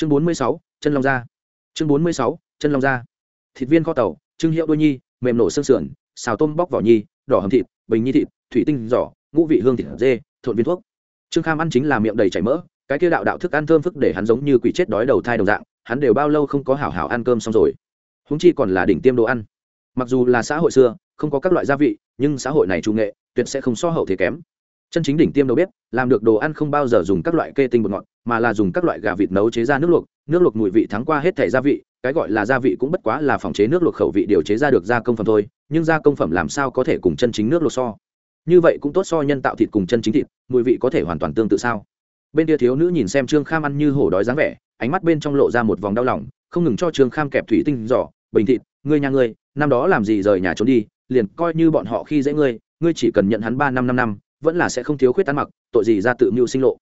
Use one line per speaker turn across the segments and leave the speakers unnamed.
chương bốn mươi sáu, chân long da. Chương bốn mươi sáu, chân long da. Thịt viên kho tàu trưng hiệu đôi nhi, mềm nổ xương sườn, xào tôm bóc vỏ nhi, đỏ hầm thịt, bình nhi thịt, thủy tinh giỏ, ngũ vị hương thịt dê, thộn viên thuốc. Trương kham ăn chính là miệng đầy chảy mỡ, cái kia đạo đạo thức ăn thơm phức để hắn giống như quỷ chết đói đầu thai đồng dạng, hắn đều bao lâu không có hảo hảo ăn cơm xong rồi. Húng chi còn là đỉnh tiêm đồ ăn. Mặc dù là xã hội xưa, không có các loại gia vị, nhưng xã hội này trung nghệ tuyệt sẽ không so hậu thế kém. Chân chính đỉnh tiêm đầu bếp, làm được đồ ăn không bao giờ dùng các loại kê tinh bột ngọt mà là dùng các loại gà vịt nấu chế ra nước luộc. Nước luộc mùi vị thắng qua hết thẻ gia vị, cái gọi là gia vị cũng bất quá là phòng chế nước luộc khẩu vị điều chế ra được gia công phẩm thôi, nhưng gia công phẩm làm sao có thể cùng chân chính nước luộc so? Như vậy cũng tốt so nhân tạo thịt cùng chân chính thịt, mùi vị có thể hoàn toàn tương tự sao? Bên kia thiếu nữ nhìn xem trương kham ăn như hổ đói dáng vẻ, ánh mắt bên trong lộ ra một vòng đau lòng, không ngừng cho trương kham kẹp thủy tinh giỏ. Bình thịt, ngươi nhà ngươi, năm đó làm gì rời nhà trốn đi, liền coi như bọn họ khi dễ ngươi ngươi chỉ cần nhận hắn ba năm năm năm, vẫn là sẽ không thiếu khuyết tán mặc, tội gì ra tự mưu sinh lộ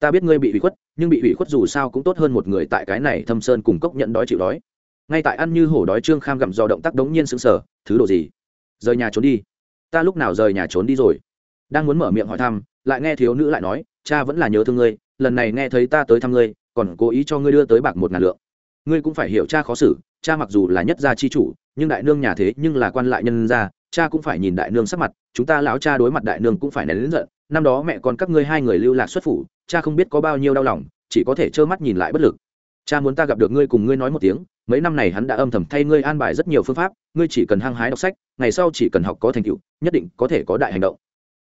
ta biết ngươi bị hủy khuất, nhưng bị hủy khuất dù sao cũng tốt hơn một người tại cái này thâm sơn cùng cốc nhận đói chịu đói. Ngay tại ăn như hổ đói trương kham gặm do động tác đống nhiên sững sờ, thứ đồ gì? Rời nhà trốn đi. Ta lúc nào rời nhà trốn đi rồi? Đang muốn mở miệng hỏi thăm, lại nghe thiếu nữ lại nói, cha vẫn là nhớ thương ngươi, lần này nghe thấy ta tới thăm ngươi, còn cố ý cho ngươi đưa tới bạc một ngàn lượng. Ngươi cũng phải hiểu cha khó xử, cha mặc dù là nhất gia chi chủ, nhưng đại nương nhà thế nhưng là quan lại nhân gia cha cũng phải nhìn đại nương sắc mặt, chúng ta lão cha đối mặt đại nương cũng phải nén lớn giận, năm đó mẹ con các ngươi hai người lưu lạc xuất phủ, cha không biết có bao nhiêu đau lòng, chỉ có thể trơ mắt nhìn lại bất lực. Cha muốn ta gặp được ngươi cùng ngươi nói một tiếng, mấy năm này hắn đã âm thầm thay ngươi an bài rất nhiều phương pháp, ngươi chỉ cần hăng hái đọc sách, ngày sau chỉ cần học có thành tựu, nhất định có thể có đại hành động.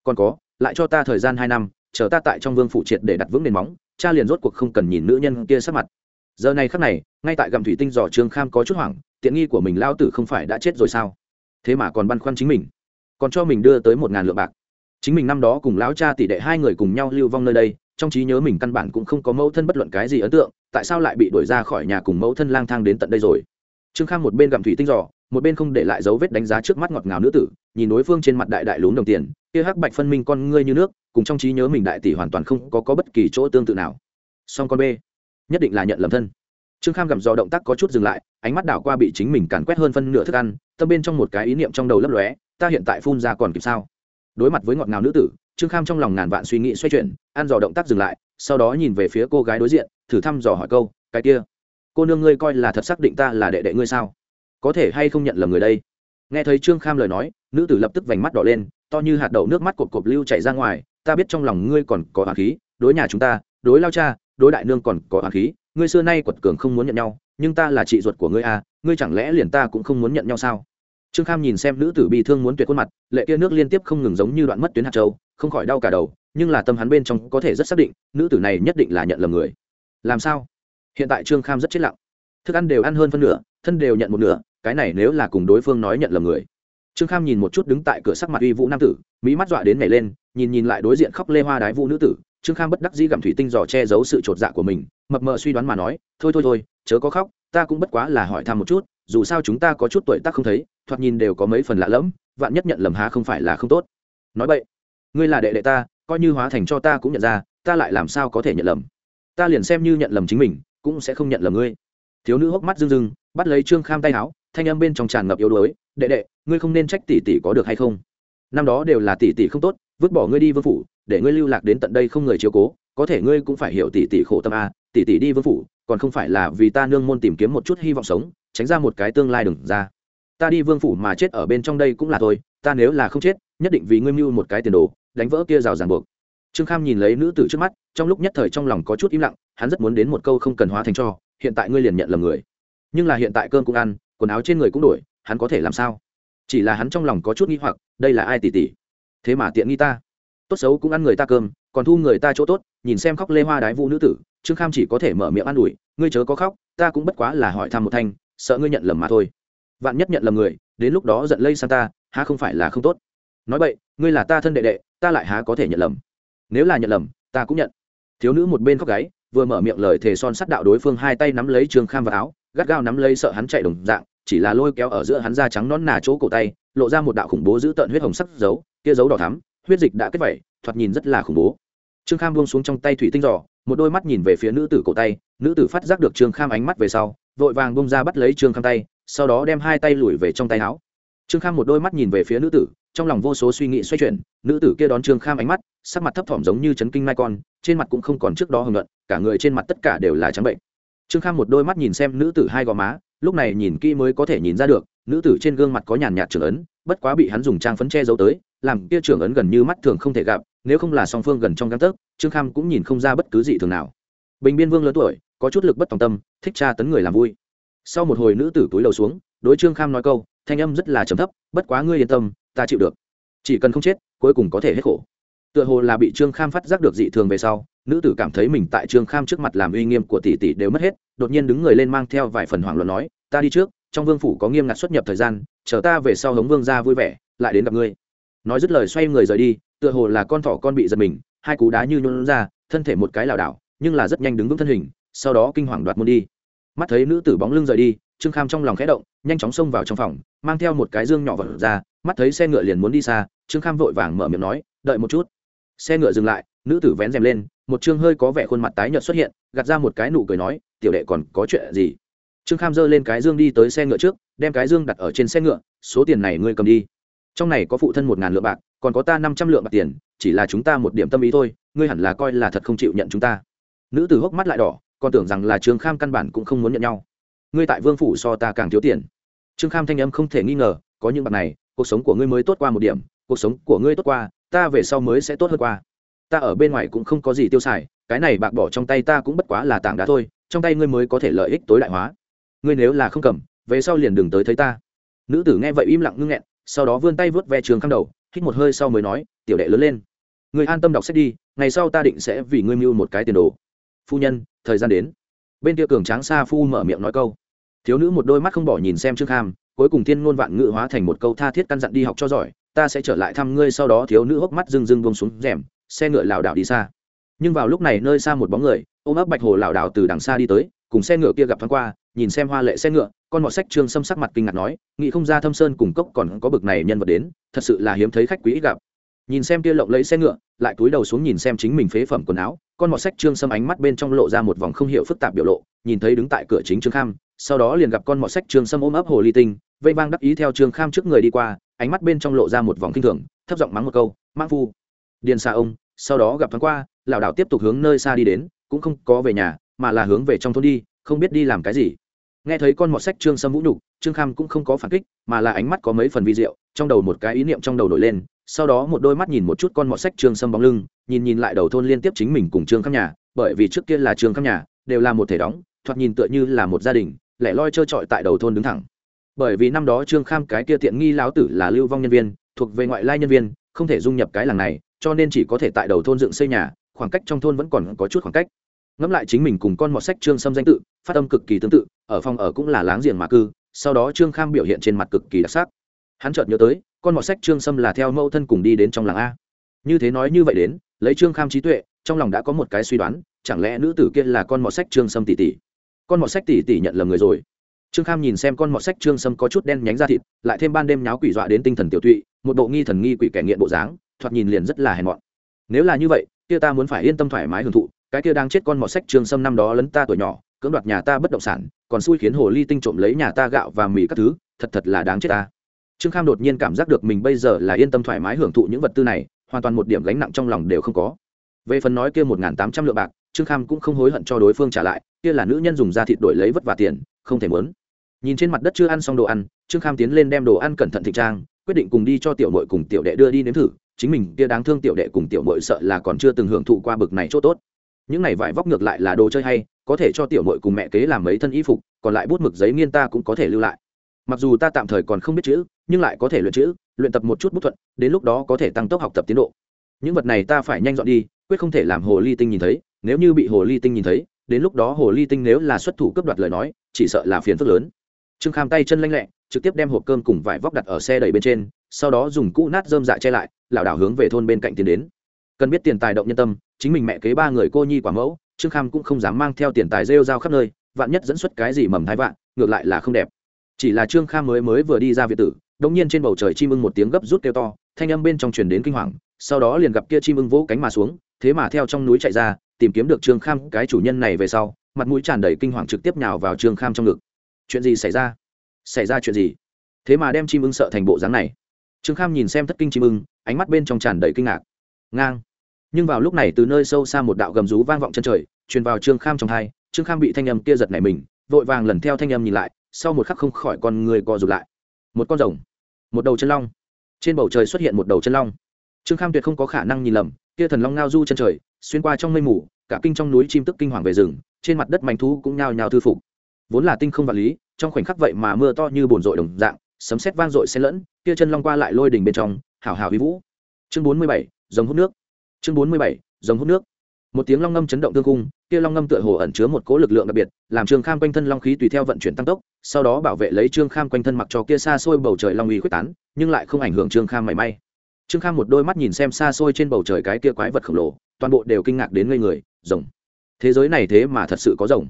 Còn có, lại cho ta thời gian hai năm, chờ ta tại trong vương phủ triệt để đặt vững nền móng, cha liền rốt cuộc không cần nhìn nữ nhân kia sắc mặt. Giờ này khắc này, ngay tại gầm thủy tinh giỏ trương kham có chút hoảng, tiện nghi của mình lao tử không phải đã chết rồi sao? Thế mà còn băn khoăn chính mình còn cho mình đưa tới một ngàn lượng bạc. Chính mình năm đó cùng lão cha tỷ đệ hai người cùng nhau lưu vong nơi đây trong trí nhớ mình căn bản cũng không có mẫu thân bất luận cái gì ấn tượng tại sao lại bị đuổi ra khỏi nhà cùng mẫu thân lang thang đến tận đây rồi? Trương Khang một bên gặm thủy tinh giỏ một bên không để lại dấu vết đánh giá trước mắt ngọt ngào nữ tử nhìn đối phương trên mặt đại đại lún đồng tiền kia hắc bạch phân minh con ngươi như nước cùng trong trí nhớ mình đại tỷ hoàn toàn không có, có bất kỳ chỗ tương tự nào. Song con b nhất định là nhận lầm thân trương kham gặm dò động tác có chút dừng lại, ánh mắt đảo qua bị chính mình càn quét hơn phân nửa thức ăn, tâm bên trong một cái ý niệm trong đầu lấp lóe, ta hiện tại phun ra còn kịp sao? Đối mặt với ngọt ngào nữ tử, trương kham trong lòng ngàn vạn suy nghĩ xoay chuyển, ăn dò động tác dừng lại, sau đó nhìn về phía cô gái đối diện, thử thăm dò hỏi câu, cái kia, cô nương ngươi coi là thật xác định ta là đệ đệ ngươi sao? Có thể hay không nhận lầm người đây? Nghe thấy trương kham lời nói, nữ tử lập tức vành mắt đỏ lên, to như hạt đậu nước mắt cột cột lưu chảy ra ngoài, ta biết trong lòng ngươi còn có hoàng khí, đối nhà chúng ta, đối lao cha, đối đại nương còn có hoàng khí ngươi xưa nay quật cường không muốn nhận nhau, nhưng ta là chị ruột của ngươi à ngươi chẳng lẽ liền ta cũng không muốn nhận nhau sao? Trương kham nhìn xem nữ tử bị thương muốn tuyệt khuôn mặt, lệ kia nước liên tiếp không ngừng giống như đoạn mất tuyến hạt châu, không khỏi đau cả đầu, nhưng là tâm hắn bên trong có thể rất xác định, nữ tử này nhất định là nhận lầm người. Làm sao? Hiện tại trương kham rất chết lặng. Thức ăn đều ăn hơn phân nửa, thân đều nhận một nửa, cái này nếu là cùng đối phương nói nhận lầm người. Trương kham nhìn một chút đứng tại cửa sắc mặt uy vũ nam tử, mỹ mắt dọa đến nhảy lên, nhìn nhìn lại đối diện khóc lê hoa đái vũ nữ tử trương kham bất đắc dĩ gặm thủy tinh dò che giấu sự chột dạ của mình, mập mờ suy đoán mà nói, thôi thôi thôi, chớ có khóc, ta cũng bất quá là hỏi thăm một chút, dù sao chúng ta có chút tuổi tác không thấy, thoạt nhìn đều có mấy phần lạ lẫm, vạn nhất nhận lầm há không phải là không tốt. Nói vậy, ngươi là đệ đệ ta, coi như hóa thành cho ta cũng nhận ra, ta lại làm sao có thể nhận lầm? Ta liền xem như nhận lầm chính mình, cũng sẽ không nhận lầm ngươi. Thiếu nữ hốc mắt rưng rưng, bắt lấy trương kham tay áo, thanh âm bên trong tràn ngập yếu đuối, đệ đệ, ngươi không nên trách tỷ tỷ có được hay không? Năm đó đều là tỷ tỷ không tốt, vứt bỏ ngươi đi vương phủ để ngươi lưu lạc đến tận đây không người chiếu cố, có thể ngươi cũng phải hiểu tỷ tỷ khổ tâm a, tỷ tỷ đi vương phủ, còn không phải là vì ta nương môn tìm kiếm một chút hy vọng sống, tránh ra một cái tương lai đừng ra. Ta đi vương phủ mà chết ở bên trong đây cũng là thôi, ta nếu là không chết, nhất định vì ngươi mưu một cái tiền đồ, đánh vỡ kia rào ràng buộc. Trương kham nhìn lấy nữ tử trước mắt, trong lúc nhất thời trong lòng có chút im lặng, hắn rất muốn đến một câu không cần hóa thành cho, hiện tại ngươi liền nhận lầm người. Nhưng là hiện tại cơm cũng ăn, quần áo trên người cũng đổi, hắn có thể làm sao? Chỉ là hắn trong lòng có chút nghi hoặc, đây là ai tỉ tỉ thế mà tiện nghi ta tốt xấu cũng ăn người ta cơm, còn thu người ta chỗ tốt, nhìn xem khóc lê hoa đái vũ nữ tử, trương kham chỉ có thể mở miệng an ủi, ngươi chớ có khóc, ta cũng bất quá là hỏi thăm một thanh, sợ ngươi nhận lầm mà thôi. Vạn nhất nhận lầm người, đến lúc đó giận lây sang ta, há không phải là không tốt? Nói vậy ngươi là ta thân đệ đệ, ta lại há có thể nhận lầm? Nếu là nhận lầm, ta cũng nhận. Thiếu nữ một bên khóc gáy, vừa mở miệng lời thề son sắt đạo đối phương hai tay nắm lấy trương kham vào áo, gắt gao nắm lấy sợ hắn chạy đồng dạng, chỉ là lôi kéo ở giữa hắn da trắng nón nà chỗ cổ tay, lộ ra một đạo khủng bố giữ tợn huyết hồng sắc dấu, kia dấu đỏ thắm huyết dịch đã kết vẩy thoạt nhìn rất là khủng bố. Trương kham buông xuống trong tay thủy tinh giỏ, một đôi mắt nhìn về phía nữ tử cổ tay, nữ tử phát giác được trương kham ánh mắt về sau, vội vàng bông ra bắt lấy trương kham tay, sau đó đem hai tay lùi về trong tay áo. Trương kham một đôi mắt nhìn về phía nữ tử, trong lòng vô số suy nghĩ xoay chuyển, nữ tử kia đón trương kham ánh mắt, sắc mặt thấp thỏm giống như chấn kinh mai con, trên mặt cũng không còn trước đó hưng luận cả người trên mặt tất cả đều là trắng bệnh. Trương kham một đôi mắt nhìn xem nữ tử hai gò má, lúc này nhìn kỹ mới có thể nhìn ra được, nữ tử trên gương mặt có nhàn nhạt trưởng ấn, bất quá bị hắn dùng trang phấn che giấu tới làm kia trưởng ấn gần như mắt thường không thể gặp, nếu không là song phương gần trong găng tấc, trương kham cũng nhìn không ra bất cứ gì thường nào. Bình biên vương lớn tuổi, có chút lực bất tòng tâm, thích tra tấn người làm vui. Sau một hồi nữ tử túi đầu xuống, đối trương kham nói câu, thanh âm rất là trầm thấp, bất quá ngươi yên tâm, ta chịu được. Chỉ cần không chết, cuối cùng có thể hết khổ. Tựa hồ là bị trương kham phát giác được dị thường về sau, nữ tử cảm thấy mình tại trương kham trước mặt làm uy nghiêm của tỷ tỷ đều mất hết, đột nhiên đứng người lên mang theo vài phần hoảng loạn nói, ta đi trước, trong vương phủ có nghiêm ngặt xuất nhập thời gian, chờ ta về sau hống vương ra vui vẻ, lại đến gặp ngươi nói dứt lời xoay người rời đi, tựa hồ là con thỏ con bị giật mình, hai cú đá như nhún ra, thân thể một cái lảo đảo, nhưng là rất nhanh đứng vững thân hình, sau đó kinh hoàng đoạt môn đi. Mắt thấy nữ tử bóng lưng rời đi, trương kham trong lòng khẽ động, nhanh chóng xông vào trong phòng, mang theo một cái dương nhỏ vật ra, mắt thấy xe ngựa liền muốn đi xa, trương kham vội vàng mở miệng nói, đợi một chút. Xe ngựa dừng lại, nữ tử vén rèm lên, một chương hơi có vẻ khuôn mặt tái nhợt xuất hiện, gạt ra một cái nụ cười nói, tiểu đệ còn có chuyện gì? Trương kham giơ lên cái dương đi tới xe ngựa trước, đem cái dương đặt ở trên xe ngựa, số tiền này ngươi cầm đi trong này có phụ thân một ngàn lượng bạc, còn có ta năm trăm lượng bạc tiền, chỉ là chúng ta một điểm tâm ý thôi, ngươi hẳn là coi là thật không chịu nhận chúng ta. Nữ tử hốc mắt lại đỏ, còn tưởng rằng là trương kham căn bản cũng không muốn nhận nhau. Ngươi tại vương phủ so ta càng thiếu tiền. Trương kham thanh âm không thể nghi ngờ, có những bạc này, cuộc sống của ngươi mới tốt qua một điểm, cuộc sống của ngươi tốt qua, ta về sau mới sẽ tốt hơn qua. Ta ở bên ngoài cũng không có gì tiêu xài, cái này bạc bỏ trong tay ta cũng bất quá là tảng đá thôi, trong tay ngươi mới có thể lợi ích tối đại hóa. Ngươi nếu là không cầm, về sau liền đừng tới thấy ta. Nữ tử nghe vậy im lặng ngưng nghẹn sau đó vươn tay vớt ve trường khăn đầu, hít một hơi sau mới nói, tiểu đệ lớn lên người an tâm đọc sách đi, ngày sau ta định sẽ vì ngươi mưu một cái tiền đồ. Phu nhân, thời gian đến. Bên kia cường tráng sa phu mở miệng nói câu. Thiếu nữ một đôi mắt không bỏ nhìn xem trương kham, cuối cùng thiên ngôn vạn ngự hóa thành một câu tha thiết căn dặn đi học cho giỏi, ta sẽ trở lại thăm ngươi. Sau đó thiếu nữ hốc mắt rưng rưng bông xuống, rèm, xe ngựa lảo đảo đi xa. Nhưng vào lúc này nơi xa một bóng người, ôm ấp bạch hồ lảo đảo từ đằng xa đi tới, cùng xe ngựa kia gặp thoáng qua nhìn xem hoa lệ xe ngựa, con mọt sách trương xâm sắc mặt kinh ngạc nói, nghĩ không ra thâm sơn cùng cốc còn có bực này nhân vật đến, thật sự là hiếm thấy khách quý ít gặp. Nhìn xem kia lộng lấy xe ngựa, lại túi đầu xuống nhìn xem chính mình phế phẩm quần áo, con mọt sách trương xâm ánh mắt bên trong lộ ra một vòng không hiểu phức tạp biểu lộ, nhìn thấy đứng tại cửa chính trương kham, sau đó liền gặp con mọt sách trương xâm ôm ấp hồ ly tinh, vây vang đắc ý theo trương kham trước người đi qua, ánh mắt bên trong lộ ra một vòng kinh thường, thấp giọng mắng một câu mang phu, điền xa ông, sau đó gặp thoáng qua lảo đảo tiếp tục hướng nơi xa đi đến, cũng không có về nhà, mà là hướng về trong thôn đi, không biết đi làm cái gì nghe thấy con mọt sách trương sâm vũ nhục, trương kham cũng không có phản kích, mà là ánh mắt có mấy phần vi diệu, trong đầu một cái ý niệm trong đầu nổi lên, sau đó một đôi mắt nhìn một chút con mọt sách trương sâm bóng lưng, nhìn nhìn lại đầu thôn liên tiếp chính mình cùng trương kham nhà, bởi vì trước kia là trương kham nhà, đều là một thể đóng, thoạt nhìn tựa như là một gia đình, lẻ loi trơ trọi tại đầu thôn đứng thẳng. Bởi vì năm đó trương kham cái kia tiện nghi láo tử là lưu vong nhân viên, thuộc về ngoại lai nhân viên, không thể dung nhập cái làng này, cho nên chỉ có thể tại đầu thôn dựng xây nhà, khoảng cách trong thôn vẫn còn có chút khoảng cách ngẫm lại chính mình cùng con mọt sách trương sâm danh tự, phát âm cực kỳ tương tự, ở phòng ở cũng là láng giềng mà cư, sau đó trương kham biểu hiện trên mặt cực kỳ đặc sắc. Hắn chợt nhớ tới, con mọt sách trương sâm là theo mẫu thân cùng đi đến trong làng a. Như thế nói như vậy đến, lấy trương kham trí tuệ, trong lòng đã có một cái suy đoán, chẳng lẽ nữ tử kia là con mọt sách trương sâm tỷ tỷ? Con mọt sách tỷ tỷ nhận lầm người rồi. Trương kham nhìn xem con mọt sách trương sâm có chút đen nhánh ra thịt, lại thêm ban đêm nháo quỷ dọa đến tinh thần tiểu tụy, một bộ nghi thần nghi quỷ kẻ nghiện bộ dáng, thoạt nhìn liền rất là hèn mọn. Nếu là như vậy, kia ta muốn phải yên tâm thoải mái hưởng thụ cái kia đang chết con mọt sách trường sâm năm đó lấn ta tuổi nhỏ, cưỡng đoạt nhà ta bất động sản, còn xui khiến hồ ly tinh trộm lấy nhà ta gạo và mì các thứ, thật thật là đáng chết ta. Trương kham đột nhiên cảm giác được mình bây giờ là yên tâm thoải mái hưởng thụ những vật tư này, hoàn toàn một điểm gánh nặng trong lòng đều không có. Về phần nói kia một tám trăm lượng bạc, trương kham cũng không hối hận cho đối phương trả lại, kia là nữ nhân dùng da thịt đổi lấy vất vả tiền, không thể muốn. nhìn trên mặt đất chưa ăn xong đồ ăn, trương kham tiến lên đem đồ ăn cẩn thận thịnh trang, quyết định cùng đi cho tiểu mội cùng tiểu đệ đưa đi nếm thử, chính mình kia đáng thương tiểu đệ cùng tiểu mội sợ là còn chưa từng hưởng thụ qua bực này chỗ tốt những này vải vóc ngược lại là đồ chơi hay, có thể cho tiểu mội cùng mẹ kế làm mấy thân y phục, còn lại bút mực giấy nghiên ta cũng có thể lưu lại. Mặc dù ta tạm thời còn không biết chữ, nhưng lại có thể luyện chữ, luyện tập một chút bút thuận đến lúc đó có thể tăng tốc học tập tiến độ. Những vật này ta phải nhanh dọn đi, quyết không thể làm hồ ly tinh nhìn thấy, nếu như bị hồ ly tinh nhìn thấy, đến lúc đó hồ ly tinh nếu là xuất thủ cướp đoạt lời nói, chỉ sợ là phiền phức lớn. Trương kham tay chân lanh lẹ, trực tiếp đem hộp cơm cùng vải vóc đặt ở xe đẩy bên trên, sau đó dùng cũ nát dơm dạ che lại, lảo đảo hướng về thôn bên cạnh tiến đến. Cần biết tiền tài động nhân tâm chính mình mẹ kế ba người cô nhi quả mẫu, trương kham cũng không dám mang theo tiền tài rêu rao khắp nơi, vạn nhất dẫn xuất cái gì mầm thái vạn, ngược lại là không đẹp. Chỉ là trương kham mới mới vừa đi ra việt tử đông nhiên trên bầu trời chim ưng một tiếng gấp rút kêu to, thanh âm bên trong truyền đến kinh hoàng, sau đó liền gặp kia chim ưng vỗ cánh mà xuống, thế mà theo trong núi chạy ra, tìm kiếm được trương kham, cái chủ nhân này về sau, mặt mũi tràn đầy kinh hoàng trực tiếp nhào vào trương kham trong ngực. Chuyện gì xảy ra? Xảy ra chuyện gì? Thế mà đem chim ưng sợ thành bộ dáng này. Trương kham nhìn xem thất kinh chim ưng, ánh mắt bên trong tràn đầy kinh ngạc. Ngang nhưng vào lúc này từ nơi sâu xa một đạo gầm rú vang vọng chân trời, truyền vào trương kham trong hai, trương kham bị thanh âm kia giật này mình, vội vàng lần theo thanh âm nhìn lại, sau một khắc không khỏi con người co rụt lại. Một con rồng, một đầu chân long. Trên bầu trời xuất hiện một đầu chân long. Trương kham tuyệt không có khả năng nhìn lầm, kia thần long ngao du chân trời, xuyên qua trong mây mù, cả kinh trong núi chim tức kinh hoàng về rừng, trên mặt đất mảnh thú cũng nhao nhao thư phục. Vốn là tinh không vật lý, trong khoảnh khắc vậy mà mưa to như bồn rội đồng dạng, sấm sét vang rội xen lẫn, kia chân long qua lại lôi đỉnh bên trong, hào hào huy vũ. Chương bốn mươi bảy dòng hút nước chương bốn mươi bảy giống hút nước. Một tiếng long ngâm chấn động thương cung kia long ngâm tựa hồ ẩn chứa một cố lực lượng đặc biệt, làm trương kham quanh thân long khí tùy theo vận chuyển tăng tốc, sau đó bảo vệ lấy trương kham quanh thân mặc cho kia xa xôi bầu trời long uy quyết tán, nhưng lại không ảnh hưởng trương kham mảy may. Trương kham một đôi mắt nhìn xem xa xôi trên bầu trời cái kia quái vật khổng lồ, toàn bộ đều kinh ngạc đến ngây người, rồng. Thế giới này thế mà thật sự có rồng.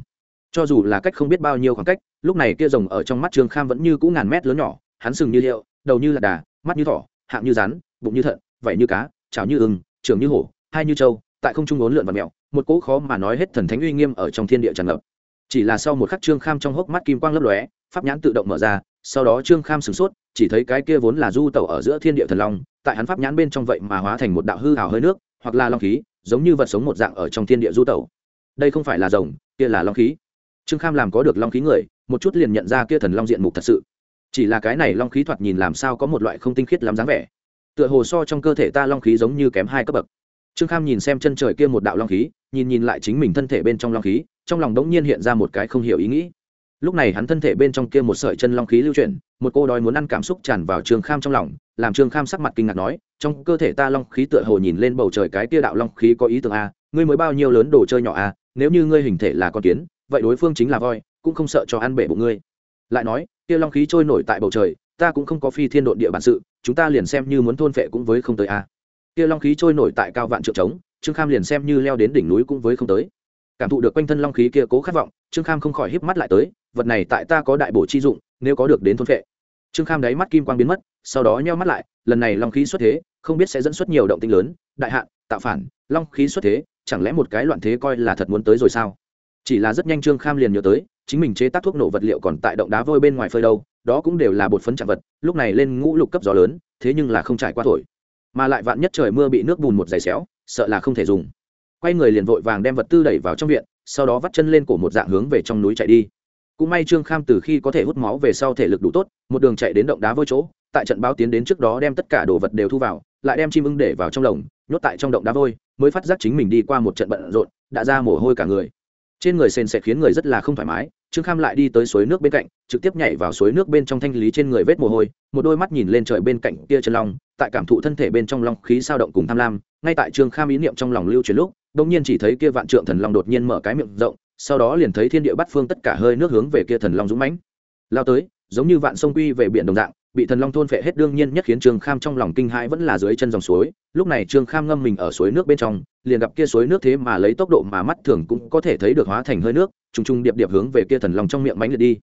Cho dù là cách không biết bao nhiêu khoảng cách, lúc này kia rồng ở trong mắt trương kham vẫn như cũ ngàn mét lớn nhỏ, hắn sừng như liệu đầu như là đà, mắt như thỏ, hạng như rắn, bụng như thận, vảy như cá, chảo như ưng trường như hổ, hai như trâu, tại không trung ốn lượn và mẹo, một cỗ khó mà nói hết thần thánh uy nghiêm ở trong thiên địa tràn ngập. Chỉ là sau một khắc trương kham trong hốc mắt kim quang lấp lóe, pháp nhãn tự động mở ra, sau đó trương kham sửng sốt, chỉ thấy cái kia vốn là du tẩu ở giữa thiên địa thần long, tại hắn pháp nhãn bên trong vậy mà hóa thành một đạo hư hào hơi nước, hoặc là long khí, giống như vật sống một dạng ở trong thiên địa du tẩu. Đây không phải là rồng, kia là long khí. Trương kham làm có được long khí người, một chút liền nhận ra kia thần long diện mục thật sự. Chỉ là cái này long khí thoạt nhìn làm sao có một loại không tinh khiết lắm dáng vẻ tựa hồ so trong cơ thể ta long khí giống như kém hai cấp bậc. Trương kham nhìn xem chân trời kia một đạo long khí, nhìn nhìn lại chính mình thân thể bên trong long khí, trong lòng đống nhiên hiện ra một cái không hiểu ý nghĩ. Lúc này hắn thân thể bên trong kia một sợi chân long khí lưu chuyển, một cô đói muốn ăn cảm xúc tràn vào trương kham trong lòng, làm trương kham sắc mặt kinh ngạc nói, trong cơ thể ta long khí tựa hồ nhìn lên bầu trời cái kia đạo long khí có ý tưởng a, ngươi mới bao nhiêu lớn đồ chơi nhỏ a, nếu như ngươi hình thể là con kiến, vậy đối phương chính là voi, cũng không sợ cho ăn bể bụng ngươi. Lại nói, kia long khí trôi nổi tại bầu trời ta cũng không có phi thiên độn địa bản sự, chúng ta liền xem như muốn thôn phệ cũng với không tới a. Kia long khí trôi nổi tại cao vạn trượng trống, trương kham liền xem như leo đến đỉnh núi cũng với không tới. Cảm thụ được quanh thân long khí kia cố khát vọng, trương kham không khỏi híp mắt lại tới, vật này tại ta có đại bổ chi dụng, nếu có được đến thôn phệ. Trương kham đáy mắt kim quang biến mất, sau đó nheo mắt lại, lần này long khí xuất thế, không biết sẽ dẫn xuất nhiều động tinh lớn, đại hạn, tạo phản, long khí xuất thế, chẳng lẽ một cái loạn thế coi là thật muốn tới rồi sao? Chỉ là rất nhanh trương kham liền nhớ tới, chính mình chế tác thuốc nổ vật liệu còn tại động đá vôi bên ngoài phơi đâu đó cũng đều là bột phấn chạm vật, lúc này lên ngũ lục cấp gió lớn, thế nhưng là không trải qua thổi. Mà lại vạn nhất trời mưa bị nước bùn một giày xéo, sợ là không thể dùng. Quay người liền vội vàng đem vật tư đẩy vào trong viện, sau đó vắt chân lên cổ một dạng hướng về trong núi chạy đi. Cũng may trương kham từ khi có thể hút máu về sau thể lực đủ tốt, một đường chạy đến động đá vôi chỗ, tại trận báo tiến đến trước đó đem tất cả đồ vật đều thu vào, lại đem chim ưng để vào trong lồng, nhốt tại trong động đá vôi, mới phát giác chính mình đi qua một trận bận rộn, đã ra mồ hôi cả người. Trên người sền sẽ khiến người rất là không thoải mái trương kham lại đi tới suối nước bên cạnh, trực tiếp nhảy vào suối nước bên trong thanh lý trên người vết mồ hôi, một đôi mắt nhìn lên trời bên cạnh kia chân long, tại cảm thụ thân thể bên trong long khí sao động cùng tham lam, ngay tại trương kham ý niệm trong lòng lưu truyền lúc đông nhiên chỉ thấy kia vạn trượng thần long đột nhiên mở cái miệng rộng, sau đó liền thấy thiên địa bắt phương tất cả hơi nước hướng về kia thần long dũng mãnh lao tới, giống như vạn sông quy về biển đồng dạng bị thần long thôn phệ hết đương nhiên nhất khiến trương kham trong lòng kinh hãi vẫn là dưới chân dòng suối. Lúc này trương kham ngâm mình ở suối nước bên trong, liền gặp kia suối nước thế mà lấy tốc độ mà mắt thường cũng có thể thấy được hóa thành hơi nước, trùng trùng điệp điệp hướng về kia thần long trong miệng mánh liệt đi.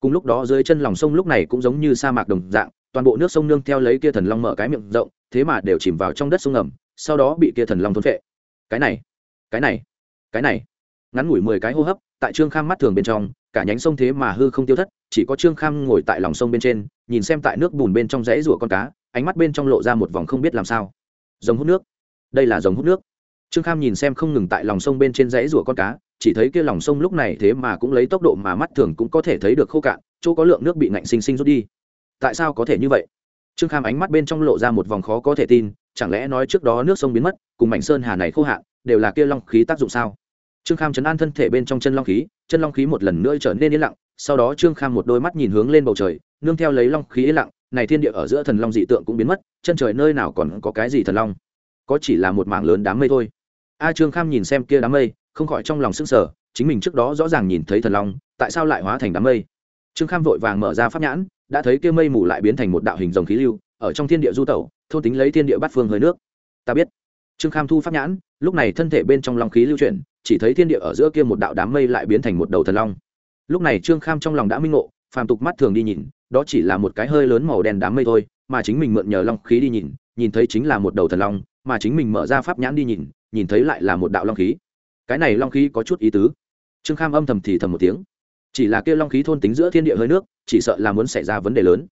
Cùng lúc đó dưới chân lòng sông lúc này cũng giống như sa mạc đồng dạng, toàn bộ nước sông nương theo lấy kia thần long mở cái miệng rộng, thế mà đều chìm vào trong đất sông ngầm, sau đó bị kia thần long thôn phệ. Cái này cái này cái này. Ngắn ngủi mười cái hô hấp, tại trương kham mắt thường bên trong cả nhánh sông thế mà hư không tiêu thất, chỉ có trương kham ngồi tại lòng sông bên trên, nhìn xem tại nước bùn bên trong rẽ rủa con cá, ánh mắt bên trong lộ ra một vòng không biết làm sao. Dòng hút nước. Đây là dòng hút nước. Trương kham nhìn xem không ngừng tại lòng sông bên trên rẽ rủa con cá, chỉ thấy kia lòng sông lúc này thế mà cũng lấy tốc độ mà mắt thường cũng có thể thấy được khô cạn, chỗ có lượng nước bị ngạnh sinh sinh rút đi. Tại sao có thể như vậy? Trương kham ánh mắt bên trong lộ ra một vòng khó có thể tin, chẳng lẽ nói trước đó nước sông biến mất, cùng mảnh sơn hà này khô hạn, đều là kia long khí tác dụng sao? Trương kham chấn an thân thể bên trong chân long khí chân long khí một lần nữa trở nên yên lặng, sau đó trương kham một đôi mắt nhìn hướng lên bầu trời, nương theo lấy long khí yên lặng, này thiên địa ở giữa thần long dị tượng cũng biến mất, chân trời nơi nào còn có cái gì thần long? Có chỉ là một mảng lớn đám mây thôi. A trương kham nhìn xem kia đám mây, không khỏi trong lòng s ư n g sở chính mình trước đó rõ ràng nhìn thấy thần long, tại sao lại hóa thành đám mây? Trương kham vội vàng mở ra pháp nhãn, đã thấy kia mây mù lại biến thành một đạo hình dòng khí lưu, ở trong thiên địa du tẩu, thôn tính lấy thiên địa bát phương hơi nước. Ta biết. Trương kham thu pháp nhãn, lúc này thân thể bên trong long khí lưu chuyển chỉ thấy thiên địa ở giữa kia một đạo đám mây lại biến thành một đầu thần long. Lúc này trương kham trong lòng đã minh ngộ, phàm tục mắt thường đi nhìn, đó chỉ là một cái hơi lớn màu đen đám mây thôi, mà chính mình mượn nhờ long khí đi nhìn nhìn thấy chính là một đầu thần long, mà chính mình mở ra pháp nhãn đi nhìn nhìn thấy lại là một đạo long khí. Cái này long khí có chút ý tứ. Trương kham âm thầm thì thầm một tiếng. Chỉ là kia long khí thôn tính giữa thiên địa hơi nước, chỉ sợ là muốn xảy ra vấn đề lớn.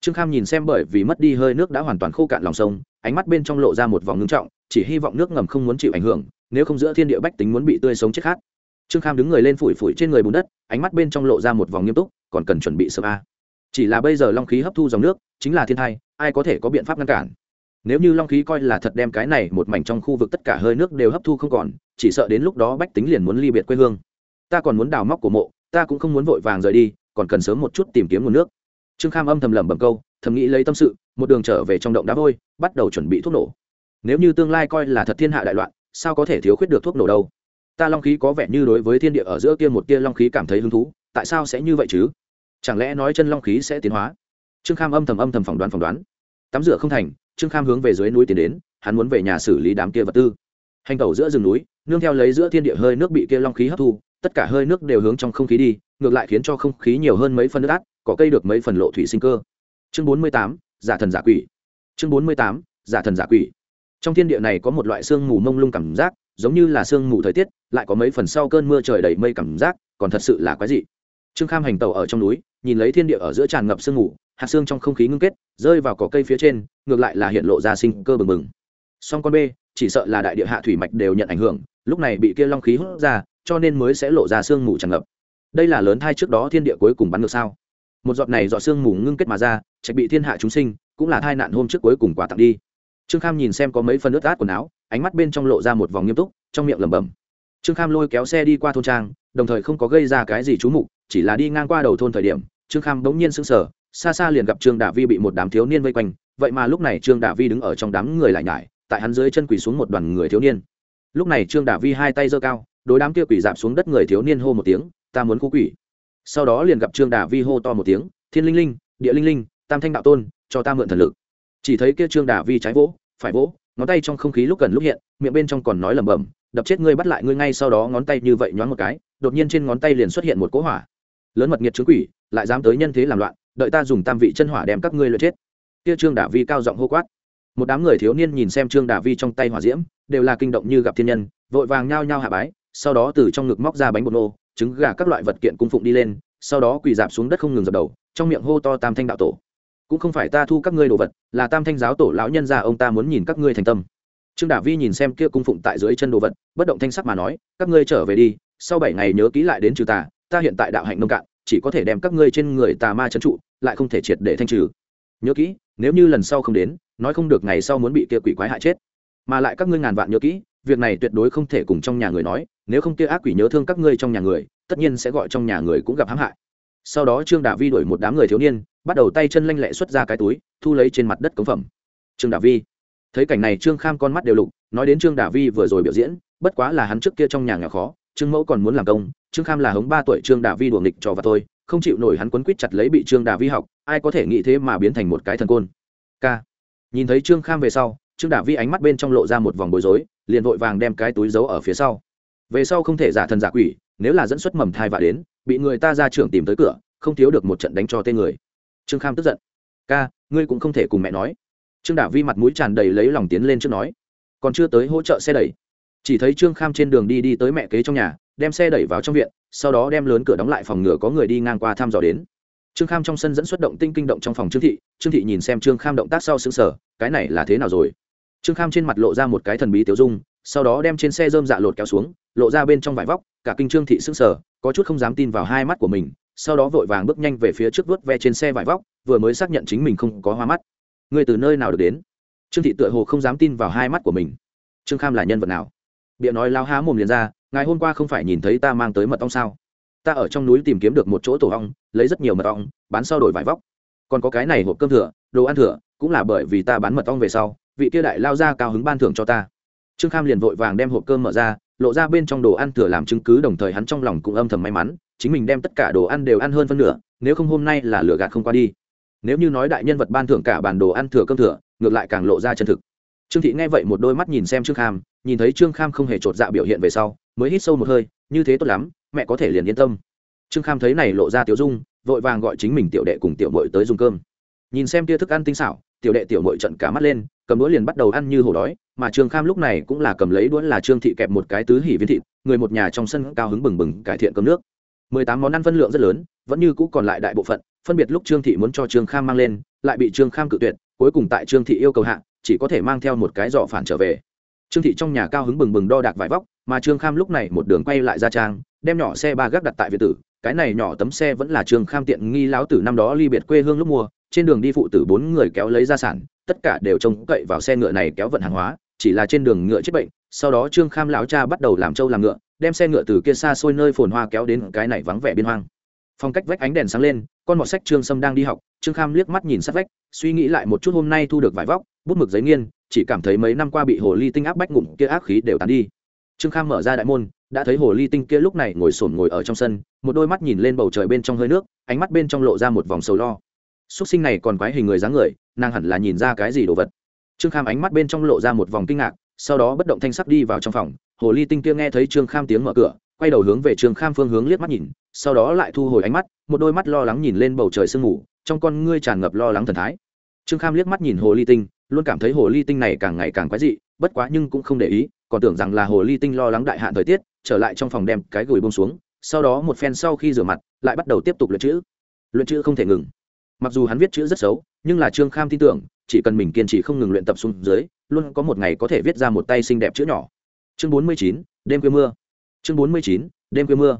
Trương kham nhìn xem bởi vì mất đi hơi nước đã hoàn toàn khô cạn lòng sông, ánh mắt bên trong lộ ra một vòng ngưng trọng, chỉ hy vọng nước ngầm không muốn chịu ảnh hưởng nếu không giữa thiên địa bách tính muốn bị tươi sống chết khát. Trương kham đứng người lên phủi phủi trên người bùn đất, ánh mắt bên trong lộ ra một vòng nghiêm túc, còn cần chuẩn bị sơ a. Chỉ là bây giờ long khí hấp thu dòng nước, chính là thiên thai, ai có thể có biện pháp ngăn cản? Nếu như long khí coi là thật đem cái này một mảnh trong khu vực tất cả hơi nước đều hấp thu không còn, chỉ sợ đến lúc đó bách tính liền muốn ly biệt quê hương. Ta còn muốn đào móc của mộ, ta cũng không muốn vội vàng rời đi, còn cần sớm một chút tìm kiếm nguồn nước. Trương kham âm thầm lẩm bẩm câu, thầm nghĩ lấy tâm sự, một đường trở về trong động đá vôi, bắt đầu chuẩn bị thuốc nổ. Nếu như tương lai coi là thật thiên hạ đại loạn sao có thể thiếu khuyết được thuốc nổ đâu? Ta long khí có vẻ như đối với thiên địa ở giữa kia một tia long khí cảm thấy hứng thú, tại sao sẽ như vậy chứ? Chẳng lẽ nói chân long khí sẽ tiến hóa? Trương kham âm thầm âm thầm phỏng đoán phỏng đoán. Tắm rửa không thành, trương kham hướng về dưới núi tiến đến, hắn muốn về nhà xử lý đám kia vật tư. Hành tẩu giữa rừng núi, nương theo lấy giữa thiên địa hơi nước bị kia long khí hấp thu, tất cả hơi nước đều hướng trong không khí đi, ngược lại khiến cho không khí nhiều hơn mấy phần nước át, có cây được mấy phần lộ thủy sinh cơ. Chương bốn mươi tám, giả thần giả quỷ. Chương bốn mươi tám, giả thần giả quỷ trong thiên địa này có một loại sương mù mông lung cảm giác, giống như là sương mù thời tiết, lại có mấy phần sau cơn mưa trời đầy mây cảm giác, còn thật sự là quái dị. Trương kham hành tàu ở trong núi, nhìn lấy thiên địa ở giữa tràn ngập sương mù, hạt xương trong không khí ngưng kết, rơi vào cỏ cây phía trên, ngược lại là hiện lộ ra sinh cơ bừng bừng. Song con b chỉ sợ là đại địa hạ thủy mạch đều nhận ảnh hưởng, lúc này bị kia long khí hút ra, cho nên mới sẽ lộ ra sương mù tràn ngập. Đây là lớn thai trước đó thiên địa cuối cùng bắn ngược sao? Một giọt này dọ sương mù ngưng kết mà ra trạch bị thiên hạ chúng sinh, cũng là thai nạn hôm trước cuối cùng quả tặng đi trương kham nhìn xem có mấy phần ướt át quần áo, ánh mắt bên trong lộ ra một vòng nghiêm túc, trong miệng lẩm bẩm. Trương kham lôi kéo xe đi qua thôn trang, đồng thời không có gây ra cái gì trú mục, chỉ là đi ngang qua đầu thôn thời điểm, trương kham bỗng nhiên sững sờ, xa xa liền gặp trương đả vi bị một đám thiếu niên vây quanh, vậy mà lúc này trương đả vi đứng ở trong đám người lại nhải, tại hắn dưới chân quỳ xuống một đoàn người thiếu niên. Lúc này trương đả vi hai tay giơ cao, đối đám kia quỳ dạp xuống đất người thiếu niên hô một tiếng, ta muốn khu quỷ. Sau đó liền gặp trương đả vi hô to một tiếng, thiên linh linh, địa linh linh, tam thanh đạo tôn, cho ta mượn thần lực chỉ thấy kia trương đả vi trái vỗ, phải vỗ, ngón tay trong không khí lúc gần lúc hiện, miệng bên trong còn nói lẩm bẩm, đập chết ngươi bắt lại ngươi ngay sau đó ngón tay như vậy nhoáng một cái, đột nhiên trên ngón tay liền xuất hiện một cỗ hỏa. Lớn mật nghiệt chứng quỷ, lại dám tới nhân thế làm loạn, đợi ta dùng tam vị chân hỏa đem các ngươi lượt chết. Kia trương đả vi cao giọng hô quát. Một đám người thiếu niên nhìn xem trương đả vi trong tay hỏa diễm, đều là kinh động như gặp thiên nhân, vội vàng nhao nhao hạ bái, sau đó từ trong ngực móc ra bánh bột nô, trứng gà các loại vật kiện cung phụng đi lên, sau đó quỳ dạp xuống đất không ngừng dập đầu, trong miệng hô to tam thanh đạo tổ cũng không phải ta thu các ngươi đồ vật, là tam thanh giáo tổ lão nhân già ông ta muốn nhìn các ngươi thành tâm. Trương đả vi nhìn xem kia cung phụng tại dưới chân đồ vật, bất động thanh sắc mà nói, các ngươi trở về đi, sau bảy ngày nhớ kỹ lại đến trừ tà ta hiện tại đạo hạnh nông cạn, chỉ có thể đem các ngươi trên người tà ma trấn trụ, lại không thể triệt để thanh trừ. Nhớ kỹ, nếu như lần sau không đến, nói không được ngày sau muốn bị kia quỷ quái hại chết. Mà lại các ngươi ngàn vạn nhớ kỹ, việc này tuyệt đối không thể cùng trong nhà người nói, nếu không kia ác quỷ nhớ thương các ngươi trong nhà người, tất nhiên sẽ gọi trong nhà người cũng gặp hãm hại sau đó trương đả vi đuổi một đám người thiếu niên, bắt đầu tay chân lanh lẹ xuất ra cái túi, thu lấy trên mặt đất cống phẩm. Trương đả vi. Thấy cảnh này trương kham con mắt đều lục, nói đến trương đả vi vừa rồi biểu diễn, bất quá là hắn trước kia trong nhà nghèo khó, trương mẫu còn muốn làm công, trương kham là hống ba tuổi trương đả vi đùa nghịch trò và tôi không chịu nổi hắn quấn quýt chặt lấy bị trương đả vi học, ai có thể nghĩ thế mà biến thành một cái thần côn. K nhìn thấy trương kham về sau, trương đả vi ánh mắt bên trong lộ ra một vòng bối rối, liền vội vàng đem cái túi giấu ở phía sau. Về sau không thể giả thần giả quỷ, nếu là dẫn xuất mầm thai và đến bị người ta ra trưởng tìm tới cửa, không thiếu được một trận đánh cho tên người. Trương kham tức giận. Ca, ngươi cũng không thể cùng mẹ nói. Trương đả vi mặt mũi tràn đầy lấy lòng tiến lên trước nói. Còn chưa tới hỗ trợ xe đẩy. Chỉ thấy trương kham trên đường đi đi tới mẹ kế trong nhà, đem xe đẩy vào trong viện, sau đó đem lớn cửa đóng lại phòng ngừa có người đi ngang qua thăm dò đến. Trương kham trong sân dẫn xuất động tinh kinh động trong phòng trương thị trương thị nhìn xem trương kham động tác sau xứng sở cái này là thế nào rồi? Trương kham trên mặt lộ ra một cái thần bí tiểu dung, sau đó đem trên xe dơm dạ lột kéo xuống lộ ra bên trong vải vóc cả kinh trương thị sững sờ, có chút không dám tin vào hai mắt của mình sau đó vội vàng bước nhanh về phía trước vớt ve trên xe vải vóc vừa mới xác nhận chính mình không có hoa mắt. Người từ nơi nào được đến? Trương thị tựa hồ không dám tin vào hai mắt của mình. Trương kham là nhân vật nào? Bịa nói lao há mồm liền ra ngày hôm qua không phải nhìn thấy ta mang tới mật ong sao? Ta ở trong núi tìm kiếm được một chỗ tổ ong lấy rất nhiều mật ong bán sau đổi vải vóc. Còn có cái này hộp cơm thừa đồ ăn thừa cũng là bởi vì ta bán mật ong về sau vị kia đại lao ra cao hứng ban thưởng cho ta. Trương kham liền vội vàng đem hộp cơm mở ra lộ ra bên trong đồ ăn thừa làm chứng cứ, đồng thời hắn trong lòng cũng âm thầm may mắn, chính mình đem tất cả đồ ăn đều ăn hơn phân nửa, nếu không hôm nay là lửa gạt không qua đi. Nếu như nói đại nhân vật ban thưởng cả bản đồ ăn thừa cơm thừa, ngược lại càng lộ ra chân thực. Trương thị nghe vậy một đôi mắt nhìn xem trương kham, nhìn thấy trương kham không hề chột dạ biểu hiện về sau, mới hít sâu một hơi, như thế tốt lắm, mẹ có thể liền yên tâm. Trương kham thấy này lộ ra tiểu dung, vội vàng gọi chính mình tiểu đệ cùng tiểu mội tới dùng cơm. Nhìn xem tia thức ăn tinh xảo, tiểu đệ tiểu mội trận cả mắt lên cầm đũa liền bắt đầu ăn như hổ đói, mà trương kham lúc này cũng là cầm lấy đũa là trương thị kẹp một cái tứ hỉ viên thịt, người một nhà trong sân cao hứng bừng bừng cải thiện cơm nước. Mười tám món ăn phân lượng rất lớn, vẫn như cũ còn lại đại bộ phận, phân biệt lúc trương thị muốn cho trương kham mang lên, lại bị trương kham cự tuyệt, cuối cùng tại trương thị yêu cầu hạ, chỉ có thể mang theo một cái giỏ phản trở về. Trương thị trong nhà cao hứng bừng bừng đo đạc vải vóc, mà trương kham lúc này một đường quay lại ra trang, đem nhỏ xe ba gác đặt tại việt tử, cái này nhỏ tấm xe vẫn là trương kham tiện nghi lão tử năm đó ly biệt quê hương lúc mua, trên đường đi phụ tử bốn người kéo lấy gia sản tất cả đều trông cậy vào xe ngựa này kéo vận hàng hóa, chỉ là trên đường ngựa chết bệnh, sau đó trương kham lão cha bắt đầu làm trâu làm ngựa, đem xe ngựa từ kia xa xôi nơi phồn hoa kéo đến cái này vắng vẻ biên hoang. Phong cách vách ánh đèn sáng lên, con mọt sách trương sâm đang đi học, trương kham liếc mắt nhìn sát vách, suy nghĩ lại một chút hôm nay thu được vải vóc, bút mực giấy nghiên, chỉ cảm thấy mấy năm qua bị hồ ly tinh áp bách ngụm kia ác khí đều tán đi. Trương kham mở ra đại môn, đã thấy hồ ly tinh kia lúc này ngồi sổn ngồi ở trong sân, một đôi mắt nhìn lên bầu trời bên trong hơi nước, ánh mắt bên trong lộ ra một vòng sầu lo. Xúc sinh này còn quái hình người dáng người nàng hẳn là nhìn ra cái gì đồ vật. Trương kham ánh mắt bên trong lộ ra một vòng kinh ngạc, sau đó bất động thanh sắc đi vào trong phòng. Hồ ly tinh kia nghe thấy trương kham tiếng mở cửa, quay đầu hướng về trương kham phương hướng liếc mắt nhìn, sau đó lại thu hồi ánh mắt, một đôi mắt lo lắng nhìn lên bầu trời sương mù, trong con ngươi tràn ngập lo lắng thần thái. Trương kham liếc mắt nhìn hồ ly tinh, luôn cảm thấy hồ ly tinh này càng ngày càng quái dị, bất quá nhưng cũng không để ý, còn tưởng rằng là hồ ly tinh lo lắng đại hạn thời tiết, trở lại trong phòng đem cái gửi bông xuống, sau đó một phen sau khi rửa mặt, lại bắt đầu tiếp tục luyện chữ. Luyện chữ không thể ngừng mặc dù hắn viết chữ rất xấu, nhưng là trương kham tin tưởng, chỉ cần mình kiên trì không ngừng luyện tập xuống dưới, luôn có một ngày có thể viết ra một tay xinh đẹp chữ nhỏ. Chương bốn mươi chín, đêm quê mưa. Chương bốn mươi chín, đêm quê mưa.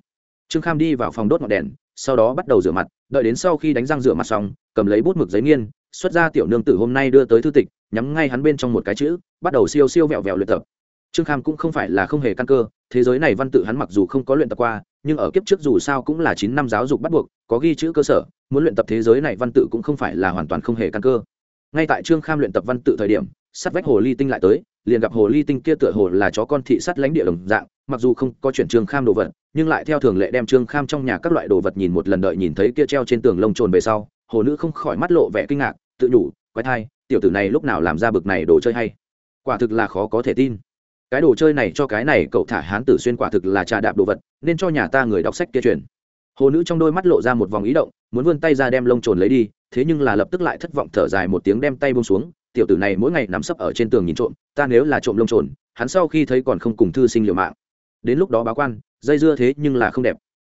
Trương kham đi vào phòng đốt ngọn đèn, sau đó bắt đầu rửa mặt, đợi đến sau khi đánh răng rửa mặt xong, cầm lấy bút mực giấy nghiên, xuất ra tiểu nương tử hôm nay đưa tới thư tịch, nhắm ngay hắn bên trong một cái chữ, bắt đầu siêu siêu vẹo vẹo luyện tập trương kham cũng không phải là không hề căn cơ, thế giới này văn tự hắn mặc dù không có luyện tập qua, nhưng ở kiếp trước dù sao cũng là chín năm giáo dục bắt buộc, có ghi chữ cơ sở, muốn luyện tập thế giới này văn tự cũng không phải là hoàn toàn không hề căn cơ. Ngay tại trương kham luyện tập văn tự thời điểm, sắt vách hồ ly tinh lại tới, liền gặp hồ ly tinh kia tựa hồ là chó con thị sắt lãnh địa đồng dạng, mặc dù không có chuyển trương kham đồ vật, nhưng lại theo thường lệ đem trương kham trong nhà các loại đồ vật nhìn một lần đợi nhìn thấy kia treo trên tường lông trồn về sau, hồ nữ không khỏi mắt lộ vẻ kinh ngạc, tự nhủ, quái thai, tiểu tử này lúc nào làm ra bực này đồ chơi hay? Quả thực là khó có thể tin cái đồ chơi này cho cái này cậu thả hán tử xuyên quả thực là trà đạp đồ vật, nên cho nhà ta người đọc sách kia truyền. Hồ nữ trong đôi mắt lộ ra một vòng ý động, muốn vươn tay ra đem lông trồn lấy đi, thế nhưng là lập tức lại thất vọng thở dài một tiếng đem tay buông xuống, tiểu tử này mỗi ngày nằm sấp ở trên tường nhìn trộm, ta nếu là trộm lông trồn, hắn sau khi thấy còn không cùng thư sinh liều mạng. Đến lúc đó báo quan, dây dưa thế nhưng là không đẹp.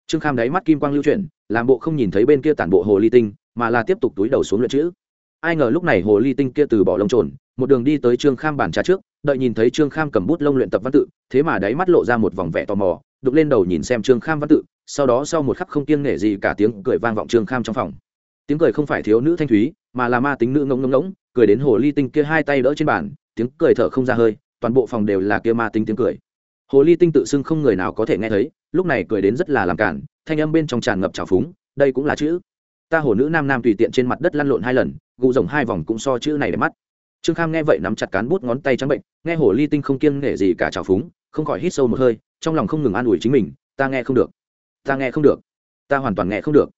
Trương kham đáy mắt kim quang lưu chuyển, làm bộ không nhìn thấy bên kia tản bộ hồ ly tinh, mà là tiếp tục túi đầu xuống lượt chữ. Ai ngờ lúc này hồ ly tinh kia từ bỏ lông trồn, một đường đi tới trương kham bàn trà trước đợi nhìn thấy trương kham cầm bút lông luyện tập văn tự, thế mà đáy mắt lộ ra một vòng vẻ tò mò, đục lên đầu nhìn xem trương kham văn tự, sau đó sau một khắc không kiêng nể gì cả tiếng cười vang vọng trương kham trong phòng. Tiếng cười không phải thiếu nữ thanh thúy, mà là ma tính nữ ngông ngông ngỗng, cười đến hồ ly tinh kia hai tay đỡ trên bàn, tiếng cười thở không ra hơi, toàn bộ phòng đều là kia ma tính tiếng cười. Hồ ly tinh tự xưng không người nào có thể nghe thấy, lúc này cười đến rất là làm cản, thanh âm bên trong tràn ngập trào phúng, đây cũng là chữ. Ta hồ nữ nam nam tùy tiện trên mặt đất lăn lộn hai lần, gù rồng hai vòng cũng so chữ này để mắt trương kham nghe vậy nắm chặt cán bút ngón tay trắng bệnh, nghe hồ ly tinh không kiêng nể gì cả trào phúng, không khỏi hít sâu một hơi, trong lòng không ngừng an ủi chính mình, ta nghe không được, ta nghe không được, ta hoàn toàn nghe không được.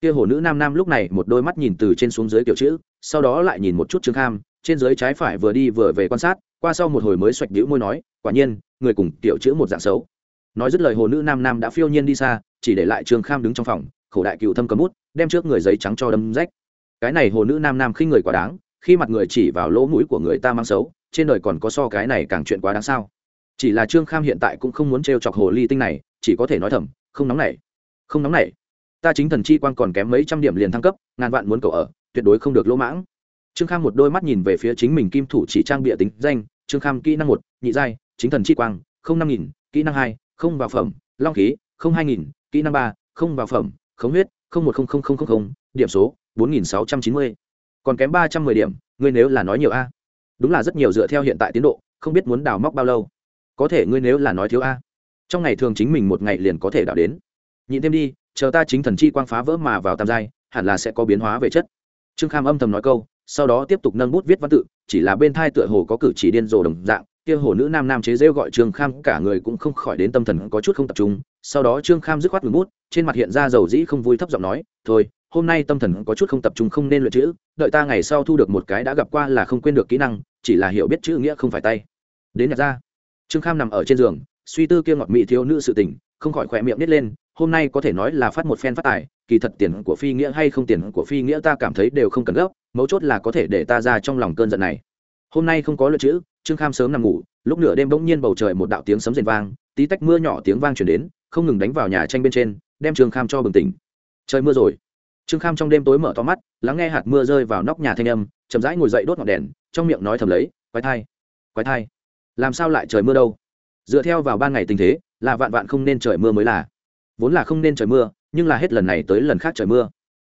Kia hồ nữ nam nam lúc này một đôi mắt nhìn từ trên xuống dưới kiểu chữ, sau đó lại nhìn một chút trương kham, trên dưới trái phải vừa đi vừa về quan sát, qua sau một hồi mới xoạch đĩu môi nói, quả nhiên, người cùng tiểu chữ một dạng xấu. Nói dứt lời hồ nữ nam nam đã phiêu nhiên đi xa, chỉ để lại trương kham đứng trong phòng, khổ đại cựu thâm cấm bút, đem trước người giấy trắng cho đâm rách. Cái này hồ nữ nam nam khi người quá đáng khi mặt người chỉ vào lỗ mũi của người ta mang xấu, trên đời còn có so cái này càng chuyện quá đáng sao? Chỉ là trương kham hiện tại cũng không muốn t chọc hồ ly tinh này, chỉ có thể nói thầm, không nóng nảy. Không nóng nảy. Ta chính thần chi quan còn kém mấy trăm điểm liền thăng cấp, ngàn vạn muốn cậu ở, tuyệt đối không được lỗ mãng. Trương kham một đôi mắt nhìn về phía chính mình kim thủ chỉ trang bịa tính danh, trương kham kỹ năng một, nhị giai, chính thần chi quang, không năm nghìn, kỹ năng hai, không vào phẩm, long khí, không hai nghìn, kỹ năng ba, không vào phẩm, khống huyết, không một không không không không không, điểm số, bốn nghìn sáu trăm chín mươi còn kém ba trăm mười điểm, ngươi nếu là nói nhiều a. Đúng là rất nhiều dựa theo hiện tại tiến độ, không biết muốn đào móc bao lâu. Có thể ngươi nếu là nói thiếu a. Trong ngày thường chính mình một ngày liền có thể đào đến. Nhịn thêm đi, chờ ta chính thần chi quang phá vỡ mà vào tam giai, hẳn là sẽ có biến hóa về chất. Trương kham âm thầm nói câu, sau đó tiếp tục nâng bút viết văn tự, chỉ là bên thai tựa hồ có cử chỉ điên rồ đồng dạng, kia hồ nữ nam nam chế rêu gọi trương kham, cả người cũng không khỏi đến tâm thần có chút không tập trung. Sau đó trương kham dứt khoát ngừng bút, trên mặt hiện ra dầu dĩ không vui thấp giọng nói, thôi hôm nay tâm thần có chút không tập trung không nên luyện chữ, đợi ta ngày sau thu được một cái đã gặp qua là không quên được kỹ năng, chỉ là hiểu biết chữ nghĩa không phải tay. Đến nhà ra. Trương kham nằm ở trên giường, suy tư kia ngọt mị thiếu nữ sự tình, không khỏi khỏe miệng nít lên, hôm nay có thể nói là phát một phen phát tài, kỳ thật tiền của phi nghĩa hay không tiền của phi nghĩa ta cảm thấy đều không cần gấp, mấu chốt là có thể để ta ra trong lòng cơn giận này. Hôm nay không có luyện chữ, trương kham sớm nằm ngủ, lúc nửa đêm bỗng nhiên bầu trời một đạo tiếng sấm rền vang, tí tách mưa nhỏ tiếng vang chuyển đến, không ngừng đánh vào nhà tranh bên trên, đem trương kham cho bừng tỉnh. Trời mưa rồi trương kham trong đêm tối mở to mắt, lắng nghe hạt mưa rơi vào nóc nhà thanh âm, chậm rãi ngồi dậy đốt ngọn đèn, trong miệng nói thầm lấy, quái thai quái thai, làm sao lại trời mưa đâu? Dựa theo vào ban ngày tình thế, là vạn vạn không nên trời mưa mới là. Vốn là không nên trời mưa, nhưng là hết lần này tới lần khác trời mưa.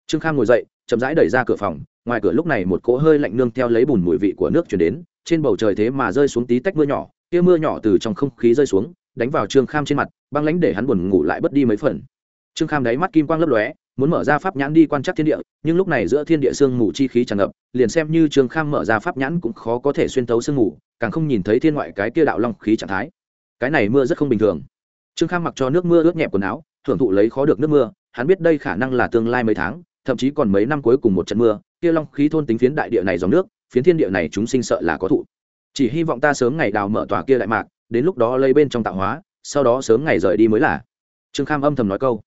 Trương kham ngồi dậy, chậm rãi đẩy ra cửa phòng, ngoài cửa lúc này một cỗ hơi lạnh nương theo lấy bùn mùi vị của nước chuyển đến, trên bầu trời thế mà rơi xuống tí tách mưa nhỏ, kia mưa nhỏ từ trong không khí rơi xuống, đánh vào trương kham trên mặt, băng lánh để hắn buồn ngủ lại bất đi mấy phần. Trương kham đáy mắt kim quang lấp lóe muốn mở ra pháp nhãn đi quan trắc thiên địa, nhưng lúc này giữa thiên địa sương mù chi khí tràn ngập, liền xem như trương kham mở ra pháp nhãn cũng khó có thể xuyên tấu sương mù, càng không nhìn thấy thiên ngoại cái kia đạo long khí trạng thái. Cái này mưa rất không bình thường. Trương kham mặc cho nước mưa ướt nhẹp quần áo, thưởng thụ lấy khó được nước mưa, hắn biết đây khả năng là tương lai mấy tháng, thậm chí còn mấy năm cuối cùng một trận mưa, kia long khí thôn tính phiến đại địa này dòng nước, phiến thiên địa này chúng sinh sợ là có thụ. Chỉ hy vọng ta sớm ngày đào mở tòa kia đại mạc, đến lúc đó lấy bên trong tạo hóa, sau đó sớm ngày rời đi mới là. Trương kham âm thầm nói câu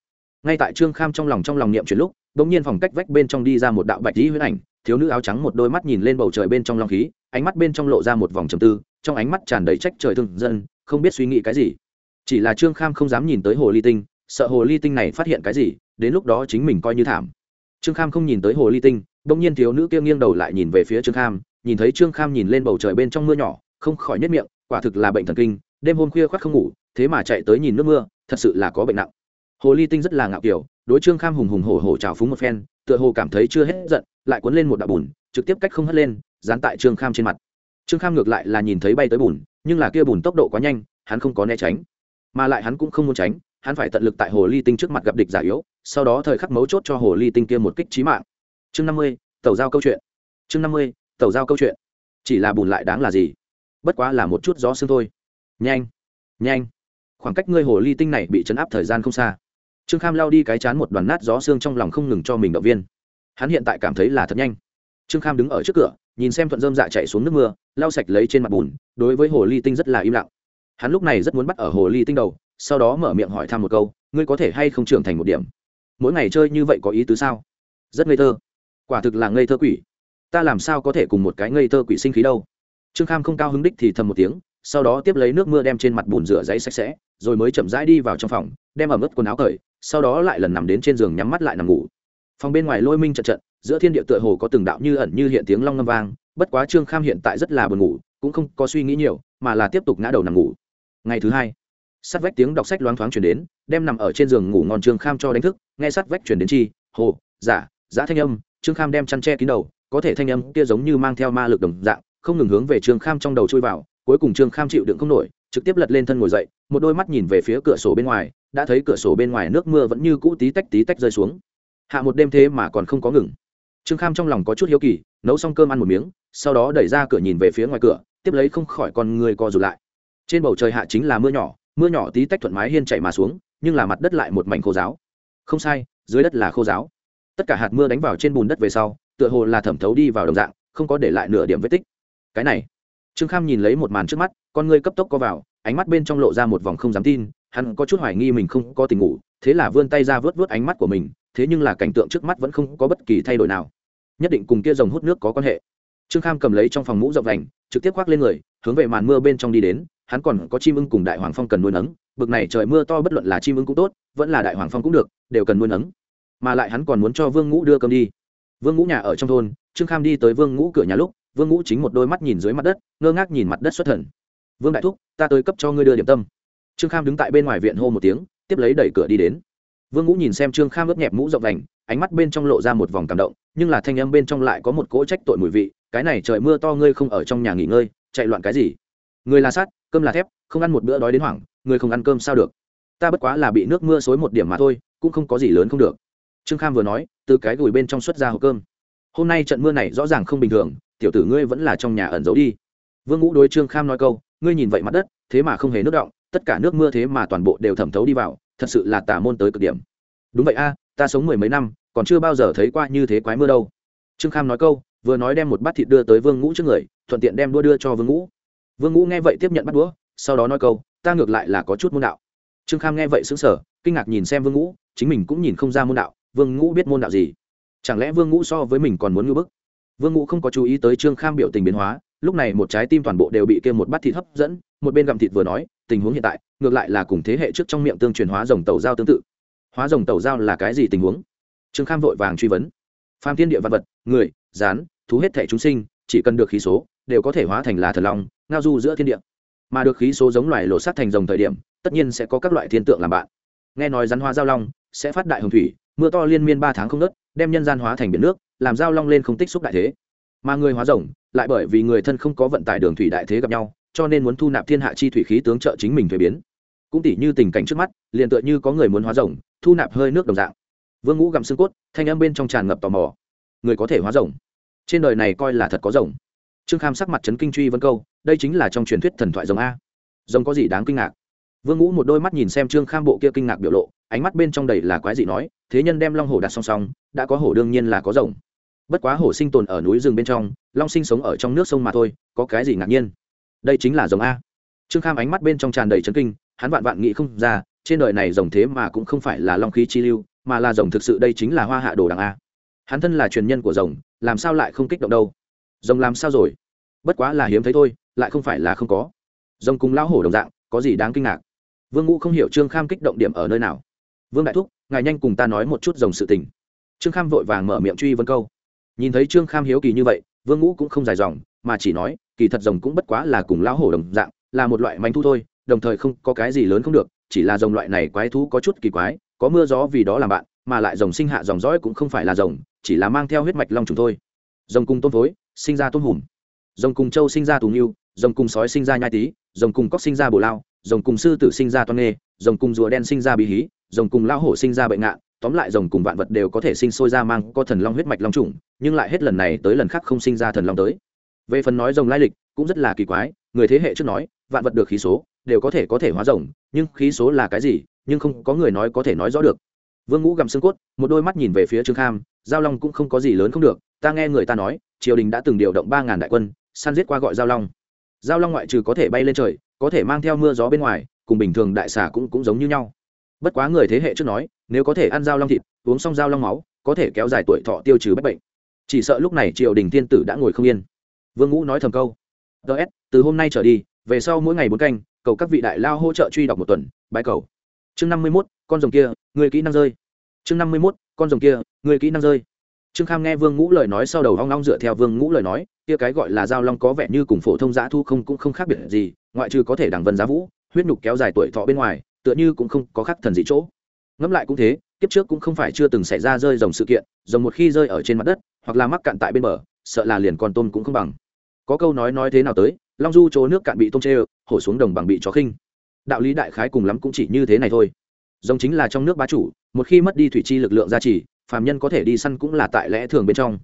ngay tại trương kham trong lòng trong lòng niệm chuyển lúc đ ỗ n g nhiên phòng cách vách bên trong đi ra một đạo bạch dĩ huyết ảnh, thiếu nữ áo trắng một đôi mắt nhìn lên bầu trời bên trong long khí, ánh mắt bên trong lộ ra một vòng trầm tư, trong ánh mắt tràn đầy trách trời thương dân, không biết suy nghĩ cái gì. Chỉ là trương kham không dám nhìn tới hồ ly tinh, sợ hồ ly tinh này phát hiện cái gì, đến lúc đó chính mình coi như thảm. Trương kham không nhìn tới hồ ly tinh đ ỗ n g nhiên thiếu nữ kia nghiêng đầu lại nhìn về phía trương kham, nhìn thấy trương kham nhìn lên bầu trời bên trong mưa nhỏ, không khỏi nhất miệng, quả thực là bệnh thần kinh, đêm hôm khuya khoác không ngủ, thế mà chạy tới nhìn nước mưa, thật sự là có bệnh nặng hồ ly tinh rất là ngạo kiểu, đối trương kham hùng hùng hổ hổ trào phúng một phen, tựa hồ cảm thấy chưa hết giận, lại cuốn lên một đạo bùn, trực tiếp cách không hất lên, dán tại trương kham trên mặt. Trương kham ngược lại là nhìn thấy bay tới bùn, nhưng là kia bùn tốc độ quá nhanh, hắn không có né tránh. Mà lại hắn cũng không muốn tránh, hắn phải tận lực tại hồ ly tinh trước mặt gặp địch giả yếu, sau đó thời khắc mấu chốt cho hồ ly tinh kia một kích trí mạng. Chương năm mươi tàu giao câu chuyện. Chương năm mươi tàu giao câu chuyện. Chỉ là bùn lại đáng là gì? Bất quá là một chút gió sương thôi. Nhanh nhanh. Khoảng cách ngươi hồ ly tinh này bị chấn áp thời gian không xa trương kham lao đi cái chán một đoàn nát gió xương trong lòng không ngừng cho mình động viên. Hắn hiện tại cảm thấy là thật nhanh. Trương kham đứng ở trước cửa, nhìn xem thuận dơm dạ chạy xuống nước mưa, lau sạch lấy trên mặt bùn, đối với hồ ly tinh rất là im lặng. Hắn lúc này rất muốn bắt ở hồ ly tinh đầu, sau đó mở miệng hỏi thăm một câu, ngươi có thể hay không trưởng thành một điểm? Mỗi ngày chơi như vậy có ý tứ sao? Rất ngây thơ. Quả thực là ngây thơ quỷ. Ta làm sao có thể cùng một cái ngây thơ quỷ sinh khí đâu? Trương kham không cao hứng đích thì thầm một tiếng, sau đó tiếp lấy nước mưa đem trên mặt bùn rửa giấy sạch sẽ, rồi mới chậm rãi đi vào trong phòng, đem ẩm ướt quần áo cởi sau đó lại lần nằm đến trên giường nhắm mắt lại nằm ngủ. Phòng bên ngoài lôi minh trận trận, giữa thiên địa tựa hồ có từng đạo như ẩn như hiện tiếng long ngâm vang, bất quá trương kham hiện tại rất là buồn ngủ, cũng không có suy nghĩ nhiều, mà là tiếp tục ngã đầu nằm ngủ. Ngày thứ hai sát vách tiếng đọc sách loáng thoáng chuyển đến, đem nằm ở trên giường ngủ ngon trương kham cho đánh thức, nghe sát vách chuyển đến chi, hồ, giả giả thanh âm, trương kham đem chăn che kín đầu, có thể thanh âm kia giống như mang theo ma lực đồng dạng, không ngừng hướng về trương kham trong đầu chui vào, cuối cùng trương kham chịu đựng không nổi trực tiếp lật lên thân ngồi dậy, một đôi mắt nhìn về phía cửa sổ bên ngoài, đã thấy cửa sổ bên ngoài nước mưa vẫn như cũ tí tách tí tách rơi xuống. Hạ một đêm thế mà còn không có ngừng. Trương kham trong lòng có chút hiếu kỳ, nấu xong cơm ăn một miếng, sau đó đẩy ra cửa nhìn về phía ngoài cửa, tiếp lấy không khỏi con người co rụt lại. Trên bầu trời hạ chính là mưa nhỏ mưa nhỏ tí tách thuận mái hiên chạy mà xuống, nhưng là mặt đất lại một mảnh khô giáo. Không sai, dưới đất là khô giáo. Tất cả hạt mưa đánh vào trên bùn đất về sau, tựa hồ là thẩm thấu đi vào đồng dạng, không có để lại nửa điểm vết tích. Cái này trương kham nhìn lấy một màn trước mắt, con ngươi cấp tốc co vào, ánh mắt bên trong lộ ra một vòng không dám tin, hắn có chút hoài nghi mình không có tình ngủ, thế là vươn tay ra vớt vớt ánh mắt của mình, thế nhưng là cảnh tượng trước mắt vẫn không có bất kỳ thay đổi nào. Nhất định cùng kia dòng hút nước có quan hệ. Trương kham cầm lấy trong phòng mũ rộng vành, trực tiếp khoác lên người, hướng về màn mưa bên trong đi đến, hắn còn có chim ưng cùng đại hoàng phong cần nuôi nấng, bực này trời mưa to bất luận là chim ưng cũng tốt, vẫn là đại hoàng phong cũng được, đều cần nuôi nấng. Mà lại hắn còn muốn cho vương ngũ đưa cơm đi. Vương ngũ nhà ở trong thôn, trương kham đi tới vương ngũ cửa nhà lúc vương ngũ chính một đôi mắt nhìn dưới mặt đất, ngơ ngác nhìn mặt đất xuất thần. Vương đại thúc, ta tới cấp cho ngươi đưa điểm tâm. Trương kham đứng tại bên ngoài viện hô một tiếng, tiếp lấy đẩy cửa đi đến. Vương ngũ nhìn xem trương kham ướp nhẹp mũ rộng đành ánh mắt bên trong lộ ra một vòng cảm động, nhưng là thanh âm bên trong lại có một cỗ trách tội mùi vị, cái này trời mưa to ngươi không ở trong nhà nghỉ ngơi, chạy loạn cái gì? Người là sát cơm là thép, không ăn một bữa đói đến hoảng, người không ăn cơm sao được? Ta bất quá là bị nước mưa xối một điểm mà thôi, cũng không có gì lớn không được. Trương kham vừa nói, từ cái gùi bên trong xuất ra hộp cơm hôm nay trận mưa này rõ ràng không bình thường, tiểu tử ngươi vẫn là trong nhà ẩn giấu đi. Vương ngũ đối trương kham nói câu, ngươi nhìn vậy mặt đất, thế mà không hề nước động, tất cả nước mưa thế mà toàn bộ đều thẩm thấu đi vào, thật sự là tà môn tới cực điểm. Đúng vậy a, ta sống mười mấy năm, còn chưa bao giờ thấy qua như thế quái mưa đâu. Trương kham nói câu, vừa nói đem một bát thịt đưa tới vương ngũ trước người, thuận tiện đem đua đưa cho vương ngũ. Vương ngũ nghe vậy tiếp nhận bắt đũa, sau đó nói câu, ta ngược lại là có chút môn đạo. Trương kham nghe vậy xứng sở kinh ngạc nhìn xem vương ngũ, chính mình cũng nhìn không ra môn đạo, vương ngũ biết môn đạo gì chẳng lẽ vương ngũ so với mình còn muốn ngưỡng bức? Vương ngũ không có chú ý tới trương kham biểu tình biến hóa, lúc này một trái tim toàn bộ đều bị kêu một bát thịt hấp dẫn, một bên gặm thịt vừa nói, tình huống hiện tại, ngược lại là cùng thế hệ trước trong miệng tương truyền hóa rồng tàu giao tương tự. Hóa rồng tàu giao là cái gì tình huống? Trương kham vội vàng truy vấn. Phàm thiên địa vật vật, người, rán, thú hết thể chúng sinh, chỉ cần được khí số, đều có thể hóa thành là thần long, ngao du giữa thiên địa. Mà được khí số giống loài lộ sát thành rồng thời điểm, tất nhiên sẽ có các loại thiên tượng làm bạn. Nghe nói rắn hoa giao long, sẽ phát đại hồng thủy mưa to liên miên ba tháng không nớt đem nhân gian hóa thành biển nước, làm giao long lên không tích xúc đại thế. Mà người hóa rồng, lại bởi vì người thân không có vận tải đường thủy đại thế gặp nhau, cho nên muốn thu nạp thiên hạ chi thủy khí tướng trợ chính mình thuế biến. Cũng tỉ như tình cảnh trước mắt, liền tựa như có người muốn hóa rồng, thu nạp hơi nước đồng dạng. Vương ngũ gặm xương cốt, thanh âm bên trong tràn ngập tò mò. Người có thể hóa rồng? Trên đời này coi là thật có rồng. Trương kham sắc mặt trấn kinh truy vân câu, đây chính là trong truyền thuyết thần thoại rồng a. Rồng có gì đáng kinh ngạc? Vương ngũ một đôi mắt nhìn xem trương kham bộ kia kinh ngạc biểu lộ, ánh mắt bên trong đầy là quái dị nói, thế nhân đem long hổ đặt song song, đã có hổ đương nhiên là có rồng. Bất quá hổ sinh tồn ở núi rừng bên trong, long sinh sống ở trong nước sông mà thôi, có cái gì ngạc nhiên? Đây chính là rồng a. Trương kham ánh mắt bên trong tràn đầy trấn kinh, hắn vạn vạn nghĩ không ra, trên đời này rồng thế mà cũng không phải là long khí chi lưu, mà là rồng thực sự đây chính là hoa hạ đồ đằng a. Hắn thân là truyền nhân của rồng, làm sao lại không kích động đâu? Rồng làm sao rồi? Bất quá là hiếm thấy thôi, lại không phải là không có. Rồng cùng lão hổ đồng dạng, có gì đáng kinh ngạc? Vương ngũ không hiểu trương kham kích động điểm ở nơi nào. Vương đại thúc, ngài nhanh cùng ta nói một chút dòng sự tình. Trương kham vội vàng mở miệng truy vấn câu. Nhìn thấy trương kham hiếu kỳ như vậy, vương ngũ cũng không dài dòng, mà chỉ nói, kỳ thật rồng cũng bất quá là cùng lão hổ đồng dạng, là một loại manh thu thôi, đồng thời không có cái gì lớn không được, chỉ là rồng loại này quái thú có chút kỳ quái, có mưa gió vì đó làm bạn, mà lại rồng sinh hạ dòng dõi cũng không phải là rồng, chỉ là mang theo huyết mạch long trùng thôi. Rồng cùng tôm phối sinh ra tôm hùm. Rồng cùng châu sinh ra tù nghiêu rồng cùng sói sinh ra nhai tý, rồng cùng cóc sinh ra bồ lao rồng cùng sư tử sinh ra toan nghê, rồng cùng rùa đen sinh ra bí hí, rồng cùng lão hổ sinh ra bệnh ngạn, tóm lại rồng cùng vạn vật đều có thể sinh sôi ra mang có thần long huyết mạch long trùng nhưng lại hết lần này tới lần khác không sinh ra thần long tới. Về phần nói rồng lai lịch, cũng rất là kỳ quái, người thế hệ trước nói, vạn vật được khí số, đều có thể có thể hóa rồng, nhưng khí số là cái gì, nhưng không có người nói có thể nói rõ được. Vương ngũ gầm xương cốt, một đôi mắt nhìn về phía trương kham, giao long cũng không có gì lớn không được, ta nghe người ta nói, triều đình đã từng điều động ba ngàn đại quân, săn giết qua gọi giao long giao long ngoại trừ có thể bay lên trời, có thể mang theo mưa gió bên ngoài, cùng bình thường đại xà cũng cũng giống như nhau. Bất quá người thế hệ trước nói, nếu có thể ăn giao long thịt, uống xong giao long máu, có thể kéo dài tuổi thọ tiêu trừ bách bệnh. Chỉ sợ lúc này triều đình tiên tử đã ngồi không yên. Vương ngũ nói thầm câu. Ts từ hôm nay trở đi, về sau mỗi ngày bốn canh, cầu các vị đại lao hỗ trợ truy đọc một tuần bãi cầu. Chương năm mươi mốt, con rồng kia, người kỹ năng rơi. Chương năm mươi mốt, con rồng kia, người kỹ năng rơi trương kham nghe vương ngũ lời nói sau đầu hoang long dựa theo vương ngũ lời nói, kia cái gọi là giao long có vẻ như cùng phổ thông giã thu không cũng không khác biệt gì, ngoại trừ có thể đằng vân giá vũ, huyết nhục kéo dài tuổi thọ bên ngoài, tựa như cũng không có khác thần gì chỗ. Ngẫm lại cũng thế, kiếp trước cũng không phải chưa từng xảy ra rơi dòng sự kiện dòng một khi rơi ở trên mặt đất, hoặc là mắc cạn tại bên bờ, sợ là liền con tôm cũng không bằng. Có câu nói nói thế nào tới, long du chỗ nước cạn bị tôm chê, hổ xuống đồng bằng bị chó khinh. Đạo lý đại khái cùng lắm cũng chỉ như thế này thôi. Rồng chính là trong nước bá chủ, một khi mất đi thủy chi lực lượng gia trì phàm nhân có thể đi săn cũng là tại lẽ thường bên trong.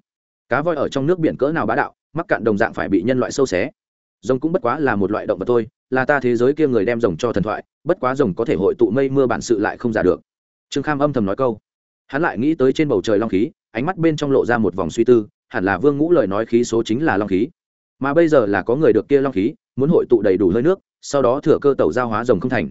Cá voi ở trong nước biển cỡ nào bá đạo, mắc cạn đồng dạng phải bị nhân loại sâu xé. Rồng cũng bất quá là một loại động vật thôi, là ta thế giới kia người đem rồng cho thần thoại, bất quá rồng có thể hội tụ mây mưa bản sự lại không giả được. Trương kham âm thầm nói câu. Hắn lại nghĩ tới trên bầu trời long khí, ánh mắt bên trong lộ ra một vòng suy tư, hẳn là vương ngũ lời nói khí số chính là long khí. Mà bây giờ là có người được kia long khí, muốn hội tụ đầy đủ hơi nước, sau đó thừa cơ tẩu giao hóa rồng không thành.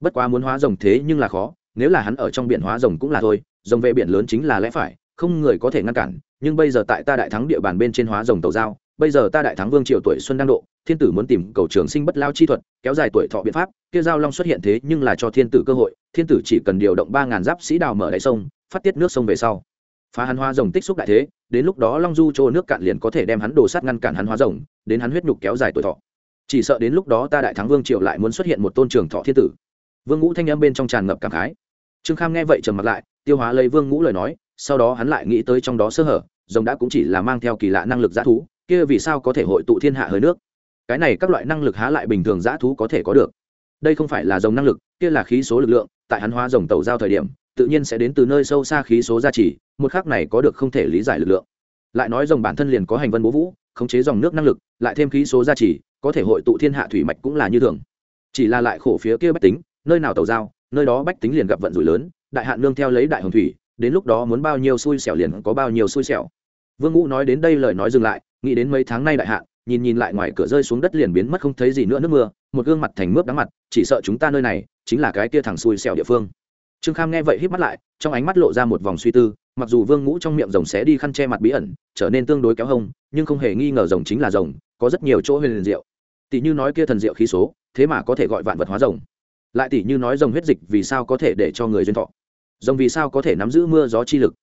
Bất quá muốn hóa rồng thế nhưng là khó, nếu là hắn ở trong biển hóa rồng cũng là thôi rồng về biển lớn chính là lẽ phải, không người có thể ngăn cản, nhưng bây giờ tại ta đại thắng địa bàn bên trên hóa rồng tàu giao, bây giờ ta đại thắng vương triều tuổi xuân đang độ, thiên tử muốn tìm cầu trường sinh bất lao chi thuật, kéo dài tuổi thọ biện pháp, kia giao long xuất hiện thế nhưng là cho thiên tử cơ hội, thiên tử chỉ cần điều động ba ngàn giáp sĩ đào mở đáy sông, phát tiết nước sông về sau. Phá hắn hoa rồng tích xúc đại thế, đến lúc đó long du chỗ nước cạn liền có thể đem hắn đồ sát ngăn cản hắn hóa rồng, đến hắn huyết nhục kéo dài tuổi thọ. Chỉ sợ đến lúc đó ta đại thắng vương triều lại muốn xuất hiện một tôn trường thọ thiên tử. Vương ngũ thanh âm bên trong tràn ngập cảm khái. Trương kham nghe vậy trầm mặt lại tiêu hóa lấy vương ngũ lời nói, sau đó hắn lại nghĩ tới trong đó sơ hở rồng đã cũng chỉ là mang theo kỳ lạ năng lực g thú, kia vì sao có thể hội tụ thiên hạ hơi nước? Cái này các loại năng lực há lại bình thường g thú có thể có được. Đây không phải là rồng năng lực, kia là khí số lực lượng, tại hắn hóa rồng tàu giao thời điểm, tự nhiên sẽ đến từ nơi sâu xa khí số gia trì, một khác này có được không thể lý giải lực lượng. Lại nói rồng bản thân liền có hành vân bố vũ, khống chế dòng nước năng lực, lại thêm khí số gia trì, có thể hội tụ thiên hạ thủy mạch cũng là như thường. Chỉ là lại khổ phía kia bách tính, nơi nào tàu giao, nơi đó bách tính liền gặp vận rủi lớn đại hạn nương theo lấy đại hồng thủy, đến lúc đó muốn bao nhiêu xui xẻo liền có bao nhiêu xui xẻo. Vương ngũ nói đến đây lời nói dừng lại, nghĩ đến mấy tháng nay đại hạn, nhìn nhìn lại ngoài cửa rơi xuống đất liền biến mất không thấy gì nữa nước mưa, một gương mặt thành mướp đắng mặt, chỉ sợ chúng ta nơi này chính là cái kia thẳng xui xẻo địa phương. Trương kham nghe vậy hít mắt lại, trong ánh mắt lộ ra một vòng suy tư, mặc dù vương ngũ trong miệng rồng xé đi khăn che mặt bí ẩn, trở nên tương đối kéo hông, nhưng không hề nghi ngờ rồng chính là rồng, có rất nhiều chỗ huyền liền diệu. Tỷ như nói kia thần diệu khí số, thế mà có thể gọi vạn vật hóa rồng. Lại tỷ như nói rồng huyết dịch vì sao có thể để cho người duyên thọ rồng vì sao có thể nắm giữ mưa gió chi lực?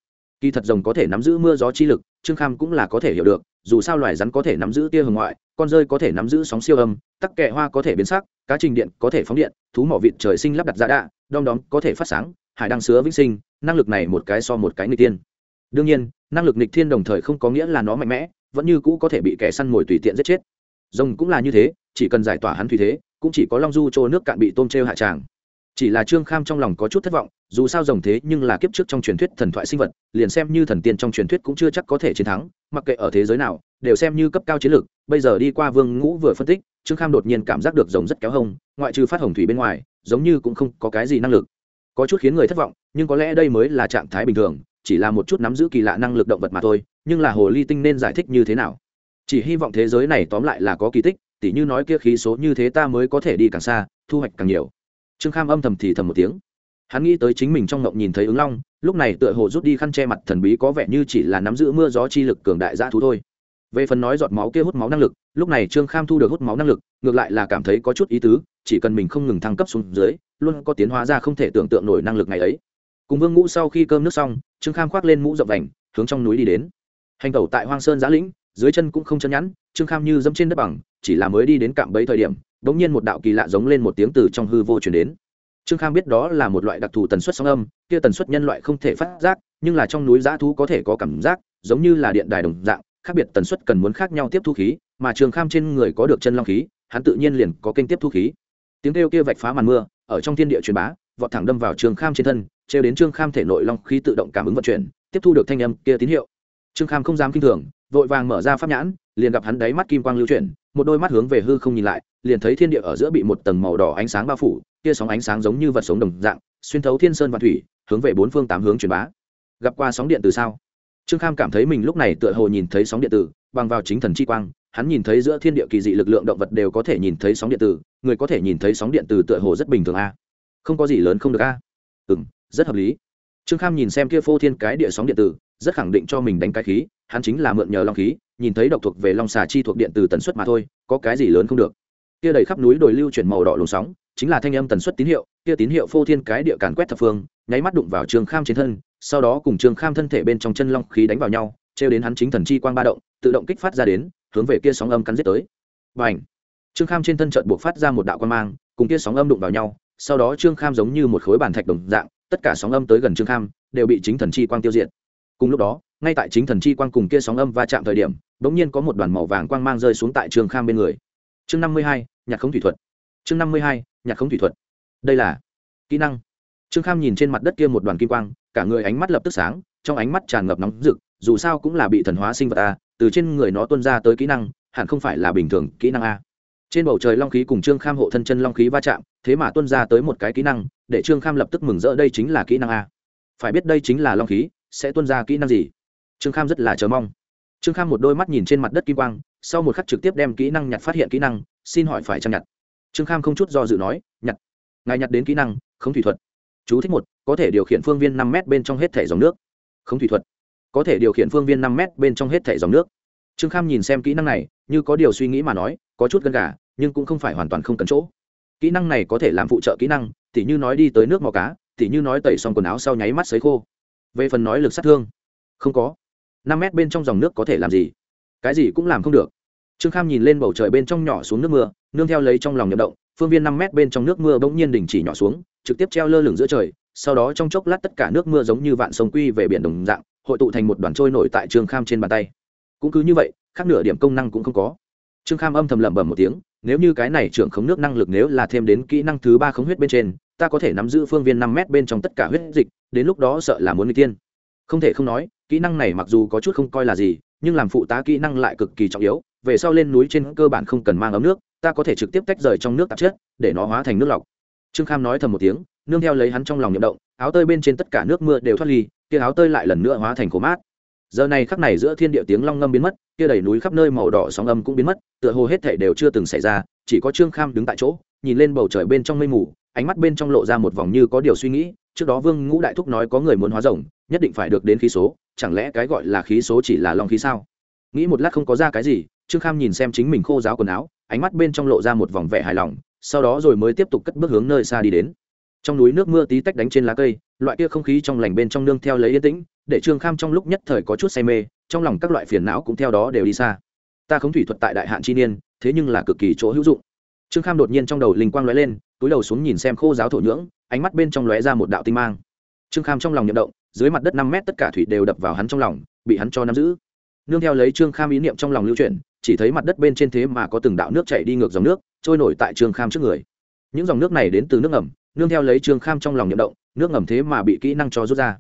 Kỳ thật rồng có thể nắm giữ mưa gió chi lực, trương kham cũng là có thể hiểu được, dù sao loài rắn có thể nắm giữ tia hồng ngoại, con rơi có thể nắm giữ sóng siêu âm, tắc kẹ hoa có thể biến sắc, cá trình điện có thể phóng điện, thú mỏ vịt trời sinh lắp đặt giá đạ, đom đóm có thể phát sáng, hải đăng sứa vĩnh sinh, năng lực này một cái so một cái người tiên đương nhiên, năng lực nghịch thiên đồng thời không có nghĩa là nó mạnh mẽ, vẫn như cũ có thể bị kẻ săn mồi tùy tiện giết chết. Rồng cũng là như thế, chỉ cần giải tỏa hắn thủy thế, cũng chỉ có long du trô nước cạn bị tôm treo hạ tràng chỉ là trương kham trong lòng có chút thất vọng, dù sao rồng thế nhưng là kiếp trước trong truyền thuyết thần thoại sinh vật, liền xem như thần tiên trong truyền thuyết cũng chưa chắc có thể chiến thắng, mặc kệ ở thế giới nào, đều xem như cấp cao chiến lược. Bây giờ đi qua vương ngũ vừa phân tích, trương kham đột nhiên cảm giác được rồng rất kéo hông, ngoại trừ phát hồng thủy bên ngoài, giống như cũng không có cái gì năng lực. Có chút khiến người thất vọng, nhưng có lẽ đây mới là trạng thái bình thường, chỉ là một chút nắm giữ kỳ lạ năng lực động vật mà thôi, nhưng là hồ ly tinh nên giải thích như thế nào? Chỉ hy vọng thế giới này tóm lại là có kỳ tích, tỉ như nói kia khí số như thế ta mới có thể đi càng xa, thu hoạch càng nhiều trương kham âm thầm thì thầm một tiếng. Hắn nghĩ tới chính mình trong ngộng nhìn thấy ứng long, lúc này tựa hồ rút đi khăn che mặt thần bí có vẻ như chỉ là nắm giữ mưa gió chi lực cường đại dã thú thôi. Về phần nói giọt máu kia hút máu năng lực, lúc này trương kham thu được hút máu năng lực, ngược lại là cảm thấy có chút ý tứ, chỉ cần mình không ngừng thăng cấp xuống dưới, luôn có tiến hóa ra không thể tưởng tượng nổi năng lực ngày ấy. Cùng vương ngũ sau khi cơm nước xong, trương kham khoác lên mũ rộng vành, hướng trong núi đi đến. Hành tẩu tại hoang sơn giã lĩnh, dưới chân cũng không chân nhẵn, trương kham như dẫm trên đất bằng, chỉ là mới đi đến cạm bẫy thời điểm đ ỗ n g nhiên một đạo kỳ lạ giống lên một tiếng từ trong hư vô chuyển đến. Trương kham biết đó là một loại đặc thù tần suất sóng âm, kia tần suất nhân loại không thể phát giác, nhưng là trong núi giã thú có thể có cảm giác, giống như là điện đài đồng dạng, khác biệt tần suất cần muốn khác nhau tiếp thu khí, mà trường kham trên người có được chân long khí, hắn tự nhiên liền có kênh tiếp thu khí. Tiếng kêu kia vạch phá màn mưa, ở trong thiên địa truyền bá, vọt thẳng đâm vào trường kham trên thân, trêu đến trương kham thể nội long khí tự động cảm ứng vận chuyển, tiếp thu được thanh âm kia tín hiệu. Trương kham không dám kinh thường vội vàng mở ra pháp nhãn, liền gặp hắn đáy mắt kim quang lưu chuyển, một đôi mắt hướng về hư không nhìn lại, liền thấy thiên địa ở giữa bị một tầng màu đỏ ánh sáng bao phủ kia sóng ánh sáng giống như vật sống đồng dạng, xuyên thấu thiên sơn và thủy, hướng về bốn phương tám hướng truyền bá. Gặp qua sóng điện từ sao? Trương kham cảm thấy mình lúc này tựa hồ nhìn thấy sóng điện tử bằng vào chính thần chi quang, hắn nhìn thấy giữa thiên địa kỳ dị lực lượng động vật đều có thể nhìn thấy sóng điện tử người có thể nhìn thấy sóng điện tử tựa hồ rất bình thường a. Không có gì lớn không được a. Ừ m rất hợp lý. Trương kham nhìn xem kia phô thiên cái địa sóng điện tử rất khẳng định cho mình đánh cái khí hắn chính là mượn nhờ long khí, nhìn thấy độc thuộc về long xà chi thuộc điện từ tần suất mà thôi, có cái gì lớn không được. Kia đầy khắp núi đồi lưu chuyển màu đỏ lùng sóng, chính là thanh âm tần suất tín hiệu, kia tín hiệu phô thiên cái địa càn quét thập phương, nháy mắt đụng vào trương kham trên thân, sau đó cùng trương kham thân thể bên trong chân long khí đánh vào nhau, trêu đến hắn chính thần chi quang ba động, tự động kích phát ra đến, hướng về kia sóng âm cắn giết tới. Và ảnh trương kham trên thân trận buộc phát ra một đạo quan mang, cùng kia sóng âm đụng vào nhau, sau đó trương kham giống như một khối bàn thạch đồng dạng, tất cả sóng âm tới gần trương kham, đều bị chính thần chi quang tiêu diệt. Cùng lúc đó ngay tại chính thần chi quang cùng kia sóng âm va chạm thời điểm, bỗng nhiên có một đoàn màu vàng quang mang rơi xuống tại trương kham bên người. Chương năm mươi hai, nhạc không thủy thuật. Chương năm mươi hai, nhạc không thủy thuật. Đây là kỹ năng. Trương kham nhìn trên mặt đất kia một đoàn kim quang, cả người ánh mắt lập tức sáng, trong ánh mắt tràn ngập nóng rực, dù sao cũng là bị thần hóa sinh vật a, từ trên người nó tuân ra tới kỹ năng, hẳn không phải là bình thường kỹ năng a. Trên bầu trời long khí cùng trương kham hộ thân chân long khí va chạm, thế mà tuân ra tới một cái kỹ năng, để trương kham lập tức mừng rỡ đây chính là kỹ năng a. Phải biết đây chính là long khí, sẽ tuân ra kỹ năng gì? Trương kham rất là chờ mong. Trương kham một đôi mắt nhìn trên mặt đất kim quang, sau một khắc trực tiếp đem kỹ năng nhặt phát hiện kỹ năng, xin hỏi phải chăng nhặt? Trương kham không chút do dự nói, nhặt. Ngài nhặt đến kỹ năng không thủy thuật. Chú thích một, có thể điều khiển phương viên năm m bên trong hết thẻ dòng nước. Không thủy thuật. Có thể điều khiển phương viên năm m bên trong hết thẻ dòng nước. Trương kham nhìn xem kỹ năng này, như có điều suy nghĩ mà nói, có chút gần gà, nhưng cũng không phải hoàn toàn không cần chỗ. Kỹ năng này có thể làm phụ trợ kỹ năng, tỉ như nói đi tới nước mò cá, tỉ như nói tẩy xong quần áo sau nháy mắt sấy khô. Về phần nói lực sát thương, không có năm mét bên trong dòng nước có thể làm gì? Cái gì cũng làm không được. Trương kham nhìn lên bầu trời bên trong nhỏ xuống nước mưa, nương theo lấy trong lòng nhậm động, phương viên năm mét bên trong nước mưa bỗng nhiên đình chỉ nhỏ xuống, trực tiếp treo lơ lửng giữa trời, sau đó trong chốc lát tất cả nước mưa giống như vạn sông quy về biển đồng dạng, hội tụ thành một đoàn trôi nổi tại trương kham trên bàn tay. Cũng cứ như vậy, khác nửa điểm công năng cũng không có. Trương kham âm thầm lẩm bẩm một tiếng, nếu như cái này trưởng khống nước năng lực nếu là thêm đến kỹ năng thứ ba khống huyết bên trên, ta có thể nắm giữ phương viên năm mét bên trong tất cả huyết dịch, đến lúc đó sợ là muốn n g tiên không thể không nói kỹ năng này mặc dù có chút không coi là gì, nhưng làm phụ tá kỹ năng lại cực kỳ trọng yếu, về sau lên núi trên cơ bản không cần mang ấm nước, ta có thể trực tiếp tách rời trong nước tạp chất, để nó hóa thành nước lọc. Trương kham nói thầm một tiếng, nương theo lấy hắn trong lòng nhậm động, áo tơi bên trên tất cả nước mưa đều thoát ly, kia áo tơi lại lần nữa hóa thành khổ mát. Giờ này khắc này giữa thiên địa tiếng long ngâm biến mất, kia đầy núi khắp nơi màu đỏ sóng âm cũng biến mất, tựa hồ hết thể đều chưa từng xảy ra, chỉ có trương kham đứng tại chỗ, nhìn lên bầu trời bên trong mây mù, ánh mắt bên trong lộ ra một vòng như có điều suy nghĩ, trước đó vương ngũ đại thúc nói có người muốn hóa rồng nhất định phải được đến khí số, chẳng lẽ cái gọi là khí số chỉ là long khí sao? Nghĩ một lát không có ra cái gì, trương kham nhìn xem chính mình khô giáo quần áo, ánh mắt bên trong lộ ra một vòng vẻ hài lòng, sau đó rồi mới tiếp tục cất bước hướng nơi xa đi đến. Trong núi nước mưa tí tách đánh trên lá cây, loại kia không khí trong lành bên trong nương theo lấy yên tĩnh, để trương kham trong lúc nhất thời có chút say mê, trong lòng các loại phiền não cũng theo đó đều đi xa. Ta không thủy thuật tại đại hạn chi niên, thế nhưng là cực kỳ chỗ hữu dụng. Trương kham đột nhiên trong đầu linh quang lóe lên, túi đầu xuống nhìn xem khô giáo thổ nhưỡng, ánh mắt bên trong lóe ra một đạo tinh mang. Trương kham trong lòng nhậm động dưới mặt đất năm mét tất cả thủy đều đập vào hắn trong lòng, bị hắn cho nắm giữ. Nương theo lấy trương kham ý niệm trong lòng lưu chuyển, chỉ thấy mặt đất bên trên thế mà có từng đạo nước chảy đi ngược dòng nước, trôi nổi tại trương kham trước người. Những dòng nước này đến từ nước ngầm, nương theo lấy trương kham trong lòng nhậm động, nước ngầm thế mà bị kỹ năng cho rút ra.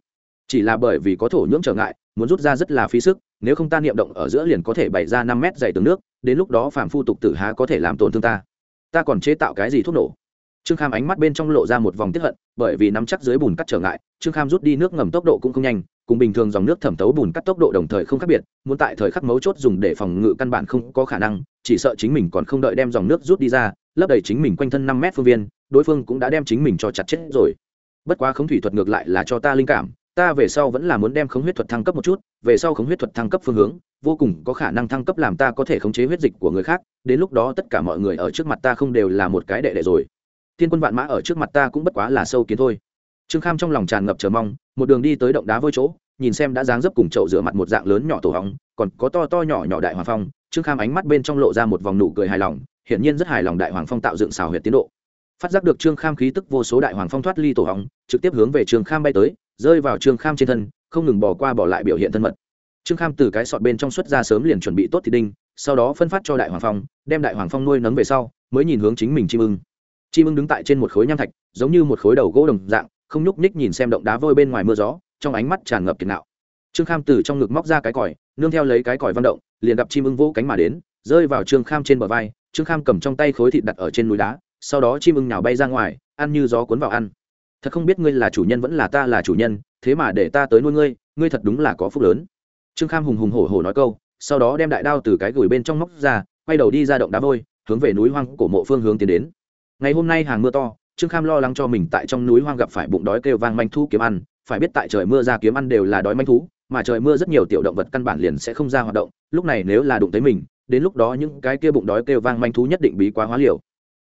Chỉ là bởi vì có thổ nhưỡng trở ngại, muốn rút ra rất là phí sức, nếu không ta niệm động ở giữa liền có thể bày ra năm mét dày tường nước, đến lúc đó phàm phu tục tử há có thể làm tổn thương ta. Ta còn chế tạo cái gì thuốc nổ? Trương kham ánh mắt bên trong lộ ra một vòng tiếp hận, bởi vì nắm chắc dưới bùn cắt trở ngại, trương kham rút đi nước ngầm tốc độ cũng không nhanh, cùng bình thường dòng nước thẩm thấu bùn cắt tốc độ đồng thời không khác biệt, muốn tại thời khắc mấu chốt dùng để phòng ngự căn bản không có khả năng, chỉ sợ chính mình còn không đợi đem dòng nước rút đi ra, lấp đầy chính mình quanh thân năm mét phương viên, đối phương cũng đã đem chính mình cho chặt chết rồi. Bất quá khống thủy thuật ngược lại là cho ta linh cảm, ta về sau vẫn là muốn đem khống huyết thuật thăng cấp một chút, về sau khống huyết thuật thăng cấp phương hướng, vô cùng có khả năng thăng cấp làm ta có thể khống chế huyết dịch của người khác, đến lúc đó tất cả mọi người ở trước mặt ta không đều là một cái đệ đệ rồi thiên quân vạn mã ở trước mặt ta cũng bất quá là sâu kiến thôi. Trương kham trong lòng tràn ngập chờ mong, một đường đi tới động đá vôi chỗ, nhìn xem đã dáng dấp cùng chậu rửa mặt một dạng lớn nhỏ tổ hóng, còn có to to nhỏ nhỏ đại hoàng phong, trương kham ánh mắt bên trong lộ ra một vòng nụ cười hài lòng, hiển nhiên rất hài lòng đại hoàng phong tạo dựng xào huyệt tiến độ. Phát giác được trương kham khí tức vô số đại hoàng phong thoát ly tổ hóng, trực tiếp hướng về trương kham bay tới, rơi vào trương kham trên thân, không ngừng bỏ qua bỏ lại biểu hiện thân mật. Trương kham từ cái sọt bên trong xuất ra sớm liền chuẩn bị tốt thì đinh, sau đó phân phát cho đại hoàng phong, đem đại hoàng phong nuôi nấng về sau, mới nhìn hướng chính mình chim ưng chim ưng đứng tại trên một khối nham thạch, giống như một khối đầu gỗ đồng dạng, không nhúc ních nhìn xem động đá vôi bên ngoài mưa gió, trong ánh mắt tràn ngập kiệt nạo. Trương kham từ trong ngực móc ra cái còi, nương theo lấy cái còi văn động, liền gặp chim ưng vỗ cánh mà đến, rơi vào trương kham trên bờ vai, trương kham cầm trong tay khối thịt đặt ở trên núi đá, sau đó chim ưng nào bay ra ngoài, ăn như gió cuốn vào ăn. Thật không biết ngươi là chủ nhân vẫn là ta là chủ nhân, thế mà để ta tới nuôi ngươi ngươi thật đúng là có phúc lớn. Trương kham hùng hùng hổ hổ nói câu, sau đó đem đại đao từ cái gửi bên trong móc ra, quay đầu đi ra động đá vôi, hướng về núi hoang cổ mộ phương hướng tiến đến ngày hôm nay hàng mưa to, trương kham lo lắng cho mình tại trong núi hoang gặp phải bụng đói kêu vang manh thú kiếm ăn. Phải biết tại trời mưa ra kiếm ăn đều là đói manh thú, mà trời mưa rất nhiều tiểu động vật căn bản liền sẽ không ra hoạt động. Lúc này nếu là đụng tới mình, đến lúc đó những cái kia bụng đói kêu vang manh thú nhất định bí quá hóa liều.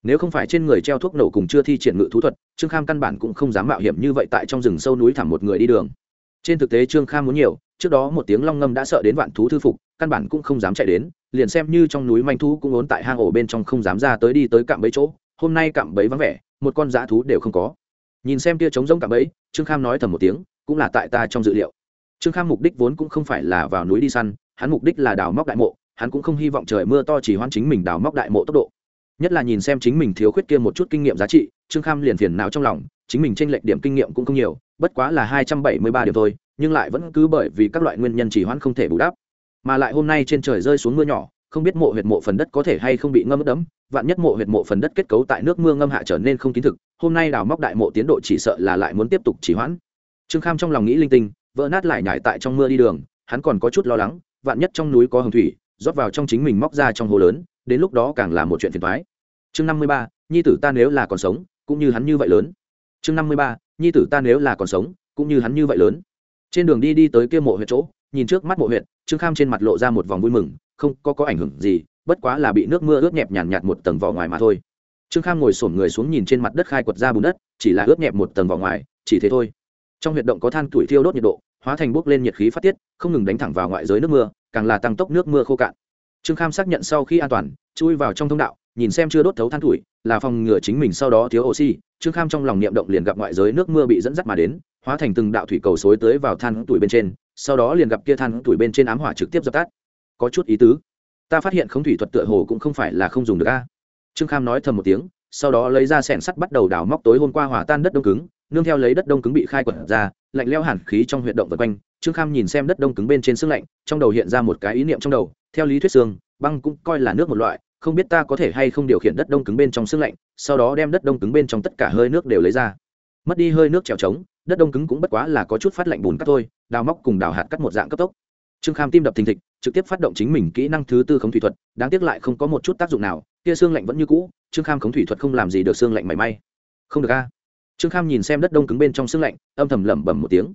Nếu không phải trên người treo thuốc nổ cùng chưa thi triển ngự thú thuật, trương kham căn bản cũng không dám mạo hiểm như vậy tại trong rừng sâu núi thẳm một người đi đường. Trên thực tế trương kham muốn nhiều, trước đó một tiếng long ngâm đã sợ đến vạn thú thư phục, căn bản cũng không dám chạy đến, liền xem như trong núi manh thú cũng ốn tại hang ổ bên trong không dám ra tới đi tới cạm mấy chỗ hôm nay cạm bẫy vắng vẻ, một con dã thú đều không có. Nhìn xem kia trống rỗng cạm bẫy, trương kham nói thầm một tiếng, cũng là tại ta trong dự liệu. Trương kham mục đích vốn cũng không phải là vào núi đi săn, hắn mục đích là đào móc đại mộ, hắn cũng không hy vọng trời mưa to chỉ hoan chính mình đào móc đại mộ tốc độ. Nhất là nhìn xem chính mình thiếu khuyết kia một chút kinh nghiệm giá trị, trương kham liền phiền não trong lòng, chính mình tranh lệch điểm kinh nghiệm cũng không nhiều, bất quá là hai trăm bảy mươi ba điểm thôi, nhưng lại vẫn cứ bởi vì các loại nguyên nhân chỉ hoãn không thể bù đắp. Mà lại hôm nay trên trời rơi xuống mưa nhỏ không biết mộ huyệt mộ phần đất có thể hay không bị ngâm đẫm vạn nhất mộ huyệt mộ phần đất kết cấu tại nước mưa ngâm hạ trở nên không kín thực hôm nay đào móc đại mộ tiến độ chỉ sợ là lại muốn tiếp tục chỉ hoãn. Trương kham trong lòng nghĩ linh tinh vỡ nát lại nhải tại trong mưa đi đường hắn còn có chút lo lắng vạn nhất trong núi có hồng thủy rót vào trong chính mình móc ra trong hồ lớn đến lúc đó càng là một chuyện phiền thoái chương năm mươi ba nhi tử ta nếu là còn sống cũng như hắn như vậy lớn. Chương năm mươi ba nhi tử ta nếu là còn sống cũng như hắn như vậy lớn. Trên đường đi đi tới kia mộ huyệt chỗ nhìn trước mắt mộ huyệt, trương kham trên mặt lộ ra một vòng vui mừng không có có ảnh hưởng gì bất quá là bị nước mưa ướt nhẹp nhàn nhạt, nhạt một tầng vỏ ngoài mà thôi. Trương kham ngồi sổm người xuống nhìn trên mặt đất khai quật ra bùn đất chỉ là ướt nhẹp một tầng vỏ ngoài chỉ thế thôi. Trong huyệt động có than tuổi thiêu đốt nhiệt độ hóa thành bốc lên nhiệt khí phát tiết không ngừng đánh thẳng vào ngoại giới nước mưa càng là tăng tốc nước mưa khô cạn. Trương kham xác nhận sau khi an toàn chui vào trong thông đạo nhìn xem chưa đốt thấu than tuổi là phòng ngừa chính mình sau đó thiếu oxy. Trương kham trong lòng niệm động liền gặp ngoại giới nước mưa bị dẫn dắt mà đến hóa thành từng đạo thủy cầu xối tới vào than tuổi bên trên sau đó liền gặp kia than tuổi bên trên ám hỏa trực tiếp dập tắt có chút ý tứ. Ta phát hiện không thủy thuật tựa hồ cũng không phải là không dùng được a. Trương kham nói thầm một tiếng, sau đó lấy ra sẻn sắt bắt đầu đào móc tối hôm qua hòa tan đất đông cứng, nương theo lấy đất đông cứng bị khai quật ra, lạnh leo hẳn khí trong huyệt động vật quanh. Trương kham nhìn xem đất đông cứng bên trên xương lạnh, trong đầu hiện ra một cái ý niệm trong đầu, theo lý thuyết xương, băng cũng coi là nước một loại, không biết ta có thể hay không điều khiển đất đông cứng bên trong xương lạnh, sau đó đem đất đông cứng bên trong tất cả hơi nước đều lấy ra. Mất đi hơi nước trèo trống đất đông cứng cũng bất quá là có chút phát lạnh bùn cắt thôi, đào móc cùng đào hạt cắt một dạng cấp tốc. Trương kham tim đập thình thịch trực tiếp phát động chính mình kỹ năng thứ tư khống thủy thuật, đáng tiếc lại không có một chút tác dụng nào kia xương lạnh vẫn như cũ, trương kham khống thủy thuật không làm gì được xương lạnh mảy may. Không được a. Trương kham nhìn xem đất đông cứng bên trong xương lạnh, âm thầm lẩm bẩm một tiếng.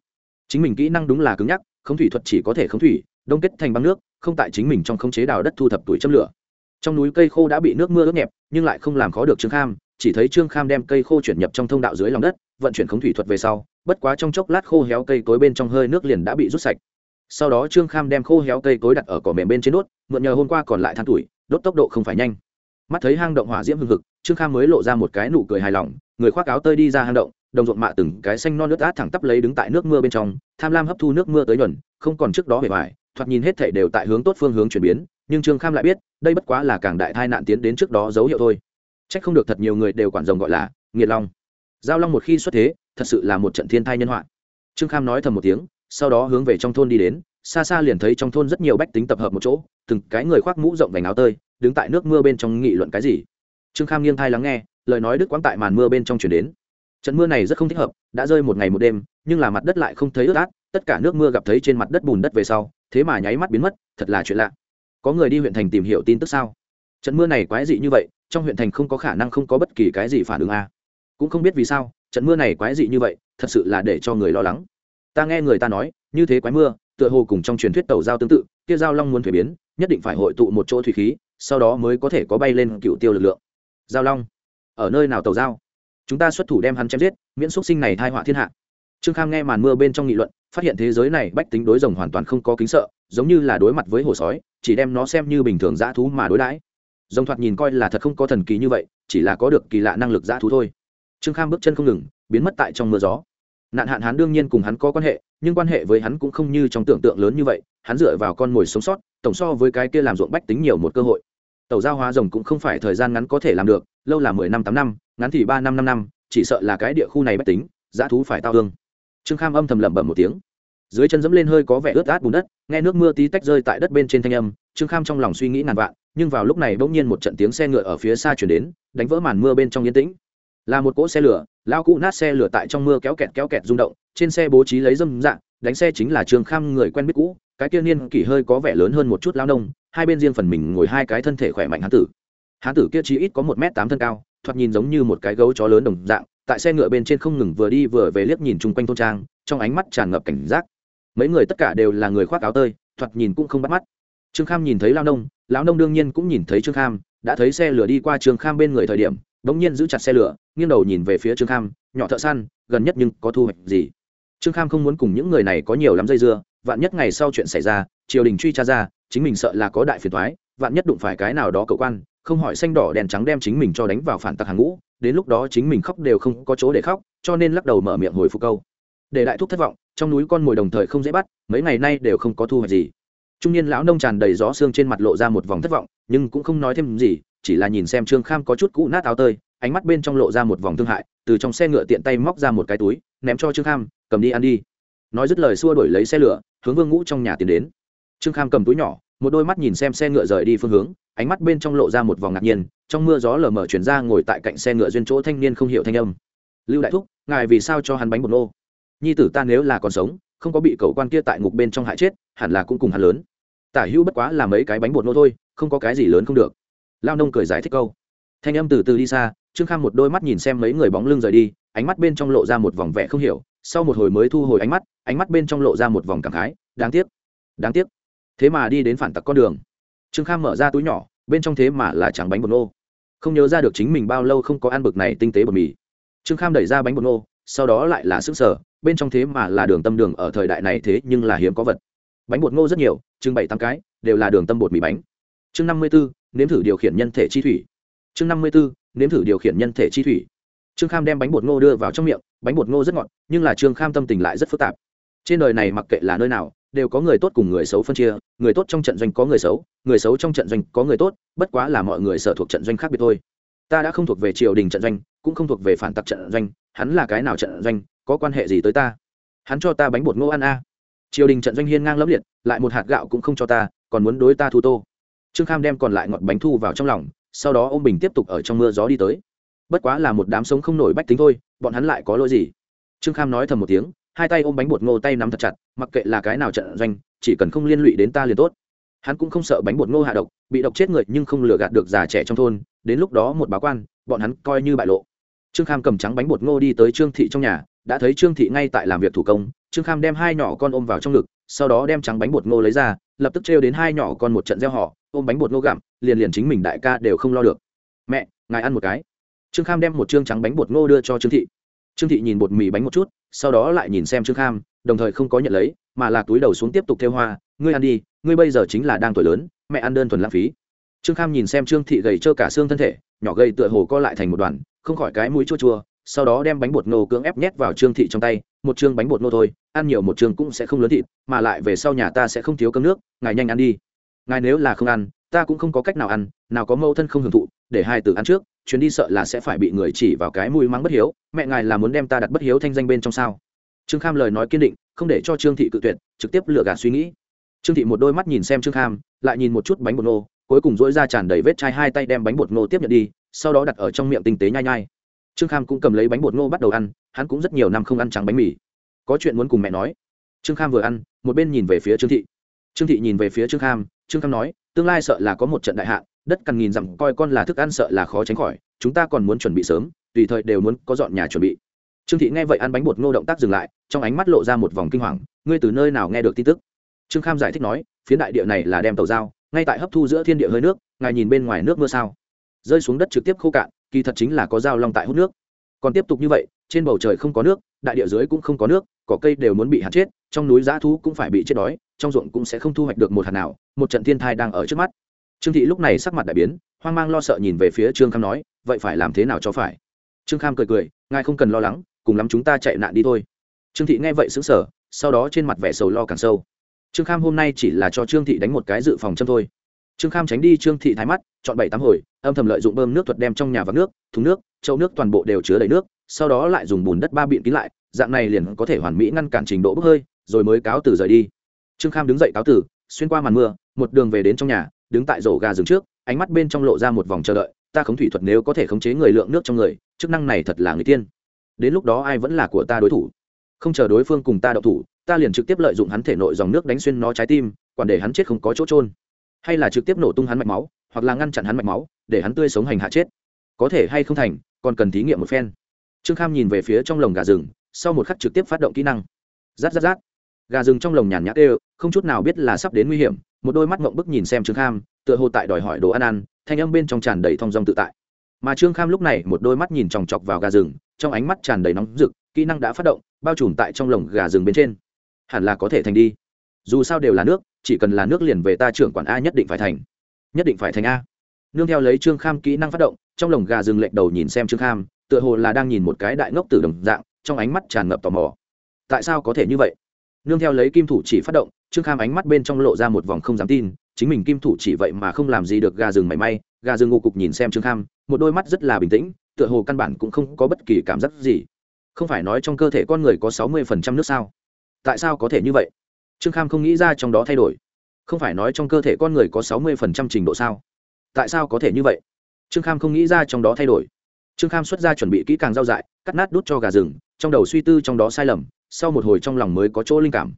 Chính mình kỹ năng đúng là cứng nhắc khống thủy thuật chỉ có thể khống thủy, đông kết thành băng nước, không tại chính mình trong khống chế đào đất thu thập tuổi châm lửa. Trong núi cây khô đã bị nước mưa ướt nhẹp, nhưng lại không làm khó được trương kham, chỉ thấy trương kham đem cây khô chuyển nhập trong thông đạo dưới lòng đất, vận chuyển khống thủy thuật về sau, bất quá trong chốc lát khô héo cây cối bên trong hơi nước liền đã bị rút sạch sau đó trương kham đem khô héo cây cối đặt ở cỏ mềm bên trên đốt, mượn nhờ hôm qua còn lại than tuổi, đốt tốc độ không phải nhanh. Mắt thấy hang động hỏa diễm hưng hực, trương kham mới lộ ra một cái nụ cười hài lòng, người khoác áo tơi đi ra hang động, đồng ruộng mạ từng cái xanh non nước át thẳng tắp lấy đứng tại nước mưa bên trong, tham lam hấp thu nước mưa tới nhuần, không còn trước đó bề ngoài, thoạt nhìn hết thể đều tại hướng tốt phương hướng chuyển biến, nhưng trương kham lại biết, đây bất quá là càng đại thai nạn tiến đến trước đó dấu hiệu thôi. Trách không được thật nhiều người đều quản rồng gọi là nghiệt long. Giao long một khi xuất thế, thật sự là một trận thiên thai nhân họa. Trương kham nói thầm một tiếng sau đó hướng về trong thôn đi đến, xa xa liền thấy trong thôn rất nhiều bách tính tập hợp một chỗ, từng cái người khoác mũ rộng vành áo tơi, đứng tại nước mưa bên trong nghị luận cái gì. Trương kham nghiêng thai lắng nghe, lời nói đức quãng tại màn mưa bên trong chuyển đến. Trận mưa này rất không thích hợp, đã rơi một ngày một đêm, nhưng là mặt đất lại không thấy ướt át, tất cả nước mưa gặp thấy trên mặt đất bùn đất về sau, thế mà nháy mắt biến mất, thật là chuyện lạ. Có người đi huyện thành tìm hiểu tin tức sao? Trận mưa này quái dị như vậy, trong huyện thành không có khả năng không có bất kỳ cái gì phản ứng a. À. cũng không biết vì sao, trận mưa này quái dị như vậy, thật sự là để cho người lo lắng ta nghe người ta nói, như thế quái mưa, tựa hồ cùng trong truyền thuyết tàu giao tương tự, kia giao long muốn thuế biến, nhất định phải hội tụ một chỗ thủy khí, sau đó mới có thể có bay lên cựu tiêu lực lượng. Giao long, ở nơi nào tàu giao? Chúng ta xuất thủ đem hắn chém giết, miễn xuất sinh này thai họa thiên hạ. Trương kham nghe màn mưa bên trong nghị luận, phát hiện thế giới này bách tính đối rồng hoàn toàn không có kính sợ, giống như là đối mặt với hồ sói, chỉ đem nó xem như bình thường dã thú mà đối đãi. Rồng thoạt nhìn coi là thật không có thần kỳ như vậy, chỉ là có được kỳ lạ năng lực dã thú thôi. Trương kham bước chân không ngừng, biến mất tại trong mưa gió nạn hạn hắn đương nhiên cùng hắn có quan hệ, nhưng quan hệ với hắn cũng không như trong tưởng tượng lớn như vậy, hắn dựa vào con mồi sống sót, tổng so với cái kia làm ruộng bách tính nhiều một cơ hội. Tàu giao hóa rồng cũng không phải thời gian ngắn có thể làm được, lâu là mười năm tám năm, ngắn thì ba năm năm năm, chỉ sợ là cái địa khu này bách tính, dã thú phải tao hương trương kham âm thầm lẩm bẩm một tiếng. Dưới chân dẫm lên hơi có vẻ ướt át bùn đất, nghe nước mưa tí tách rơi tại đất bên trên thanh âm, trương kham trong lòng suy nghĩ ngàn vạn, nhưng vào lúc này bỗng nhiên một trận tiếng xe ngựa ở phía xa chuyển đến, đánh vỡ màn mưa bên trong yên tĩnh là một cỗ xe lửa lao cũ nát xe lửa tại trong mưa kéo kẹt kéo kẹt rung động, trên xe bố trí lấy dâm dạng, đánh xe chính là Trường kham người quen biết cũ, cái kia niên kỷ hơi có vẻ lớn hơn một chút lao nông, hai bên riêng phần mình ngồi hai cái thân thể khỏe mạnh hán tử. Hán tử kia chỉ ít có một m tám thân cao, thoạt nhìn giống như một cái gấu chó lớn đồng dạng, tại xe ngựa bên trên không ngừng vừa đi vừa về liếc nhìn chung quanh thôn trang, trong ánh mắt tràn ngập cảnh giác. Mấy người tất cả đều là người khoác áo tơi, thoạt nhìn cũng không bắt mắt. Trương kham nhìn thấy lao nông, lão nông đương nhiên cũng nhìn thấy trương kham, đã thấy xe lửa đi qua trương kham bên người thời điểm đ ỗ n g nhiên giữ chặt xe lửa nghiêng đầu nhìn về phía trương kham, nhỏ thợ săn, gần nhất nhưng có thu hoạch gì? Trương kham không muốn cùng những người này có nhiều lắm dây dưa, vạn nhất ngày sau chuyện xảy ra, triều đình truy tra ra, chính mình sợ là có đại phiền thoái vạn nhất đụng phải cái nào đó cầu quan, không hỏi xanh đỏ đèn trắng đem chính mình cho đánh vào phản tặc hàng ngũ, đến lúc đó chính mình khóc đều không có chỗ để khóc, cho nên lắc đầu mở miệng hồi phục câu. Để đại thúc thất vọng, trong núi con mồi đồng thời không dễ bắt, mấy ngày nay đều không có thu hoạch gì. Trung niên lão nông tràn đầy gió xương trên mặt lộ ra một vòng thất vọng, nhưng cũng không nói thêm gì, chỉ là nhìn xem trương kham có chút cũ nát áo tơi ánh mắt bên trong lộ ra một vòng thương hại, từ trong xe ngựa tiện tay móc ra một cái túi, ném cho trương kham, cầm đi ăn đi. Nói dứt lời xua đổi lấy xe lửa, hướng vương ngũ trong nhà tiến đến. Trương kham cầm túi nhỏ, một đôi mắt nhìn xem xe ngựa rời đi phương hướng, ánh mắt bên trong lộ ra một vòng ngạc nhiên, trong mưa gió lờ mờ chuyển ra ngồi tại cạnh xe ngựa duyên chỗ thanh niên không hiểu thanh âm. Lưu đại thúc, ngài vì sao cho hắn bánh bột nô? Nhi tử ta nếu là còn sống, không có bị cậu quan kia tại ngục bên trong hại chết, hẳn là cũng cùng hắn lớn. Tả hữu bất quá là mấy cái bánh bột nô thôi, không có cái gì lớn không được. Lao nông cười giải thích câu. Thanh âm từ từ đi xa trương kham một đôi mắt nhìn xem mấy người bóng lưng rời đi, ánh mắt bên trong lộ ra một vòng vẻ không hiểu, sau một hồi mới thu hồi ánh mắt ánh mắt bên trong lộ ra một vòng cảm khái, đáng tiếc đáng tiếc. Thế mà đi đến phản tặc con đường. Trương kham mở ra túi nhỏ, bên trong thế mà là trắng bánh bột nô. Không nhớ ra được chính mình bao lâu không có ăn bực này tinh tế bột mì. Trương kham đẩy ra bánh bột nô, sau đó lại là sức sở bên trong thế mà là đường tâm đường ở thời đại này thế nhưng là hiếm có vật. Bánh bột ngô rất nhiều chừng bảy tám cái, đều là đường tâm bột mì bánh. Chương năm mươi bốn nếm thử điều khiển nhân thể chi thủy. Chương năm mươi bốn nếm thử điều khiển nhân thể chi thủy. Trương kham đem bánh bột ngô đưa vào trong miệng, bánh bột ngô rất ngọt, nhưng là trương kham tâm tình lại rất phức tạp. Trên đời này mặc kệ là nơi nào, đều có người tốt cùng người xấu phân chia, người tốt trong trận doanh có người xấu người xấu trong trận doanh có người tốt, bất quá là mọi người sở thuộc trận doanh khác biệt thôi. Ta đã không thuộc về triều đình trận doanh, cũng không thuộc về phản tặc trận doanh, hắn là cái nào trận doanh, có quan hệ gì tới ta? Hắn cho ta bánh bột ngô ăn a. Triều đình trận doanh hiên ngang lấp liệt, lại một hạt gạo cũng không cho ta, còn muốn đối ta thu tô. Trương kham đem còn lại ngọt bánh thu vào trong lòng sau đó ô m bình tiếp tục ở trong mưa gió đi tới. Bất quá là một đám sống không nổi bách tính thôi, bọn hắn lại có lỗi gì? Trương kham nói thầm một tiếng, hai tay ôm bánh bột ngô tay nắm thật chặt, mặc kệ là cái nào trận doanh, chỉ cần không liên lụy đến ta liền tốt. Hắn cũng không sợ bánh bột ngô hạ độc, bị độc chết người nhưng không lừa gạt được già trẻ trong thôn, đến lúc đó một báo quan, bọn hắn coi như bại lộ. Trương kham cầm trắng bánh bột ngô đi tới trương thị trong nhà, đã thấy trương thị ngay tại làm việc thủ công, trương kham đem hai nhỏ con ôm vào trong ngực, sau đó đem trắng bánh bột ngô lấy ra lập tức trêu đến hai nhỏ con một trận gieo họ, ôm bánh bột ngô gặm, liền liền chính mình đại ca đều không lo được. Mẹ, ngài ăn một cái. Trương kham đem một chương trắng bánh bột ngô đưa cho trương thị. Trương thị nhìn bột mì bánh một chút, sau đó lại nhìn xem trương kham, đồng thời không có nhận lấy, mà là túi đầu xuống tiếp tục theo hoa, ngươi ăn đi, ngươi bây giờ chính là đang tuổi lớn, mẹ ăn đơn thuần lãng phí. Trương kham nhìn xem trương thị gầy trơ cả xương thân thể, nhỏ gầy tựa hồ co lại thành một đoàn, không khỏi cái mũi chua chua, sau đó đem bánh bột nô cưỡng ép nhét vào trương thị trong tay một chương bánh bột nô thôi, ăn nhiều một chương cũng sẽ không lớn thịt, mà lại về sau nhà ta sẽ không thiếu cơm nước, ngài nhanh ăn đi. Ngài nếu là không ăn, ta cũng không có cách nào ăn, nào có mâu thân không hưởng thụ, để hai tử ăn trước, chuyến đi sợ là sẽ phải bị người chỉ vào cái mùi mắng bất hiếu, mẹ ngài là muốn đem ta đặt bất hiếu thanh danh bên trong sao? Trương kham lời nói kiên định, không để cho trương thị cự tuyệt, trực tiếp lựa gạt suy nghĩ. Trương thị một đôi mắt nhìn xem trương kham, lại nhìn một chút bánh bột nô, cuối cùng dỗi ra tràn đầy vết chai hai tay đem bánh bột nô tiếp nhận đi, sau đó đặt ở trong miệng tinh tế nhai nhai trương kham cũng cầm lấy bánh bột ngô bắt đầu ăn, hắn cũng rất nhiều năm không ăn trắng bánh mì. Có chuyện muốn cùng mẹ nói. Trương kham vừa ăn, một bên nhìn về phía trương thị. Trương thị nhìn về phía trương kham trương kham nói, tương lai sợ là có một trận đại hạn, đất cằn nghìn dặm coi con là thức ăn sợ là khó tránh khỏi, chúng ta còn muốn chuẩn bị sớm, tùy thời đều muốn có dọn nhà chuẩn bị. Trương thị nghe vậy ăn bánh bột ngô động tác dừng lại, trong ánh mắt lộ ra một vòng kinh hoàng, ngươi từ nơi nào nghe được tin tức? Trương kham giải thích nói phía đại địa này là đem tàu dao ngay tại hấp thu giữa thiên địa hơi nước, ngài nhìn bên ngoài nước mưa sao? Rơi xuống đất trực tiếp khô cạn kỳ thật chính là có dao long tại hút nước. Còn tiếp tục như vậy, trên bầu trời không có nước, đại địa dưới cũng không có nước, cỏ cây đều muốn bị hạt chết, trong núi giã thú cũng phải bị chết đói, trong ruộng cũng sẽ không thu hoạch được một hạt nào, một trận thiên thai đang ở trước mắt. Trương thị lúc này sắc mặt đại biến, hoang mang lo sợ nhìn về phía trương kham nói, vậy phải làm thế nào cho phải? Trương kham cười cười, ngài không cần lo lắng, cùng lắm chúng ta chạy nạn đi thôi. Trương thị nghe vậy xứng sở sau đó trên mặt vẻ sầu lo càng sâu. Trương kham hôm nay chỉ là cho trương thị đánh một cái dự phòng châm thôi trương kham tránh đi trương thị thái mắt, chọn bảy tám hồi, âm thầm lợi dụng bơm nước thuật đem trong nhà vắng nước, thùng nước châu nước toàn bộ đều chứa đầy nước, sau đó lại dùng bùn đất ba biện kín lại, dạng này liền có thể hoàn mỹ ngăn cản trình độ bốc hơi, rồi mới cáo từ rời đi. Trương kham đứng dậy cáo từ, xuyên qua màn mưa, một đường về đến trong nhà, đứng tại rổ gà rừng trước, ánh mắt bên trong lộ ra một vòng chờ đợi, ta khống thủy thuật nếu có thể khống chế người lượng nước trong người, chức năng này thật là người tiên. Đến lúc đó ai vẫn là của ta đối thủ? Không chờ đối phương cùng ta đậu thủ, ta liền trực tiếp lợi dụng hắn thể nội dòng nước đánh xuyên nó trái tim quản để hắn chết không có chỗ trôn hay là trực tiếp nổ tung hắn mạch máu, hoặc là ngăn chặn hắn mạch máu, để hắn tươi sống hành hạ chết. Có thể hay không thành, còn cần thí nghiệm một phen. Trương kham nhìn về phía trong lồng gà rừng, sau một khắc trực tiếp phát động kỹ năng. Rát rát rát. Gà rừng trong lồng nhàn nhã đều, không chút nào biết là sắp đến nguy hiểm, một đôi mắt mộng bức nhìn xem trương kham, tựa hồ tại đòi hỏi đồ ăn ăn, thanh âm bên trong tràn đầy thong dong tự tại. Mà trương kham lúc này một đôi mắt nhìn chòng chọc vào gà rừng, trong ánh mắt tràn đầy nóng rực, kỹ năng đã phát động, bao trùm tại trong lồng gà rừng bên trên. Hẳn là có thể thành đi. Dù sao đều là nước chỉ cần là nước liền về ta trưởng quản a nhất định phải thành. Nhất định phải thành a. Nương theo lấy trương kham kỹ năng phát động, trong lồng gà rừng lệch đầu nhìn xem trương kham, tựa hồ là đang nhìn một cái đại ngốc từ đồng dạng, trong ánh mắt tràn ngập tò mò. Tại sao có thể như vậy? Nương theo lấy kim thủ chỉ phát động, trương kham ánh mắt bên trong lộ ra một vòng không dám tin, chính mình kim thủ chỉ vậy mà không làm gì được gà rừng mảy may, gà rừng ngô cục nhìn xem trương kham, một đôi mắt rất là bình tĩnh, tựa hồ căn bản cũng không có bất kỳ cảm giác gì. Không phải nói trong cơ thể con người có sáu mươi phần trăm nước sao? Tại sao có thể như vậy? Trương kham không nghĩ ra trong đó thay đổi. Không phải nói trong cơ thể con người có sáu mươi phần trăm trình độ sao? Tại sao có thể như vậy? Trương kham không nghĩ ra trong đó thay đổi. Trương kham xuất ra chuẩn bị kỹ càng giao dại, cắt nát đút cho gà rừng, trong đầu suy tư trong đó sai lầm, sau một hồi trong lòng mới có chỗ linh cảm.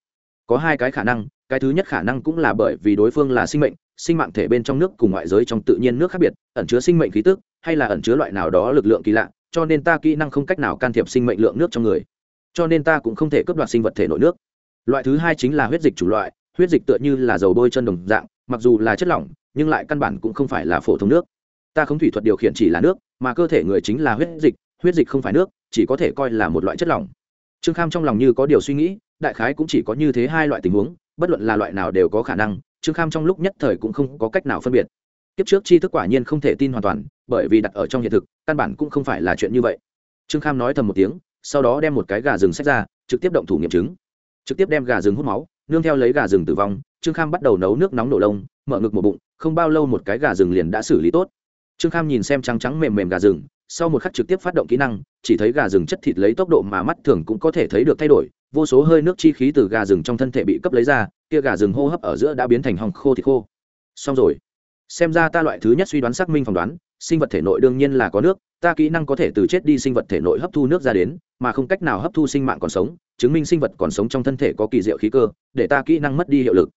Có hai cái khả năng, cái thứ nhất khả năng cũng là bởi vì đối phương là sinh mệnh, sinh mạng thể bên trong nước cùng ngoại giới trong tự nhiên nước khác biệt, ẩn chứa sinh mệnh khí tức, hay là ẩn chứa loại nào đó lực lượng kỳ lạ, cho nên ta kỹ năng không cách nào can thiệp sinh mệnh lượng nước trong người. Cho nên ta cũng không thể cướp đoạt sinh vật thể nội nước loại thứ hai chính là huyết dịch chủ loại, huyết dịch tựa như là dầu bôi chân đồng dạng, mặc dù là chất lỏng, nhưng lại căn bản cũng không phải là phổ thông nước. Ta không thủy thuật điều khiển chỉ là nước, mà cơ thể người chính là huyết dịch huyết dịch không phải nước, chỉ có thể coi là một loại chất lỏng. Trương kham trong lòng như có điều suy nghĩ, đại khái cũng chỉ có như thế hai loại tình huống, bất luận là loại nào đều có khả năng, trương kham trong lúc nhất thời cũng không có cách nào phân biệt. Kiếp trước chi thức quả nhiên không thể tin hoàn toàn, bởi vì đặt ở trong hiện thực, căn bản cũng không phải là chuyện như vậy. Trương kham nói thầm một tiếng, sau đó đem một cái gà rừng sách ra, trực tiếp động thủ nghiệm chứng trực tiếp đem gà rừng hút máu, nương theo lấy gà rừng tử vong, trương kham bắt đầu nấu nước nóng nổ lông, mở ngực một bụng, không bao lâu một cái gà rừng liền đã xử lý tốt. Trương kham nhìn xem trắng trắng mềm mềm gà rừng, sau một khắc trực tiếp phát động kỹ năng, chỉ thấy gà rừng chất thịt lấy tốc độ mà mắt thường cũng có thể thấy được thay đổi, vô số hơi nước chi khí từ gà rừng trong thân thể bị cấp lấy ra, kia gà rừng hô hấp ở giữa đã biến thành hòng khô thịt khô. Xong rồi. Xem ra ta loại thứ nhất suy đoán xác minh phỏng đoán, sinh vật thể nội đương nhiên là có nước, ta kỹ năng có thể từ chết đi sinh vật thể nội hấp thu nước ra đến mà không cách nào hấp thu sinh mạng còn sống, chứng minh sinh vật còn sống trong thân thể có kỳ diệu khí cơ, để ta kỹ năng mất đi hiệu lực.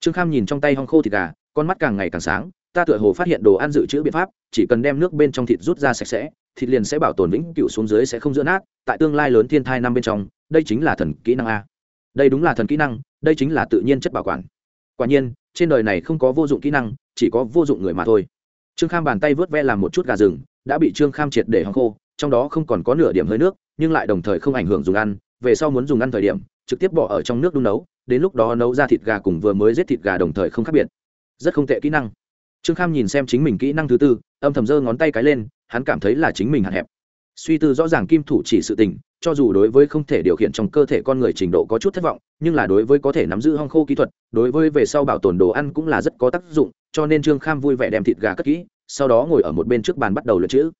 Trương kham nhìn trong tay hong khô thịt gà, con mắt càng ngày càng sáng, ta tựa hồ phát hiện đồ ăn dự trữ biện pháp, chỉ cần đem nước bên trong thịt rút ra sạch sẽ, thịt liền sẽ bảo tồn vĩnh cựu xuống dưới sẽ không giữa nát, tại tương lai lớn thiên thai năm bên trong, đây chính là thần kỹ năng a. Đây đúng là thần kỹ năng, đây chính là tự nhiên chất bảo quản. Quả nhiên, trên đời này không có vô dụng kỹ năng, chỉ có vô dụng người mà thôi. Trương kham bàn tay vớt ve làm một chút gà rừng, đã bị trương kham triệt để hong khô, trong đó không còn có nửa điểm hơi nước nhưng lại đồng thời không ảnh hưởng dùng ăn, về sau muốn dùng ăn thời điểm, trực tiếp bỏ ở trong nước đun nấu, đến lúc đó nấu ra thịt gà cùng vừa mới giết thịt gà đồng thời không khác biệt. Rất không tệ kỹ năng. Trương kham nhìn xem chính mình kỹ năng thứ tư, âm thầm giơ ngón tay cái lên, hắn cảm thấy là chính mình hạn hẹp. Suy tư rõ ràng kim thủ chỉ sự tình, cho dù đối với không thể điều khiển trong cơ thể con người trình độ có chút thất vọng, nhưng là đối với có thể nắm giữ hong khô kỹ thuật, đối với về sau bảo tồn đồ ăn cũng là rất có tác dụng, cho nên trương kham vui vẻ đem thịt gà cất kỹ, sau đó ngồi ở một bên trước bàn bắt đầu lượt chữ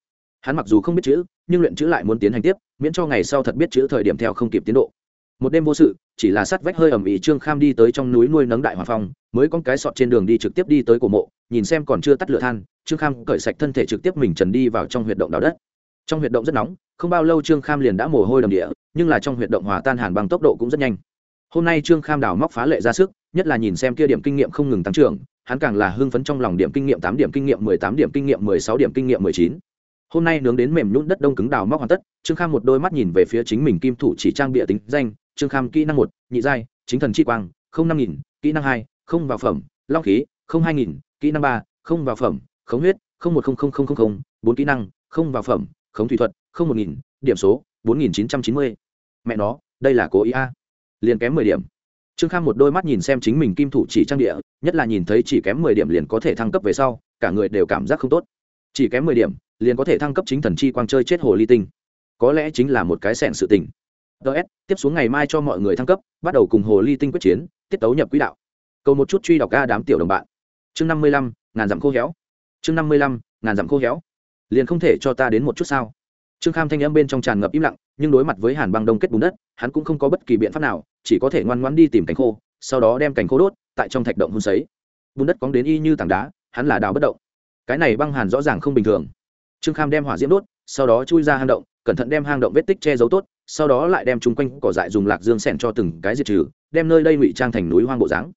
hắn mặc dù không biết chữ, nhưng luyện chữ lại muốn tiến hành tiếp, miễn cho ngày sau thật biết chữ thời điểm theo không kịp tiến độ. Một đêm vô sự, chỉ là sắt vách hơi ẩm ĩ trương kham đi tới trong núi nuôi nấng đại hòa phong, mới con cái sọt trên đường đi trực tiếp đi tới cổ mộ, nhìn xem còn chưa tắt lửa than, trương kham cởi sạch thân thể trực tiếp mình trần đi vào trong huyệt động đào đất. Trong huyệt động rất nóng, không bao lâu trương kham liền đã mồ hôi đầm địa, nhưng là trong huyệt động hòa tan hàn bằng tốc độ cũng rất nhanh. Hôm nay trương kham đào móc phá lệ ra sức, nhất là nhìn xem kia điểm kinh nghiệm không ngừng tăng trưởng, hắn càng là hưng phấn trong lòng điểm kinh nghiệm tám điểm kinh nghiệm mười tám điểm kinh nghiệm mười sáu điểm kinh nghiệm mười chín hôm nay nướng đến mềm nhún đất đông cứng đào móc hoàn tất, trương kham một đôi mắt nhìn về phía chính mình kim thủ chỉ trang bịa tính danh, trương kham kỹ năng một, nhị giai, chính thần chi quang, không năm nghìn, kỹ năng hai, không vào phẩm, long khí, không hai nghìn, kỹ năng ba, không vào phẩm, khống huyết, không một không không không không bốn kỹ năng, không vào phẩm, khống thủy thuật, không một nghìn, điểm số, bốn nghìn chín trăm chín mươi. Mẹ nó, đây là cố ý a. Liền kém mười điểm. Trương kham một đôi mắt nhìn xem chính mình kim thủ chỉ trang địa nhất là nhìn thấy chỉ kém mười điểm liền có thể thăng cấp về sau, cả người đều cảm giác không tốt. Chỉ kém mười điểm liền có thể thăng cấp chính thần chi quang chơi chết hồ ly tinh. Có lẽ chính là một cái sẹn sự tình. Ts tiếp xuống ngày mai cho mọi người thăng cấp, bắt đầu cùng hồ ly tinh quyết chiến, tiết tấu nhập quỹ đạo. Cầu một chút truy đọc ca đám tiểu đồng bạn. Chương năm mươi lăm, ngàn dặm khô héo. Chương năm mươi lăm, ngàn dặm khô héo. Liền không thể cho ta đến một chút sao? Trương kham thanh âm bên trong tràn ngập im lặng, nhưng đối mặt với hàn băng đông kết bùn đất, hắn cũng không có bất kỳ biện pháp nào, chỉ có thể ngoan ngoãn đi tìm cánh khô, sau đó đem cánh khô đốt, tại trong thạch động hôn sấy. Bùn đất cóng đến y như tảng đá, hắn là đào bất động. Cái này băng hàn rõ ràng không bình thường trương kham đem hỏa diễm đốt, sau đó chui ra hang động, cẩn thận đem hang động vết tích che giấu tốt, sau đó lại đem chung quanh cỏ dại dùng lạc dương sẻn cho từng cái diệt trừ, đem nơi đây ngụy trang thành núi hoang bộ dáng.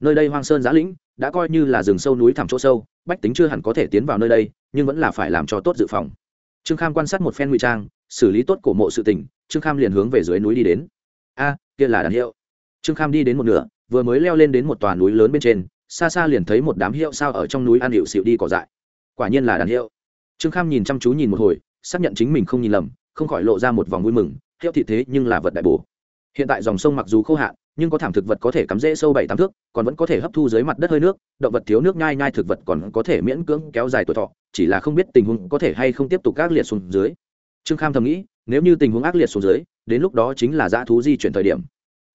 Nơi đây hoang sơn giã lĩnh, đã coi như là rừng sâu núi thẳm chỗ sâu, bách tính chưa hẳn có thể tiến vào nơi đây, nhưng vẫn là phải làm cho tốt dự phòng. Trương kham quan sát một phen ngụy trang, xử lý tốt cổ mộ sự tỉnh trương kham liền hướng về dưới núi đi đến. A, kia là đàn hiệu. Trương kham đi đến một nửa, vừa mới leo lên đến một tòa núi lớn bên trên, xa xa liền thấy một đám hiệu sao ở trong núi ăn hiệu xịu đi cỏ dại. Quả nhiên là đàn hiệu trương kham nhìn chăm chú nhìn một hồi, xác nhận chính mình không nhìn lầm, không khỏi lộ ra một vòng vui mừng hiệu thị thế nhưng là vật đại bổ. Hiện tại dòng sông mặc dù khô hạn, nhưng có thảm thực vật có thể cắm rễ sâu bảy tám thước, còn vẫn có thể hấp thu dưới mặt đất hơi nước, động vật thiếu nước nhai nhai thực vật còn có thể miễn cưỡng kéo dài tuổi thọ, chỉ là không biết tình huống có thể hay không tiếp tục ác liệt xuống dưới. Trương kham thầm nghĩ, nếu như tình huống ác liệt xuống dưới, đến lúc đó chính là dã thú di chuyển thời điểm.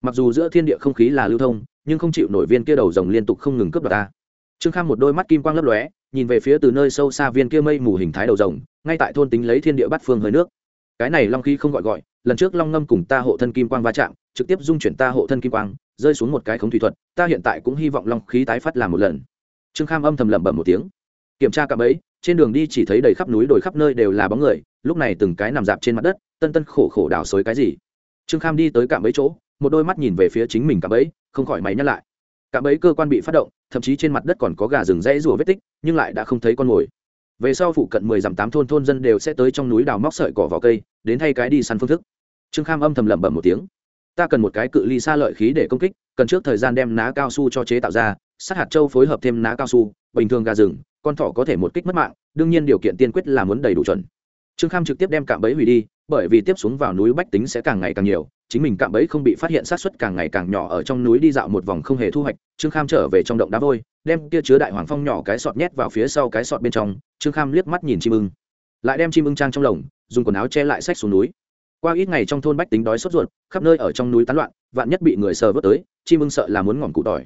Mặc dù giữa thiên địa không khí là lưu thông, nhưng không chịu nổi viên kia đầu rồng liên tục không ngừng cướp đoạt ta. Trương kham một đôi mắt kim quang lấp lóe nhìn về phía từ nơi sâu xa viên kia mây mù hình thái đầu rồng, ngay tại thôn tính lấy thiên địa bắt phương hơi nước. Cái này long khí không gọi gọi, lần trước long ngâm cùng ta hộ thân kim quang va chạm, trực tiếp dung chuyển ta hộ thân kim quang, rơi xuống một cái khống thủy thuật, ta hiện tại cũng hy vọng long khí tái phát làm một lần. Trương kham âm thầm lẩm bẩm một tiếng. Kiểm tra cạm ấy trên đường đi chỉ thấy đầy khắp núi đồi khắp nơi đều là bóng người, lúc này từng cái nằm dạp trên mặt đất, tân tân khổ khổ đào xới cái gì. Trương kham đi tới cạm bẫy chỗ, một đôi mắt nhìn về phía chính mình cạm bẫy, không khỏi máy nhắc lại. Cạm bẫy cơ quan bị phát động thậm chí trên mặt đất còn có gà rừng rẽ rùa vết tích, nhưng lại đã không thấy con mồi. Về sau phụ cận mười dặm tám thôn thôn dân đều sẽ tới trong núi đào móc sợi cỏ vào cây, đến thay cái đi săn phương thức. Trương kham âm thầm lẩm bẩm một tiếng. Ta cần một cái cự ly xa lợi khí để công kích, cần trước thời gian đem ná cao su cho chế tạo ra, sát hạt châu phối hợp thêm ná cao su, bình thường gà rừng, con thỏ có thể một kích mất mạng, đương nhiên điều kiện tiên quyết là muốn đầy đủ chuẩn. Trương kham trực tiếp đem cạm bẫy hủy đi, bởi vì tiếp xuống vào núi bách tính sẽ càng ngày càng nhiều chính mình cạm bẫy không bị phát hiện sát xuất càng ngày càng nhỏ ở trong núi đi dạo một vòng không hề thu hoạch, trương kham trở về trong động đá vôi, đem kia chứa đại hoàng phong nhỏ cái sọt nhét vào phía sau cái sọt bên trong, trương kham liếc mắt nhìn chim ưng. Lại đem chim ưng trang trong lồng, dùng quần áo che lại sách xuống núi. Qua ít ngày trong thôn bách tính đói sốt ruột, khắp nơi ở trong núi tán loạn, vạn nhất bị người sờ vớt tới, chim ưng sợ là muốn ngỏm cụ tỏi.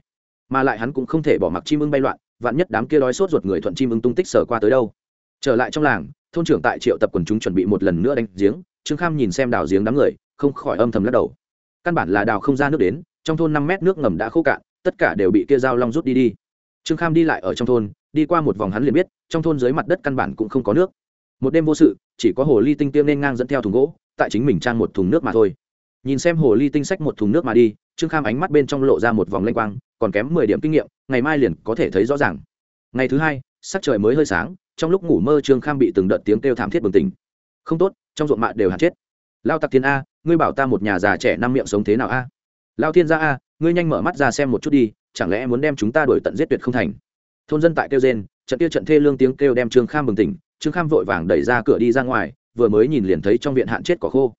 Mà lại hắn cũng không thể bỏ mặc chim ưng bay loạn, vạn nhất đám kia đói sốt ruột người thuận chim ưng tung tích sờ qua tới đâu. Trở lại trong làng thôn trưởng tại triệu tập quần chúng chuẩn bị một lần nữa đánh giếng, trương kham nhìn xem đào giếng đám người, không khỏi âm thầm lắc đầu. Căn bản là đào không ra nước đến, trong thôn năm mét nước ngầm đã khô cạn, tất cả đều bị kia dao long rút đi đi. Trương kham đi lại ở trong thôn, đi qua một vòng hắn liền biết, trong thôn dưới mặt đất căn bản cũng không có nước. Một đêm vô sự, chỉ có hồ ly tinh tiêm nên ngang dẫn theo thùng gỗ, tại chính mình trang một thùng nước mà thôi. Nhìn xem hồ ly tinh sách một thùng nước mà đi, trương kham ánh mắt bên trong lộ ra một vòng lanh quang, còn kém mười điểm kinh nghiệm, ngày mai liền có thể thấy rõ ràng. Ngày thứ hai, sắc trời mới hơi sáng trong lúc ngủ mơ trương kham bị từng đợt tiếng kêu thảm thiết bừng tỉnh. Không tốt, trong ruộng mạ đều hạt chết. Lao tặc thiên a, ngươi bảo ta một nhà già trẻ năm miệng sống thế nào a? Lao thiên gia a, ngươi nhanh mở mắt ra xem một chút đi, chẳng lẽ muốn đem chúng ta đuổi tận giết tuyệt không thành? Thôn dân tại kêu rên, trận kia trận thê lương tiếng kêu đem trương kham bừng tỉnh, trương kham vội vàng đẩy ra cửa đi ra ngoài, vừa mới nhìn liền thấy trong viện hạn chết cỏ khô.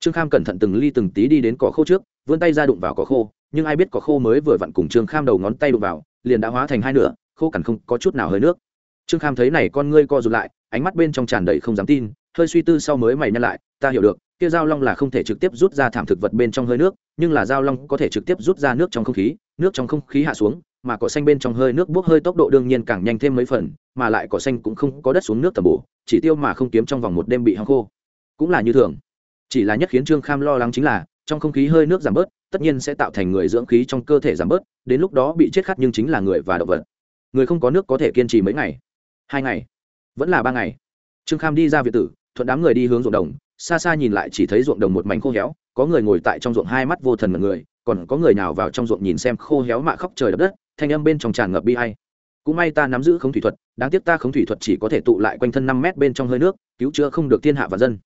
Trương kham cẩn thận từng ly từng tí đi đến cỏ khô trước, vươn tay ra đụng vào cỏ khô, nhưng ai biết cỏ khô mới vừa vặn cùng trương kham đầu ngón tay đụng vào, liền đã hóa thành hai nửa, khô cằn không có chút nào hơi nước trương kham thấy này con ngươi co rụt lại, ánh mắt bên trong tràn đầy không dám tin, hơi suy tư sau mới mày nhăn lại, ta hiểu được, kia dao long là không thể trực tiếp rút ra thảm thực vật bên trong hơi nước, nhưng là dao long có thể trực tiếp rút ra nước trong không khí, nước trong không khí hạ xuống, mà cỏ xanh bên trong hơi nước bốc hơi tốc độ đương nhiên càng nhanh thêm mấy phần, mà lại cỏ xanh cũng không có đất xuống nước tầm bổ, chỉ tiêu mà không kiếm trong vòng một đêm bị hăng khô. Cũng là như thường. Chỉ là nhất khiến trương kham lo lắng chính là, trong không khí hơi nước giảm bớt, tất nhiên sẽ tạo thành người dưỡng khí trong cơ thể giảm bớt, đến lúc đó bị chết khát nhưng chính là người và động vật. Người không có nước có thể kiên trì mấy ngày hai ngày. Vẫn là ba ngày. Trương kham đi ra việt tử, thuận đám người đi hướng ruộng đồng. Xa xa nhìn lại chỉ thấy ruộng đồng một mảnh khô héo, có người ngồi tại trong ruộng hai mắt vô thần mật người, còn có người nào vào trong ruộng nhìn xem khô héo mạ khóc trời đập đất, thanh âm bên trong tràn ngập bi hay cũng may ta nắm giữ khống thủy thuật, đáng tiếc ta khống thủy thuật chỉ có thể tụ lại quanh thân năm mét bên trong hơi nước, cứu chữa không được thiên hạ và dân.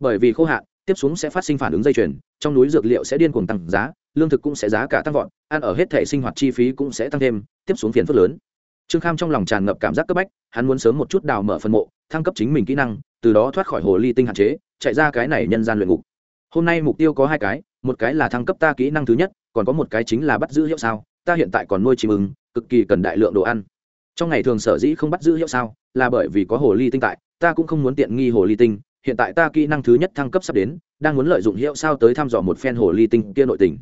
Bởi vì khô hạn, tiếp xuống sẽ phát sinh phản ứng dây chuyền, trong núi dược liệu sẽ điên cuồng tăng giá, lương thực cũng sẽ giá cả tăng vọt, ăn ở hết thể sinh hoạt chi phí cũng sẽ tăng thêm, tiếp xuống phiền phức lớn trương kham trong lòng tràn ngập cảm giác cấp bách, hắn muốn sớm một chút đào mở phân mộ, thăng cấp chính mình kỹ năng, từ đó thoát khỏi hồ ly tinh hạn chế, chạy ra cái này nhân gian luyện ngục. Hôm nay mục tiêu có hai cái, một cái là thăng cấp ta kỹ năng thứ nhất, còn có một cái chính là bắt giữ hiệu sao, ta hiện tại còn nuôi chim ưng, cực kỳ cần đại lượng đồ ăn. Trong ngày thường sở dĩ không bắt giữ hiệu sao, là bởi vì có hồ ly tinh tại, ta cũng không muốn tiện nghi hồ ly tinh, hiện tại ta kỹ năng thứ nhất thăng cấp sắp đến, đang muốn lợi dụng hiệu sao tới thăm dò một phen hồ ly tinh kia nội tình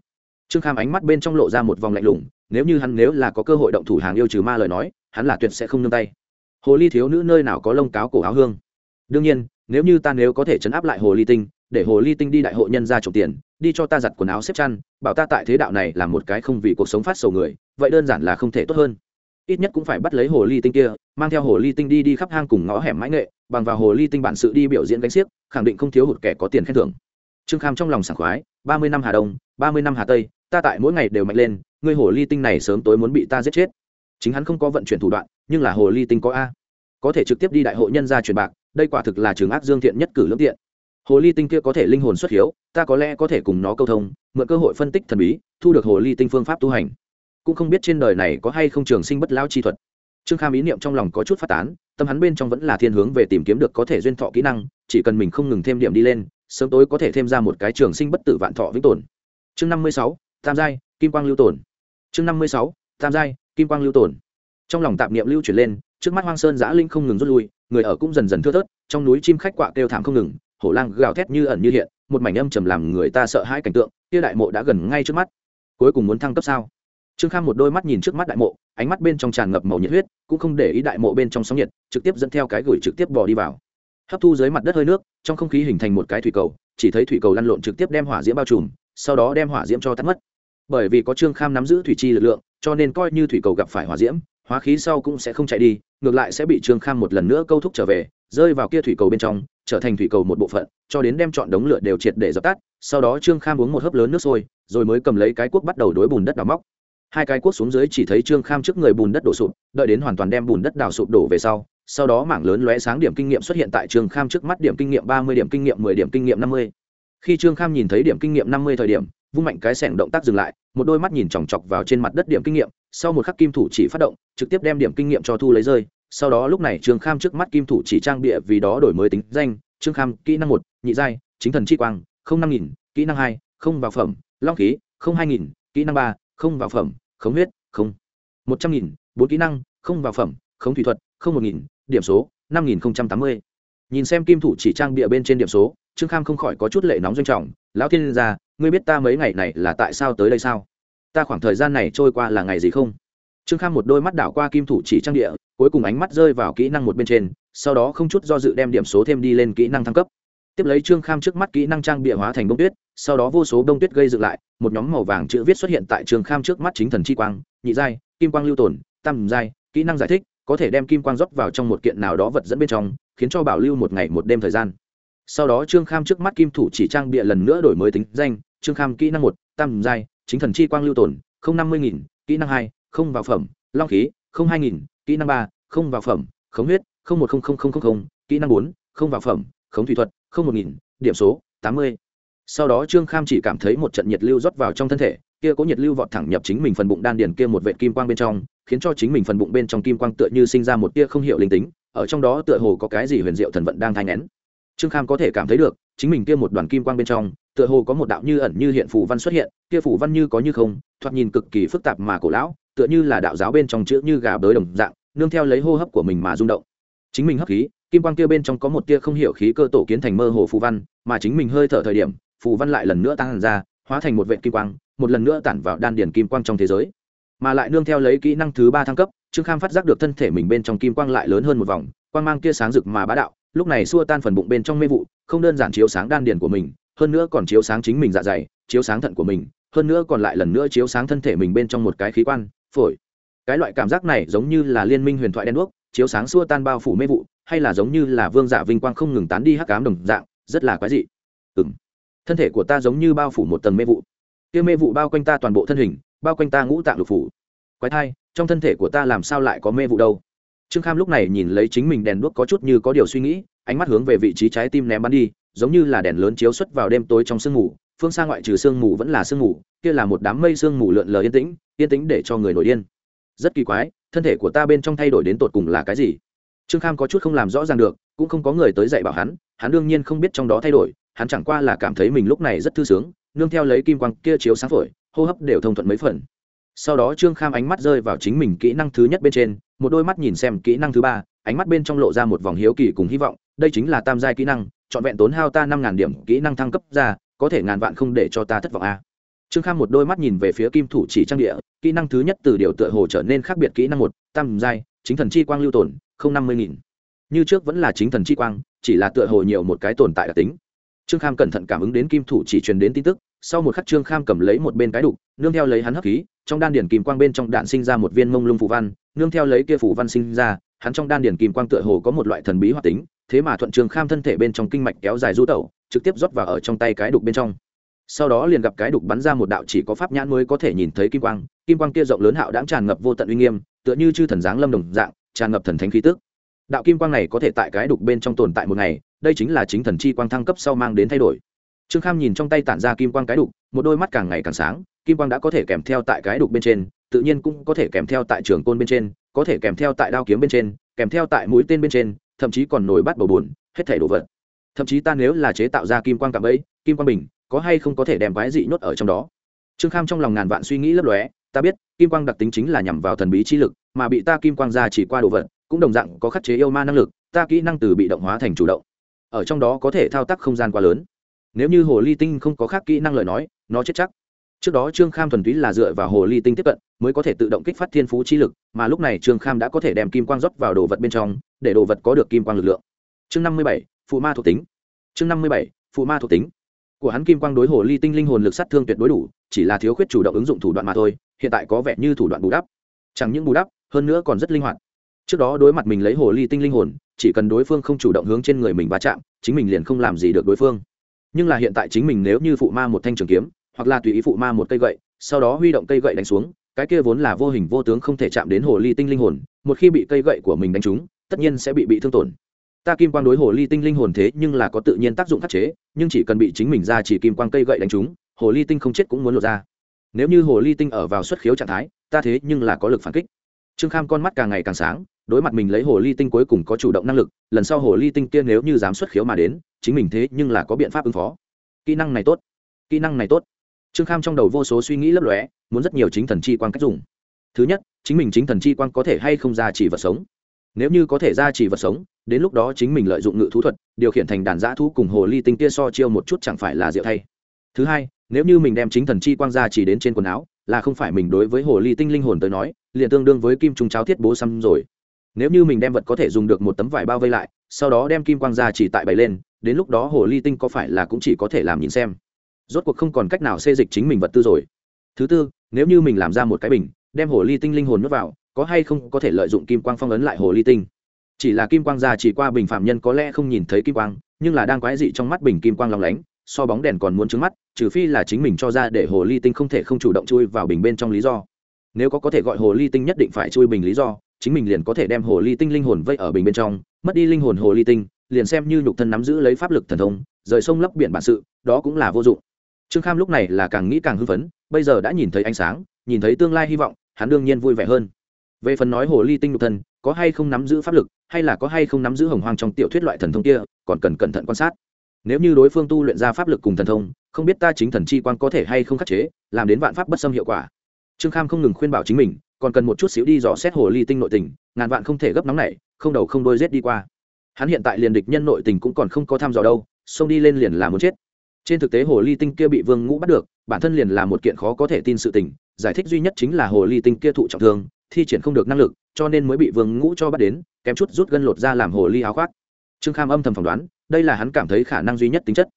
trương kham ánh mắt bên trong lộ ra một vòng lạnh lùng, nếu như hắn nếu là có cơ hội động thủ hàng yêu trừ ma lời nói, hắn là tuyệt sẽ không nương tay. Hồ ly thiếu nữ nơi nào có lông cáo cổ áo hương? Đương nhiên, nếu như ta nếu có thể chấn áp lại hồ ly tinh, để hồ ly tinh đi đại hội nhân ra trộm tiền, đi cho ta giặt quần áo xếp chăn, bảo ta tại thế đạo này là một cái không vì cuộc sống phát sầu người, vậy đơn giản là không thể tốt hơn. Ít nhất cũng phải bắt lấy hồ ly tinh kia, mang theo hồ ly tinh đi đi khắp hang cùng ngõ hẻm mãi nghệ, bằng vào hồ ly tinh bản sự đi biểu diễn gánh xiếc, khẳng định không thiếu hụt kẻ có tiền khen thưởng. Trương kham trong lòng sảng khoái, ba mươi năm hà đông, ba mươi năm hà tây ta tại mỗi ngày đều mạnh lên, ngươi hồ ly tinh này sớm tối muốn bị ta giết chết. Chính hắn không có vận chuyển thủ đoạn, nhưng là hồ ly tinh có a. Có thể trực tiếp đi đại hội nhân gia truyền bạc, đây quả thực là trường ác dương thiện nhất cử lương tiện. Hồ ly tinh kia có thể linh hồn xuất hiếu, ta có lẽ có thể cùng nó câu thông, mượn cơ hội phân tích thần bí, thu được hồ ly tinh phương pháp tu hành. Cũng không biết trên đời này có hay không trường sinh bất lao chi thuật. Trương kham ý niệm trong lòng có chút phát tán, tâm hắn bên trong vẫn là thiên hướng về tìm kiếm được có thể duyên thọ kỹ năng, chỉ cần mình không ngừng thêm điểm đi lên, sớm tối có thể thêm ra một cái trường sinh bất tử vạn thọ vĩnh tồn. Chương năm mươi sáu tam giai, kim quang lưu tồn. Chương năm mươi sáu, tam giai, kim quang lưu tồn. Trong lòng tạp niệm lưu chuyển lên, trước mắt hoang sơn giã linh không ngừng rút lui, người ở cũng dần dần thưa thớt, trong núi chim khách quạ kêu thảm không ngừng, hổ lang gào thét như ẩn như hiện, một mảnh âm trầm làm người ta sợ hãi cảnh tượng, kia đại mộ đã gần ngay trước mắt. Cuối cùng muốn thăng cấp sao? Trương kham một đôi mắt nhìn trước mắt đại mộ, ánh mắt bên trong tràn ngập màu nhiệt huyết, cũng không để ý đại mộ bên trong sóng nhiệt, trực tiếp dẫn theo cái gửi trực tiếp bỏ đi vào. Hấp thu dưới mặt đất hơi nước, trong không khí hình thành một cái thủy cầu, chỉ thấy thủy cầu lăn lộn trực tiếp đem hỏa diễm bao trùm, sau đó đem hỏa diễm cho tắt mất bởi vì có trương kham nắm giữ thủy chi lực lượng, cho nên coi như thủy cầu gặp phải hỏa diễm, hóa khí sau cũng sẽ không chạy đi, ngược lại sẽ bị trương kham một lần nữa câu thúc trở về, rơi vào kia thủy cầu bên trong, trở thành thủy cầu một bộ phận, cho đến đem chọn đống lửa đều triệt để dập tắt, sau đó trương kham uống một hớp lớn nước sôi, rồi mới cầm lấy cái cuốc bắt đầu đối bùn đất đào móc. Hai cái cuốc xuống dưới chỉ thấy trương kham trước người bùn đất đổ sụp, đợi đến hoàn toàn đem bùn đất đào sụp đổ về sau sau đó mảng lớn lóe sáng điểm kinh nghiệm xuất hiện tại trương kham trước mắt điểm kinh nghiệm ba mươi, điểm kinh nghiệm mười, điểm kinh nghiệm năm mươi. Khi trương kham nhìn thấy điểm kinh nghiệm năm mươi thời điểm vung mạnh cái sẻng động tác dừng lại, một đôi mắt nhìn chòng chọc vào trên mặt đất điểm kinh nghiệm, sau một khắc kim thủ chỉ phát động, trực tiếp đem điểm kinh nghiệm cho thu lấy rơi, sau đó lúc này trương kham trước mắt kim thủ chỉ trang bịa vì đó đổi mới tính danh trương kham, kỹ năng một, nhị giai, chính thần chi quang, không năm nghìn, kỹ năng hai, không vào phẩm, long khí, không hai nghìn, kỹ năng ba, không vào phẩm khống huyết, không. Một trăm nghìn, bốn kỹ năng, không vào phẩm khống thủy thuật, không một nghìn, điểm số, năm nghìn không trăm tám mươi. Nhìn xem kim thủ chỉ trang bịa bên trên điểm số trương kham không khỏi có chút lệ nóng doanh trọng, lão thiên gia ngươi biết ta mấy ngày này là tại sao tới đây sao? Ta khoảng thời gian này trôi qua là ngày gì không? Trương kham một đôi mắt đảo qua kim thủ chỉ trang địa, cuối cùng ánh mắt rơi vào kỹ năng một bên trên, sau đó không chút do dự đem điểm số thêm đi lên kỹ năng thăng cấp. Tiếp lấy trương kham trước mắt kỹ năng trang bịa hóa thành bông tuyết, sau đó vô số bông tuyết gây dựng lại, một nhóm màu vàng chữ viết xuất hiện tại trương kham trước mắt chính thần chi quang, nhị giai, kim quang lưu tồn, tam giai, kỹ năng giải thích, có thể đem kim quang rót vào trong một kiện nào đó vật dẫn bên trong, khiến cho bảo lưu một ngày một đêm thời gian. Sau đó trương kham trước mắt kim thủ chỉ trang bịa lần nữa đổi mới tính danh trương kham kỹ năng một tam giai chính thần chi quang lưu tồn không năm mươi nghìn kỹ năng hai không vào phẩm long khí không hai nghìn kỹ năng ba không vào phẩm khống huyết không một không không không không không, kỹ năng bốn không vào phẩm khống thủy thuật không một nghìn điểm số tám mươi. Sau đó trương kham chỉ cảm thấy một trận nhiệt lưu rót vào trong thân thể kia có nhiệt lưu vọt thẳng nhập chính mình phần bụng đan điền kia một vệ kim quang bên trong khiến cho chính mình phần bụng bên trong kim quang tựa như sinh ra một tia không hiểu linh tính ở trong đó tựa hồ có cái gì huyền diệu thần vận đang thai nén. Trương kham có thể cảm thấy được chính mình kia một đoàn kim quang bên trong tựa hồ có một đạo như ẩn như hiện phù văn xuất hiện, kia phù văn như có như không, thoạt nhìn cực kỳ phức tạp mà cổ lão, tựa như là đạo giáo bên trong chữ như gà bới đồng dạng, nương theo lấy hô hấp của mình mà rung động. Chính mình hấp khí, kim quang kia bên trong có một tia không hiểu khí cơ tổ kiến thành mơ hồ phù văn, mà chính mình hơi thở thời điểm, phù văn lại lần nữa tăng ra, hóa thành một vệ kim quang, một lần nữa tản vào đan điền kim quang trong thế giới. Mà lại nương theo lấy kỹ năng thứ ba thăng cấp, trương kham phát giác được thân thể mình bên trong kim quang lại lớn hơn một vòng, quang mang kia sáng rực mà bá đạo, lúc này xua tan phần bụng bên trong mê vụ, không đơn giản chiếu sáng đan điền của mình hơn nữa còn chiếu sáng chính mình dạ dày, chiếu sáng thận của mình, hơn nữa còn lại lần nữa chiếu sáng thân thể mình bên trong một cái khí quan, phổi. Cái loại cảm giác này giống như là liên minh huyền thoại đen đuốc, chiếu sáng xua tan bao phủ mê vụ, hay là giống như là vương giả vinh quang không ngừng tán đi hắc cám đồng dạng, rất là quái dị. Ừ m thân thể của ta giống như bao phủ một tầng mê vụ. Kia mê vụ bao quanh ta toàn bộ thân hình, bao quanh ta ngũ tạng lục phủ. Quái thai, trong thân thể của ta làm sao lại có mê vụ đâu? Trương kham lúc này nhìn lấy chính mình đèn đuốc có chút như có điều suy nghĩ, ánh mắt hướng về vị trí trái tim ném bắn đi giống như là đèn lớn chiếu xuất vào đêm tối trong sương mù, phương xa ngoại trừ sương mù vẫn là sương mù, kia là một đám mây sương mù lượn lờ yên tĩnh yên tĩnh để cho người nổi điên. Rất kỳ quái, thân thể của ta bên trong thay đổi đến tột cùng là cái gì? Trương kham có chút không làm rõ ràng được, cũng không có người tới dạy bảo hắn hắn đương nhiên không biết trong đó thay đổi, hắn chẳng qua là cảm thấy mình lúc này rất thư sướng, nương theo lấy kim quang kia chiếu sáng phổi, hô hấp đều thông thuận mấy phần. Sau đó trương kham ánh mắt rơi vào chính mình kỹ năng thứ nhất bên trên, một đôi mắt nhìn xem kỹ năng thứ ba, ánh mắt bên trong lộ ra một vòng hiếu kỳ cùng hy vọng, đây chính là tam giai kỹ năng trọn vẹn tốn hao ta năm ngàn điểm kỹ năng thăng cấp ra, có thể ngàn vạn không để cho ta thất vọng a trương kham một đôi mắt nhìn về phía kim thủ chỉ trang địa, kỹ năng thứ nhất từ điều tựa hồ trở nên khác biệt kỹ năng một, tam giai, chính thần chi quang lưu tồn, không năm mươi nghìn. Như trước vẫn là chính thần chi quang, chỉ là tựa hồ nhiều một cái tồn tại đặc tính. Trương kham cẩn thận cảm ứng đến kim thủ chỉ truyền đến tin tức, sau một khắc trương kham cầm lấy một bên cái đục, nương theo lấy hắn hấp khí, trong đan điển kim quang bên trong đạn sinh ra một viên mông lung phù văn, nương theo lấy kia phù văn sinh ra, hắn trong đan điển kim quang tựa hồ có một loại thần bí hoạt tính thế mà thuận trường kham thân thể bên trong kinh mạch kéo dài du tẩu, trực tiếp rót vào ở trong tay cái đục bên trong. Sau đó liền gặp cái đục bắn ra một đạo chỉ có pháp nhãn mới có thể nhìn thấy kim quang kim quang kia rộng lớn hạo đáng tràn ngập vô tận uy nghiêm, tựa như chư thần giáng lâm đồng dạng, tràn ngập thần thánh khí tức. Đạo kim quang này có thể tại cái đục bên trong tồn tại một ngày, đây chính là chính thần chi quang thăng cấp sau mang đến thay đổi. Trương kham nhìn trong tay tản ra kim quang cái đục, một đôi mắt càng ngày càng sáng, kim quang đã có thể kèm theo tại cái đục bên trên, tự nhiên cũng có thể kèm theo tại trường côn bên trên, có thể kèm theo tại đao kiếm bên trên, kèm theo tại mũi tên bên trên thậm chí còn nổi bắt bầu bùn hết thể đồ vật. Thậm chí ta nếu là chế tạo ra kim quang cạm ấy, kim quang bình, có hay không có thể đem quái dị nhốt ở trong đó? Trương kham trong lòng ngàn vạn suy nghĩ lấp lóe, ta biết, kim quang đặc tính chính là nhằm vào thần bí chi lực, mà bị ta kim quang ra chỉ qua đồ vật, cũng đồng dạng có khắc chế yêu ma năng lực, ta kỹ năng từ bị động hóa thành chủ động. Ở trong đó có thể thao tác không gian quá lớn. Nếu như hồ ly tinh không có khác kỹ năng lời nói, nó chết chắc. Trước đó trương kham thuần túy là dựa vào hồ ly tinh tiếp cận, mới có thể tự động kích phát thiên phú chi lực, mà lúc này trương kham đã có thể đem kim quang rót vào đồ vật bên trong để đồ vật có được kim quang lực lượng. Chương năm mươi bảy, phụ ma thuộc tính. Chương năm mươi bảy, phụ ma thuộc tính. Của hắn kim quang đối hồ ly tinh linh hồn lực sát thương tuyệt đối đủ, chỉ là thiếu khuyết chủ động ứng dụng thủ đoạn mà thôi, hiện tại có vẻ như thủ đoạn bù đắp. Chẳng những bù đắp, hơn nữa còn rất linh hoạt. Trước đó đối mặt mình lấy hồ ly tinh linh hồn, chỉ cần đối phương không chủ động hướng trên người mình va chạm, chính mình liền không làm gì được đối phương. Nhưng là hiện tại chính mình nếu như phụ ma một thanh trường kiếm, hoặc là tùy ý phụ ma một cây gậy, sau đó huy động cây gậy đánh xuống, cái kia vốn là vô hình vô tướng không thể chạm đến hồ ly tinh linh hồn, một khi bị cây gậy của mình đánh trúng tất nhiên sẽ bị bị thương tổn. Ta kim quang đối hồ ly tinh linh hồn thế nhưng là có tự nhiên tác dụng khắc chế, nhưng chỉ cần bị chính mình ra chỉ kim quang cây gậy đánh trúng, hồ ly tinh không chết cũng muốn lột ra. Nếu như hồ ly tinh ở vào xuất khiếu trạng thái, ta thế nhưng là có lực phản kích. Trương kham con mắt càng ngày càng sáng, đối mặt mình lấy hồ ly tinh cuối cùng có chủ động năng lực, lần sau hồ ly tinh kia nếu như dám xuất khiếu mà đến, chính mình thế nhưng là có biện pháp ứng phó. Kỹ năng này tốt, kỹ năng này tốt. Trương kham trong đầu vô số suy nghĩ lấp lóe, muốn rất nhiều chính thần chi quan cách dùng. Thứ nhất, chính mình chính thần chi quan có thể hay không ra chỉ vật sống nếu như có thể ra chỉ vật sống, đến lúc đó chính mình lợi dụng ngự thú thuật, điều khiển thành đàn giã thú cùng hồ ly tinh kia so chiêu một chút chẳng phải là diệu thay. Thứ hai, nếu như mình đem chính thần chi quang ra chỉ đến trên quần áo, là không phải mình đối với hồ ly tinh linh hồn tới nói, liền tương đương với kim trùng cháo thiết bố xăm rồi. Nếu như mình đem vật có thể dùng được một tấm vải bao vây lại, sau đó đem kim quang ra chỉ tại bày lên, đến lúc đó hồ ly tinh có phải là cũng chỉ có thể làm nhìn xem. Rốt cuộc không còn cách nào xê dịch chính mình vật tư rồi. Thứ tư, nếu như mình làm ra một cái bình, đem hồ ly tinh linh hồn nuốt vào có hay không có thể lợi dụng kim quang phong ấn lại hồ ly tinh? Chỉ là kim quang ra chỉ qua bình phạm nhân có lẽ không nhìn thấy kim quang, nhưng là đang quái dị trong mắt bình kim quang lòng lánh, so bóng đèn còn muốn trứng mắt, trừ phi là chính mình cho ra để hồ ly tinh không thể không chủ động chui vào bình bên trong lý do. Nếu có có thể gọi hồ ly tinh nhất định phải chui bình lý do, chính mình liền có thể đem hồ ly tinh linh hồn vây ở bình bên trong, mất đi linh hồn hồ ly tinh, liền xem như nhục thân nắm giữ lấy pháp lực thần thông, rời sông lấp biển bản sự, đó cũng là vô dụng. Trương kham lúc này là càng nghĩ càng hưng phấn, bây giờ đã nhìn thấy ánh sáng, nhìn thấy tương lai hy vọng, hắn đương nhiên vui vẻ hơn về phần nói hồ ly tinh nhục thân, có hay không nắm giữ pháp lực, hay là có hay không nắm giữ hồng hoang trong tiểu thuyết loại thần thông kia, còn cần cẩn thận quan sát. Nếu như đối phương tu luyện ra pháp lực cùng thần thông, không biết ta chính thần chi quan có thể hay không khắc chế, làm đến vạn pháp bất xâm hiệu quả. Trương kham không ngừng khuyên bảo chính mình, còn cần một chút xíu đi dò xét hồ ly tinh nội tình, ngàn vạn không thể gấp nóng này không đầu không đôi rết đi qua. Hắn hiện tại liền địch nhân nội tình cũng còn không có thăm dò đâu, xông đi lên liền là muốn chết. Trên thực tế hồ ly tinh kia bị vương ngũ bắt được, bản thân liền là một kiện khó có thể tin sự tình, giải thích duy nhất chính là hồ ly tinh kia thụ trọng thương thi triển không được năng lực, cho nên mới bị vương ngũ cho bắt đến, kém chút rút gân lột ra làm hồ ly áo khoác. Trương kham âm thầm phỏng đoán, đây là hắn cảm thấy khả năng duy nhất tính chất.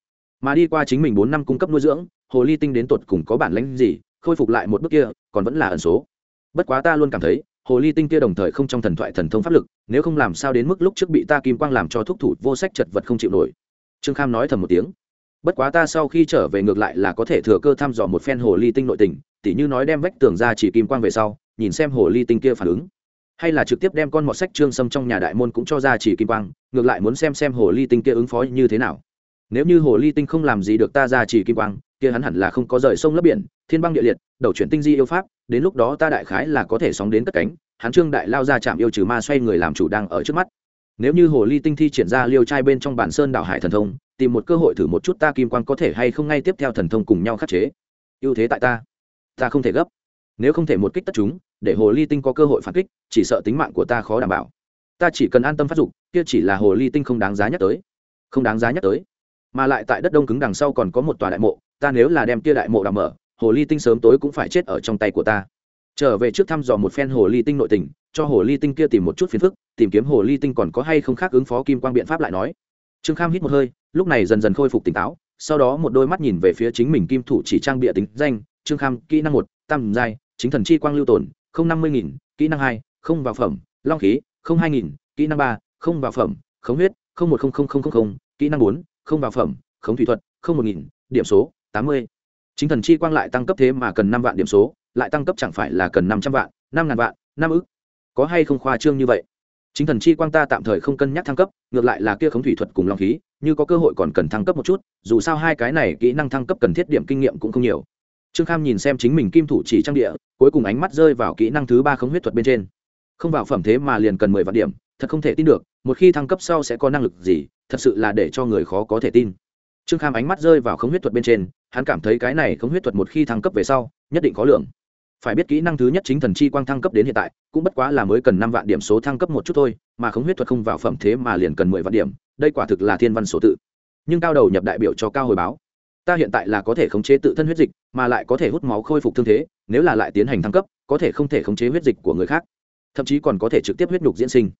Mà đi qua chính mình bốn năm cung cấp nuôi dưỡng, hồ ly tinh đến tột cùng có bản lãnh gì, khôi phục lại một bước kia, còn vẫn là ẩn số. Bất quá ta luôn cảm thấy, hồ ly tinh kia đồng thời không trong thần thoại thần thông pháp lực, nếu không làm sao đến mức lúc trước bị ta kim quang làm cho thúc thủ vô sách chật vật không chịu nổi. Trương kham nói thầm một tiếng bất quá ta sau khi trở về ngược lại là có thể thừa cơ thăm dò một phen hồ ly tinh nội tình, tỉ như nói đem vách tường ra chỉ kim quang về sau, nhìn xem hồ ly tinh kia phản ứng. Hay là trực tiếp đem con mọt sách trương sâm trong nhà đại môn cũng cho ra chỉ kim quang, ngược lại muốn xem xem hồ ly tinh kia ứng phó như thế nào. Nếu như hồ ly tinh không làm gì được ta ra chỉ kim quang, kia hắn hẳn là không có rời sông lấp biển, thiên băng địa liệt, đầu chuyển tinh di yêu pháp, đến lúc đó ta đại khái là có thể sóng đến cất cánh, hắn trương đại lao ra chạm yêu trừ ma xoay người làm chủ đang ở trước mắt. Nếu như hồ ly tinh thi triển ra liêu trai bên trong bản sơn đảo hải thần thông tìm một cơ hội thử một chút ta kim quang có thể hay không ngay tiếp theo thần thông cùng nhau khắc chế. Ưu thế tại ta. Ta không thể gấp. Nếu không thể một kích tất chúng, để hồ ly tinh có cơ hội phản kích, chỉ sợ tính mạng của ta khó đảm bảo. Ta chỉ cần an tâm phát dục, kia chỉ là hồ ly tinh không đáng giá nhắc tới. Không đáng giá nhắc tới. Mà lại tại đất đông cứng đằng sau còn có một tòa đại mộ, ta nếu là đem kia đại mộ đào mở, hồ ly tinh sớm tối cũng phải chết ở trong tay của ta. Trở về trước thăm dò một phen hồ ly tinh nội tình, cho hồ ly tinh kia tìm một chút phiền phức, tìm kiếm hồ ly tinh còn có hay không khác ứng phó kim quang biện pháp lại nói. Trương kham hít một hơi lúc này dần dần khôi phục tỉnh táo, sau đó một đôi mắt nhìn về phía chính mình kim thủ chỉ trang bịa tính danh, trương kham, kỹ năng một, tam giai, chính thần chi quang lưu tồn, không năm mươi nghìn, kỹ năng hai, không vào phẩm, long khí, không hai nghìn, kỹ năng ba, không vào phẩm, khống huyết, không một không không không không kỹ năng bốn, không vào phẩm, khống thủy thuật, không một nghìn, điểm số, tám mươi. Chính thần chi quang lại tăng cấp thế mà cần năm vạn điểm số, lại tăng cấp chẳng phải là cần năm trăm vạn, năm ngàn vạn, năm ức. Có hay không khoa trương như vậy? Chính thần chi quang ta tạm thời không cân nhắc thăng cấp, ngược lại là kia khống thủy thuật cùng long khí như có cơ hội còn cần thăng cấp một chút, dù sao hai cái này kỹ năng thăng cấp cần thiết điểm kinh nghiệm cũng không nhiều. Trương kham nhìn xem chính mình kim thủ chỉ trang địa, cuối cùng ánh mắt rơi vào kỹ năng thứ ba khống huyết thuật bên trên. Không vào phẩm thế mà liền cần mười vạn điểm, thật không thể tin được, một khi thăng cấp sau sẽ có năng lực gì, thật sự là để cho người khó có thể tin. Trương kham ánh mắt rơi vào khống huyết thuật bên trên, hắn cảm thấy cái này khống huyết thuật một khi thăng cấp về sau, nhất định có lượng. Phải biết kỹ năng thứ nhất chính thần chi quang thăng cấp đến hiện tại, cũng bất quá là mới cần năm vạn điểm số thăng cấp một chút thôi, mà khống huyết thuật không vào phẩm thế mà liền cần mười vạn điểm đây quả thực là thiên văn số tự. Nhưng cao đầu nhập đại biểu cho cao hồi báo. Ta hiện tại là có thể khống chế tự thân huyết dịch, mà lại có thể hút máu khôi phục thương thế, nếu là lại tiến hành thăng cấp, có thể không thể khống chế huyết dịch của người khác. Thậm chí còn có thể trực tiếp huyết nhục diễn sinh.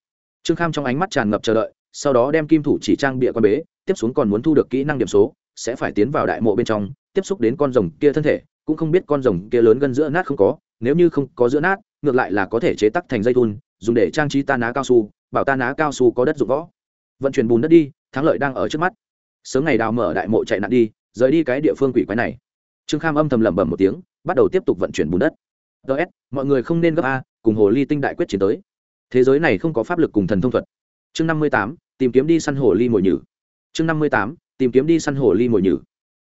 Trương kham trong ánh mắt tràn ngập chờ đợi, sau đó đem kim thủ chỉ trang bịa quan bế, tiếp xuống còn muốn thu được kỹ năng điểm số, sẽ phải tiến vào đại mộ bên trong, tiếp xúc đến con rồng kia thân thể, cũng không biết con rồng kia lớn gần giữa nát không có, nếu như không có giữa nát, ngược lại là có thể chế tắc thành dây thun, dùng để trang trí ta ná cao su, bảo ta ná cao su có đất dụng võ vận chuyển bùn đất đi, thắng lợi đang ở trước mắt. Sớm ngày đào mở đại mộ chạy nạn đi, rời đi cái địa phương quỷ quái này. Trương kham âm thầm lẩm bẩm một tiếng, bắt đầu tiếp tục vận chuyển bùn đất. Ts mọi người không nên gấp a, cùng hồ ly tinh đại quyết chiến tới. Thế giới này không có pháp lực cùng thần thông thuật. Chương năm mươi tám, tìm kiếm đi săn hồ ly mồi nhử. Chương năm mươi tám, tìm kiếm đi săn hồ ly mồi nhử.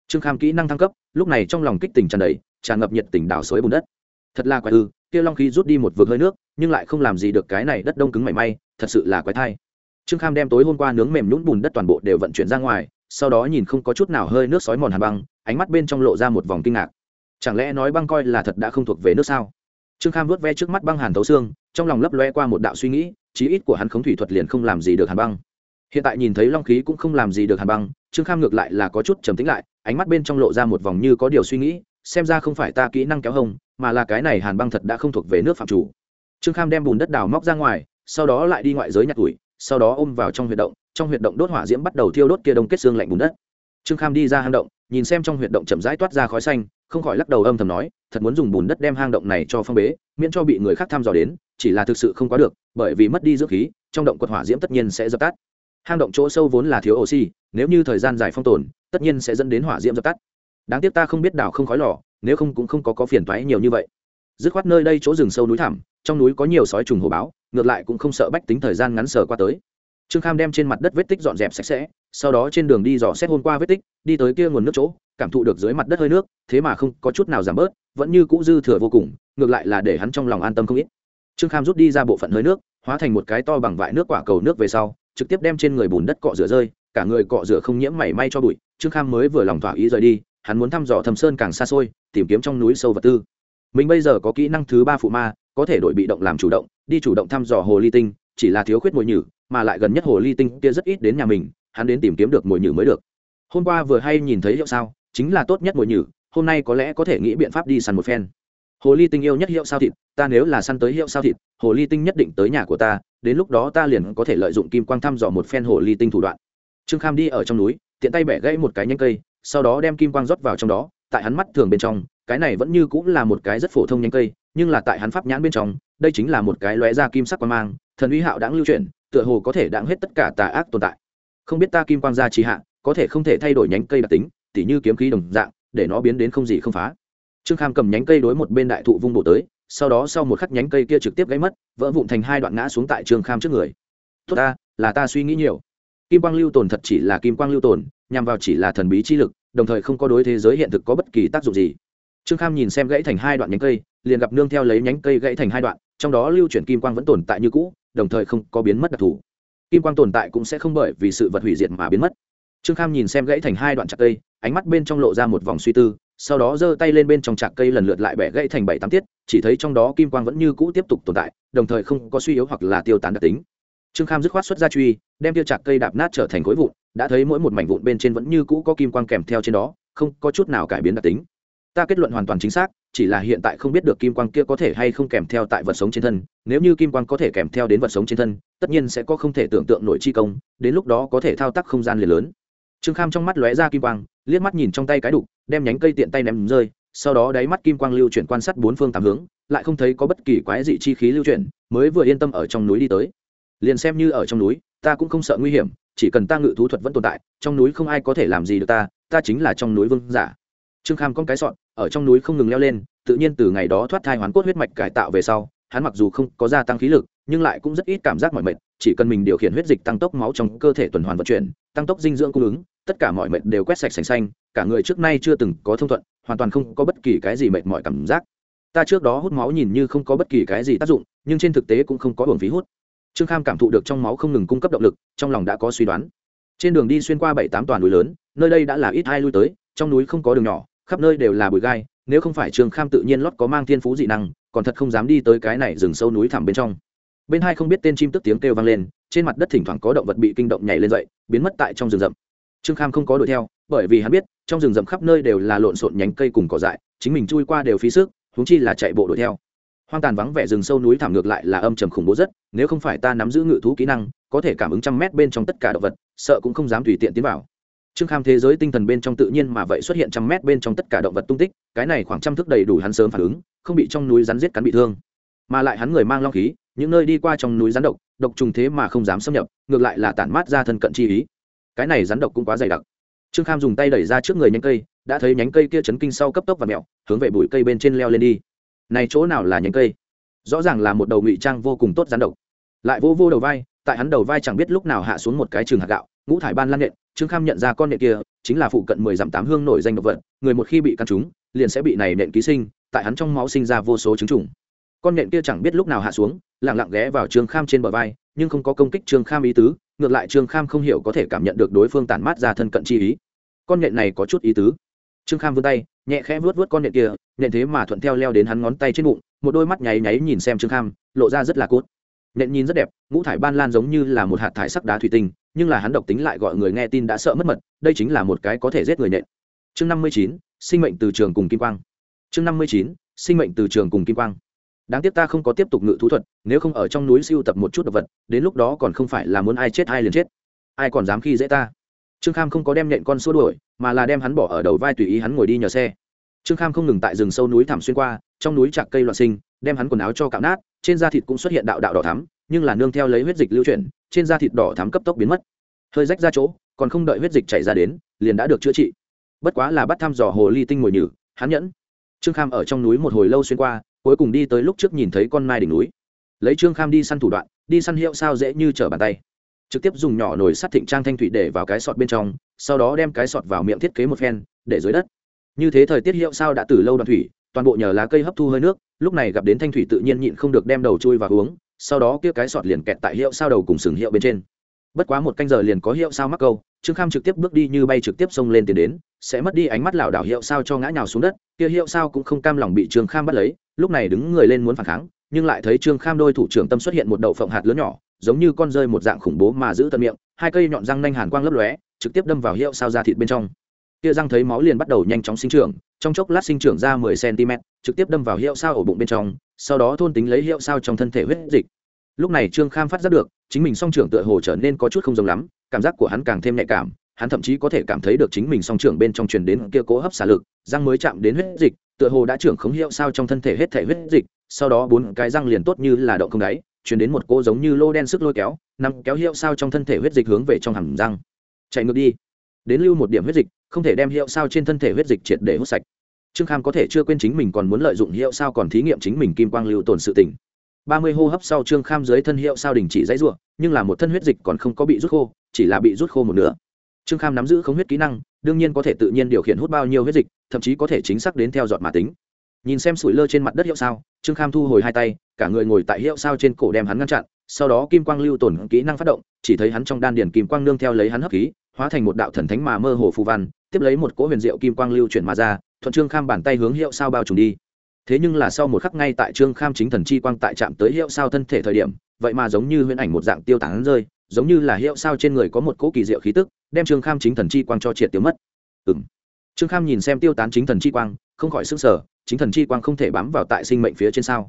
Trương kham kỹ năng thăng cấp, lúc này trong lòng kích tình tràn đầy, tràn ngập nhiệt tình đào xới bùn đất. Thật là quái ư, kia long khí rút đi một vực hơi nước, nhưng lại không làm gì được cái này đất đông cứng mảy may, thật sự là quái thai trương kham đem tối hôm qua nướng mềm nhũng bùn đất toàn bộ đều vận chuyển ra ngoài, sau đó nhìn không có chút nào hơi nước sói mòn hàn băng, ánh mắt bên trong lộ ra một vòng kinh ngạc. Chẳng lẽ nói băng coi là thật đã không thuộc về nước sao? Trương kham vớt ve trước mắt băng hàn thấu xương, trong lòng lấp loe qua một đạo suy nghĩ, chí ít của hắn khống thủy thuật liền không làm gì được hàn băng. Hiện tại nhìn thấy long khí cũng không làm gì được hàn băng, trương kham ngược lại là có chút trầm tính lại, ánh mắt bên trong lộ ra một vòng như có điều suy nghĩ, xem ra không phải ta kỹ năng kéo hông mà là cái này hàn băng thật đã không thuộc về nước phạm chủ. Trương kham đem bùn đất đào móc ra ngoài, sau đó lại đi ngoại giới nhặt ủi sau đó ôm vào trong huyệt động, trong huyệt động đốt hỏa diễm bắt đầu thiêu đốt kia đông kết xương lạnh bùn đất. Trương kham đi ra hang động, nhìn xem trong huyệt động chậm rãi toát ra khói xanh, không khỏi lắc đầu âm thầm nói, thật muốn dùng bùn đất đem hang động này cho phong bế, miễn cho bị người khác thăm dò đến, chỉ là thực sự không quá được, bởi vì mất đi dưỡng khí, trong động quật hỏa diễm tất nhiên sẽ dập tắt. Hang động chỗ sâu vốn là thiếu oxy, nếu như thời gian dài phong tồn, tất nhiên sẽ dẫn đến hỏa diễm dập tắt. Đáng tiếc ta không biết đảo không khói lò, nếu không cũng không có có phiền toái nhiều như vậy. Dứt khoát nơi đây chỗ rừng sâu núi thẳm, trong núi có nhiều sói trùng hồ báo ngược lại cũng không sợ bách tính thời gian ngắn sờ qua tới. Trương kham đem trên mặt đất vết tích dọn dẹp sạch sẽ, sau đó trên đường đi dò xét hôm qua vết tích, đi tới kia nguồn nước chỗ, cảm thụ được dưới mặt đất hơi nước, thế mà không có chút nào giảm bớt, vẫn như cũ dư thừa vô cùng, ngược lại là để hắn trong lòng an tâm không ít. Trương kham rút đi ra bộ phận hơi nước, hóa thành một cái to bằng vại nước quả cầu nước về sau, trực tiếp đem trên người bùn đất cọ rửa rơi, cả người cọ rửa không nhiễm mảy may cho bụi. Trương kham mới vừa lòng thỏa ý rời đi, hắn muốn thăm dò thầm sơn càng xa xôi, tìm kiếm trong núi sâu vật tư. Mình bây giờ có kỹ năng thứ ba phụ ma, có thể đổi bị động làm chủ động đi chủ động thăm dò hồ ly tinh, chỉ là thiếu khuyết mồi nhử, mà lại gần nhất hồ ly tinh kia rất ít đến nhà mình, hắn đến tìm kiếm được mồi nhử mới được. Hôm qua vừa hay nhìn thấy hiệu sao, chính là tốt nhất mồi nhử, hôm nay có lẽ có thể nghĩ biện pháp đi săn một phen. Hồ ly tinh yêu nhất hiệu sao thịt, ta nếu là săn tới hiệu sao thịt, hồ ly tinh nhất định tới nhà của ta, đến lúc đó ta liền có thể lợi dụng kim quang thăm dò một phen hồ ly tinh thủ đoạn. Trương kham đi ở trong núi, tiện tay bẻ gãy một cái nhánh cây, sau đó đem kim quang rót vào trong đó, tại hắn mắt thường bên trong, cái này vẫn như cũng là một cái rất phổ thông nhánh cây nhưng là tại hắn pháp nhãn bên trong, đây chính là một cái lóe ra kim sắc quan mang, thần uy hạo đáng lưu chuyển, tựa hồ có thể đáng hết tất cả tà ác tồn tại. Không biết ta kim quang gia trì hạ, có thể không thể thay đổi nhánh cây đặc tính, tỉ như kiếm khí đồng dạng, để nó biến đến không gì không phá. Trương kham cầm nhánh cây đối một bên đại thụ vung bổ tới, sau đó sau một khắc nhánh cây kia trực tiếp gãy mất, vỡ vụn thành hai đoạn ngã xuống tại trương kham trước người. Tốt ta, là ta suy nghĩ nhiều. Kim quang lưu tồn thật chỉ là kim quang lưu tồn, nhằm vào chỉ là thần bí chi lực, đồng thời không có đối thế giới hiện thực có bất kỳ tác dụng gì trương kham nhìn xem gãy thành hai đoạn nhánh cây, liền gặp nương theo lấy nhánh cây gãy thành hai đoạn, trong đó lưu chuyển kim quang vẫn tồn tại như cũ, đồng thời không có biến mất đặc thù. Kim quang tồn tại cũng sẽ không bởi vì sự vật hủy diệt mà biến mất. Trương kham nhìn xem gãy thành hai đoạn chặt cây, ánh mắt bên trong lộ ra một vòng suy tư, sau đó giơ tay lên bên trong chạc cây lần lượt lại bẻ gãy thành bảy tám tiết, chỉ thấy trong đó kim quang vẫn như cũ tiếp tục tồn tại, đồng thời không có suy yếu hoặc là tiêu tán đặc tính. Trương kham dứt khoát xuất ra truy, đem tiêu chạc cây đạp nát trở thành khối vụn, đã thấy mỗi một mảnh vụn bên trên vẫn như cũ có kim quang kèm theo trên đó, không có chút nào cải biến đặc tính ta kết luận hoàn toàn chính xác, chỉ là hiện tại không biết được kim quang kia có thể hay không kèm theo tại vật sống trên thân. Nếu như kim quang có thể kèm theo đến vật sống trên thân, tất nhiên sẽ có không thể tưởng tượng nổi chi công, đến lúc đó có thể thao tác không gian liền lớn. Trương kham trong mắt lóe ra kim quang, liếc mắt nhìn trong tay cái đục, đem nhánh cây tiện tay ném rơi, sau đó đáy mắt kim quang lưu chuyển quan sát bốn phương tám hướng, lại không thấy có bất kỳ quái dị chi khí lưu chuyển, mới vừa yên tâm ở trong núi đi tới. Liền xem như ở trong núi, ta cũng không sợ nguy hiểm, chỉ cần ta ngự thú thuật vẫn tồn tại, trong núi không ai có thể làm gì được ta ta chính là trong núi vương giả. Trương kham con cái sọn ở trong núi không ngừng leo lên, tự nhiên từ ngày đó thoát thai hoán cốt huyết mạch cải tạo về sau, hắn mặc dù không có gia tăng khí lực, nhưng lại cũng rất ít cảm giác mỏi mệt, chỉ cần mình điều khiển huyết dịch tăng tốc máu trong cơ thể tuần hoàn vận chuyển, tăng tốc dinh dưỡng cung ứng, tất cả mọi mệt đều quét sạch sành xanh, cả người trước nay chưa từng có thông thuận, hoàn toàn không có bất kỳ cái gì mệt mỏi cảm giác. Ta trước đó hút máu nhìn như không có bất kỳ cái gì tác dụng, nhưng trên thực tế cũng không có hưởng phí hút. Trương kham cảm thụ được trong máu không ngừng cung cấp động lực, trong lòng đã có suy đoán. Trên đường đi xuyên qua bảy tám toàn núi lớn, nơi đây đã là ít hai lui tới, trong núi không có đường nhỏ khắp nơi đều là bụi gai, nếu không phải trương kham tự nhiên lót có mang thiên phú dị năng, còn thật không dám đi tới cái này rừng sâu núi thẳm bên trong. Bên hai không biết tên chim tức tiếng kêu vang lên, trên mặt đất thỉnh thoảng có động vật bị kinh động nhảy lên dậy, biến mất tại trong rừng rậm. Trương kham không có đuổi theo, bởi vì hắn biết, trong rừng rậm khắp nơi đều là lộn xộn nhánh cây cùng cỏ dại, chính mình chui qua đều phí sức húng chi là chạy bộ đuổi theo. Hoang tàn vắng vẻ rừng sâu núi thảm ngược lại là âm trầm khủng bố rất, nếu không phải ta nắm giữ ngự thú kỹ năng, có thể cảm ứng trăm mét bên trong tất cả động vật, sợ cũng không dám tùy tiện tiến vào trương kham thế giới tinh thần bên trong tự nhiên mà vậy xuất hiện trăm mét bên trong tất cả động vật tung tích, cái này khoảng trăm thước đầy đủ hắn sớm phản ứng, không bị trong núi rắn giết cắn bị thương. Mà lại hắn người mang long khí, những nơi đi qua trong núi rắn độc độc trùng thế mà không dám xâm nhập, ngược lại là tản mát ra thân cận chi ý. Cái này rắn độc cũng quá dày đặc. Trương kham dùng tay đẩy ra trước người nhánh cây, đã thấy nhánh cây kia chấn kinh sau cấp tốc và mẹo, hướng về bụi cây bên trên leo lên đi. Này chỗ nào là nhánh cây? Rõ ràng là một đầu ngụy trang vô cùng tốt rắn độc. Lại vô vô đầu vai, tại hắn đầu vai chẳng biết lúc nào hạ xuống một cái trường hạt gạo ngũ thải ban lan nện, trương kham nhận ra con nện kia chính là phụ cận mười dặm tám hương nổi danh độc vật, người một khi bị căn trúng, liền sẽ bị này nện ký sinh, tại hắn trong máu sinh ra vô số chứng trùng. Con nện kia chẳng biết lúc nào hạ xuống lẳng lặng ghé vào trương kham trên bờ vai, nhưng không có công kích trương kham ý tứ, ngược lại trương kham không hiểu có thể cảm nhận được đối phương tản mát ra thân cận chi ý. Con nện này có chút ý tứ. Trương kham vươn tay, nhẹ khẽ vuốt vuốt con nện kia, nện thế mà thuận theo leo đến hắn ngón tay trên bụng, một đôi mắt nháy nháy nhìn xem trương kham, lộ ra rất là cốt. Nện nhìn rất đẹp, ngũ thải ban lan giống như là một hạt thải sắc đá thủy tinh nhưng là hắn độc tính lại gọi người nghe tin đã sợ mất mật, đây chính là một cái có thể giết người nện. Chương năm mươi chín, sinh mệnh từ trường cùng kim quang. Chương năm mươi chín, sinh mệnh từ trường cùng kim quang. Đáng tiếc ta không có tiếp tục ngự thú thuật, nếu không ở trong núi siêu tập một chút đ ộ vật, đến lúc đó còn không phải là muốn ai chết ai liền chết. Ai còn dám khi dễ ta? Trương kham không có đem nhện con xua đuổi, mà là đem hắn bỏ ở đầu vai tùy ý hắn ngồi đi nhờ xe. Trương kham không ngừng tại rừng sâu núi thảm xuyên qua, trong núi chạc cây loạn sinh, đem hắn quần áo cho cạo nát, trên da thịt cũng xuất hiện đạo đạo đỏ thắm, nhưng là nương theo lấy huyết dịch lưu chuyển trên da thịt đỏ thắm cấp tốc biến mất. Hơi rách ra chỗ, còn không đợi huyết dịch chảy ra đến, liền đã được chữa trị. Bất quá là bắt thăm dò hồ ly tinh ngồi nhử, hắn nhẫn. Trương kham ở trong núi một hồi lâu xuyên qua, cuối cùng đi tới lúc trước nhìn thấy con mai đỉnh núi. Lấy trương kham đi săn thủ đoạn, đi săn hiệu sao dễ như trở bàn tay. Trực tiếp dùng nhỏ nồi sắt thịnh trang thanh thủy để vào cái sọt bên trong, sau đó đem cái sọt vào miệng thiết kế một phen, để dưới đất. Như thế thời tiết hiệu sao đã từ lâu đoạn thủy, toàn bộ nhờ lá cây hấp thu hơi nước, lúc này gặp đến thanh thủy tự nhiên nhịn không được đem đầu chui vào uống sau đó kia cái sọt liền kẹt tại hiệu sao đầu cùng sừng hiệu bên trên. Bất quá một canh giờ liền có hiệu sao mắc câu, trương kham trực tiếp bước đi như bay trực tiếp xông lên tiến đến, sẽ mất đi ánh mắt lảo đảo hiệu sao cho ngã nhào xuống đất, kia hiệu sao cũng không cam lòng bị trương kham bắt lấy, lúc này đứng người lên muốn phản kháng, nhưng lại thấy trương kham đôi thủ trưởng tâm xuất hiện một đậu phộng hạt lớn nhỏ, giống như con rơi một dạng khủng bố mà giữ tận miệng, hai cây nhọn răng nanh hàn quang lấp lóe, trực tiếp đâm vào hiệu sao ra thịt bên trong. Kia răng thấy máu liền bắt đầu nhanh chóng sinh trưởng trong chốc lát sinh trưởng ra mười cm, trực tiếp đâm vào hiệu sao ổ bụng bên trong, sau đó thôn tính lấy hiệu sao trong thân thể huyết dịch. Lúc này trương kham phát giác được, chính mình song trưởng tựa hồ trở nên có chút không giống lắm, cảm giác của hắn càng thêm nhạy cảm, hắn thậm chí có thể cảm thấy được chính mình song trưởng bên trong truyền đến kia cố hấp xả lực, răng mới chạm đến huyết dịch, tựa hồ đã trưởng khống hiệu sao trong thân thể hết thể huyết dịch, sau đó bốn cái răng liền tốt như là động không đáy, truyền đến một cô giống như lô đen sức lôi kéo, năm kéo hiệu sao trong thân thể huyết dịch hướng về trong hàm răng. Chạy ngược đi đến lưu một điểm huyết dịch, không thể đem hiệu sao trên thân thể huyết dịch triệt để hút sạch. Trương kham có thể chưa quên chính mình còn muốn lợi dụng hiệu sao còn thí nghiệm chính mình kim quang lưu tồn sự tỉnh ba mươi hô hấp sau trương kham dưới thân hiệu sao đình chỉ dãy ruộng nhưng là một thân huyết dịch còn không có bị rút khô, chỉ là bị rút khô một nửa. Trương kham nắm giữ không huyết kỹ năng, đương nhiên có thể tự nhiên điều khiển hút bao nhiêu huyết dịch, thậm chí có thể chính xác đến theo dọn mà tính. Nhìn xem sủi lơ trên mặt đất hiệu sao, trương kham thu hồi hai tay, cả người ngồi tại hiệu sao trên cổ đem hắn ngăn chặn, sau đó kim quang lưu tổn kỹ năng phát động, chỉ thấy hắn trong đan điền kim quang nương theo lấy hắn hấp khí hóa thành một đạo thần thánh mà mơ hồ phù văn, tiếp lấy một cỗ huyền diệu kim quang lưu chuyển mà ra, thuận trương kham bàn tay hướng hiệu sao bao trùm đi. Thế nhưng là sau một khắc ngay tại trương kham chính thần chi quang tại chạm tới hiệu sao thân thể thời điểm, vậy mà giống như huyền ảnh một dạng tiêu tán rơi, giống như là hiệu sao trên người có một cỗ kỳ diệu khí tức, đem trương kham chính thần chi quang cho triệt tiêu mất. Ừng trương kham nhìn xem tiêu tán chính thần chi quang, không khỏi sức sở chính thần chi quang không thể bám vào tại sinh mệnh phía trên sao?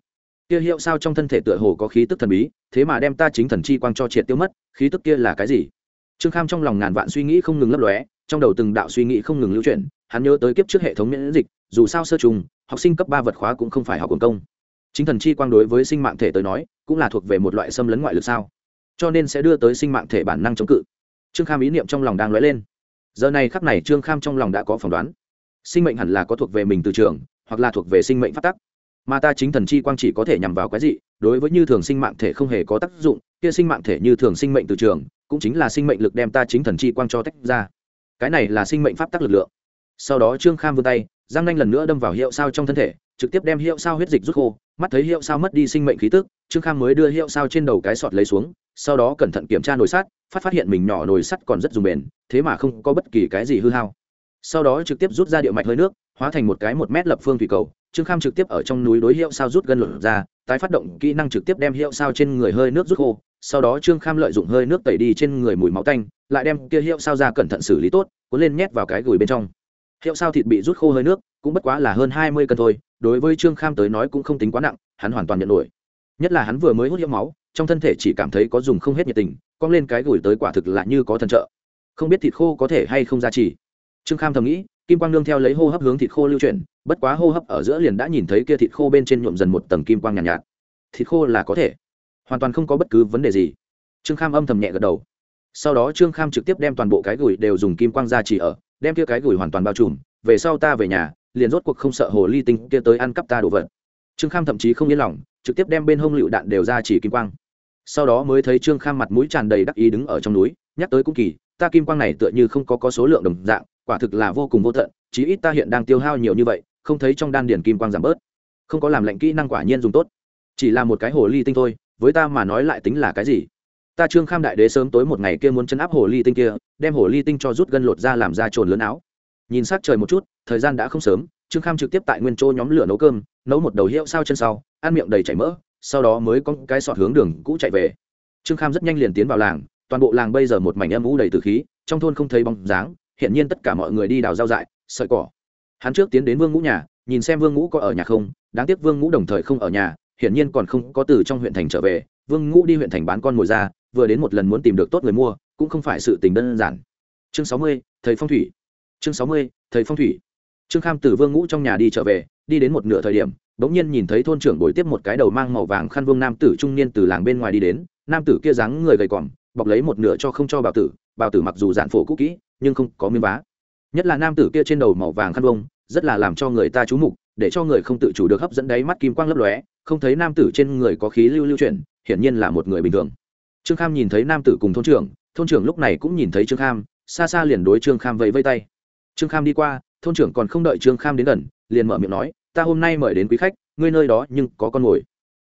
Kia hiệu sao trong thân thể tựa hồ có khí tức thần bí, thế mà đem ta chính thần chi quang cho triệt tiêu mất, khí tức kia là cái gì? Trương kham trong lòng ngàn vạn suy nghĩ không ngừng lấp lóe, trong đầu từng đạo suy nghĩ không ngừng lưu chuyển, hắn nhớ tới kiếp trước hệ thống miễn dịch, dù sao sơ trùng, học sinh cấp ba vật khóa cũng không phải học quần công. Chính thần chi quang đối với sinh mạng thể tới nói, cũng là thuộc về một loại xâm lấn ngoại lực sao. Cho nên sẽ đưa tới sinh mạng thể bản năng chống cự. Trương kham ý niệm trong lòng đang lóe lên. Giờ này khắc này trương kham trong lòng đã có phỏng đoán. Sinh mệnh hẳn là có thuộc về mình từ trường, hoặc là thuộc về sinh mệnh phát tắc. Mà ta chính thần chi quang chỉ có thể nhằm vào cái gì, đối với như thường sinh mạng thể không hề có tác dụng, kia sinh mạng thể như thường sinh mệnh từ trường cũng chính là sinh mệnh lực đem ta chính thần chi quang cho tách ra. Cái này là sinh mệnh pháp tắc lực lượng. Sau đó trương kham vươn tay, giang nanh lần nữa đâm vào hiệu sao trong thân thể, trực tiếp đem hiệu sao huyết dịch rút khô, mắt thấy hiệu sao mất đi sinh mệnh khí tức, trương kham mới đưa hiệu sao trên đầu cái sọt lấy xuống, sau đó cẩn thận kiểm tra nồi sắt, phát phát hiện mình nhỏ nồi sắt còn rất dùng bền, thế mà không có bất kỳ cái gì hư hao. Sau đó trực tiếp rút ra điệu mạch hơi nước, hóa thành một cái một mét lập phương thủy cầu, trương kham trực tiếp ở trong núi đối hiệu sao rút gân lột ra, tái phát động kỹ năng trực tiếp đem hiệu sao trên người hơi nước rút khô sau đó trương kham lợi dụng hơi nước tẩy đi trên người mùi máu tanh lại đem kia hiệu sao ra cẩn thận xử lý tốt cuốn lên nhét vào cái gửi bên trong. Hiệu sao thịt bị rút khô hơi nước cũng bất quá là hơn hai mươi cân thôi đối với trương kham tới nói cũng không tính quá nặng hắn hoàn toàn nhận nổi. Nhất là hắn vừa mới hút hiệu máu trong thân thể chỉ cảm thấy có dùng không hết nhiệt tình cong lên cái gửi tới quả thực lại như có thần trợ. Không biết thịt khô có thể hay không ra chỉ. Trương kham thầm nghĩ kim quang nương theo lấy hô hấp hướng thịt khô lưu chuyển bất quá hô hấp ở giữa liền đã nhìn thấy kia thịt khô bên trên nhuộm dần một tầng kim quang nhàn nhạt, nhạt. Thịt khô là có thể hoàn toàn không có bất cứ vấn đề gì. Trương kham âm thầm nhẹ gật đầu. Sau đó trương kham trực tiếp đem toàn bộ cái gửi đều dùng kim quang ra chỉ ở, đem kia cái gửi hoàn toàn bao trùm, về sau ta về nhà, liền rốt cuộc không sợ hồ ly tinh kia tới ăn cắp ta đồ vật. Trương kham thậm chí không yên lòng, trực tiếp đem bên hông lựu đạn đều ra chỉ kim quang. Sau đó mới thấy trương kham mặt mũi tràn đầy đắc ý đứng ở trong núi, nhắc tới cũng kỳ, ta kim quang này tựa như không có có số lượng đồng dạng, quả thực là vô cùng vô tận, chí ít ta hiện đang tiêu hao nhiều như vậy, không thấy trong đan điền kim quang giảm bớt. Không có làm lệnh kỹ năng quả nhiên dùng tốt. Chỉ là một cái hồ ly tinh thôi với ta mà nói lại tính là cái gì? Ta trương kham đại đế sớm tối một ngày kia muốn chấn áp hồ ly tinh kia, đem hồ ly tinh cho rút gân lột ra làm ra trồn lớn áo. Nhìn sát trời một chút, thời gian đã không sớm, trương kham trực tiếp tại nguyên chỗ nhóm lửa nấu cơm, nấu một đầu hiệu sao chân sau, ăn miệng đầy chảy mỡ, sau đó mới có cái sọt hướng đường cũ chạy về. Trương kham rất nhanh liền tiến vào làng, toàn bộ làng bây giờ một mảnh âm u đầy từ khí, trong thôn không thấy bóng dáng hiện nhiên tất cả mọi người đi đào rau dại, sợi cỏ. Hắn trước tiến đến vương ngũ nhà, nhìn xem vương ngũ có ở nhà không, đáng tiếc vương ngũ đồng thời không ở nhà hiển nhiên còn không có từ trong huyện thành trở về, vương ngũ đi huyện thành bán con mồi ra, vừa đến một lần muốn tìm được tốt người mua, cũng không phải sự tình đơn giản. Chương sáu mươi, thầy phong thủy. Chương sáu mươi, thầy phong thủy. Trương kham từ vương ngũ trong nhà đi trở về, đi đến một nửa thời điểm, bỗng nhiên nhìn thấy thôn trưởng bồi tiếp một cái đầu mang màu vàng khăn vương nam tử trung niên từ làng bên ngoài đi đến, nam tử kia dáng người gầy còm, bọc lấy một nửa cho không cho bảo tử bảo tử mặc dù giản phổ cũ kỹ, nhưng không có miếng vá. Nhất là nam tử kia trên đầu màu vàng khăn vông rất là làm cho người ta chú mục, để cho người không tự chủ được hấp dẫn đáy mắt kim quang lấp lóe không thấy nam tử trên người có khí lưu lưu chuyển, hiển nhiên là một người bình thường. Trương kham nhìn thấy nam tử cùng thôn trưởng thôn trưởng lúc này cũng nhìn thấy trương kham, xa xa liền đối trương kham vẫy vây tay. Trương kham đi qua, thôn trưởng còn không đợi trương kham đến gần, liền mở miệng nói, ta hôm nay mời đến quý khách, ngươi nơi đó nhưng có con mồi.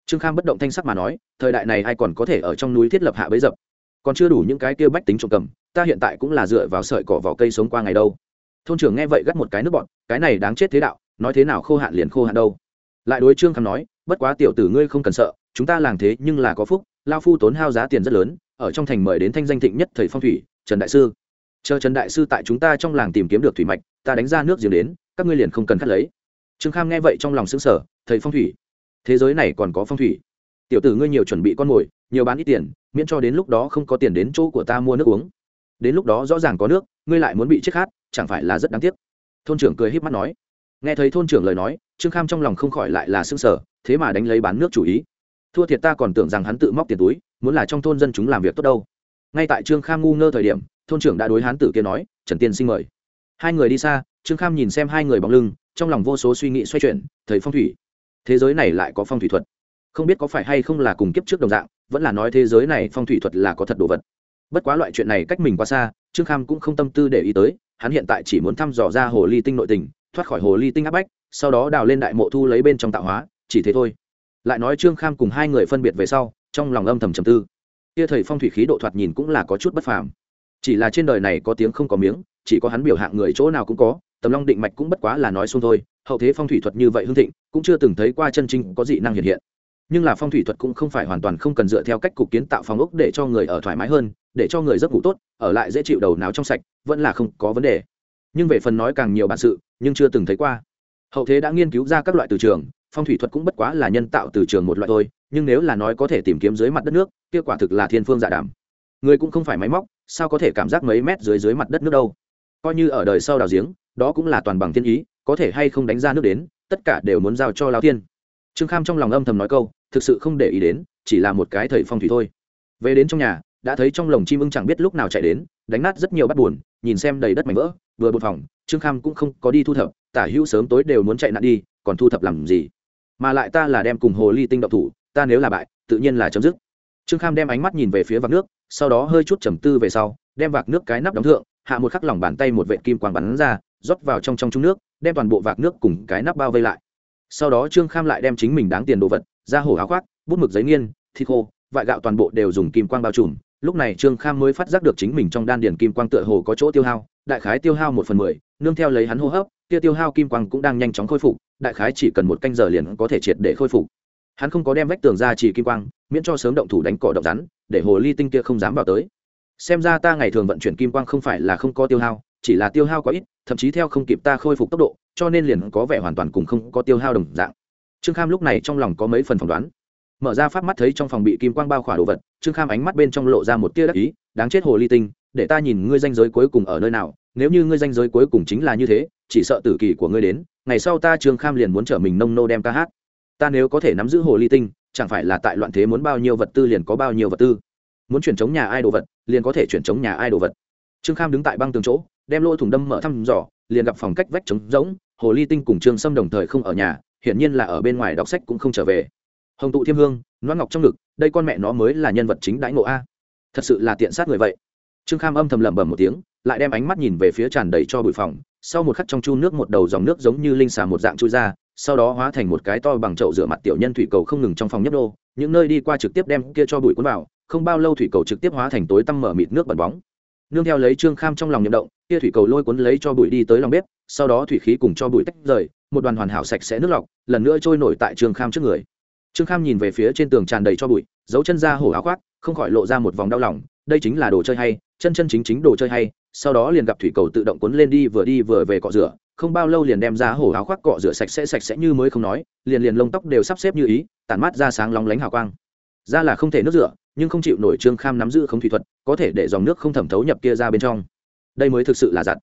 Trương kham bất động thanh sắc mà nói, thời đại này ai còn có thể ở trong núi thiết lập hạ bấy dập? Còn chưa đủ những cái kia bách tính trộm cầm, ta hiện tại cũng là dựa vào sợi cỏ vỏ cây sống qua ngày đâu. Thôn trưởng nghe vậy gắt một cái nước bọn, cái này đáng chết thế đạo, nói thế nào khô hạn liền khô hạn đâu. Lại đối trương kham nói bất quá tiểu tử ngươi không cần sợ, chúng ta làng thế nhưng là có phúc, lao phu tốn hao giá tiền rất lớn, ở trong thành mời đến thanh danh thịnh nhất thầy phong thủy, trần đại sư. Chờ trần đại sư tại chúng ta trong làng tìm kiếm được thủy mạch, ta đánh ra nước giếng đến, các ngươi liền không cần cắt lấy. Trương kham nghe vậy trong lòng xứng sở thầy phong thủy, thế giới này còn có phong thủy. Tiểu tử ngươi nhiều chuẩn bị con mồi, nhiều bán ít tiền, miễn cho đến lúc đó không có tiền đến chỗ của ta mua nước uống. Đến lúc đó rõ ràng có nước, ngươi lại muốn bị chết khát, chẳng phải là rất đáng tiếc. Thôn trưởng cười h í p mắt nói. Nghe thấy thôn trưởng lời nói trương kham trong lòng không khỏi lại là s ư n g sở thế mà đánh lấy bán nước chủ ý. Thua thiệt ta còn tưởng rằng hắn tự móc tiền túi, muốn là trong thôn dân chúng làm việc tốt đâu. Ngay tại trương kham ngu ngơ thời điểm, thôn trưởng đã đối hán tử kia nói, trần tiên sinh mời. Hai người đi xa, trương kham nhìn xem hai người bóng lưng, trong lòng vô số suy nghĩ xoay chuyển, thầy phong thủy, thế giới này lại có phong thủy thuật. Không biết có phải hay không là cùng kiếp trước đồng dạng, vẫn là nói thế giới này phong thủy thuật là có thật đồ vật. Bất quá loại chuyện này cách mình quá xa, trương kham cũng không tâm tư để ý tới, hắn hiện tại chỉ muốn thăm dò ra hồ ly tinh nội tình, thoát khỏi hồ ly tinh áp bách sau đó đào lên đại mộ thu lấy bên trong tạo hóa, chỉ thế thôi. Lại nói trương kham cùng hai người phân biệt về sau, trong lòng âm thầm trầm tư. Kia thầy phong thủy khí độ thoạt nhìn cũng là có chút bất phàm. Chỉ là trên đời này có tiếng không có miếng, chỉ có hắn biểu hạng người chỗ nào cũng có, tầm long định mạch cũng bất quá là nói xuông thôi, hậu thế phong thủy thuật như vậy hương thịnh, cũng chưa từng thấy qua chân trinh có dị năng hiện hiện. Nhưng là phong thủy thuật cũng không phải hoàn toàn không cần dựa theo cách cục kiến tạo phòng ốc để cho người ở thoải mái hơn, để cho người giấc ngủ tốt, ở lại dễ chịu đầu não trong sạch, vẫn là không có vấn đề. Nhưng về phần nói càng nhiều bản sự, nhưng chưa từng thấy qua hậu thế đã nghiên cứu ra các loại từ trường, phong thủy thuật cũng bất quá là nhân tạo từ trường một loại thôi, nhưng nếu là nói có thể tìm kiếm dưới mặt đất nước, kia quả thực là thiên phương giả đàm. Đảm người cũng không phải máy móc, sao có thể cảm giác mấy mét dưới dưới mặt đất nước đâu? Coi như ở đời sau đào giếng, đó cũng là toàn bằng thiên ý, có thể hay không đánh ra nước đến, tất cả đều muốn giao cho lao tiên trương kham trong lòng âm thầm nói câu, thực sự không để ý đến, chỉ là một cái thầy phong thủy thôi. Về đến trong nhà, đã thấy trong lồng chim ưng chẳng biết lúc nào chạy đến, đánh nát rất nhiều bắt buồn, nhìn xem đầy đất mảnh vỡ, vừa bột phòng, trương kham cũng không có đi thu thập tả hữu sớm tối đều muốn chạy nạn đi, còn thu thập làm gì? Mà lại ta là đem cùng hồ ly tinh động thủ, ta nếu là bại, tự nhiên là chấm dứt. Trương kham đem ánh mắt nhìn về phía vạc nước, sau đó hơi chút trầm tư về sau, đem vạc nước cái nắp đóng thượng, hạ một khắc lòng bàn tay một vệ kim quang bắn ra, rót vào trong trong chung nước, đem toàn bộ vạc nước cùng cái nắp bao vây lại. Sau đó trương kham lại đem chính mình đáng tiền đồ vật, ra hổ áo khoác, bút mực giấy nghiên, thịt khô, vại gạo toàn bộ đều dùng kim quang bao trùm. Lúc này trương kham mới phát giác được chính mình trong đan điền kim quang tựa hồ có chỗ tiêu hao, đại khái tiêu hao một phần mười, nương theo lấy hắn hô hấp kia tiêu hao kim quang cũng đang nhanh chóng khôi phục, đại khái chỉ cần một canh giờ liền có thể triệt để khôi phục. Hắn không có đem vách tường ra chỉ kim quang, miễn cho sớm động thủ đánh cỏ động rắn, để hồ ly tinh kia không dám vào tới. Xem ra ta ngày thường vận chuyển kim quang không phải là không có tiêu hao, chỉ là tiêu hao quá ít, thậm chí theo không kịp ta khôi phục tốc độ, cho nên liền có vẻ hoàn toàn cùng không có tiêu hao đồng dạng. Trương kham lúc này trong lòng có mấy phần phỏng đoán. Mở ra pháp mắt thấy trong phòng bị kim quang bao khỏa đồ vật, trương kham ánh mắt bên trong lộ ra một tia đắc ý, đáng chết hồ ly tinh, để ta nhìn ngươi danh giới cuối cùng ở nơi nào, nếu như ngươi danh giới cuối cùng chính là như thế chỉ sợ tử kỳ của ngươi đến, ngày sau ta trương kham liền muốn trở mình nông nô đem ca hát. Ta nếu có thể nắm giữ hồ ly tinh, chẳng phải là tại loạn thế muốn bao nhiêu vật tư liền có bao nhiêu vật tư. Muốn chuyển chống nhà ai đồ vật, liền có thể chuyển chống nhà ai đồ vật. Trương kham đứng tại băng tường chỗ, đem lỗ thủng đâm mở thăm dò, liền gặp phòng cách vách trống rỗng, hồ ly tinh cùng trương sâm đồng thời không ở nhà, hiển nhiên là ở bên ngoài đọc sách cũng không trở về. Hồng tụ thiêm hương noan ngọc trong ngực, đây con mẹ nó mới là nhân vật chính đãi ngộ a. Thật sự là tiện sát người vậy. Trương kham âm thầm lẩm bẩm một tiếng, lại đem ánh mắt nhìn về phía tràn đầy cho bụi phòng sau một khắc trong chu nước một đầu dòng nước giống như linh xà một dạng chui ra, sau đó hóa thành một cái to bằng chậu rửa mặt tiểu nhân thủy cầu không ngừng trong phòng nhấp đô những nơi đi qua trực tiếp đem kia cho bụi cuốn vào, không bao lâu thủy cầu trực tiếp hóa thành tối tăm mở mịt nước bẩn bóng. Nương theo lấy trương kham trong lòng nhậm động, kia thủy cầu lôi cuốn lấy cho bụi đi tới lòng bếp, sau đó thủy khí cùng cho bụi tách rời, một đoàn hoàn hảo sạch sẽ nước lọc, lần nữa trôi nổi tại trương kham trước người. Trương kham nhìn về phía trên tường tràn đầy cho bụi, giấu chân ra hổ áo khoác, không khỏi lộ ra một vòng đau lòng, đây chính là đồ chơi hay, chân chân chính chính đồ chơi hay sau đó liền gặp thủy cầu tự động cuốn lên đi vừa đi vừa về cọ rửa, không bao lâu liền đem ra hổ áo khoác cọ rửa sạch sẽ sạch sẽ như mới không nói, liền liền lông tóc đều sắp xếp như ý, tản mát ra sáng lóng lánh hào quang. Ra là không thể nước rửa, nhưng không chịu nổi trương kham nắm giữ không thủy thuật, có thể để dòng nước không thẩm thấu nhập kia ra bên trong. Đây mới thực sự là giặt.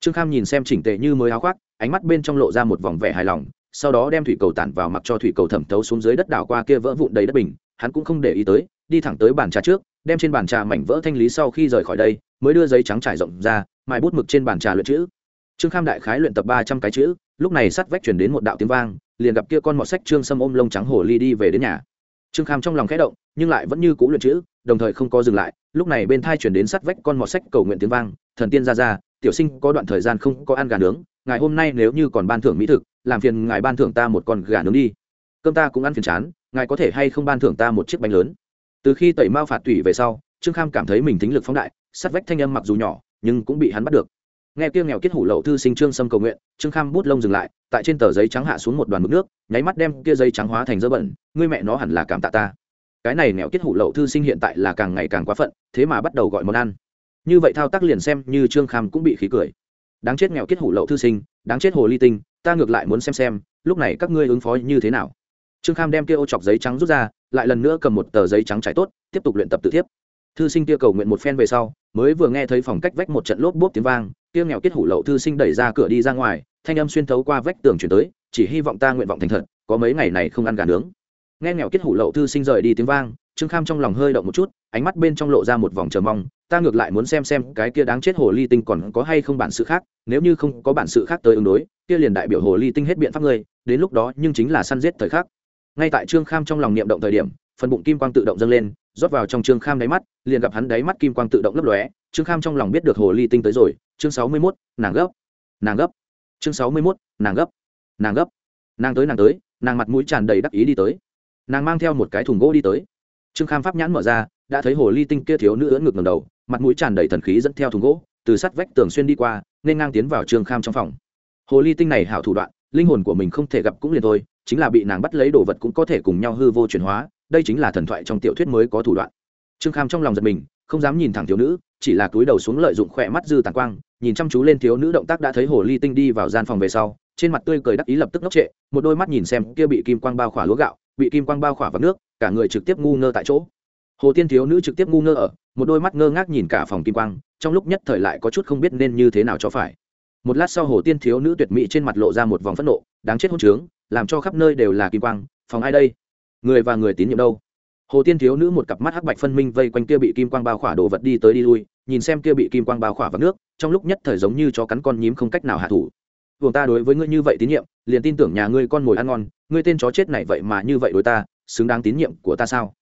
Trương kham nhìn xem chỉnh tệ như mới áo khoác, ánh mắt bên trong lộ ra một vòng vẻ hài lòng, sau đó đem thủy cầu tản vào mặc cho thủy cầu thẩm thấu xuống dưới đất đảo qua kia vỡ vụn đầy đất bình, hắn cũng không để ý tới đi thẳng tới bàn trà trước, đem trên bàn trà mảnh vỡ thanh lý sau khi rời khỏi đây, mới đưa giấy trắng trải rộng ra, mài bút mực trên bàn trà luyện chữ. Trương kham đại khái luyện tập ba trăm cái chữ, lúc này sắt vách chuyển đến một đạo tiếng vang, liền gặp kia con mọt sách trương sâm ôm lông trắng hồ ly đi về đến nhà. Trương kham trong lòng khẽ động, nhưng lại vẫn như cũ luyện chữ, đồng thời không có dừng lại, lúc này bên thai chuyển đến sắt vách con mọt sách cầu nguyện tiếng vang, thần tiên ra ra tiểu sinh có đoạn thời gian không có ăn gà nướng ngày hôm nay nếu như còn ban thưởng mỹ thực, làm phiền ngài ban thưởng ta một con gà nướng đi. Cơm ta cũng ăn phiền chán, ngài có thể hay không ban thưởng ta một chiếc bánh lớn? Từ khi tẩy mao phạt tủy về sau, trương kham cảm thấy mình thính lực phóng đại sắt vách thanh âm mặc dù nhỏ, nhưng cũng bị hắn bắt được. Nghe kia nghèo kết hủ lậu thư sinh trương sâm cầu nguyện, trương kham bút lông dừng lại, tại trên tờ giấy trắng hạ xuống một đoàn mực nước, nháy mắt đem kia giấy trắng hóa thành dơ bẩn, ngươi mẹ nó hẳn là cảm tạ ta. Cái này nghèo kết hủ lậu thư sinh hiện tại là càng ngày càng quá phận, thế mà bắt đầu gọi món ăn. Như vậy thao tác liền xem như trương kham cũng bị khí cười. Đáng chết nghèo kết hủ lậu thư sinh, đáng chết hồ ly tinh, ta ngược lại muốn xem xem, lúc này các ngươi ứng phó như thế nào? Trương kham đem kia ô chọc giấy trắng rút ra, lại lần nữa cầm một tờ giấy trắng trải tốt, tiếp tục luyện tập tự thiếp. Thư sinh kia cầu nguyện một phen về sau, mới vừa nghe thấy phòng cách vách một trận lốp bốp tiếng vang, kia nghèo kết hủ lậu thư sinh đẩy ra cửa đi ra ngoài, thanh âm xuyên thấu qua vách tường chuyển tới, chỉ hy vọng ta nguyện vọng thành thật, có mấy ngày này không ăn gà nướng. Nghe nghèo kết hủ lậu thư sinh rời đi tiếng vang, trương kham trong lòng hơi động một chút, ánh mắt bên trong lộ ra một vòng chờ mong, ta ngược lại muốn xem xem cái kia đáng chết hồ ly tinh còn có hay không bản sự khác, nếu như không có bản sự khác tới ứng đối, kia liền đại biểu hồ ly tinh hết biện pháp ngươi, đến lúc đó nhưng chính là săn giết thời khắc ngay tại trương kham trong lòng niệm động thời điểm, phần bụng kim quang tự động dâng lên, rót vào trong trương kham đáy mắt, liền gặp hắn đáy mắt kim quang tự động lấp lóe. Trương kham trong lòng biết được hồ ly tinh tới rồi. Chương sáu mươi mốt, nàng gấp. Nàng gấp. Chương sáu mươi mốt, nàng gấp. Nàng gấp. Nàng tới nàng tới, nàng mặt mũi tràn đầy đắc ý đi tới. Nàng mang theo một cái thùng gỗ đi tới. Trương kham pháp nhãn mở ra, đã thấy hồ ly tinh kia thiếu nữ ưỡn ngực ngầm đầu, mặt mũi tràn đầy thần khí dẫn theo thùng gỗ, từ sắt vách tường xuyên đi qua, nên ngang tiến vào trương kham trong phòng. Hồ ly tinh này hảo thủ đoạn, linh hồn của mình không thể gặp cũng liền thôi chính là bị nàng bắt lấy đồ vật cũng có thể cùng nhau hư vô chuyển hóa, đây chính là thần thoại trong tiểu thuyết mới có thủ đoạn. Trương kham trong lòng giật mình, không dám nhìn thẳng thiếu nữ, chỉ là túi đầu xuống lợi dụng khỏe mắt dư tàn quang, nhìn chăm chú lên thiếu nữ động tác đã thấy hồ ly tinh đi vào gian phòng về sau, trên mặt tươi cười đắc ý lập tức ngốc trệ, một đôi mắt nhìn xem kia bị kim quang bao khỏa lúa gạo, bị kim quang bao khỏa vào nước, cả người trực tiếp ngu ngơ tại chỗ. Hồ tiên thiếu nữ trực tiếp ngu ngơ ở, một đôi mắt ngơ ngác nhìn cả phòng kim quang, trong lúc nhất thời lại có chút không biết nên như thế nào cho phải. Một lát sau hồ tiên thiếu nữ tuyệt mỹ trên mặt lộ ra một vòng phẫn nộ, đáng chết hôn trướng làm cho khắp nơi đều là kim quang, phòng ai đây? Người và người tín nhiệm đâu? Hồ tiên thiếu nữ một cặp mắt hắc bạch phân minh vây quanh kia bị kim quang bao khỏa đồ vật đi tới đi lui, nhìn xem kia bị kim quang bao khỏa vào nước, trong lúc nhất thời giống như cho cắn con nhím không cách nào hạ thủ. Buồng ta đối với ngươi như vậy tín nhiệm, liền tin tưởng nhà ngươi con mồi ăn ngon, ngươi tên chó chết này vậy mà như vậy đối ta, xứng đáng tín nhiệm của ta sao?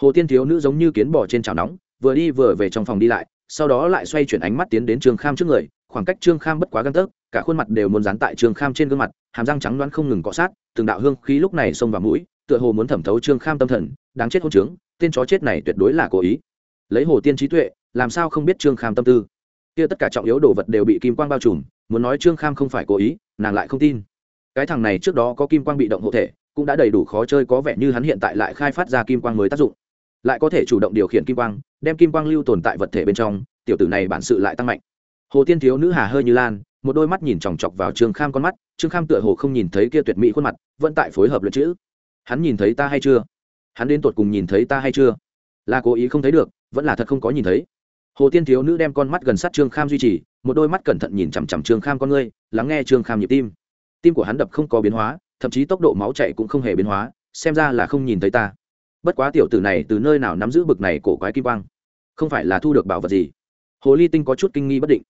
Hồ tiên thiếu nữ giống như kiến bỏ trên chảo nóng, vừa đi vừa về trong phòng đi lại, sau đó lại xoay chuyển ánh mắt tiến đến trường kham trước người khoảng cách trương kham bất quá găng tấc, cả khuôn mặt đều muốn dán tại trương kham trên gương mặt, hàm răng trắng đoán không ngừng cọ sát, từng đạo hương khí lúc này xông vào mũi, tựa hồ muốn thẩm thấu trương kham tâm thần, đáng chết hôn trướng, tên chó chết này tuyệt đối là cố ý. Lấy hồ tiên trí tuệ, làm sao không biết trương kham tâm tư? Kia tất cả trọng yếu đồ vật đều bị kim quang bao trùm, muốn nói trương kham không phải cố ý, nàng lại không tin. Cái thằng này trước đó có kim quang bị động hộ thể, cũng đã đầy đủ khó chơi có vẻ như hắn hiện tại lại khai phát ra kim quang mới tác dụng. Lại có thể chủ động điều khiển kim quang, đem kim quang lưu tồn tại vật thể bên trong, tiểu tử này bản sự lại tăng mạnh hồ tiên thiếu nữ hà hơi như lan, một đôi mắt nhìn chòng chọc vào trương kham con mắt, trương kham tựa hồ không nhìn thấy kia tuyệt mỹ khuôn mặt, vẫn tại phối hợp luyện chữ. Hắn nhìn thấy ta hay chưa? Hắn đến tột cùng nhìn thấy ta hay chưa? Là cố ý không thấy được, vẫn là thật không có nhìn thấy. Hồ tiên thiếu nữ đem con mắt gần sát trương kham duy trì, một đôi mắt cẩn thận nhìn chằm chằm trương kham con ngươi, lắng nghe trương kham nhịp tim. Tim của hắn đập không có biến hóa, thậm chí tốc độ máu chạy cũng không hề biến hóa, xem ra là không nhìn thấy ta. Bất quá tiểu tử này từ nơi nào nắm giữ bực này cổ quái kim quang? Không phải là thu được bảo vật gì? Hồ ly tinh có chút kinh nghi bất định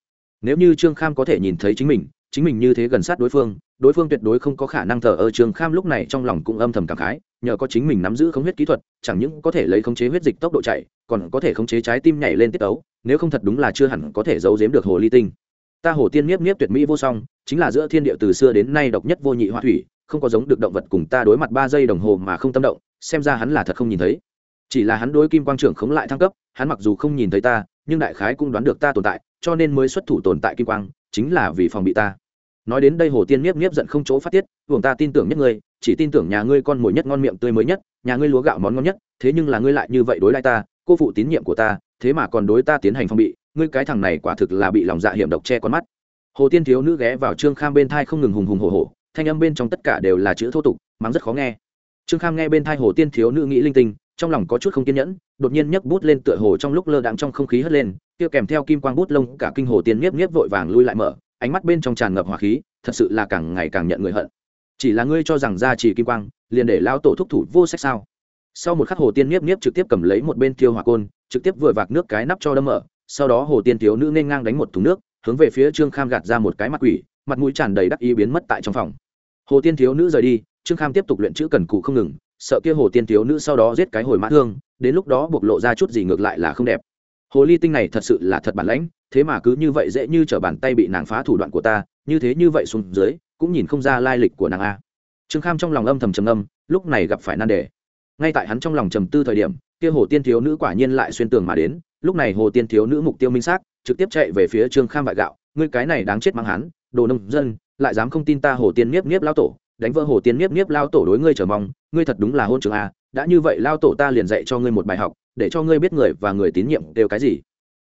nếu như trương kham có thể nhìn thấy chính mình chính mình như thế gần sát đối phương đối phương tuyệt đối không có khả năng thờ ơ. trương kham lúc này trong lòng cũng âm thầm cảm khái, nhờ có chính mình nắm giữ không huyết kỹ thuật, chẳng những có thể lấy khống chế huyết dịch tốc độ chạy, còn có thể khống chế trái tim nhảy lên tiết ấu, nếu không thật đúng là chưa hẳn có thể giấu giếm được hồ ly tinh ta hồ tiên nhiếp nhiếp tuyệt mỹ vô song, chính là giữa thiên địa từ xưa đến nay độc nhất vô nhị hoa thủy, không có giống được động vật cùng ta đối mặt ba giây đồng hồ mà không tâm động, xem ra hắn là thật không nhìn thấy chỉ là hắn đối kim quang trưởng khống lại thăng cấp, hắn mặc dù không nhìn thấy ta, nhưng đại khái cũng đoán được ta tồn tại cho nên mới xuất thủ tồn tại kim quang, chính là vì phòng bị ta. Nói đến đây hồ tiên miếp miếp giận không chỗ phát tiết, hưởng ta tin tưởng nhất ngươi, chỉ tin tưởng nhà ngươi con mồi nhất ngon miệng tươi mới nhất, nhà ngươi lúa gạo món ngon nhất, thế nhưng là ngươi lại như vậy đối lại ta, cô phụ tín nhiệm của ta, thế mà còn đối ta tiến hành phòng bị, ngươi cái thằng này quả thực là bị lòng dạ hiểm độc che con mắt. Hồ tiên thiếu nữ ghé vào trương kham bên thai không ngừng hùng hùng hồ hồ thanh âm bên trong tất cả đều là chữ thô tục, mắng rất khó nghe. Trương kham nghe bên thai hồ tiên thiếu nữ nghĩ linh tinh trong lòng có chút không kiên nhẫn, đột nhiên nhấc bút lên tựa hồ trong lúc lơ đãng trong không khí hất lên, kia kèm theo kim quang bút lông cả kinh hồ tiên nhiếp nhiếp vội vàng lui lại mở, ánh mắt bên trong tràn ngập hỏa khí, thật sự là càng ngày càng nhận người hận. Chỉ là ngươi cho rằng ra chỉ kim quang, liền để lao tổ thúc thủ vô sách sao? Sau một khắc hồ tiên nhiếp nhiếp trực tiếp cầm lấy một bên thiêu hỏa côn, trực tiếp vừa vạc nước cái nắp cho đâm mở, sau đó hồ tiên thiếu nữ nên ngang đánh một thùng nước, hướng về phía trương kham gạt ra một cái mặt quỷ, mặt mũi tràn đầy đắc ý biến mất tại trong phòng. Hồ tiên thiếu nữ rời đi, trương kham tiếp tục luyện chữ cần cụ không ngừng sợ kia hồ tiên thiếu nữ sau đó giết cái hồi mã thương, đến lúc đó bộc lộ ra chút gì ngược lại là không đẹp. Hồ ly tinh này thật sự là thật bản lãnh, thế mà cứ như vậy dễ như t r ở bàn tay bị nàng phá thủ đoạn của ta, như thế như vậy xuống dưới, cũng nhìn không ra lai lịch của nàng a. Trương kham trong lòng âm thầm trầm âm lúc này gặp phải nan đề. Ngay tại hắn trong lòng trầm tư thời điểm, kia hồ tiên thiếu nữ quả nhiên lại xuyên tường mà đến, lúc này hồ tiên thiếu nữ mục tiêu minh xác, trực tiếp chạy về phía trương kham vại gạo, ngươi cái này đáng chết mang hắn, đồ nông dân, lại dám không tin ta hồ tiên nhiếp nhiếp lao tổ đánh vỡ hồ tiên niếp niếp lao tổ đối ngươi chờ mong, ngươi thật đúng là hôn trường a, đã như vậy lao tổ ta liền dạy cho ngươi một bài học, để cho ngươi biết người và người tín nhiệm đều cái gì.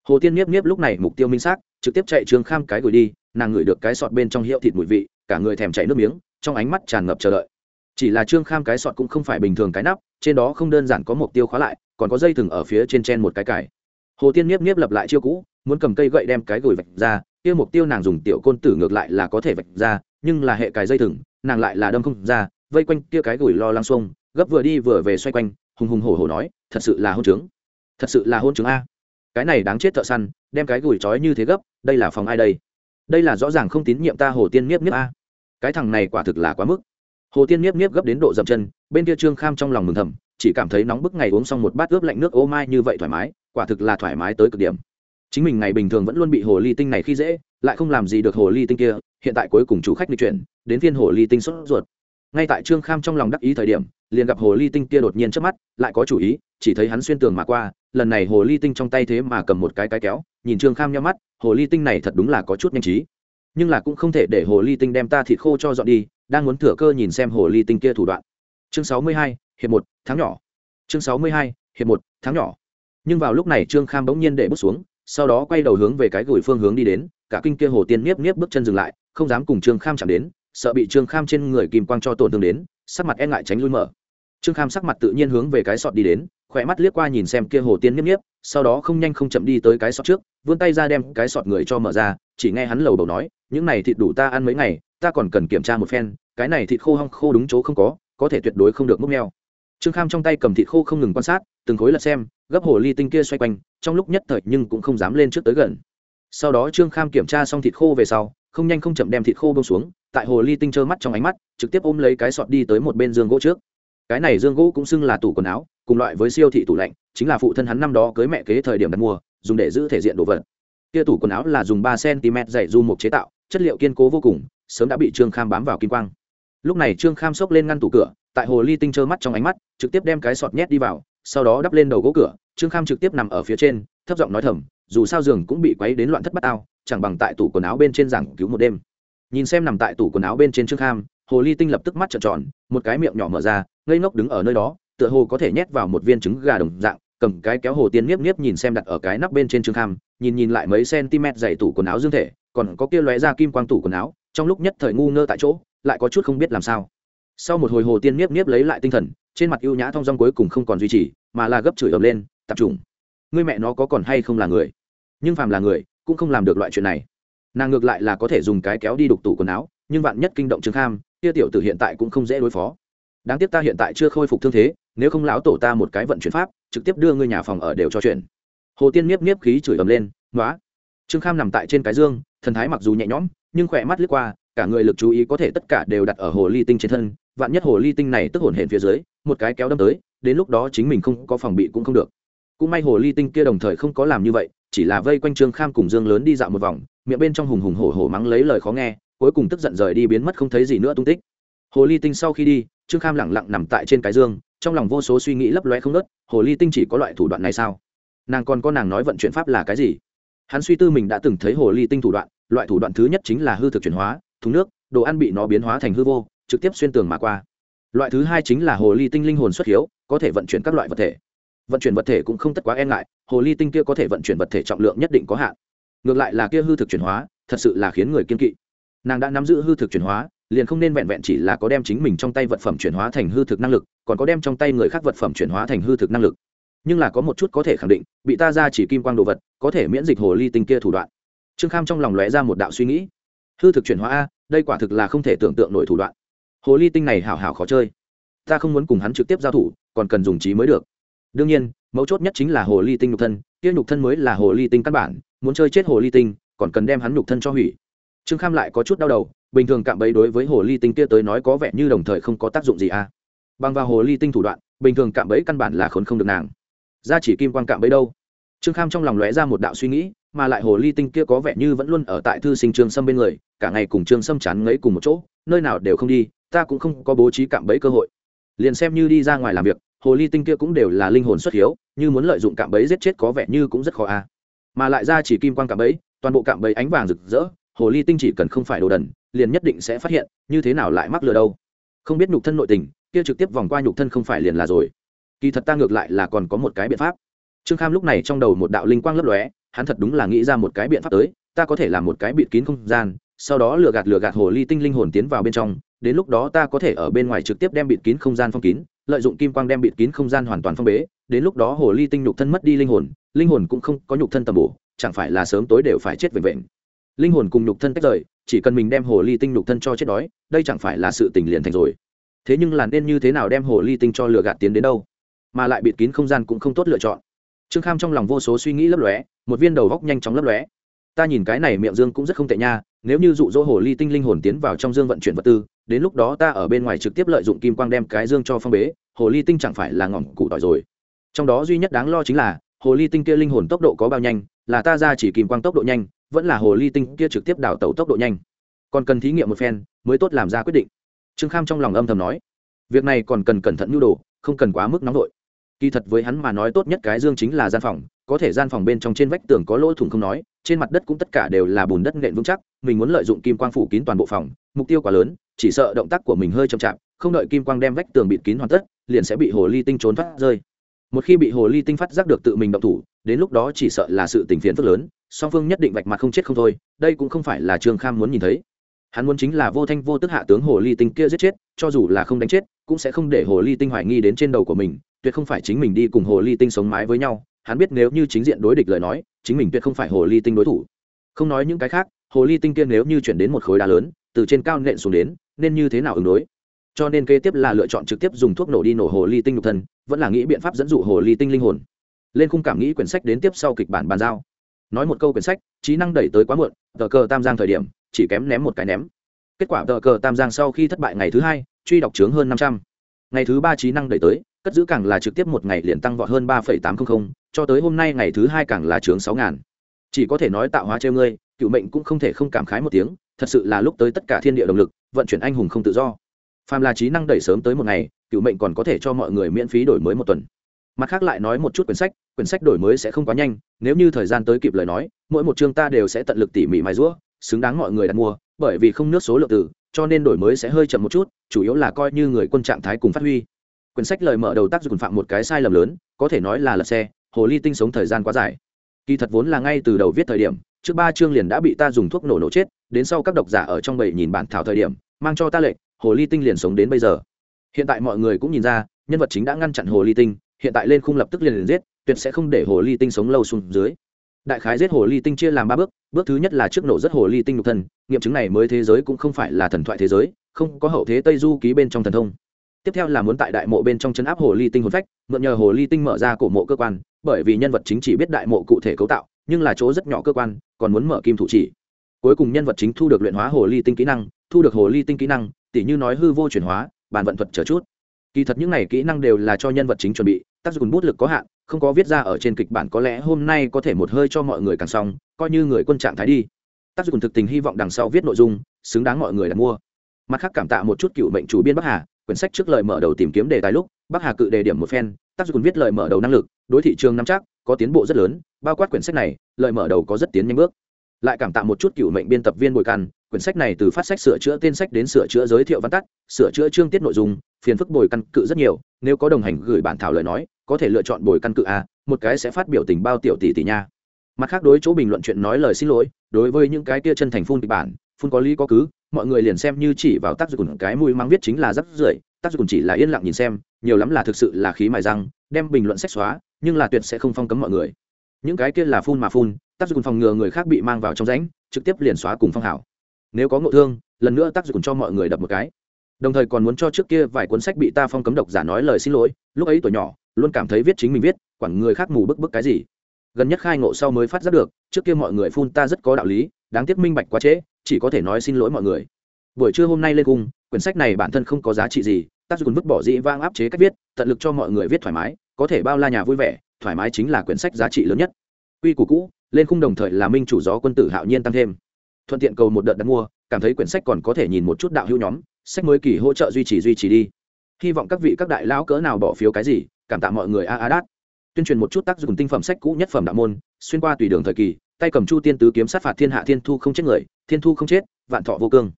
Hồ tiên niếp niếp lúc này mục tiêu minh xác, trực tiếp chạy trương kham cái gửi đi, nàng ngửi được cái sọt bên trong hiệu thịt mùi vị, cả người thèm chảy nước miếng, trong ánh mắt tràn ngập chờ đợi. Chỉ là trương kham cái sọt cũng không phải bình thường cái nắp, trên đó không đơn giản có mục tiêu khóa lại, còn có dây thừng ở phía trên trên một cái cải hồ tiên niếp niếp lập lại chiêu cũ, muốn cầm cây gậy đem cái gửi vạch ra, kia mục tiêu nàng dùng tiểu côn tử ngược lại là có thể vạch ra, nhưng là hệ cài dây thừng nàng lại là đâm không ra, vây quanh kia cái gửi lo lăng xuông, gấp vừa đi vừa về xoay quanh, hùng hùng hổ hổ nói, thật sự là hôn trướng. Thật sự là hôn trướng a. Cái này đáng chết thợ săn, đem cái gửi trói như thế gấp, đây là phòng ai đây? Đây là rõ ràng không tín nhiệm ta hồ tiên niếp niếp a. Cái thằng này quả thực là quá mức. Hồ tiên niếp niếp gấp đến độ dậm chân, bên kia trương kham trong lòng mừng thầm, chỉ cảm thấy nóng bức ngày uống xong một bát ướp lạnh nước, ô mai, như vậy thoải mái, quả thực là thoải mái tới cực điểm chính mình ngày bình thường vẫn luôn bị hồ ly tinh này khi dễ, lại không làm gì được hồ ly tinh kia, hiện tại cuối cùng chủ khách đi chuyển, đến phiên hồ ly tinh sốt ruột. Ngay tại trương kham trong lòng đắc ý thời điểm, liền gặp hồ ly tinh kia đột nhiên trước mắt, lại có chủ ý, chỉ thấy hắn xuyên tường mà qua, lần này hồ ly tinh trong tay thế mà cầm một cái cái kéo, nhìn trương kham nhắm mắt, hồ ly tinh này thật đúng là có chút nhanh trí. Nhưng là cũng không thể để hồ ly tinh đem ta thịt khô cho dọn đi, đang muốn thừa cơ nhìn xem hồ ly tinh kia thủ đoạn. Chương sáu mươi hai, hiệp một, tháng nhỏ. Chương sáu mươi hai, hiệp một, tháng nhỏ. Nhưng vào lúc này trương kham bỗng nhiên để bước xuống sau đó quay đầu hướng về cái gửi phương hướng đi đến, cả kinh kia hồ tiên niếp niếp bước chân dừng lại, không dám cùng trương kham chạm đến, sợ bị trương kham trên người kìm quang cho tổn thương đến, sắc mặt e ngại tránh lui mở. Trương kham sắc mặt tự nhiên hướng về cái sọt đi đến, khỏe mắt liếc qua nhìn xem kia hồ tiên niếp niếp, sau đó không nhanh không chậm đi tới cái sọt trước, vươn tay ra đem cái sọt người cho mở ra, chỉ nghe hắn lầu đầu nói, những này thịt đủ ta ăn mấy ngày, ta còn cần kiểm tra một phen, cái này thịt khô hong khô đúng chỗ không có có thể tuyệt đối không được múc neo trương kham trong tay cầm thịt khô không ngừng quan sát, từng khối lật xem, gấp hồ ly tinh kia xoay quanh, trong lúc nhất thời nhưng cũng không dám lên trước tới gần. Sau đó trương kham kiểm tra xong thịt khô về sau, không nhanh không chậm đem thịt khô bông xuống, tại hồ ly tinh trơ mắt trong ánh mắt, trực tiếp ôm lấy cái sọt đi tới một bên giường gỗ trước. Cái này giường gỗ cũng xưng là tủ quần áo, cùng loại với siêu thị tủ lạnh, chính là phụ thân hắn năm đó cưới mẹ kế thời điểm đặt mua, dùng để giữ thể diện đồ vật. Kia tủ quần áo là dùng ba cm dày du mục chế tạo, chất liệu kiên cố vô cùng, sớm đã bị trương kham bám vào kim quang. Lúc này trương kham xốc lên ngăn tủ cửa tại hồ ly tinh trơ mắt trong ánh mắt, trực tiếp đem cái sọt nhét đi vào, sau đó đắp lên đầu gỗ cửa, trương kham trực tiếp nằm ở phía trên, thấp giọng nói thầm, dù sao giường cũng bị quấy đến loạn thất bát ao, chẳng bằng tại tủ quần áo bên trên giảng cứu một đêm. Nhìn xem nằm tại tủ quần áo bên trên trương kham, hồ ly tinh lập tức mắt trợn tròn, một cái miệng nhỏ mở ra, ngây ngốc đứng ở nơi đó, tựa hồ có thể nhét vào một viên trứng gà đồng dạng, cầm cái kéo hồ tiên nhiếp nhiếp nhìn xem đặt ở cái nắp bên trên trương kham, nhìn nhìn lại mấy cm dày tủ quần áo dương thể, còn có kia lóe ra kim quang tủ quần áo, trong lúc nhất thời ngu ngơ tại chỗ, lại có chút không biết làm sao sau một hồi hồ tiên niếp niếp lấy lại tinh thần, trên mặt ưu nhã thong dong cuối cùng không còn duy trì, mà là gấp chửi ầm lên, tập trung người mẹ nó có còn hay không là người? Nhưng phàm là người, cũng không làm được loại chuyện này. Nàng ngược lại là có thể dùng cái kéo đi đục tủ quần áo, nhưng vạn nhất kinh động trương kham, kia tiểu tử hiện tại cũng không dễ đối phó. Đáng tiếc ta hiện tại chưa khôi phục thương thế, nếu không lão tổ ta một cái vận chuyển pháp, trực tiếp đưa ngươi nhà phòng ở đều cho chuyện. Hồ tiên niếp niếp khí chửi ầm lên nói trương kham nằm tại trên cái dương, thần thái mặc dù nhẹ nhõm, nhưng khỏe mắt lướt qua cả người lực chú ý có thể tất cả đều đặt ở hồ ly tinh trên thân, vạn nhất hồ ly tinh này tức hồn hển phía dưới, một cái kéo đâm tới, đến lúc đó chính mình không có phòng bị cũng không được. Cũng may hồ ly tinh kia đồng thời không có làm như vậy, chỉ là vây quanh trương kham cùng dương lớn đi dạo một vòng, miệng bên trong hùng hùng hổ hổ mắng lấy lời khó nghe, cuối cùng tức giận rời đi biến mất không thấy gì nữa tung tích. Hồ ly tinh sau khi đi, trương kham lẳng lặng nằm tại trên cái dương, trong lòng vô số suy nghĩ lấp loe không nớt hồ ly tinh chỉ có loại thủ đoạn này sao? Nàng còn có nàng nói vận chuyển pháp là cái gì? Hắn suy tư mình đã từng thấy hồ ly tinh thủ đoạn, loại thủ đoạn thứ nhất chính là hư thực chuyển hóa thùng nước, đồ ăn bị nó biến hóa thành hư vô, trực tiếp xuyên tường mà qua. Loại thứ hai chính là hồ ly tinh linh hồn xuất hiếu, có thể vận chuyển các loại vật thể. Vận chuyển vật thể cũng không tất quá e ngại, hồ ly tinh kia có thể vận chuyển vật thể trọng lượng nhất định có hạn. Ngược lại là kia hư thực chuyển hóa, thật sự là khiến người kiên kỵ. Nàng đã nắm giữ hư thực chuyển hóa, liền không nên vẹn vẹn chỉ là có đem chính mình trong tay vật phẩm chuyển hóa thành hư thực năng lực, còn có đem trong tay người khác vật phẩm chuyển hóa thành hư thực năng lực. Nhưng là có một chút có thể khẳng định, bị ta ra chỉ kim quang đồ vật, có thể miễn dịch hồ ly tinh kia thủ đoạn. Trương kham trong lòng lóe ra một đạo suy nghĩ hư thực chuyển hóa a, đây quả thực là không thể tưởng tượng nổi thủ đoạn. Hồ ly tinh này hảo hảo khó chơi. Ta không muốn cùng hắn trực tiếp giao thủ, còn cần dùng trí mới được. Đương nhiên, mấu chốt nhất chính là hồ ly tinh nhục thân, kia nhục thân mới là hồ ly tinh căn bản, muốn chơi chết hồ ly tinh, còn cần đem hắn nhục thân cho hủy. Trương kham lại có chút đau đầu, bình thường cạm bẫy đối với hồ ly tinh kia tới nói có vẻ như đồng thời không có tác dụng gì à bằng vào hồ ly tinh thủ đoạn, bình thường cạm bẫy căn bản là khốn không được nàng. Ra chỉ kim quan cạm bẫy đâu? Trương kham trong lòng lóe ra một đạo suy nghĩ mà lại hồ ly tinh kia có vẻ như vẫn luôn ở tại thư sinh trương sâm bên người, cả ngày cùng trương sâm chán ngấy cùng một chỗ, nơi nào đều không đi, ta cũng không có bố trí cạm bẫy cơ hội. Liền xem như đi ra ngoài làm việc, hồ ly tinh kia cũng đều là linh hồn xuất hiếu, như muốn lợi dụng cạm bẫy giết chết có vẻ như cũng rất khó a. À. mà lại ra chỉ kim quan cạm bẫy, toàn bộ cạm bẫy ánh vàng rực rỡ, hồ ly tinh chỉ cần không phải đồ đần, liền nhất định sẽ phát hiện, như thế nào lại mắc lừa đâu. Không biết nhục thân nội tình, kia trực tiếp vòng qua nhục thân không phải liền là rồi. Kỳ thật ta ngược lại là còn có một cái biện pháp. Trương kham lúc này trong đầu một đạo linh quang lấp lóe hắn thật đúng là nghĩ ra một cái biện pháp tới, ta có thể làm một cái bịt kín không gian, sau đó lừa gạt lừa gạt hồ ly tinh linh hồn tiến vào bên trong, đến lúc đó ta có thể ở bên ngoài trực tiếp đem bịt kín không gian phong kín, lợi dụng kim quang đem bịt kín không gian hoàn toàn phong bế, đến lúc đó hồ ly tinh nhục thân mất đi linh hồn linh hồn cũng không có nhục thân tầm bổ, chẳng phải là sớm tối đều phải chết vệnh vệnh linh hồn cùng nhục thân tách rời, chỉ cần mình đem hồ ly tinh nhục thân cho chết đói, đây chẳng phải là sự tình liền thành rồi. Thế nhưng là nên như thế nào đem hồ ly tinh cho lừa gạt tiến đến đâu? Mà lại bịt kín không gian cũng không tốt lựa chọn trương kham trong lòng vô số suy nghĩ lấp lóe, một viên đầu góc nhanh chóng lấp lóe. Ta nhìn cái này miệng dương cũng rất không tệ nha, nếu như dụ dỗ hồ ly tinh linh hồn tiến vào trong dương vận chuyển vật tư, đến lúc đó ta ở bên ngoài trực tiếp lợi dụng kim quang đem cái dương cho phong bế, hồ ly tinh chẳng phải là ngỏm cụ tỏi rồi. Trong đó duy nhất đáng lo chính là, hồ ly tinh kia linh hồn tốc độ có bao nhanh, là ta ra chỉ kim quang tốc độ nhanh, vẫn là hồ ly tinh kia trực tiếp đảo tàu tốc độ nhanh. Còn cần thí nghiệm một phen, mới tốt làm ra quyết định. Trương kham trong lòng âm thầm nói, việc này còn cần cẩn thận nhu đồ, không cần quá mức nóng vội kỳ thật với hắn mà nói tốt nhất cái dương chính là gian phòng, có thể gian phòng bên trong trên vách tường có lỗ thủng không nói, trên mặt đất cũng tất cả đều là bùn đất nện vững chắc, mình muốn lợi dụng kim quang phủ kín toàn bộ phòng, mục tiêu quá lớn, chỉ sợ động tác của mình hơi chậm chạp, không đợi kim quang đem vách tường bịt kín hoàn tất, liền sẽ bị hồ ly tinh trốn thoát rơi. Một khi bị hồ ly tinh phát giác được tự mình động thủ, đến lúc đó chỉ sợ là sự tình phiền phức lớn, song phương nhất định vạch mặt không chết không thôi, đây cũng không phải là trương kham muốn nhìn thấy. Hắn muốn chính là vô thanh vô tức hạ tướng hồ ly tinh kia giết chết, cho dù là không đánh chết, cũng sẽ không để hồ ly tinh hoài nghi đến trên đầu của mình tuyệt không phải chính mình đi cùng hồ ly tinh sống mái với nhau, hắn biết nếu như chính diện đối địch lời nói, chính mình tuyệt không phải hồ ly tinh đối thủ. Không nói những cái khác, hồ ly tinh kia nếu như chuyển đến một khối đá lớn, từ trên cao nện xuống đến, nên như thế nào ứng đối? Cho nên kế tiếp là lựa chọn trực tiếp dùng thuốc nổ đi nổ hồ ly tinh nhục thân, vẫn là nghĩ biện pháp dẫn dụ hồ ly tinh linh hồn. Lên khung cảm nghĩ quyển sách đến tiếp sau kịch bản bàn giao. Nói một câu quyển sách, trí năng đẩy tới quá muộn, tờ cờ tam giang thời điểm, chỉ kém ném một cái ném. Kết quả tờ cờ tam giang sau khi thất bại ngày thứ hai, truy đọc trướng hơn năm trăm. Ngày thứ ba trí năng đẩy tới cất giữ càng là trực tiếp một ngày liền tăng vọt hơn ba tám trăm linh cho tới hôm nay ngày thứ hai càng là chướng sáu ngàn. Chỉ có thể nói tạo hóa treo ngươi, cựu mệnh cũng không thể không cảm khái một tiếng, thật sự là lúc tới tất cả thiên địa động lực, vận chuyển anh hùng không tự do. Phàm là trí năng đẩy sớm tới một ngày, cựu mệnh còn có thể cho mọi người miễn phí đổi mới một tuần. Mặt khác lại nói một chút quyển sách quyển sách đổi mới sẽ không quá nhanh, nếu như thời gian tới kịp lời nói, mỗi một chương ta đều sẽ tận lực tỉ mỉ mài rũa xứng đáng mọi người đặt mua, bởi vì không nước số lượng từ, cho nên đổi mới sẽ hơi chậm một chút, chủ yếu là coi như người quân trạng thái cùng phát huy quyển sách lời mở đầu tác dụng phạm một cái sai lầm lớn, có thể nói là lật xe, hồ ly tinh sống thời gian quá dài. Kỳ thật vốn là ngay từ đầu viết thời điểm, trước ba chương liền đã bị ta dùng thuốc nổ nổ chết, đến sau các độc giả ở trong bầy nhìn bản thảo thời điểm, mang cho ta lệnh, hồ ly tinh liền sống đến bây giờ. Hiện tại mọi người cũng nhìn ra, nhân vật chính đã ngăn chặn hồ ly tinh, hiện tại lên khung lập tức liền liền giết, tuyệt sẽ không để hồ ly tinh sống lâu xuống dưới. Đại khái giết hồ ly tinh chia làm ba bước bước thứ nhất là trước nổ rất hồ ly tinh nhục thân, nghiệm chứng này mới thế giới cũng không phải là thần thoại thế giới, không có hậu thế tây du ký bên trong thần thông tiếp theo là muốn tại đại mộ bên trong chấn áp hồ ly tinh hồn phách, mượn nhờ hồ ly tinh mở ra cổ mộ cơ quan, bởi vì nhân vật chính chỉ biết đại mộ cụ thể cấu tạo, nhưng là chỗ rất nhỏ cơ quan, còn muốn mở kim thủ chỉ. Cuối cùng nhân vật chính thu được luyện hóa hồ ly tinh kỹ năng, thu được hồ ly tinh kỹ năng, tỉ như nói hư vô chuyển hóa, bàn vận thuật trở chút. Kỳ thật những này kỹ năng đều là cho nhân vật chính chuẩn bị, tác dụng bút lực có hạn, không có viết ra ở trên kịch bản có lẽ hôm nay có thể một hơi cho mọi người càng xong, coi như người quân trạng thái đi. Tác dụng thực tình hy vọng đằng sau viết nội dung, xứng đáng mọi người đặt mua. Mặt khác cảm tạ một chút cựu mệnh chủ biên bắc hà quyển sách trước lời mở đầu tìm kiếm đề tài lúc, bắc hà cự đề điểm một phen, tác dụng viết lời mở đầu năng lực, đối thị trường nắm chắc, có tiến bộ rất lớn, bao quát quyển sách này, lời mở đầu có rất tiến nhanh bước. Lại cảm tạ một chút cựu mệnh biên tập viên bồi căn quyển sách này từ phát sách sửa chữa tên sách đến sửa chữa giới thiệu văn tắt, sửa chữa chương tiết nội dung, phiền phức bồi căn cự rất nhiều, nếu có đồng hành gửi bản thảo lời nói, có thể lựa chọn bồi căn cự a, một cái sẽ phát biểu tình bao tiểu tỷ tỷ nha. Mặt khác đối chỗ bình luận chuyện nói lời xin lỗi, đối với những cái kia chân thành phun kịch bản, phun có lý có cứ mọi người liền xem như chỉ vào tác dụng cái mũi mang viết chính là rất rưởi, tác dụng chỉ là yên lặng nhìn xem, nhiều lắm là thực sự là khí mài răng, đem bình luận sách xóa, nhưng là tuyệt sẽ không phong cấm mọi người. Những cái kia là phun mà phun, tác dụng phòng ngừa người khác bị mang vào trong rãnh, trực tiếp liền xóa cùng phong hảo. Nếu có ngộ thương, lần nữa tác dụng cho mọi người đập một cái. Đồng thời còn muốn cho trước kia vài cuốn sách bị ta phong cấm độc giả nói lời xin lỗi, lúc ấy tuổi nhỏ, luôn cảm thấy viết chính mình viết, quản người khác mù bức bức cái gì. Gần nhất khai ngộ sau mới phát giác được, trước kia mọi người phun ta rất có đạo lý, đáng tiếc minh bạch quá trễ chỉ có thể nói xin lỗi mọi người. Buổi trưa hôm nay lên cung, quyển sách này bản thân không có giá trị gì, tác dụng vứt bỏ dĩ vang áp chế cách viết, tận lực cho mọi người viết thoải mái, có thể bao la nhà vui vẻ, thoải mái chính là quyển sách giá trị lớn nhất. Quy củ cũ, lên khung đồng thời là minh chủ gió quân tử hạo nhiên tăng thêm. Thuận tiện cầu một đợt đặt mua, cảm thấy quyển sách còn có thể nhìn một chút đạo hữu nhóm, sách mới kỳ hỗ trợ duy trì duy trì đi. Hy vọng các vị các đại lão cỡ nào bỏ phiếu cái gì, cảm tạ mọi người a a đát. Tuyên truyền một chút tác dụng tinh phẩm sách cũ nhất phẩm đạo môn, xuyên qua tùy đường thời kỳ, tay cầm chu tiên tứ kiếm sát phạt thiên hạ thiên thu không chết người thiên thu không chết, vạn thọ vô cương.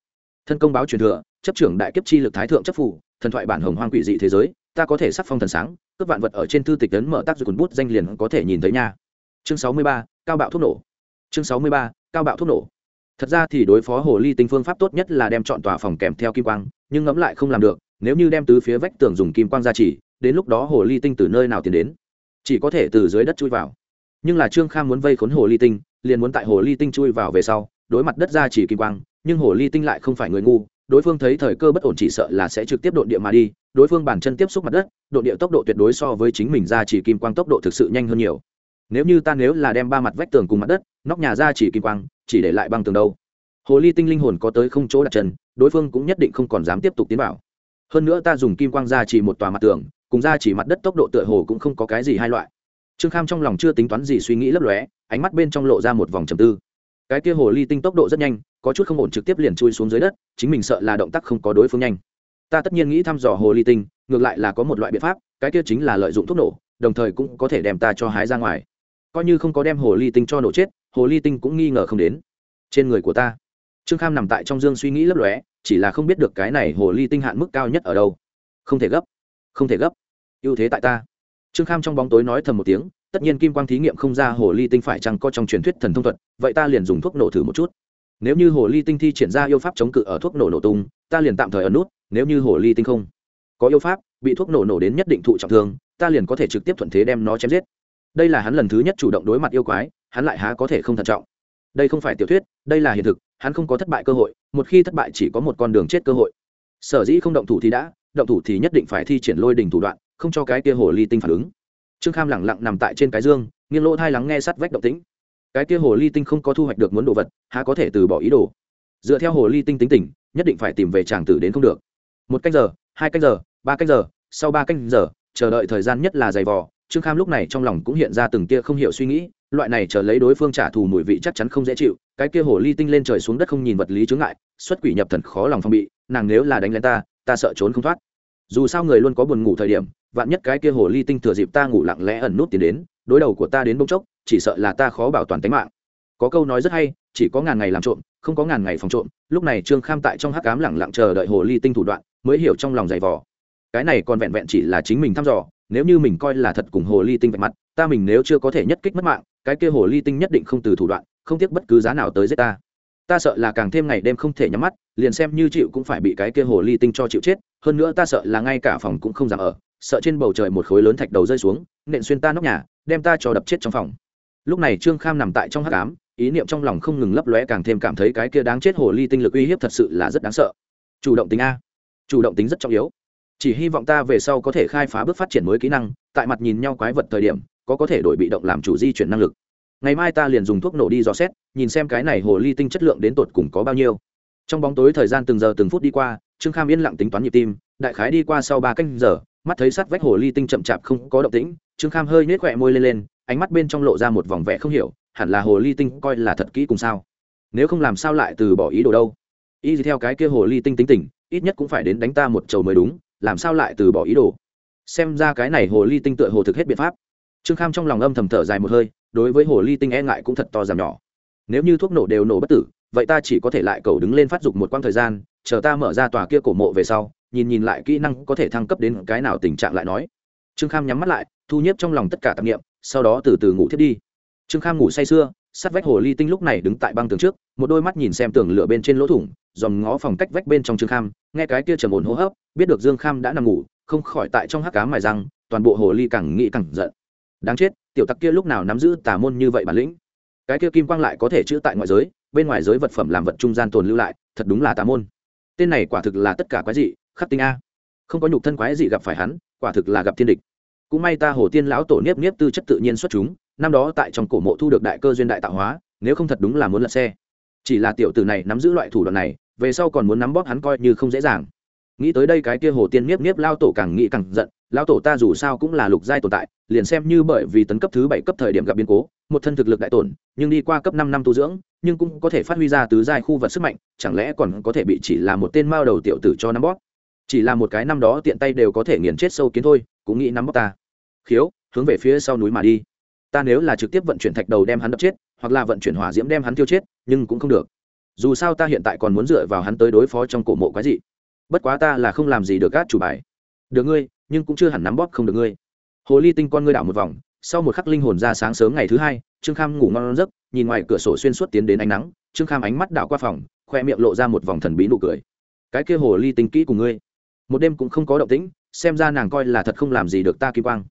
Thân công báo truyền thừa, chấp trưởng đại kiếp chi lực thái thượng chấp phủ, thần thoại bản hồng hoang quỷ dị thế giới, ta có thể sắc phong thần sáng, cướp vạn vật ở trên thư tịch tấn mở tác dụng cuốn bút danh liền có thể nhìn thấy nha. Chương sáu mươi ba, cao bạo thuốc nổ. Chương sáu mươi ba, cao bạo thuốc nổ. Thật ra thì đối phó hồ ly tinh phương pháp tốt nhất là đem chọn tòa phòng kèm theo kim quang, nhưng ngẫm lại không làm được, nếu như đem tứ phía vách tường dùng kim quang ra chỉ đến lúc đó hồ ly tinh từ nơi nào tiến đến? Chỉ có thể từ dưới đất chui vào. Nhưng là trương kham muốn vây khốn hồ ly tinh, liền muốn tại hồ ly tinh chui vào về sau đối mặt đất ra chỉ kim quang, nhưng hồ ly tinh lại không phải người ngu, đối phương thấy thời cơ bất ổn chỉ sợ là sẽ trực tiếp độn địa mà đi, đối phương bản chân tiếp xúc mặt đất, độn địa tốc độ tuyệt đối so với chính mình ra chỉ kim quang tốc độ thực sự nhanh hơn nhiều. Nếu như ta nếu là đem ba mặt vách tường cùng mặt đất, nóc nhà ra chỉ kim quang, chỉ để lại băng tường đâu? Hồ ly tinh linh hồn có tới không chỗ đặt chân, đối phương cũng nhất định không còn dám tiếp tục tiến vào. Hơn nữa ta dùng kim quang ra chỉ một tòa mặt tường, cùng ra chỉ mặt đất tốc độ tựa hồ cũng không có cái gì hai loại. Trương kham trong lòng chưa tính toán gì suy nghĩ lấp lóe, ánh mắt bên trong lộ ra một vòng trầm tư cái kia hồ ly tinh tốc độ rất nhanh, có chút không ổn trực tiếp liền chui xuống dưới đất, chính mình sợ là động tác không có đối phương nhanh. Ta tất nhiên nghĩ thăm dò hồ ly tinh, ngược lại là có một loại biện pháp, cái kia chính là lợi dụng thuốc nổ, đồng thời cũng có thể đem ta cho hái ra ngoài. Coi như không có đem hồ ly tinh cho nổ chết, hồ ly tinh cũng nghi ngờ không đến. Trên người của ta, trương kham nằm tại trong dương suy nghĩ lấp lóe, chỉ là không biết được cái này hồ ly tinh hạn mức cao nhất ở đâu. Không thể gấp, không thể gấp. Ưu thế tại ta. Trương kham trong bóng tối nói thầm một tiếng tất nhiên kim quang thí nghiệm không ra hồ ly tinh phải chăng có trong truyền thuyết thần thông thuật, vậy ta liền dùng thuốc nổ thử một chút. Nếu như hồ ly tinh thi triển ra yêu pháp chống cự ở thuốc nổ nổ tung, ta liền tạm thời ở nút, nếu như hồ ly tinh không có yêu pháp, bị thuốc nổ nổ đến nhất định thụ trọng thương, ta liền có thể trực tiếp thuận thế đem nó chém giết. Đây là hắn lần thứ nhất chủ động đối mặt yêu quái, hắn lại há có thể không thận trọng. Đây không phải tiểu thuyết, đây là hiện thực, hắn không có thất bại cơ hội, một khi thất bại chỉ có một con đường chết cơ hội. Sở dĩ không động thủ thì đã, động thủ thì nhất định phải thi triển lôi đình thủ đoạn, không cho cái kia hồ ly tinh phản ứng trương kham lẳng lặng nằm tại trên cái dương, nghiêng lỗ thai lắng nghe sát vách động tĩnh. Cái kia hồ ly tinh không có thu hoạch được muốn đồ vật, há có thể từ bỏ ý đồ. Dựa theo hồ ly tinh tính tình, nhất định phải tìm về tràng tử đến không được. Một canh giờ, hai canh giờ, ba canh giờ, sau ba canh giờ, chờ đợi thời gian nhất là dày vò, trương kham lúc này trong lòng cũng hiện ra từng tia không hiểu suy nghĩ, loại này chờ lấy đối phương trả thù mùi vị chắc chắn không dễ chịu, cái kia hồ ly tinh lên trời xuống đất không nhìn vật lý chướng ngại, xuất quỷ nhập thần khó lòng phong bị, nàng nếu là đánh lên ta ta sợ trốn không thoát. Dù sao người luôn có buồn ngủ thời điểm vạn nhất cái kia hồ ly tinh thừa dịp ta ngủ lặng lẽ ẩn nút tiến đến, đối đầu của ta đến bông chốc, chỉ sợ là ta khó bảo toàn tính mạng. Có câu nói rất hay, chỉ có ngàn ngày làm trộm, không có ngàn ngày phòng trộm. Lúc này trương kham tại trong hắc cám lẳng lặng chờ đợi hồ ly tinh thủ đoạn, mới hiểu trong lòng giày vò. Cái này còn vẹn vẹn chỉ là chính mình thăm dò, nếu như mình coi là thật cùng hồ ly tinh vạch mặt, ta mình nếu chưa có thể nhất kích mất mạng, cái kia hồ ly tinh nhất định không từ thủ đoạn, không tiếc bất cứ giá nào tới giết ta. Ta sợ là càng thêm ngày đêm không thể nhắm mắt, liền xem như chịu cũng phải bị cái kia hồ ly tinh cho chịu chết, hơn nữa ta sợ là ngay cả phòng cũng không dám ở sợ trên bầu trời một khối lớn thạch đầu rơi xuống, nện xuyên ta nóc nhà, đem ta cho đập chết trong phòng. Lúc này trương kham nằm tại trong hắc ám, ý niệm trong lòng không ngừng lấp lóe càng thêm cảm thấy cái kia đáng chết hồ ly tinh lực uy hiếp thật sự là rất đáng sợ. Chủ động tính a. Chủ động tính rất trọng yếu. Chỉ hy vọng ta về sau có thể khai phá bước phát triển mới kỹ năng, tại mặt nhìn nhau quái vật thời điểm, có có thể đổi bị động làm chủ di chuyển năng lực. Ngày mai ta liền dùng thuốc nổ đi dò xét, nhìn xem cái này hồ ly tinh chất lượng đến tột cùng có bao nhiêu. Trong bóng tối thời gian từng giờ từng phút đi qua, trương kham yên lặng tính toán nhịp tim, đại khái đi qua sau ba canh giờ mắt thấy sát vách hồ ly tinh chậm chạp không có động tĩnh, trương kham hơi nhếch khỏe môi lên lên, ánh mắt bên trong lộ ra một vòng vẻ không hiểu, hẳn là hồ ly tinh coi là thật kỹ cùng sao? Nếu không làm sao lại từ bỏ ý đồ đâu? Y theo cái kia hồ ly tinh tính tình, ít nhất cũng phải đến đánh ta một chầu mới đúng, làm sao lại từ bỏ ý đồ? Xem ra cái này hồ ly tinh tựa hồ thực hết biện pháp. Trương kham trong lòng âm thầm thở dài một hơi, đối với hồ ly tinh e ngại cũng thật to giảm nhỏ. Nếu như thuốc nổ đều nổ bất tử, vậy ta chỉ có thể lại cầu đứng lên phát dục một quãng thời gian, chờ ta mở ra tòa kia cổ mộ về sau nhìn nhìn lại kỹ năng có thể thăng cấp đến cái nào tình trạng lại nói. Trương kham nhắm mắt lại, thu nhếp trong lòng tất cả tạp nghiệm sau đó từ từ ngủ thiết đi. Trương kham ngủ say sưa, sát vách hồ ly tinh lúc này đứng tại băng tường trước, một đôi mắt nhìn xem tường lửa bên trên lỗ thủng, dòm ngó phòng cách vách bên trong trương kham, nghe cái kia trầm ổn hô hấp, biết được dương kham đã nằm ngủ, không khỏi tại trong hắc cá mài răng, toàn bộ hồ ly càng nghĩ càng giận. Đáng chết, tiểu tặc kia lúc nào nắm giữ tà môn như vậy bản lĩnh? Cái kia kim quang lại có thể chữ tại ngoại giới, bên ngoài giới vật phẩm làm vật trung gian tồn lưu lại, thật đúng là tà môn. Tên này quả thực là tất cả quái dị khắc tinh a. Không có nhục thân quái gì gặp phải hắn, quả thực là gặp thiên địch. Cũng may ta hồ tiên lão tổ niếp niếp tư chất tự nhiên xuất chúng, năm đó tại trong cổ mộ thu được đại cơ duyên đại tạo hóa, nếu không thật đúng là muốn lật xe. Chỉ là tiểu tử này nắm giữ loại thủ đoạn này, về sau còn muốn nắm bóp hắn coi như không dễ dàng. Nghĩ tới đây cái kia hồ tiên niếp niếp lao tổ càng nghĩ càng giận lao tổ ta dù sao cũng là lục giai tồn tại, liền xem như bởi vì tấn cấp thứ bảy cấp thời điểm gặp biến cố, một thân thực lực đại tổn, nhưng đi qua cấp năm năm tu dưỡng, nhưng cũng có thể phát huy ra tứ giai khu vật sức mạnh, chẳng lẽ còn có thể bị chỉ là một tên mao đầu tiểu tử cho nắm bóp? Chỉ là một cái năm đó tiện tay đều có thể nghiền chết sâu kiến thôi, cũng nghĩ nắm bóp ta. Khiếu, hướng về phía sau núi mà đi. Ta nếu là trực tiếp vận chuyển thạch đầu đem hắn đập chết, hoặc là vận chuyển hỏa diễm đem hắn tiêu chết, nhưng cũng không được. Dù sao ta hiện tại còn muốn dựa vào hắn tới đối phó trong cổ mộ quái dị. Bất quá ta là không làm gì được gác chủ bài. Được ngươi, nhưng cũng chưa hẳn nắm bóp không được ngươi. Hồ ly tinh con ngươi đảo một vòng, sau một khắc linh hồn ra sáng sớm ngày thứ hai, trương kham ngủ ngon giấc, nhìn ngoài cửa sổ xuyên suốt tiến đến ánh nắng, trương kham ánh mắt đảo qua phòng, khoe miệng lộ ra một vòng thần bí nụ cười. Cái kia hồ ly tinh kỹ cùng ngươi một đêm cũng không có động tĩnh, xem ra nàng coi là thật không làm gì được ta kim quang.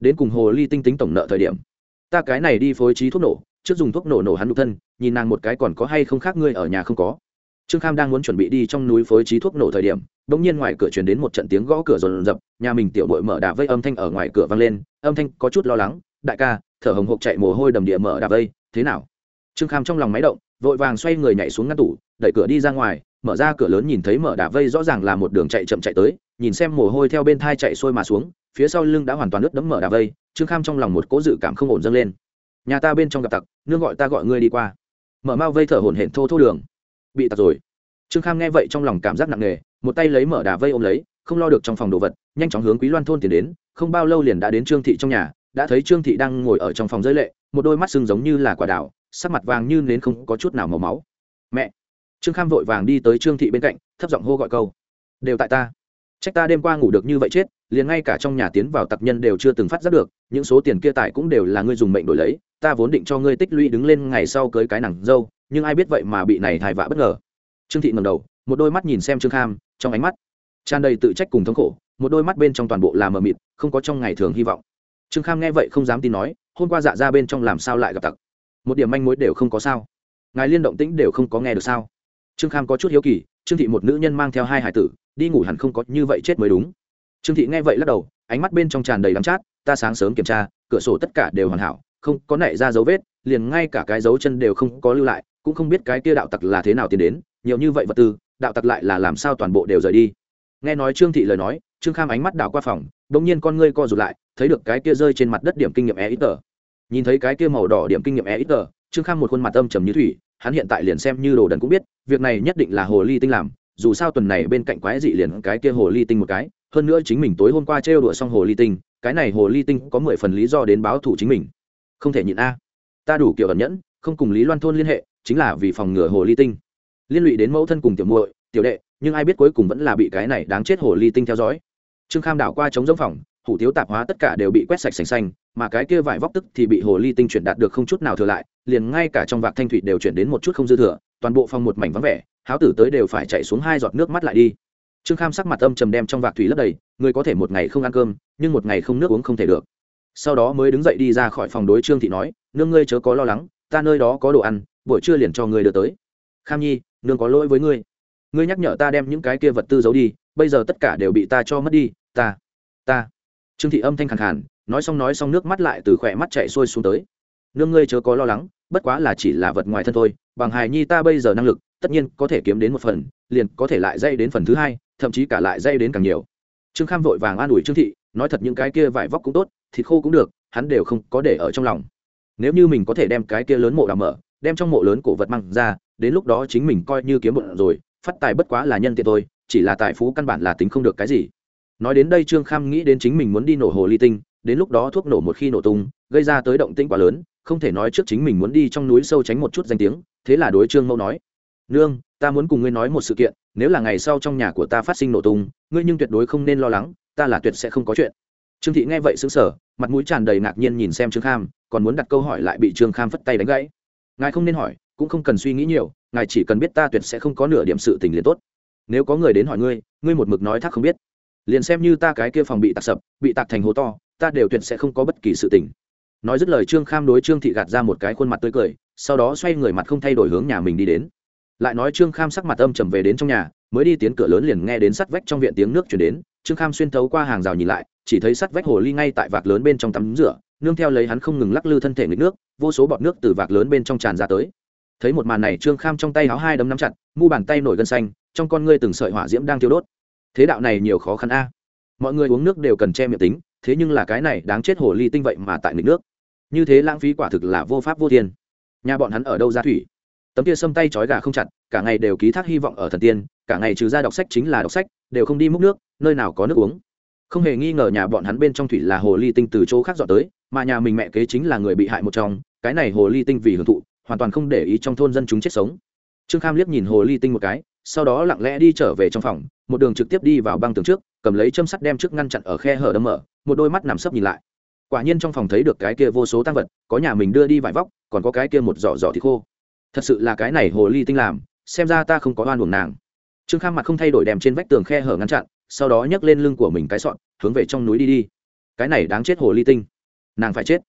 Đến cùng hồ ly tinh tính tổng nợ thời điểm, ta cái này đi phối trí thuốc nổ, trước dùng thuốc nổ nổ hắn nhục thân, nhìn nàng một cái còn có hay không khác ngươi ở nhà không có. Trương kham đang muốn chuẩn bị đi trong núi phối trí thuốc nổ thời điểm đ ỗ n g nhiên ngoài cửa chuyển đến một trận tiếng gõ cửa rồn rập, nhà mình tiểu bội mở đà vây âm thanh ở ngoài cửa vang lên, âm thanh có chút lo lắng, đại ca, thở hồng hộc chạy mồ hôi đầm địa mở đà vây, thế nào? Trương kham trong lòng máy động, vội vàng xoay người nhảy xuống ngăn tủ, đẩy cửa đi ra ngoài mở ra cửa lớn nhìn thấy mở đà vây rõ ràng là một đường chạy chậm chạy tới, nhìn xem mồ hôi theo bên thai chạy xuôi mà xuống, phía sau lưng đã hoàn toàn ướt đẫm mở đà vây, trương kham trong lòng một cố dự cảm không ổn dâng lên. Nhà ta bên trong gặp tặc, nương gọi ta gọi ngươi đi qua. Mở mau vây thở hổn hển thô thô đường. Bị tặc rồi. Trương kham nghe vậy trong lòng cảm giác nặng nề, một tay lấy mở đà vây ôm lấy, không lo được trong phòng đồ vật, nhanh chóng hướng quý loan thôn tiến đến, không bao lâu liền đã đến trương thị trong nhà, đã thấy trương thị đang ngồi ở trong phòng giới lệ, một đôi mắt sưng giống như là quả đào, sắc mặt vàng như nến không có chút nào màu máu trương kham vội vàng đi tới trương thị bên cạnh, thấp giọng hô gọi câu. Đều tại ta. Trách ta đêm qua ngủ được như vậy chết, liền ngay cả trong nhà tiến vào tặc nhân đều chưa từng phát giác được, những số tiền kia tại cũng đều là ngươi dùng mệnh đổi lấy, ta vốn định cho ngươi tích lũy đứng lên ngày sau cưới cái nàng dâu, nhưng ai biết vậy mà bị này thai vạ bất ngờ. Trương thị ngầm đầu, một đôi mắt nhìn xem trương kham, trong ánh mắt tràn đầy tự trách cùng thống khổ, một đôi mắt bên trong toàn bộ là mờ mịt, không có trong ngày thường hy vọng. Trương kham nghe vậy không dám tin nói, hôm qua dạ ra bên trong làm sao lại gặp tặc? Một điểm manh mối đều không có sao. Ngài liên động tĩnh đều không có nghe được sao? Trương kham có chút hiếu kỳ, trương thị một nữ nhân mang theo hai hải tử, đi ngủ hẳn không có như vậy chết mới đúng. Trương thị nghe vậy lắc đầu, ánh mắt bên trong tràn đầy đắm chát, ta sáng sớm kiểm tra, cửa sổ tất cả đều hoàn hảo, không có nảy ra dấu vết, liền ngay cả cái dấu chân đều không có lưu lại, cũng không biết cái kia đạo tặc là thế nào tiến đến, nhiều như vậy vật tư, đạo tặc lại là làm sao toàn bộ đều rời đi. Nghe nói trương thị lời nói, trương kham ánh mắt đảo qua phòng đ ỗ n g nhiên con ngươi co rụt lại, thấy được cái kia rơi trên mặt đất điểm kinh nghiệm e ít tờ. Nhìn thấy cái kia màu đỏ điểm kinh nghiệm e ít tờ, trương kham một khuôn mặt âm trầm như thủy, hắn hiện tại liền xem như đồ đần cũng biết việc này nhất định là hồ ly tinh làm, dù sao tuần này bên cạnh quái dị liền cái kia hồ ly tinh một cái, hơn nữa chính mình tối hôm qua trêu đùa xong hồ ly tinh, cái này hồ ly tinh có mười phần lý do đến báo thủ chính mình. Không thể nhịn a. Ta đủ kiểu ẩn nhẫn, không cùng lý loan thôn liên hệ, chính là vì phòng ngừa hồ ly tinh. Liên lụy đến mẫu thân cùng tiểu muội, tiểu đệ, nhưng ai biết cuối cùng vẫn là bị cái này đáng chết hồ ly tinh theo dõi. Trương kham đảo qua chống giống phòng, hủ tiếu tạp hóa tất cả đều bị quét sạch sành xanh, mà cái kia vải vóc tức thì bị hồ ly tinh chuyển đạt được không chút nào thừa lại liền ngay cả trong vạc thanh thủy đều chuyển đến một chút không dư thừa, toàn bộ phòng một mảnh vắng vẻ, háo tử tới đều phải chạy xuống hai giọt nước mắt lại đi. Trương kham sắc mặt âm trầm đem trong vạc thủy lấp đầy, người có thể một ngày không ăn cơm, nhưng một ngày không nước uống không thể được. Sau đó mới đứng dậy đi ra khỏi phòng đối trương thị nói, nương ngươi chớ có lo lắng, ta nơi đó có đồ ăn, buổi trưa liền cho ngươi đưa tới. Kham nhi, nương có lỗi với ngươi. Ngươi nhắc nhở ta đem những cái kia vật tư giấu đi, bây giờ tất cả đều bị ta cho mất đi, ta ta. Trương thị âm thanh khẳng khàn, nói xong nói xong nước mắt lại từ khỏe mắt chạy xuôi xuống tới nương ngươi chớ có lo lắng, bất quá là chỉ là vật ngoài thân thôi, bằng hài nhi ta bây giờ năng lực, tất nhiên có thể kiếm đến một phần, liền có thể lại dây đến phần thứ hai, thậm chí cả lại dây đến càng nhiều. Trương kham vội vàng an ủi trương thị, nói thật những cái kia vải vóc cũng tốt, thịt khô cũng được, hắn đều không có để ở trong lòng. Nếu như mình có thể đem cái kia lớn mộ đào mở, đem trong mộ lớn cổ vật mang ra, đến lúc đó chính mình coi như kiếm bụng rồi, phát tài bất quá là nhân tiện thôi, chỉ là tài phú căn bản là tính không được cái gì. Nói đến đây trương kham nghĩ đến chính mình muốn đi nổ hồ ly tinh, đến lúc đó thuốc nổ một khi nổ tung, gây ra tới động tĩnh quá lớn không thể nói trước chính mình muốn đi trong núi sâu tránh một chút danh tiếng, thế là đối trương mẫu nói, nương, ta muốn cùng ngươi nói một sự kiện, nếu là ngày sau trong nhà của ta phát sinh nổ tung, ngươi nhưng tuyệt đối không nên lo lắng, ta là tuyệt sẽ không có chuyện. Trương thị nghe vậy xứng sở mặt mũi tràn đầy ngạc nhiên nhìn xem trương kham, còn muốn đặt câu hỏi lại bị trương kham phất tay đánh gãy. Ngài không nên hỏi, cũng không cần suy nghĩ nhiều, ngài chỉ cần biết ta tuyệt sẽ không có nửa điểm sự tình liền tốt. Nếu có người đến hỏi ngươi ngươi một mực nói thác không biết. Liền xem như ta cái kia phòng bị tạc sập, bị tạc thành hố to, ta đều tuyệt sẽ không có bất kỳ sự tình nói dứt lời trương kham đối trương thị gạt ra một cái khuôn mặt tươi cười sau đó xoay người mặt không thay đổi hướng nhà mình đi đến lại nói trương kham sắc mặt âm trầm về đến trong nhà mới đi tiến cửa lớn liền nghe đến sắt vách trong viện tiếng nước chuyển đến trương kham xuyên thấu qua hàng rào nhìn lại chỉ thấy sắt vách hồ ly ngay tại vạc lớn bên trong tắm rửa nương theo lấy hắn không ngừng lắc lư thân thể nghịch nước vô số bọt nước từ vạc lớn bên trong tràn ra tới thấy một màn này trương kham trong tay áo hai đấm nắm chặt mu bàn tay nổi gân xanh trong con ngươi từng sợi hỏa diễm đang thiêu đốt thế đạo này nhiều khó khăn a mọi người uống nước đều cần che miệng tính thế nhưng là cái này đáng chết hồ ly tinh vậy mà tại nghịch nước. Như thế lãng phí quả thực là vô pháp vô thiên. Nhà bọn hắn ở đâu ra thủy? Tấm kia xâm tay trói gà không chặt, cả ngày đều ký thác hy vọng ở thần tiên, cả ngày trừ ra đọc sách chính là đọc sách, đều không đi múc nước, nơi nào có nước uống. Không hề nghi ngờ nhà bọn hắn bên trong thủy là hồ ly tinh từ chỗ khác dọn tới, mà nhà mình mẹ kế chính là người bị hại một trong, cái này hồ ly tinh vì hưởng thụ, hoàn toàn không để ý trong thôn dân chúng chết sống. Trương kham liếc nhìn hồ ly tinh một cái, sau đó lặng lẽ đi trở về trong phòng, một đường trực tiếp đi vào băng tường trước cầm lấy châm sắt đem trước ngăn chặn ở khe hở đâm mở, một đôi mắt nằm sấp nhìn lại. Quả nhiên trong phòng thấy được cái kia vô số tăng vật, có nhà mình đưa đi vải vóc, còn có cái kia một giỏ giỏ thịt khô. Thật sự là cái này hồ ly tinh làm, xem ra ta không có oan buồn nàng. Trương kham mặt không thay đổi đem trên vách tường khe hở ngăn chặn, sau đó nhấc lên lưng của mình cái sọn hướng về trong núi đi đi. Cái này đáng chết hồ ly tinh. Nàng phải chết.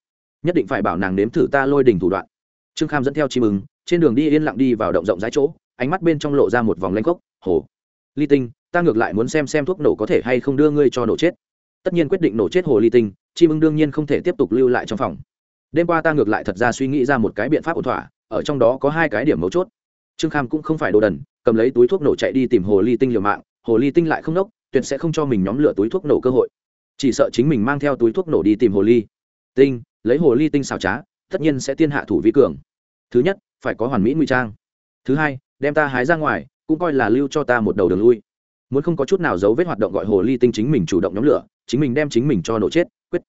Nhất định phải bảo nàng nếm thử ta lôi đỉnh thủ đoạn. Trương kham dẫn theo chim ứng trên đường đi yên lặng đi vào động rộng rãi chỗ, ánh mắt bên trong lộ ra một vòng lanh cốc hồ ly tinh ta ngược lại muốn xem xem thuốc nổ có thể hay không đưa ngươi cho nổ chết. Tất nhiên quyết định nổ chết hồ ly tinh, chim ưng đương nhiên không thể tiếp tục lưu lại trong phòng. Đêm qua ta ngược lại thật ra suy nghĩ ra một cái biện pháp ổn thỏa, ở trong đó có hai cái điểm mấu chốt. Trương kham cũng không phải đồ đần, cầm lấy túi thuốc nổ chạy đi tìm hồ ly tinh liều mạng, hồ ly tinh lại không nốc, tuyệt sẽ không cho mình nhóm lửa túi thuốc nổ cơ hội. Chỉ sợ chính mình mang theo túi thuốc nổ đi tìm hồ ly tinh, lấy hồ ly tinh xào trá, tất nhiên sẽ tiên hạ thủ vi cường. Thứ nhất, phải có hoàn mỹ nguy trang. Thứ hai, đem ta hái ra ngoài, cũng coi là lưu cho ta một đầu đường lui muốn không có chút nào dấu vết hoạt động gọi hồ ly tinh chính mình chủ động nhóm lửa, chính mình đem chính mình cho nổ chết, quyết.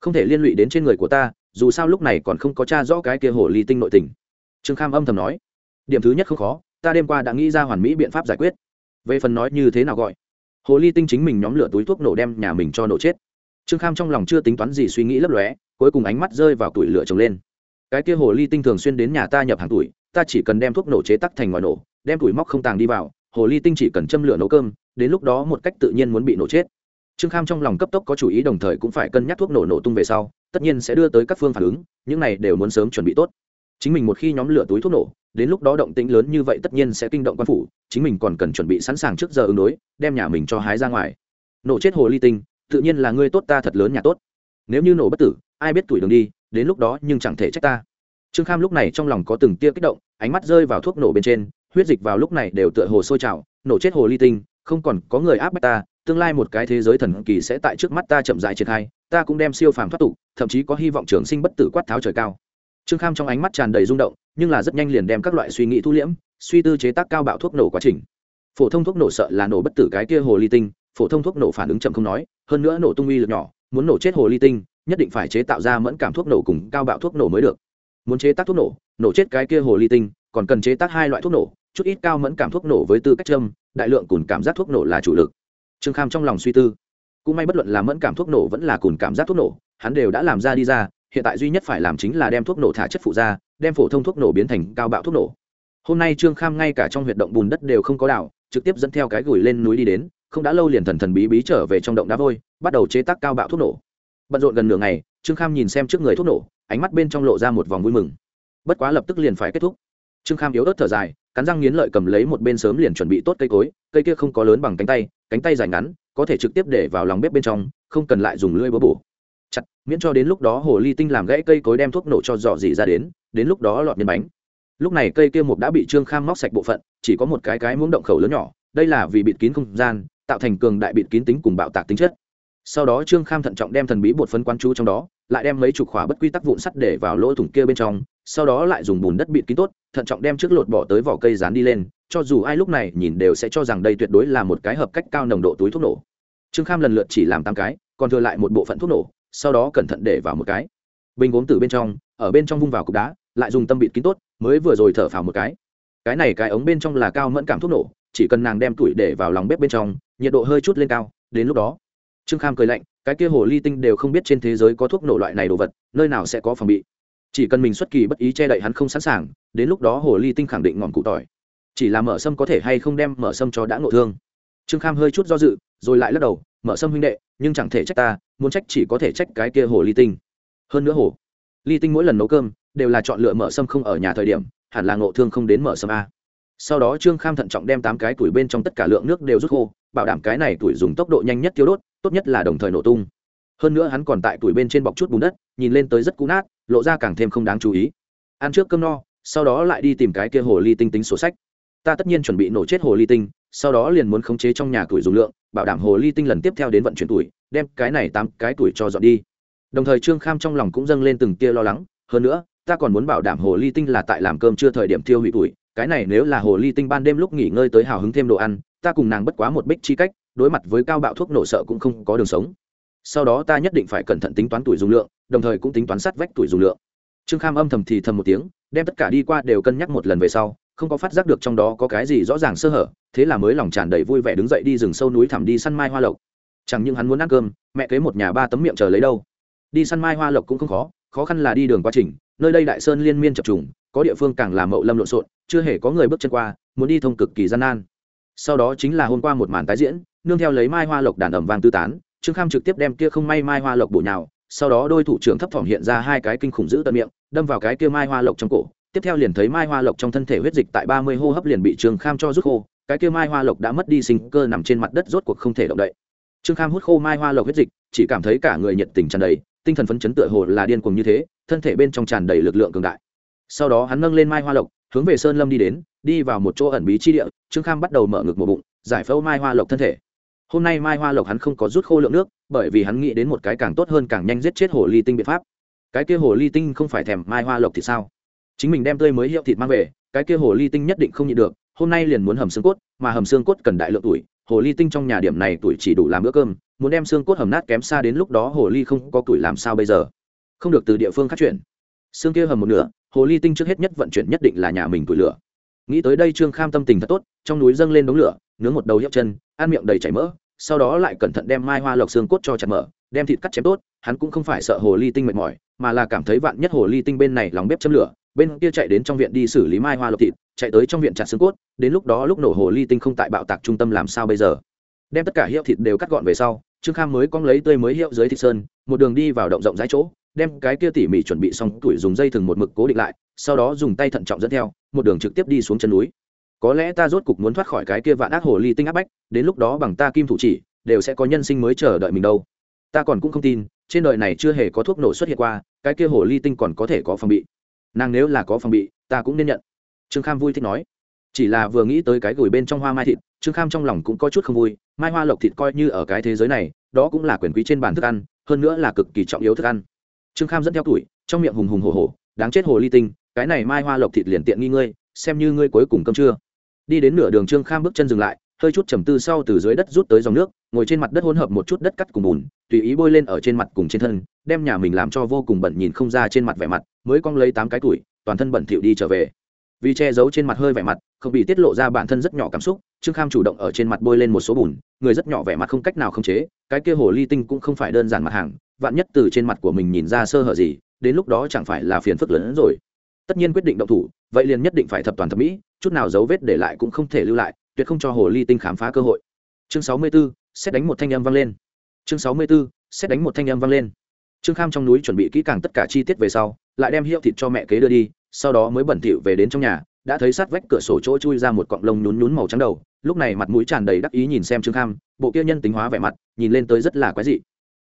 Không thể liên lụy đến trên người của ta, dù sao lúc này còn không có t r a rõ cái kia hồ ly tinh nội tình. Trương kham âm thầm nói, điểm thứ nhất không khó, ta đêm qua đã nghĩ ra hoàn mỹ biện pháp giải quyết. Về phần nói như thế nào gọi, hồ ly tinh chính mình nhóm lửa túi thuốc nổ đem nhà mình cho nổ chết. Trương kham trong lòng chưa tính toán gì suy nghĩ lấp lóe, cuối cùng ánh mắt rơi vào tuổi lửa trồng lên. Cái kia hồ ly tinh thường xuyên đến nhà ta nhập hàng tuổi, ta chỉ cần đem thuốc nổ chế tắc thành ngoài nổ, đem tuổi móc không tàng đi vào, hồ ly tinh chỉ cần châm lửa nấu cơm đến lúc đó một cách tự nhiên muốn bị nổ chết. Trương kham trong lòng cấp tốc có chủ ý, đồng thời cũng phải cân nhắc thuốc nổ nổ tung về sau, tất nhiên sẽ đưa tới các phương phản ứng, những này đều muốn sớm chuẩn bị tốt. Chính mình một khi nhóm lửa túi thuốc nổ, đến lúc đó động tĩnh lớn như vậy tất nhiên sẽ kinh động quan phủ, chính mình còn cần chuẩn bị sẵn sàng trước giờ ứng đối, đem nhà mình cho hái ra ngoài. Nổ chết hồ ly tinh, tự nhiên là ngươi tốt, ta thật lớn nhà tốt. Nếu như nổ bất tử, ai biết tuổi đường đi, đến lúc đó nhưng chẳng thể trách ta. Trương kham lúc này trong lòng có từng tia kích động, ánh mắt rơi vào thuốc nổ bên trên, huyết dịch vào lúc này đều tựa hồ sôi trào, nổ chết hồ ly tinh không còn có người áp bách ta, tương lai một cái thế giới thần kỳ sẽ tại trước mắt ta chậm dại triển khai, ta cũng đem siêu phàm thoát tục, thậm chí có hy vọng trường sinh bất tử quát tháo trời cao. Trương kham trong ánh mắt tràn đầy rung động, nhưng là rất nhanh liền đem các loại suy nghĩ thu liễm, suy tư chế tác cao bạo thuốc nổ quá trình. Phổ thông thuốc nổ sợ là nổ bất tử cái kia hồ ly tinh, phổ thông thuốc nổ phản ứng chậm không nói, hơn nữa nổ tung uy lực nhỏ, muốn nổ chết hồ ly tinh, nhất định phải chế tạo ra mẫn cảm thuốc nổ cùng cao bạo thuốc nổ mới được. Muốn chế tác thuốc nổ nổ chết cái kia hồ ly tinh, còn cần chế tác hai loại thuốc nổ chút ít cao mẫn cảm thuốc nổ với tư cách châm, đại lượng cùng cảm giác thuốc nổ là chủ lực. Trương kham trong lòng suy tư. Cũng may bất luận là mẫn cảm thuốc nổ vẫn là cùng cảm giác thuốc nổ, hắn đều đã làm ra đi ra, hiện tại duy nhất phải làm chính là đem thuốc nổ thả chất phụ ra, đem phổ thông thuốc nổ biến thành cao bạo thuốc nổ. Hôm nay trương kham ngay cả trong huyệt động bùn đất đều không có đảo trực tiếp dẫn theo cái gửi lên núi đi đến, không đã lâu liền thần thần bí bí trở về trong động đá vôi, bắt đầu chế tác cao bạo thuốc nổ. Bận rộn gần nửa ngày, trương kham nhìn xem trước người thuốc nổ, ánh mắt bên trong lộ ra một vòng vui mừng. Bất quá lập tức liền phải kết thúc. Trương kham yếu ớt thở dài cắn răng nghiến lợi cầm lấy một bên sớm liền chuẩn bị tốt cây cối, cây kia không có lớn bằng cánh tay cánh tay dài ngắn, có thể trực tiếp để vào lòng bếp bên trong, không cần lại dùng lưỡi búa bổ. Chặt, miễn cho đến lúc đó hồ ly tinh làm gãy cây cối đem thuốc nổ cho dò dỉ ra đến đến lúc đó lọt nhân bánh. Lúc này cây kia mục đã bị trương kham móc sạch bộ phận, chỉ có một cái cái muỗng động khẩu lớn nhỏ, đây là vì bịt kín không gian, tạo thành cường đại bịt kín tính cùng bạo tạc tính chất. Sau đó trương kham thận trọng đem thần bí bột phấn quan chú trong đó, lại đem mấy chục khỏa bất quy tắc vụn sắt để vào lỗ thủng kia bên trong sau đó lại dùng bùn đất bịt kín tốt, thận trọng đem trước lột bỏ tới vỏ cây dán đi lên, cho dù ai lúc này nhìn đều sẽ cho rằng đây tuyệt đối là một cái hợp cách cao nồng độ túi thuốc nổ. Trương kham lần lượt chỉ làm tám cái, còn thừa lại một bộ phận thuốc nổ, sau đó cẩn thận để vào một cái. Bình gốm từ bên trong, ở bên trong vung vào cục đá, lại dùng tâm bịt kín tốt, mới vừa rồi thở phào một cái. Cái này cái ống bên trong là cao mẫn cảm thuốc nổ, chỉ cần nàng đem tuổi để vào lòng bếp bên trong, nhiệt độ hơi chút lên cao, đến lúc đó, trương kham cười lạnh, cái kia hồ ly tinh đều không biết trên thế giới có thuốc nổ loại này đồ vật, nơi nào sẽ có phòng bị chỉ cần mình xuất kỳ bất ý che đậy hắn không sẵn sàng, đến lúc đó hồ ly tinh khẳng định ngọn cụ tỏi. Chỉ là mở sâm có thể hay không đem mở sâm cho đã ngộ thương. Trương kham hơi chút do dự, rồi lại lắc đầu, mở sâm huynh đệ, nhưng chẳng thể trách ta, muốn trách chỉ có thể trách cái kia hồ ly tinh. Hơn nữa hồ ly tinh mỗi lần nấu cơm đều là chọn lựa mở sâm không ở nhà thời điểm, hẳn là ngộ thương không đến mở sâm a. Sau đó trương kham thận trọng đem tám cái tuổi bên trong tất cả lượng nước đều rút khô, bảo đảm cái này tuổi dùng tốc độ nhanh nhất tiêu đốt, tốt nhất là đồng thời nổ tung hơn nữa hắn còn tại tuổi bên trên bọc chút bùn đất, nhìn lên tới rất cũ nát, lộ ra càng thêm không đáng chú ý. Ăn trước cơm no, sau đó lại đi tìm cái kia hồ ly tinh tính sổ sách. Ta tất nhiên chuẩn bị nổ chết hồ ly tinh, sau đó liền muốn khống chế trong nhà tuổi dùng lượng, bảo đảm hồ ly tinh lần tiếp theo đến vận chuyển tuổi, đem cái này tám cái tuổi cho dọn đi. Đồng thời trương kham trong lòng cũng dâng lên từng tia lo lắng, hơn nữa, ta còn muốn bảo đảm hồ ly tinh là tại làm cơm chưa thời điểm tiêu hủy tuổi, cái này nếu là hồ ly tinh ban đêm lúc nghỉ ngơi tới hào hứng thêm đồ ăn, ta cùng nàng bất quá một bích chi cách, đối mặt với cao bạo thuốc nổ sợ cũng không có đường sống sau đó ta nhất định phải cẩn thận tính toán tuổi dùng lượng, đồng thời cũng tính toán sát vách tuổi dùng lượng. Trương kham âm thầm thì thầm một tiếng, đem tất cả đi qua đều cân nhắc một lần về sau, không có phát giác được trong đó có cái gì rõ ràng sơ hở, thế là mới lòng tràn đầy vui vẻ đứng dậy đi rừng sâu núi thẳm đi săn mai hoa lộc. Chẳng những hắn muốn ăn cơm, mẹ kế một nhà ba tấm miệng chờ lấy đâu. Đi săn mai hoa lộc cũng không khó khó khăn là đi đường quá trình, nơi đây đại sơn liên miên chập trùng, có địa phương càng là mậu lâm lộn xộn, chưa hề có người bước chân qua, muốn đi thông cực kỳ gian nan. Sau đó chính là hôm qua một màn tái diễn, nương theo lấy mai hoa lộc đàn ẩm vang tư tán trương kham trực tiếp đem kia không may mai hoa lộc bổ nhào, sau đó đôi thủ trưởng thấp thỏm hiện ra hai cái kinh khủng giữ tận miệng, đâm vào cái kia mai hoa lộc trong cổ. Tiếp theo liền thấy mai hoa lộc trong thân thể huyết dịch tại ba mươi hô hấp liền bị trương kham cho rút khô, cái kia mai hoa lộc đã mất đi sinh cơ nằm trên mặt đất rốt cuộc không thể động đậy. Trương kham hút khô mai hoa lộc huyết dịch, chỉ cảm thấy cả người nhiệt tình tràn đầy, tinh thần phấn chấn tựa hồ là điên cuồng như thế, thân thể bên trong tràn đầy lực lượng cường đại. Sau đó hắn nâng lên mai hoa lộc, hướng về sơn lâm đi đến, đi vào một chỗ ẩn bí chi địa, trương kham bắt đầu mở ngực một bụng, giải phẫu mai hoa lộc thân thể hôm nay mai hoa lộc hắn không có rút khô lượng nước, bởi vì hắn nghĩ đến một cái càng tốt hơn càng nhanh giết chết hồ ly tinh biện pháp. Cái kia hồ ly tinh không phải thèm mai hoa lộc thì sao? Chính mình đem tươi mới hiệu thịt mang về, cái kia hồ ly tinh nhất định không nhịn được, hôm nay liền muốn hầm xương cốt, mà hầm xương cốt cần đại lượng tuổi, hồ ly tinh trong nhà điểm này tuổi chỉ đủ làm bữa cơm, muốn đem xương cốt hầm nát kém xa đến lúc đó hồ ly không có tuổi làm sao bây giờ? Không được từ địa phương khác chuyển. Xương kia hầm một nửa, hồ ly tinh trước hết nhất vận chuyển nhất định là nhà mình tuổi lửa. Nghĩ tới đây trương kham tâm tình thật tốt, trong núi dâng lên đống lửa, nướng một đầu hiệu chân ăn miệng đầy chảy mỡ, sau đó lại cẩn thận đem mai hoa lộc xương cốt cho chặt mở, đem thịt cắt chém tốt, hắn cũng không phải sợ hồ ly tinh mệt mỏi, mà là cảm thấy vạn nhất hồ ly tinh bên này lòng bếp châm lửa, bên kia chạy đến trong viện đi xử lý mai hoa lộc thịt, chạy tới trong viện chặt xương cốt, đến lúc đó lúc nổ hồ ly tinh không tại bạo tạc trung tâm làm sao bây giờ? Đem tất cả hiệu thịt đều cắt gọn về sau, trương kham mới cong lấy tươi mới hiệu dưới thịt sơn, một đường đi vào động rộng rãi chỗ, đem cái kia tỉ mỉ chuẩn bị xong, tuổi dùng dây thừng một mực cố định lại, sau đó dùng tay thận trọng dẫn theo, một đường trực tiếp đi xuống chân núi có lẽ ta rốt cục muốn thoát khỏi cái kia vạn ác hồ ly tinh áp bách, đến lúc đó bằng ta kim thủ chỉ, đều sẽ có nhân sinh mới chờ đợi mình đâu. Ta còn cũng không tin, trên đời này chưa hề có thuốc nổ xuất hiện qua, cái kia hồ ly tinh còn có thể có phòng bị. Nàng nếu là có phòng bị, ta cũng nên nhận. Trương kham vui thích nói. Chỉ là vừa nghĩ tới cái gửi bên trong hoa mai thịt, trương kham trong lòng cũng có chút không vui, mai hoa lộc thịt coi như ở cái thế giới này, đó cũng là quyền quý trên bàn thức ăn, hơn nữa là cực kỳ trọng yếu thức ăn. Trương kham dẫn theo tuổi, trong miệng hùng hùng hồ hồ đáng chết hồ ly tinh, cái này mai hoa lộc thịt liền tiện nghi ngươi, xem như ngươi cuối cùng cơm trưa đi đến nửa đường trương kham bước chân dừng lại, hơi chút trầm tư sau từ dưới đất rút tới dòng nước, ngồi trên mặt đất hỗn hợp một chút đất cắt cùng bùn, tùy ý bôi lên ở trên mặt cùng trên thân, đem nhà mình làm cho vô cùng bẩn nhìn không ra trên mặt vẻ mặt, mới cong lấy tám cái tuổi, toàn thân bẩn thỉu đi trở về. Vì che giấu trên mặt hơi vẻ mặt, không bị tiết lộ ra bản thân rất nhỏ cảm xúc, trương kham chủ động ở trên mặt bôi lên một số bùn, người rất nhỏ vẻ mặt không cách nào không chế, cái kia hồ ly tinh cũng không phải đơn giản mặt hàng, vạn nhất từ trên mặt của mình nhìn ra sơ hở gì, đến lúc đó chẳng phải là phiền phức lớn hơn rồi tất nhiên quyết định động thủ vậy liền nhất định phải thập toàn thập mỹ chút nào dấu vết để lại cũng không thể lưu lại tuyệt không cho hồ ly tinh khám phá cơ hội. Chương sáu mươi 64, xét đánh một thanh âm vang lên. Chương sáu mươi 64, xét đánh một thanh âm vang lên. Trương kham trong núi chuẩn bị kỹ càng tất cả chi tiết về sau lại đem hiệu thịt cho mẹ kế đưa đi sau đó mới bẩn thỉu về đến trong nhà đã thấy sát vách cửa sổ chỗ chui ra một cọng lông nhún nhún màu trắng đầu lúc này mặt mũi tràn đầy đắc ý nhìn xem trương kham bộ kia nhân tính hóa vẻ mặt nhìn lên tới rất là quái dị.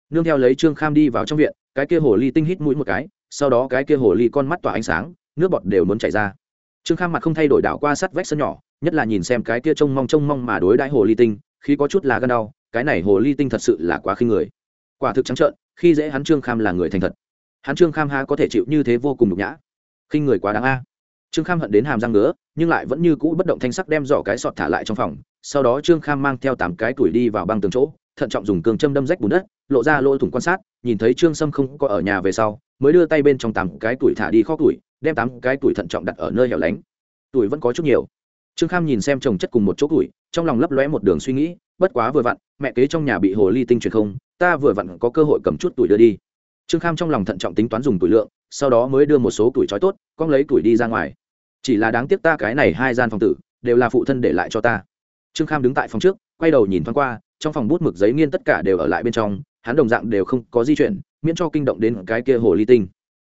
Nương theo lấy trương kham đi vào trong viện cái kia hồ ly tinh hít mũi một cái sau đó cái kia hồ ly con mắt tỏa ánh sáng nước bọt đều muốn chảy ra. Trương kham mặt không thay đổi đảo qua sát vách sân nhỏ, nhất là nhìn xem cái kia trông mong trông mong mà đối đãi hồ ly tinh khi có chút là gân đau, cái này hồ ly tinh thật sự là quá khinh người. Quả thực trắng trợn, khi dễ hắn trương kham là người thành thật. Hắn trương kham ha có thể chịu như thế vô cùng nhục nhã. Khinh người quá đáng a. Trương kham hận đến hàm răng nữa nhưng lại vẫn như cũ bất động thanh sắc đem giỏ cái sọt thả lại trong phòng, sau đó trương kham mang theo tám cái tuổi đi vào băng tường chỗ, thận trọng dùng cường châm đâm rách bùn đất, lộ ra lỗ thủng quan sát, nhìn thấy trương sâm không có ở nhà về sau, mới đưa tay bên trong tám cái tuổi thả đi kho tuổi đem tám cái tuổi thận trọng đặt ở nơi hẻo lánh. Tuổi vẫn có chút nhiều. Trương kham nhìn xem chồng chất cùng một chỗ tuổi, trong lòng lấp lóe một đường suy nghĩ, bất quá vừa vặn, mẹ kế trong nhà bị hồ ly tinh truyền không, ta vừa vặn có cơ hội cầm chút tuổi đưa đi. Trương kham trong lòng thận trọng tính toán dùng tuổi lượng, sau đó mới đưa một số tuổi trói tốt, con lấy tuổi đi ra ngoài. Chỉ là đáng tiếc ta cái này hai gian phòng tử, đều là phụ thân để lại cho ta. Trương kham đứng tại phòng trước, quay đầu nhìn thoáng qua, trong phòng bút mực giấy nghiên tất cả đều ở lại bên trong, hắn đồng dạng đều không có di chuyển, miễn cho kinh động đến cái kia hồ ly tinh.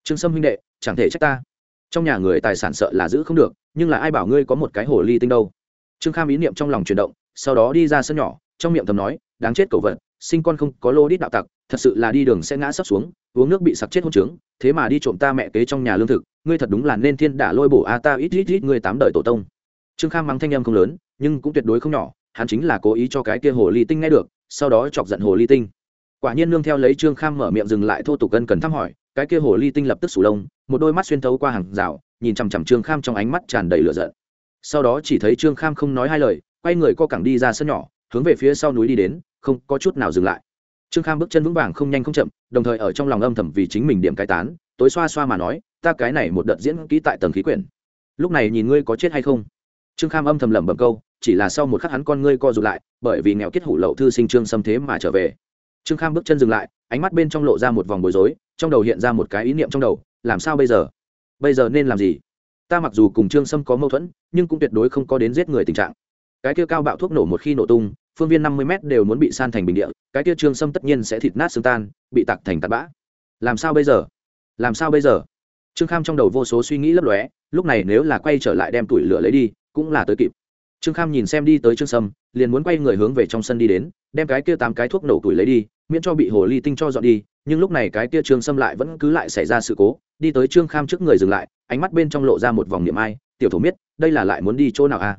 Trương sâm huynh đệ, chẳng thể trách ta trong nhà người tài sản sợ là giữ không được, nhưng là ai bảo ngươi có một cái hồ ly tinh đâu? Trương kham ý niệm trong lòng chuyển động, sau đó đi ra sân nhỏ, trong miệng thầm nói, đáng chết cầu vật, sinh con không, có lô đít đạo tặc, thật sự là đi đường sẽ ngã sấp xuống, uống nước bị sặc chết hôn trướng, thế mà đi trộm ta mẹ kế trong nhà lương thực, ngươi thật đúng là nên thiên đả lôi bổ a ta ít ít ít ngươi tám đời tổ tông. Trương kham mắng thanh em không lớn, nhưng cũng tuyệt đối không nhỏ, hắn chính là cố ý cho cái kia hồ ly tinh nghe được, sau đó chọc giận hồ ly tinh. Quả nhiên nương theo lấy trương kham mở miệng dừng lại thô tục gân cần thăm hỏi, cái kia hồ ly tinh lập tức sủ lông một đôi mắt xuyên thấu qua hàng rào, nhìn chằm chằm trương kham trong ánh mắt tràn đầy lửa giận. Sau đó chỉ thấy trương kham không nói hai lời, quay người co cẳng đi ra sân nhỏ, hướng về phía sau núi đi đến, không có chút nào dừng lại. Trương kham bước chân vững vàng không nhanh không chậm, đồng thời ở trong lòng âm thầm vì chính mình điểm cai tán, tối xoa xoa mà nói, ta cái này một đợt diễn kỹ tại tầng khí quyển. Lúc này nhìn ngươi có chết hay không? Trương kham âm thầm lẩm bẩm câu, chỉ là sau một khắc hắn con ngươi co rụt lại, bởi vì nghèo kết hủ lậu thư sinh trương xâm thế mà trở về. Trương kham bước chân dừng lại, ánh mắt bên trong lộ ra một vòng bối rối, trong đầu hiện ra một cái ý niệm trong đầu làm sao bây giờ? Bây giờ nên làm gì? Ta mặc dù cùng trương sâm có mâu thuẫn, nhưng cũng tuyệt đối không có đến giết người tình trạng. Cái kia cao bạo thuốc nổ một khi nổ tung, phương viên năm mươi m đều muốn bị san thành bình địa, cái kia trương sâm tất nhiên sẽ thịt nát xương tan, bị tặc thành tạt bã. Làm sao bây giờ? Làm sao bây giờ? Trương kham trong đầu vô số suy nghĩ lấp lóe, lúc này nếu là quay trở lại đem tủi lửa lấy đi, cũng là tới kịp. Trương kham nhìn xem đi tới trương sâm, liền muốn quay người hướng về trong sân đi đến, đem cái kia tám cái thuốc nổ tuổi lấy đi, miễn cho bị hồ ly tinh cho dọn đi nhưng lúc này cái kia trương sâm lại vẫn cứ lại xảy ra sự cố, đi tới trương kham trước người dừng lại, ánh mắt bên trong lộ ra một vòng niệm ai, tiểu thủ miết, đây là lại muốn đi chỗ nào a à?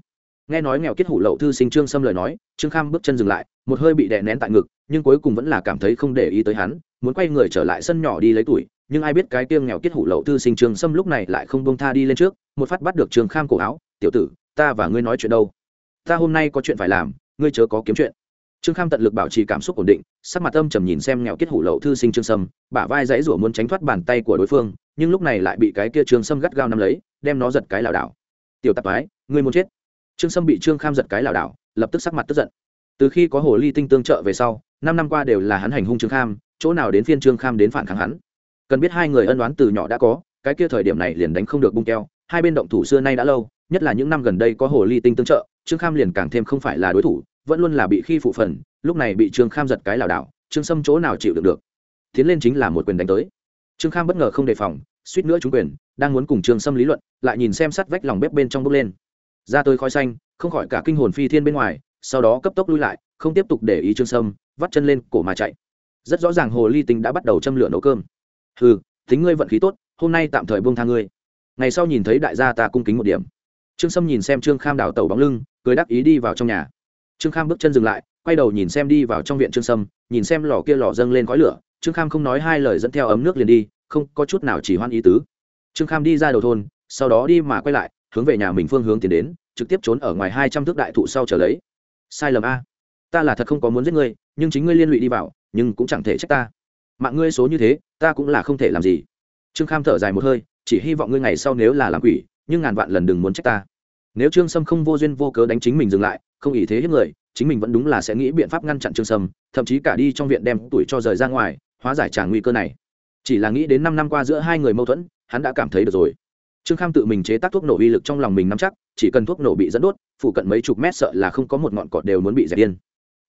nghe nói nghèo kết hủ lậu thư sinh trương sâm lời nói, trương kham bước chân dừng lại, một hơi bị đè nén tại ngực, nhưng cuối cùng vẫn là cảm thấy không để ý tới hắn, muốn quay người trở lại sân nhỏ đi lấy tuổi, nhưng ai biết cái tiêng nghèo kết hủ lậu thư sinh trương sâm lúc này lại không bông tha đi lên trước, một phát bắt được trương kham cổ áo, tiểu tử, ta và ngươi nói chuyện đâu ta hôm nay có chuyện phải làm, ngươi chớ có kiếm chuyện trương kham tận lực bảo trì cảm xúc ổn định, sắc mặt âm trầm nhìn xem nghèo kết hủ lậu thư sinh trương sâm, bả vai dãy rủa muốn tránh thoát bàn tay của đối phương, nhưng lúc này lại bị cái kia trương sâm gắt gao nắm lấy, đem nó giật cái lảo đảo. Tiểu tạp mái ngươi muốn chết? Trương sâm bị trương kham giật cái lảo đảo, lập tức sắc mặt tức giận. Từ khi có hồ ly tinh tương trợ về sau, năm năm qua đều là hắn hành hung trương kham, chỗ nào đến phiên trương kham đến phản kháng hắn. Cần biết hai người ân đoán từ nhỏ đã có, cái kia thời điểm này liền đánh không được bung keo, hai bên động thủ xưa nay đã lâu, nhất là những năm gần đây có hồ ly tinh tương trợ, trương kham liền càng thêm không phải là đối thủ vẫn luôn là bị khi phụ phần, lúc này bị trương kham giật cái lảo đảo, trương sâm chỗ nào chịu được được? Tiến lên chính là một quyền đánh tới. Trương kham bất ngờ không đề phòng, suýt nữa trúng quyền, đang muốn cùng trương sâm lý luận, lại nhìn xem sắt vách lòng bếp bên trong bốc lên. Ra tới khói xanh, không khỏi cả kinh hồn phi thiên bên ngoài, sau đó cấp tốc lui lại, không tiếp tục để ý trương sâm, vắt chân lên cổ mà chạy. Rất rõ ràng hồ ly tinh đã bắt đầu châm lửa nấu cơm. Ừ tính ngươi vận khí tốt, hôm nay tạm thời buông tha ngươi. Ngày sau nhìn thấy đại gia ta cung kính một điểm. Trương sâm nhìn xem trương kham đào tẩu bóng lưng, cười đắc ý đi vào trong nhà trương kham bước chân dừng lại, quay đầu nhìn xem đi vào trong viện trương sâm, nhìn xem lò kia lò dâng lên khói lửa. Trương kham không nói hai lời dẫn theo ấm nước liền đi, không có chút nào chỉ hoan ý tứ. Trương kham đi ra đầu thôn, sau đó đi mà quay lại, hướng về nhà mình phương hướng tiến đến, trực tiếp trốn ở ngoài hai trăm thước đại thụ sau trở lấy. Sai lầm a. Ta là thật không có muốn giết ngươi, nhưng chính ngươi liên lụy đi vào, nhưng cũng chẳng thể trách ta. Mạng ngươi số như thế, ta cũng là không thể làm gì. Trương kham thở dài một hơi, chỉ hy vọng ngươi ngày sau nếu là làm quỷ, nhưng ngàn vạn lần đừng muốn trách ta. Nếu trương sâm không vô duyên vô cớ đánh chính mình dừng lại không ý thế hết người, chính mình vẫn đúng là sẽ nghĩ biện pháp ngăn chặn trương sâm, thậm chí cả đi trong viện đem tuổi cho rời ra ngoài, hóa giải trả nguy cơ này. Chỉ là nghĩ đến năm năm qua giữa hai người mâu thuẫn, hắn đã cảm thấy được rồi. Trương kham tự mình chế tác thuốc nổ uy lực trong lòng mình nắm chắc, chỉ cần thuốc nổ bị dẫn đốt, phụ cận mấy chục mét sợ là không có một ngọn cọt đều muốn bị dẹp điên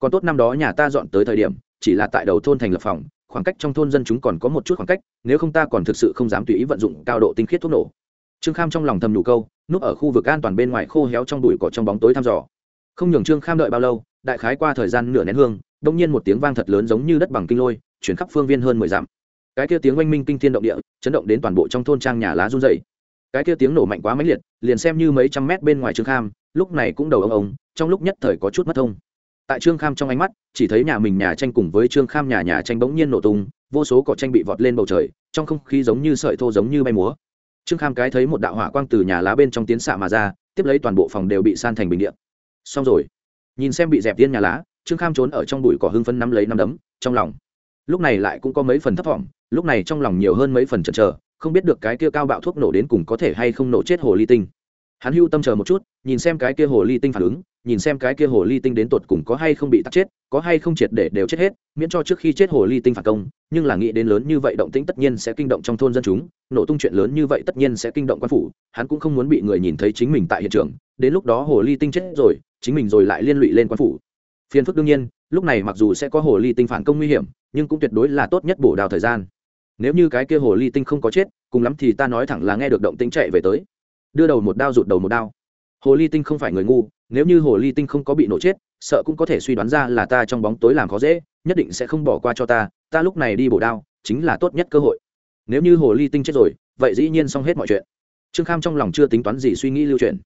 còn tốt năm đó nhà ta dọn tới thời điểm, chỉ là tại đầu thôn thành lập phòng, khoảng cách trong thôn dân chúng còn có một chút khoảng cách, nếu không ta còn thực sự không dám tùy ý vận dụng cao độ tinh khiết thuốc nổ. Trương kham trong lòng thầm đủ câu, núp ở khu vực an toàn bên ngoài khô héo trong bụi cỏ trong bóng tối thăm dò không nhường trương kham đợi bao lâu, đại khái qua thời gian nửa nén hương đông nhiên một tiếng vang thật lớn giống như đất bằng kinh lôi, chuyển khắp phương viên hơn mười dặm. Cái kia tiếng oanh minh kinh thiên động địa, chấn động đến toàn bộ trong thôn trang nhà lá run dày cái kia tiếng nổ mạnh quá mãnh liệt, liền xem như mấy trăm mét bên ngoài trương kham, lúc này cũng đầu ông ông trong lúc nhất thời có chút mất thông. Tại trương kham trong ánh mắt, chỉ thấy nhà mình nhà tranh cùng với trương kham nhà nhà tranh bỗng nhiên nổ tung, vô số cỏ tranh bị vọt lên bầu trời, trong không khí giống như sợi thô giống như bay múa. Trương kham cái thấy một đạo hỏa quang từ nhà lá bên trong tiến xạ mà ra, tiếp lấy toàn bộ phòng đều bị san thành bình điện xong rồi. Nhìn xem bị dẹp tiên nhà lá, trương kham trốn ở trong bụi cỏ hưng phân nắm lấy nắm đấm, trong lòng. Lúc này lại cũng có mấy phần thấp thỏm lúc này trong lòng nhiều hơn mấy phần chần chờ, không biết được cái kia cao bạo thuốc nổ đến cùng có thể hay không nổ chết hồ ly tinh. Hắn hưu tâm chờ một chút, nhìn xem cái kia hồ ly tinh phản ứng, nhìn xem cái kia hồ ly tinh đến tột cùng có hay không bị tắt chết, có hay không triệt để đều chết hết, miễn cho trước khi chết hồ ly tinh phản công, nhưng là nghĩ đến lớn như vậy động tĩnh tất nhiên sẽ kinh động trong thôn dân chúng, nổ tung chuyện lớn như vậy tất nhiên sẽ kinh động quan phủ, hắn cũng không muốn bị người nhìn thấy chính mình tại hiện trường, đến lúc đó hồ ly tinh chết rồi chính mình rồi lại liên lụy lên quan phủ. Phiền phức đương nhiên, lúc này mặc dù sẽ có hồ ly tinh phản công nguy hiểm, nhưng cũng tuyệt đối là tốt nhất bổ đào thời gian. Nếu như cái kia hồ ly tinh không có chết, cùng lắm thì ta nói thẳng là nghe được động tĩnh chạy về tới. Đưa đầu một đao rụt đầu một đao. Hồ ly tinh không phải người ngu, nếu như hồ ly tinh không có bị nổ chết, sợ cũng có thể suy đoán ra là ta trong bóng tối làm khó dễ, nhất định sẽ không bỏ qua cho ta ta lúc này đi bổ đao, chính là tốt nhất cơ hội. Nếu như hồ ly tinh chết rồi, vậy dĩ nhiên xong hết mọi chuyện. Trương kham trong lòng chưa tính toán gì suy nghĩ lưu truyền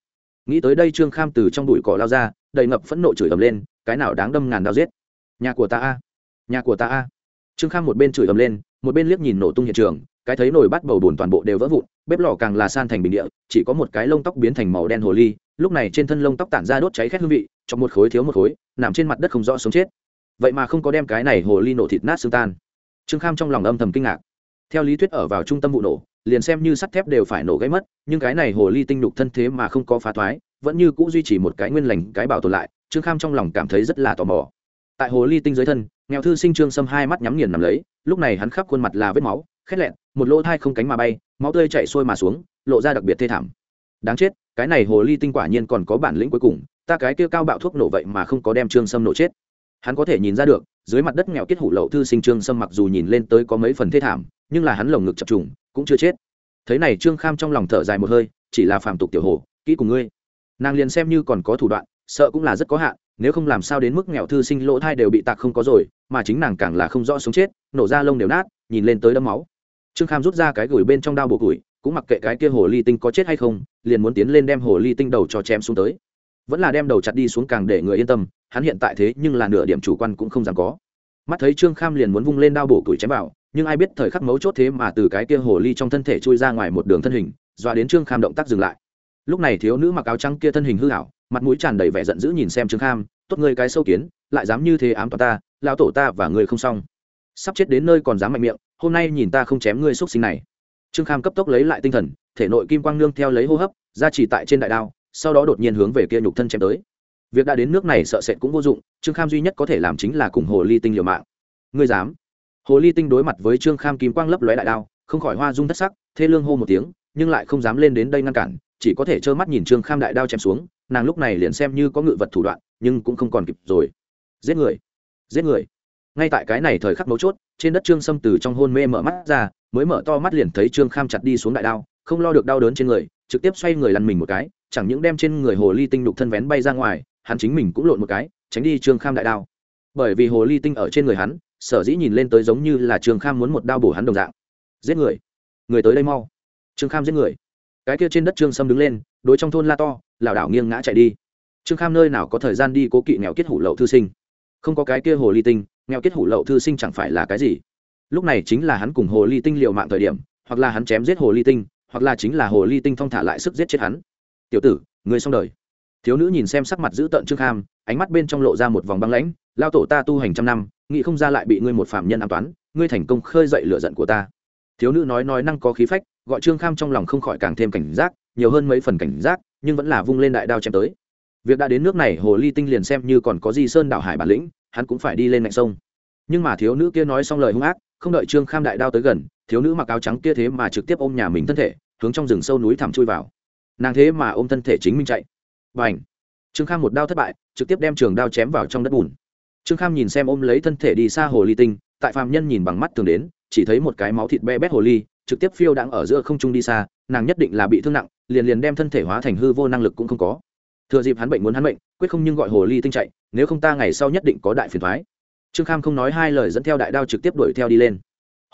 nghĩ tới đây trương kham từ trong đùi cỏ lao ra, đầy ngập phẫn nộ chửi ầm lên, cái nào đáng đâm ngàn đao giết. Nhà của ta a, nhà của ta a. Trương kham một bên chửi ầm lên, một bên liếc nhìn nổ tung hiện trường, cái thấy nồi bắt bầu bùn toàn bộ đều vỡ vụn, bếp lò càng là san thành bình địa, chỉ có một cái lông tóc biến thành màu đen hồ ly, lúc này trên thân lông tóc tản ra đốt cháy khét hương vị, trong một khối thiếu một khối, nằm trên mặt đất không rõ sống chết. Vậy mà không có đem cái này hồ ly nổ thịt nát xương tan. Trương kham trong lòng âm thầm kinh ngạc. Theo lý thuyết ở vào trung tâm vụ nổ liền xem như sắt thép đều phải nổ gãy mất, nhưng cái này hồ ly tinh nhục thân thế mà không có phá thoái, vẫn như cũ duy trì một cái nguyên lành, cái bảo tồn lại, trương kham trong lòng cảm thấy rất là tò mò. Tại hồ ly tinh dưới thân, nghèo thư sinh trương sâm hai mắt nhắm nghiền nằm lấy, lúc này hắn khắp khuôn mặt là vết máu, khét lẹn, một lỗ thai không cánh mà bay, máu tươi chạy sôi mà xuống, lộ ra đặc biệt thê thảm. Đáng chết, cái này hồ ly tinh quả nhiên còn có bản lĩnh cuối cùng, ta cái kia cao bạo thuốc nổ vậy mà không có đem trương sâm nổ chết. Hắn có thể nhìn ra được dưới mặt đất nghèo kết hủ lậu thư sinh trương sâm mặc dù nhìn lên tới có mấy phần thê thảm, nhưng là hắn lồng ngực chập trùng, cũng chưa chết. Thế này trương kham trong lòng thở dài một hơi, chỉ là phàm tục tiểu hồ, kỹ cùng ngươi. Nàng liền xem như còn có thủ đoạn, sợ cũng là rất có hạn, nếu không làm sao đến mức nghèo thư sinh lỗ thai đều bị tạc không có rồi, mà chính nàng càng là không rõ sống chết, nổ ra lông đều nát, nhìn lên tới đấm máu. Trương kham rút ra cái gửi bên trong đao bộ củi, cũng mặc kệ cái kia hồ ly tinh có chết hay không, liền muốn tiến lên đem hồ ly tinh đầu cho chém xuống tới vẫn là đem đầu chặt đi xuống càng để người yên tâm, hắn hiện tại thế nhưng là nửa điểm chủ quan cũng không dám có. Mắt thấy trương kham liền muốn vung lên đao bổ tuổi chém vào, nhưng ai biết thời khắc mấu chốt thế mà từ cái kia hồ ly trong thân thể chui ra ngoài một đường thân hình dọa đến trương kham động tác dừng lại. Lúc này thiếu nữ mặc áo trắng kia thân hình hư hảo mặt mũi tràn đầy vẻ giận dữ nhìn xem trương kham, tốt ngươi cái sâu kiến, lại dám như thế ám toàn ta lao tổ ta và ngươi không xong. Sắp chết đến nơi còn dám mạnh miệng, hôm nay nhìn ta không chém ngươi x sinh này. Trương kham cấp tốc lấy lại tinh thần, thể nội kim quang nương theo lấy hô hấp, ra chỉ tại trên đại đao sau đó đột nhiên hướng về kia nhục thân chém tới. Việc đã đến nước này sợ sệt cũng vô dụng, trương kham duy nhất có thể làm chính là cùng hồ ly tinh liều mạng. Ngươi dám? Hồ ly tinh đối mặt với trương kham kim quang lấp lóe đại đao, không khỏi hoa dung thất sắc, thê lương hô một tiếng, nhưng lại không dám lên đến đây ngăn cản, chỉ có thể trơ mắt nhìn trương kham đại đao chém xuống, nàng lúc này liền xem như có ngự vật thủ đoạn, nhưng cũng không còn kịp rồi. Giết người! Giết người! Ngay tại cái này thời khắc mấu chốt, trên đất trương sâm từ trong hôn mê mở mắt ra, mới mở to mắt liền thấy trương kham chặt đi xuống đại đao, không lo được đau đớn trên người, trực tiếp xoay người lăn mình một cái chẳng những đem trên người hồ ly tinh đục thân vén bay ra ngoài, hắn chính mình cũng lộn một cái, tránh đi trương kham đại đao. Bởi vì hồ ly tinh ở trên người hắn, sở dĩ nhìn lên tới giống như là trương kham muốn một đao bổ hắn đồng dạng. Giết người. Người tới đây mau. Trương kham giết người. Cái kia trên đất trương sâm đứng lên, đối trong thôn la to, lảo đảo nghiêng ngã chạy đi. Trương kham nơi nào có thời gian đi cố kỵ nghèo kết hủ lậu thư sinh? Không có cái kia hồ ly tinh, nghèo kết hủ lậu thư sinh chẳng phải là cái gì? Lúc này chính là hắn cùng hồ ly tinh liệu mạng thời điểm, hoặc là hắn chém giết hồ ly tinh, hoặc là chính là hồ ly tinh thong thả lại sức giết chết hắn tiểu tử người xong đời. Thiếu nữ nhìn xem sắc mặt dữ tợn trương kham, ánh mắt bên trong lộ ra một vòng băng lãnh, lao tổ ta tu hành trăm năm, nghĩ không ra lại bị ngươi một phạm nhân an toán, ngươi thành công khơi dậy lửa giận của ta. Thiếu nữ nói nói năng có khí phách, gọi trương kham trong lòng không khỏi càng thêm cảnh giác, nhiều hơn mấy phần cảnh giác, nhưng vẫn là vung lên đại đao chém tới. Việc đã đến nước này, hồ ly tinh liền xem như còn có di sơn đảo hải bản lĩnh, hắn cũng phải đi lên ngạnh sông. Nhưng mà thiếu nữ kia nói xong lời hung ác, không đợi trương kham đại đao tới gần, thiếu nữ mặc áo trắng kia thế mà trực tiếp ôm nhà mình thân thể, hướng trong rừng sâu núi thẳm chui vào nàng thế mà ôm thân thể chính mình chạy. Và ảnh trương kham một đao thất bại, trực tiếp đem trường đao chém vào trong đất bùn. Trương kham nhìn xem ôm lấy thân thể đi xa hồ ly tinh, tại phạm nhân nhìn bằng mắt thường đến, chỉ thấy một cái máu thịt be bét hồ ly, trực tiếp phiêu đang ở giữa không trung đi xa, nàng nhất định là bị thương nặng, liền liền đem thân thể hóa thành hư vô năng lực cũng không có. Thừa dịp hắn bệnh muốn hắn bệnh quyết không nhưng gọi hồ ly tinh chạy, nếu không ta ngày sau nhất định có đại phiền thoái. Trương kham không nói hai lời, dẫn theo đại đao trực tiếp đuổi theo đi lên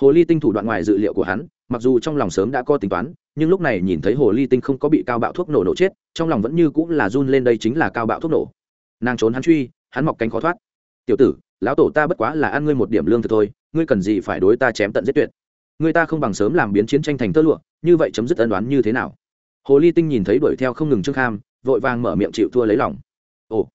hồ ly tinh thủ đoạn ngoài dự liệu của hắn, mặc dù trong lòng sớm đã có tính toán, nhưng lúc này nhìn thấy hồ ly tinh không có bị cao bạo thuốc nổ nổ chết, trong lòng vẫn như cũng là run lên đây chính là cao bạo thuốc nổ. Nàng trốn hắn truy, hắn mọc cánh khó thoát. Tiểu tử, lão tổ ta bất quá là ăn ngươi một điểm lương thực thôi, ngươi cần gì phải đối ta chém tận giết tuyệt? Ngươi ta không bằng sớm làm biến chiến tranh thành tơ lụa, như vậy chấm dứt ân đoán như thế nào? Hồ ly tinh nhìn thấy đuổi theo không ngừng trương kham, vội vàng mở miệng chịu thua lấy lòng. Ồ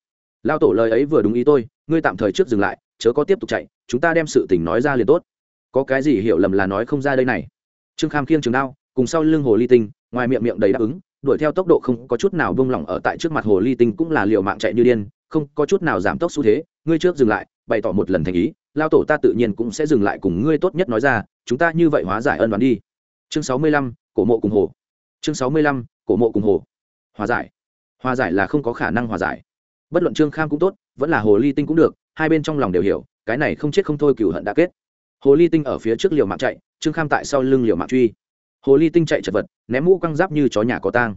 lao tổ lời ấy vừa đúng ý tôi, ngươi tạm thời trước dừng lại, chớ có tiếp tục chạy, chúng ta đem sự tình nói ra liền tốt có cái gì hiểu lầm là nói không ra đây này? Trương kham khiêng trường đao, cùng sau lưng hồ ly tinh, ngoài miệng miệng đầy đáp ứng, đuổi theo tốc độ không có chút nào bông lỏng ở tại trước mặt hồ ly tinh cũng là liều mạng chạy như điên, không có chút nào giảm tốc xu thế, ngươi trước dừng lại, bày tỏ một lần thành ý, lao tổ ta tự nhiên cũng sẽ dừng lại cùng ngươi tốt nhất nói ra, chúng ta như vậy hóa giải ân đoán đi. Chương sáu mươi lăm, cổ mộ cùng hồ. Chương sáu mươi lăm, cổ mộ cùng hồ. Hòa giải. Hòa giải là không có khả năng hòa giải. Bất luận trương kham cũng tốt, vẫn là hồ ly tinh cũng được, hai bên trong lòng đều hiểu, cái này không chết không thôi cựu hận đã kết hồ ly tinh ở phía trước liều mạng chạy, trương kham tại sau lưng liều mạng truy. Hồ ly tinh chạy chật vật, ném mũ căng giáp như chó nhà có tang.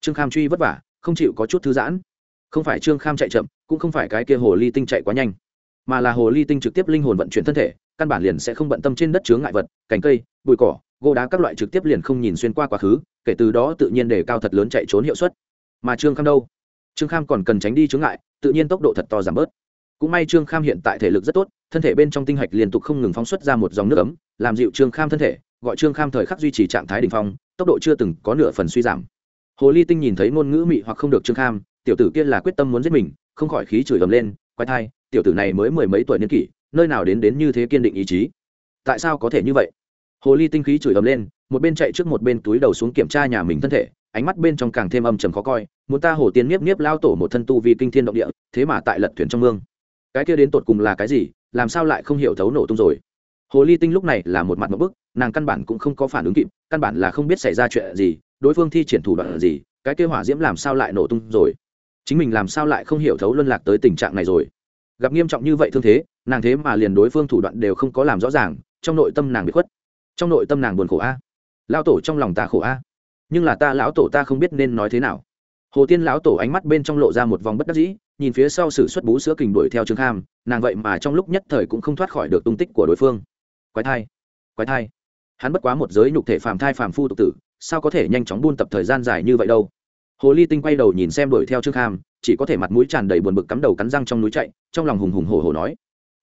Trương kham truy vất vả, không chịu có chút thư giãn. Không phải trương kham chạy chậm, cũng không phải cái kia hồ ly tinh chạy quá nhanh, mà là hồ ly tinh trực tiếp linh hồn vận chuyển thân thể, căn bản liền sẽ không bận tâm trên đất chướng ngại vật, cành cây, bụi cỏ, gỗ đá các loại trực tiếp liền không nhìn xuyên qua quá khứ, kể từ đó tự nhiên đề cao thật lớn chạy trốn hiệu suất. Mà trương kham đâu? Trương kham còn cần tránh đi chướng ngại, tự nhiên tốc độ thật to giảm bớt cũng may trương kham hiện tại thể lực rất tốt, thân thể bên trong tinh hạch liên tục không ngừng phóng xuất ra một dòng nước ấm, làm dịu trương kham thân thể, gọi trương kham thời khắc duy trì trạng thái đ ỉ n h phong, tốc độ chưa từng có nửa phần suy giảm. Hồ ly tinh nhìn thấy ngôn ngữ mị hoặc không được trương kham, tiểu tử kia là quyết tâm muốn giết mình, không khỏi khí chửi ầm lên quay thai, tiểu tử này mới mười mấy tuổi niên kỷ, nơi nào đến đến như thế kiên định ý chí. Tại sao có thể như vậy? Hồ ly tinh khí chửi ầm lên, một bên chạy trước một bên túi đầu xuống kiểm tra nhà mình thân thể, ánh mắt bên trong càng thêm âm trầm khó coi, muốn ta hồ tiên nếp nếp lao tổ một thân tu vì kinh thiên động địa, thế mà tại lật thuyền trong mương cái kia đến tột cùng là cái gì, làm sao lại không hiểu thấu nổ tung rồi? Hồ ly tinh lúc này là một mặt một bức, nàng căn bản cũng không có phản ứng kịp, căn bản là không biết xảy ra chuyện gì, đối phương thi triển thủ đoạn gì, cái kia hỏa diễm làm sao lại nổ tung rồi? Chính mình làm sao lại không hiểu thấu luân lạc tới tình trạng này rồi? Gặp nghiêm trọng như vậy thương thế, nàng thế mà liền đối phương thủ đoạn đều không có làm rõ ràng, trong nội tâm nàng bị khuất. Trong nội tâm nàng buồn khổ a. Lao tổ trong lòng ta khổ a. Nhưng là ta, lão tổ ta không biết nên nói thế nào. Hồ tiên lão tổ ánh mắt bên trong lộ ra một vòng bất đắc dĩ nhìn phía sau sử xuất bú sữa kình đuổi theo trương kham, nàng vậy mà trong lúc nhất thời cũng không thoát khỏi được tung tích của đối phương. Quái thai quái thai. Hắn bất quá một giới nhục thể phàm thai phàm phu tục tử, sao có thể nhanh chóng buôn tập thời gian dài như vậy đâu? Hồ ly tinh quay đầu nhìn xem đuổi theo trương kham, chỉ có thể mặt mũi tràn đầy buồn bực cắm đầu cắn răng trong núi chạy, trong lòng hùng hùng hổ hổ nói,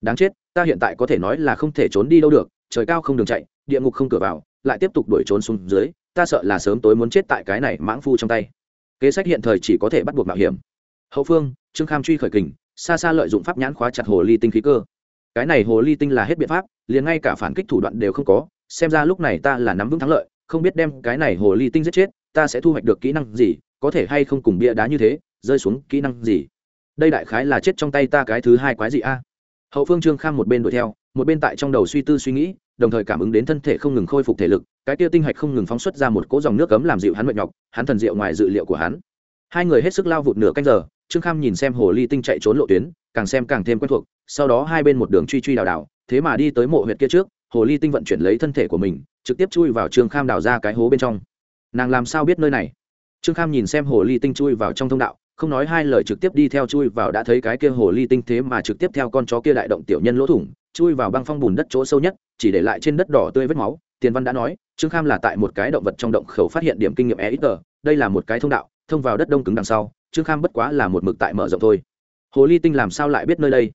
đáng chết, ta hiện tại có thể nói là không thể trốn đi đâu được, trời cao không đường chạy, địa ngục không cửa vào, lại tiếp tục đuổi trốn xuống dưới, ta sợ là sớm tối muốn chết tại cái này mãng phu trong tay. Kế sách hiện thời chỉ có thể bắt buộc mạo hiểm hậu phương, trương kham truy khởi kình, xa xa lợi dụng pháp nhãn khóa chặt hồ ly tinh khí cơ. Cái này hồ ly tinh là hết biện pháp, liền ngay cả phản kích thủ đoạn đều không có, xem ra lúc này ta là nắm vững thắng lợi, không biết đem cái này hồ ly tinh giết chết, ta sẽ thu hoạch được kỹ năng gì, có thể hay không cùng bia đá như thế, rơi xuống kỹ năng gì. Đây đại khái là chết trong tay ta cái thứ hai quái gì a. Hậu phương trương kham một bên đuổi theo, một bên tại trong đầu suy tư suy nghĩ, đồng thời cảm ứng đến thân thể không ngừng khôi phục thể lực, cái kia tinh hạch không ngừng phóng xuất ra một cỗ dòng nước cấm làm dịu hắn mệt nhọc, hắn thần diệu ngoài dự liệu của hắn. Hai người hết sức lao vụt nửa canh giờ trương kham nhìn xem hồ ly tinh chạy trốn lộ tuyến, càng xem càng thêm quen thuộc, sau đó hai bên một đường truy truy đào đào, thế mà đi tới mộ huyệt kia trước, hồ ly tinh vận chuyển lấy thân thể của mình, trực tiếp chui vào trương kham đào ra cái hố bên trong. Nàng làm sao biết nơi này? Trương kham nhìn xem hồ ly tinh chui vào trong thông đạo, không nói hai lời trực tiếp đi theo chui vào đã thấy cái kia hồ ly tinh thế mà trực tiếp theo con chó kia đại động tiểu nhân lỗ thủng, chui vào băng phong bùn đất chỗ sâu nhất, chỉ để lại trên đất đỏ tươi vết máu. Tiền văn đã nói, trương kham là tại một cái động vật trong động khẩu phát hiện điểm kinh nghiệm e ít tờ đây là một cái thông đạo thông vào đất đông cứng đằng sau, trương kham bất quá là một mực tại mở rộng thôi. Hồ ly tinh làm sao lại biết nơi đây?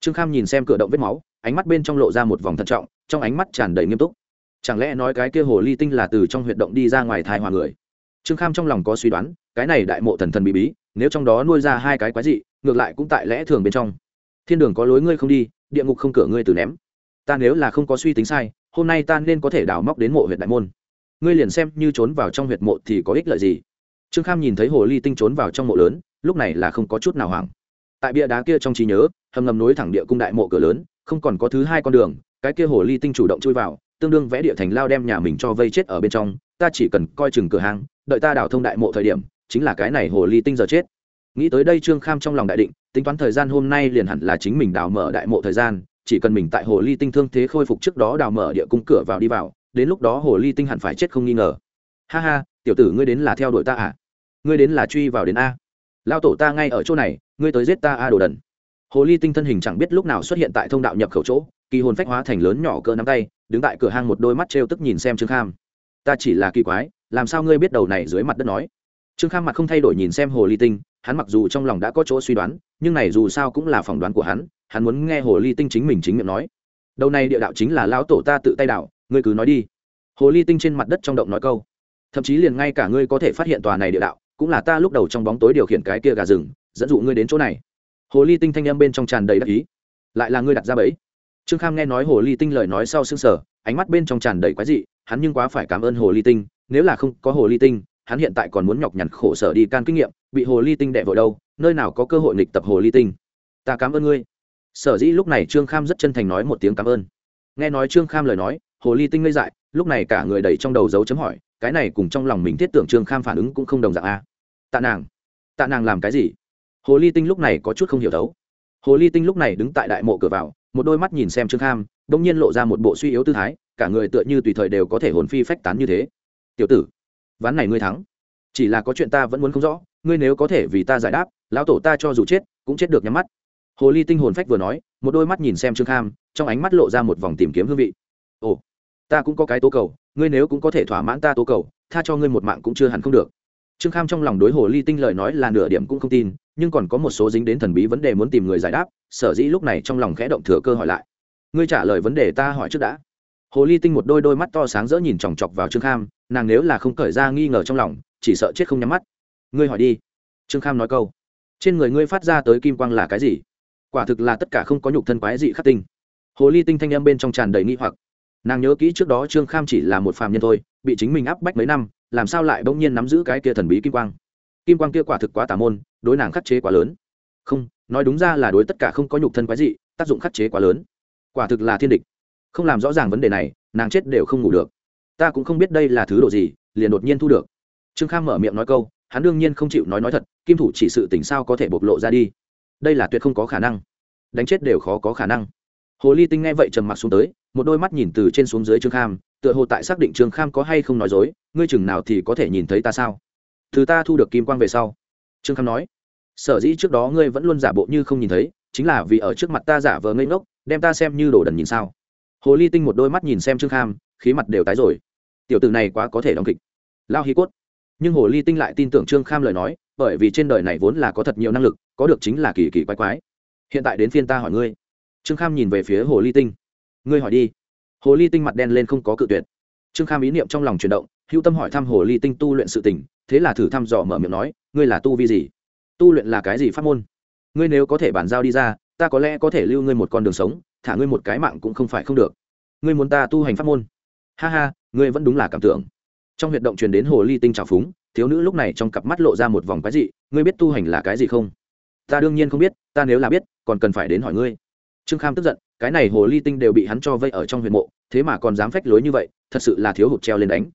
Trương kham nhìn xem cửa động vết máu, ánh mắt bên trong lộ ra một vòng thận trọng, trong ánh mắt tràn đầy nghiêm túc. Chẳng lẽ nói cái kia hồ ly tinh là từ trong huyệt động đi ra ngoài thai hòa người? Trương kham trong lòng có suy đoán, cái này đại mộ thần thần bí bí, nếu trong đó nuôi ra hai cái quái dị, ngược lại cũng tại lẽ thường bên trong. Thiên đường có lối ngươi không đi, địa ngục không cửa ngươi từ ném. Ta nếu là không có suy tính sai, hôm nay ta nên có thể đào móc đến mộ huyện đại môn. Ngươi liền xem như trốn vào trong huyệt mộ thì có ích lợi gì? Trương kham nhìn thấy hồ ly tinh trốn vào trong mộ lớn, lúc này là không có chút nào hoảng. Tại bia đá kia trong trí nhớ, hầm ngầm nối thẳng địa cung đại mộ cửa lớn, không còn có thứ hai con đường, cái kia hồ ly tinh chủ động chui vào, tương đương vẽ địa thành lao đem nhà mình cho vây chết ở bên trong, ta chỉ cần coi chừng cửa hàng đợi ta đào thông đại mộ thời điểm, chính là cái này hồ ly tinh giờ chết. Nghĩ tới đây trương kham trong lòng đại định, tính toán thời gian hôm nay liền hẳn là chính mình đào mở đại mộ thời gian, chỉ cần mình tại hồ ly tinh thương thế khôi phục trước đó đào mở địa cung cửa vào đi vào, đến lúc đó hồ ly tinh hẳn phải chết không nghi ngờ. Ha ha tiểu tử ngươi đến là theo đuổi ta à? Ngươi đến là truy vào đến a. Lao tổ ta ngay ở chỗ này, ngươi tới giết ta a đồ đần. Hồ ly tinh thân hình chẳng biết lúc nào xuất hiện tại thông đạo nhập khẩu chỗ, kỳ hồn phách hóa thành lớn nhỏ cỡ nắm tay, đứng tại cửa hang một đôi mắt t tức nhìn xem trương kham. Ta chỉ là kỳ quái, làm sao ngươi biết đầu này dưới mặt đất nói? Trương kham mặt không thay đổi nhìn xem hồ ly tinh, hắn mặc dù trong lòng đã có chỗ suy đoán, nhưng này dù sao cũng là phỏng đoán của hắn hắn muốn nghe hồ ly tinh chính mình chính miệng nói. Đầu này địa đạo chính là lão tổ ta tự tay đạo ngươi cứ nói đi. Hồ ly tinh trên mặt đất trong động nói câu thậm chí liền ngay cả ngươi có thể phát hiện tòa này địa đạo, cũng là ta lúc đầu trong bóng tối điều khiển cái kia gà rừng, dẫn dụ ngươi đến chỗ này. Hồ ly tinh thanh âm bên trong tràn đầy đắc ý. Lại là ngươi đặt ra bẫy. Trương kham nghe nói hồ ly tinh lời nói sau xương sở ánh mắt bên trong tràn đầy quái dị, hắn nhưng quá phải cảm ơn hồ ly tinh, nếu là không có hồ ly tinh, hắn hiện tại còn muốn nhọc nhằn khổ sở đi can kinh nghiệm, bị hồ ly tinh đẻ vội đâu, nơi nào có cơ hội nghịch tập hồ ly tinh. Ta cảm ơn ngươi. Sở dĩ lúc này trương kham rất chân thành nói một tiếng cảm ơn. Nghe nói trương kham lời nói, hồ ly tinh ngây dại, lúc này cả người đầy trong đầu dấu chấm hỏi cái này cùng trong lòng mình thiết tưởng trương kham phản ứng cũng không đồng dạng a. Tạ nàng. Tạ nàng làm cái gì? Hồ ly tinh lúc này có chút không hiểu thấu. Hồ ly tinh lúc này đứng tại đại mộ cửa vào, một đôi mắt nhìn xem trương kham đ ỗ n g nhiên lộ ra một bộ suy yếu tư thái, cả người tựa như tùy thời đều có thể hồn phi phách tán như thế. Tiểu tử, ván này ngươi thắng. Chỉ là có chuyện ta vẫn muốn không rõ, ngươi nếu có thể vì ta giải đáp, lão tổ ta cho dù chết, cũng chết được nhắm mắt. Hồ ly tinh hồn phách vừa nói, một đôi mắt nhìn xem trương kham, trong ánh mắt lộ ra một vòng tìm kiếm hương vị. Ồ, ta cũng có cái tố cầu ngươi nếu cũng có thể thỏa mãn ta tố cầu, tha cho ngươi một mạng cũng chưa hẳn không được. Trương kham trong lòng đối hồ ly tinh lời nói là nửa điểm cũng không tin, nhưng còn có một số dính đến thần bí vấn đề muốn tìm người giải đáp, sở dĩ lúc này trong lòng khẽ động thừa cơ hỏi lại. Ngươi trả lời vấn đề ta hỏi trước đã. Hồ ly tinh một đôi đôi mắt to sáng rỡ nhìn chòng chọc vào trương kham, nàng nếu là không cởi ra nghi ngờ trong lòng, chỉ sợ chết không nhắm mắt. Ngươi hỏi đi. Trương kham nói câu. Trên người ngươi phát ra tới kim quang là cái gì? Quả thực là tất cả không có nhục thân quái dị khắc tinh. Hồ ly tinh thanh âm bên trong tràn đầy nghi hoặc nàng nhớ kỹ trước đó trương kham chỉ là một phàm nhân thôi, bị chính mình áp bách mấy năm, làm sao lại bỗng nhiên nắm giữ cái kia thần bí kim quang? Kim quang kia quả thực quá tà môn, đối nàng khắc chế quá lớn. Không, nói đúng ra là đối tất cả không có nhục thân quái dị, tác dụng khắc chế quá lớn. Quả thực là thiên địch. Không làm rõ ràng vấn đề này, nàng chết đều không ngủ được. Ta cũng không biết đây là thứ độ gì, liền đột nhiên thu được. Trương kham mở miệng nói câu, hắn đương nhiên không chịu nói nói thật, kim thủ chỉ sự tình sao có thể bộc lộ ra đi? Đây là tuyệt không có khả năng. Đánh chết đều khó có khả năng. Hồ ly tinh nghe vậy trầm mặc xuống tới một đôi mắt nhìn từ trên xuống dưới trương kham, tựa hồ tại xác định trương kham có hay không nói dối, ngươi chừng nào thì có thể nhìn thấy ta sao? Thứ ta thu được kim quang về sau. Trương kham nói, sở dĩ trước đó ngươi vẫn luôn giả bộ như không nhìn thấy, chính là vì ở trước mặt ta giả vờ ngây ngốc, đem ta xem như đồ đần nhìn sao? Hồ ly tinh một đôi mắt nhìn xem trương kham, khí mặt đều tái rồi. Tiểu tử này quá có thể đóng kịch. Lao hi cốt. Nhưng hồ ly tinh lại tin tưởng trương kham lời nói, bởi vì trên đời này vốn là có thật nhiều năng lực, có được chính là kỳ kỳ quái quái. Hiện tại đến phiên ta hỏi ngươi. Trương kham nhìn về phía hồ ly tinh ngươi hỏi đi. Hồ ly tinh mặt đen lên không có cự tuyệt. Trương kham ý niệm trong lòng chuyển động, hữu tâm hỏi thăm hồ ly tinh tu luyện sự tình, thế là thử thăm dò mở miệng nói, ngươi là tu vi gì? Tu luyện là cái gì pháp môn? Ngươi nếu có thể bàn giao đi ra, ta có lẽ có thể lưu ngươi một con đường sống, thả ngươi một cái mạng cũng không phải không được. Ngươi muốn ta tu hành pháp môn? Ha ha, ngươi vẫn đúng là cảm tưởng. Trong huyệt động truyền đến hồ ly tinh trào phúng, thiếu nữ lúc này trong cặp mắt lộ ra một vòng cái gì ngươi biết tu hành là cái gì không? Ta đương nhiên không biết, ta nếu là biết, còn cần phải đến hỏi ngươi. Trương kham tức giận cái này hồ ly tinh đều bị hắn cho vây ở trong huyền mộ, thế mà còn dám phách lối như vậy, thật sự là thiếu hụt treo lên đánh.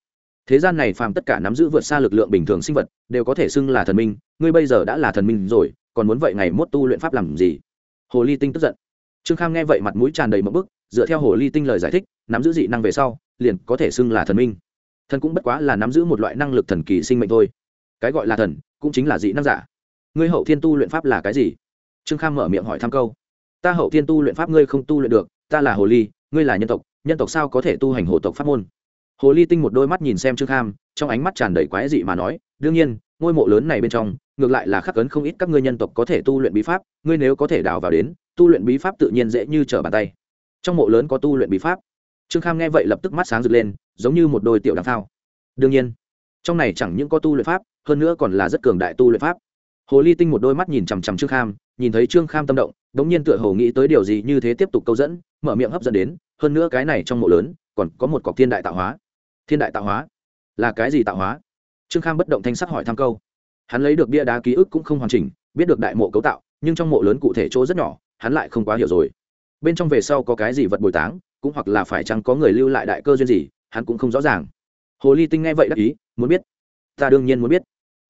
Thế gian này phàm tất cả nắm giữ vượt xa lực lượng bình thường sinh vật, đều có thể xưng là thần minh, ngươi bây giờ đã là thần minh rồi, còn muốn vậy ngày mốt tu luyện pháp làm gì? Hồ ly tinh tức giận. Trương kham nghe vậy mặt mũi tràn đầy mẫu bức, dựa theo hồ ly tinh lời giải thích, nắm giữ dị năng về sau, liền có thể xưng là thần minh. Thần cũng bất quá là nắm giữ một loại năng lực thần kỳ sinh mệnh thôi. Cái gọi là thần, cũng chính là dị năng giả. Ngươi hậu thiên tu luyện pháp là cái gì? Trương kham mở miệng hỏi thăm câu ta hậu thiên tu luyện pháp ngươi không tu luyện được, ta là hồ ly, ngươi là nhân tộc nhân tộc sao có thể tu hành hồ tộc pháp môn? Hồ ly tinh một đôi mắt nhìn xem trương kham, trong ánh mắt tràn đầy quái dị mà nói, đương nhiên, ngôi mộ lớn này bên trong, ngược lại là khắc ấn không ít các ngươi nhân tộc có thể tu luyện bí pháp, ngươi nếu có thể đào vào đến, tu luyện bí pháp tự nhiên dễ như trở bàn tay. Trong mộ lớn có tu luyện bí pháp. Trương kham nghe vậy lập tức mắt sáng rực lên, giống như một đôi tiểu đằng phao. Đương nhiên, trong này chẳng những có tu luyện pháp, hơn nữa còn là rất cường đại tu luyện pháp. Hồ ly tinh một đôi mắt nhìn chằm chằm trương kham, nhìn thấy trương kham tâm động đống nhiên tựa hồ nghĩ tới điều gì như thế tiếp tục câu dẫn, mở miệng hấp dẫn đến, hơn nữa cái này trong mộ lớn, còn có một cọc thiên đại tạo hóa. Thiên đại tạo hóa? Là cái gì tạo hóa? Trương kham bất động thanh sắc hỏi thăm câu. Hắn lấy được bia đá ký ức cũng không hoàn chỉnh, biết được đại mộ cấu tạo, nhưng trong mộ lớn cụ thể chỗ rất nhỏ, hắn lại không quá hiểu rồi. Bên trong về sau có cái gì vật bồi táng, cũng hoặc là phải chăng có người lưu lại đại cơ duyên gì, hắn cũng không rõ ràng. Hồ ly tinh nghe vậy đắc ý, muốn biết. Ta đương nhiên muốn biết.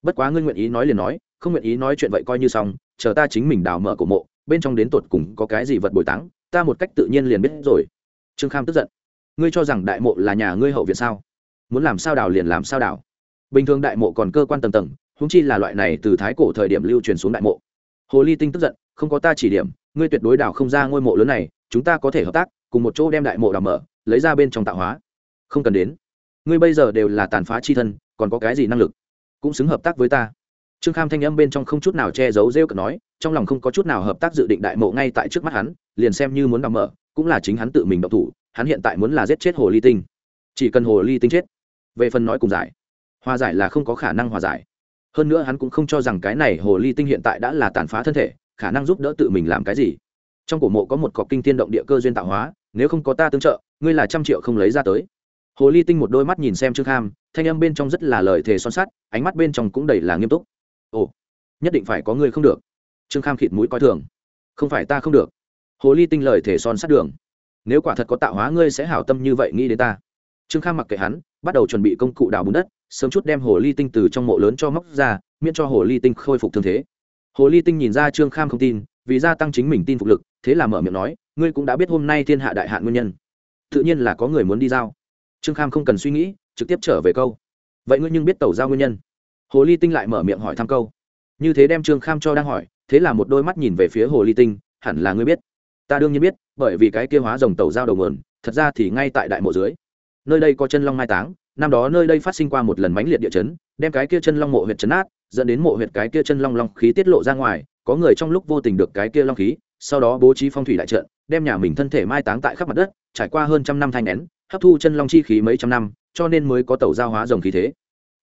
Bất quá ngươi nguyện ý nói liền nói, không nguyện ý nói chuyện vậy coi như xong, chờ ta chính mình đào mở cổ mộ bên trong đến tột cùng có cái gì vật bồi táng, ta một cách tự nhiên liền biết rồi. Trương kham tức giận. Ngươi cho rằng đại mộ là nhà ngươi hậu viện sao? Muốn làm sao đào liền làm sao đào. Bình thường đại mộ còn cơ quan tầng tầng húng chi là loại này từ thái cổ thời điểm lưu truyền xuống đại mộ. Hồ ly tinh tức giận, không có ta chỉ điểm, ngươi tuyệt đối đào không ra ngôi mộ lớn này, chúng ta có thể hợp tác, cùng một chỗ đem đại mộ đào mở, lấy ra bên trong tạo hóa. Không cần đến. Ngươi bây giờ đều là tàn phá chi thân, còn có cái gì năng lực? Cũng xứng hợp tác với ta. Trương kham thanh âm bên trong không chút nào che giấu rêu cực nói trong lòng không có chút nào hợp tác dự định đại mộ ngay tại trước mắt hắn, liền xem như muốn đ mở, cũng là chính hắn tự mình động thủ, hắn hiện tại muốn là giết chết hồ ly tinh. Chỉ cần hồ ly tinh chết, về phần nói cùng giải, hòa giải là không có khả năng hòa giải. Hơn nữa hắn cũng không cho rằng cái này hồ ly tinh hiện tại đã là tàn phá thân thể, khả năng giúp đỡ tự mình làm cái gì. Trong cổ mộ có một cọc kinh tiên động địa cơ duyên tạo hóa, nếu không có ta tương trợ, ngươi là trăm triệu không lấy ra tới. Hồ ly tinh một đôi mắt nhìn xem trương kham, thanh âm bên trong rất là lời thề son sắt, ánh mắt bên trong cũng đầy là nghiêm túc. Ồ, nhất định phải có ngươi không được trương kham khịt mũi coi thường. Không phải ta không được. Hồ ly tinh lời thể son sát đường. Nếu quả thật có tạo hóa ngươi sẽ hảo tâm như vậy nghĩ đến ta. Trương kham mặc kệ hắn, bắt đầu chuẩn bị công cụ đào bùn đất, sớm chút đem hồ ly tinh từ trong mộ lớn cho móc ra, miễn cho hồ ly tinh khôi phục thương thế. Hồ ly tinh nhìn ra trương kham không tin, vì gia tăng chính mình tin phục lực, thế là mở miệng nói, ngươi cũng đã biết hôm nay thiên hạ đại hạn nguyên nhân. Tự nhiên là có người muốn đi giao. Trương kham không cần suy nghĩ, trực tiếp trở về câu, vậy ngươi nhưng biết tẩu giao nguyên nhân? Hồ ly tinh lại mở miệng hỏi thăm câu, như thế đem trương kham cho đang hỏi thế là một đôi mắt nhìn về phía hồ ly tinh, hẳn là ngươi biết. Ta đương nhiên biết, bởi vì cái kia hóa rồng tàu giao đầu mườn thật ra thì ngay tại đại mộ dưới. Nơi đây có chân long mai táng, năm đó nơi đây phát sinh qua một lần mãnh liệt địa chấn, đem cái kia chân long mộ huyệt chấn át dẫn đến mộ huyệt cái kia chân long long khí tiết lộ ra ngoài, có người trong lúc vô tình được cái kia long khí, sau đó bố trí phong thủy đại trận, đem nhà mình thân thể mai táng tại khắp mặt đất, trải qua hơn trăm năm thanh nén, hấp thu chân long chi khí mấy trăm năm, cho nên mới có tàu giao hóa rồng khí thế.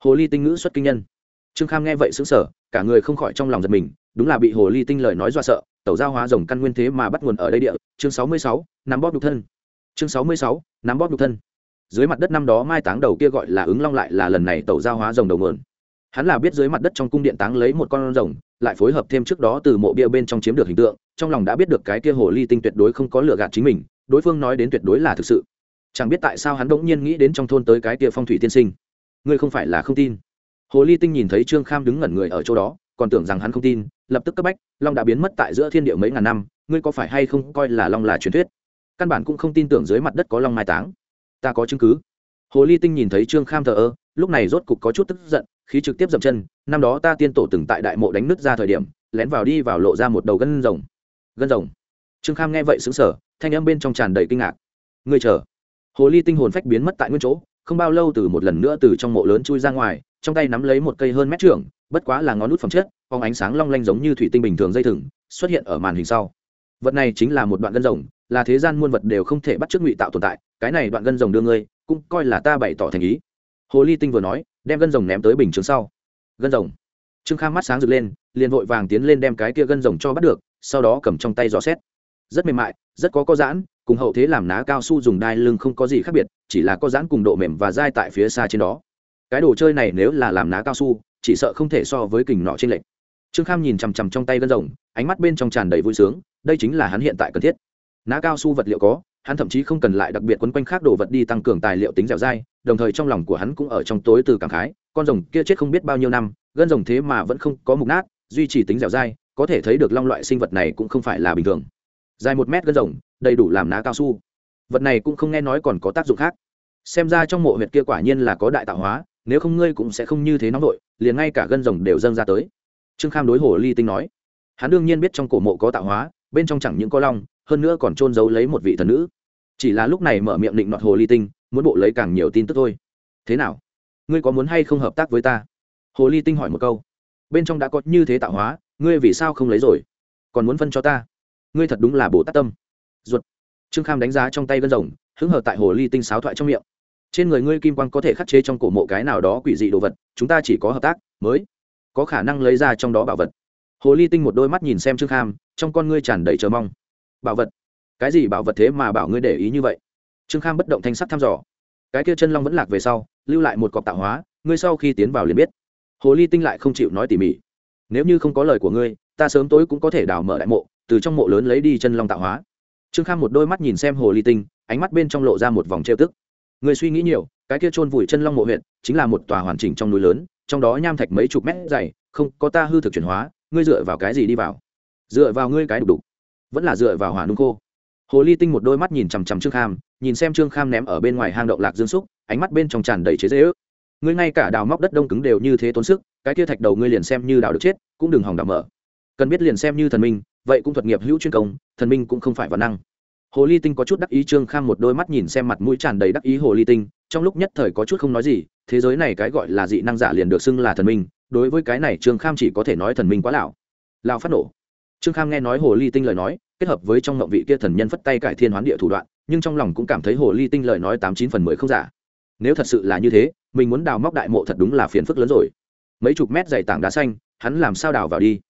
Hồ ly tinh ngữ xuất kinh nhân trương kham nghe vậy xứng sở cả người không khỏi trong lòng giật mình, đúng là bị hồ ly tinh lời nói do sợ, tẩu giao hóa rồng căn nguyên thế mà bắt nguồn ở đây địa, chương sáu mươi sáu, nắm bóp đục thân. Chương sáu mươi sáu, nắm bóp đục thân. Dưới mặt đất năm đó mai táng đầu kia gọi là ứng long lại là lần này Tẩu giao hóa rồng đầu mượn hắn là biết dưới mặt đất trong cung điện táng lấy một con rồng, lại phối hợp thêm trước đó từ mộ bia bên trong chiếm được hình tượng, trong lòng đã biết được cái kia hồ ly tinh tuyệt đối không có lựa gạt chính mình, đối phương nói đến tuyệt đối là thực sự. Chẳng biết tại sao hắn đ ỗ n g nhiên nghĩ đến trong thôn tới cái kia phong thủy tiên sinh. Ngươi không phải là không tin hồ ly tinh nhìn thấy trương kham đứng ngẩn người ở chỗ đó, còn tưởng rằng hắn không tin, lập tức cấp bách, long đã biến mất tại giữa thiên địa mấy ngàn năm, ngươi có phải hay không coi là long là truyền thuyết? Căn bản cũng không tin tưởng dưới mặt đất có long mai táng. Ta có chứng cứ. Hồ ly tinh nhìn thấy trương kham thờ ơ, lúc này rốt cục có chút tức giận, khí trực tiếp dậm chân, năm đó ta tiên tổ từng tại đại mộ đánh nứt ra thời điểm, lén vào đi vào lộ ra một đầu gân rồng. Gân rồng. Trương kham nghe vậy xứng sở thanh âm bên trong tràn đầy kinh ngạc. Ngươi chờ. Hồ ly tinh hồn phách biến mất tại nguyên chỗ, không bao lâu từ một lần nữa từ trong mộ lớn chui ra ngoài trong tay nắm lấy một cây hơn mét trưởng, bất quá là ngón nút phẩm chất, phóng ánh sáng long lanh giống như thủy tinh bình thường dây thừng, xuất hiện ở màn hình sau. Vật này chính là một đoạn gân rồng, là thế gian muôn vật đều không thể bắt chước ngụy tạo tồn tại, cái này đoạn gân rồng đưa ngươi, cũng coi là ta bày tỏ thành ý. Hồ ly tinh vừa nói, đem gân rồng ném tới bình chướng sau. Gân rồng. Trương kham mắt sáng rực lên, liền vội vàng tiến lên đem cái kia gân rồng cho bắt được, sau đó cầm trong tay dò xét. Rất mềm mại, rất có có giãn, cùng hậu thế làm ná cao su dùng đai lưng không có gì khác biệt, chỉ là có giãn cùng độ mềm và dai tại phía xa trên đó cái đồ chơi này nếu là làm ná cao su, chỉ sợ không thể so với kình nọ trên lệnh trương kham nhìn chằm chằm trong tay gân rồng, ánh mắt bên trong tràn đầy vui sướng, đây chính là hắn hiện tại cần thiết. Ná cao su vật liệu có, hắn thậm chí không cần lại đặc biệt quấn quanh khác đồ vật đi tăng cường tài liệu tính dẻo dai, đồng thời trong lòng của hắn cũng ở trong tối từ cảm khái, con rồng kia chết không biết bao nhiêu năm, gân rồng thế mà vẫn không có mục nát, duy trì tính dẻo dai, có thể thấy được long loại sinh vật này cũng không phải là bình thường. Dài một mét gân rồng, đầy đủ làm ná cao su. Vật này cũng không nghe nói còn có tác dụng khác. Xem ra trong mộ huyệt kia quả nhiên là có đại tạo hóa nếu không ngươi cũng sẽ không như thế nóng vội, liền ngay cả gân rồng đều dâng ra tới. Trương kham đối hồ ly tinh nói, hắn đương nhiên biết trong cổ mộ có tạo hóa, bên trong chẳng những có long, hơn nữa còn trôn giấu lấy một vị thần nữ. Chỉ là lúc này mở miệng định nọt hồ ly tinh, muốn bộ lấy càng nhiều tin tức thôi. Thế nào? Ngươi có muốn hay không hợp tác với ta? Hồ ly tinh hỏi một câu. Bên trong đã có như thế tạo hóa, ngươi vì sao không lấy rồi? Còn muốn phân cho ta? Ngươi thật đúng là bồ tát tâm. Ruột. Trương kham đánh giá trong tay gân rồng, hứng hờ tại hồ ly tinh sáo thoại trong miệng trên người ngươi kim quang có thể khắc chế trong cổ mộ cái nào đó quỷ dị đồ vật, chúng ta chỉ có hợp tác, mới có khả năng lấy ra trong đó bảo vật. Hồ ly tinh một đôi mắt nhìn xem trương kham, trong con ngươi tràn đầy chờ mong. Bảo vật? Cái gì bảo vật thế mà bảo ngươi để ý như vậy? Trương kham bất động thanh sắc thăm dò. Cái kia chân long vẫn lạc về sau, lưu lại một cọc tạo hóa, ngươi sau khi tiến vào liền biết. Hồ ly tinh lại không chịu nói tỉ mỉ. Nếu như không có lời của ngươi, ta sớm tối cũng có thể đào mở đại mộ, từ trong mộ lớn lấy đi chân long tạo hóa. Trương kham một đôi mắt nhìn xem hồ ly tinh, ánh mắt bên trong lộ ra một vòng trêu tức người suy nghĩ nhiều, cái kia trôn vùi chân long mộ huyện chính là một tòa hoàn chỉnh trong núi lớn, trong đó nham thạch mấy chục mét dày, không có ta hư thực chuyển hóa, ngươi dựa vào cái gì đi vào? Dựa vào ngươi cái đục đục, vẫn là dựa vào hỏa nung khô. Hồ ly tinh một đôi mắt nhìn chằm chằm trương kham, nhìn xem trương kham ném ở bên ngoài hang động lạc dương xúc, ánh mắt bên trong tràn đầy chế dễ ước ngươi ngay cả đào móc đất đông cứng đều như thế tốn sức, cái kia thạch đầu ngươi liền xem như đào được chết, cũng đừng hòng đào mở. Cần biết liền xem như thần minh, vậy cũng thuật nghiệp hữu chuyên công, thần minh cũng không phải văn năng hồ ly tinh có chút đắc ý trương kham một đôi mắt nhìn xem mặt mũi tràn đầy đắc ý hồ ly tinh, trong lúc nhất thời có chút không nói gì, thế giới này cái gọi là dị năng giả liền được xưng là thần minh, đối với cái này trương kham chỉ có thể nói thần minh quá lão. Lão phát nổ. Trương kham nghe nói hồ ly tinh lời nói, kết hợp với trong ngộng vị kia thần nhân phất tay cải thiên hoán địa thủ đoạn, nhưng trong lòng cũng cảm thấy hồ ly tinh lời nói tám chín phần mười không giả. Nếu thật sự là như thế, mình muốn đào móc đại mộ thật đúng là phiền phức lớn rồi. Mấy chục mét dày tảng đá xanh, hắn làm sao đào vào đi?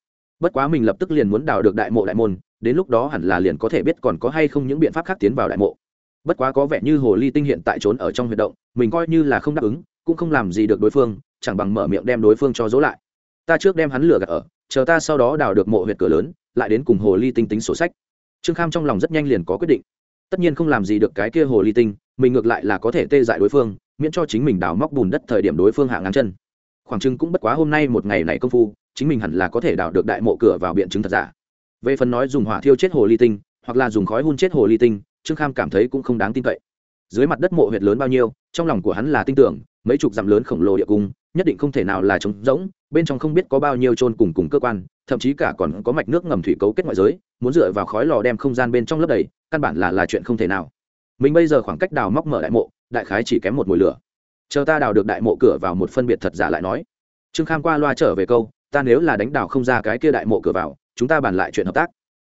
Bất quá mình lập tức liền muốn đào được đại mộ đại môn đến lúc đó hẳn là liền có thể biết còn có hay không những biện pháp khác tiến vào đại mộ. Bất quá có vẻ như hồ ly tinh hiện tại trốn ở trong huyệt động, mình coi như là không đáp ứng, cũng không làm gì được đối phương, chẳng bằng mở miệng đem đối phương cho dỗ lại. Ta trước đem hắn lừa gạt ở, chờ ta sau đó đào được mộ huyệt cửa lớn, lại đến cùng hồ ly tinh tính sổ sách. Trương kham trong lòng rất nhanh liền có quyết định. Tất nhiên không làm gì được cái kia hồ ly tinh, mình ngược lại là có thể tê dại đối phương, miễn cho chính mình đào móc bùn đất thời điểm đối phương hạ ngang chân. Khoảng chừng cũng bất quá hôm nay một ngày này công phu, chính mình hẳn là có thể đào được đại mộ cửa vào biện chứng thật giả về phần nói dùng hỏa thiêu chết hồ ly tinh, hoặc là dùng khói hun chết hồ ly tinh, trương kham cảm thấy cũng không đáng tin cậy. Dưới mặt đất mộ huyệt lớn bao nhiêu, trong lòng của hắn là tin tưởng, mấy chục dặm lớn khổng lồ địa cung, nhất định không thể nào là trống rỗng, bên trong không biết có bao nhiêu trôn cùng cùng cơ quan, thậm chí cả còn có mạch nước ngầm thủy cấu kết ngoại giới, muốn dựa vào khói lò đem không gian bên trong lấp đầy, căn bản là là chuyện không thể nào. Mình bây giờ khoảng cách đào móc mở đại mộ, đại khái chỉ kém một mùi lửa. Chờ ta đào được đại mộ cửa vào một phân biệt thật giả lại nói. Trương kham qua loa trở về câu, ta nếu là đánh đào không ra cái kia đại mộ cửa vào chúng ta bàn lại chuyện hợp tác.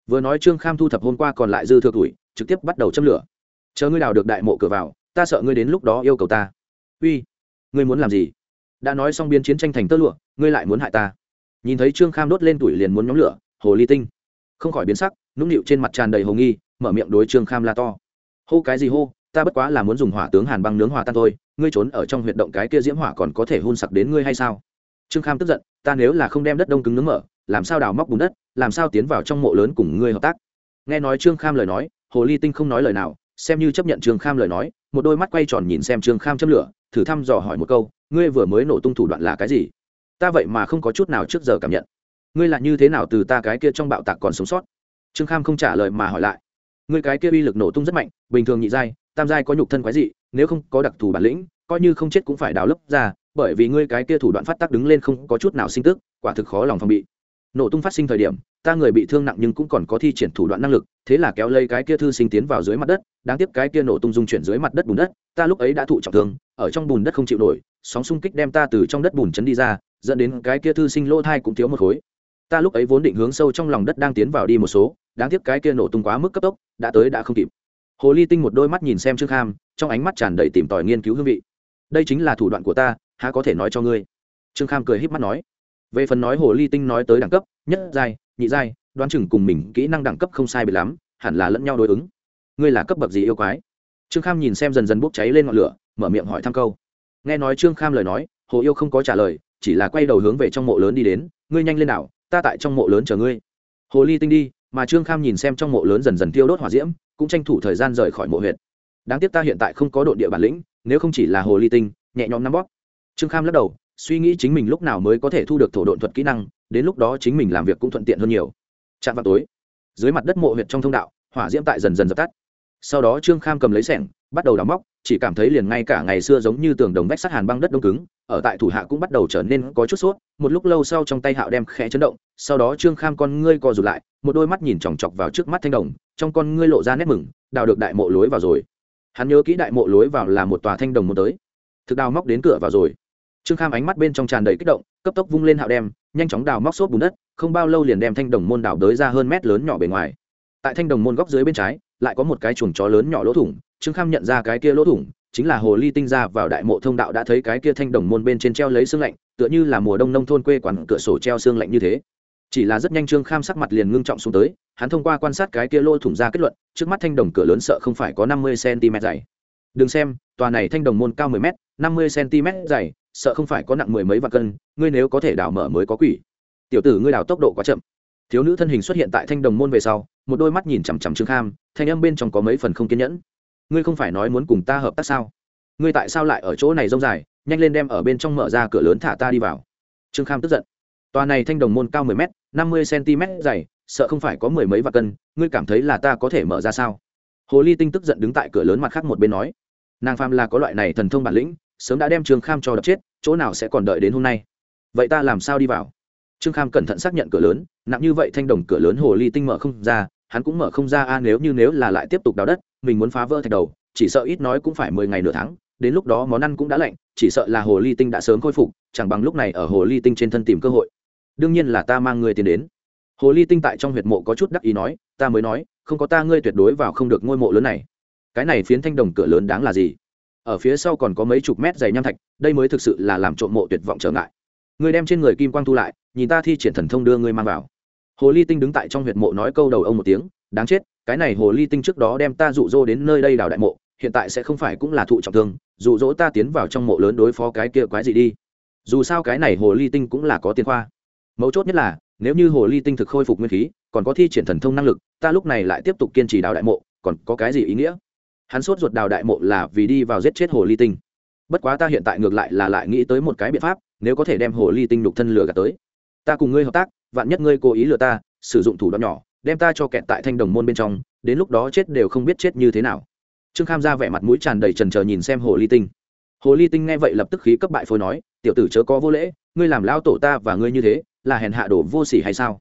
Vừa nói trương kham thu thập hôm qua còn lại dư thừa tuổi, trực tiếp bắt đầu châm lửa. Chờ ngươi đào được đại mộ cửa vào, ta sợ ngươi đến lúc đó yêu cầu ta. Uy, ngươi muốn làm gì? Đã nói xong biến chiến tranh thành tơ lụa, ngươi lại muốn hại ta. Nhìn thấy trương kham đốt lên tuổi liền muốn nhóm lửa, hồ ly tinh. Không khỏi biến sắc, nũng nịu trên mặt tràn đầy hồ nghi, mở miệng đối trương kham la to. Hô cái gì hô, ta bất quá là muốn dùng hỏa tướng hàn băng nướng hòa tan thôi, ngươi trốn ở trong huyệt động cái kia diễm hỏa còn có thể hun sặc đến ngươi hay sao? Trương kham tức giận, ta nếu là không đem đất đông cứng nướng mở làm sao đào móc bùn đất, làm sao tiến vào trong mộ lớn cùng ngươi hợp tác? Nghe nói trương kham lời nói, hồ ly tinh không nói lời nào, xem như chấp nhận trương kham lời nói, một đôi mắt quay tròn nhìn xem trương kham châm lửa, thử thăm dò hỏi một câu, ngươi vừa mới nổ tung thủ đoạn là cái gì? Ta vậy mà không có chút nào trước giờ cảm nhận. Ngươi là như thế nào từ ta cái kia trong bạo tạc còn sống sót? Trương kham không trả lời mà hỏi lại. Ngươi cái kia uy lực nổ tung rất mạnh, bình thường nhị giai, tam giai có nhục thân quái dị, nếu không có đặc thù bản lĩnh, coi như không chết cũng phải đào lấp ra, bởi vì ngươi cái kia thủ đoạn phát tác đứng lên không có chút nào sinh tức, quả thực khó lòng phòng bị nổ tung phát sinh thời điểm, ta người bị thương nặng nhưng cũng còn có thi triển thủ đoạn năng lực, thế là kéo lấy cái kia thư sinh tiến vào dưới mặt đất, đáng tiếc cái kia nổ tung dung chuyển dưới mặt đất bùn đất, ta lúc ấy đã thụ trọng thương, ở trong bùn đất không chịu nổi, sóng xung kích đem ta từ trong đất bùn chấn đi ra, dẫn đến cái kia thư sinh lỗ thai cũng thiếu một khối. Ta lúc ấy vốn định hướng sâu trong lòng đất đang tiến vào đi một số, đáng tiếc cái kia nổ tung quá mức cấp tốc, đã tới đã không kịp. Hồ ly tinh một đôi mắt nhìn xem trương kham, trong ánh mắt tràn đầy tìm tòi nghiên cứu hương vị. Đây chính là thủ đoạn của ta, há có thể nói cho ngươi. Trương kham cười h í p mắt nói về phần nói hồ ly tinh nói tới đẳng cấp, nhất giai, nhị giai, đoán chừng cùng mình kỹ năng đẳng cấp không sai bị lắm, hẳn là lẫn nhau đối ứng. Ngươi là cấp bậc gì yêu quái? Trương kham nhìn xem dần dần bốc cháy lên ngọn lửa, mở miệng hỏi thăm câu. Nghe nói trương kham lời nói, hồ yêu không có trả lời, chỉ là quay đầu hướng về trong mộ lớn đi đến, ngươi nhanh lên nào, ta tại trong mộ lớn chờ ngươi. Hồ ly tinh đi, mà trương kham nhìn xem trong mộ lớn dần dần tiêu đốt hỏa diễm, cũng tranh thủ thời gian rời khỏi mộ huyện đáng tiếc ta hiện tại không có đội địa bản lĩnh, nếu không chỉ là hồ ly tinh, nhẹ nhõm nắm bóp. Trương kham lắc đầu suy nghĩ chính mình lúc nào mới có thể thu được thổ độn thuật kỹ năng, đến lúc đó chính mình làm việc cũng thuận tiện hơn nhiều. Chạm vào tối, dưới mặt đất mộ huyệt trong thông đạo, hỏa diễm tại dần dần dập tắt. Sau đó trương kham cầm lấy sẻng, bắt đầu đào móc, chỉ cảm thấy liền ngay cả ngày xưa giống như tường đồng vách sắt hàn băng đất đông cứng, ở tại thủ hạ cũng bắt đầu trở nên có chút suốt. một lúc lâu sau trong tay hạo đem khẽ chấn động, sau đó trương kham con ngươi co rụt lại, một đôi mắt nhìn chòng chọc vào trước mắt thanh đồng, trong con ngươi lộ ra nét mừng, đào được đại mộ lối vào rồi. Hắn nhớ kỹ đại mộ lối vào là một tòa thanh đồng một tới. Thực đào móc đến cửa vào rồi trương kham ánh mắt bên trong tràn đầy kích động, cấp tốc vung lên hạo đem, nhanh chóng đào móc xốp bùn đất, không bao lâu liền đem thanh đồng môn đào đới ra hơn mét lớn nhỏ bề ngoài. Tại thanh đồng môn góc dưới bên trái, lại có một cái chuồng chó lớn nhỏ lỗ thủng, trương kham nhận ra cái kia lỗ thủng, chính là hồ ly tinh ra vào đại mộ thông đạo đã thấy cái kia thanh đồng môn bên trên treo lấy xương lạnh, tựa như là mùa đông nông thôn quê quán cửa sổ treo xương lạnh như thế. Chỉ là rất nhanh trương kham sắc mặt liền ngưng trọng xuống tới, hắn thông qua quan sát cái kia lỗ thủng ra kết luận, trước mắt thanh đồng cửa lớn sợ không phải có năm mươi cm dày. Đừng xem, tòa này thanh đồng môn cao mười m năm mươi cm dày, sợ không phải có nặng mười mấy vạn cân, ngươi nếu có thể đào mở mới có quỷ. Tiểu tử ngươi đào tốc độ quá chậm. Thiếu nữ thân hình xuất hiện tại thanh đồng môn về sau, một đôi mắt nhìn chằm chằm trương kham, thanh âm bên trong có mấy phần không kiên nhẫn. Ngươi không phải nói muốn cùng ta hợp tác sao? Ngươi tại sao lại ở chỗ này rông dài, nhanh lên đem ở bên trong mở ra cửa lớn thả ta đi vào. Trương kham tức giận. Tòa này thanh đồng môn cao mười m năm mươi cm dày, sợ không phải có mười mấy vạn cân, ngươi cảm thấy là ta có thể mở ra sao? Hồ ly tinh tức giận đứng tại cửa lớn mặt khác một bên nói. Nàng phàm là có loại này thần thông bản lĩnh sớm đã đem trương kham cho đập chết, chỗ nào sẽ còn đợi đến hôm nay? Vậy ta làm sao đi vào? Trương kham cẩn thận xác nhận cửa lớn, nặng như vậy thanh đồng cửa lớn hồ ly tinh mở không ra, hắn cũng mở không ra, a, nếu như nếu là lại tiếp tục đào đất, mình muốn phá vỡ thạch đầu, chỉ sợ ít nói cũng phải mười ngày nửa tháng, đến lúc đó món ăn cũng đã lạnh, chỉ sợ là hồ ly tinh đã sớm khôi phục, chẳng bằng lúc này ở hồ ly tinh trên thân tìm cơ hội. Đương nhiên là ta mang người tiền đến. Hồ ly tinh tại trong huyệt mộ có chút đắc ý nói, ta mới nói, không có ta ngươi tuyệt đối vào không được ngôi mộ lớn này. Cái này phiến thanh đồng cửa lớn đáng là gì? Ở phía sau còn có mấy chục mét dày nham thạch, đây mới thực sự là làm trộm mộ tuyệt vọng trở ngại. Người đem trên người kim quang thu lại, nhìn ta thi triển thần thông đưa ngươi mang vào. Hồ ly tinh đứng tại trong huyệt mộ nói câu đầu ông một tiếng, đáng chết, cái này hồ ly tinh trước đó đem ta rụ rỗ đến nơi đây đào đại mộ, hiện tại sẽ không phải cũng là thụ trọng thương rụ rỗ ta tiến vào trong mộ lớn đối phó cái kia quái gì đi. Dù sao cái này hồ ly tinh cũng là có tiền khoa. Mấu chốt nhất là, nếu như hồ ly tinh thực khôi phục nguyên khí, còn có thi triển thần thông năng lực, ta lúc này lại tiếp tục kiên trì đào đại mộ, còn có cái gì ý nghĩa? Hắn sốt ruột đào đại mộ là vì đi vào giết chết hồ ly tinh. Bất quá ta hiện tại ngược lại là lại nghĩ tới một cái biện pháp, nếu có thể đem hồ ly tinh đục thân lừa gạt tới. Ta cùng ngươi hợp tác, vạn nhất ngươi cố ý lừa ta, sử dụng thủ đoạn nhỏ, đem ta cho kẹt tại thanh đồng môn bên trong, đến lúc đó chết đều không biết chết như thế nào. Trương kham ra vẻ mặt mũi tràn đầy trần trờ nhìn xem hồ ly tinh. Hồ ly tinh nghe vậy lập tức khí cấp bại phôi nói, tiểu tử chớ có vô lễ, ngươi làm lao tổ ta và ngươi như thế, là hèn hạ đổ vô sỉ hay sao?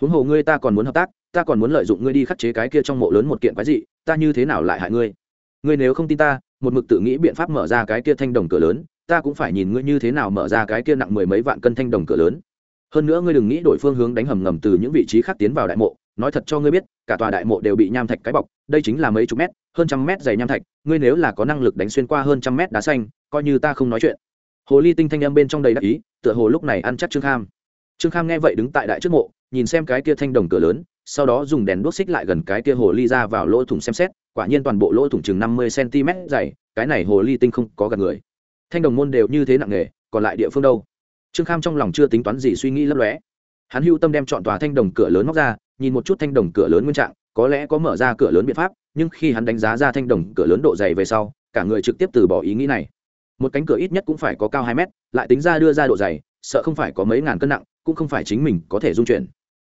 Huống hồ ngươi ta còn muốn hợp tác, ta còn muốn lợi dụng ngươi đi khắc chế cái kia trong mộ lớn một kiện quái dị, ta như thế nào lại hại ngươi? Ngươi nếu không tin ta, một mực tự nghĩ biện pháp mở ra cái kia thanh đồng cửa lớn, ta cũng phải nhìn ngươi như thế nào mở ra cái kia nặng mười mấy vạn cân thanh đồng cửa lớn. Hơn nữa ngươi đừng nghĩ đổi phương hướng đánh hầm ngầm từ những vị trí khác tiến vào đại mộ, nói thật cho ngươi biết, cả tòa đại mộ đều bị nham thạch cái bọc, đây chính là mấy chục mét, hơn trăm mét dày nham thạch, ngươi nếu là có năng lực đánh xuyên qua hơn trăm mét đá xanh, coi như ta không nói chuyện. Hồ ly tinh thanh âm bên trong đầy đắc ý, tựa hồ lúc này ăn chắc trương kham. Trương kham nghe vậy đứng tại đại trước mộ, nhìn xem cái kia thanh đồng cửa lớn, sau đó dùng đèn đuốc xích lại gần cái kia hồ ly ra vào lỗ thủng xem xét quả nhiên toàn bộ lỗ thủng chừng năm mươi cm dày, cái này hồ ly tinh không có gần người. Thanh đồng môn đều như thế nặng nghề còn lại địa phương đâu? Trương kham trong lòng chưa tính toán gì suy nghĩ lấp lóe. Hắn hưu tâm đem chọn tòa thanh đồng cửa lớn móc ra, nhìn một chút thanh đồng cửa lớn nguyên trạng, có lẽ có mở ra cửa lớn biện pháp, nhưng khi hắn đánh giá ra thanh đồng cửa lớn độ dày về sau, cả người trực tiếp từ bỏ ý nghĩ này. Một cánh cửa ít nhất cũng phải có cao hai mét, lại tính ra đưa ra độ dày, sợ không phải có mấy ngàn cân nặng, cũng không phải chính mình có thể dung chuyển.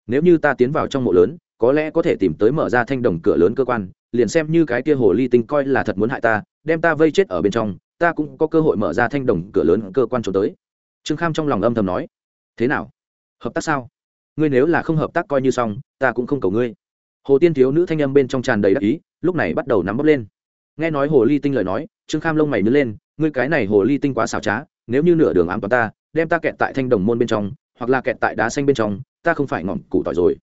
Nếu như ta tiến vào trong mộ lớn, có lẽ có thể tìm tới mở ra thanh đồng cửa lớn cơ quan liền xem như cái kia hồ ly tinh coi là thật muốn hại ta, đem ta vây chết ở bên trong, ta cũng có cơ hội mở ra thanh đồng cửa lớn cơ quan trốn tới. Trương kham trong lòng âm thầm nói. Thế nào? Hợp tác sao? Ngươi nếu là không hợp tác coi như xong, ta cũng không cầu ngươi. Hồ tiên thiếu nữ thanh âm bên trong tràn đầy đắc ý, lúc này bắt đầu nắm bốc lên. Nghe nói hồ ly tinh lời nói, trương kham lông mày nứt lên, ngươi cái này hồ ly tinh quá xảo trá, nếu như nửa đường ám toàn ta, đem ta kẹt tại thanh đồng môn bên trong, hoặc là kẹt tại đá xanh bên trong, ta không phải ngọn củ tỏi rồi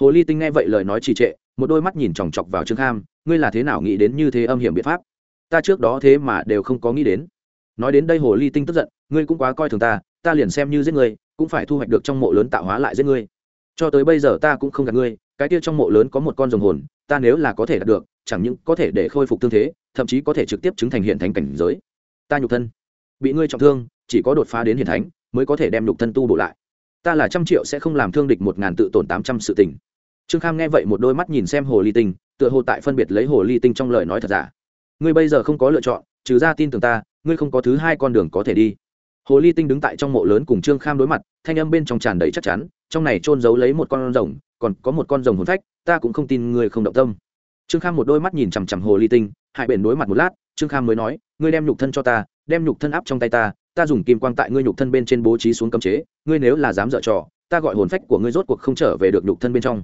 hồ ly tinh nghe vậy lời nói trì trệ, một đôi mắt nhìn chòng chọc vào trương kham, ngươi là thế nào nghĩ đến như thế âm hiểm biện pháp? Ta trước đó thế mà đều không có nghĩ đến. Nói đến đây hồ ly tinh tức giận, ngươi cũng quá coi thường ta ta liền xem như giết ngươi, cũng phải thu hoạch được trong mộ lớn tạo hóa lại giết ngươi. Cho tới bây giờ ta cũng không gạt ngươi, cái kia trong mộ lớn có một con rồng hồn, ta nếu là có thể đạt được, chẳng những có thể để khôi phục thương thế, thậm chí có thể trực tiếp chứng thành hiện thánh cảnh giới. Ta nhục thân, bị ngươi trọng thương, chỉ có đột phá đến hiện thánh, mới có thể đem nhục thân tu bổ lại. Ta là trăm triệu sẽ không làm thương địch một ngàn tự tổn tám trăm sự tình trương kham nghe vậy một đôi mắt nhìn xem hồ ly tinh, tựa hồ tại phân biệt lấy hồ ly tinh trong lời nói thật giả. Ngươi bây giờ không có lựa chọn, trừ ra tin tưởng ta, ngươi không có thứ hai con đường có thể đi. Hồ ly tinh đứng tại trong mộ lớn cùng trương kham đối mặt, thanh âm bên trong tràn đầy chắc chắn, trong này trôn giấu lấy một con rồng, còn có một con rồng hồn phách, ta cũng không tin ngươi không động tâm. Trương kham một đôi mắt nhìn chằm chằm hồ ly tinh hại bền đối mặt một lát, trương kham mới nói, ngươi đem nhục thân cho ta, đem nhục thân áp trong tay ta ta dùng kim quang tại ngươi nhục thân bên trên bố trí xuống cấm chế, ngươi nếu là dám dở trò, ta gọi hồn phách của ngươi rốt cuộc không trở về được nhục thân bên trong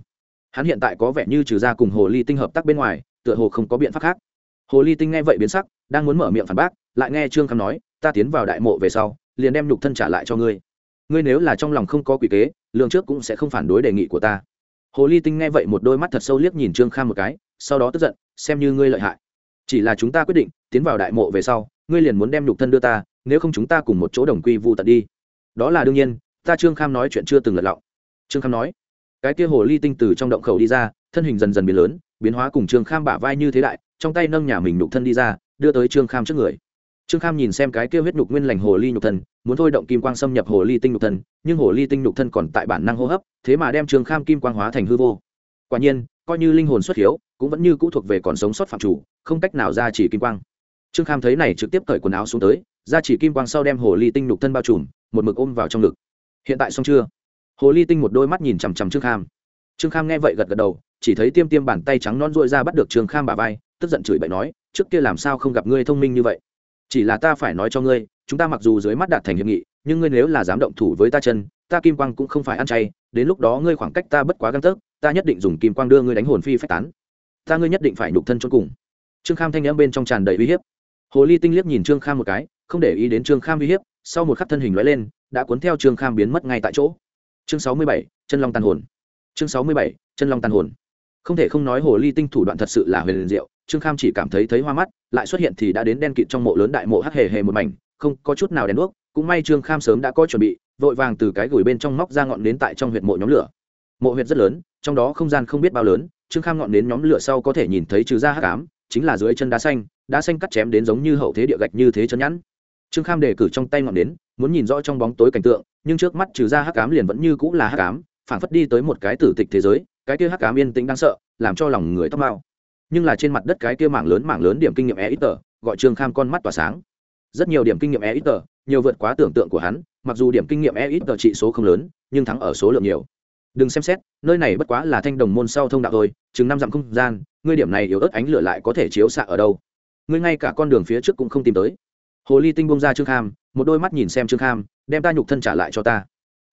hắn hiện tại có vẻ như trừ ra cùng hồ ly tinh hợp tác bên ngoài, tựa hồ không có biện pháp khác. Hồ ly tinh nghe vậy biến sắc, đang muốn mở miệng phản bác, lại nghe trương kham nói, ta tiến vào đại mộ về sau, liền đem nhục thân trả lại cho ngươi. Ngươi nếu là trong lòng không có quỷ kế lương trước cũng sẽ không phản đối đề nghị của ta. Hồ ly tinh nghe vậy một đôi mắt thật sâu liếc nhìn trương kham một cái, sau đó tức giận, xem như ngươi lợi hại. Chỉ là chúng ta quyết định, tiến vào đại mộ về sau, ngươi liền muốn đem nhục thân đưa ta, nếu không chúng ta cùng một chỗ đồng quy vu tận đi. Đó là đương nhiên, ta trương kham nói chuyện chưa từng lật lọng. Trương kham nói cái kia hồ ly tinh từ trong động khẩu đi ra, thân hình dần dần biến lớn, biến hóa cùng trương kham bả vai như thế đại, trong tay nâng nhà mình nhục thân đi ra, đưa tới trương kham trước người. Trương kham nhìn xem cái kia huyết nhục nguyên lành hồ ly nhục thân, muốn thôi động kim quang xâm nhập hồ ly tinh nhục thân, nhưng hồ ly tinh nhục thân còn tại bản năng hô hấp, thế mà đem trương kham kim quang hóa thành hư vô. Quả nhiên, coi như linh hồn xuất hiếu, cũng vẫn như cũ thuộc về còn sống sót phạm chủ, không cách nào ra chỉ kim quang. Trương kham thấy này trực tiếp cởi quần áo xuống tới, ra chỉ kim quang sau đem hồ ly tinh nhục thân bao trùm, một mực ôm vào trong ngực. Hiện tại xong chưa? Hồ ly tinh một đôi mắt nhìn chằm chằm trương kham. Trương kham nghe vậy gật gật đầu, chỉ thấy tiêm tiêm bàn tay trắng non dội ra bắt được trương kham bà vai, tức giận chửi bậy nói, trước kia làm sao không gặp ngươi thông minh như vậy? Chỉ là ta phải nói cho ngươi, chúng ta mặc dù dưới mắt đạt thành hiệp nghị, nhưng ngươi nếu là dám động thủ với ta chân, ta kim quang cũng không phải ăn chay, đến lúc đó ngươi khoảng cách ta bất quá găng tấc, ta nhất định dùng kim quang đưa ngươi đánh hồn phi phách tán. Ta ngươi nhất định phải nhục thân cho cùng. Trương kham thanh n m bên trong tràn đầy uy hiếp. Hồ ly tinh liếc nhìn trương kham một cái, không để ý đến trương kham uy hiếp, sau một khắc thân hình l lên, đã cuốn theo trương kham biến mất ngay tại chỗ chương sáu mươi bảy, chân long tàn hồn. Chương sáu mươi bảy, chân long tàn hồn. Không thể không nói hồ ly tinh thủ đoạn thật sự là huyền diệu, trương kham chỉ cảm thấy thấy hoa mắt, lại xuất hiện thì đã đến đen kịt trong mộ lớn đại mộ hắc hề hề một mảnh, không có chút nào đèn đuốc, cũng may trương kham sớm đã có chuẩn bị, vội vàng từ cái gửi bên trong móc ra ngọn nến tại trong huyệt mộ nhóm lửa. Mộ huyệt rất lớn, trong đó không gian không biết bao lớn, trương kham ngọn nến nhóm lửa sau có thể nhìn thấy trừ ra hắc ám, chính là dưới chân đá xanh đá xanh cắt chém đến giống như hậu thế địa gạch như thế chân nhẵn trương kham đề cử trong tay ngọn đến, muốn nhìn rõ trong bóng tối cảnh tượng nhưng trước mắt trừ ra hắc ám liền vẫn như cũng là hắc ám phảng phất đi tới một cái tử tịch thế giới cái kia hắc ám yên tĩnh đáng sợ làm cho lòng người tóc mao nhưng là trên mặt đất cái kia mảng lớn mảng lớn điểm kinh nghiệm e ít tờ gọi trương kham con mắt tỏa sáng. Rất nhiều điểm kinh nghiệm e ít tờ nhiều vượt quá tưởng tượng của hắn mặc dù điểm kinh nghiệm e ít tờ trị số không lớn nhưng thắng ở số lượng nhiều. Đừng xem xét nơi này bất quá là thanh đồng môn sau thông đạo thôi chừng năm dặm không gian ngươi điểm này yếu ớt ánh lửa lại có thể chiếu xạ ở đâu. Ngươi ngay cả con đường phía trước cũng không tìm tới hồ ly tinh bông ra trương kham, một đôi mắt nhìn xem trương kham, đem ta nhục thân trả lại cho ta.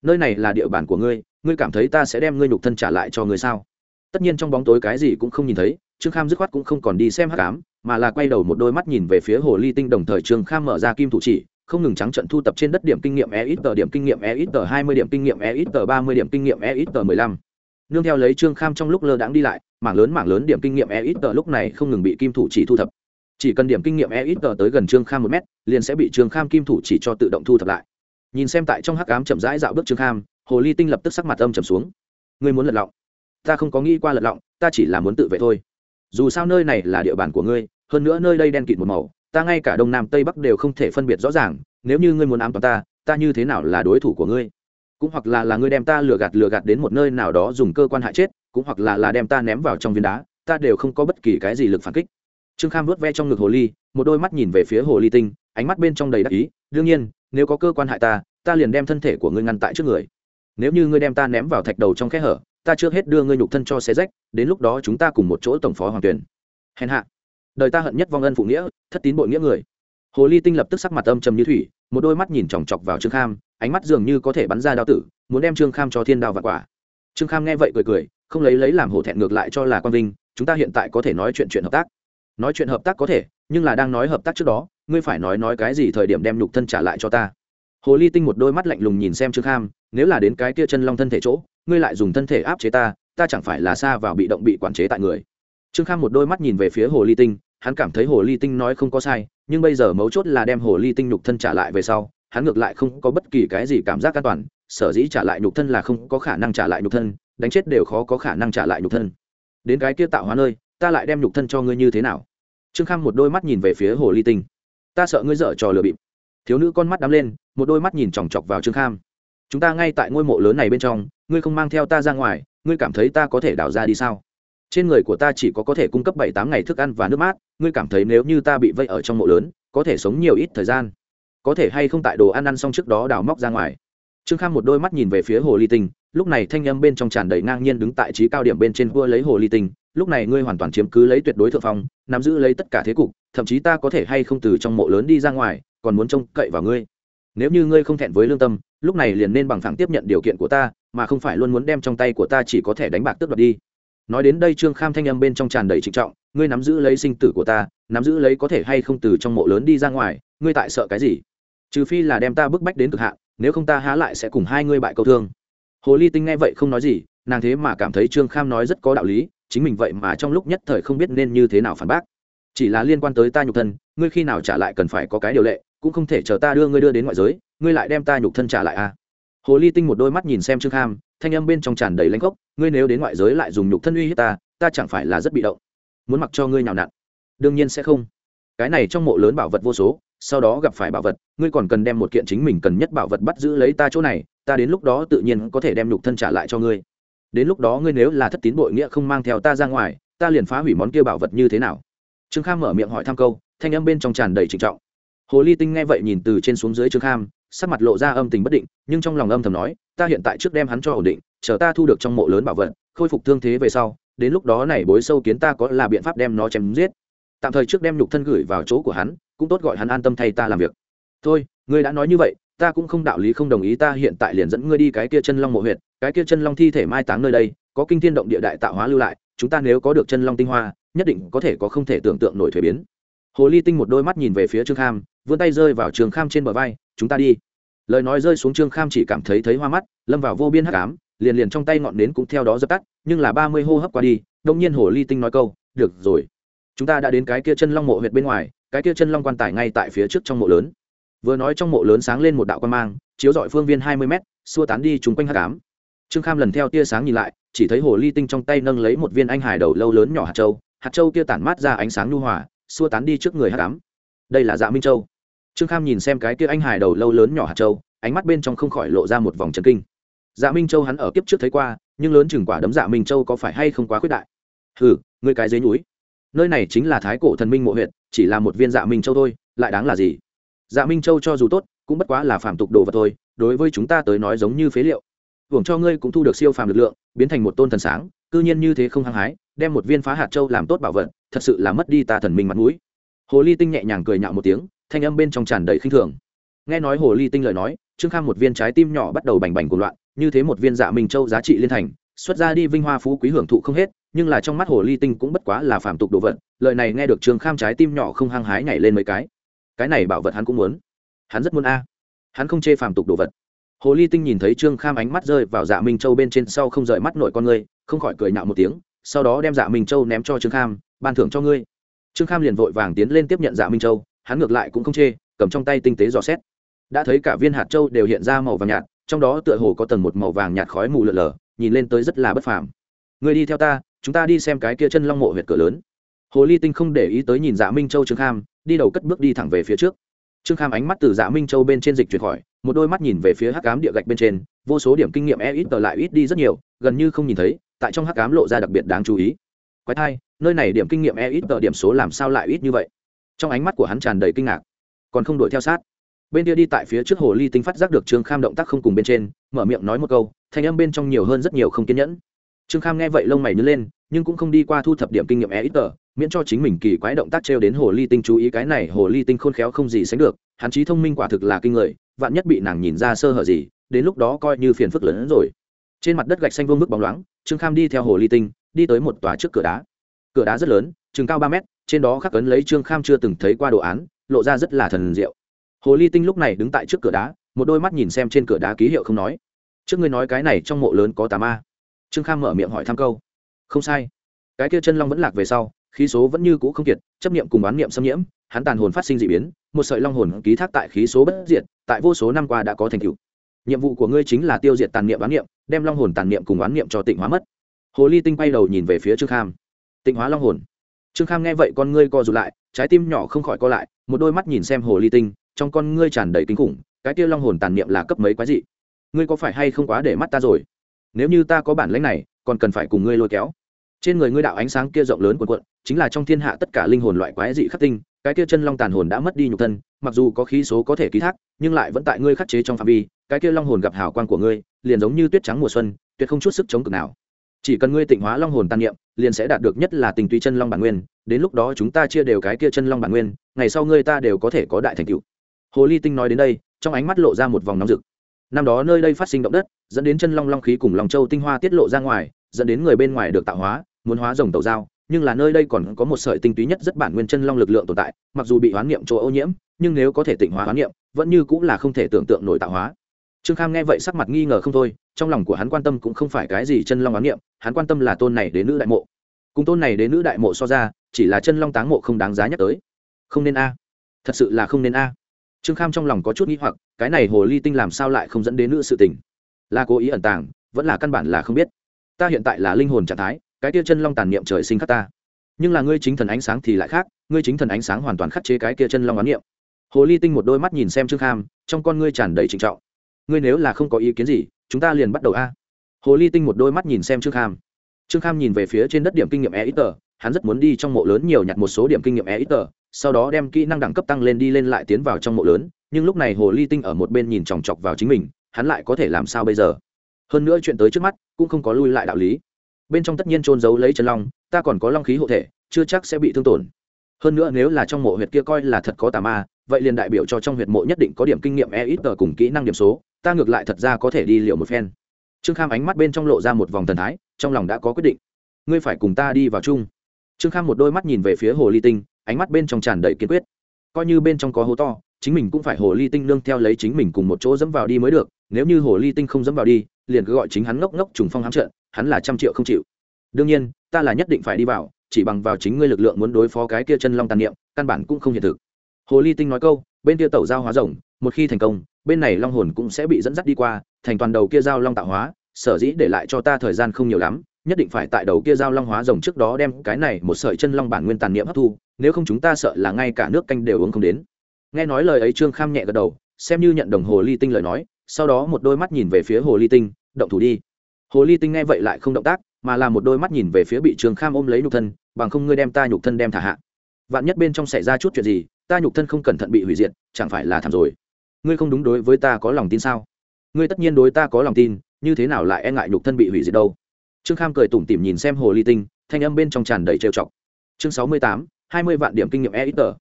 Nơi này là địa bàn của ngươi ngươi cảm thấy ta sẽ đem ngươi nhục thân trả lại cho ngươi sao? Tất nhiên trong bóng tối cái gì cũng không nhìn thấy, trương kham dứt khoát cũng không còn đi xem hát cám mà là quay đầu một đôi mắt nhìn về phía hồ ly tinh đồng thời trương kham mở ra kim thủ chỉ, không ngừng trắng trận thu tập trên đất điểm kinh nghiệm e ít tờ điểm kinh nghiệm e ít tờ hai mươi, điểm kinh nghiệm e ít tờ ba mươi, điểm kinh nghiệm e ít tờ mười lăm. Nương theo lấy trương kham trong lúc lơ đãng đi lại, mảng lớn mảng lớn điểm kinh nghiệm e ít tờ lúc này không ngừng bị kim thủ chỉ thu thập chỉ cần điểm kinh nghiệm e ít tờ tới gần trương kham một mét, liền sẽ bị trương kham kim thủ chỉ cho tự động thu thập lại. Nhìn xem tại trong hắc ám chậm rãi dạo bước trương kham, hồ ly tinh lập tức sắc mặt âm trầm xuống. Ngươi muốn lật lọng? Ta không có nghĩ qua lật lọng, ta chỉ là muốn tự vệ thôi. Dù sao nơi này là địa bàn của ngươi, hơn nữa nơi đây đen kịt một màu, ta ngay cả đông nam tây bắc đều không thể phân biệt rõ ràng, nếu như ngươi muốn ám toán ta ta như thế nào là đối thủ của ngươi? Cũng hoặc là là ngươi đem ta lừa gạt lừa gạt đến một nơi nào đó dùng cơ quan hại chết, cũng hoặc là là đem ta ném vào trong viên đá, ta đều không có bất kỳ cái gì lực phản kích trương kham vớt ve trong ngực hồ ly, một đôi mắt nhìn về phía hồ ly tinh, ánh mắt bên trong đầy đắc ý, đương nhiên, nếu có cơ quan hại ta ta liền đem thân thể của ngươi ngăn tại trước người. Nếu như ngươi đem ta ném vào thạch đầu trong kẽ hở, ta trước hết đưa ngươi nhục thân cho xe rách, đến lúc đó chúng ta cùng một chỗ tổng phó hoàng tuyển. Hèn hạ. Đời ta hận nhất vong ân phụ nghĩa, thất tín bội nghĩa người. Hồ ly tinh lập tức sắc mặt âm trầm như thủy, một đôi mắt nhìn chòng chọc vào trương kham, ánh mắt dường như có thể bắn ra đao tử, muốn đem trương kham cho thiên đao và quả. Trương kham nghe vậy cười cười, không lấy lấy làm hổ thẹn ngược lại cho là quang vinh, chúng ta hiện tại có thể nói chuyện chuyện hợp tác nói chuyện hợp tác có thể, nhưng là đang nói hợp tác trước đó, ngươi phải nói nói cái gì thời điểm đem nhục thân trả lại cho ta. Hồ ly tinh một đôi mắt lạnh lùng nhìn xem trương kham, nếu là đến cái kia chân long thân thể chỗ, ngươi lại dùng thân thể áp chế ta ta chẳng phải là xa vào bị động bị quản chế tại người. Trương kham một đôi mắt nhìn về phía hồ ly tinh, hắn cảm thấy hồ ly tinh nói không có sai, nhưng bây giờ mấu chốt là đem hồ ly tinh nhục thân trả lại về sau, hắn ngược lại không có bất kỳ cái gì cảm giác an toàn, sở dĩ trả lại nhục thân là không có khả năng trả lại nhục thân, đánh chết đều khó có khả năng trả lại nhục thân. Đến cái kia tạo hóa nơi, ta lại đem nhục thân cho ngươi như thế nào? Trương kham một đôi mắt nhìn về phía hồ ly tinh. Ta sợ ngươi dở trò lừa bịp. Thiếu nữ con mắt đắm lên, một đôi mắt nhìn chòng chọc vào trương kham. Chúng ta ngay tại ngôi mộ lớn này bên trong, ngươi không mang theo ta ra ngoài, ngươi cảm thấy ta có thể đào ra đi sao? Trên người của ta chỉ có có thể cung cấp bảy tám ngày thức ăn và nước mát, ngươi cảm thấy nếu như ta bị vây ở trong mộ lớn, có thể sống nhiều ít thời gian? Có thể hay không tại đồ ăn ăn xong trước đó đào móc ra ngoài? Trương kham một đôi mắt nhìn về phía hồ ly tinh, lúc này thanh âm bên trong tràn đầy ngang nhiên đứng tại trí cao điểm bên trên vua lấy hồ ly tinh lúc này ngươi hoàn toàn chiếm cứ lấy tuyệt đối thượng phong, nắm giữ lấy tất cả thế cục, thậm chí ta có thể hay không từ trong mộ lớn đi ra ngoài, còn muốn trông cậy vào ngươi. Nếu như ngươi không thẹn với lương tâm, lúc này liền nên bằng thẳng tiếp nhận điều kiện của ta, mà không phải luôn muốn đem trong tay của ta chỉ có thể đánh bạc tước đoạt đi. Nói đến đây trương kham thanh âm bên trong tràn đầy trịnh trọng, ngươi nắm giữ lấy sinh tử của ta, nắm giữ lấy có thể hay không từ trong mộ lớn đi ra ngoài, ngươi tại sợ cái gì? Trừ phi là đem ta bức bách đến cực hạn, nếu không ta há lại sẽ cùng hai ngươi bại câu thương. Hồ ly tinh nghe vậy không nói gì, nàng thế mà cảm thấy trương kham nói rất có đạo lý chính mình vậy mà trong lúc nhất thời không biết nên như thế nào phản bác. Chỉ là liên quan tới ta nhục thân, ngươi khi nào trả lại cần phải có cái điều lệ, cũng không thể chờ ta đưa ngươi đưa đến ngoại giới, ngươi lại đem ta nhục thân trả lại à? Hồ ly tinh một đôi mắt nhìn xem trương kham, thanh âm bên trong tràn đầy lãnh gốc, ngươi nếu đến ngoại giới lại dùng nhục thân uy hiếp ta ta chẳng phải là rất bị động. Muốn mặc cho ngươi nào nặn. Đương nhiên sẽ không. Cái này trong mộ lớn bảo vật vô số, sau đó gặp phải bảo vật, ngươi còn cần đem một kiện chính mình cần nhất bảo vật bắt giữ lấy ta chỗ này, ta đến lúc đó tự nhiên có thể đem nhục thân trả lại cho ngươi đến lúc đó ngươi nếu là thất tín bội nghĩa không mang theo ta ra ngoài, ta liền phá hủy món kia bảo vật như thế nào? Trương kham mở miệng hỏi thăm câu, thanh âm bên trong tràn đầy trịnh trọng. Hồ ly tinh nghe vậy nhìn từ trên xuống dưới trương kham, sắc mặt lộ ra âm tình bất định, nhưng trong lòng âm thầm nói, ta hiện tại trước đem hắn cho ổn định, chờ ta thu được trong mộ lớn bảo vật, khôi phục thương thế về sau, đến lúc đó này bối sâu kiến ta có là biện pháp đem nó chém giết. Tạm thời trước đem nhục thân gửi vào chỗ của hắn, cũng tốt gọi hắn an tâm thay ta làm việc. Thôi, ngươi đã nói như vậy ta cũng không đạo lý không đồng ý ta hiện tại liền dẫn ngươi đi cái kia chân long mộ huyệt, cái kia chân long thi thể mai táng nơi đây, có kinh thiên động địa đại tạo hóa lưu lại, chúng ta nếu có được chân long tinh hoa, nhất định có thể có không thể tưởng tượng nổi thuế biến. Hồ ly tinh một đôi mắt nhìn về phía trương kham, vươn tay rơi vào trường kham trên bờ vai, chúng ta đi. Lời nói rơi xuống trương kham chỉ cảm thấy thấy hoa mắt, lâm vào vô biên hắc ám, liền liền trong tay ngọn nến cũng theo đó dập tắt, nhưng là ba mươi hô hấp qua đi đông nhiên hồ ly tinh nói câu, được rồi, chúng ta đã đến cái kia chân long mộ huyệt bên ngoài, cái kia chân long quan tài ngay tại phía trước trong mộ lớn vừa nói trong mộ lớn sáng lên một đạo quan mang, chiếu dọi phương viên hai mươi mét, xua tán đi chung quanh hắc cám trương kham lần theo tia sáng nhìn lại, chỉ thấy hồ ly tinh trong tay nâng lấy một viên anh hải đầu lâu lớn nhỏ hạt châu hạt châu kia tản mát ra ánh sáng nhu hòa, xua tán đi trước người hắc cám đây là dạ minh châu. Trương kham nhìn xem cái kia anh hải đầu lâu lớn nhỏ hạt châu, ánh mắt bên trong không khỏi lộ ra một vòng trần kinh. Dạ minh châu hắn ở kiếp trước thấy qua, nhưng lớn chừng quả đấm dạ minh châu có phải hay không quá khuyết đại? Ừ người cái dưới núi nơi này chính là thái cổ thần minh mộ huyện chỉ là một viên dạ minh châu thôi, lại đáng là gì? Dạ minh châu cho dù tốt, cũng bất quá là phàm tục đồ vật thôi, đối với chúng ta tới nói giống như phế liệu. Hưởng cho ngươi cũng thu được siêu phàm lực lượng, biến thành một tôn thần sáng, cư nhiên như thế không hăng hái, đem một viên phá hạt châu làm tốt bảo vật, thật sự là mất đi ta thần minh mặt mũi. Hồ ly tinh nhẹ nhàng cười nhạo một tiếng, thanh âm bên trong tràn đầy khinh thường. Nghe nói hồ ly tinh lời nói, trương kham một viên trái tim nhỏ bắt đầu bành bành cuộc loạn, như thế một viên dạ minh châu giá trị liên thành, xuất ra đi vinh hoa phú quý hưởng thụ không hết, nhưng là trong mắt hồ ly tinh cũng bất quá là phàm tục đồ vật, lời này nghe được trương kham trái tim nhỏ không hăng hái nhảy lên mấy cái cái này bảo vật hắn cũng muốn. Hắn rất muốn a. Hắn không chê phàm tục đồ vật. Hồ ly tinh nhìn thấy trương kham ánh mắt rơi vào dạ minh châu bên trên sau không rời mắt nổi con ngươi không khỏi cười nhạo một tiếng, sau đó đem dạ minh châu ném cho trương kham, ban thưởng cho ngươi. Trương kham liền vội vàng tiến lên tiếp nhận dạ minh châu, hắn ngược lại cũng không chê, cầm trong tay tinh tế dò xét. Đã thấy cả viên hạt châu đều hiện ra màu vàng nhạt, trong đó tựa hồ có tầng một màu vàng nhạt khói mù lợn lờ nhìn lên tới rất là bất phàm. Người đi theo ta, chúng ta đi xem cái kia chân long mộ huyệt cửa lớn hồ ly tinh không để ý tới nhìn dạ minh châu trương kham, đi đầu cất bước đi thẳng về phía trước. Trương kham ánh mắt từ dạ minh châu bên trên dịch chuyển khỏi, một đôi mắt nhìn về phía hắc cám địa gạch bên trên, vô số điểm kinh nghiệm e ít tờ lại ít đi rất nhiều, gần như không nhìn thấy, tại trong hắc cám lộ ra đặc biệt đáng chú ý. Quái thai, nơi này điểm kinh nghiệm e ít tờ điểm số làm sao lại ít như vậy? Trong ánh mắt của hắn tràn đầy kinh ngạc. Còn không đuổi theo sát. Bên kia đi tại phía trước hồ ly tinh phát giác được trương kham động tác không cùng bên trên, mở miệng nói một câu, thanh âm bên trong nhiều hơn rất nhiều không kiên nhẫn. Trương kham nghe vậy lông mày nhớ lên, nhưng cũng không đi qua thu thập điểm kinh nghiệm e ít tờ miễn cho chính mình kỳ quái động tác trêu đến hồ ly tinh chú ý cái này hồ ly tinh khôn khéo không gì sánh được, hắn trí thông minh quả thực là kinh người, vạn nhất bị nàng nhìn ra sơ hở gì, đến lúc đó coi như phiền phức lớn hơn rồi. Trên mặt đất gạch xanh vương vức bóng loáng, trương kham đi theo hồ ly tinh, đi tới một tòa trước cửa đá. Cửa đá rất lớn chừng cao ba mét, trên đó khắc ấn lấy trương kham chưa từng thấy qua đồ án, lộ ra rất là thần diệu. Hồ ly tinh lúc này đứng tại trước cửa đá, một đôi mắt nhìn xem trên cửa đá ký hiệu không nói. Trước ngươi nói cái này trong mộ lớn có tà ma. Trương kham mở miệng hỏi thăm câu. Không sai. Cái kia chân long vẫn lạc về sau khí số vẫn như cũ không kiệt, chấp niệm cùng oán niệm xâm nhiễm, hắn tàn hồn phát sinh d ị biến, một sợi long hồn ký thác tại khí số bất diệt, tại vô số năm qua đã có thành tựu. Nhiệm vụ của ngươi chính là tiêu diệt tàn niệm oán niệm, đem long hồn tàn niệm cùng oán niệm cho tịnh hóa mất. Hồ ly tinh bay đầu nhìn về phía trương kham. Tịnh hóa long hồn. Trương kham nghe vậy con ngươi co rụt lại, trái tim nhỏ không khỏi co lại, một đôi mắt nhìn xem hồ ly tinh, trong con ngươi tràn đầy kinh khủng, cái kia long hồn tàn niệm là cấp mấy quái dị? Ngươi có phải hay không quá để mắt ta rồi? Nếu như ta có bản lãnh này, còn cần phải cùng ngươi lôi kéo trên người ngươi đạo ánh sáng kia rộng lớn cuộn cuộn, chính là trong thiên hạ tất cả linh hồn loại quái dị khắc tinh, cái kia chân long tàn hồn đã mất đi nhục thân, mặc dù có khí số có thể ký thác, nhưng lại vẫn tại ngươi khắc chế trong phạm vi, cái kia long hồn gặp hào quang của ngươi, liền giống như tuyết trắng mùa xuân, tuyệt không chút sức chống cực nào. Chỉ cần ngươi tịnh hóa long hồn tàn niệm, liền sẽ đạt được nhất là tình tùy chân long bản nguyên, đến lúc đó chúng ta chia đều cái kia chân long bản nguyên, ngày sau ngươi ta đều có thể có đại thành tựu. Hồ ly tinh nói đến đây, trong ánh mắt lộ ra một vòng nóng rực. Năm đó nơi đây phát sinh động đất, dẫn đến chân long long khí cùng lòng châu tinh hoa tiết lộ ra ngoài, dẫn đến người bên ngoài được tạo hóa muốn hóa rồng tàu dao nhưng là nơi đây còn có một sợi tinh túy nhất rất bản nguyên chân long lực lượng tồn tại, mặc dù bị hoán niệm chỗ ô nhiễm, nhưng nếu có thể tịnh hóa hoán niệm, vẫn như cũng là không thể tưởng tượng nổi tạo hóa. Trương kham nghe vậy sắc mặt nghi ngờ không thôi, trong lòng của hắn quan tâm cũng không phải cái gì chân long hoán niệm, hắn quan tâm là tôn này đến nữ đại mộ. Cùng tôn này đến nữ đại mộ so ra, chỉ là chân long táng mộ không đáng giá nhắc tới. Không nên a. Thật sự là không nên a. Trương kham trong lòng có chút nghĩ hoặc, cái này hồ ly tinh làm sao lại không dẫn đến nữ sự tình? Là cố ý ẩn tàng, vẫn là căn bản là không biết. Ta hiện tại là linh hồn trạng thái cái kia chân long tàn niệm trời sinh khắc ta. Nhưng là ngươi chính thần ánh sáng thì lại khác, ngươi chính thần ánh sáng hoàn toàn khắc chế cái kia chân long oán niệm. Hồ ly tinh một đôi mắt nhìn xem trương kham, trong con ngươi tràn đầy trịnh trọng. Ngươi nếu là không có ý kiến gì, chúng ta liền bắt đầu a. Hồ ly tinh một đôi mắt nhìn xem trương kham. Trương kham nhìn về phía trên đất điểm kinh nghiệm e ít tờ hắn rất muốn đi trong mộ lớn nhiều nhặt một số điểm kinh nghiệm e ít tờ sau đó đem kỹ năng đẳng cấp tăng lên đi lên lại tiến vào trong mộ lớn, nhưng lúc này hồ ly tinh ở một bên nhìn chòng chọc vào chính mình, hắn lại có thể làm sao bây giờ? Hơn nữa chuyện tới trước mắt, cũng không có lui lại đạo lý bên trong tất nhiên trôn giấu lấy chân long, ta còn có long khí hộ thể, chưa chắc sẽ bị thương tổn. Hơn nữa nếu là trong mộ huyệt kia coi là thật có tà ma, vậy liền đại biểu cho trong huyệt mộ nhất định có điểm kinh nghiệm e ít tờ cùng kỹ năng điểm số, ta ngược lại thật ra có thể đi liệu một phen. Trương kham ánh mắt bên trong lộ ra một vòng thần thái, trong lòng đã có quyết định. Ngươi phải cùng ta đi vào chung. Trương kham một đôi mắt nhìn về phía hồ ly tinh, ánh mắt bên trong tràn đầy kiên quyết. Coi như bên trong có hố to, chính mình cũng phải hồ ly tinh nương theo lấy chính mình cùng một chỗ dẫm vào đi mới được, nếu như hồ ly tinh không dẫm vào đi, liền cứ gọi chính hắn ngốc ngốc trùng phong hám trận hắn là trăm triệu không chịu. Đương nhiên, ta là nhất định phải đi vào, chỉ bằng vào chính ngươi lực lượng muốn đối phó cái kia chân long tàn niệm, căn bản cũng không hiện thực. Hồ ly tinh nói câu, bên kia tẩu giao hóa rồng, một khi thành công, bên này long hồn cũng sẽ bị dẫn dắt đi qua, thành toàn đầu kia giao long tạo hóa, sở dĩ để lại cho ta thời gian không nhiều lắm, nhất định phải tại đầu kia giao long hóa rồng trước đó đem cái này một sợi chân long bản nguyên tàn niệm hấp thu, nếu không chúng ta sợ là ngay cả nước canh đều uống không đến. Nghe nói lời ấy trương kham nhẹ gật đầu, xem như nhận đồng hồ ly tinh lời nói, sau đó một đôi mắt nhìn về phía hồ ly tinh, động thủ đi hồ ly tinh nghe vậy lại không động tác, mà là một đôi mắt nhìn về phía bị trương kham ôm lấy nhục thân, bằng không ngươi đem ta nhục thân đem thả hạ. Vạn nhất bên trong xảy ra chút chuyện gì, ta nhục thân không cẩn thận bị hủy diệt, chẳng phải là thảm rồi. Ngươi không đúng đối với ta có lòng tin sao? Ngươi tất nhiên đối ta có lòng tin, như thế nào lại e ngại nhục thân bị hủy diệt đâu? Trương kham cười tủm tỉm nhìn xem hồ ly tinh, thanh âm bên trong tràn đầy trêu chọc. Chương sáu mươi tám, hai mươi vạn điểm kinh nghiệm e ít tờ.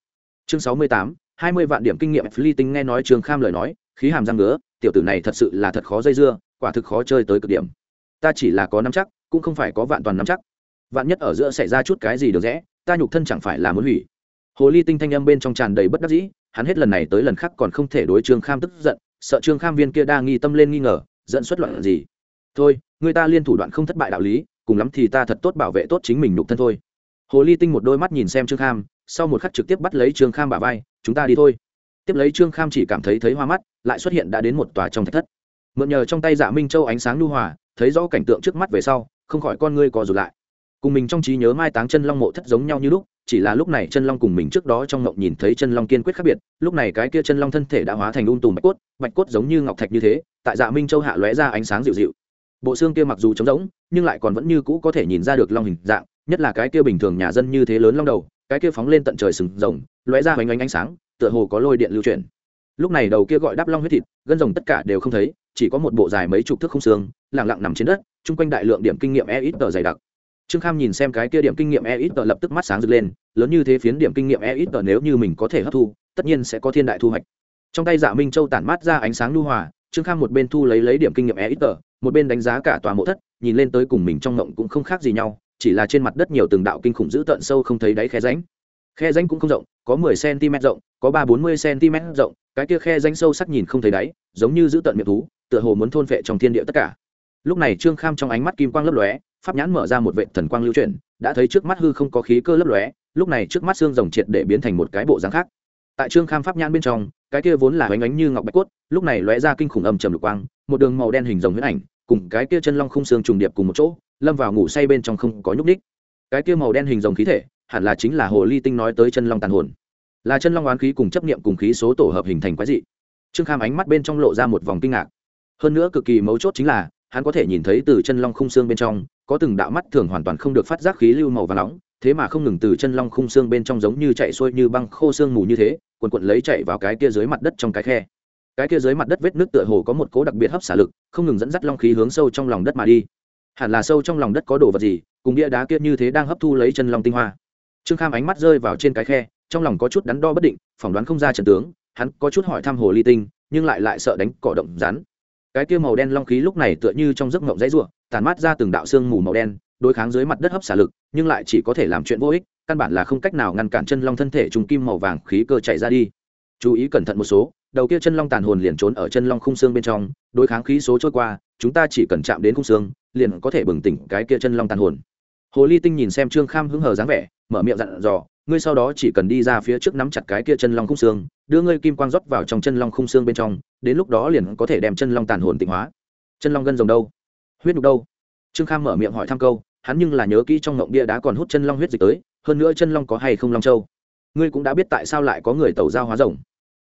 Chương sáu mươi tám, hai mươi vạn điểm kinh nghiệm ly tinh nghe nói trương kham lời nói, khí hàm răng ngứa, tiểu tử này thật sự là thật khó dây dưa, quả thực khó chơi tới cực điểm ta chỉ là có nắm chắc, cũng không phải có vạn toàn nắm chắc. Vạn nhất ở giữa xảy ra chút cái gì được rẽ, ta nhục thân chẳng phải là muốn hủy. Hồ ly tinh thanh âm bên trong tràn đầy bất đắc dĩ, hắn hết lần này tới lần khác còn không thể đối trương kham tức giận, sợ trương kham viên kia đa nghi tâm lên nghi ngờ, dẫn xuất loạn gì. Thôi, người ta liên thủ đoạn không thất bại đạo lý, cùng lắm thì ta thật tốt bảo vệ tốt chính mình nhục thân thôi. Hồ ly tinh một đôi mắt nhìn xem trương kham, sau một khắc trực tiếp bắt lấy trương kham bả vai, chúng ta đi thôi. Tiếp lấy trương kham chỉ cảm thấy thấy hoa mắt, lại xuất hiện đã đến một tòa trong thạch thất. Mượn nhờ trong tay dạ minh châu ánh sáng nhu hòa thấy rõ cảnh tượng trước mắt về sau, không khỏi con ngươi co rụt lại. Cùng mình trong trí nhớ mai táng chân long mộ thất giống nhau như lúc, chỉ là lúc này chân long cùng mình trước đó trong ngộng nhìn thấy chân long kiên quyết khác biệt, lúc này cái kia chân long thân thể đã hóa thành ung tùm bạch cốt bạch cốt giống như ngọc thạch như thế, tại dạ minh châu hạ lóe ra ánh sáng dịu dịu. Bộ xương kia mặc dù trống rỗng, nhưng lại còn vẫn như cũ có thể nhìn ra được long hình dạng, nhất là cái kia bình thường nhà dân như thế lớn long đầu, cái kia phóng lên tận trời sừng rồng, lóe ra hoành ánh ánh sáng, tựa hồ có lôi điện lưu chuyển lúc này đầu kia gọi đắp long huyết thịt, gân rồng tất cả đều không thấy, chỉ có một bộ dài mấy chục thước không xương lẳng lặng nằm trên đất, chung quanh đại lượng điểm kinh nghiệm e ít tờ dày đặc. Trương kham nhìn xem cái kia điểm kinh nghiệm e ít tờ lập tức mắt sáng rực lên, lớn như thế phiến điểm kinh nghiệm e ít tờ nếu như mình có thể hấp thu, tất nhiên sẽ có thiên đại thu hoạch. Trong tay dạ minh châu tản mát ra ánh sáng lưu hòa, trương kham một bên thu lấy lấy điểm kinh nghiệm e ít tờ, một bên đánh giá cả tòa mộ thất, nhìn lên tới cùng mình trong ngộng cũng không khác gì nhau, chỉ là trên mặt đất nhiều từng đạo kinh khủng dữ tợn sâu không thấy đáy khe ránh khe ránh cũng không rộng, có mười cm rộng, có ba bốn mươi cm rộng cái kia khe danh sâu sắc nhìn không thấy đáy, giống như giữ tận miệng thú, tựa hồ muốn thôn vệ trong thiên địa tất cả. Lúc này trương kham trong ánh mắt kim quang lấp lóe, pháp nhãn mở ra một vệ thần quang lưu chuyển, đã thấy trước mắt hư không có khí cơ lấp lóe, lúc này trước mắt xương rồng triệt để biến thành một cái bộ dáng khác. Tại trương kham pháp nhãn bên trong, cái kia vốn là bánh ánh như ngọc bạch cốt, lúc này lóe ra kinh khủng âm trầm lục quang, một đường màu đen hình rồng huyết ảnh, cùng cái kia chân long khung xương trùng điệp cùng một chỗ, lâm vào ngủ say bên trong không có nhúc ních cái kia màu đen hình rồng khí thể, hẳn là chính là hồ ly tinh nói tới chân long tàn hồn là chân long oán khí cùng chấp niệm cùng khí số tổ hợp hình thành quái dị. Trương kham ánh mắt bên trong lộ ra một vòng kinh ngạc. Hơn nữa cực kỳ mấu chốt chính là, hắn có thể nhìn thấy từ chân long khung xương bên trong, có từng đạo mắt thường hoàn toàn không được phát giác khí lưu màu và nóng, thế mà không ngừng từ chân long khung xương bên trong giống như chạy xuôi như băng khô xương mù như thế quần quận lấy chạy vào cái kia dưới mặt đất trong cái khe. Cái kia dưới mặt đất vết nước tựa hồ có một cố đặc biệt hấp xả lực, không ngừng dẫn dắt long khí hướng sâu trong lòng đất mà đi. Hẳn là sâu trong lòng đất có đồ vật gì, cùng bia đá kia như thế đang hấp thu lấy chân long tinh hoa. Trương kham ánh mắt rơi vào trên cái khe trong lòng có chút đắn đo bất định, phỏng đoán không ra trần tướng, hắn có chút hỏi thăm hồ ly tinh, nhưng lại lại sợ đánh cỏ động rắn. Cái kia màu đen long khí lúc này tựa như trong giấc mộng dãy ruộng tàn mát ra từng đạo sương mù màu đen, đối kháng dưới mặt đất hấp xả lực, nhưng lại chỉ có thể làm chuyện vô ích, căn bản là không cách nào ngăn cản chân long thân thể trùng kim màu vàng khí cơ chạy ra đi. Chú ý cẩn thận một số, đầu kia chân long tàn hồn liền trốn ở chân long khung xương bên trong, đối kháng khí số trôi qua, chúng ta chỉ cần chạm đến khung xương, liền có thể bừng tỉnh cái kia chân long tàn hồn. Hồ ly tinh nhìn xem trương kham hứng hờ dáng vẻ, mở miệng dặn dò ngươi sau đó chỉ cần đi ra phía trước nắm chặt cái kia chân long khung xương, đưa ngươi kim quang rót vào trong chân long khung xương bên trong, đến lúc đó liền có thể đem chân long tàn hồn tịnh hóa. Chân long gân rồng đâu? Huyết đục đâu? Trương kham mở miệng hỏi thăm câu, hắn nhưng là nhớ kỹ trong ngộng bia đá còn hút chân long huyết dịch tới, hơn nữa chân long có hay không long châu? Ngươi cũng đã biết tại sao lại có người tẩu giao hóa rồng.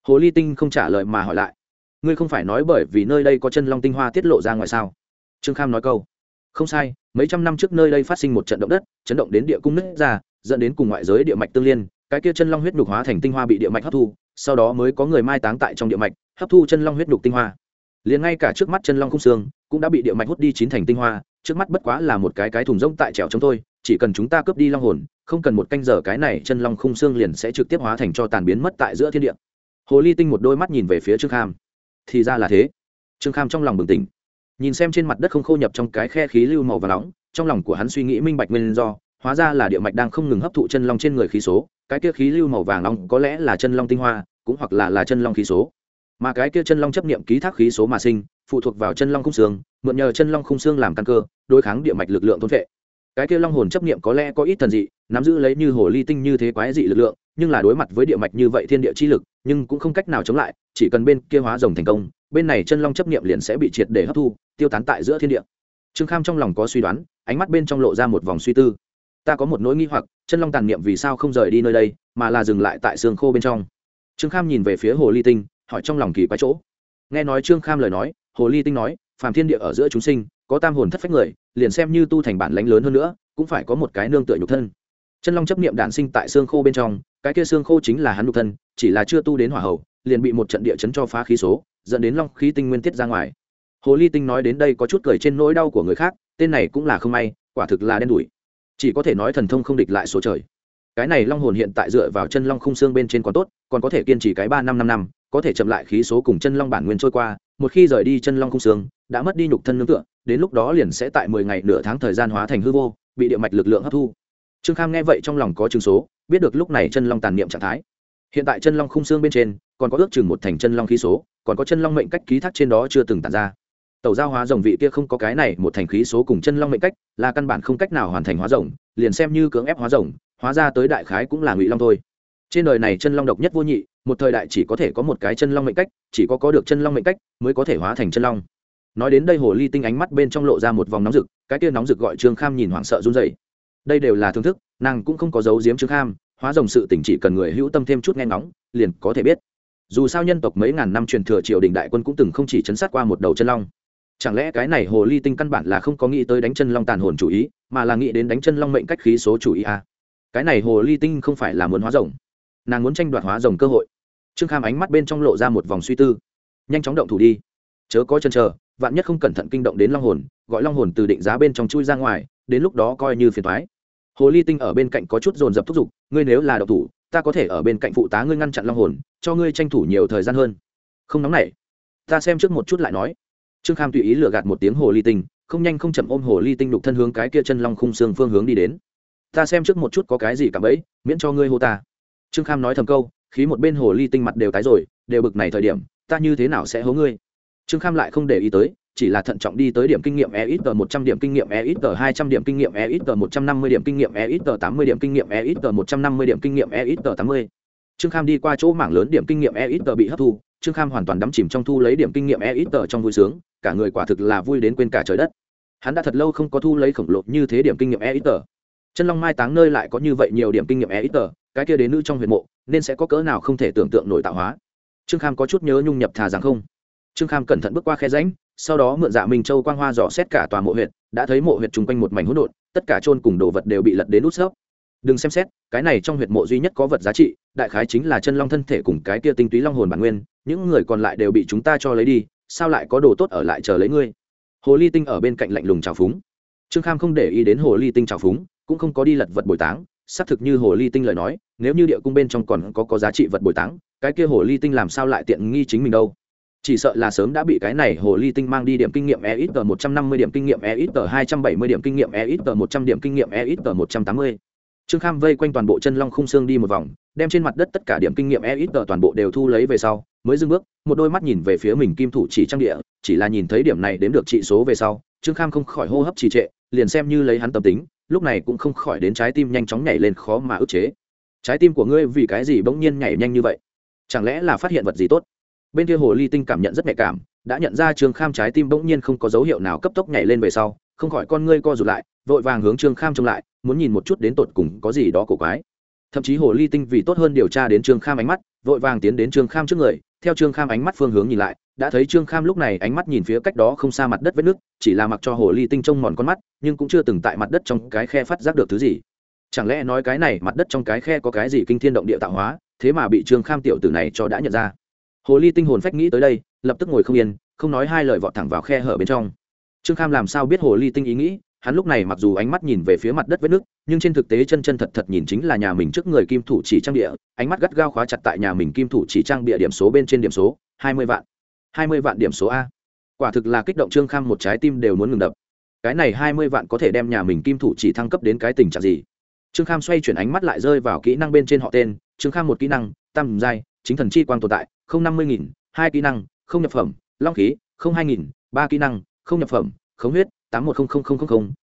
Hồ ly tinh không trả lời mà hỏi lại. Ngươi không phải nói bởi vì nơi đây có chân long tinh hoa tiết lộ ra ngoài sao? Trương kham nói câu. Không sai, mấy trăm năm trước nơi đây phát sinh một trận động đất, chấn động đến địa cung nứt ra dẫn đến cùng ngoại giới địa mạch tương liên cái kia chân long huyết nhục hóa thành tinh hoa bị địa mạch hấp thu sau đó mới có người mai táng tại trong địa mạch hấp thu chân long huyết nhục tinh hoa. Liền ngay cả trước mắt chân long khung xương cũng đã bị địa mạch hút đi chín thành tinh hoa trước mắt bất quá là một cái cái thùng rông tại trèo chống tôi, chỉ cần chúng ta cướp đi long hồn không cần một canh giờ cái này chân long khung xương liền sẽ trực tiếp hóa thành cho tàn biến mất tại giữa thiên địa. Hồ ly tinh một đôi mắt nhìn về phía trương kham. Thì ra là thế. Trương kham trong lòng bừng tỉnh. Nhìn xem trên mặt đất không khô nhập trong cái khe khí lưu màu và nóng trong lòng của hắn suy nghĩ minh bạch nguyên do hóa ra là địa mạch đang không ngừng hấp thụ chân long trên người khí số, cái kia khí lưu màu vàng long có lẽ là chân long tinh hoa, cũng hoặc là là chân long khí số. Mà cái kia chân long chấp niệm ký thác khí số mà sinh, phụ thuộc vào chân long khung xương, mượn nhờ chân long khung xương làm căn cơ, đối kháng địa mạch lực lượng thôn vệ cái kia long hồn chấp niệm có lẽ có ít thần dị, nắm giữ lấy như hồ ly tinh như thế quái dị lực lượng, nhưng là đối mặt với địa mạch như vậy thiên địa chi lực, nhưng cũng không cách nào chống lại, chỉ cần bên kia hóa rồng thành công, bên này chân long chấp niệm liền sẽ bị triệt để hấp thu, tiêu tán tại giữa thiên địa. Trương kham trong lòng có suy đoán, ánh mắt bên trong lộ ra một vòng suy tư ta có một nỗi nghi hoặc, chân long tàn niệm vì sao không rời đi nơi đây, mà là dừng lại tại xương khô bên trong. Trương kham nhìn về phía hồ ly tinh, hỏi trong lòng kỳ quái chỗ. Nghe nói trương kham lời nói, hồ ly tinh nói, phàm thiên địa ở giữa chúng sinh, có tam hồn thất phách người, liền xem như tu thành bản lãnh lớn hơn nữa, cũng phải có một cái nương tựa nhục thân. Chân long chấp niệm đản sinh tại xương khô bên trong, cái kia xương khô chính là hắn nhục thân, chỉ là chưa tu đến hỏa hậu liền bị một trận địa chấn cho phá khí số, dẫn đến long khí tinh nguyên tiết ra ngoài. Hồ ly tinh nói đến đây có chút cười trên nỗi đau của người khác, tên này cũng là không may, quả thực là đen đủi chỉ có thể nói thần thông không địch lại số trời. Cái này long hồn hiện tại dựa vào chân long khung xương bên trên còn tốt, còn có thể kiên trì cái ba năm năm năm, có thể chậm lại khí số cùng chân long bản nguyên trôi qua, một khi rời đi chân long khung xương, đã mất đi nhục thân nương tựa, đến lúc đó liền sẽ tại mười ngày nửa tháng thời gian hóa thành hư vô, bị địa mạch lực lượng hấp thu. Trương kham nghe vậy trong lòng có chừng số, biết được lúc này chân long tàn niệm trạng thái. Hiện tại chân long khung xương bên trên, còn có ước chừng một thành chân long khí số, còn có chân long mệnh cách ký thác trên đó chưa từng tàn ra tàu giao hóa rồng vị kia không có cái này một thành khí số cùng chân long mệnh cách, là căn bản không cách nào hoàn thành hóa rồng, liền xem như cưỡng ép hóa rồng, hóa ra tới đại khái cũng là ngụy long thôi. Trên đời này chân long độc nhất vô nhị, một thời đại chỉ có thể có một cái chân long mệnh cách, chỉ có có được chân long mệnh cách mới có thể hóa thành chân long. Nói đến đây hồ ly tinh ánh mắt bên trong lộ ra một vòng nóng rực, cái kia nóng rực gọi trương kham nhìn hoảng sợ run dày đây đều là thương thức, nàng cũng không có giấu diếm trương kham, hóa rồng sự tỉnh chỉ cần người hữu tâm thêm chút nghe ngóng, liền có thể biết. Dù sao nhân tộc mấy ngàn năm truyền thừa triều đình đại quân cũng từng không chỉ chấn sát qua một đầu chân long chẳng lẽ cái này hồ ly tinh căn bản là không có nghĩ tới đánh chân long tàn hồn chủ ý, mà là nghĩ đến đánh chân long mệnh cách khí số chủ ý à? cái này hồ ly tinh không phải là muốn hóa rồng. Nàng muốn tranh đoạt hóa rồng cơ hội. Trương kham ánh mắt bên trong lộ ra một vòng suy tư. Nhanh chóng động thủ đi. Chớ có chân chờ, vạn nhất không cẩn thận kinh động đến long hồn, gọi long hồn từ định giá bên trong chui ra ngoài, đến lúc đó coi như phiền thoái hồ ly tinh ở bên cạnh có chút dồn dập thúc giục, ngươi nếu là độc thủ, ta có thể ở bên cạnh phụ tá ngươi ngăn chặn long hồn, cho ngươi tranh thủ nhiều thời gian hơn. Không nóng nảy. Ta xem trước một chút lại nói trương kham tùy ý lừa gạt một tiếng hồ ly tinh, không nhanh không chậm ôm hồ ly tinh đục thân hướng cái kia chân long khung xương phương hướng đi đến. Ta xem trước một chút có cái gì cả bấy miễn cho ngươi hô ta. Trương kham nói thầm câu, khí một bên hồ ly tinh mặt đều tái rồi, đều bực này thời điểm, ta như thế nào sẽ hố ngươi? Trương kham lại không để ý tới, chỉ là thận trọng đi tới điểm kinh nghiệm e ít một trăm điểm kinh nghiệm e ít hai trăm điểm kinh nghiệm e ít một trăm năm mươi điểm kinh nghiệm e ít tám mươi điểm kinh nghiệm e ít một trăm năm mươi điểm kinh nghiệm e ít tám mươi. Trương kham đi qua chỗ mảng lớn điểm kinh nghiệm e ít bị hấp thu, trương kham hoàn toàn đắm chìm trong thu lấy điểm kinh nghiệm e ít trong vui sướng cả người quả thực là vui đến quên cả trời đất. Hắn đã thật lâu không có thu lấy khổng lồ như thế điểm kinh nghiệm e ít chân long mai táng nơi lại có như vậy nhiều điểm kinh nghiệm e ít cái kia đến nữ trong huyền mộ, nên sẽ có cỡ nào không thể tưởng tượng nổi tạo hóa. Trương kham có chút nhớ nhung nhập thà rằng không. Trương kham cẩn thận bước qua khe ránh sau đó mượn dạ minh châu quang hoa dò xét cả tòa mộ huyện đã thấy mộ huyện chung quanh một mảnh hỗn độn, tất cả trôn cùng đồ vật đều bị lật đến nút sấp đừng xem xét, cái này trong huyệt mộ duy nhất có vật giá trị, đại khái chính là chân long thân thể cùng cái kia tinh túy long hồn bản nguyên, những người còn lại đều bị chúng ta cho lấy đi sao lại có đồ tốt ở lại chờ lấy ngươi? Hồ ly tinh ở bên cạnh lạnh lùng trào phúng. Trương kham không để ý đến hồ ly tinh trào phúng, cũng không có đi lật vật bồi táng. Xác thực như hồ ly tinh lời nói, nếu như địa cung bên trong còn có có giá trị vật bồi táng, cái kia hồ ly tinh làm sao lại tiện nghi chính mình đâu? Chỉ sợ là sớm đã bị cái này hồ ly tinh mang đi điểm kinh nghiệm e ít một trăm năm mươi điểm kinh nghiệm e ít hai trăm bảy mươi điểm kinh nghiệm e ít một trăm điểm kinh nghiệm e ít một trăm tám mươi. Trương kham vây quanh toàn bộ chân long khung xương đi một vòng, đem trên mặt đất tất cả điểm kinh nghiệm e ít toàn bộ đều thu lấy về sau mới dưng bước, một đôi mắt nhìn về phía mình kim thủ chỉ trang địa, chỉ là nhìn thấy điểm này đến được trị số về sau, trương kham không khỏi hô hấp trì trệ, liền xem như lấy hắn tâm tính, lúc này cũng không khỏi đến trái tim nhanh chóng nhảy lên khó mà ức chế. Trái tim của ngươi vì cái gì bỗng nhiên nhảy nhanh như vậy? Chẳng lẽ là phát hiện vật gì tốt? Bên kia hồ ly tinh cảm nhận rất nhạy cảm, đã nhận ra trương kham trái tim bỗng nhiên không có dấu hiệu nào cấp tốc nhảy lên về sau, không khỏi con ngươi co rụt lại, vội vàng hướng trương kham trông lại, muốn nhìn một chút đến tột cùng có gì đó cổ quái. Thậm chí hồ ly tinh vì tốt hơn điều tra đến trương kham ánh mắt, vội vàng tiến đến trương kham trước người theo trương kham ánh mắt phương hướng nhìn lại, đã thấy trương kham lúc này ánh mắt nhìn phía cách đó không xa mặt đất vết nước, chỉ là mặc cho hồ ly tinh trông mòn con mắt, nhưng cũng chưa từng tại mặt đất trong cái khe phát giác được thứ gì. Chẳng lẽ nói cái này mặt đất trong cái khe có cái gì kinh thiên động địa tạo hóa, thế mà bị trương kham tiểu tử này cho đã nhận ra. Hồ ly tinh hồn phách nghĩ tới đây, lập tức ngồi không yên, không nói hai lời vọt thẳng vào khe hở bên trong. Trương kham làm sao biết hồ ly tinh ý nghĩ hắn lúc này mặc dù ánh mắt nhìn về phía mặt đất vết nước, nhưng trên thực tế chân chân thật thật nhìn chính là nhà mình trước người kim thủ chỉ trang địa, ánh mắt gắt gao khóa chặt tại nhà mình kim thủ chỉ trang địa điểm số bên trên điểm số, hai mươi vạn. hai mươi vạn điểm số a. Quả thực là kích động trương kham một trái tim đều muốn ngừng đập. Cái này hai mươi vạn có thể đem nhà mình kim thủ chỉ thăng cấp đến cái tình trạng gì? Trương kham xoay chuyển ánh mắt lại rơi vào kỹ năng bên trên họ tên, trương kham một kỹ năng, tam giai, chính thần chi quang tồn tại, không năm mươi nghìn, hai kỹ năng, không nhập phẩm, long khí, không hai nghìn, ba kỹ năng, không nhập phẩm, khống huyết tám một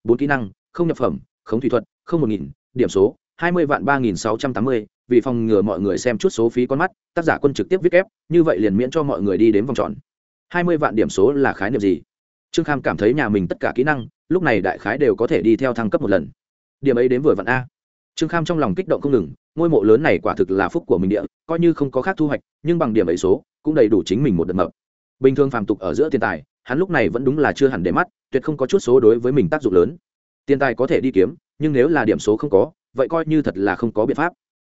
bốn kỹ năng, không nhập phẩm khống thủy thuật, không một nghìn, điểm số, hai mươi vạn ba nghìn sáu trăm tám mươi. Vì phòng ngừa mọi người xem chút số phí con mắt, tác giả quân trực tiếp viết ép như vậy liền miễn cho mọi người đi đến vòng tròn. hai mươi vạn điểm số là khái niệm gì? Trương kham cảm thấy nhà mình tất cả kỹ năng, lúc này đại khái đều có thể đi theo thăng cấp một lần. Điểm ấy đến vừa vặn a. Trương kham trong lòng kích động không ngừng, ngôi mộ lớn này quả thực là phúc của mình địa, coi như không có khác thu hoạch, nhưng bằng điểm ấy số, cũng đầy đủ chính mình một đợt mập. Bình thường phàm tục ở giữa tiền tài, hắn lúc này vẫn đúng là chưa hẳn để mắt tuyệt không có chút số đối với mình tác dụng lớn. Tiền tài có thể đi kiếm, nhưng nếu là điểm số không có, vậy coi như thật là không có biện pháp.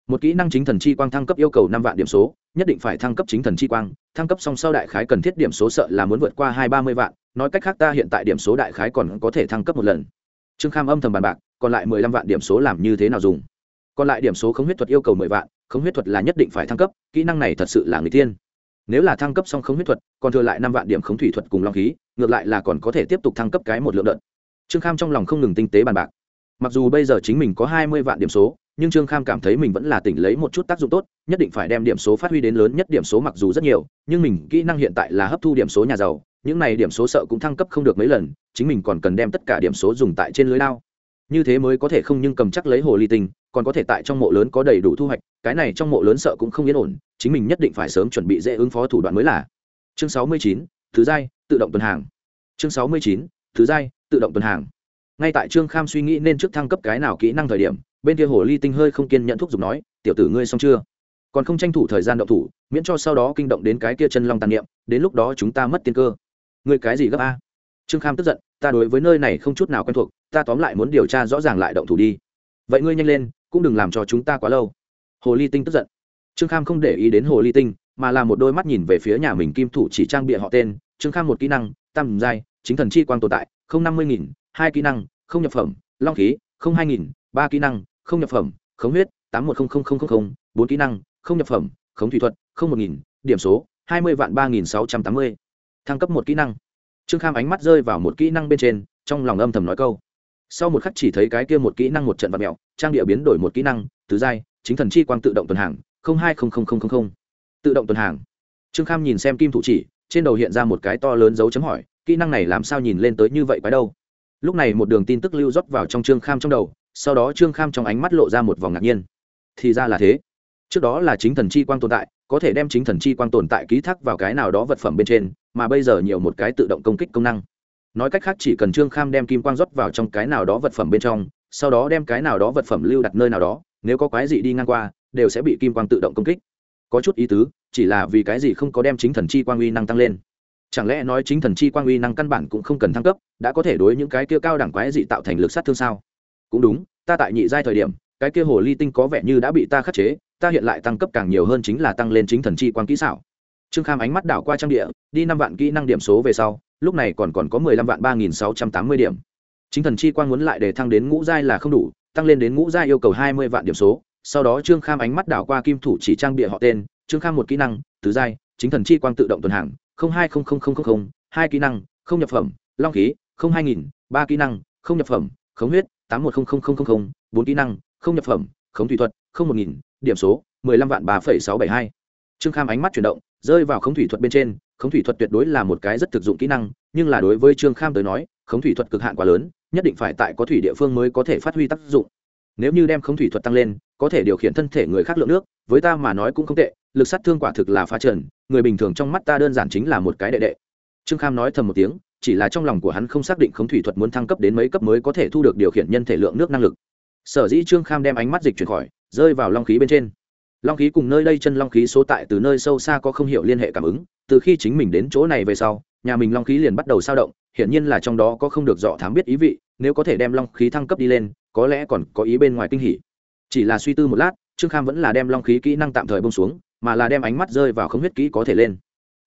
Một kỹ năng chính thần chi quang thăng cấp yêu cầu năm vạn điểm số, nhất định phải thăng cấp chính thần chi quang, thăng cấp song sau đại khái cần thiết điểm số sợ là muốn vượt qua hai ba mươi vạn, nói cách khác ta hiện tại điểm số đại khái còn có thể thăng cấp một lần. Trương kham âm thầm bàn bạc, còn lại mười lăm vạn điểm số làm như thế nào dùng? Còn lại điểm số không huyết thuật yêu cầu mười vạn không huyết thuật là nhất định phải thăng cấp, kỹ năng này thật sự là người tiên nếu là thăng cấp xong không huyết thuật, còn thừa lại năm vạn điểm khống thủy thuật cùng long khí, ngược lại là còn có thể tiếp tục thăng cấp cái một lượng đợt. Trương kham trong lòng không ngừng tinh tế bàn bạc. Mặc dù bây giờ chính mình có hai mươi vạn điểm số, nhưng trương kham cảm thấy mình vẫn là tỉnh lấy một chút tác dụng tốt, nhất định phải đem điểm số phát huy đến lớn nhất điểm số mặc dù rất nhiều, nhưng mình kỹ năng hiện tại là hấp thu điểm số nhà giàu, những này điểm số sợ cũng thăng cấp không được mấy lần, chính mình còn cần đem tất cả điểm số dùng tại trên lưới lao như thế mới có thể không nhưng cầm chắc lấy hồ ly tinh, còn có thể tại trong mộ lớn có đầy đủ thu hoạch, cái này trong mộ lớn sợ cũng không yên ổn, chính mình nhất định phải sớm chuẩn bị dễ ứng phó thủ đoạn mới là. Chương sáu mươi chín, thứ giai, tự động tuần hàng. Chương sáu mươi chín, thứ giai, tự động tuần hàng. Ngay tại trương kham suy nghĩ nên trước thăng cấp cái nào kỹ năng thời điểm, bên kia hồ ly tinh hơi không kiên nhận thúc giục nói, tiểu tử ngươi xong chưa? Còn không tranh thủ thời gian động thủ, miễn cho sau đó kinh động đến cái kia chân long tàn niệm, đến lúc đó chúng ta mất tiên cơ. Ngươi cái gì gấp a? Trương kham tức giận ta đối với nơi này không chút nào quen thuộc, ta tóm lại muốn điều tra rõ ràng lại động thủ đi. Vậy ngươi nhanh lên, cũng đừng làm cho chúng ta quá lâu. Hồ ly tinh tức giận. Trương kham không để ý đến hồ ly tinh, mà là một đôi mắt nhìn về phía nhà mình kim thủ chỉ trang bịa họ tên, trương kham một kỹ năng, tam giai, chính thần chi quang tồn tại, không năm mươi nghìn, hai kỹ năng, không nhập phẩm, long khí, không hai nghìn, ba kỹ năng, không nhập phẩm, khống huyết, tám một bốn kỹ năng, không nhập phẩm, khống thủy thuật, không một nghìn, điểm số, hai mươi vạn ba nghìn sáu trăm tám mươi. Thăng cấp một kỹ năng trương kham ánh mắt rơi vào một kỹ năng bên trên, trong lòng âm thầm nói câu. Sau một khắc chỉ thấy cái kia một kỹ năng một trận vật mẹo trang địa biến đổi một kỹ năng, tứ giai, chính thần chi quang tự động tuần hàng hai tự động tuần hàng. Trương kham nhìn xem kim thủ chỉ, trên đầu hiện ra một cái to lớn dấu chấm hỏi, kỹ năng này làm sao nhìn lên tới như vậy quái đâu? Lúc này một đường tin tức lưu rót vào trong trương kham trong đầu, sau đó trương kham trong ánh mắt lộ ra một vòng ngạc nhiên. Thì ra là thế. Trước đó là chính thần chi quang tồn tại, có thể đem chính thần chi quang tồn tại ký thác vào cái nào đó vật phẩm bên trên mà bây giờ nhiều một cái tự động công kích công năng. Nói cách khác, chỉ cần trương kham đem kim quang rót vào trong cái nào đó vật phẩm bên trong, sau đó đem cái nào đó vật phẩm lưu đặt nơi nào đó, nếu có quái gì đi ngang qua, đều sẽ bị kim quang tự động công kích. Có chút ý tứ, chỉ là vì cái gì không có đem chính thần chi quang uy năng tăng lên. Chẳng lẽ nói chính thần chi quang uy năng căn bản cũng không cần thăng cấp, đã có thể đối những cái kia cao đẳng quái dị tạo thành lực sát thương sao? Cũng đúng, ta tại nhị giai thời điểm, cái kia hồ ly tinh có vẻ như đã bị ta khắc chế, ta hiện lại tăng cấp càng nhiều hơn chính là tăng lên chính thần chi quang kỹ xảo trương kham ánh mắt đảo qua trang địa, đi năm vạn kỹ năng điểm số về sau, lúc này còn còn có mười lăm vạn ba nghìn sáu trăm tám mươi điểm. Chính thần chi quang muốn lại để thăng đến ngũ giai là không đủ, tăng lên đến ngũ giai yêu cầu hai mươi vạn điểm số. Sau đó trương kham ánh mắt đảo qua kim thủ chỉ trang bịa họ tên, trương kham một kỹ năng, tứ giai, chính thần chi quang tự động tuần hàng hai hai kỹ năng, không nhập phẩm, long khí hai nghìn, ba kỹ năng, không nhập phẩm, khống huyết, tám một bốn kỹ năng, không nhập phẩm, khống thủy thuật, không một nghìn, điểm số, mười lăm vạn ba phẩy sáu bảy hai. Trương kham ánh mắt chuyển động rơi vào khống thủy thuật bên trên, khống thủy thuật tuyệt đối là một cái rất thực dụng kỹ năng, nhưng là đối với trương kham tới nói, khống thủy thuật cực hạn quá lớn, nhất định phải tại có thủy địa phương mới có thể phát huy tác dụng. Nếu như đem khống thủy thuật tăng lên, có thể điều khiển thân thể người khác lượng nước, với ta mà nói cũng không tệ, lực sát thương quả thực là phá trần, người bình thường trong mắt ta đơn giản chính là một cái đệ đệ. Trương kham nói thầm một tiếng, chỉ là trong lòng của hắn không xác định khống thủy thuật muốn thăng cấp đến mấy cấp mới có thể thu được điều khiển nhân thể lượng nước năng lực. Sở dĩ trương kham đem ánh mắt dịch chuyển khỏi, rơi vào long khí bên trên long khí cùng nơi đây chân long khí số tại từ nơi sâu xa có không hiểu liên hệ cảm ứng, từ khi chính mình đến chỗ này về sau, nhà mình long khí liền bắt đầu sao động, hiển nhiên là trong đó có không được dọ thám biết ý vị, nếu có thể đem long khí thăng cấp đi lên, có lẽ còn có ý bên ngoài kinh hỉ. Chỉ là suy tư một lát, trương kham vẫn là đem long khí kỹ năng tạm thời bông xuống, mà là đem ánh mắt rơi vào không huyết kỹ có thể lên.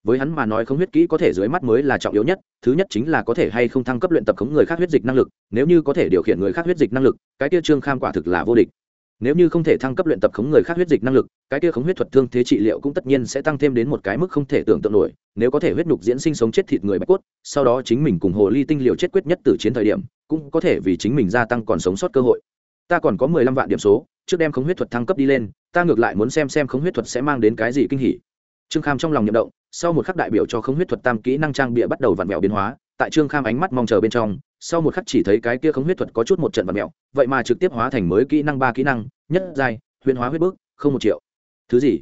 Với hắn mà nói không huyết kỹ có thể dưới mắt mới là trọng yếu nhất, thứ nhất chính là có thể hay không thăng cấp luyện tập khống người khác huyết dịch năng lực, nếu như có thể điều khiển người khác huyết dịch năng lực, cái tiêu trương kham quả thực là vô địch nếu như không thể thăng cấp luyện tập khống người khác huyết dịch năng lực, cái kia khống huyết thuật thương thế trị liệu cũng tất nhiên sẽ tăng thêm đến một cái mức không thể tưởng tượng nổi. Nếu có thể huyết nhục diễn sinh sống chết thịt người bạch cốt, sau đó chính mình cùng hồ ly tinh liệu chết quyết nhất từ chiến thời điểm, cũng có thể vì chính mình gia tăng còn sống sót cơ hội. Ta còn có mười lăm vạn điểm số, trước đem khống huyết thuật thăng cấp đi lên, ta ngược lại muốn xem xem khống huyết thuật sẽ mang đến cái gì kinh hỉ. Trương kham trong lòng nhậm động, sau một khắc đại biểu cho khống huyết thuật tam kỹ năng trang bịa bắt đầu vặn vẹo biến hóa, tại trương kham ánh mắt mong chờ bên trong sau một khắc chỉ thấy cái kia khống huyết thuật có chút một trận vật mèo, vậy mà trực tiếp hóa thành mới kỹ năng ba kỹ năng nhất giai huyền hóa huyết bước không một triệu. Thứ gì?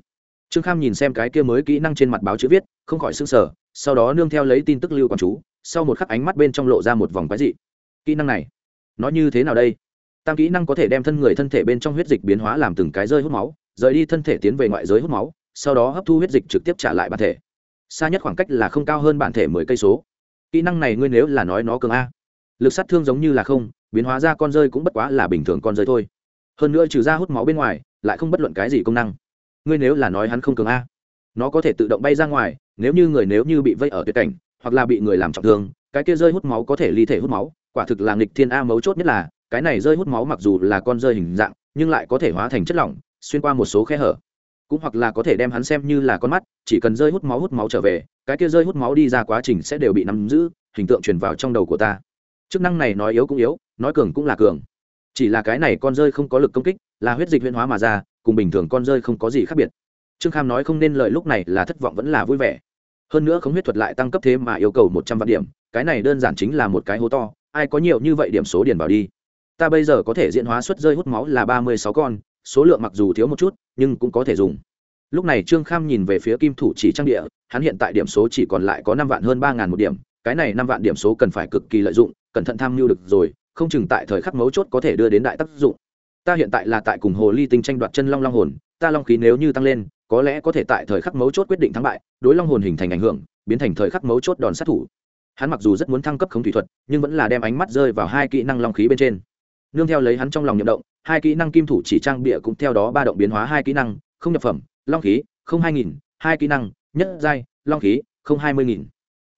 Trương kham nhìn xem cái kia mới kỹ năng trên mặt báo chữ viết không khỏi s ư n g sở sau đó nương theo lấy tin tức lưu q chú sau một khắc ánh mắt bên trong lộ ra một vòng quái dị. Kỹ năng này nó như thế nào đây? Tam kỹ năng có thể đem thân người thân thể bên trong huyết dịch biến hóa làm từng cái rơi hút máu rời đi thân thể tiến về ngoại giới hút máu sau đó hấp thu huyết dịch trực tiếp trả lại bản thể. Xa nhất khoảng cách là không cao hơn bản thể mười cây số. Kỹ năng này ngươi nếu là nói nó cường a lực sát thương giống như là không, biến hóa ra con rơi cũng bất quá là bình thường con rơi thôi. Hơn nữa trừ ra hút máu bên ngoài, lại không bất luận cái gì công năng. Ngươi nếu là nói hắn không cường a, nó có thể tự động bay ra ngoài, nếu như người nếu như bị vây ở tuyệt cảnh, hoặc là bị người làm trọng thương, cái kia rơi hút máu có thể ly thể hút máu, quả thực là nghịch thiên a mấu chốt nhất là, cái này rơi hút máu mặc dù là con rơi hình dạng, nhưng lại có thể hóa thành chất lỏng, xuyên qua một số khe hở. Cũng hoặc là có thể đem hắn xem như là con mắt, chỉ cần rơi hút máu hút máu trở về, cái kia rơi hút máu đi ra quá trình sẽ đều bị nắm giữ, hình tượng truyền vào trong đầu của ta chức năng này nói yếu cũng yếu, nói cường cũng là cường. Chỉ là cái này con rơi không có lực công kích, là huyết dịch huyễn hóa mà ra, cùng bình thường con rơi không có gì khác biệt. Trương kham nói không nên lời lúc này là thất vọng vẫn là vui vẻ. Hơn nữa không huyết thuật lại tăng cấp thế mà yêu cầu một trăm vạn điểm, cái này đơn giản chính là một cái hố to, ai có nhiều như vậy điểm số điền vào đi. Ta bây giờ có thể diễn hóa suất rơi hút máu là ba mươi sáu con, số lượng mặc dù thiếu một chút, nhưng cũng có thể dùng. Lúc này trương kham nhìn về phía kim thủ chỉ trang địa, hắn hiện tại điểm số chỉ còn lại có năm vạn hơn ba ngàn một điểm cái này năm vạn điểm số cần phải cực kỳ lợi dụng, cẩn thận tham mưu được rồi, không chừng tại thời khắc mấu chốt có thể đưa đến đại tác dụng. Ta hiện tại là tại cùng hồ ly tinh tranh đoạt chân long long hồn, ta long khí nếu như tăng lên, có lẽ có thể tại thời khắc mấu chốt quyết định thắng bại, đối long hồn hình thành ảnh hưởng, biến thành thời khắc mấu chốt đòn sát thủ. Hắn mặc dù rất muốn thăng cấp khống thủy thuật, nhưng vẫn là đem ánh mắt rơi vào hai kỹ năng long khí bên trên. Nương theo lấy hắn trong lòng nhậm động, hai kỹ năng kim thủ chỉ trang bịa cũng theo đó ba động biến hóa hai kỹ năng, không nhập phẩm, long khí, không hai nghìn, hai kỹ năng, nhất giai, long khí, không hai mươi nghìn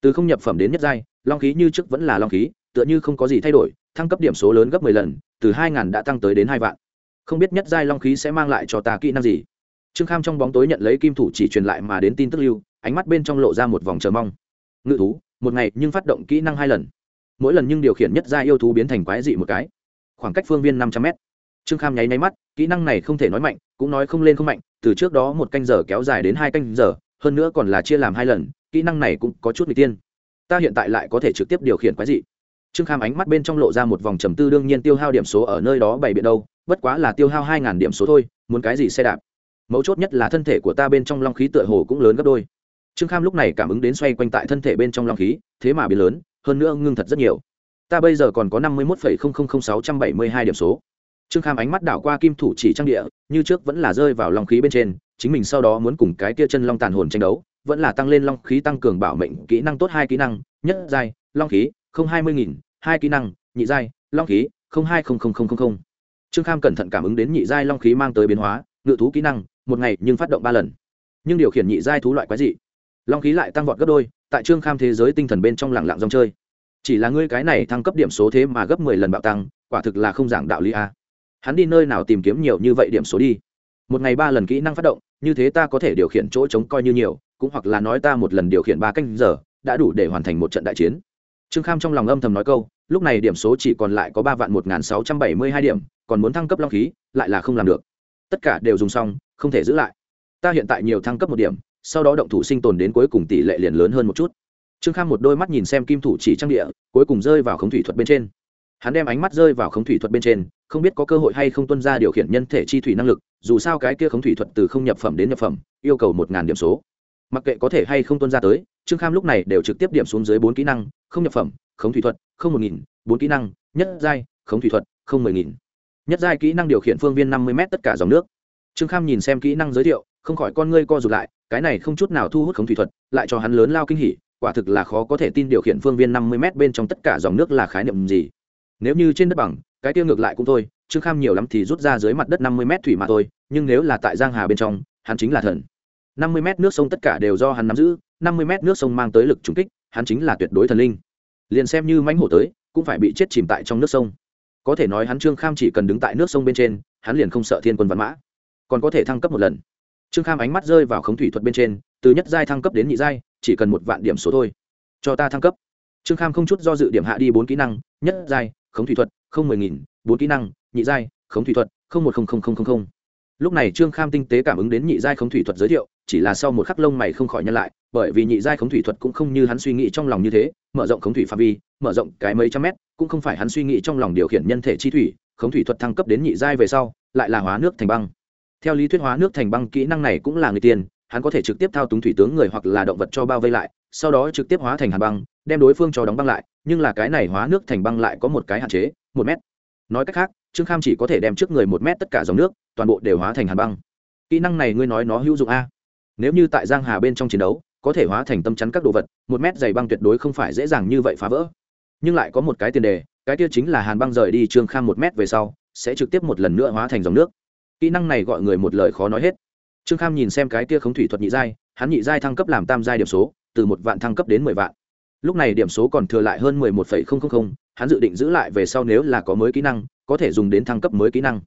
từ không nhập phẩm đến nhất giai, long khí như trước vẫn là long khí, tựa như không có gì thay đổi, thăng cấp điểm số lớn gấp mười lần, từ hai ngàn đã tăng tới đến hai vạn. Không biết nhất giai long khí sẽ mang lại cho ta kỹ năng gì? Trương kham trong bóng tối nhận lấy kim thủ chỉ truyền lại mà đến tin tức lưu, ánh mắt bên trong lộ ra một vòng chờ mong. Ngự thú, một ngày nhưng phát động kỹ năng hai lần. Mỗi lần nhưng điều khiển nhất giai yêu thú biến thành quái dị một cái. Khoảng cách phương viên năm trăm mét. trương kham nháy nháy mắt, kỹ năng này không thể nói mạnh, cũng nói không lên không mạnh, từ trước đó một canh giờ kéo dài đến hai canh giờ, hơn nữa còn là chia làm hai lần kỹ năng này cũng có chút người tiên. Ta hiện tại lại có thể trực tiếp điều khiển quái dị. Trương kham ánh mắt bên trong lộ ra một vòng trầm tư đương nhiên tiêu hao điểm số ở nơi đó bày biện đâu, bất quá là tiêu hao hai ngàn điểm số thôi, muốn cái gì xe đạp? Mấu chốt nhất là thân thể của ta bên trong long khí tựa hồ cũng lớn gấp đôi. Trương kham lúc này cảm ứng đến xoay quanh tại thân thể bên trong long khí, thế mà biến lớn, hơn nữa ngưng thật rất nhiều. Ta bây giờ còn có năm mươi một sáu trăm bảy mươi hai điểm số. Trương kham ánh mắt đảo qua kim thủ chỉ trang địa, như trước vẫn là rơi vào long khí bên trên, chính mình sau đó muốn cùng cái kia chân long tàn hồn tranh đấu vẫn là tăng lên long khí tăng cường bảo mệnh kỹ năng tốt hai kỹ năng, nhất giai, long khí, không hai mươi nghìn, hai kỹ năng, nhị giai, long khí, không hai không không không không không. Trương kham cẩn thận cảm ứng đến nhị giai long khí mang tới biến hóa, ngự thú kỹ năng, một ngày nhưng phát động ba lần. Nhưng điều khiển nhị giai thú loại quái dị. Long khí lại tăng vọt gấp đôi, tại trương kham thế giới tinh thần bên trong lẳng lặng dòng chơi. Chỉ là ngươi cái này thăng cấp điểm số thế mà gấp mười lần bạo tăng, quả thực là không giảng đạo lý a. Hắn đi nơi nào tìm kiếm nhiều như vậy điểm số đi. Một ngày ba lần kỹ năng phát động như thế ta có thể điều khiển chỗ trống coi như nhiều, cũng hoặc là nói ta một lần điều khiển ba canh giờ, đã đủ để hoàn thành một trận đại chiến. Trương kham trong lòng âm thầm nói câu, lúc này điểm số chỉ còn lại có ba vạn một nghìn sáu trăm bảy mươi hai điểm, còn muốn thăng cấp long khí, lại là không làm được. Tất cả đều dùng xong, không thể giữ lại. Ta hiện tại nhiều thăng cấp một điểm, sau đó động thủ sinh tồn đến cuối cùng tỷ lệ liền lớn hơn một chút. Trương kham một đôi mắt nhìn xem kim thủ chỉ trang địa, cuối cùng rơi vào khống thủy thuật bên trên hắn đem ánh mắt rơi vào khống thủy thuật bên trên, không biết có cơ hội hay không tuân ra điều khiển nhân thể chi thủy năng lực, dù sao cái kia khống thủy thuật từ không nhập phẩm đến nhập phẩm, yêu cầu một ngàn điểm số. Mặc kệ có thể hay không tuân ra tới, trương kham lúc này đều trực tiếp điểm xuống dưới bốn kỹ năng, không nhập phẩm, khống thủy thuật, không một nghìn, bốn kỹ năng, nhất giai, khống thủy thuật, không mười nghìn. Nhất giai kỹ năng điều khiển phương viên năm mươi m tất cả dòng nước. Trương kham nhìn xem kỹ năng giới thiệu, không khỏi con ngươi co rụt lại, cái này không chút nào thu hút khống thủy thuật, lại cho hắn lớn lao kinh hỉ, quả thực là khó có thể tin điều khiển phương viên năm mươi m bên trong tất cả dòng nước là khái niệm gì nếu như trên đất bằng, cái tiêu ngược lại cũng thôi, trương kham nhiều lắm thì rút ra dưới mặt đất năm mươi mét thủy mà thôi, nhưng nếu là tại giang hà bên trong, hắn chính là thần. năm mươi mét nước sông tất cả đều do hắn nắm giữ, năm mươi mét nước sông mang tới lực trúng kích, hắn chính là tuyệt đối thần linh. Liền xem như mãnh hổ tới, cũng phải bị chết chìm tại trong nước sông. Có thể nói hắn trương kham chỉ cần đứng tại nước sông bên trên, hắn liền không sợ thiên quân văn mã. Còn có thể thăng cấp một lần. Trương kham ánh mắt rơi vào khống thủy thuật bên trên, từ nhất giai thăng cấp đến nhị giai, chỉ cần một vạn điểm số thôi. Cho ta thăng cấp. Trương kham không chút do dự điểm hạ đi bốn kỹ năng, nhất giai khống thủy thuật, không mười nghìn, bốn kỹ năng, nhị giai, khống thủy thuật, không một không không không không lúc này trương kham tinh tế cảm ứng đến nhị giai khống thủy thuật giới thiệu, chỉ là sau một khắc lông mày không khỏi nhân lại, bởi vì nhị giai khống thủy thuật cũng không như hắn suy nghĩ trong lòng như thế, mở rộng khống thủy phạm vi, mở rộng cái mấy trăm mét, cũng không phải hắn suy nghĩ trong lòng điều khiển nhân thể chi thủy, khống thủy thuật thăng cấp đến nhị giai về sau, lại là hóa nước thành băng. Theo lý thuyết hóa nước thành băng kỹ năng này cũng là người tiền, hắn có thể trực tiếp thao túng thủy tướng người hoặc là động vật cho bao vây lại, sau đó trực tiếp hóa thành hàn băng đem đối phương cho đóng băng lại, nhưng là cái này hóa nước thành băng lại có một cái hạn chế, một mét. Nói cách khác, trương kham chỉ có thể đem trước người một mét tất cả dòng nước, toàn bộ đều hóa thành hàn băng. Kỹ năng này ngươi nói nó hữu dụng a? Nếu như tại giang hà bên trong chiến đấu, có thể hóa thành tâm chắn các đồ vật, một mét dày băng tuyệt đối không phải dễ dàng như vậy phá vỡ. Nhưng lại có một cái tiền đề, cái kia chính là hàn băng rời đi trương kham một mét về sau, sẽ trực tiếp một lần nữa hóa thành dòng nước. Kỹ năng này gọi người một lời khó nói hết. Trương kham nhìn xem cái kia khống thủy thuật nhị giai, hắn nhị giai thăng cấp làm tam giai điểm số, từ một vạn thăng cấp đến mười vạn lúc này điểm số còn thừa lại hơn mười một phẩy không không không, hắn dự định giữ lại về sau nếu là có mới kỹ năng, có thể dùng đến thăng cấp mới kỹ năng.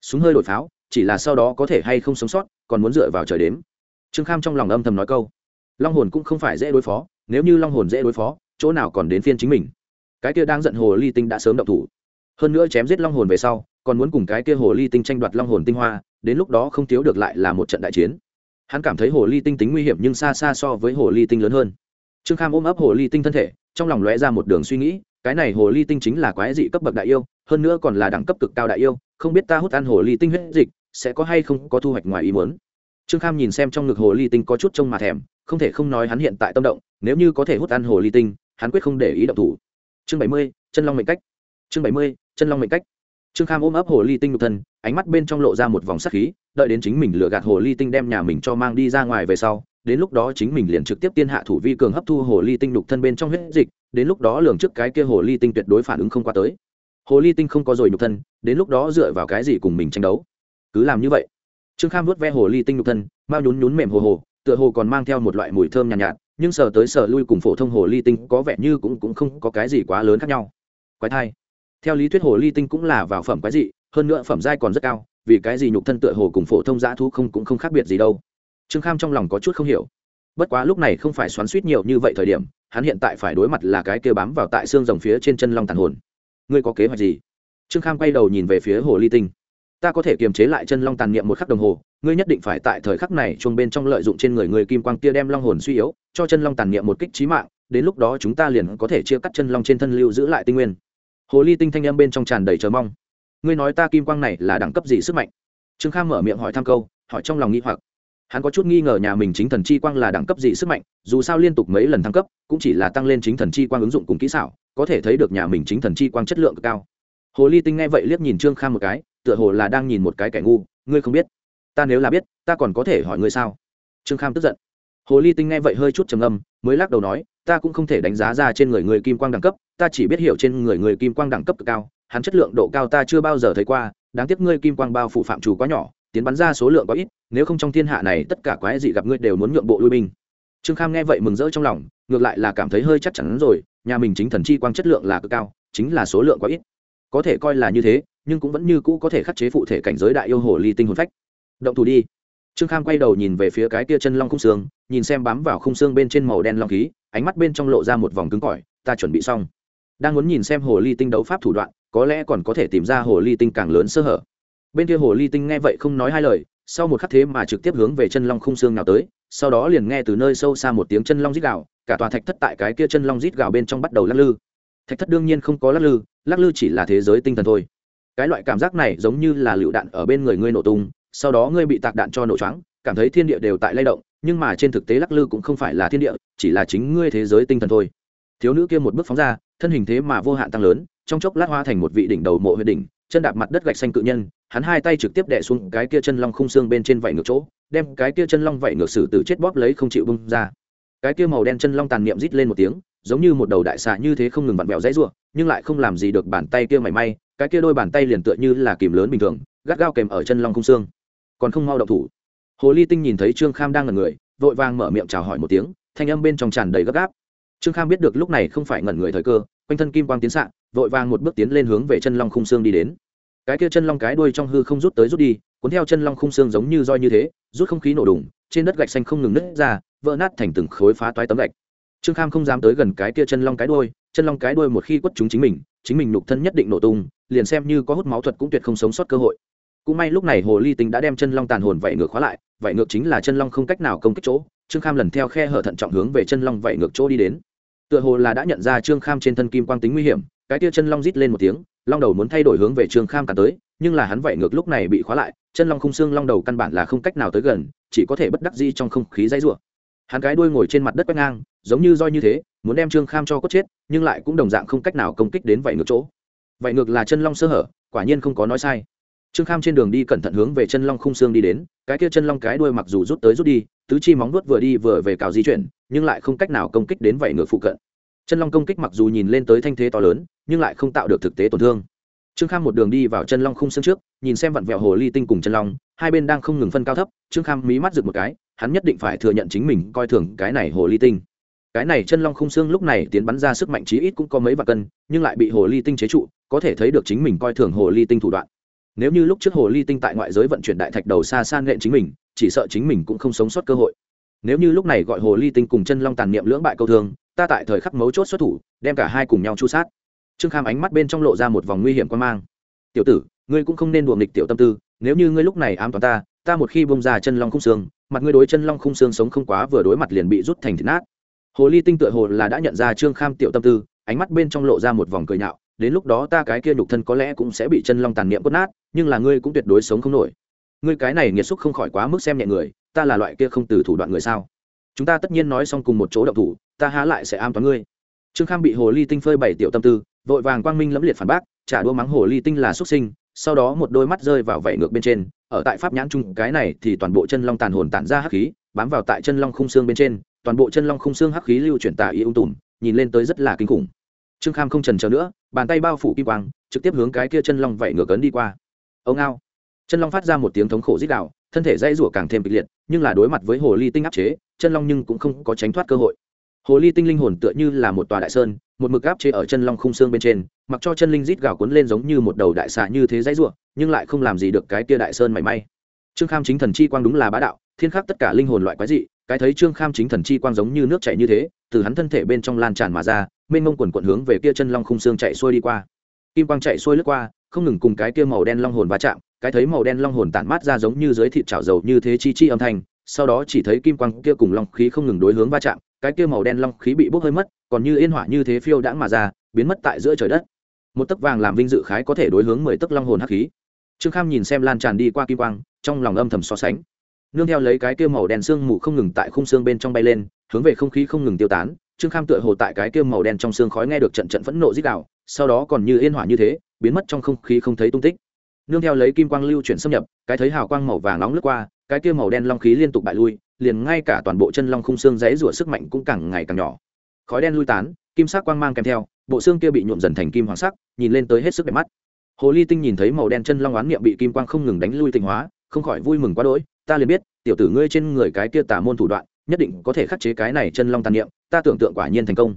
Súng hơi đổi pháo, chỉ là sau đó có thể hay không sống sót, còn muốn dựa vào trời đếm. Trương kham trong lòng âm thầm nói câu. Long hồn cũng không phải dễ đối phó, nếu như long hồn dễ đối phó, chỗ nào còn đến phiên chính mình. Cái kia đang giận hồ ly tinh đã sớm động thủ. Hơn nữa chém giết long hồn về sau, còn muốn cùng cái kia hồ ly tinh tranh đoạt long hồn tinh hoa, đến lúc đó không thiếu được lại là một trận đại chiến. Hắn cảm thấy hồ ly tinh tính nguy hiểm nhưng xa xa so với hồ ly tinh lớn hơn trương kham ôm ấp hồ ly tinh thân thể, trong lòng lóe ra một đường suy nghĩ, cái này hồ ly tinh chính là quái dị cấp bậc đại yêu, hơn nữa còn là đẳng cấp cực cao đại yêu, không biết ta hút ăn hồ ly tinh huyết dịch, sẽ có hay không có thu hoạch ngoài ý muốn. Trương kham nhìn xem trong ngực hồ ly tinh có chút trông mà thèm, không thể không nói hắn hiện tại tâm động, nếu như có thể hút ăn hồ ly tinh, hắn quyết không để ý động thủ. Chương bảy mươi, chân long mệnh cách. Chương bảy mươi, chân long mệnh cách trương kham ôm ấp hồ ly tinh nhục thân ánh mắt bên trong lộ ra một vòng sắc khí đợi đến chính mình lựa gạt hồ ly tinh đem nhà mình cho mang đi ra ngoài về sau đến lúc đó chính mình liền trực tiếp tiên hạ thủ vi cường hấp thu hồ ly tinh nhục thân bên trong huyết dịch đến lúc đó lường trước cái kia hồ ly tinh tuyệt đối phản ứng không qua tới. Hồ ly tinh không có rồi nhục thân đến lúc đó dựa vào cái gì cùng mình tranh đấu? Cứ làm như vậy. Trương kham vuốt ve hồ ly tinh nhục thân mao nhún nhún mềm hồ hồ tựa hồ còn mang theo một loại mùi thơm nhàn nhạt, nhạt nhưng sờ tới sờ lui cùng phổ thông hồ ly tinh có vẻ như cũng cũng không có cái gì quá lớn khác nhau. Quái thai theo lý thuyết hồ ly tinh cũng là vào phẩm quái dị, hơn nữa phẩm giai còn rất cao, vì cái gì nhục thân tựa hồ cùng phổ thông dã thú không cũng không khác biệt gì đâu. Trương kham trong lòng có chút không hiểu. Bất quá lúc này không phải xoắn suýt nhiều như vậy thời điểm, hắn hiện tại phải đối mặt là cái kia bám vào tại xương rồng phía trên chân long tàn hồn. Ngươi có kế hoạch gì? Trương kham quay đầu nhìn về phía hồ ly tinh. Ta có thể kiềm chế lại chân long tàn niệm một khắc đồng hồ, ngươi nhất định phải tại thời khắc này chuông bên trong lợi dụng trên người người kim quang kia đem long hồn suy yếu, cho chân long tàn niệm một kích trí mạng, đến lúc đó chúng ta liền có thể chia cắt chân long trên thân lưu giữ lại tinh nguyên hồ ly tinh thanh âm bên trong tràn đầy chờ mong. Ngươi nói ta kim quang này là đẳng cấp gì sức mạnh? Trương kham mở miệng hỏi thăm câu, hỏi trong lòng nghĩ hoặc. Hắn có chút nghi ngờ nhà mình chính thần chi quang là đẳng cấp gì sức mạnh, dù sao liên tục mấy lần thăng cấp, cũng chỉ là tăng lên chính thần chi quang ứng dụng cùng kỹ xảo, có thể thấy được nhà mình chính thần chi quang chất lượng cực cao. Hồ ly tinh nghe vậy liếc nhìn trương kham một cái, tựa hồ là đang nhìn một cái kẻ ngu, ngươi không biết. Ta nếu là biết, ta còn có thể hỏi ngươi sao? Trương kham tức giận. Hồ ly tinh nghe vậy hơi chút trầm âm mới lắc đầu nói ta cũng không thể đánh giá ra trên người người kim quang đẳng cấp, ta chỉ biết hiểu trên người người kim quang đẳng cấp cực cao, hắn chất lượng độ cao ta chưa bao giờ thấy qua, đáng tiếc ngươi kim quang bao phủ phạm chủ quá nhỏ, tiến bắn ra số lượng quá ít, nếu không trong thiên hạ này tất cả quái dị gặp ngươi đều muốn nhượng bộ lui binh. Trương kham nghe vậy mừng rỡ trong lòng, ngược lại là cảm thấy hơi chắc chắn rồi, nhà mình chính thần chi quang chất lượng là cực cao, chính là số lượng quá ít. Có thể coi là như thế, nhưng cũng vẫn như cũ có thể khắc chế phụ thể cảnh giới đại yêu hồ ly tinh hồn phách. Động thủ đi. Trương kham quay đầu nhìn về phía cái kia chân long khung xương, nhìn xem bám vào khung xương bên trên màu đen long khí ánh mắt bên trong lộ ra một vòng cứng cỏi, ta chuẩn bị xong. Đang muốn nhìn xem hồ ly tinh đấu pháp thủ đoạn, có lẽ còn có thể tìm ra hồ ly tinh càng lớn sơ hở. Bên kia hồ ly tinh nghe vậy không nói hai lời, sau một khắc thế mà trực tiếp hướng về chân long khung xương nào tới, sau đó liền nghe từ nơi sâu xa một tiếng chân long rít gạo cả tòa thạch thất tại cái kia chân long rít gạo bên trong bắt đầu lắc lư. Thạch thất đương nhiên không có lắc lư lắc lư chỉ là thế giới tinh thần thôi. Cái loại cảm giác này giống như là lựu đạn ở bên người ngươi nổ tung, sau đó ngươi bị tạc đạn cho nổ choáng, cảm thấy thiên địa đều tại lay động nhưng mà trên thực tế lắc lư cũng không phải là thiên địa, chỉ là chính ngươi thế giới tinh thần thôi. Thiếu nữ kia một bước phóng ra, thân hình thế mà vô hạn tăng lớn, trong chốc lát hoa thành một vị đỉnh đầu mộ huyệt đỉnh, chân đạp mặt đất gạch xanh cự nhân, hắn hai tay trực tiếp đè xuống cái kia chân long khung xương bên trên vảy ngược chỗ, đem cái kia chân long vảy ngược sử từ chết bóp lấy không chịu bung ra. Cái kia màu đen chân long tàn niệm rít lên một tiếng, giống như một đầu đại xà như thế không ngừng vặn vẹo dãy ruộng nhưng lại không làm gì được bàn tay kia mảy may, cái kia đôi bàn tay liền tựa như là kìm lớn bình thường, gắt gao kèm ở chân long khung xương. Còn không mau động thủ hồ ly tinh nhìn thấy trương kham đang ngẩn người, vội vàng mở miệng chào hỏi một tiếng, thanh âm bên trong tràn đầy gấp gáp. Trương kham biết được lúc này không phải ngẩn người thời cơ, quanh thân kim quang tiến xạ vội vàng một bước tiến lên hướng về chân long khung xương đi đến. Cái kia chân long cái đuôi trong hư không rút tới rút đi, cuốn theo chân long khung xương giống như roi như thế, rút không khí nổ đùng, trên đất gạch xanh không ngừng nứt ra, vỡ nát thành từng khối phá toái tấm gạch. Trương kham không dám tới gần cái kia chân long cái đuôi, chân long cái đuôi một khi quất chúng chính mình chính mình nhục thân nhất định nổ tung, liền xem như có hút máu thuật cũng tuyệt không sống sót cơ hội cũng may lúc này hồ ly tính đã đem chân long tàn hồn vẩy ngược khóa lại vẩy ngược chính là chân long không cách nào công kích chỗ. Trương kham lần theo khe hở thận trọng hướng về chân long vẩy ngược chỗ đi đến. Tựa hồ là đã nhận ra trương kham trên thân kim quang tính nguy hiểm, cái tia chân long rít lên một tiếng, long đầu muốn thay đổi hướng về trương kham cả tới, nhưng là hắn vẩy ngược lúc này bị khóa lại, chân long không xương long đầu căn bản là không cách nào tới gần, chỉ có thể bất đắc di trong không khí dãy rủa. Hắn cái đuôi ngồi trên mặt đất quét ngang, giống như roi như thế, muốn đem trương kham cho cốt chết, nhưng lại cũng đồng dạng không cách nào công kích đến vảy ngược chỗ. Vảy ngược là chân long sơ hở, quả nhiên không có nói sai trương kham trên đường đi cẩn thận hướng về chân long khung xương đi đến, cái kia chân long cái đuôi mặc dù rút tới rút đi, tứ chi móng nuốt vừa đi vừa về cào di chuyển, nhưng lại không cách nào công kích đến vảy ngược phụ cận. Chân long công kích mặc dù nhìn lên tới thanh thế to lớn, nhưng lại không tạo được thực tế tổn thương. Trương kham một đường đi vào chân long khung xương trước, nhìn xem vặn vẹo hồ ly tinh cùng chân long, hai bên đang không ngừng phân cao thấp, trương kham mí mắt rực một cái, hắn nhất định phải thừa nhận chính mình coi thường cái này hồ ly tinh. Cái này chân long khung xương lúc này tiến bắn ra sức mạnh chí ít cũng có mấy vạn cân, nhưng lại bị hồ ly tinh chế trụ, có thể thấy được chính mình coi thường hồ ly tinh thủ đoạn nếu như lúc trước hồ ly tinh tại ngoại giới vận chuyển đại thạch đầu xa san nện chính mình, chỉ sợ chính mình cũng không sống sót cơ hội. Nếu như lúc này gọi hồ ly tinh cùng chân long tàn niệm lưỡng bại câu thương, ta tại thời khắc mấu chốt xuất thủ, đem cả hai cùng nhau chu sát. Trương kham ánh mắt bên trong lộ ra một vòng nguy hiểm quan mang. Tiểu tử, ngươi cũng không nên đùa nghịch tiểu tâm tư, nếu như ngươi lúc này ám toán ta ta một khi bông ra chân long khung xương, mặt ngươi đối chân long khung xương sống không quá vừa đối mặt liền bị rút thành thịt nát. Hồ ly tinh tựa hồ là đã nhận ra trương kham tiểu tâm tư, ánh mắt bên trong lộ ra một vòng cười nhạo, đến lúc đó ta cái kia nhục thân có lẽ cũng sẽ bị chân long tàn niệm cốt nát nhưng là ngươi cũng tuyệt đối sống không nổi. Ngươi cái này nghiệt xúc không khỏi quá mức xem nhẹ người, ta là loại kia không từ thủ đoạn người sao? Chúng ta tất nhiên nói xong cùng một chỗ động thủ, ta há lại sẽ am toán ngươi. Trương kham bị hồ ly tinh phơi bảy tiểu tâm tư, vội vàng quang minh lẫm liệt phản bác trả đũa mắng hồ ly tinh là xuất sinh. Sau đó một đôi mắt rơi vào vảy ngược bên trên, ở tại pháp nhãn chung, cái này thì toàn bộ chân long tàn hồn tản ra hắc khí, bám vào tại chân long khung xương bên trên, toàn bộ chân long khung xương hắc khí lưu chuyển tà y ung tùm, nhìn lên tới rất là kinh khủng. Trương kham không trần chờ nữa, bàn tay bao phủ kim quang, trực tiếp hướng cái kia chân long vảy ngược cấn đi qua ông ao chân long phát ra một tiếng thống khổ dích đạo thân thể dãy rủa càng thêm kịch liệt, nhưng là đối mặt với hồ ly tinh áp chế, chân long nhưng cũng không có tránh thoát cơ hội. Hồ ly tinh linh hồn tựa như là một tòa đại sơn, một mực áp chế ở chân long khung xương bên trên, mặc cho chân linh rít gào cuốn lên giống như một đầu đại xà như thế dãy ruộng nhưng lại không làm gì được cái kia đại sơn mảy may. Trương kham chính thần chi quang đúng là bá đạo, thiên khắc tất cả linh hồn loại quái dị, cái thấy trương kham chính thần chi quang giống như nước chảy như thế, từ hắn thân thể bên trong lan tràn mà ra, mênh mông quần quận hướng về kia chân long khung xương chạy xuôi đi qua. Kim quang chạy xuôi lướt qua không ngừng cùng cái kia màu đen long hồn va chạm, cái thấy màu đen long hồn tản mát ra giống như dưới thịt chảo dầu như thế chi chi âm thanh, sau đó chỉ thấy kim quang kia cùng long khí không ngừng đối hướng va chạm, cái kia màu đen long khí bị bốc hơi mất, còn như yên hỏa như thế phiêu đãng mà ra, biến mất tại giữa trời đất. Một tấc vàng làm vinh dự khái có thể đối hướng mười tấc long hồn hắc khí. Trương kham nhìn xem lan tràn đi qua kim quang, trong lòng âm thầm so sánh. Nương theo lấy cái kia màu đen sương mù không ngừng tại khung xương bên trong bay lên, hướng về không khí không ngừng tiêu tán, trương kham tựa hồ tại cái kia màu đen trong xương khói nghe được trận trận phẫn nộ dích đạo sau đó còn như yên hỏa như thế biến mất trong không khí không thấy tung tích. Nương theo lấy kim quang lưu chuyển xâm nhập, cái thấy hào quang màu vàng nóng lướt qua, cái kia màu đen long khí liên tục bại lui, liền ngay cả toàn bộ chân long khung xương dãy rủa sức mạnh cũng càng ngày càng nhỏ. Khói đen lui tán, kim sắc quang mang kèm theo, bộ xương kia bị nhuộm dần thành kim hoàng sắc, nhìn lên tới hết sức đẹp mắt. Hồ ly tinh nhìn thấy màu đen chân long oán niệm bị kim quang không ngừng đánh lui tinh hóa, không khỏi vui mừng quá đỗi, ta liền biết, tiểu tử ngươi trên người cái kia tà môn thủ đoạn, nhất định có thể khắc chế cái này chân long tàn niệm, ta tưởng tượng quả nhiên thành công.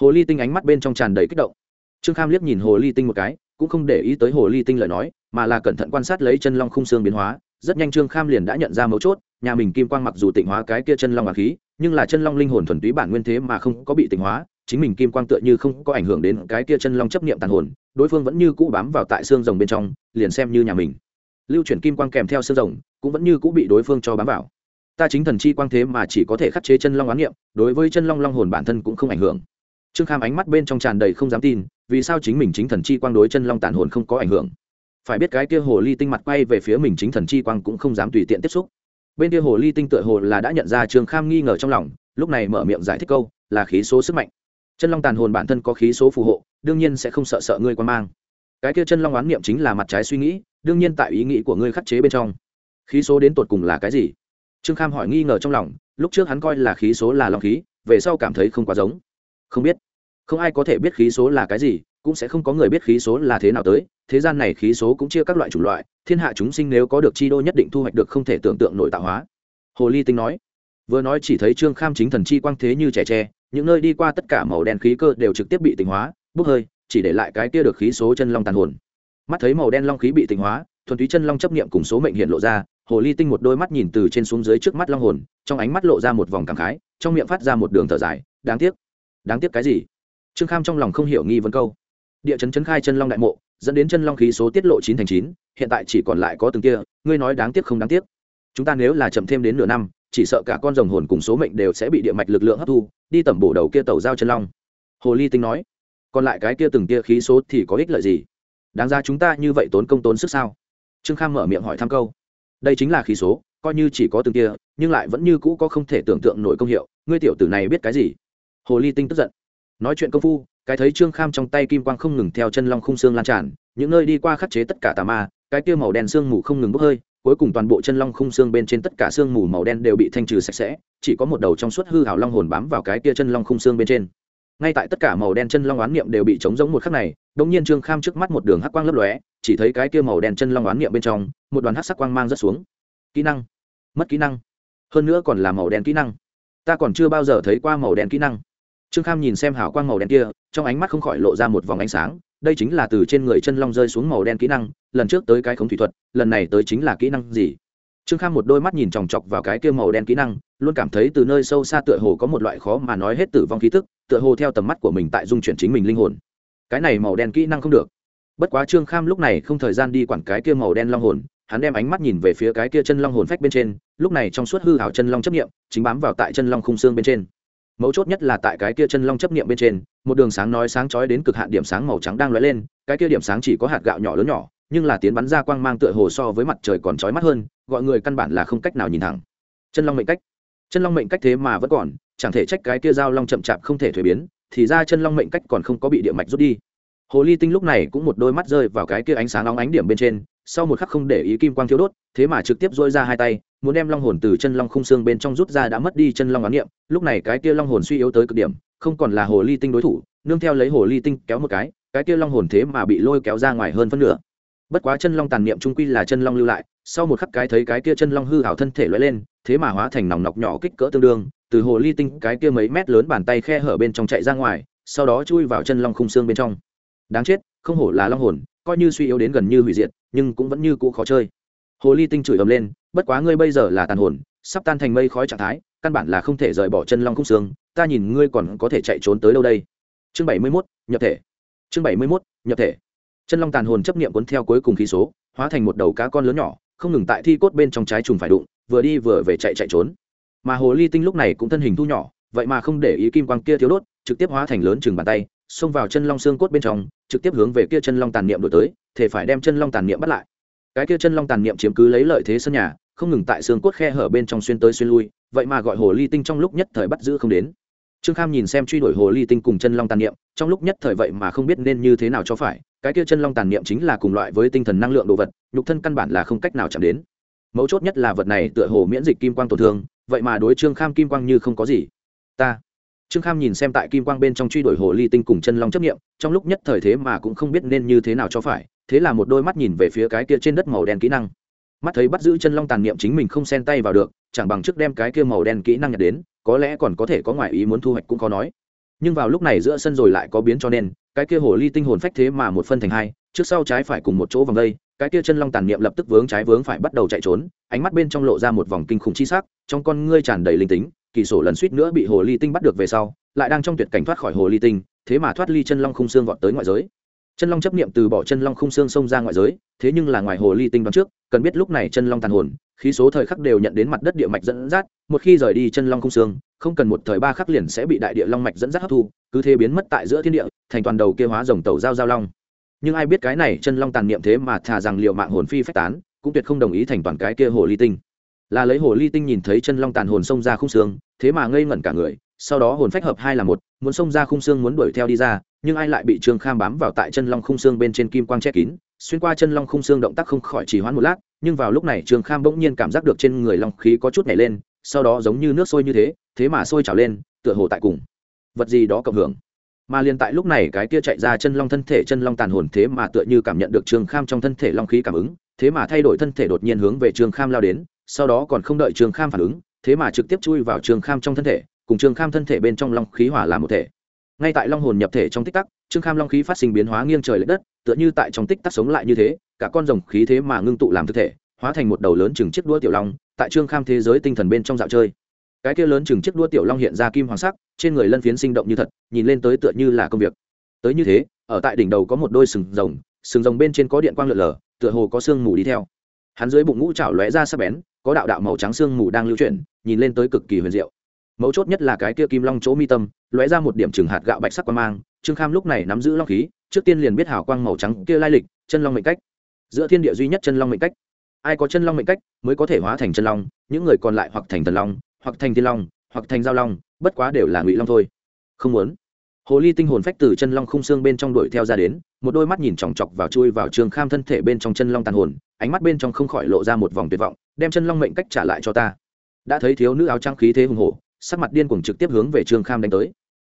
Hồ ly tinh ánh mắt bên trong tràn đầy kích động. Trương kham liếc nhìn hồ ly tinh một cái cũng không để ý tới hồ ly tinh lời nói, mà là cẩn thận quan sát lấy chân long khung xương biến hóa. Rất nhanh trương kham liền đã nhận ra mấu chốt, nhà mình kim quang mặc dù tịnh hóa cái kia chân long và khí, nhưng là chân long linh hồn thuần túy bản nguyên thế mà không có bị tịnh hóa, chính mình kim quang tựa như không có ảnh hưởng đến cái kia chân long chấp niệm tàn hồn, đối phương vẫn như cũ bám vào tại xương rồng bên trong, liền xem như nhà mình. Lưu chuyển kim quang kèm theo xương rồng, cũng vẫn như cũ bị đối phương cho bám vào. Ta chính thần chi quang thế mà chỉ có thể khắc chế chân long oán niệm đối với chân long long hồn bản thân cũng không ảnh hưởng. Trương kham ánh mắt bên trong tràn đầy không dám tin vì sao chính mình chính thần chi quang đối chân long tàn hồn không có ảnh hưởng? Phải biết cái kia hồ ly tinh mặt quay về phía mình chính thần chi quang cũng không dám tùy tiện tiếp xúc. Bên kia hồ ly tinh tựa hồ là đã nhận ra trương kham nghi ngờ trong lòng, lúc này mở miệng giải thích câu, là khí số sức mạnh. Chân long tàn hồn bản thân có khí số phù hộ, đương nhiên sẽ không sợ sợ ngươi quan mang. Cái kia chân long oán niệm chính là mặt trái suy nghĩ, đương nhiên tại ý nghĩ của ngươi khắc chế bên trong. Khí số đến tột cùng là cái gì? Trương kham hỏi nghi ngờ trong lòng, lúc trước hắn coi là khí số là long khí, về sau cảm thấy không quá giống. Không biết không ai có thể biết khí số là cái gì, cũng sẽ không có người biết khí số là thế nào tới. Thế gian này khí số cũng chia các loại chủng loại, thiên hạ chúng sinh nếu có được chi đô nhất định thu hoạch được không thể tưởng tượng nội tạo hóa. Hồ ly tinh nói, vừa nói chỉ thấy trương kham chính thần chi quang thế như trẻ tre, những nơi đi qua tất cả màu đen khí cơ đều trực tiếp bị tinh hóa, bốc hơi, chỉ để lại cái kia được khí số chân long tàn hồn. Mắt thấy màu đen long khí bị tinh hóa, thuần túy chân long chấp niệm cùng số mệnh hiện lộ ra, hồ ly tinh một đôi mắt nhìn từ trên xuống dưới trước mắt long hồn, trong ánh mắt lộ ra một vòng cảm khái, trong miệng phát ra một đường thở dài, đáng tiếc đáng tiếc cái gì? Trương kham trong lòng không hiểu nghi vấn câu. Địa chấn chấn khai chân long đại mộ, dẫn đến chân long khí số tiết lộ chín thành chín, hiện tại chỉ còn lại có từng kia, ngươi nói đáng tiếc không đáng tiếc? Chúng ta nếu là chậm thêm đến nửa năm, chỉ sợ cả con rồng hồn cùng số mệnh đều sẽ bị địa mạch lực lượng hấp thu, đi tẩm bổ đầu kia tàu giao chân long. Hồ ly tinh nói, còn lại cái kia từng kia khí số thì có ích lợi gì? Đáng ra chúng ta như vậy tốn công tốn sức sao? Trương kham mở miệng hỏi thăm câu. Đây chính là khí số, coi như chỉ có từng kia, nhưng lại vẫn như cũ có không thể tưởng tượng nổi công hiệu, ngươi tiểu tử này biết cái gì? Hồ ly tinh tức giận nói chuyện công phu, cái thấy trương kham trong tay kim quang không ngừng theo chân long khung xương lan tràn, những nơi đi qua khắc chế tất cả tà ma, cái kia màu đen xương mù không ngừng bốc hơi, cuối cùng toàn bộ chân long khung xương bên trên tất cả xương mù màu đen đều bị thanh trừ sạch sẽ, chỉ có một đầu trong suốt hư hảo long hồn bám vào cái kia chân long khung xương bên trên. Ngay tại tất cả màu đen chân long oán niệm đều bị trống giống một khắc này đống nhiên trương kham trước mắt một đường hắc quang lấp lóe, chỉ thấy cái kia màu đen chân long oán niệm bên trong, một đoàn hắc sắc quang mang rất xuống. Kỹ năng. Mất kỹ năng. Hơn nữa còn là màu đen kỹ năng. Ta còn chưa bao giờ thấy qua màu đen kỹ năng trương kham nhìn xem hào quang màu đen kia, trong ánh mắt không khỏi lộ ra một vòng ánh sáng, đây chính là từ trên người chân long rơi xuống màu đen kỹ năng, lần trước tới cái khống thủy thuật, lần này tới chính là kỹ năng gì? Trương kham một đôi mắt nhìn chòng chọc vào cái kia màu đen kỹ năng, luôn cảm thấy từ nơi sâu xa tựa hồ có một loại khó mà nói hết tử vong khí tức, tựa hồ theo tầm mắt của mình tại dung chuyển chính mình linh hồn. Cái này màu đen kỹ năng không được. Bất quá trương kham lúc này không thời gian đi quản cái kia màu đen long hồn, hắn đem ánh mắt nhìn về phía cái kia chân long hồn phách bên trên, lúc này trong suốt hư hảo chân long chấp nghiệm chính bám vào tại chân long khung xương bên trên mấu chốt nhất là tại cái kia chân long chấp niệm bên trên, một đường sáng nói sáng chói đến cực hạn điểm sáng màu trắng đang lóe lên, cái kia điểm sáng chỉ có hạt gạo nhỏ lớn nhỏ, nhưng là tiến bắn ra quang mang tựa hồ so với mặt trời còn chói mắt hơn, gọi người căn bản là không cách nào nhìn thẳng. Chân long mệnh cách. Chân long mệnh cách thế mà vẫn còn, chẳng thể trách cái kia dao long chậm chạp không thể thuế biến, thì ra chân long mệnh cách còn không có bị địa mạch rút đi. Hồ ly tinh lúc này cũng một đôi mắt rơi vào cái kia ánh sáng nóng ánh điểm bên trên sau một khắc không để ý kim quang thiếu đốt, thế mà trực tiếp dôi ra hai tay, muốn đem long hồn từ chân long khung xương bên trong rút ra đã mất đi chân long oán niệm, lúc này cái kia long hồn suy yếu tới cực điểm, không còn là hồ ly tinh đối thủ, nương theo lấy hồ ly tinh kéo một cái cái kia long hồn thế mà bị lôi kéo ra ngoài hơn phân nửa. Bất quá chân long tàn niệm trung quy là chân long lưu lại, sau một khắc cái thấy cái kia chân long hư hảo thân thể lóe lên, thế mà hóa thành nòng nọc nhỏ kích cỡ tương đương, từ hồ ly tinh cái kia mấy mét lớn bàn tay khe hở bên trong chạy ra ngoài, sau đó chui vào chân long khung xương bên trong. Đáng chết, không hổ là long hồn, coi như suy yếu đến gần như hủy diệt nhưng cũng vẫn như cũ khó chơi. Hồ ly tinh chửi ầm lên, bất quá ngươi bây giờ là tàn hồn, sắp tan thành mây khói trạng thái, căn bản là không thể rời bỏ chân long khung xương, ta nhìn ngươi còn có thể chạy trốn tới đâu đây? Chương bảy mươi mốt, nhập thể. Chương bảy mươi mốt, nhập thể. Chân long tàn hồn chấp niệm cuốn theo cuối cùng khí số, hóa thành một đầu cá con lớn nhỏ, không ngừng tại thi cốt bên trong trái trùng phải đụng, vừa đi vừa về chạy chạy trốn. Mà hồ ly tinh lúc này cũng thân hình thu nhỏ, vậy mà không để ý kim quang kia thiếu đốt, trực tiếp hóa thành lớn chừng bàn tay, xông vào chân long xương cốt bên trong trực tiếp hướng về kia chân long tàn niệm đổi tới, thể phải đem chân long tàn niệm bắt lại. Cái kia chân long tàn niệm chiếm cứ lấy lợi thế sân nhà, không ngừng tại xương cốt khe hở bên trong xuyên tới xuyên lui, vậy mà gọi hồ ly tinh trong lúc nhất thời bắt giữ không đến. Trương kham nhìn xem truy đuổi hồ ly tinh cùng chân long tàn niệm, trong lúc nhất thời vậy mà không biết nên như thế nào cho phải, cái kia chân long tàn niệm chính là cùng loại với tinh thần năng lượng đồ vật, nhục thân căn bản là không cách nào chạm đến. Mấu chốt nhất là vật này tựa hồ miễn dịch kim quang tổn thương, vậy mà đối trương kham kim quang như không có gì. Ta trương kham nhìn xem tại kim quang bên trong truy đuổi hồ ly tinh cùng chân long chấp nghiệm, trong lúc nhất thời thế mà cũng không biết nên như thế nào cho phải, thế là một đôi mắt nhìn về phía cái kia trên đất màu đen kỹ năng. Mắt thấy bắt giữ chân long tàn niệm chính mình không xen tay vào được, chẳng bằng trước đem cái kia màu đen kỹ năng nhặt đến, có lẽ còn có thể có ngoại ý muốn thu hoạch cũng khó nói. Nhưng vào lúc này giữa sân rồi lại có biến cho nên, cái kia hồ ly tinh hồn phách thế mà một phân thành hai, trước sau trái phải cùng một chỗ vòng đây, cái kia chân long tàn niệm lập tức vướng trái vướng phải bắt đầu chạy trốn, ánh mắt bên trong lộ ra một vòng kinh khủng chi sắc, trong con ngươi tràn đầy linh tính kỳ sổ lần suýt nữa bị hồ ly tinh bắt được về sau, lại đang trong tuyệt cảnh thoát khỏi hồ ly tinh, thế mà thoát ly chân long khung xương vọt tới ngoại giới. Chân long chấp niệm từ bỏ chân long khung xương xông ra ngoại giới, thế nhưng là ngoài hồ ly tinh đón trước, cần biết lúc này chân long tàn hồn, khí số thời khắc đều nhận đến mặt đất địa mạch dẫn dắt, một khi rời đi chân long khung xương, không cần một thời ba khắc liền sẽ bị đại địa long mạch dẫn dắt hấp thu, cứ thế biến mất tại giữa thiên địa, thành toàn đầu kia hóa rồng tàu giao giao long. Nhưng ai biết cái này chân long tàn niệm thế mà thà rằng liệu mạng hồn phi phách tán, cũng tuyệt không đồng ý thành toàn cái kia hồ ly tinh là lấy hồ ly tinh nhìn thấy chân long tàn hồn xông ra khung xương, thế mà ngây ngẩn cả người, sau đó hồn phách hợp hai là một, muốn xông ra khung xương muốn đuổi theo đi ra, nhưng ai lại bị trương kham bám vào tại chân long khung xương bên trên kim quang che kín, xuyên qua chân long khung xương động tác không khỏi chỉ hoãn một lát, nhưng vào lúc này trương kham bỗng nhiên cảm giác được trên người long khí có chút nhảy lên, sau đó giống như nước sôi như thế thế mà sôi trào lên, tựa hồ tại cùng vật gì đó cộng hưởng. Mà liền tại lúc này cái kia chạy ra chân long thân thể chân long tàn hồn thế mà tựa như cảm nhận được trương kham trong thân thể long khí cảm ứng, thế mà thay đổi thân thể đột nhiên hướng về trương kham lao đến sau đó còn không đợi trương kham phản ứng, thế mà trực tiếp chui vào trương kham trong thân thể, cùng trương kham thân thể bên trong long khí hỏa làm một thể. Ngay tại long hồn nhập thể trong tích tắc trương kham long khí phát sinh biến hóa nghiêng trời l ệ đất, tựa như tại trong tích tắc sống lại như thế, cả con rồng khí thế mà ngưng tụ làm thực thể, hóa thành một đầu lớn chừng chiếc đua tiểu long, tại trương kham thế giới tinh thần bên trong dạo chơi. Cái kia lớn chừng chiếc đua tiểu long hiện ra kim hoàng sắc, trên người lân phiến sinh động như thật, nhìn lên tới tựa như là công việc. Tới như thế, ở tại đỉnh đầu có một đôi sừng rồng sừng rồng bên trên có điện quang lượn lờ, tựa hồ có sương mù đi theo. Hắn dưới bụng ngũ trảo lóe ra sắc bén có đạo đạo màu trắng xương mù đang lưu chuyển, nhìn lên tới cực kỳ huyền diệu. Mấu chốt nhất là cái kia kim long chỗ mi tâm, lóe ra một điểm chừng hạt gạo bạch sắc quang mang, trương kham lúc này nắm giữ long khí, trước tiên liền biết hào quang màu trắng kia lai lịch, chân long mệnh cách. Giữa thiên địa duy nhất chân long mệnh cách. Ai có chân long mệnh cách mới có thể hóa thành chân long, những người còn lại hoặc thành thần long, hoặc thành thiên long, hoặc thành giao long, bất quá đều là ngụy long thôi. Không muốn. Hồ ly tinh hồn phách từ chân long khung xương bên trong đuổi theo ra đến, một đôi mắt nhìn chòng chọc vào chui vào trương kham thân thể bên trong chân long tàn hồn, ánh mắt bên trong không khỏi lộ ra một vòng tuyệt vọng đem chân long mệnh cách trả lại cho ta. Đã thấy thiếu nữ áo trang khí thế hùng hổ, sắc mặt điên cuồng trực tiếp hướng về trương kham đánh tới.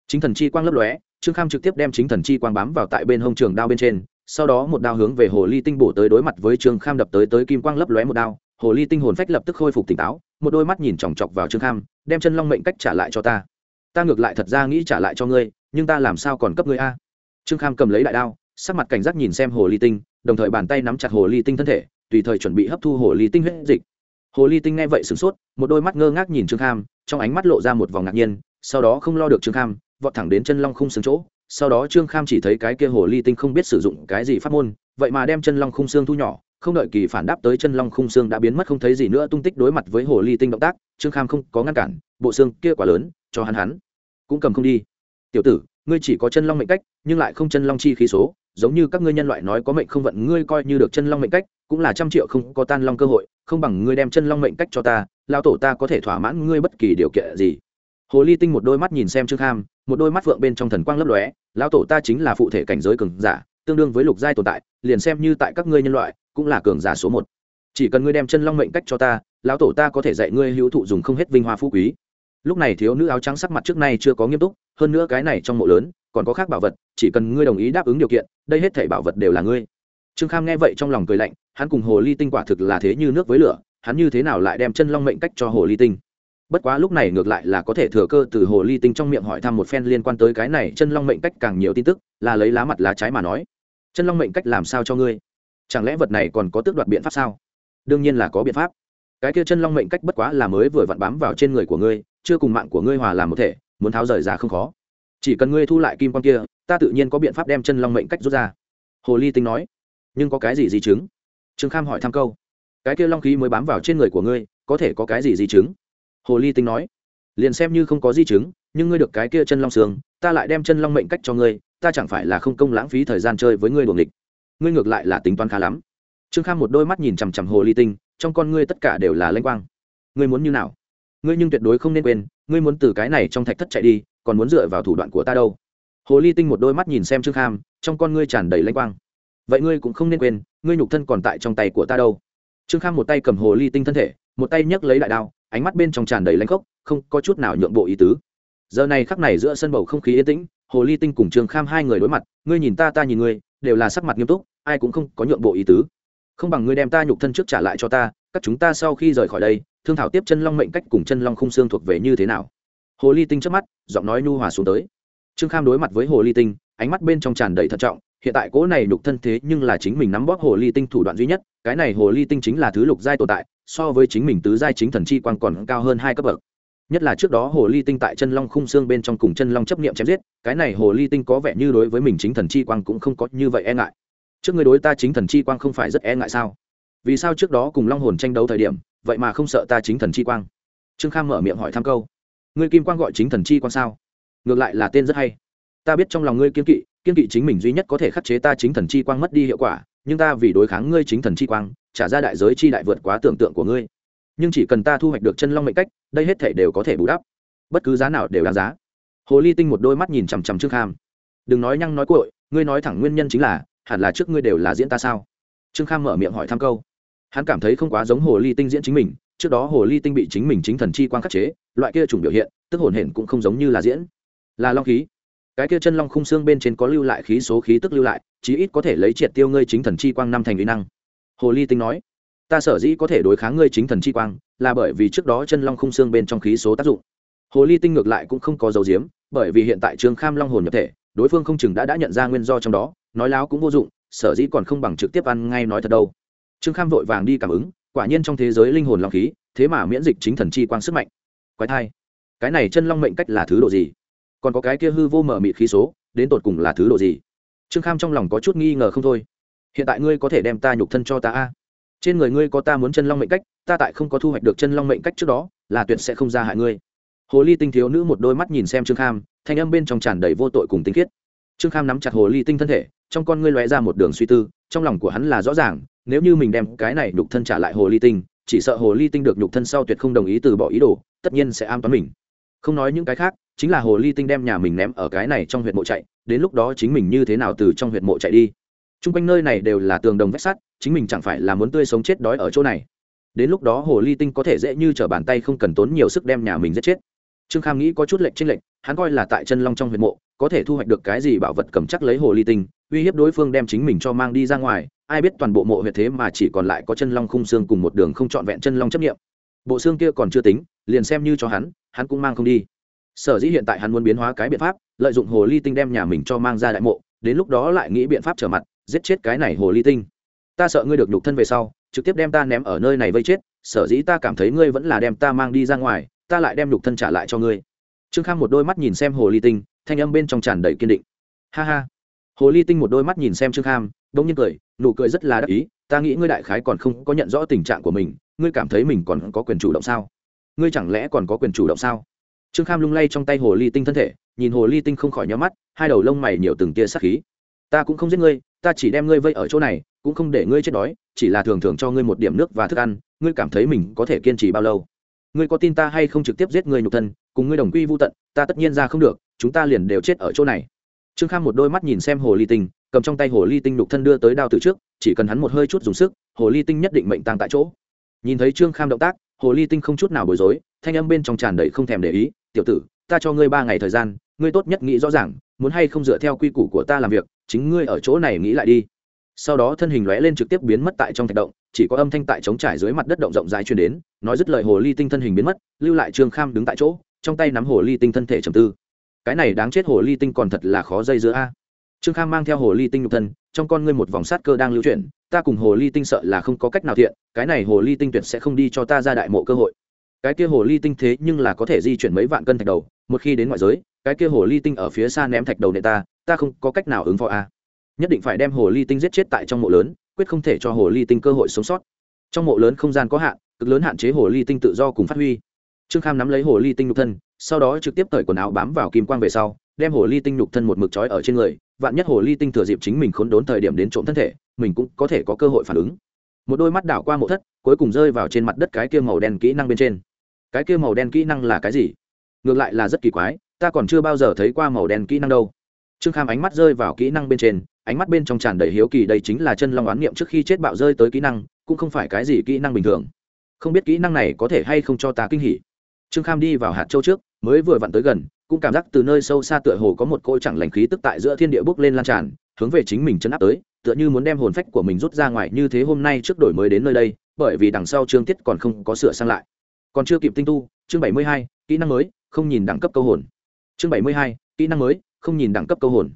Chính thần chi quang lấp lóe, trương kham trực tiếp đem chính thần chi quang bám vào tại bên hông trường đao bên trên, sau đó một đao hướng về hồ ly tinh bổ tới đối mặt với trương kham đập tới tới kim quang lấp lóe một đao, hồ ly tinh hồn phách lập tức khôi phục tỉnh táo, một đôi mắt nhìn chòng chọc vào trương kham, đem chân long mệnh cách trả lại cho ta. Ta ngược lại thật ra nghĩ trả lại cho ngươi, nhưng ta làm sao còn cấp ngươi a? Trương kham cầm lấy đại đao, sắc mặt cảnh giác nhìn xem hồ ly tinh, đồng thời bàn tay nắm chặt hồ ly tinh thân thể, tùy thời chuẩn bị hấp thu hồ ly tinh huyết dịch hồ ly tinh nghe vậy sửng sốt, một đôi mắt ngơ ngác nhìn trương kham, trong ánh mắt lộ ra một vòng ngạc nhiên, sau đó không lo được trương kham, vọt thẳng đến chân long khung xương chỗ, sau đó trương kham chỉ thấy cái kia hồ ly tinh không biết sử dụng cái gì pháp môn, vậy mà đem chân long khung xương thu nhỏ, không đợi kỳ phản đáp tới chân long khung xương đã biến mất không thấy gì nữa tung tích đối mặt với hồ ly tinh động tác, trương kham không có ngăn cản, bộ xương kia quá lớn, cho hắn hắn, cũng cầm không đi. Tiểu tử, ngươi chỉ có chân long mệnh cách, nhưng lại không chân long chi khí số, giống như các ngươi nhân loại nói có mệnh không vận, ngươi coi như được chân long mệnh cách cũng là trăm triệu không có tan long cơ hội, không bằng ngươi đem chân long mệnh cách cho ta lao tổ ta có thể thỏa mãn ngươi bất kỳ điều kiện gì. Hồ ly tinh một đôi mắt nhìn xem trương kham, một đôi mắt vượng bên trong thần quang lấp lóe, lão tổ ta chính là phụ thể cảnh giới cường giả, tương đương với lục giai tồn tại, liền xem như tại các ngươi nhân loại, cũng là cường giả số một. Chỉ cần ngươi đem chân long mệnh cách cho ta, lão tổ ta có thể dạy ngươi hữu thụ dùng không hết vinh hoa phú quý. Lúc này thiếu nữ áo trắng sắc mặt trước nay chưa có nghiêm túc, hơn nữa cái này trong mộ lớn, còn có khác bảo vật, chỉ cần ngươi đồng ý đáp ứng điều kiện, đây hết thảy bảo vật đều là ngươi trương kham nghe vậy trong lòng cười lạnh, hắn cùng hồ ly tinh quả thực là thế như nước với lửa, hắn như thế nào lại đem chân long mệnh cách cho hồ ly tinh? Bất quá lúc này ngược lại là có thể thừa cơ từ hồ ly tinh trong miệng hỏi thăm một phen liên quan tới cái này chân long mệnh cách càng nhiều tin tức, là lấy lá mặt lá trái mà nói. Chân long mệnh cách làm sao cho ngươi? Chẳng lẽ vật này còn có tước đoạt biện pháp sao? Đương nhiên là có biện pháp. Cái kia chân long mệnh cách bất quá là mới vừa vặn bám vào trên người của ngươi, chưa cùng mạng của ngươi hòa làm một thể, muốn tháo rời ra không khó. Chỉ cần ngươi thu lại kim quan kia, ta tự nhiên có biện pháp đem chân long mệnh cách rút ra. Hồ ly tinh nói nhưng có cái gì di chứng? Trương kham hỏi thăm câu. Cái kia long khí mới bám vào trên người của ngươi có thể có cái gì di chứng? Hồ ly tinh nói. Liền xem như không có di chứng nhưng ngươi được cái kia chân long xương, ta lại đem chân long mệnh cách cho ngươi ta chẳng phải là không công lãng phí thời gian chơi với ngươi đuồng địch ngươi ngược lại là tính toán khá lắm. Trương kham một đôi mắt nhìn chằm chằm hồ ly tinh trong con ngươi tất cả đều là lanh quang. Ngươi muốn như nào? Ngươi nhưng tuyệt đối không nên quên ngươi muốn từ cái này trong thạch thất chạy đi còn muốn dựa vào thủ đoạn của ta đâu? Hồ ly tinh một đôi mắt nhìn xem trương kham trong con ngươi tràn đầy lanh quang vậy ngươi cũng không nên quên, ngươi nhục thân còn tại trong tay của ta đâu. Trương kham một tay cầm hồ ly tinh thân thể, một tay nhấc lấy đại đao, ánh mắt bên trong tràn đầy lãnh khốc, không có chút nào nhượng bộ ý tứ. Giờ này khắc này giữa sân bầu không khí yên tĩnh, hồ ly tinh cùng trương kham hai người đối mặt, ngươi nhìn ta ta nhìn ngươi, đều là sắc mặt nghiêm túc, ai cũng không có nhượng bộ ý tứ. Không bằng ngươi đem ta nhục thân trước trả lại cho ta, các chúng ta sau khi rời khỏi đây, thương thảo tiếp chân long mệnh cách cùng chân long khung xương thuộc về như thế nào? Hồ ly tinh trước mắt, giọng nói nhu hòa xuống tới. Trương kham đối mặt với hồ ly tinh, ánh mắt bên trong tràn đầy thận trọng hiện tại cỗ này nhục thân thế nhưng là chính mình nắm bóp hồ ly tinh thủ đoạn duy nhất, cái này hồ ly tinh chính là thứ lục giai tồn tại, so với chính mình tứ giai chính thần chi quan còn cao hơn hai cấp bậc. Nhất là trước đó hồ ly tinh tại chân long khung xương bên trong cùng chân long chấp niệm chém giết, cái này hồ ly tinh có vẻ như đối với mình chính thần chi quang cũng không có như vậy e ngại. Trước người đối ta chính thần chi quang không phải rất e ngại sao? Vì sao trước đó cùng long hồn tranh đấu thời điểm, vậy mà không sợ ta chính thần chi quang? Trương kham mở miệng hỏi thăm câu. Ngươi kim quang gọi chính thần chi quang sao? Ngược lại là tên rất hay. Ta biết trong lòng ngươi kiên kỵ kiên kỵ chính mình duy nhất có thể khắc chế ta chính thần chi quang mất đi hiệu quả, nhưng ta vì đối kháng ngươi chính thần chi quang, trả ra đại giới chi đại vượt quá tưởng tượng của ngươi. Nhưng chỉ cần ta thu hoạch được chân long mệnh cách, đây hết thể đều có thể bù đắp. Bất cứ giá nào đều đáng giá. Hồ ly tinh một đôi mắt nhìn chằm chằm trương kham. Đừng nói nhăng nói cội ngươi nói thẳng nguyên nhân chính là, hẳn là trước ngươi đều là diễn ta sao? Trương kham mở miệng hỏi thăm câu. Hắn cảm thấy không quá giống hồ ly tinh diễn chính mình, trước đó hồ ly tinh bị chính mình chính thần chi quang khắc chế, loại kia chủng biểu hiện, tức hồn hển cũng không giống như là diễn. Là long khí cái kia chân long khung xương bên trên có lưu lại khí số khí tức lưu lại, chí ít có thể lấy triệt tiêu ngươi chính thần chi quang năm thành uy năng. Hồ ly tinh nói, ta sở dĩ có thể đối kháng ngươi chính thần chi quang, là bởi vì trước đó chân long khung xương bên trong khí số tác dụng. Hồ ly tinh ngược lại cũng không có dấu diếm, bởi vì hiện tại trương kham long hồn nhập thể, đối phương không chừng đã đã nhận ra nguyên do trong đó, nói láo cũng vô dụng, sở dĩ còn không bằng trực tiếp ăn ngay nói thật đâu. Trương kham vội vàng đi cảm ứng, quả nhiên trong thế giới linh hồn long khí, thế mà miễn dịch chính thần chi quang sức mạnh. Quái thai, cái này chân long mệnh cách là thứ độ gì? Còn có cái kia hư vô mở mịt khí số, đến tột cùng là thứ độ gì? Trương kham trong lòng có chút nghi ngờ không thôi. Hiện tại ngươi có thể đem ta nhục thân cho ta a? Trên người ngươi có ta muốn chân long mệnh cách, ta tại không có thu hoạch được chân long mệnh cách trước đó, là tuyệt sẽ không ra hại ngươi. Hồ ly tinh thiếu nữ một đôi mắt nhìn xem trương kham, thanh âm bên trong tràn đầy vô tội cùng tinh khiết. Trương kham nắm chặt hồ ly tinh thân thể, trong con ngươi lóe ra một đường suy tư, trong lòng của hắn là rõ ràng, nếu như mình đem cái này nhục thân trả lại hồ ly tinh, chỉ sợ hồ ly tinh được nhục thân sau tuyệt không đồng ý từ bỏ ý đồ, tất nhiên sẽ am toán mình. Không nói những cái khác chính là hồ ly tinh đem nhà mình ném ở cái này trong huyện mộ chạy, đến lúc đó chính mình như thế nào từ trong huyện mộ chạy đi. T r u n g quanh nơi này đều là tường đồng vách sắt, chính mình chẳng phải là muốn tươi sống chết đói ở chỗ này. Đến lúc đó hồ ly tinh có thể dễ như t r ở bàn tay không cần tốn nhiều sức đem nhà mình giết chết. Trương kham nghĩ có chút lệnh t r ê n lệnh hắn coi là tại chân long trong huyện mộ, có thể thu hoạch được cái gì bảo vật cầm chắc lấy hồ ly tinh, uy hiếp đối phương đem chính mình cho mang đi ra ngoài, ai biết toàn bộ mộ huyệt thế mà chỉ còn lại có chân long khung xương cùng một đường không trọn vẹn chân long chấp nghiệm bộ xương kia còn chưa tính, liền xem như cho hắn hắn cũng mang không đi sở dĩ hiện tại hắn muốn biến hóa cái biện pháp, lợi dụng hồ ly tinh đem nhà mình cho mang ra đại mộ, đến lúc đó lại nghĩ biện pháp trở mặt, giết chết cái này hồ ly tinh. Ta sợ ngươi được nhục thân về sau, trực tiếp đem ta ném ở nơi này vây chết, sở dĩ ta cảm thấy ngươi vẫn là đem ta mang đi ra ngoài, ta lại đem nhục thân trả lại cho ngươi. Trương khang một đôi mắt nhìn xem hồ ly tinh, thanh âm bên trong tràn đầy kiên định. Ha ha. Hồ ly tinh một đôi mắt nhìn xem trương kham g nhiên cười, nụ cười rất là đắc ý, ta nghĩ ngươi đại khái còn không có nhận rõ tình trạng của mình, ngươi cảm thấy mình còn có quyền chủ động sao? Ngươi chẳng lẽ còn có quyền chủ động sao? Trương kham lung lay trong tay hồ ly tinh thân thể, nhìn hồ ly tinh không khỏi nhó mắt, hai đầu lông mày nhiều từng tia sắc khí. Ta cũng không giết ngươi, ta chỉ đem ngươi vây ở chỗ này, cũng không để ngươi chết đói, chỉ là thường thường cho ngươi một điểm nước và thức ăn, ngươi cảm thấy mình có thể kiên trì bao lâu? Ngươi có tin ta hay không trực tiếp giết ngươi nhục thân, cùng ngươi đồng quy vô tận, ta tất nhiên ra không được, chúng ta liền đều chết ở chỗ này. Trương kham một đôi mắt nhìn xem hồ ly tinh, cầm trong tay hồ ly tinh nhục thân đưa tới đao từ trước, chỉ cần hắn một hơi chút dùng sức, hồ ly tinh nhất định mệnh tăng tại chỗ. Nhìn thấy trương kham động tác, hồ ly tinh không chút nào bối rối, thanh âm bên trong tràn đầy không thèm để ý tiểu tử, ta cho ngươi ba ngày thời gian, ngươi tốt nhất nghĩ rõ ràng, muốn hay không dựa theo quy củ của ta làm việc, chính ngươi ở chỗ này nghĩ lại đi. Sau đó thân hình lóe lên trực tiếp biến mất tại trong thạch động, chỉ có âm thanh tại trống trải dưới mặt đất động rộng dài truyền đến, nói dứt lời hồ ly tinh thân hình biến mất, lưu lại trương kham đứng tại chỗ, trong tay nắm hồ ly tinh thân thể trầm tư. Cái này đáng chết hồ ly tinh còn thật là khó dây giữa a. Trương kham mang theo hồ ly tinh nhục thân, trong con ngươi một vòng sát cơ đang lưu chuyển, ta cùng hồ ly tinh sợ là không có cách nào thiện, cái này hồ ly tinh tuyệt sẽ không đi cho ta ra đại mộ cơ hội cái kia hồ ly tinh thế nhưng là có thể di chuyển mấy vạn cân thạch đầu, một khi đến ngoại giới, cái kia hồ ly tinh ở phía xa ném thạch đầu nệ ta ta không có cách nào ứng phó a. Nhất định phải đem hồ ly tinh giết chết tại trong mộ lớn, quyết không thể cho hồ ly tinh cơ hội sống sót. Trong mộ lớn không gian có hạn, cực lớn hạn chế hồ ly tinh tự do cùng phát huy. Trương kham nắm lấy hồ ly tinh nhục thân, sau đó trực tiếp cởi quần áo bám vào kim quang về sau, đem hồ ly tinh nhục thân một mực trói ở trên người, vạn nhất hồ ly tinh thừa dịp chính mình khốn đốn thời điểm đến trộm thân thể, mình cũng có thể có cơ hội phản ứng. Một đôi mắt đảo qua mộ thất, cuối cùng rơi vào trên mặt đất cái kia màu đen kỹ năng bên trên cái kia màu đen kỹ năng là cái gì? Ngược lại là rất kỳ quái, ta còn chưa bao giờ thấy qua màu đen kỹ năng đâu. Trương kham ánh mắt rơi vào kỹ năng bên trên, ánh mắt bên trong tràn đầy hiếu kỳ, đây chính là chân long oán niệm trước khi chết bạo rơi tới kỹ năng, cũng không phải cái gì kỹ năng bình thường. Không biết kỹ năng này có thể hay không cho ta kinh hỉ. Trương kham đi vào hạt châu trước, mới vừa vặn tới gần, cũng cảm giác từ nơi sâu xa tựa hồ có một cỗ chẳng lành khí tức tại giữa thiên địa bốc lên lan tràn, hướng về chính mình chấn áp tới, tựa như muốn đem hồn phách của mình rút ra ngoài như thế hôm nay trước đổi mới đến nơi đây, bởi vì đằng sau Trương tiết còn không có sửa sang lại còn chưa kịp tinh tu, chương bảy mươi hai, kỹ năng mới, không nhìn đẳng cấp câu hồn. Chương bảy mươi hai, kỹ năng mới, không nhìn đẳng cấp câu hồn.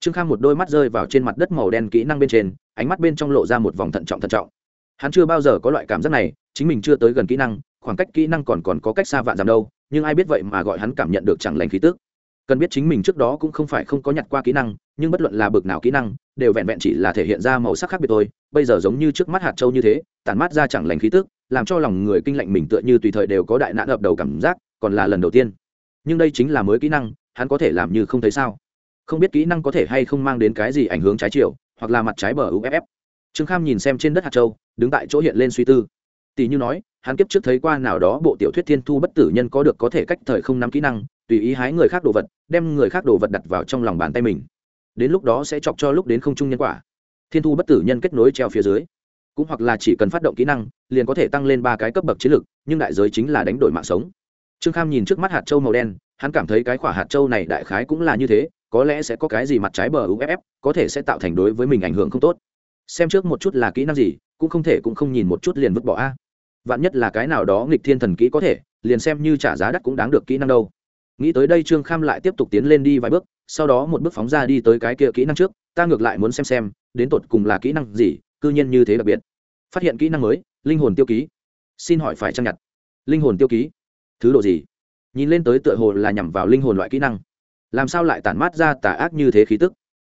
Trương kham một đôi mắt rơi vào trên mặt đất màu đen kỹ năng bên trên, ánh mắt bên trong lộ ra một vòng thận trọng thận trọng. Hắn chưa bao giờ có loại cảm giác này, chính mình chưa tới gần kỹ năng, khoảng cách kỹ năng còn còn có cách xa vạn dặm đâu, nhưng ai biết vậy mà gọi hắn cảm nhận được chẳng lành khí tức. Cần biết chính mình trước đó cũng không phải không có nhặt qua kỹ năng, nhưng bất luận là bực nào kỹ năng, đều vẹn vẹn chỉ là thể hiện ra màu sắc khác biệt thôi. Bây giờ giống như trước mắt hạt châu như thế, tản mát ra chẳng lành khí tức làm cho lòng người kinh lạnh mình tựa như tùy thời đều có đại nạn ập đầu cảm giác, còn là lần đầu tiên. Nhưng đây chính là mới kỹ năng, hắn có thể làm như không thấy sao. Không biết kỹ năng có thể hay không mang đến cái gì ảnh hưởng trái chiều, hoặc là mặt trái bờ uff trương kham nhìn xem trên đất hạt châu, đứng tại chỗ hiện lên suy tư. Tỷ như nói, hắn kiếp trước thấy qua nào đó bộ tiểu thuyết thiên thu bất tử nhân có được có thể cách thời không nắm kỹ năng, tùy ý hái người khác đồ vật, đem người khác đồ vật đặt vào trong lòng bàn tay mình. Đến lúc đó sẽ chọc cho lúc đến không trung nhân quả. Thiên thu bất tử nhân kết nối treo phía dưới cũng hoặc là chỉ cần phát động kỹ năng, liền có thể tăng lên ba cái cấp bậc chiến lược nhưng đại giới chính là đánh đổi mạng sống. Trương kham nhìn trước mắt hạt châu màu đen, hắn cảm thấy cái quả hạt châu này đại khái cũng là như thế, có lẽ sẽ có cái gì mặt trái bờ uff có thể sẽ tạo thành đối với mình ảnh hưởng không tốt. Xem trước một chút là kỹ năng gì, cũng không thể cũng không nhìn một chút liền vứt bỏ a. Vạn nhất là cái nào đó nghịch thiên thần kỹ có thể, liền xem như trả giá đắt cũng đáng được kỹ năng đâu. Nghĩ tới đây trương kham lại tiếp tục tiến lên đi vài bước, sau đó một bước phóng ra đi tới cái kia kỹ năng trước, ta ngược lại muốn xem xem, đến tột cùng là kỹ năng gì, cư nhiên như thế đặc biệt phát hiện kỹ năng mới, linh hồn tiêu ký. Xin hỏi phải trang nhặt? Linh hồn tiêu ký? Thứ độ gì? Nhìn lên tới tựa hồ là nhằm vào linh hồn loại kỹ năng. Làm sao lại tản mát ra tà ác như thế khí tức?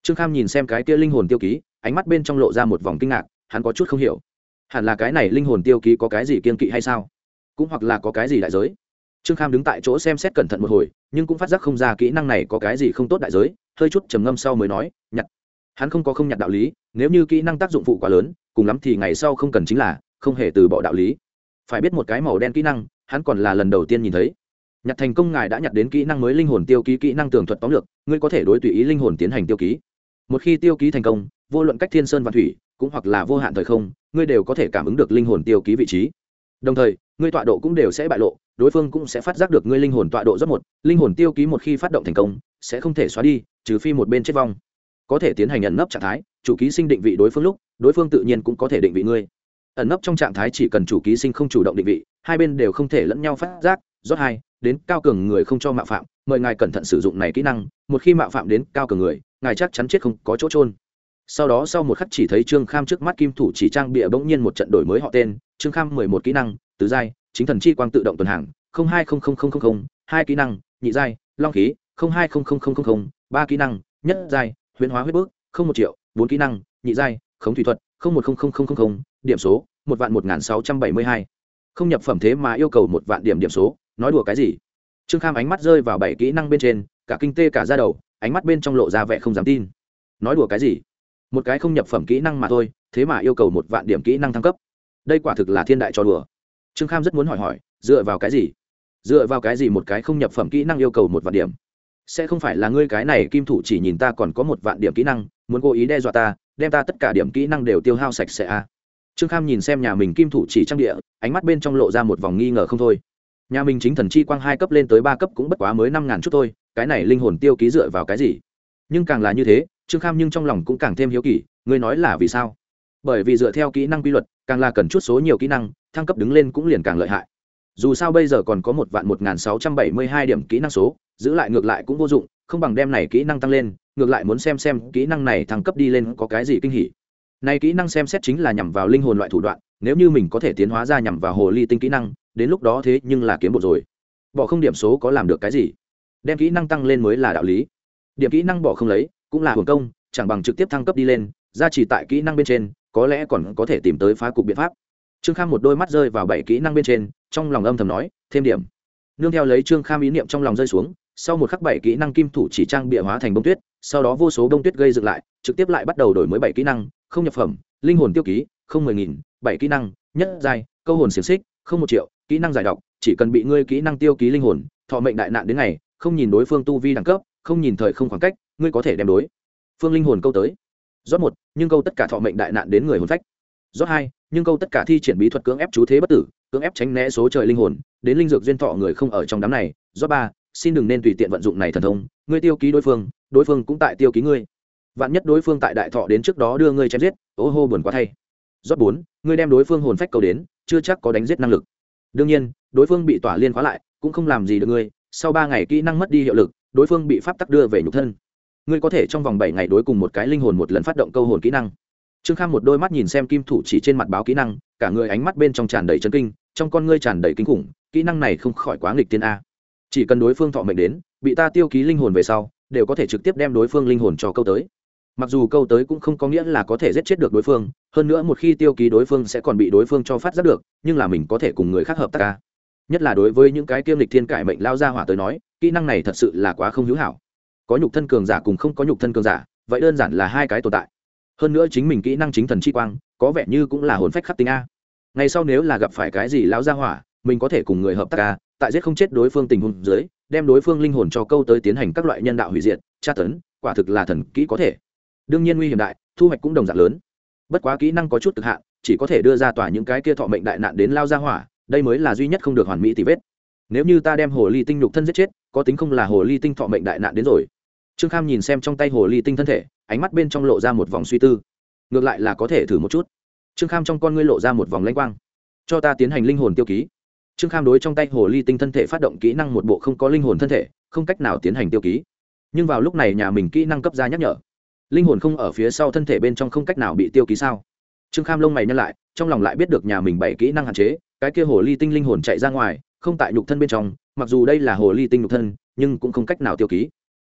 Trương kham nhìn xem cái kia linh hồn tiêu ký, ánh mắt bên trong lộ ra một vòng kinh ngạc, hắn có chút không hiểu. Hẳn là cái này linh hồn tiêu ký có cái gì kiên kỵ hay sao? Cũng hoặc là có cái gì đại giới? Trương kham đứng tại chỗ xem xét cẩn thận một hồi, nhưng cũng phát giác không ra kỹ năng này có cái gì không tốt đại giới, hơi chút trầm ngâm sau mới nói, nhặt. Hắn không có không nhặt đạo lý, nếu như kỹ năng tác dụng phụ quá lớn cùng lắm thì ngày sau không cần chính là, không hề từ bỏ đạo lý. Phải biết một cái màu đen kỹ năng, hắn còn là lần đầu tiên nhìn thấy. Nhặt thành công ngài đã nhặt đến kỹ năng mới linh hồn tiêu ký, kỹ năng tường thuật tóm lược, ngươi có thể đối tùy ý linh hồn tiến hành tiêu ký. Một khi tiêu ký thành công, vô luận cách thiên sơn và thủy, cũng hoặc là vô hạn thời không, ngươi đều có thể cảm ứng được linh hồn tiêu ký vị trí. Đồng thời, ngươi tọa độ cũng đều sẽ bại lộ, đối phương cũng sẽ phát giác được ngươi linh hồn tọa độ rất một, linh hồn tiêu ký một khi phát động thành công, sẽ không thể xóa đi, trừ phi một bên chết vong. Có thể tiến hành nhận nấp trạng thái, chủ ký sinh định vị đối phương lúc đối phương tự nhiên cũng có thể định vị ngươi. Ẩn nấp trong trạng thái chỉ cần chủ ký sinh không chủ động định vị, hai bên đều không thể lẫn nhau phát giác rót hai, đến cao cường người không cho mạo phạm, mời ngài cẩn thận sử dụng này kỹ năng, một khi mạo phạm đến cao cường người, ngài chắc chắn chết không có chỗ trôn sau đó sau một khắc chỉ thấy trương kham trước mắt kim thủ chỉ trang bịa bỗng nhiên một trận đổi mới họ tên, trương kham mười một kỹ năng, tứ giai, chính thần chi quang tự động tuần hàng, không hai không không không không hai kỹ năng, nhị giai, long khí, không hai không không không không ba kỹ năng, nhất giai, huyễn hóa huyết bước không một triệu, bốn kỹ năng, nhị giai khống thủy thuật, không một không không không không điểm số, một vạn một nghìn sáu trăm bảy mươi hai. Không nhập phẩm thế mà yêu cầu một vạn điểm điểm số, nói đùa cái gì? Trương kham ánh mắt rơi vào bảy kỹ năng bên trên, cả kinh tê cả ra đầu, ánh mắt bên trong lộ ra vẻ không dám tin. Nói đùa cái gì? Một cái không nhập phẩm kỹ năng mà thôi, thế mà yêu cầu một vạn điểm kỹ năng thăng cấp. Đây quả thực là thiên đại cho đùa. Trương kham rất muốn hỏi hỏi, dựa vào cái gì? Dựa vào cái gì một cái không nhập phẩm kỹ năng yêu cầu một vạn điểm? Sẽ không phải là ngươi cái này kim thủ chỉ nhìn ta còn có một vạn điểm kỹ năng, muốn cố ý đe dọa ta đem ta tất cả điểm kỹ năng đều tiêu hao sạch sẽ a à. trương kham nhìn xem nhà mình kim thủ chỉ trang địa, ánh mắt bên trong lộ ra một vòng nghi ngờ không thôi. Nhà mình chính thần chi quang hai cấp lên tới ba cấp cũng bất quá mới năm ngàn chút thôi, cái này linh hồn tiêu ký dựa vào cái gì? Nhưng càng là như thế, trương kham nhưng trong lòng cũng càng thêm hiếu kỳ, ngươi nói là vì sao? Bởi vì dựa theo kỹ năng quy luật, càng là cần chút số nhiều kỹ năng, thăng cấp đứng lên cũng liền càng lợi hại. Dù sao bây giờ còn có một vạn một n g h n sáu trăm bảy mươi hai điểm kỹ năng số, giữ lại ngược lại cũng vô dụng, không bằng đem này kỹ năng tăng lên ngược lại muốn xem xem kỹ năng này thăng cấp đi lên có cái gì kinh hỉ. Này kỹ năng xem xét chính là nhằm vào linh hồn loại thủ đoạn, nếu như mình có thể tiến hóa ra nhằm vào hồ ly tinh kỹ năng, đến lúc đó thế nhưng là kiếm bộ rồi. Bỏ không điểm số có làm được cái gì? Đem kỹ năng tăng lên mới là đạo lý. Điểm kỹ năng bỏ không lấy, cũng là hưởng công, chẳng bằng trực tiếp thăng cấp đi lên ra chỉ tại kỹ năng bên trên, có lẽ còn có thể tìm tới phá cục biện pháp. Trương kham một đôi mắt rơi vào bảy kỹ năng bên trên, trong lòng âm thầm nói, thêm điểm. Nương theo lấy trương kham ý niệm trong lòng rơi xuống, sau một khắc bảy kỹ năng kim thủ chỉ trang bịa hóa thành bông tuyết sau đó vô số đông tuyết gây dựng lại trực tiếp lại bắt đầu đổi mới bảy kỹ năng không nhập phẩm linh hồn tiêu ký không mười nghìn bảy kỹ năng nhất giai, câu hồn xiềng xích không một triệu kỹ năng giải độc chỉ cần bị ngươi kỹ năng tiêu ký linh hồn thọ mệnh đại nạn đến ngày không nhìn đối phương tu vi đẳng cấp không nhìn thời không khoảng cách ngươi có thể đem đối phương linh hồn câu tới. Rót một nhưng câu tất cả thọ mệnh đại nạn đến người hồn phách. Rót hai nhưng câu tất cả thi triển bí thuật cưỡng ép chú thế bất tử cưỡng ép tránh né số trời linh hồn đến linh dược duyên thọ người không ở trong đám này. Rót ba xin đừng nên tùy tiện vận dụng này thần thông ngươi tiêu ký đối phương đối phương cũng tại tiêu ký ngươi. Vạn nhất đối phương tại đại thọ đến trước đó đưa ngươi chém giết, ô hô buồn quá thay. Rót bốn, ngươi đem đối phương hồn phách cầu đến, chưa chắc có đánh giết năng lực. Đương nhiên, đối phương bị tỏa liên khóa lại, cũng không làm gì được ngươi, sau ba ngày kỹ năng mất đi hiệu lực, đối phương bị pháp tắc đưa về nhục thân. Ngươi có thể trong vòng bảy ngày đối cùng một cái linh hồn một lần phát động câu hồn kỹ năng. Trương kham một đôi mắt nhìn xem kim thủ chỉ trên mặt báo kỹ năng, cả người ánh mắt bên trong tràn đầy chân kinh, trong con ngươi tràn đầy kinh khủng, kỹ năng này không khỏi quá nghịch tiên a. Chỉ cần đối phương thọ mệnh đến, bị ta tiêu ký linh hồn về sau đều có thể trực tiếp đem đối phương linh hồn cho câu tới. Mặc dù câu tới cũng không có nghĩa là có thể giết chết được đối phương, hơn nữa một khi tiêu ký đối phương sẽ còn bị đối phương cho phát giác được, nhưng là mình có thể cùng người khác hợp tác ca nhất là đối với những cái kiêm lịch thiên cải mệnh lao ra hỏa tới nói, kỹ năng này thật sự là quá không hữu hảo. Có nhục thân cường giả cùng không có nhục thân cường giả, vậy đơn giản là hai cái tồn tại. Hơn nữa chính mình kỹ năng chính thần chi quang, có vẻ như cũng là hồn phách khắc tính a. Ngày sau nếu là gặp phải cái gì lao gia hỏa mình có thể cùng người hợp tác ca tại giết không chết đối phương tình huống dưới, đem đối phương linh hồn cho câu tới tiến hành các loại nhân đạo hủy diệt, tra tấn, quả thực là thần kỹ có thể. Đương nhiên nguy hiểm đại, thu hoạch cũng đồng dạng lớn. Bất quá kỹ năng có chút cực hạn, chỉ có thể đưa ra tỏa những cái kia thọ mệnh đại nạn đến lao ra hỏa, đây mới là duy nhất không được hoàn mỹ tì vết. Nếu như ta đem hồ ly tinh nhục thân giết chết, có tính không là hồ ly tinh thọ mệnh đại nạn đến rồi. Trương kham nhìn xem trong tay hồ ly tinh thân thể, ánh mắt bên trong lộ ra một vòng suy tư. Ngược lại là có thể thử một chút. Trương kham trong con ngươi lộ ra một vòng lanh quang. Cho ta tiến hành linh hồn tiêu ký trương kham đối trong tay hồ ly tinh thân thể phát động kỹ năng một bộ không có linh hồn thân thể, không cách nào tiến hành tiêu ký. Nhưng vào lúc này nhà mình kỹ năng cấp ra nhắc nhở. Linh hồn không ở phía sau thân thể bên trong không cách nào bị tiêu ký sao? Trương kham lông mày nhăn lại, trong lòng lại biết được nhà mình bảy kỹ năng hạn chế, cái kia hồ ly tinh linh hồn chạy ra ngoài, không tại nhục thân bên trong, mặc dù đây là hồ ly tinh nhục thân, nhưng cũng không cách nào tiêu ký.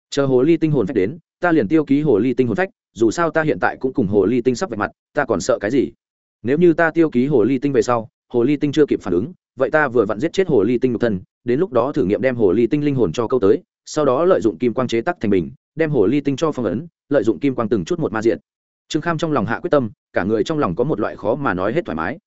Chờ hồ ly tinh hồn phách đến, ta liền tiêu ký hồ ly tinh hồn phách, dù sao ta hiện tại cũng cùng hồ ly tinh sắp vạch mặt, ta còn sợ cái gì? Nếu như ta tiêu ký hồ ly tinh về sau, hồ ly tinh chưa kịp phản ứng vậy ta vừa vặn giết chết hồ ly tinh nhục thân, đến lúc đó thử nghiệm đem hồ ly tinh linh hồn cho câu tới, sau đó lợi dụng kim quang chế tắc thành bình, đem hồ ly tinh cho phong ấn, lợi dụng kim quang từng chút một ma diện. Trương kham trong lòng hạ quyết tâm, cả người trong lòng có một loại khó mà nói hết thoải mái.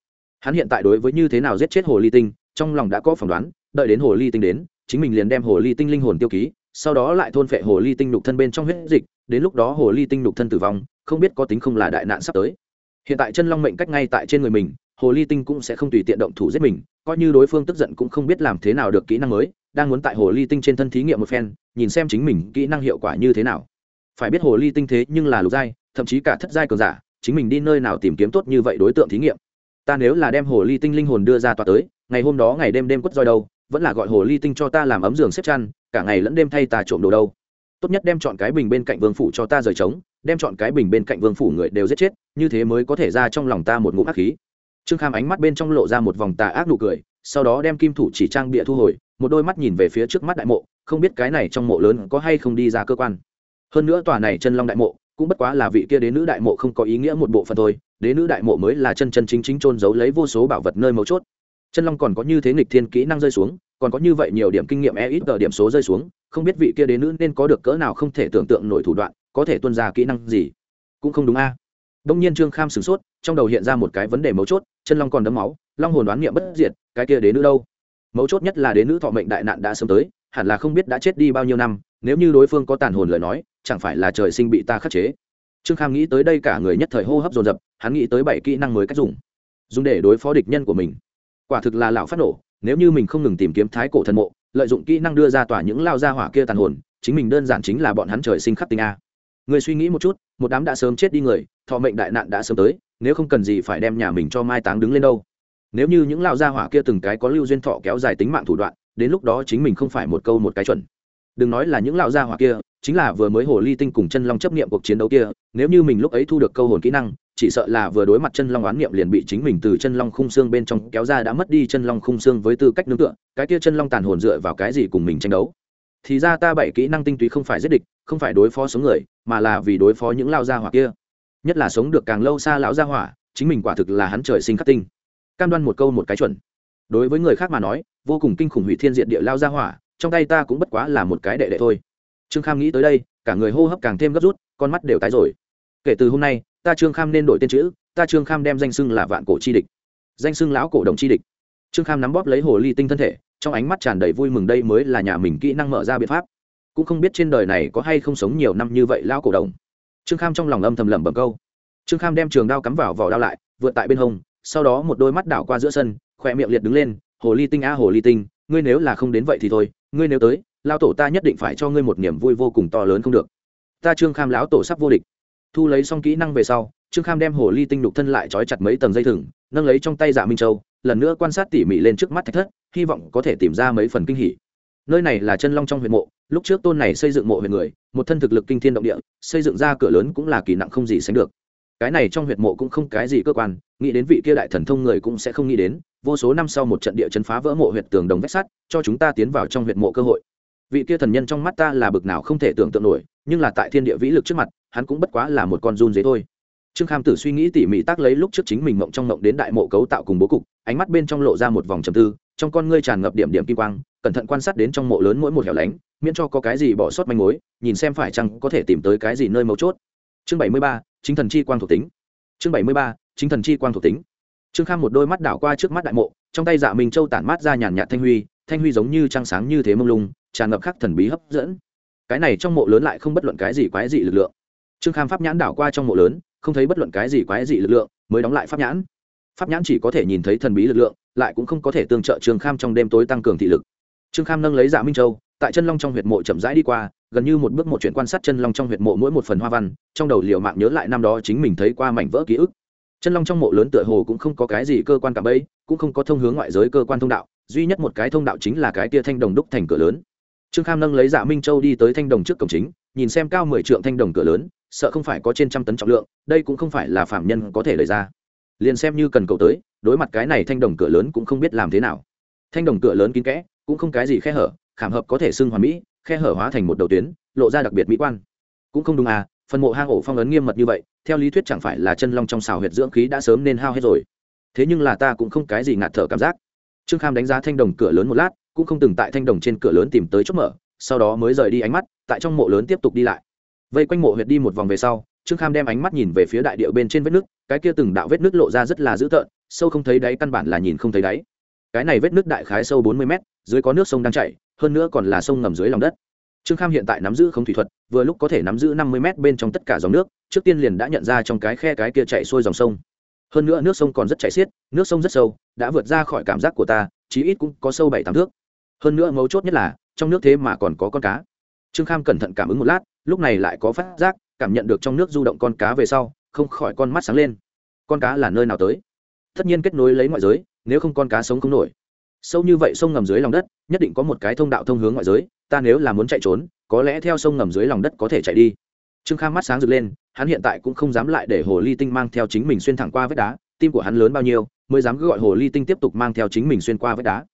Hắn hiện tại đối với như thế nào giết chết hồ ly tinh, trong lòng đã có phỏng đoán, đợi đến hồ ly tinh đến, chính mình liền đem hồ ly tinh linh hồn tiêu ký, sau đó lại thôn phệ hồ ly tinh nhục thân bên trong huyết dịch, đến lúc đó hồ ly tinh nhục thân tử vong, không biết có tính không là đại nạn sắp tới. Hiện tại chân long mệnh cách ngay tại trên người mình, hồ ly tinh cũng sẽ không tùy tiện động thủ giết mình coi như đối phương tức giận cũng không biết làm thế nào được kỹ năng mới, đang muốn tại hồ ly tinh trên thân thí nghiệm một phen, nhìn xem chính mình kỹ năng hiệu quả như thế nào. Phải biết hồ ly tinh thế nhưng là lục giai, thậm chí cả thất giai cường giả, chính mình đi nơi nào tìm kiếm tốt như vậy đối tượng thí nghiệm. Ta nếu là đem hồ ly tinh linh hồn đưa ra tòa tới, ngày hôm đó ngày đêm đêm quất roi đâu, vẫn là gọi hồ ly tinh cho ta làm ấm giường xếp chăn, cả ngày lẫn đêm thay ta trộm đồ đâu. Tốt nhất đem chọn cái bình bên cạnh vương phủ cho ta rời trống, đem chọn cái bình bên cạnh vương phủ người đều giết chết, như thế mới có thể ra trong lòng ta một ngụm ác khí trương kham ánh mắt bên trong lộ ra một vòng tà ác nụ cười, sau đó đem kim thủ chỉ trang bịa thu hồi, một đôi mắt nhìn về phía trước mắt đại mộ, không biết cái này trong mộ lớn có hay không đi ra cơ quan. Hơn nữa tòa này chân long đại mộ, cũng bất quá là vị kia đến nữ đại mộ không có ý nghĩa một bộ phận thôi đến nữ đại mộ mới là chân chân chính chính trôn giấu lấy vô số bảo vật nơi mấu chốt. Chân long còn có như thế nghịch thiên kỹ năng rơi xuống, còn có như vậy nhiều điểm kinh nghiệm e ít ở điểm số rơi xuống, không biết vị kia đến nữ nên có được cỡ nào không thể tưởng tượng nổi thủ đoạn, có thể tuân ra kỹ năng gì? Cũng không đúng a. Đông nhiên trương kham sửng sốt, trong đầu hiện ra một cái vấn đề mấu chốt chân long còn đấm máu, long hồn đoán niệm bất diệt, cái kia đến nữ đâu? Mấu chốt nhất là đến nữ thọ mệnh đại nạn đã sớm tới, hẳn là không biết đã chết đi bao nhiêu năm, nếu như đối phương có tàn hồn lời nói, chẳng phải là trời sinh bị ta khắc chế. Trương kham nghĩ tới đây cả người nhất thời hô hấp dồn dập, hắn nghĩ tới bảy kỹ năng mới cách dùng dùng để đối phó địch nhân của mình. Quả thực là lão phát nổ, nếu như mình không ngừng tìm kiếm thái cổ thần mộ, lợi dụng kỹ năng đưa ra tỏa những lao ra hỏa kia tàn hồn, chính mình đơn giản chính là bọn hắn trời sinh khắc tinh a. Người suy nghĩ một chút, một đám đã sớm chết đi người, thọ mệnh đại nạn đã sớm tới nếu không cần gì phải đem nhà mình cho mai táng đứng lên đâu. Nếu như những lao gia hỏa kia từng cái có lưu duyên thọ kéo dài tính mạng thủ đoạn, đến lúc đó chính mình không phải một câu một cái chuẩn. Đừng nói là những lão gia hỏa kia, chính là vừa mới hồ ly tinh cùng chân long chấp nghiệm cuộc chiến đấu kia, nếu như mình lúc ấy thu được câu hồn kỹ năng, chỉ sợ là vừa đối mặt chân long oán niệm liền bị chính mình từ chân long khung xương bên trong kéo ra đã mất đi chân long khung xương với tư cách nương tựa, cái kia chân long tàn hồn dựa vào cái gì cùng mình tranh đấu? Thì ra ta bảy kỹ năng tinh túy không phải giết địch, không phải đối phó sống người, mà là vì đối phó những lao gia hỏa kia nhất là sống được càng lâu xa lão gia hỏa, chính mình quả thực là hắn trời sinh khắc tinh. Cam đoan một câu một cái chuẩn. Đối với người khác mà nói, vô cùng kinh khủng hủy thiên diện địa lao gia hỏa, trong tay ta cũng bất quá là một cái đệ đệ thôi. Trương kham nghĩ tới đây, cả người hô hấp càng thêm gấp rút, con mắt đều tái rồi. Kể từ hôm nay, ta trương kham nên đổi tên chữ, ta trương kham đem danh xưng là vạn cổ chi địch. Danh xưng lão cổ đồng chi địch. Trương kham nắm bóp lấy hồ ly tinh thân thể, trong ánh mắt tràn đầy vui mừng đây mới là nhà mình kỹ năng mở ra biện pháp. Cũng không biết trên đời này có hay không sống nhiều năm như vậy lão cổ đồng trương kham trong lòng âm thầm lẩm bẩm câu. Trương kham đem trường đao cắm vào vỏ đao lại, vượt tại bên hông, sau đó một đôi mắt đảo qua giữa sân, khỏe miệng liệt đứng lên, hồ ly tinh a, hồ ly tinh, ngươi nếu là không đến vậy thì thôi, ngươi nếu tới lao tổ ta nhất định phải cho ngươi một niềm vui vô cùng to lớn không được. Ta trương kham lão tổ sắp vô địch. Thu lấy xong kỹ năng về sau, trương kham đem hồ ly tinh đục thân lại trói chặt mấy tầng dây thừng, nâng lấy trong tay dạ minh châu, lần nữa quan sát tỉ mỉ lên trước mắt thạch thất, hy vọng có thể tìm ra mấy phần kinh hỉ. Nơi này là chân long trong huyện mộ, lúc trước tôn này xây dựng mộ huyện người một thân thực lực kinh thiên động địa, xây dựng ra cửa lớn cũng là kỳ nặng không gì sánh được. Cái này trong huyệt mộ cũng không cái gì cơ quan, nghĩ đến vị kia đại thần thông người cũng sẽ không nghĩ đến, vô số năm sau một trận địa chấn phá vỡ mộ huyệt tường đồng vách sắt, cho chúng ta tiến vào trong huyệt mộ cơ hội. Vị kia thần nhân trong mắt ta là bực nào không thể tưởng tượng nổi, nhưng là tại thiên địa vĩ lực trước mặt, hắn cũng bất quá là một con run dế thôi. Trương kham tử suy nghĩ tỉ mỉ tác lấy lúc trước chính mình mộng trong mộng đến đại mộ cấu tạo cùng bố cục, ánh mắt bên trong lộ ra một vòng trầm tư trong con ngươi tràn ngập điểm điểm kim quang, cẩn thận quan sát đến trong mộ lớn mỗi một hẻo lánh, miễn cho có cái gì bỏ sót manh mối, nhìn xem phải chăng có thể tìm tới cái gì nơi mấu chốt. Chương bảy mươi ba, chính thần chi quang thuộc tính. Chương bảy mươi ba, chính thần chi quang thuộc tính. Trương kham một đôi mắt đảo qua trước mắt đại mộ, trong tay dạ minh châu tản mát ra nhàn nhạt thanh huy thanh huy giống như trăng sáng như thế mông lung, tràn ngập khắc thần bí hấp dẫn. Cái này trong mộ lớn lại không bất luận cái gì quái dị lực lượng. Trương kham pháp nhãn đảo qua trong mộ lớn, không thấy bất luận cái gì quái dị lực lượng, mới đóng lại pháp nhãn. Pháp nhãn chỉ có thể nhìn thấy thần bí lực lượng lại cũng không có thể tương trợ trương kham trong đêm tối tăng cường thị lực. Trương kham nâng lấy dạ minh châu, tại chân long trong huyệt mộ chậm rãi đi qua, gần như một bước một chuyện quan sát chân long trong huyệt mộ mỗi một phần hoa văn, trong đầu liều mạng nhớ lại năm đó chính mình thấy qua mảnh vỡ ký ức. Chân long trong mộ lớn tựa hồ cũng không có cái gì cơ quan cả ấy cũng không có thông hướng ngoại giới cơ quan thông đạo, duy nhất một cái thông đạo chính là cái tia thanh đồng đúc thành cửa lớn. Trương kham nâng lấy dạ minh châu đi tới thanh đồng trước cổng chính, nhìn xem cao mười trượng thanh đồng cửa lớn, sợ không phải có trên trăm tấn trọng lượng, đây cũng không phải là phạm nhân có thể lấy ra. Liền xem như cần cầu tới đối mặt cái này thanh đồng cửa lớn cũng không biết làm thế nào. Thanh đồng cửa lớn kín kẽ, cũng không cái gì khe hở, khảm hợp có thể xưng hoàn mỹ, khe hở hóa thành một đầu tuyến, lộ ra đặc biệt mỹ quan. Cũng không đúng à phần mộ hang ổ phong ấn nghiêm mật như vậy, theo lý thuyết chẳng phải là chân long trong xào huyệt dưỡng khí đã sớm nên hao hết rồi. Thế nhưng là ta cũng không cái gì ngạt thở cảm giác. Trương kham đánh giá thanh đồng cửa lớn một lát, cũng không từng tại thanh đồng trên cửa lớn tìm tới chốt mở, sau đó mới rời đi ánh mắt, tại trong mộ lớn tiếp tục đi lại vây quanh mộ huyệt đi một vòng về sau, trương kham đem ánh mắt nhìn về phía đại điệu bên trên vết nước, cái kia từng đạo vết nước lộ ra rất là dữ tợn, sâu không thấy đáy căn bản là nhìn không thấy đáy. Cái này vết nước đại khái sâu bốn mươi mét, dưới có nước sông đang chảy, hơn nữa còn là sông ngầm dưới lòng đất. Trương kham hiện tại nắm giữ không thủy thuật, vừa lúc có thể nắm giữ năm mươi mét bên trong tất cả dòng nước, trước tiên liền đã nhận ra trong cái khe cái kia chạy xuôi dòng sông. Hơn nữa nước sông còn rất chảy xiết, nước sông rất sâu, đã vượt ra khỏi cảm giác của ta, chí ít cũng có sâu bảy tám thước. Hơn nữa mấu chốt nhất là, trong nước thế mà còn có con cá. Trương kham cẩn thận cảm ứng một lát lúc này lại có phát giác, cảm nhận được trong nước du động con cá về sau, không khỏi con mắt sáng lên. Con cá là nơi nào tới? Tất nhiên kết nối lấy ngoại giới, nếu không con cá sống không nổi. Sâu như vậy sông ngầm dưới lòng đất, nhất định có một cái thông đạo thông hướng ngoại giới, ta nếu là muốn chạy trốn, có lẽ theo sông ngầm dưới lòng đất có thể chạy đi. Trương khang mắt sáng rực lên, hắn hiện tại cũng không dám lại để hồ ly tinh mang theo chính mình xuyên thẳng qua vết đá, tim của hắn lớn bao nhiêu, mới dám cứ gọi hồ ly tinh tiếp tục mang theo chính mình xuyên qua vết đá.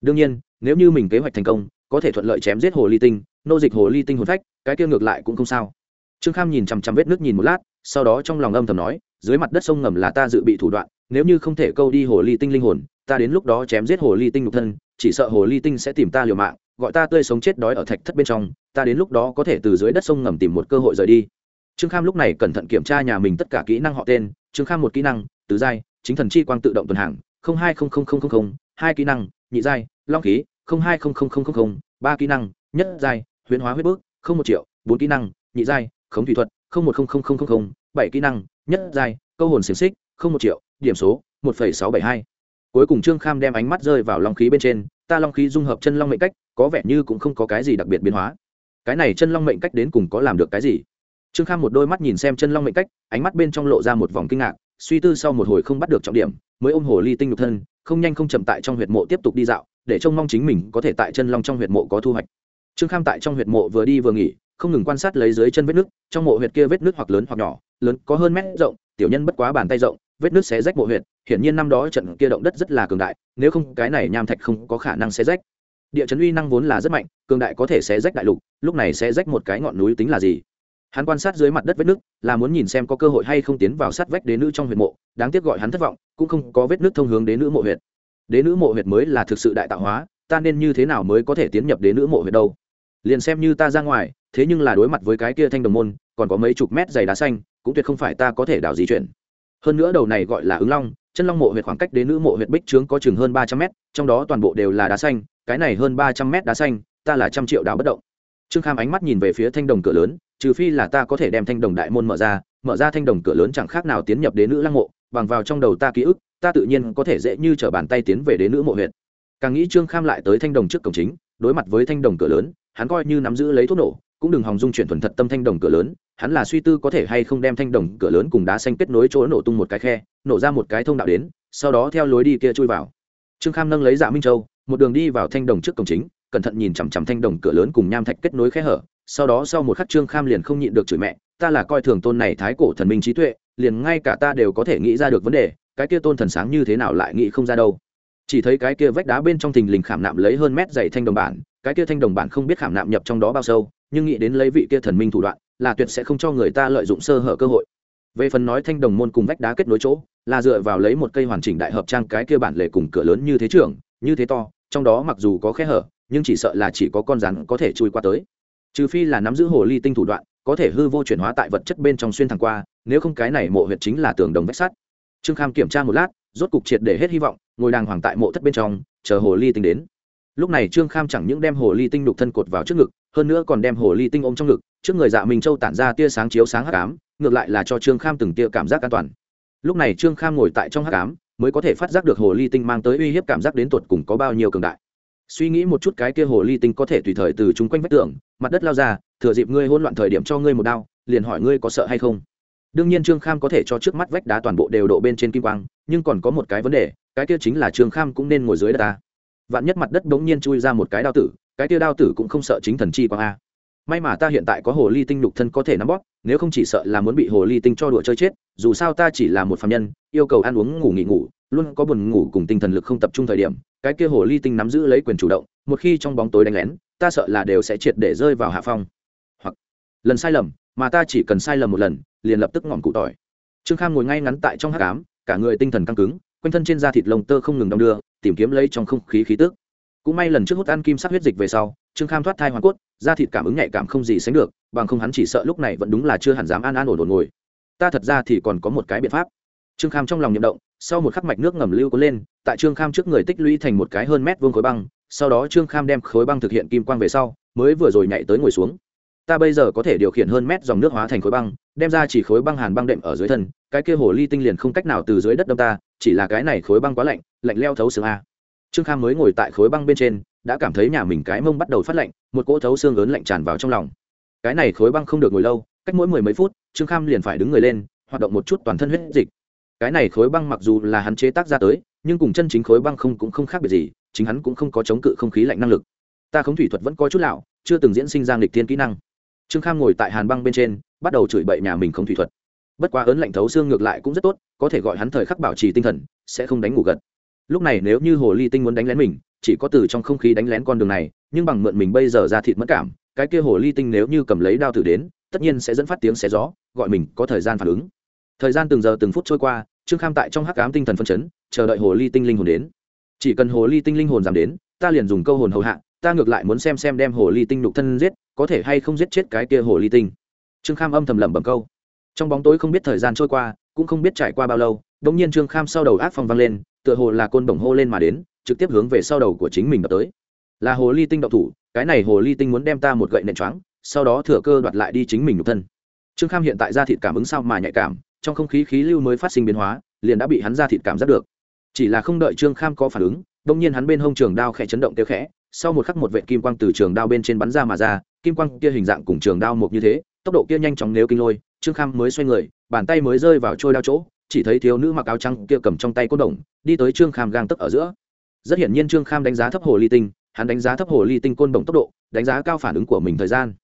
Đương nhiên, nếu như mình kế hoạch thành công có thể thuận lợi chém giết hồ ly tinh, nô dịch hồ ly tinh hồn phách, cái kia ngược lại cũng không sao. Trương kham nhìn chằm chằm vết nước nhìn một lát, sau đó trong lòng âm thầm nói, dưới mặt đất sông ngầm là ta dự bị thủ đoạn, nếu như không thể câu đi hồ ly tinh linh hồn, ta đến lúc đó chém giết hồ ly tinh nhục thân, chỉ sợ hồ ly tinh sẽ tìm ta liều mạng, gọi ta tươi sống chết đói ở thạch thất bên trong, ta đến lúc đó có thể từ dưới đất sông ngầm tìm một cơ hội rời đi. Trương kham lúc này cẩn thận kiểm tra nhà mình tất cả kỹ năng họ tên, trương kham một kỹ năng, tứ giai, chính thần chi quang tự động tuần hàng hai hai kỹ năng, nhị giai, long khí hai ba kỹ năng, nhất giai, huyễn hóa huyết bước, không một triệu, bốn kỹ năng, nhị giai, khống thủy thuật, không một bảy kỹ năng, nhất giai, câu hồn xiềng xích, không một triệu, điểm số, một phẩy sáu bảy hai. Cuối cùng trương kham đem ánh mắt rơi vào long khí bên trên, ta long khí dung hợp chân long mệnh cách, có vẻ như cũng không có cái gì đặc biệt biến hóa. Cái này chân long mệnh cách đến cùng có làm được cái gì? Trương kham một đôi mắt nhìn xem chân long mệnh cách, ánh mắt bên trong lộ ra một vòng kinh ngạc, suy tư sau một hồi không bắt được trọng điểm, mới ôm hồ ly tinh nhục thân, không nhanh không chậm tại trong huyệt mộ tiếp tục đi dạo để trông mong chính mình có thể tại chân long trong huyệt mộ có thu hoạch. Trương kham tại trong huyệt mộ vừa đi vừa nghỉ, không ngừng quan sát lấy dưới chân vết nước, trong mộ huyệt kia vết nước hoặc lớn hoặc nhỏ, lớn có hơn mét rộng, tiểu nhân bất quá bàn tay rộng, vết nước xé rách mộ huyệt, hiển nhiên năm đó trận kia động đất rất là cường đại, nếu không cái này nham thạch không có khả năng xé rách. Địa chấn uy năng vốn là rất mạnh, cường đại có thể xé rách đại lục, lúc này xé rách một cái ngọn núi tính là gì? Hắn quan sát dưới mặt đất vết nước, là muốn nhìn xem có cơ hội hay không tiến vào sát vách đế nữ trong huyệt mộ, đáng tiếc gọi hắn thất vọng, cũng không có vết nước thông hướng đế nữ mộ huyệt đế nữ mộ huyệt mới là thực sự đại tạo hóa, ta nên như thế nào mới có thể tiến nhập đế nữ mộ huyệt đâu liền xem như ta ra ngoài, thế nhưng là đối mặt với cái kia thanh đồng môn, còn có mấy chục mét dày đá xanh, cũng tuyệt không phải ta có thể đảo di chuyển. hơn nữa đầu này gọi là ứng long, chân long mộ huyệt khoảng cách đến nữ mộ huyệt bích trướng có chừng hơn ba trăm mét, trong đó toàn bộ đều là đá xanh, cái này hơn ba trăm mét đá xanh, ta là trăm triệu đảo bất động trương kham ánh mắt nhìn về phía thanh đồng cửa lớn, trừ phi là ta có thể đem thanh đồng đại môn mở ra mở ra thanh đồng cửa lớn chẳng khác nào tiến nhập đến nữ lăng mộ, bằng vào trong đầu ta ký ức ta tự nhiên có thể dễ như t r ở bàn tay tiến về đến nữ mộ huyện càng nghĩ trương kham lại tới thanh đồng trước cổng chính, đối mặt với thanh đồng cửa lớn, hắn coi như nắm giữ lấy thuốc nổ, cũng đừng hòng dung chuyển thuần thật tâm thanh đồng cửa lớn, hắn là suy tư có thể hay không đem thanh đồng cửa lớn cùng đá xanh kết nối chỗ nổ tung một cái khe, nổ ra một cái thông đạo đến, sau đó theo lối đi kia chui vào. Trương kham nâng lấy dạ minh châu, một đường đi vào thanh đồng trước cổng chính, cẩn thận nhìn chằm chằm thanh đồng cửa lớn cùng nham thạch kết nối khe hở, sau đó sau một khắc trương kham liền không nhịn được chửi mẹ, ta là coi thường tôn này thái cổ thần minh trí tuệ, liền ngay cả ta đều có thể nghĩ ra được vấn đề cái kia tôn thần sáng như thế nào lại nghĩ không ra đâu. Chỉ thấy cái kia vách đá bên trong thình lình khảm nạm lấy hơn mét dày thanh đồng bản, cái kia thanh đồng bản không biết khảm nạm nhập trong đó bao sâu, nhưng nghĩ đến lấy vị kia thần minh thủ đoạn, là tuyệt sẽ không cho người ta lợi dụng sơ hở cơ hội. Về phần nói thanh đồng môn cùng vách đá kết nối chỗ, là dựa vào lấy một cây hoàn chỉnh đại hợp trang cái kia bản lề cùng cửa lớn như thế trưởng, như thế to, trong đó mặc dù có khe hở, nhưng chỉ sợ là chỉ có con rắn có thể chui qua tới. Trừ phi là nắm giữ hồ ly tinh thủ đoạn, có thể hư vô chuyển hóa tại vật chất bên trong xuyên thẳng qua, nếu không cái này mộ huyệt chính là tường đồng vách sắt trương kham kiểm tra một lát, rốt cục triệt để hết hy vọng, ngồi đàng hoàng tại mộ thất bên trong, chờ hồ ly tinh đến. Lúc này trương kham chẳng những đem hồ ly tinh đục thân cột vào trước ngực, hơn nữa còn đem hồ ly tinh ôm trong ngực, trước người dạ minh châu tản ra tia sáng chiếu sáng hắc ám, ngược lại là cho trương kham từng tia cảm giác an toàn. Lúc này trương kham ngồi tại trong hắc ám, mới có thể phát giác được hồ ly tinh mang tới uy hiếp cảm giác đến tuột cùng có bao nhiêu cường đại. Suy nghĩ một chút cái kia hồ ly tinh có thể tùy thời từ chung quanh vách tường, mặt đất lao ra, thừa dịp ngươi hỗn loạn thời điểm cho ngươi một đao, liền hỏi ngươi có sợ hay không đương nhiên trương kham có thể cho trước mắt vách đá toàn bộ đều độ bên trên kim quang, nhưng còn có một cái vấn đề, cái kia chính là trương kham cũng nên ngồi dưới đất ta. Vạn nhất mặt đất bỗng nhiên chui ra một cái đao tử, cái kia đao tử cũng không sợ chính thần chi quang a. May mà ta hiện tại có hồ ly tinh nhục thân có thể nắm bóp, nếu không chỉ sợ là muốn bị hồ ly tinh cho đùa chơi chết, dù sao ta chỉ là một phạm nhân, yêu cầu ăn uống, ngủ nghỉ ngủ, luôn có buồn ngủ cùng tinh thần lực không tập trung thời điểm, cái kia hồ ly tinh nắm giữ lấy quyền chủ động, một khi trong bóng tối đánh lén, ta sợ là đều sẽ triệt để rơi vào hạ phong. Hoặc, lần sai lầm, mà ta chỉ cần sai lầm một lần liền lập tức ngọn cụ tỏi. Trương kham ngồi ngay ngắn tại trong hát cám cả người tinh thần căng cứng, quanh thân trên da thịt lông tơ không ngừng đong đưa, tìm kiếm lấy trong không khí khí tước cũng may lần trước hút ăn kim sắc huyết dịch về sau, trương kham thoát thai hoàn cốt, da thịt cảm ứng nhạy cảm không gì sánh được, bằng không hắn chỉ sợ lúc này vẫn đúng là chưa hẳn dám an an ổn ổn ngồi. Ta thật ra thì còn có một cái biện pháp. Trương kham trong lòng nhậm động, sau một khắc mạch nước ngầm lưu có lên, tại trương kham trước người tích lũy thành một cái hơn mét vuông khối băng, sau đó trương kham đem khối băng thực hiện kim quang về sau, mới vừa rồi nhảy tới ngồi xuống ta bây giờ có thể điều khiển hơn mét dòng nước hóa thành khối băng, đem ra chỉ khối băng hàn băng đệm ở dưới thân, cái kia hồ ly tinh liền không cách nào từ dưới đất đâm ta, chỉ là cái này khối băng quá lạnh lạnh leo thấu xương a. Trương kham mới ngồi tại khối băng bên trên, đã cảm thấy nhà mình cái mông bắt đầu phát lạnh, một cỗ thấu xương lớn lạnh tràn vào trong lòng. Cái này khối băng không được ngồi lâu, cách mỗi mười mấy phút, trương kham liền phải đứng người lên, hoạt động một chút toàn thân huyết dịch. Cái này khối băng mặc dù là hắn chế tác ra tới, nhưng cùng chân chính khối băng không cũng không khác biệt gì, chính hắn cũng không có chống cự không khí lạnh năng lực. Ta không thủy thuật vẫn có chút lạo chưa từng diễn sinh ra nghịch thiên kỹ năng trương kham ngồi tại hàn băng bên trên, bắt đầu chửi bậy nhà mình không thủy thuật. Bất quá ớn lạnh thấu xương ngược lại cũng rất tốt, có thể gọi hắn thời khắc bảo trì tinh thần, sẽ không đánh ngủ gật. Lúc này nếu như hồ ly tinh muốn đánh lén mình, chỉ có từ trong không khí đánh lén con đường này, nhưng bằng mượn mình bây giờ ra thịt mất cảm, cái kia hồ ly tinh nếu như cầm lấy đao tử đến, tất nhiên sẽ dẫn phát tiếng xé gió, gọi mình có thời gian phản ứng. Thời gian từng giờ từng phút trôi qua, trương kham tại trong hắc ám tinh thần phân chấn, chờ đợi hồ ly tinh linh hồn đến. Chỉ cần hồ ly tinh linh hồn giảm đến, ta liền dùng câu hồn hầu hạ ta ngược lại muốn xem xem đem hồ ly tinh nhục thân giết, có thể hay không giết chết cái kia hồ ly tinh. Trương kham âm thầm lẩm bẩm câu. Trong bóng tối không biết thời gian trôi qua, cũng không biết trải qua bao lâu đ ỗ n g nhiên trương kham sau đầu ác phong vang lên, tựa hồ là côn đồng hô lên mà đến, trực tiếp hướng về sau đầu của chính mình đập tới. Là hồ ly tinh độc thủ, cái này hồ ly tinh muốn đem ta một gậy nện choáng, sau đó thừa cơ đoạt lại đi chính mình nhục thân. Trương kham hiện tại ra thịt cảm ứng sao mà nhạy cảm, trong không khí khí lưu mới phát sinh biến hóa, liền đã bị hắn ra thịt cảm giác được. Chỉ là không đợi trương kham có phản ứng đông nhiên hắn bên hông trường đao khẽ chấn động tiêu khẽ sau một khắc một vệ kim quang từ trường đao bên trên bắn ra mà ra, kim quang kia hình dạng cùng trường đao một như thế, tốc độ kia nhanh chóng nếu kinh lôi, trương kham mới xoay người, bàn tay mới rơi vào trôi đao chỗ, chỉ thấy thiếu nữ mặc áo trắng kia cầm trong tay côn đồng, đi tới trương kham gang tấc ở giữa. Rất hiển nhiên trương kham đánh giá thấp hồ ly tinh, hắn đánh giá thấp hồ ly tinh côn đồng tốc độ, đánh giá cao phản ứng của mình thời gian.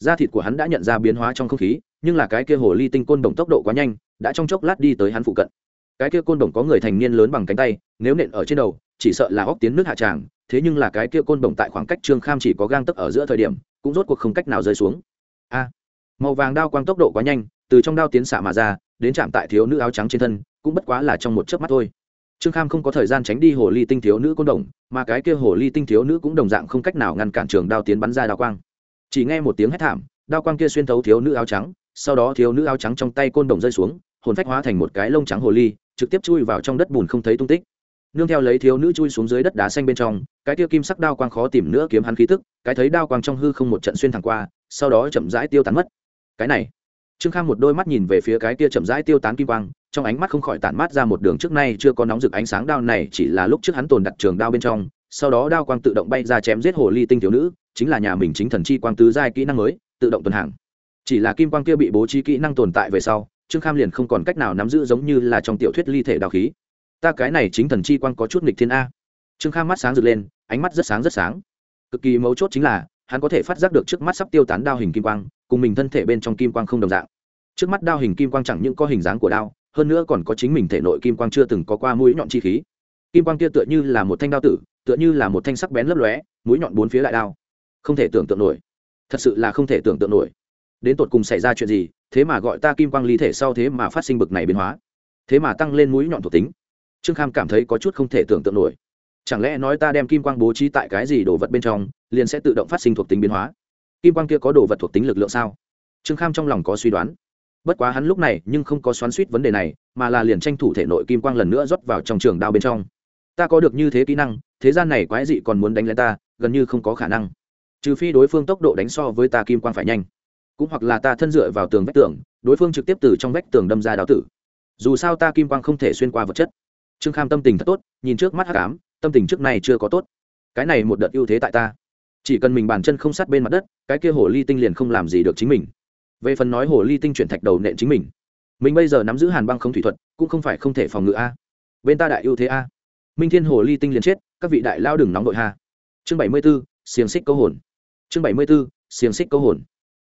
Da thịt của hắn đã nhận ra biến hóa trong không khí, nhưng là cái kia hồ ly tinh côn đồng tốc độ quá nhanh, đã trong chốc lát đi tới hắn phụ cận cái kia côn đồng có người thành niên lớn bằng cánh tay, nếu nện ở trên đầu, chỉ sợ là óc tiến nước hạ tràng, thế nhưng là cái kia côn đồng tại khoảng cách trương kham chỉ có gang tấp ở giữa thời điểm, cũng rốt cuộc không cách nào rơi xuống. A, màu vàng đao quang tốc độ quá nhanh, từ trong đao tiến xạ mà ra, đến chạm tại thiếu nữ áo trắng trên thân, cũng bất quá là trong một chớp mắt thôi. Trương kham không có thời gian tránh đi hồ ly tinh thiếu nữ côn đồng mà cái kia hồ ly tinh thiếu nữ cũng đồng dạng không cách nào ngăn cản trường đao tiến bắn ra đao quang. Chỉ nghe một tiếng hét thảm, đao quang kia xuyên thấu thiếu nữ áo trắng, sau đó thiếu nữ áo trắng trong tay côn đồng rơi xuống hồn phách hóa thành một cái lông trắng hồ ly, trực tiếp chui vào trong đất bùn không thấy tung tích. Nương theo lấy thiếu nữ chui xuống dưới đất đá xanh bên trong, cái kia kim sắc đao quang khó tìm nữa kiếm hắn khí tức, cái thấy đao quang trong hư không một trận xuyên thẳng qua, sau đó chậm rãi tiêu tán mất. Cái này, trương khang một đôi mắt nhìn về phía cái kia chậm rãi tiêu tán kim quang, trong ánh mắt không khỏi tản mát ra một đường trước nay chưa có nóng rực ánh sáng đao này chỉ là lúc trước hắn tồn đặt trường đao bên trong, sau đó đao quang tự động bay ra chém giết hồ ly tinh thiếu nữ, chính là nhà mình chính thần chi quang tứ giai kỹ năng mới, tự động tuần hàng. Chỉ là kim quang kia bị bố trí kỹ năng tồn tại về sau trương kham liền không còn cách nào nắm giữ giống như là trong tiểu thuyết ly thể đào khí. Ta cái này chính thần chi quang có chút nghịch thiên a. Trương kham mắt sáng rực lên, ánh mắt rất sáng rất sáng. Cực kỳ mấu chốt chính là, hắn có thể phát giác được trước mắt sắp tiêu tán đao hình kim quang, cùng mình thân thể bên trong kim quang không đồng dạng. Trước mắt đao hình kim quang chẳng những có hình dáng của đao, hơn nữa còn có chính mình thể nội kim quang chưa từng có qua mũi nhọn chi khí. Kim quang kia tựa như là một thanh đao tử, tựa như là một thanh sắc bén lấp lóe, mũi nhọn bốn phía lại đao. Không thể tưởng tượng nổi. Thật sự là không thể tưởng tượng nổi. Đến tột cùng xảy ra chuyện gì thế mà gọi ta kim quang ly thể sau thế mà phát sinh bực này biến hóa. Thế mà tăng lên mũi nhọn thuộc tính. Trương kham cảm thấy có chút không thể tưởng tượng nổi. Chẳng lẽ nói ta đem kim quang bố trí tại cái gì đồ vật bên trong, liền sẽ tự động phát sinh thuộc tính biến hóa? Kim quang kia có đồ vật thuộc tính lực lượng sao? Trương kham trong lòng có suy đoán. Bất quá hắn lúc này nhưng không có xoắn suýt vấn đề này, mà là liền tranh thủ thể nội kim quang lần nữa rót vào trong trường đao bên trong. Ta có được như thế kỹ năng, thế gian này quái dị còn muốn đánh lên ta, gần như không có khả năng. Trừ phi đối phương tốc độ đánh so với ta kim quang phải nhanh cũng hoặc là ta thân dựa vào tường vách tường, đối phương trực tiếp từ trong vách tường đâm ra đào tử. Dù sao ta kim quang không thể xuyên qua vật chất. Trương kham tâm tình thật tốt, nhìn trước mắt hát cám tâm tình trước này chưa có tốt. Cái này một đợt ưu thế tại ta. Chỉ cần mình bàn chân không sát bên mặt đất, cái kia hồ ly tinh liền không làm gì được chính mình. Về phần nói hồ ly tinh chuyển thạch đầu nện chính mình mình bây giờ nắm giữ hàn băng không thủy thuật, cũng không phải không thể phòng ngự a. Bên ta đại ưu thế a. Minh thiên hồ ly tinh liền chết, các vị đại lao đừng nóng đội ha. Chương bảy mươi b ố xiềng xích câu hồn. Chương bảy mươi b ố xiềng xích câu hồn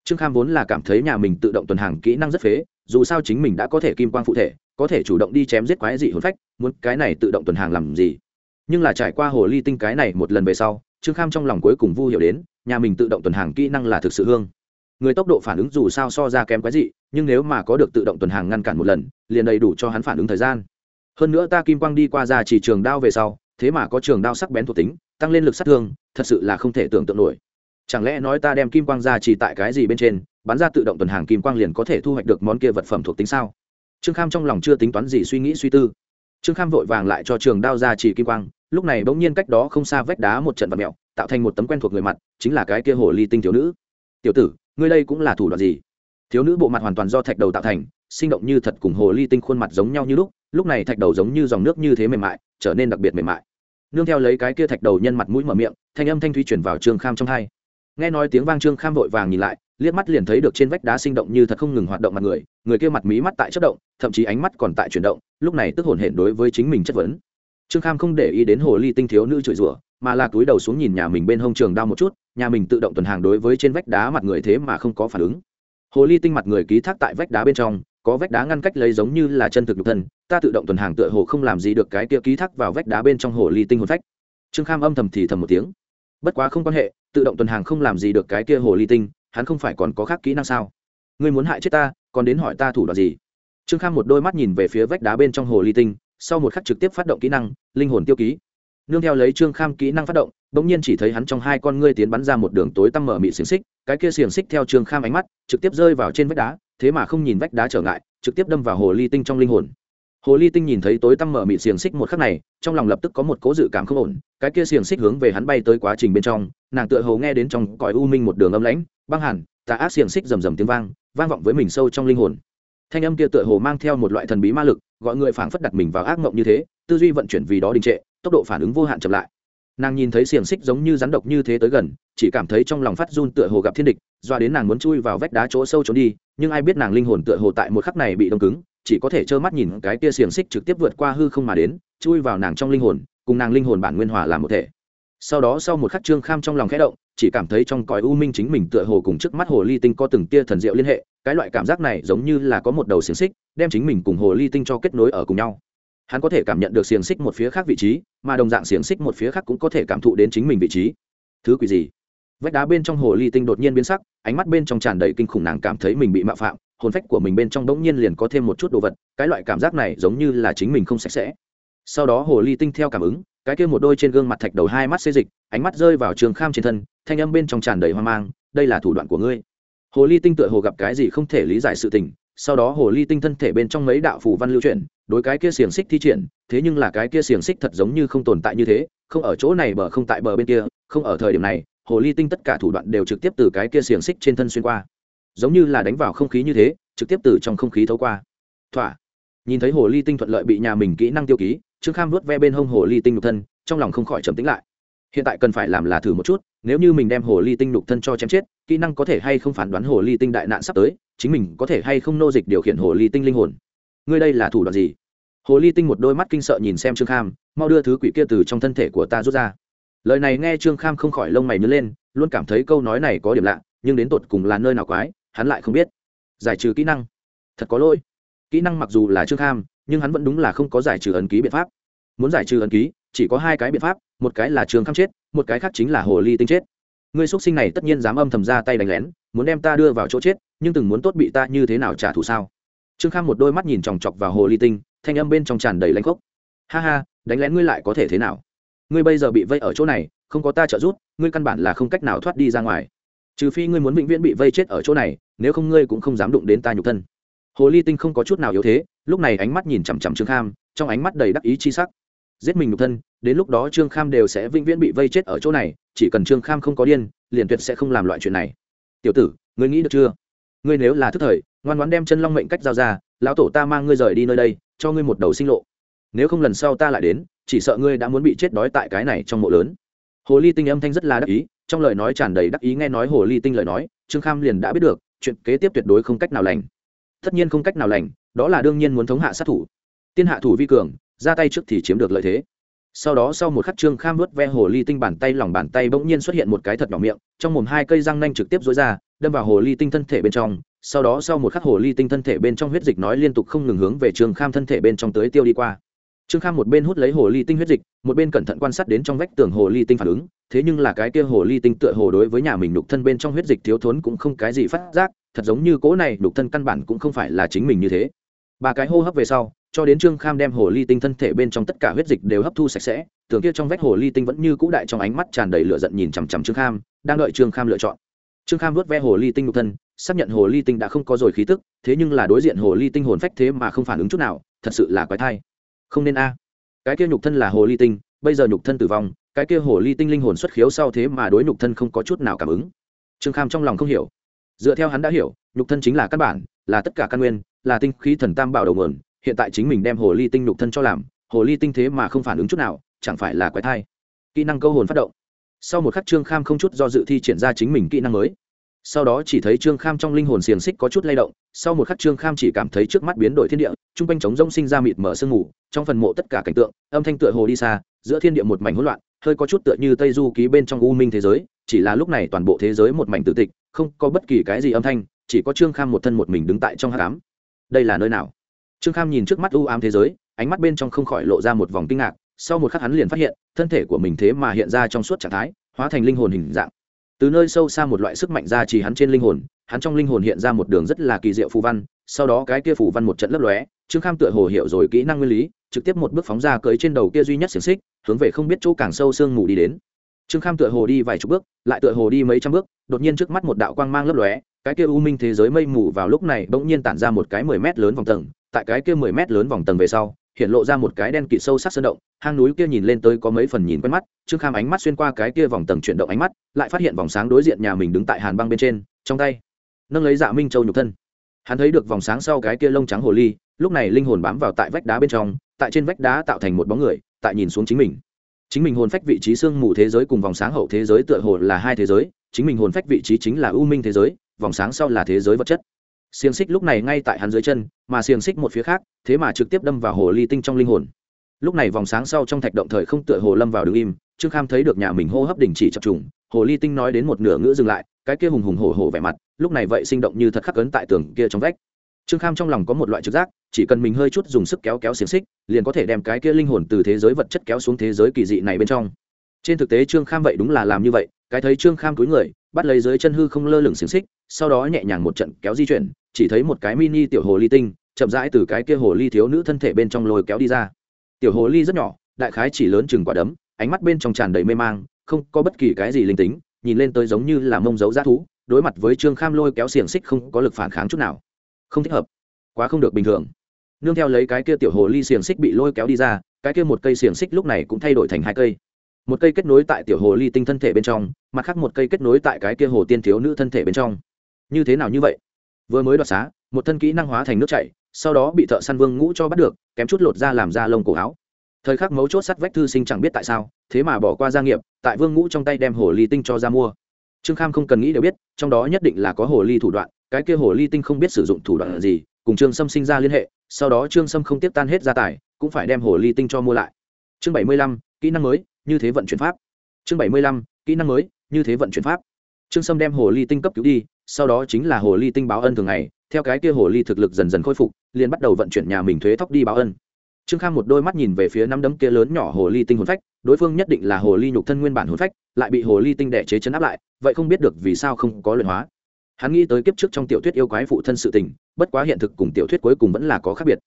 trương kham vốn là cảm thấy nhà mình tự động tuần hàng kỹ năng rất phế, dù sao chính mình đã có thể kim quang phụ thể, có thể chủ động đi chém giết quái dị hồn phách, muốn cái này tự động tuần hàng làm gì? Nhưng là trải qua hồ ly tinh cái này một lần về sau, trương kham trong lòng cuối cùng vu hiểu đến, nhà mình tự động tuần hàng kỹ năng là thực sự hương. Người tốc độ phản ứng dù sao so ra kém quái dị, nhưng nếu mà có được tự động tuần hàng ngăn cản một lần, liền đầy đủ cho hắn phản ứng thời gian. Hơn nữa ta kim quang đi qua ra chỉ trường đao về sau, thế mà có trường đao sắc bén thuộc tính, tăng lên lực sát thương, thật sự là không thể tưởng tượng nổi chẳng lẽ nói ta đem kim quang ra chỉ tại cái gì bên trên, bắn ra tự động tuần hàng kim quang liền có thể thu hoạch được món kia vật phẩm thuộc tính sao? Trương kham trong lòng chưa tính toán gì suy nghĩ suy tư. Trương kham vội vàng lại cho trường đao ra chỉ kim quang, lúc này bỗng nhiên cách đó không xa vách đá một trận vật mẹo tạo thành một tấm quen thuộc người mặt, chính là cái kia hồ ly tinh thiếu nữ. Tiểu tử, ngươi đây cũng là thủ đoạn gì? Thiếu nữ bộ mặt hoàn toàn do thạch đầu tạo thành, sinh động như thật cùng hồ ly tinh khuôn mặt giống nhau như lúc lúc này thạch đầu giống như dòng nước như thế mềm mại, trở nên đặc biệt mềm mại. Nương theo lấy cái kia thạch đầu nhân mặt mũi mở miệng, thanh âm thanh thúy chuyển vào trương kham trong hai nghe nói tiếng vang trương kham vội vàng nhìn lại, liếc mắt liền thấy được trên vách đá sinh động như thật không ngừng hoạt động mặt người người kia mặt mí mắt tại chất động, thậm chí ánh mắt còn tại chuyển động, lúc này tức hồn hển đối với chính mình chất vấn. Trương kham không để ý đến hồ ly tinh thiếu nữ chửi rủa, mà là túi đầu xuống nhìn nhà mình bên hông trường đao một chút, nhà mình tự động tuần hàng đối với trên vách đá mặt người thế mà không có phản ứng. Hồ ly tinh mặt người ký thác tại vách đá bên trong, có vách đá ngăn cách lấy giống như là chân thực nhục thân, ta tự động tuần hàng tựa hồ không làm gì được cái kia ký thác vào vách đá bên trong hồ ly tinh hồn phách. Trương kham âm thầm thì thầm một tiếng. Bất quá không quan hệ tự động tuần hàng không làm gì được cái kia hồ ly tinh, hắn không phải còn có khác kỹ năng sao? Ngươi muốn hại chết ta, còn đến hỏi ta thủ đoạn gì? Trương kham một đôi mắt nhìn về phía vách đá bên trong hồ ly tinh, sau một khắc trực tiếp phát động kỹ năng, linh hồn tiêu ký. Nương theo lấy trương kham kỹ năng phát động, bỗng nhiên chỉ thấy hắn trong hai con ngươi tiến bắn ra một đường tối tăm mở mị xiềng xích, cái kia xiềng xích theo trương kham ánh mắt, trực tiếp rơi vào trên vách đá, thế mà không nhìn vách đá trở ngại, trực tiếp đâm vào hồ ly tinh trong linh hồn hồ ly tinh nhìn thấy tối tăm mở mịt xiềng xích một khắc này, trong lòng lập tức có một cố dự cảm không ổn, cái kia xiềng xích hướng về hắn bay tới quá trình bên trong, nàng tựa hồ nghe đến trong cõi u minh một đường âm lãnh, băng hẳn, tà ác xiềng xích rầm rầm tiếng vang vang vọng với mình sâu trong linh hồn. Thanh âm kia tựa hồ mang theo một loại thần bí ma lực, gọi người phảng phất đặt mình vào ác mộng như thế, tư duy vận chuyển vì đó đình trệ, tốc độ phản ứng vô hạn chậm lại. Nàng nhìn thấy xiềng xích giống như rắn độc như thế tới gần, chỉ cảm thấy trong lòng phát run tựa hồ gặp thiên địch, doa đến nàng muốn chui vào vách đá chỗ sâu trốn đi, nhưng ai biết nàng linh hồn tựa hồ tại một khắc này bị đông cứng chỉ có thể trơ mắt nhìn cái kia xiềng xích trực tiếp vượt qua hư không mà đến, chui vào nàng trong linh hồn, cùng nàng linh hồn bản nguyên hòa làm một thể. Sau đó sau một khắc trương kham trong lòng khẽ động, chỉ cảm thấy trong cõi u minh chính mình tựa hồ cùng trước mắt hồ ly tinh có từng tia thần diệu liên hệ, cái loại cảm giác này giống như là có một đầu xiềng xích, đem chính mình cùng hồ ly tinh cho kết nối ở cùng nhau. Hắn có thể cảm nhận được xiềng xích một phía khác vị trí, mà đồng dạng xiềng xích một phía khác cũng có thể cảm thụ đến chính mình vị trí. Thứ quỷ gì? Vách đá bên trong hồ ly tinh đột nhiên biến sắc, ánh mắt bên trong tràn đầy kinh khủng nàng cảm thấy mình bị mạo phạm hồn phách của mình bên trong bỗng nhiên liền có thêm một chút đồ vật, cái loại cảm giác này giống như là chính mình không sạch sẽ. Sau đó hồ ly tinh theo cảm ứng, cái kia một đôi trên gương mặt thạch đầu hai mắt xê dịch, ánh mắt rơi vào trường kham trên thân, thanh âm bên trong tràn đầy hoang mang, đây là thủ đoạn của ngươi. Hồ ly tinh tựa hồ gặp cái gì không thể lý giải sự tình, sau đó hồ ly tinh thân thể bên trong mấy đạo phủ văn lưu chuyển, đối cái kia xiềng xích thi triển, thế nhưng là cái kia xiềng xích thật giống như không tồn tại như thế, không ở chỗ này bờ không tại bờ bên kia, không ở thời điểm này, hồ ly tinh tất cả thủ đoạn đều trực tiếp từ cái kia xiềng xích trên thân xuyên qua giống như là đánh vào không khí như thế, trực tiếp từ trong không khí thấu qua. Thỏa. Nhìn thấy hồ ly tinh thuận lợi bị nhà mình kỹ năng tiêu ký, trương kham vuốt ve bên hông hồ ly tinh nhục thân, trong lòng không khỏi trầm tĩnh lại. Hiện tại cần phải làm là thử một chút, nếu như mình đem hồ ly tinh nhục thân cho chém chết, kỹ năng có thể hay không phản đoán hồ ly tinh đại nạn sắp tới, chính mình có thể hay không nô dịch điều khiển hồ ly tinh linh hồn. Ngươi đây là thủ đoạn gì? Hồ ly tinh một đôi mắt kinh sợ nhìn xem trương kham, mau đưa thứ quỷ kia từ trong thân thể của ta rút ra. Lời này nghe trương kham không khỏi lông mày nhớ lên, luôn cảm thấy câu nói này có điểm lạ, nhưng đến tột cùng là nơi nào quái hắn lại không biết. Giải trừ kỹ năng. Thật có lỗi. Kỹ năng mặc dù là trương kham, nhưng hắn vẫn đúng là không có giải trừ ấn ký biện pháp. Muốn giải trừ ấn ký, chỉ có hai cái biện pháp, một cái là trương kham chết, một cái khác chính là hồ ly tinh chết. Người x sinh này tất nhiên dám âm thầm ra tay đánh lén, muốn đem ta đưa vào chỗ chết, nhưng từng muốn tốt bị ta như thế nào trả thù sao? Trương kham một đôi mắt nhìn chòng chọc vào hồ ly tinh, thanh âm bên trong tràn đầy lãnh khốc. Ha ha, đánh lén ngươi lại có thể thế nào? Ngươi bây giờ bị vây ở chỗ này, không có ta trợ giúp, ngươi căn bản là không cách nào thoát đi ra ngoài trừ phi ngươi muốn vĩnh viễn bị vây chết ở chỗ này, nếu không ngươi cũng không dám đụng đến ta nhục thân. Hồ ly tinh không có chút nào yếu thế, lúc này ánh mắt nhìn chằm chằm trương kham, trong ánh mắt đầy đắc ý chi sắc. Giết mình nhục thân, đến lúc đó trương kham đều sẽ vĩnh viễn bị vây chết ở chỗ này, chỉ cần trương kham không có điên, liền tuyệt sẽ không làm loại chuyện này. Tiểu tử, ngươi nghĩ được chưa? Ngươi nếu là thức thời, ngoan ngoãn đem chân long mệnh cách giao ra, lão tổ ta mang ngươi rời đi nơi đây, cho ngươi một đầu sinh lộ. Nếu không lần sau ta lại đến, chỉ sợ ngươi đã muốn bị chết đói tại cái này trong mộ lớn. Hồ ly tinh âm thanh rất là đắc ý trong lời nói tràn đầy đắc ý nghe nói hồ ly tinh lời nói, trương kham liền đã biết được, chuyện kế tiếp tuyệt đối không cách nào lành. Tất nhiên không cách nào lành, đó là đương nhiên muốn thống hạ sát thủ. Tiên hạ thủ vi cường, ra tay trước thì chiếm được lợi thế. Sau đó sau một khắc trương kham vớt ve hồ ly tinh bàn tay, lòng bàn tay bỗng nhiên xuất hiện một cái thật nhỏ miệng, trong mồm hai cây răng nanh trực tiếp dối ra, đâm vào hồ ly tinh thân thể bên trong. Sau đó sau một khắc hồ ly tinh thân thể bên trong huyết dịch nói liên tục không ngừng hướng về trương kham thân thể bên trong tới tiêu đi qua trương kham một bên hút lấy hồ ly tinh huyết dịch, một bên cẩn thận quan sát đến trong vách tường hồ ly tinh phản ứng, thế nhưng là cái kia hồ ly tinh tựa hồ đối với nhà mình nhục thân bên trong huyết dịch thiếu thốn cũng không cái gì phát giác, thật giống như cỗ này nhục thân căn bản cũng không phải là chính mình như thế. Ba cái hô hấp về sau, cho đến trương kham đem hồ ly tinh thân thể bên trong tất cả huyết dịch đều hấp thu sạch sẽ, tường kia trong vách hồ ly tinh vẫn như cũ đại trong ánh mắt tràn đầy lửa giận nhìn chằm chằm trương kham, đang đợi trương kham lựa chọn. Trương kham vớt ve hồ ly tinh nhục thân, xác nhận hồ ly tinh đã không có rồi khí tức, thế nhưng là đối diện hồ ly tinh hồn phách thế mà không phản ứng chút nào, thật sự là quái thai không nên a. Cái kia nhục thân là hồ ly tinh, bây giờ nhục thân tử vong, cái kia hồ ly tinh linh hồn xuất khiếu sau thế mà đối nhục thân không có chút nào cảm ứng. Trương kham trong lòng không hiểu. Dựa theo hắn đã hiểu, nhục thân chính là căn bản, là tất cả căn nguyên, là tinh khí thần tam bảo đầu nguồn, hiện tại chính mình đem hồ ly tinh nhục thân cho làm, hồ ly tinh thế mà không phản ứng chút nào, chẳng phải là quái thai. Kỹ năng câu hồn phát động. Sau một khắc trương kham không chút do dự thi triển ra chính mình kỹ năng mới sau đó chỉ thấy trương kham trong linh hồn xiềng xích có chút lay động, sau một khắc trương kham chỉ cảm thấy trước mắt biến đổi thiên địa t r u n g quanh trống rông sinh ra mịt mở sương mù, trong phần mộ tất cả cảnh tượng, âm thanh tựa hồ đi xa, giữa thiên địa một mảnh hỗn loạn, hơi có chút tựa như tây du ký bên trong u minh thế giới, chỉ là lúc này toàn bộ thế giới một mảnh tự tịch, không có bất kỳ cái gì âm thanh, chỉ có trương kham một thân một mình đứng tại trong h tám đây là nơi nào? Trương kham nhìn trước mắt u ám thế giới, ánh mắt bên trong không khỏi lộ ra một vòng kinh ngạc, sau một khắc hắn liền phát hiện, thân thể của mình thế mà hiện ra trong suốt trạng thái, hóa thành linh hồn hình dạng từ nơi sâu xa một loại sức mạnh ra chỉ hắn trên linh hồn, hắn trong linh hồn hiện ra một đường rất là kỳ diệu phù văn, sau đó cái kia phù văn một trận lấp lóe, trương kham tựa hồ hiểu rồi kỹ năng nguyên lý, trực tiếp một bước phóng ra cưới trên đầu kia duy nhất xiềng xích, hướng về không biết chỗ càng sâu sương mù đi đến. Trương kham tựa hồ đi vài chục bước, lại tựa hồ đi mấy trăm bước, đột nhiên trước mắt một đạo quang mang lấp lóe, cái kia u minh thế giới mây mù vào lúc này bỗng nhiên tản ra một cái mười mét lớn vòng tầng, tại cái kia mười mét lớn vòng tầng về sau hiện lộ ra một cái đen kịt sâu sắc sơn động, hang núi kia nhìn lên tới có mấy phần nhìn quen mắt, trương kham ánh mắt xuyên qua cái kia vòng tầng chuyển động ánh mắt, lại phát hiện vòng sáng đối diện nhà mình đứng tại hàn băng bên trên, trong tay, nâng lấy dạ minh châu nhục thân. Hắn thấy được vòng sáng sau cái kia lông trắng hồ ly, lúc này linh hồn bám vào tại vách đá bên trong, tại trên vách đá tạo thành một bóng người, tại nhìn xuống chính mình. Chính mình hồn phách vị trí xương mù thế giới cùng vòng sáng hậu thế giới tựa hồ là hai thế giới, chính mình hồn phách vị trí chính là u minh thế giới, vòng sáng sau là thế giới vật chất xiềng xích lúc này ngay tại hắn dưới chân, mà xiềng xích một phía khác, thế mà trực tiếp đâm vào hồ ly tinh trong linh hồn. Lúc này vòng sáng sau trong thạch động thời không tựa hồ lâm vào đứng im, trương kham thấy được nhà mình hô hấp đình chỉ chập trùng, hồ ly tinh nói đến một nửa ngữ dừng lại, cái kia hùng hùng hổ hổ vẻ mặt, lúc này vậy sinh động như thật khắc ấn tại tường kia trong vách. Trương kham trong lòng có một loại trực giác, chỉ cần mình hơi chút dùng sức kéo kéo xiềng xích, liền có thể đem cái kia linh hồn từ thế giới vật chất kéo xuống thế giới kỳ dị này bên trong. Trên thực tế trương kham vậy đúng là làm như vậy, cái thấy trương kham túi người, bắt lấy dưới chân hư không lơ lửng xiềng xích, sau đó nhẹ nhàng một trận kéo di chuyển chỉ thấy một cái mini tiểu hồ ly tinh, chậm rãi từ cái kia hồ ly thiếu nữ thân thể bên trong lôi kéo đi ra. Tiểu hồ ly rất nhỏ, đại khái chỉ lớn chừng quả đấm, ánh mắt bên trong tràn đầy mê mang, không có bất kỳ cái gì linh tính, nhìn lên tới giống như là mông dấu g thú, đối mặt với trương kham lôi kéo xiềng xích không có lực phản kháng chút nào. Không thích hợp. Quá không được bình thường. Nương theo lấy cái kia tiểu hồ ly xiềng xích bị lôi kéo đi ra, cái kia một cây xiềng xích lúc này cũng thay đổi thành hai cây. Một cây kết nối tại tiểu hồ ly tinh thân thể bên trong, mặt khác một cây kết nối tại cái kia hồ tiên thiếu nữ thân thể bên trong. Như thế nào như vậy? Vừa mới đoạt xá, một thân kỹ năng hóa thành nước chảy, sau đó bị thợ săn vương ngũ cho bắt được, kém chút lột ra làm ra lông cổ áo. Thời khắc mấu chốt sắt vách thư sinh chẳng biết tại sao, thế mà bỏ qua gia nghiệp, tại vương ngũ trong tay đem hồ ly tinh cho ra mua. Trương kham không cần nghĩ đều biết, trong đó nhất định là có hồ ly thủ đoạn, cái kia hồ ly tinh không biết sử dụng thủ đoạn gì, cùng trương sâm sinh ra liên hệ, sau đó trương sâm không tiếp tan hết gia tài, cũng phải đem hồ ly tinh cho mua lại. Chương bảy mươi lăm, kỹ năng mới, như thế vận chuyển pháp. Chương bảy mươi lăm, kỹ năng mới, như thế vận chuyển pháp trương sâm đem hồ ly tinh cấp cứu đi, sau đó chính là hồ ly tinh báo ân thường ngày, theo cái kia hồ ly thực lực dần dần khôi phục, liền bắt đầu vận chuyển nhà mình thuế thóc đi báo ân. Trương kham một đôi mắt nhìn về phía năm đấm kia lớn nhỏ hồ ly tinh hồn phách, đối phương nhất định là hồ ly nhục thân nguyên bản hồn phách, lại bị hồ ly tinh đẻ chế chấn áp lại, vậy không biết được vì sao không có luyện hóa. Hắn nghĩ tới kiếp trước trong tiểu thuyết yêu quái phụ thân sự tình, bất quá hiện thực cùng tiểu thuyết cuối cùng vẫn là có khác biệt.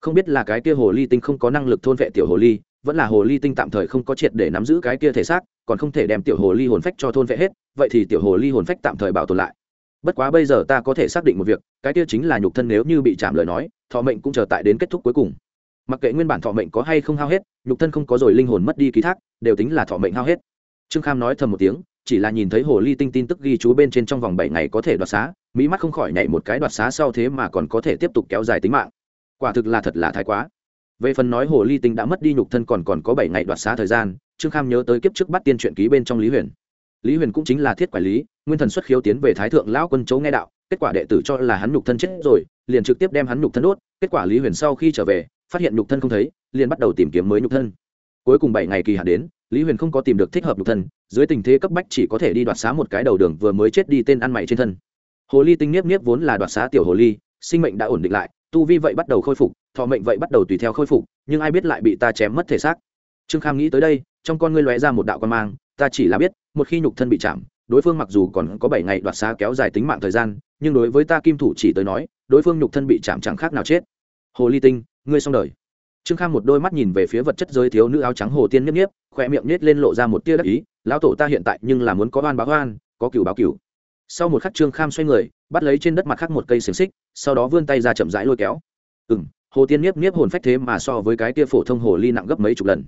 Không biết là cái kia hồ ly tinh không có năng lực thôn vệ tiểu hồ ly, vẫn là hồ ly tinh tạm thời không có triệt để nắm giữ cái kia thể xác, còn không thể đem tiểu hồ ly hồn phách cho thôn vệ hết vậy thì tiểu hồ ly hồn phách tạm thời bảo tồn lại. Bất quá bây giờ ta có thể xác định một việc, cái kia chính là nhục thân nếu như bị chạm lời nói, thọ mệnh cũng chờ tại đến kết thúc cuối cùng. Mặc kệ nguyên bản thọ mệnh có hay không hao hết, nhục thân không có rồi linh hồn mất đi ký thác, đều tính là thọ mệnh hao hết. Trương kham nói thầm một tiếng, chỉ là nhìn thấy hồ ly tinh tin tức ghi chú bên trên trong vòng bảy ngày có thể đoạt xá, mỹ mắt không khỏi nhảy một cái đoạt xá sau thế mà còn có thể tiếp tục kéo dài tính mạng. Quả thực là thật là thái quá. Về phần nói hồ ly tinh đã mất đi nhục thân còn còn có bảy ngày đoạt xá thời gian, trương kham nhớ tới kiếp trước bắt tiên truyện ký bên trong lý huyền lý huyền cũng chính là thiết quản lý, nguyên thần xuất khiếu tiến về thái thượng lão quân chấu nghe đạo, kết quả đệ tử cho là hắn nhục thân chết rồi, liền trực tiếp đem hắn nhục thân đốt, kết quả lý huyền sau khi trở về, phát hiện nhục thân không thấy, liền bắt đầu tìm kiếm mới nhục thân. Cuối cùng bảy ngày kỳ hạn đến, lý huyền không có tìm được thích hợp nhục thân, dưới tình thế cấp bách chỉ có thể đi đoạt xá một cái đầu đường vừa mới chết đi tên ăn mày trên thân. Hồ ly tinh niếp niếp vốn là đoạt xá tiểu hồ ly, sinh mệnh đã ổn định lại, tu vi vậy bắt đầu khôi phục, thọ mệnh vậy bắt đầu tùy theo khôi phục, nhưng ai biết lại bị ta chém mất thể xác. Trương kham nghĩ tới đây, trong con ngươi lóe ra một đạo quan mang ta chỉ là biết, một khi nhục thân bị chạm, đối phương mặc dù còn có bảy ngày đoạt xá kéo dài tính mạng thời gian, nhưng đối với ta kim thủ chỉ tới nói, đối phương nhục thân bị chạm chẳng khác nào chết. Hồ ly tinh, ngươi xong đời. Trương kham một đôi mắt nhìn về phía vật chất giới thiếu nữ áo trắng hồ tiên nhất nhiếp khoe miệng nhét lên lộ ra một tia đắc ý, lão tổ ta hiện tại nhưng là muốn có oan báo oan, có cửu báo cửu. Sau một khắc trương kham xoay người, bắt lấy trên đất mặt khác một cây xiềng xích, sau đó vươn tay ra chậm rãi lôi kéo. Ừ m hồ tiên nhiếp nhiếp hồn phách thế mà so với cái tia phổ thông hồ ly nặng gấp mấy chục lần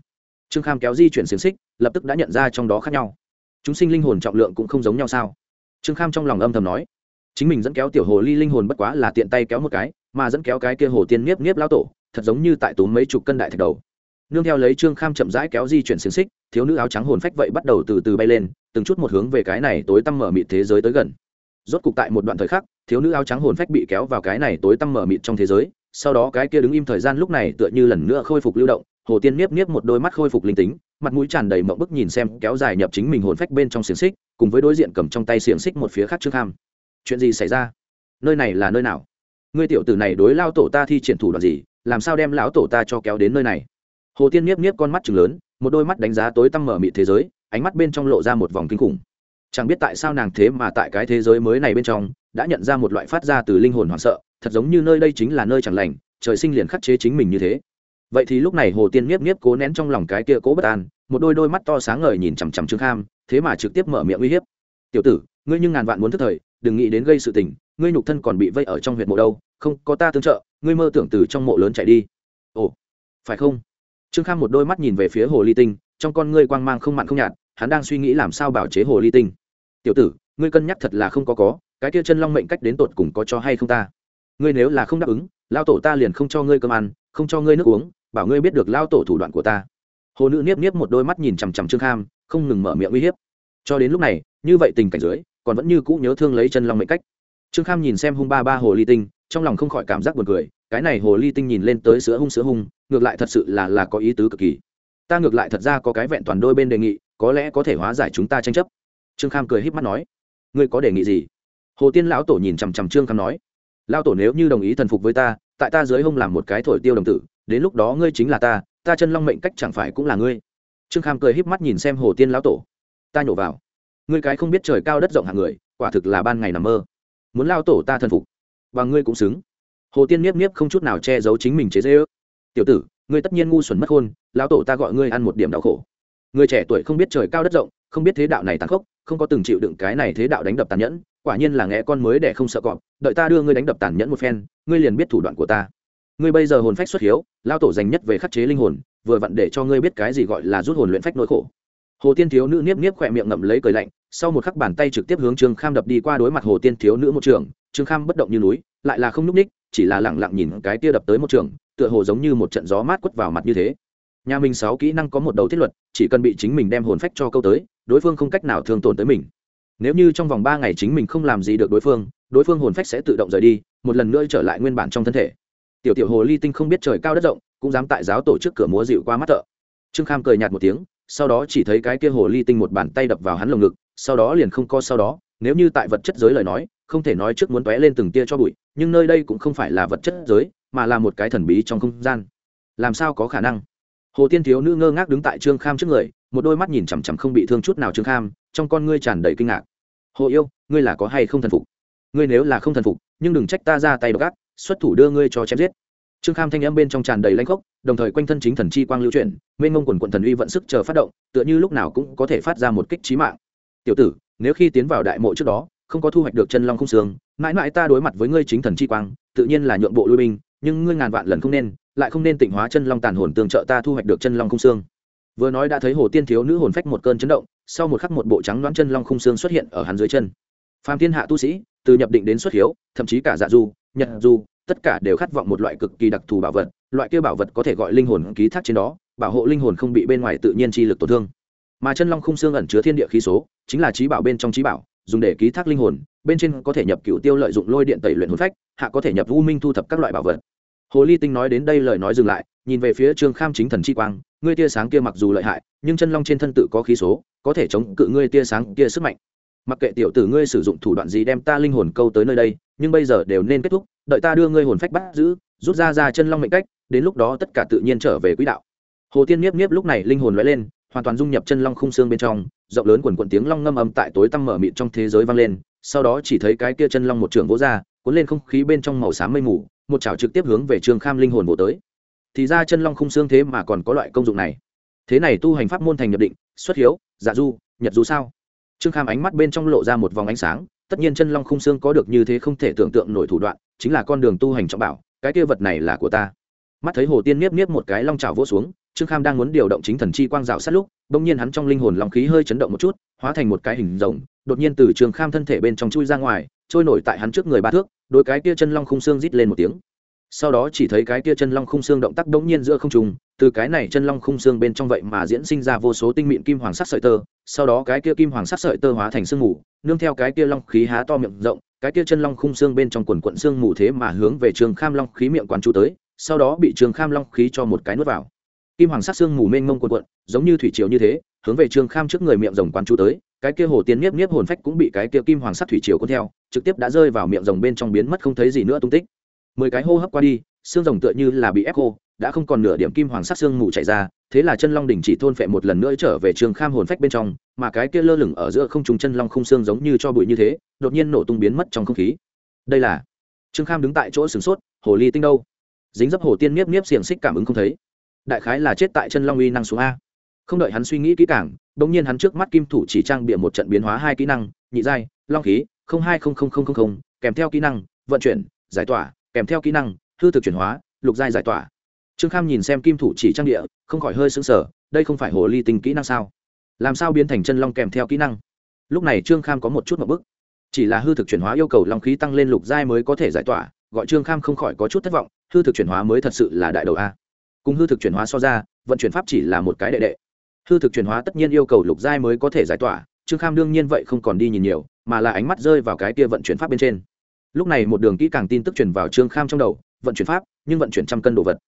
trương kham kéo di chuyển xiềng xích, lập tức đã nhận ra trong đó khác nhau. Chúng sinh linh hồn trọng lượng cũng không giống nhau sao? Trương kham trong lòng âm thầm nói. Chính mình dẫn kéo tiểu hồ ly linh hồn bất quá là tiện tay kéo một cái, mà dẫn kéo cái kia hồ tiên nhiếp nhiếp lao tổ, thật giống như tại túm mấy chục cân đại thạch đầu. Nương theo lấy trương kham chậm rãi kéo di chuyển xiềng xích, thiếu nữ áo trắng hồn phách vậy bắt đầu từ từ bay lên, từng chút một hướng về cái này tối tăm mở mịt thế giới tới gần. Rốt cục tại một đoạn thời khắc, thiếu nữ áo trắng hồn phách bị kéo vào cái này tối tăm mở mịt trong thế giới, sau đó cái kia đứng im thời gian lúc này tựa như lần nữa khôi phục lưu động hồ tiên niếp niếp một đôi mắt khôi phục linh tính, mặt mũi tràn đầy mộng bức nhìn xem kéo dài nhập chính mình hồn phách bên trong xiềng xích, cùng với đối diện cầm trong tay xiềng xích một phía khác trước ham. Chuyện gì xảy ra? Nơi này là nơi nào? Ngươi tiểu tử này đối lao tổ ta thi triển thủ đoạn gì, làm sao đem lão tổ ta cho kéo đến nơi này? Hồ tiên niếp niếp con mắt chừng lớn, một đôi mắt đánh giá tối tăm mở mị thế giới, ánh mắt bên trong lộ ra một vòng kinh khủng. Chẳng biết tại sao nàng thế mà tại cái thế giới mới này bên trong, đã nhận ra một loại phát ra từ linh hồn hoảng sợ, thật giống như nơi đây chính là nơi chẳng lành, trời sinh liền khắc chế chính mình như thế vậy thì lúc này hồ tiên nhiếp nhiếp cố nén trong lòng cái kia cố bất an, một đôi đôi mắt to sáng ngời nhìn chằm chằm trương kham, thế mà trực tiếp mở miệng uy hiếp. Tiểu tử, ngươi nhưng ngàn vạn muốn thức thời, đừng nghĩ đến gây sự tình, ngươi nhục thân còn bị vây ở trong huyện mộ đâu, không có ta tương trợ, ngươi mơ tưởng từ trong mộ lớn chạy đi. Ồ, phải không? Trương kham một đôi mắt nhìn về phía hồ ly tinh, trong con ngươi quang mang không mặn không nhạt, hắn đang suy nghĩ làm sao bảo chế hồ ly tinh. Tiểu tử, ngươi cân nhắc thật là không có có, cái kia chân long mệnh cách đến tột cùng có cho hay không ta? Ngươi nếu là không đáp ứng lao tổ ta liền không cho ngươi cơm ăn, không cho ngươi nước uống, bảo ngươi biết được lao tổ thủ đoạn của ta. Hồ nữ niếp niếp một đôi mắt nhìn chằm chằm trương kham, không ngừng mở miệng uy hiếp. Cho đến lúc này, như vậy tình cảnh dưới, còn vẫn như cũ nhớ thương lấy chân long mệnh cách. Trương kham nhìn xem hung ba ba hồ ly tinh, trong lòng không khỏi cảm giác buồn cười, cái này hồ ly tinh nhìn lên tới sữa hung sữa hung, ngược lại thật sự là là có ý tứ cực kỳ. Ta ngược lại thật ra có cái vẹn toàn đôi bên đề nghị, có lẽ có thể hóa giải chúng ta tranh chấp. Trương kham cười h í p mắt nói, ngươi có đề nghị gì? Hồ tiên lão tổ nhìn chằm chằm trương kham nói lao tổ nếu như đồng ý thần phục với ta, tại ta dưới hông làm một cái thổi tiêu đồng tử, đến lúc đó ngươi chính là ta ta chân long mệnh cách chẳng phải cũng là ngươi. Trương kham cười híp mắt nhìn xem hồ tiên lão tổ. Ta nhổ vào. Ngươi cái không biết trời cao đất rộng hạng người, quả thực là ban ngày nằm mơ. Muốn lao tổ ta thần phục và ngươi cũng xứng. Hồ tiên miếp miếp không chút nào che giấu chính mình chế dễ ước tiểu tử, ngươi tất nhiên ngu xuẩn mất hôn lão tổ ta gọi ngươi ăn một điểm đau khổ. Người trẻ tuổi không biết trời cao đất rộng, không biết thế đạo này tàn khốc, không có từng chịu đựng cái này thế đạo đánh đập tàn nhẫn quả nhiên là nghe con mới để không sợ cọp, đợi ta đưa ngươi đánh đập tàn nhẫn một phen, ngươi liền biết thủ đoạn của ta. Ngươi bây giờ hồn phách xuất hiếu, lao tổ dành nhất về khắc chế linh hồn, vừa vặn để cho ngươi biết cái gì gọi là rút hồn luyện phách nỗi khổ. Hồ tiên thiếu nữ niếp niếp khỏe miệng ngậm lấy cười lạnh, sau một khắc bàn tay trực tiếp hướng trương kham đập đi qua đối mặt hồ tiên thiếu nữ một trường, trương kham bất động như núi, lại là không n ú c ních, chỉ là lẳng lặng nhìn cái tia đập tới một trường, tựa hồ giống như một trận gió mát quất vào mặt như thế. Nhà mình sáu kỹ năng có một đầu thiết luật, chỉ cần bị chính mình đem hồn phách cho câu tới, đối phương không cách nào thương tổn tới mình nếu như trong vòng ba ngày chính mình không làm gì được đối phương đối phương hồn phách sẽ tự động rời đi, một lần nữa trở lại nguyên bản trong thân thể. Tiểu tiểu hồ ly tinh không biết trời cao đất rộng, cũng dám tại giáo tổ trước cửa múa dịu qua mắt thợ. Trương kham cười nhạt một tiếng, sau đó chỉ thấy cái kia hồ ly tinh một bàn tay đập vào hắn lồng ngực, sau đó liền không co sau đó, nếu như tại vật chất giới lời nói, không thể nói trước muốn tóe lên từng tia cho bụi, nhưng nơi đây cũng không phải là vật chất giới, mà là một cái thần bí trong không gian. Làm sao có khả năng? Hồ tiên thiếu nữ ngơ ngác đứng tại trương kham trước người một đôi mắt nhìn chằm chằm không bị thương chút nào trương kham, trong con ngươi tràn đầy kinh ngạc. Hồ yêu, ngươi là có hay không thần phục? Ngươi nếu là không thần phục, nhưng đừng trách ta ra tay đ ộ c gác xuất thủ đưa ngươi cho chém giết. Trương kham thanh âm bên trong tràn đầy lanh khốc, đồng thời quanh thân chính thần chi quang lưu chuyển, mênh ngông quần quận thần uy vận sức chờ phát động, tựa như lúc nào cũng có thể phát ra một kích trí mạng. Tiểu tử, nếu khi tiến vào đại mộ trước đó, không có thu hoạch được chân long không xương, mãi mãi ta đối mặt với ngươi chính thần chi quang, tự nhiên là nhượng bộ lui binh, nhưng ngươi ngàn vạn lần không nên, lại không nên tịnh hóa chân long tàn hồn tương trợ ta thu hoạch được chân long không xương vừa nói đã thấy hồ tiên thiếu nữ hồn phách một cơn chấn động, sau một khắc một bộ trắng đoán chân long khung xương xuất hiện ở hắn dưới chân. Phàm thiên hạ tu sĩ, từ nhập định đến xuất hiếu, thậm chí cả dạ du, nhật du, tất cả đều khát vọng một loại cực kỳ đặc thù bảo vật, loại kia bảo vật có thể gọi linh hồn ký thác trên đó, bảo hộ linh hồn không bị bên ngoài tự nhiên chi lực tổn thương. Mà chân long khung xương ẩn chứa thiên địa khí số, chính là trí bảo bên trong trí bảo, dùng để ký thác linh hồn, bên trên có thể nhập cựu tiêu lợi dụng lôi điện tẩy luyện hồn phách, hạ có thể nhập u minh thu thập các loại bảo vật hồ ly tinh nói đến đây lời nói dừng lại, nhìn về phía trương kham chính thần chi quang, ngươi tia sáng kia mặc dù lợi hại, nhưng chân long trên thân tự có khí số, có thể chống cự ngươi tia sáng kia sức mạnh. Mặc kệ tiểu tử ngươi sử dụng thủ đoạn gì đem ta linh hồn câu tới nơi đây, nhưng bây giờ đều nên kết thúc, đợi ta đưa ngươi hồn phách bắt giữ, rút ra ra chân long mệnh cách, đến lúc đó tất cả tự nhiên trở về quỹ đạo. Hồ tiên nhiếp nhiếp lúc này linh hồn lóe lên, hoàn toàn dung nhập chân long khung xương bên trong, rộng lớn quần quần tiếng long ngâm âm tại tối tăm mở mịt trong thế giới vang lên, sau đó chỉ thấy cái kia chân long một trường vỗ ra, cuốn lên không khí bên trong màu xám mây mù một chảo trực tiếp hướng về trương kham linh hồn bộ tới. Thì ra chân long khung xương thế mà còn có loại công dụng này. Thế này tu hành pháp môn thành nhập định, xuất hiếu dạ du, nhật du sao? Trương kham ánh mắt bên trong lộ ra một vòng ánh sáng, tất nhiên chân long khung xương có được như thế không thể tưởng tượng nổi thủ đoạn, chính là con đường tu hành trọng bảo, cái kia vật này là của ta. Mắt thấy hồ tiên niếp niếp một cái long trào vỗ xuống, trương kham đang muốn điều động chính thần chi quang rào sát lúc, bỗng nhiên hắn trong linh hồn long khí hơi chấn động một chút, hóa thành một cái hình rồng, đột nhiên từ trương kham thân thể bên trong chui ra ngoài trôi nổi tại hắn trước người ba thước, đôi cái kia chân long khung xương rít lên một tiếng. Sau đó chỉ thấy cái kia chân long khung xương động tác đống nhiên giữa không trùng từ cái này chân long khung xương bên trong vậy mà diễn sinh ra vô số tinh mịn kim hoàng sắc sợi tơ, sau đó cái kia kim hoàng sắc sợi tơ hóa thành sương mù, nương theo cái kia long khí há to miệng rộng, cái kia chân long khung xương bên trong quần quận xương mù thế mà hướng về trường kham long khí miệng quán chú tới, sau đó bị trường kham long khí cho một cái nuốt vào. Kim hoàng sắc xương mù mênh mông quần quận, giống như thủy triều như thế, hướng về trường kham trước người miệng rồng quán chú tới cái kia hồ tiên nhiếp nhiếp hồn phách cũng bị cái kia kim hoàng sắc thủy triều cuốn theo, trực tiếp đã rơi vào miệng rồng bên trong biến mất không thấy gì nữa tung tích. Mười cái hô hấp qua đi, xương rồng tựa như là bị ép khô, đã không còn nửa điểm kim hoàng sắc xương mù chạy ra, thế là chân long đỉnh chỉ thôn phệ một lần nữa trở về trường kham hồn phách bên trong, mà cái kia lơ lửng ở giữa không trùng chân long không xương giống như cho bụi như thế, đột nhiên nổ tung biến mất trong không khí. Đây là trương kham đứng tại chỗ sửng sốt, hồ ly tinh đâu? Dính dấp hồ tiên niếp niếp xiềng xích cảm ứng không thấy. Đại khái là chết tại chân long uy năng xuống a không đợi hắn suy nghĩ kỹ càng đ ỗ n g nhiên hắn trước mắt kim thủ chỉ trang bịa một trận biến hóa hai kỹ năng, nhị giai, long khí hai kèm theo kỹ năng, vận chuyển, giải tỏa, kèm theo kỹ năng, hư thực chuyển hóa, lục giai giải tỏa. Trương kham nhìn xem kim thủ chỉ trang địa không khỏi hơi sững sờ, đây không phải hồ ly tinh kỹ năng sao? Làm sao biến thành chân long kèm theo kỹ năng? Lúc này trương kham có một chút một bức. Chỉ là hư thực chuyển hóa yêu cầu long khí tăng lên lục giai mới có thể giải tỏa, gọi trương kham không khỏi có chút thất vọng, hư thực chuyển hóa mới thật sự là đại đầu a. Cùng hư thực chuyển hóa so ra, vận chuyển pháp chỉ là một cái đệ đệ hư thực chuyển hóa tất nhiên yêu cầu lục giai mới có thể giải tỏa, trương kham đương nhiên vậy không còn đi nhìn nhiều, mà là ánh mắt rơi vào cái kia vận chuyển pháp bên trên. Lúc này một đường kỹ càng tin tức truyền vào trương kham trong đầu, vận chuyển pháp, nhưng vận chuyển trăm cân đồ vật.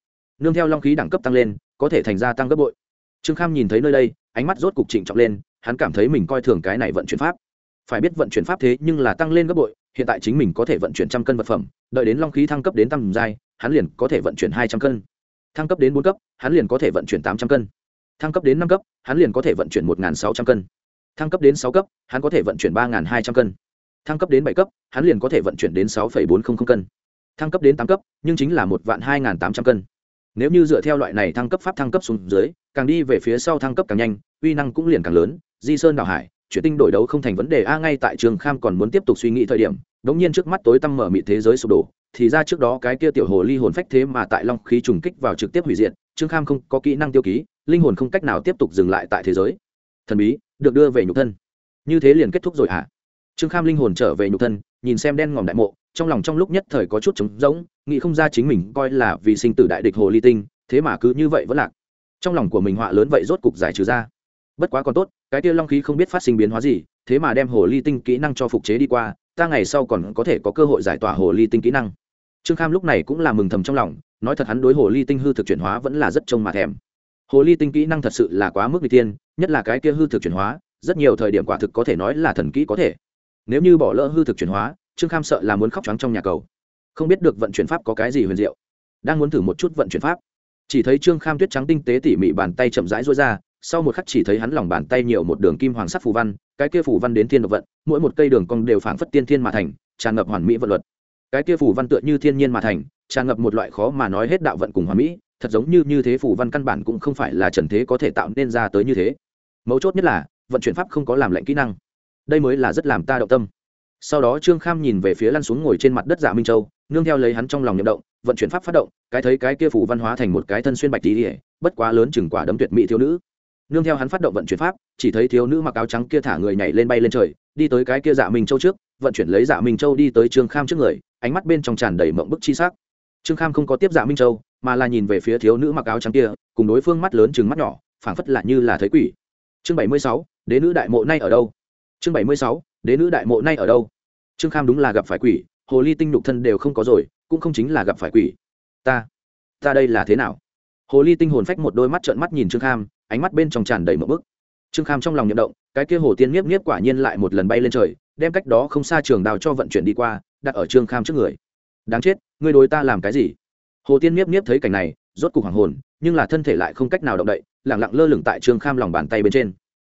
Nương theo long khí đẳng cấp tăng lên, có thể thành ra tăng gấp bội. Trương kham nhìn thấy nơi đây, ánh mắt rốt cục trịnh trọng lên, hắn cảm thấy mình coi thường cái này vận chuyển pháp. Phải biết vận chuyển pháp thế nhưng là tăng lên gấp bội, hiện tại chính mình có thể vận chuyển trăm cân vật phẩm, đợi đến long khí thăng cấp đến tầm giai, hắn liền có thể vận chuyển hai trăm cân. Thăng cấp đến bốn cấp, hắn liền có thể vận chuyển tám trăm cân thăng cấp đến năm cấp, hắn liền có thể vận chuyển một sáu trăm cân. Thăng cấp đến sáu cấp, hắn có thể vận chuyển ba hai trăm cân. Thăng cấp đến bảy cấp, hắn liền có thể vận chuyển đến sáu bốn trăm linh cân. Thăng cấp đến tám cấp, nhưng chính là một vạn hai tám trăm cân. Nếu như dựa theo loại này thăng cấp pháp thăng cấp xuống dưới, càng đi về phía sau thăng cấp càng nhanh, uy năng cũng liền càng lớn. Di sơn đảo hải chuyển tinh đổi đấu không thành vấn đề a, ngay tại trường kham còn muốn tiếp tục suy nghĩ thời điểm đống nhiên trước mắt tối tăm mở mị thế giới sụp đổ, thì ra trước đó cái kia tiểu hồ ly hồn phách thế mà tại long khí trùng kích vào trực tiếp hủy diệt trương kham không có kỹ năng tiêu ký linh hồn không cách nào tiếp tục dừng lại tại thế giới. Thần bí, được đưa về nhục thân. Như thế liền kết thúc rồi hả? Trương kham linh hồn trở về nhục thân, nhìn xem đen ngòm đại mộ, trong lòng trong lúc nhất thời có chút trống rỗng, nghĩ không ra chính mình coi là vì sinh tử đại địch hồ ly tinh, thế mà cứ như vậy vẫn lạc. Trong lòng của mình họa lớn vậy rốt cục giải trừ ra. Bất quá còn tốt, cái tia long khí không biết phát sinh biến hóa gì, thế mà đem hồ ly tinh kỹ năng cho phục chế đi qua, ta ngày sau còn có thể có cơ hội giải tỏa hồ ly tinh kỹ năng. Trương kham lúc này cũng là mừng thầm trong lòng, nói thật hắn đối hồ ly tinh hư thực chuyển hóa vẫn là rất trông mà thèm hồ ly tinh kỹ năng thật sự là quá mức vị tiên nhất là cái kia hư thực chuyển hóa, rất nhiều thời điểm quả thực có thể nói là thần kỹ có thể. Nếu như bỏ lỡ hư thực chuyển hóa, trương kham sợ là muốn khóc trắng trong nhà cầu. Không biết được vận chuyển pháp có cái gì huyền diệu. Đang muốn thử một chút vận chuyển pháp. Chỉ thấy trương kham tuyết trắng tinh tế tỉ mỉ bàn tay chậm rãi rối ra, sau một khắc chỉ thấy hắn lòng bàn tay nhiều một đường kim hoàng sắc phù văn, cái kia phù văn đến thiên độc vận, mỗi một cây đường cong đều phảng phất tiên thiên mà thành, tràn ngập hoàn mỹ vận luật. Cái kia phù văn tựa như thiên nhiên mà thành, tràn ngập một loại khó mà nói hết đạo vận cùng hoàn mỹ thật giống như như thế phù văn căn bản cũng không phải là trần thế có thể tạo nên ra tới như thế. Mấu chốt nhất là, vận chuyển pháp không có làm lệnh kỹ năng. Đây mới là rất làm ta động tâm. Sau đó trương kham nhìn về phía lăn xuống ngồi trên mặt đất dạ minh châu, nương theo lấy hắn trong lòng nhậm động, vận chuyển pháp phát động, cái thấy cái kia phủ văn hóa thành một cái thân xuyên bạch tí ỉa bất quá lớn chừng quả đấm tuyệt mỹ thiếu nữ. Nương theo hắn phát động vận chuyển pháp, chỉ thấy thiếu nữ mặc áo trắng kia thả người nhảy lên bay lên trời, đi tới cái kia dạ minh châu trước, vận chuyển lấy dạ minh châu đi tới trương kham trước người, ánh mắt bên trong tràn đầy mộng bức chi sắc. Trương kham không có tiếp dạ minh châu mà là nhìn về phía thiếu nữ mặc áo trắng kia, cùng đối phương mắt lớn chừng mắt nhỏ, phảng phất lạ như là thấy quỷ. Chương bảy mươi sáu, đế nữ đại mộ nay ở đâu? Chương bảy mươi sáu, đế nữ đại mộ nay ở đâu? Trương kham đúng là gặp phải quỷ, hồ ly tinh nhục thân đều không có rồi, cũng không chính là gặp phải quỷ. Ta ta đây là thế nào? Hồ ly tinh hồn phách một đôi mắt trợn mắt nhìn trương kham, ánh mắt bên trong tràn đầy một bức. Trương kham trong lòng nhậm động, cái kia hồ tiên nhiếp nhiếp quả nhiên lại một lần bay lên trời, đem cách đó không xa trường đào cho vận chuyển đi qua, đặt ở trương kham trước người. Đáng chết, ngươi đối ta làm cái gì? Hồ tiên miếp miếp thấy cảnh này, rốt cục hoàng hồn, nhưng là thân thể lại không cách nào động đậy, lẳng lặng lơ lửng tại trương kham lòng bàn tay bên trên.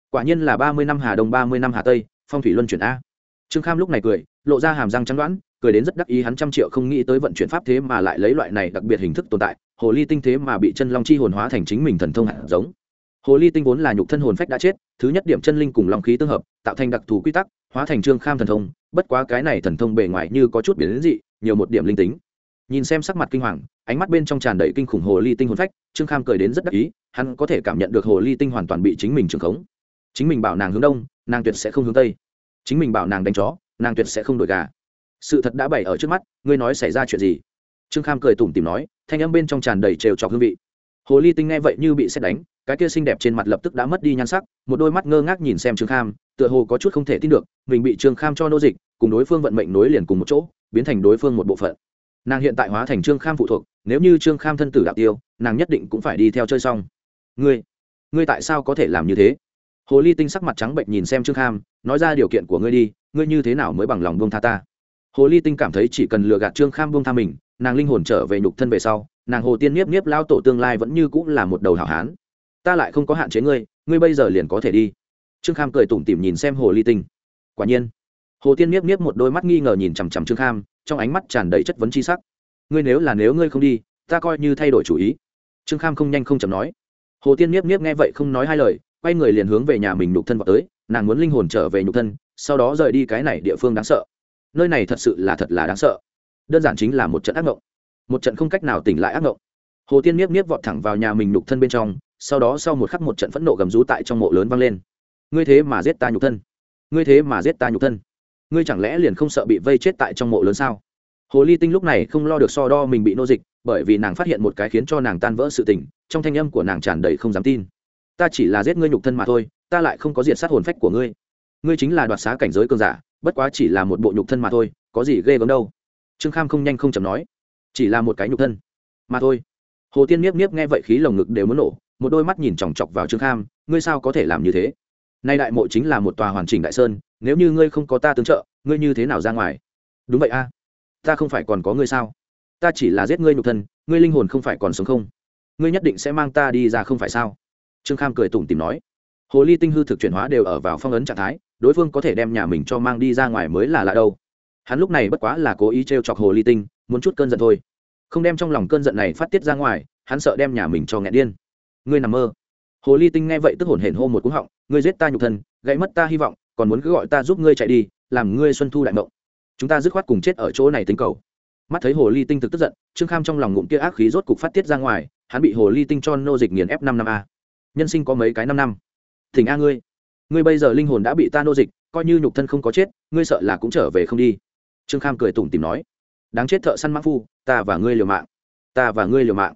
Quả nhiên là ba mươi năm hà đông, ba mươi năm hà tây, phong thủy luân chuyển a. Trương kham lúc này cười, lộ ra hàm răng trắng đoán, cười đến rất đắc ý hắn trăm triệu không nghĩ tới vận chuyển pháp thế mà lại lấy loại này đặc biệt hình thức tồn tại, hồ ly tinh thế mà bị chân long chi hồn hóa thành chính mình thần thông hạt giống. Hồ ly tinh vốn là nhục thân hồn phách đã chết, thứ nhất điểm chân linh cùng long khí tương hợp, tạo thành đặc thù quy tắc, hóa thành trương kham thần thông, bất quá cái này thần thông bề ngoài như có chút biến dị, nhiều một điểm linh tính nhìn xem sắc mặt kinh hoàng, ánh mắt bên trong tràn đầy kinh khủng hồ ly tinh hồn phách, trương kham cười đến rất đắc ý, hắn có thể cảm nhận được hồ ly tinh hoàn toàn bị chính mình trừng khống. Chính mình bảo nàng hướng đông, nàng tuyệt sẽ không hướng tây. Chính mình bảo nàng đánh chó, nàng tuyệt sẽ không đổi gà. Sự thật đã bày ở trước mắt, ngươi nói xảy ra chuyện gì? Trương kham cười tủm tìm nói, thanh âm bên trong tràn đầy trều trọc hương vị. Hồ ly tinh nghe vậy như bị xét đánh, cái kia xinh đẹp trên mặt lập tức đã mất đi nhan sắc, một đôi mắt ngơ ngác nhìn xem trương kham, tựa hồ có chút không thể tin được, mình bị trương kham cho nô dịch, cùng đối phương vận mệnh nối liền cùng một chỗ, biến thành đối phương một bộ phận nàng hiện tại hóa thành trương kham phụ thuộc, nếu như trương kham thân tử đạo tiêu, nàng nhất định cũng phải đi theo chơi xong. Ngươi ngươi tại sao có thể làm như thế? Hồ ly tinh sắc mặt trắng bệnh nhìn xem trương kham, nói ra điều kiện của ngươi đi, ngươi như thế nào mới bằng lòng buông tha ta? Hồ ly tinh cảm thấy chỉ cần lừa gạt trương kham buông tha mình, nàng linh hồn trở về nhục thân về sau, nàng hồ tiên nhiếp nhiếp lao tổ tương lai vẫn như cũng là một đầu hảo hán. Ta lại không có hạn chế ngươi ngươi bây giờ liền có thể đi. Trương kham cười tủm tỉm nhìn xem hồ ly tinh. Quả nhiên, hồ tiên nhiếp nhiếp một đôi mắt nghi ngờ nhìn chằm chằm trương kham trong ánh mắt tràn đầy chất vấn chi sắc. Ngươi nếu là nếu ngươi không đi, ta coi như thay đổi chủ ý. Trương kham không nhanh không chậm nói. Hồ tiên nhiếp nhiếp nghe vậy không nói hai lời, quay người liền hướng về nhà mình nhục thân vào tới, nàng muốn linh hồn trở về nhục thân, sau đó rời đi cái này địa phương đáng sợ. Nơi này thật sự là thật là đáng sợ. Đơn giản chính là một trận ác mộng. Một trận không cách nào tỉnh lại ác mộng. Hồ tiên nhiếp nhiếp vọt thẳng vào nhà mình nhục thân bên trong, sau đó sau một khắc một trận phẫn nộ gầm rú tại trong mộ lớn vang lên. Ngươi thế mà giết ta nhục thân. Ngươi thế mà giết ta nhục thân ngươi chẳng lẽ liền không sợ bị vây chết tại trong mộ lớn sao? Hồ ly tinh lúc này không lo được so đo mình bị nô dịch, bởi vì nàng phát hiện một cái khiến cho nàng tan vỡ sự tình, trong thanh âm của nàng tràn đầy không dám tin. Ta chỉ là giết ngươi nhục thân mà thôi, ta lại không có diện sát hồn phách của ngươi. Ngươi chính là đoạt xá cảnh giới cường giả, bất quá chỉ là một bộ nhục thân mà thôi, có gì ghê gớm đâu. Trương kham không nhanh không chầm nói, chỉ là một cái nhục thân mà thôi. Hồ tiên miếp miếp nghe vậy khí lồng ngực đều muốn nổ, một đôi mắt nhìn chòng chọc vào trương kham, ngươi sao có thể làm như thế? Nay đại mộ chính là một tòa hoàn chỉnh đại sơn, nếu như ngươi không có ta tương trợ, ngươi như thế nào ra ngoài? Đúng vậy a. Ta không phải còn có ngươi sao? Ta chỉ là giết ngươi nhục thân, ngươi linh hồn không phải còn sống không? Ngươi nhất định sẽ mang ta đi ra không phải sao? Trương kham cười tủm tìm nói. Hồ ly tinh hư thực chuyển hóa đều ở vào phong ấn trạng thái, đối phương có thể đem nhà mình cho mang đi ra ngoài mới là lạ đâu. Hắn lúc này bất quá là cố ý t r e o chọc hồ ly tinh, muốn chút cơn giận thôi. Không đem trong lòng cơn giận này phát tiết ra ngoài, hắn sợ đem nhà mình cho nghẹn điên. Ngươi nằm mơ. Hồ ly tinh nghe vậy tức hồn hển hô một cú họng ngươi giết ta nhục thân, gãy mất ta hy vọng, còn muốn cứ gọi ta giúp ngươi chạy đi, làm ngươi xuân thu đại mộng. Chúng ta dứt khoát cùng chết ở chỗ này tính cầu. Mắt thấy hồ ly tinh thực tức giận, trương kham trong lòng ngụm kia ác khí rốt cục phát tiết ra ngoài, hắn bị hồ ly tinh cho nô dịch nghiền f năm năm a. Nhân sinh có mấy cái năm năm? Thỉnh a ngươi. Ngươi bây giờ linh hồn đã bị ta nô dịch, coi như nhục thân không có chết, ngươi sợ là cũng trở về không đi. Trương kham cười tủm tìm nói. Đáng chết thợ săn mã phu, ta và ngươi liều mạng. Ta và ngươi liều mạng.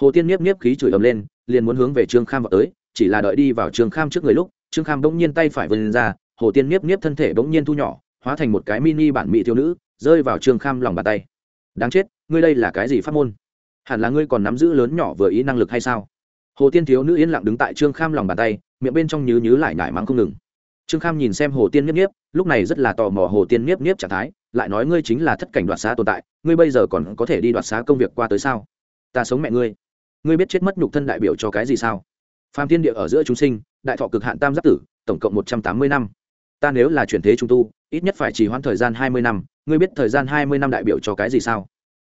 Hồ tiên nhiếp nhiếp khí chửi ầm lên, liền muốn hướng về trương kham vào tới chỉ là đợi đi vào trương kham trước người lúc, trương kham bỗng nhiên tay phải vươn ra, hồ tiên nhiếp nhiếp thân thể bỗng nhiên thu nhỏ, hóa thành một cái mini bản mỹ thiếu nữ, rơi vào trương kham lòng bàn tay. Đáng chết, ngươi đây là cái gì phát môn? Hẳn là ngươi còn nắm giữ lớn nhỏ vừa ý năng lực hay sao? Hồ tiên thiếu nữ yên lặng đứng tại trương kham lòng bàn tay, miệng bên trong nhứ nhứ lại ngại mắng không ngừng. Trương kham nhìn xem hồ tiên nhiếp nhiếp lúc này rất là tò mò hồ tiên nhiếp nhiếp trạng thái, lại nói ngươi chính là thất cảnh đoạt xá tồn tại, ngươi bây giờ còn có thể đi đoạt xá công việc qua tới sao? Ta sống mẹ ngươi. Ngươi biết chết mất nhục thân đại biểu cho cái gì sao? Phàm thiên địa ở giữa chúng sinh, đại thọ cực hạn tam giác tử, tổng cộng một trăm tám mươi năm. Ta nếu là chuyển thế trung tu, ít nhất phải trì hoãn thời gian hai mươi năm. Ngươi biết thời gian hai mươi năm đại biểu cho cái gì sao?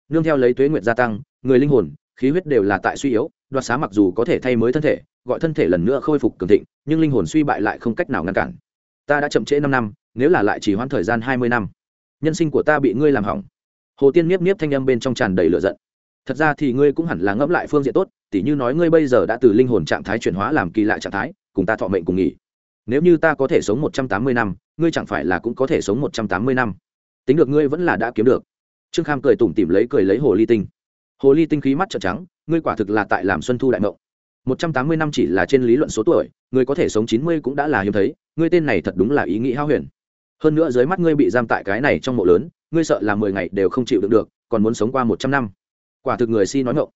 Nương theo lấy tuế nguyện gia tăng, người linh hồn, khí huyết đều là tại suy yếu, đoạt xá mặc dù có thể thay mới thân thể, gọi thân thể lần nữa khôi phục cường thịnh, nhưng linh hồn suy bại lại không cách nào ngăn cản. Ta đã chậm trễ năm năm, nếu là lại chỉ hoãn thời gian hai mươi năm, nhân sinh của ta bị ngươi làm hỏng. Hồ tiên miếp miếp thanh âm bên trong tràn đầy lửa giận thật ra thì ngươi cũng hẳn là ngẫm lại phương diện tốt, tỉ như nói ngươi bây giờ đã từ linh hồn trạng thái chuyển hóa làm kỳ lạ trạng thái, cùng ta thọ mệnh cùng nghỉ. Nếu như ta có thể sống một trăm tám mươi năm, ngươi chẳng phải là cũng có thể sống một trăm tám mươi năm. Tính được ngươi vẫn là đã kiếm được. Trương kham cười tủm tỉm lấy cười lấy hồ ly tinh. Hồ ly tinh khí mắt trợn trắng, ngươi quả thực là tại làm xuân thu đại mộng. Một trăm tám mươi năm chỉ là trên lý luận số tuổi, ngươi có thể sống chín mươi cũng đã là hiếm thấy, ngươi tên này thật đúng là ý nghĩ hao huyền. Hơn nữa dưới mắt ngươi bị giam tại cái này trong mộ lớn, ngươi sợ là mười ngày đều không chịu được được, còn muốn sống qua một trăm năm quả thực người si nói ngộng.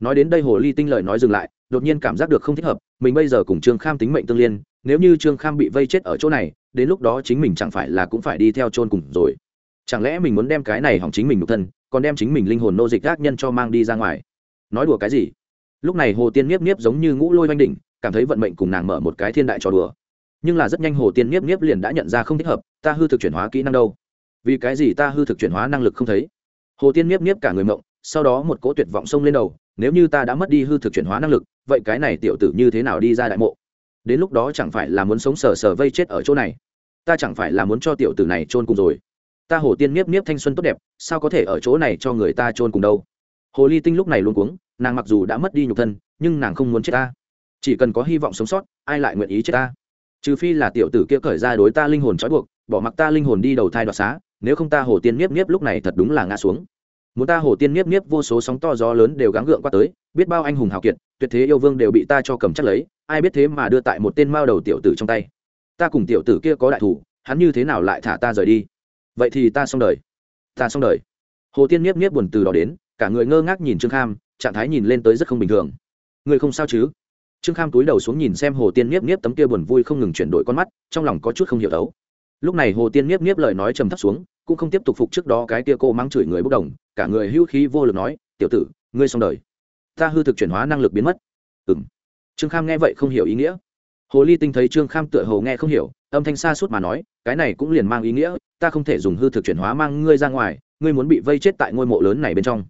Nói đến đây hồ ly tinh lời nói dừng lại, đột nhiên cảm giác được không thích hợp, mình bây giờ cùng trương kham tính mệnh tương liên, nếu như trương kham bị vây chết ở chỗ này, đến lúc đó chính mình chẳng phải là cũng phải đi theo chôn cùng rồi. Chẳng lẽ mình muốn đem cái này hỏng chính mình nhục thân, còn đem chính mình linh hồn nô dịch gác nhân cho mang đi ra ngoài? Nói đùa cái gì? Lúc này hồ tiên nhiếp nhiếp giống như ngũ lôi oanh đỉnh, cảm thấy vận mệnh cùng nàng mở một cái thiên đại trò đùa. Nhưng là rất nhanh hồ tiên nhiếp nhiếp liền đã nhận ra không thích hợp, ta hư thực chuyển hóa kỹ năng đâu. Vì cái gì ta hư thực chuyển hóa năng lực không thấy? Hồ tiên nhiếp nhiếp cả người mộng sau đó một cỗ tuyệt vọng xông lên đầu, nếu như ta đã mất đi hư thực chuyển hóa năng lực, vậy cái này tiểu tử như thế nào đi ra đại mộ? Đến lúc đó chẳng phải là muốn sống sờ sờ vây chết ở chỗ này. Ta chẳng phải là muốn cho tiểu tử này chôn cùng rồi. Ta hồ tiên miếp miếp thanh xuân tốt đẹp, sao có thể ở chỗ này cho người ta chôn cùng đâu? Hồ ly tinh lúc này luôn cuống, nàng mặc dù đã mất đi nhục thân, nhưng nàng không muốn chết ta. Chỉ cần có hy vọng sống sót, ai lại nguyện ý chết ta? Trừ phi là tiểu tử kia cởi ra đối ta linh hồn trói buộc, bỏ mặc ta linh hồn đi đầu thai đoạt xá, nếu không ta hồ tiên miếp miếp lúc này thật đúng là ngã xuống muốn ta hồ tiên niếp niếp vô số sóng to gió lớn đều gắng gượng qua tới, biết bao anh hùng hào kiệt, tuyệt thế yêu vương đều bị ta cho cầm chắc lấy, ai biết thế mà đưa tại một tên mao đầu tiểu tử trong tay. Ta cùng tiểu tử kia có đại thủ, hắn như thế nào lại thả ta rời đi? Vậy thì ta xong đời. Ta xong đời. Hồ tiên niếp niếp buồn từ đó đến, cả người ngơ ngác nhìn trương kham, trạng thái nhìn lên tới rất không bình thường. Người không sao chứ? Trương kham túi đầu xuống nhìn xem hồ tiên niếp niếp tấm kia buồn vui không ngừng chuyển đổi con mắt, trong lòng có chút không hiểu đấu. Lúc này hồ tiên niếp niếp lời nói trầm thấp xuống cũng không tiếp tục phục trước đó cái kia cô mang chửi người bốc đồng, cả người hữu khí vô lực nói, tiểu tử, ngươi xong đời. Ta hư thực chuyển hóa năng lực biến mất. Ừ m trương kham nghe vậy không hiểu ý nghĩa. Hồ ly tinh thấy trương kham tựa hồ nghe không hiểu, âm thanh xa suốt mà nói, cái này cũng liền mang ý nghĩa, ta không thể dùng hư thực chuyển hóa mang ngươi ra ngoài, ngươi muốn bị vây chết tại ngôi mộ lớn này bên trong.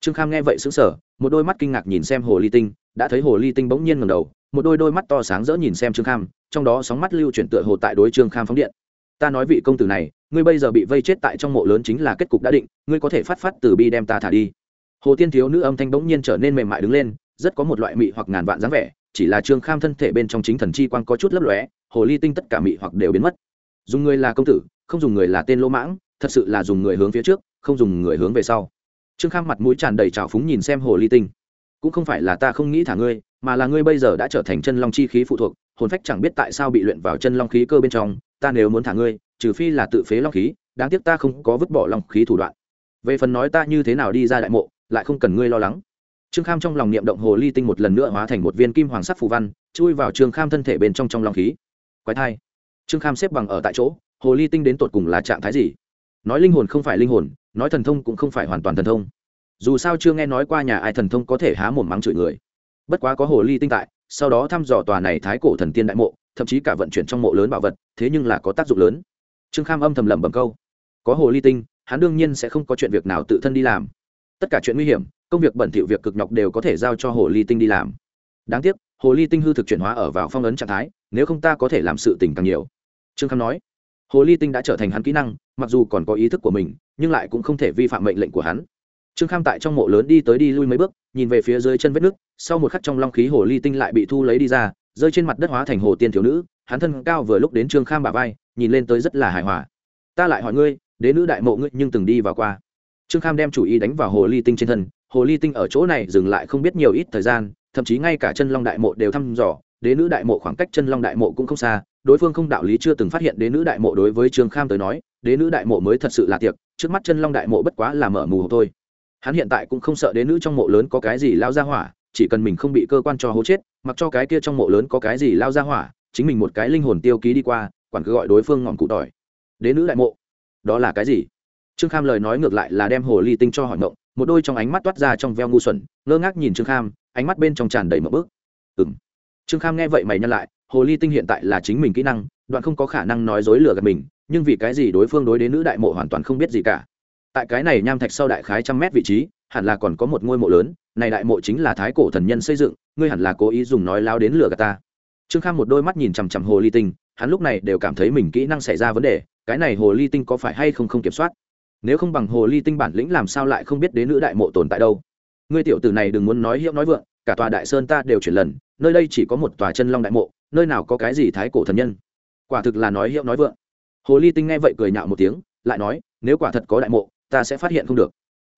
Trương kham nghe vậy xứng sở một đôi mắt kinh ngạc nhìn xem hồ ly tinh, đã thấy hồ ly tinh bỗng nhiên ngầm đầu, một đôi đôi mắt to sáng rỡ nhìn xem trương kham, trong đó sóng mắt lưu chuyển tựa hồ tại đối trương kham phóng điện. Ta nói vị công tử này ngươi bây giờ bị vây chết tại trong mộ lớn chính là kết cục đã định, ngươi có thể phát phát từ bi đem ta thả đi. Hồ tiên thiếu nữ âm thanh bỗng nhiên trở nên mềm mại đứng lên, rất có một loại mị hoặc ngàn vạn dáng vẻ, chỉ là trương kham thân thể bên trong chính thần chi quang có chút lấp lóe, hồ ly tinh tất cả mị hoặc đều biến mất. Dùng người là công tử, không dùng người là tên lỗ mãng, thật sự là dùng người hướng phía trước, không dùng người hướng về sau. Trương kham mặt mũi tràn đầy trào phúng nhìn xem hồ ly tinh. Cũng không phải là ta không nghĩ thả ngươi, mà là ngươi bây giờ đã trở thành chân long chi khí phụ thuộc, hồn phách chẳng biết tại sao bị luyện vào chân long khí cơ bên trong, ta nếu muốn thả ngươi trừ phi là tự phế long khí, đáng tiếc ta không có vứt bỏ long khí thủ đoạn. Về phần nói ta như thế nào đi ra đại mộ, lại không cần ngươi lo lắng. Trương kham trong lòng niệm động hồ ly tinh một lần nữa hóa thành một viên kim hoàng sắc phù văn, chui vào trương kham thân thể bên trong trong long khí. Quái thai. Trương kham xếp bằng ở tại chỗ, hồ ly tinh đến tột cùng là trạng thái gì? Nói linh hồn không phải linh hồn, nói thần thông cũng không phải hoàn toàn thần thông. Dù sao chưa nghe nói qua nhà ai thần thông có thể há mồm mắng chửi người. Bất quá có hồ ly tinh tại, sau đó thăm dò tòa này thái cổ thần tiên đại mộ, thậm chí cả vận chuyển trong mộ lớn bảo vật, thế nhưng là có tác dụng lớn trương kham âm thầm lẩm bẩm câu, có hồ ly tinh, hắn đương nhiên sẽ không có chuyện việc nào tự thân đi làm. Tất cả chuyện nguy hiểm, công việc bẩn thỉu việc cực nhọc đều có thể giao cho hồ ly tinh đi làm. Đáng tiếc, hồ ly tinh hư thực chuyển hóa ở vào phong ấn trạng thái, nếu không ta có thể làm sự tình càng nhiều. Trương kham nói. Hồ ly tinh đã trở thành hắn kỹ năng, mặc dù còn có ý thức của mình, nhưng lại cũng không thể vi phạm mệnh lệnh của hắn. Trương kham tại trong mộ lớn đi tới đi lui mấy bước, nhìn về phía dưới chân vết nước, sau một khắc trong long khí hồ ly tinh lại bị thu lấy đi ra rơi trên mặt đất hóa thành hồ tiên thiếu nữ, hắn thân cao vừa lúc đến trương kham bà vai, nhìn lên tới rất là hài hòa. Ta lại hỏi ngươi, đế nữ đại mộ ngươi nhưng từng đi vào qua. Trương kham đem chủ ý đánh vào hồ ly tinh trên thân, hồ ly tinh ở chỗ này dừng lại không biết nhiều ít thời gian, thậm chí ngay cả chân long đại mộ đều thăm dò, đế nữ đại mộ khoảng cách chân long đại mộ cũng không xa, đối phương không đạo lý chưa từng phát hiện đế nữ đại mộ đối với trương kham tới nói, đế nữ đại mộ mới thật sự là tiệc, trước mắt chân long đại mộ bất quá là mở mù thôi. Hắn hiện tại cũng không sợ đế nữ trong mộ lớn có cái gì lao ra hỏa chỉ cần mình không bị cơ quan cho hố chết, mặc cho cái kia trong mộ lớn có cái gì lao ra hỏa, chính mình một cái linh hồn tiêu ký đi qua, quản cứ gọi đối phương ngọn cụ tỏi. Đế nữ đại mộ, đó là cái gì? Trương kham lời nói ngược lại là đem hồ ly tinh cho hỏi mộng một đôi trong ánh mắt toát ra trong veo ngu xuẩn, ngơ ngác nhìn trương kham, ánh mắt bên trong tràn đầy mộng bức. Ừ m trương kham nghe vậy mày nhăn lại, hồ ly tinh hiện tại là chính mình kỹ năng, đoạn không có khả năng nói dối lừa gạt mình, nhưng vì cái gì đối phương đối đến nữ đại mộ hoàn toàn không biết gì cả. Tại cái này nham thạch sau đại khái trăm mét vị trí, hẳn là còn có một ngôi mộ lớn này đại mộ chính là thái cổ thần nhân xây dựng, ngươi hẳn là cố ý dùng nói lao đến lừa gạt ta. Trương kham một đôi mắt nhìn chằm chằm hồ ly tinh, hắn lúc này đều cảm thấy mình kỹ năng xảy ra vấn đề, cái này hồ ly tinh có phải hay không không kiểm soát? Nếu không bằng hồ ly tinh bản lĩnh làm sao lại không biết đến nữ đại mộ tồn tại đâu? Ngươi tiểu tử này đừng muốn nói hiệu nói vượng, cả tòa đại sơn ta đều chuyển lần, nơi đây chỉ có một tòa chân long đại mộ, nơi nào có cái gì thái cổ thần nhân? Quả thực là nói hiệu nói vượng. Hồ ly tinh nghe vậy cười nhạo một tiếng, lại nói, nếu quả thật có đại mộ, ta sẽ phát hiện không được.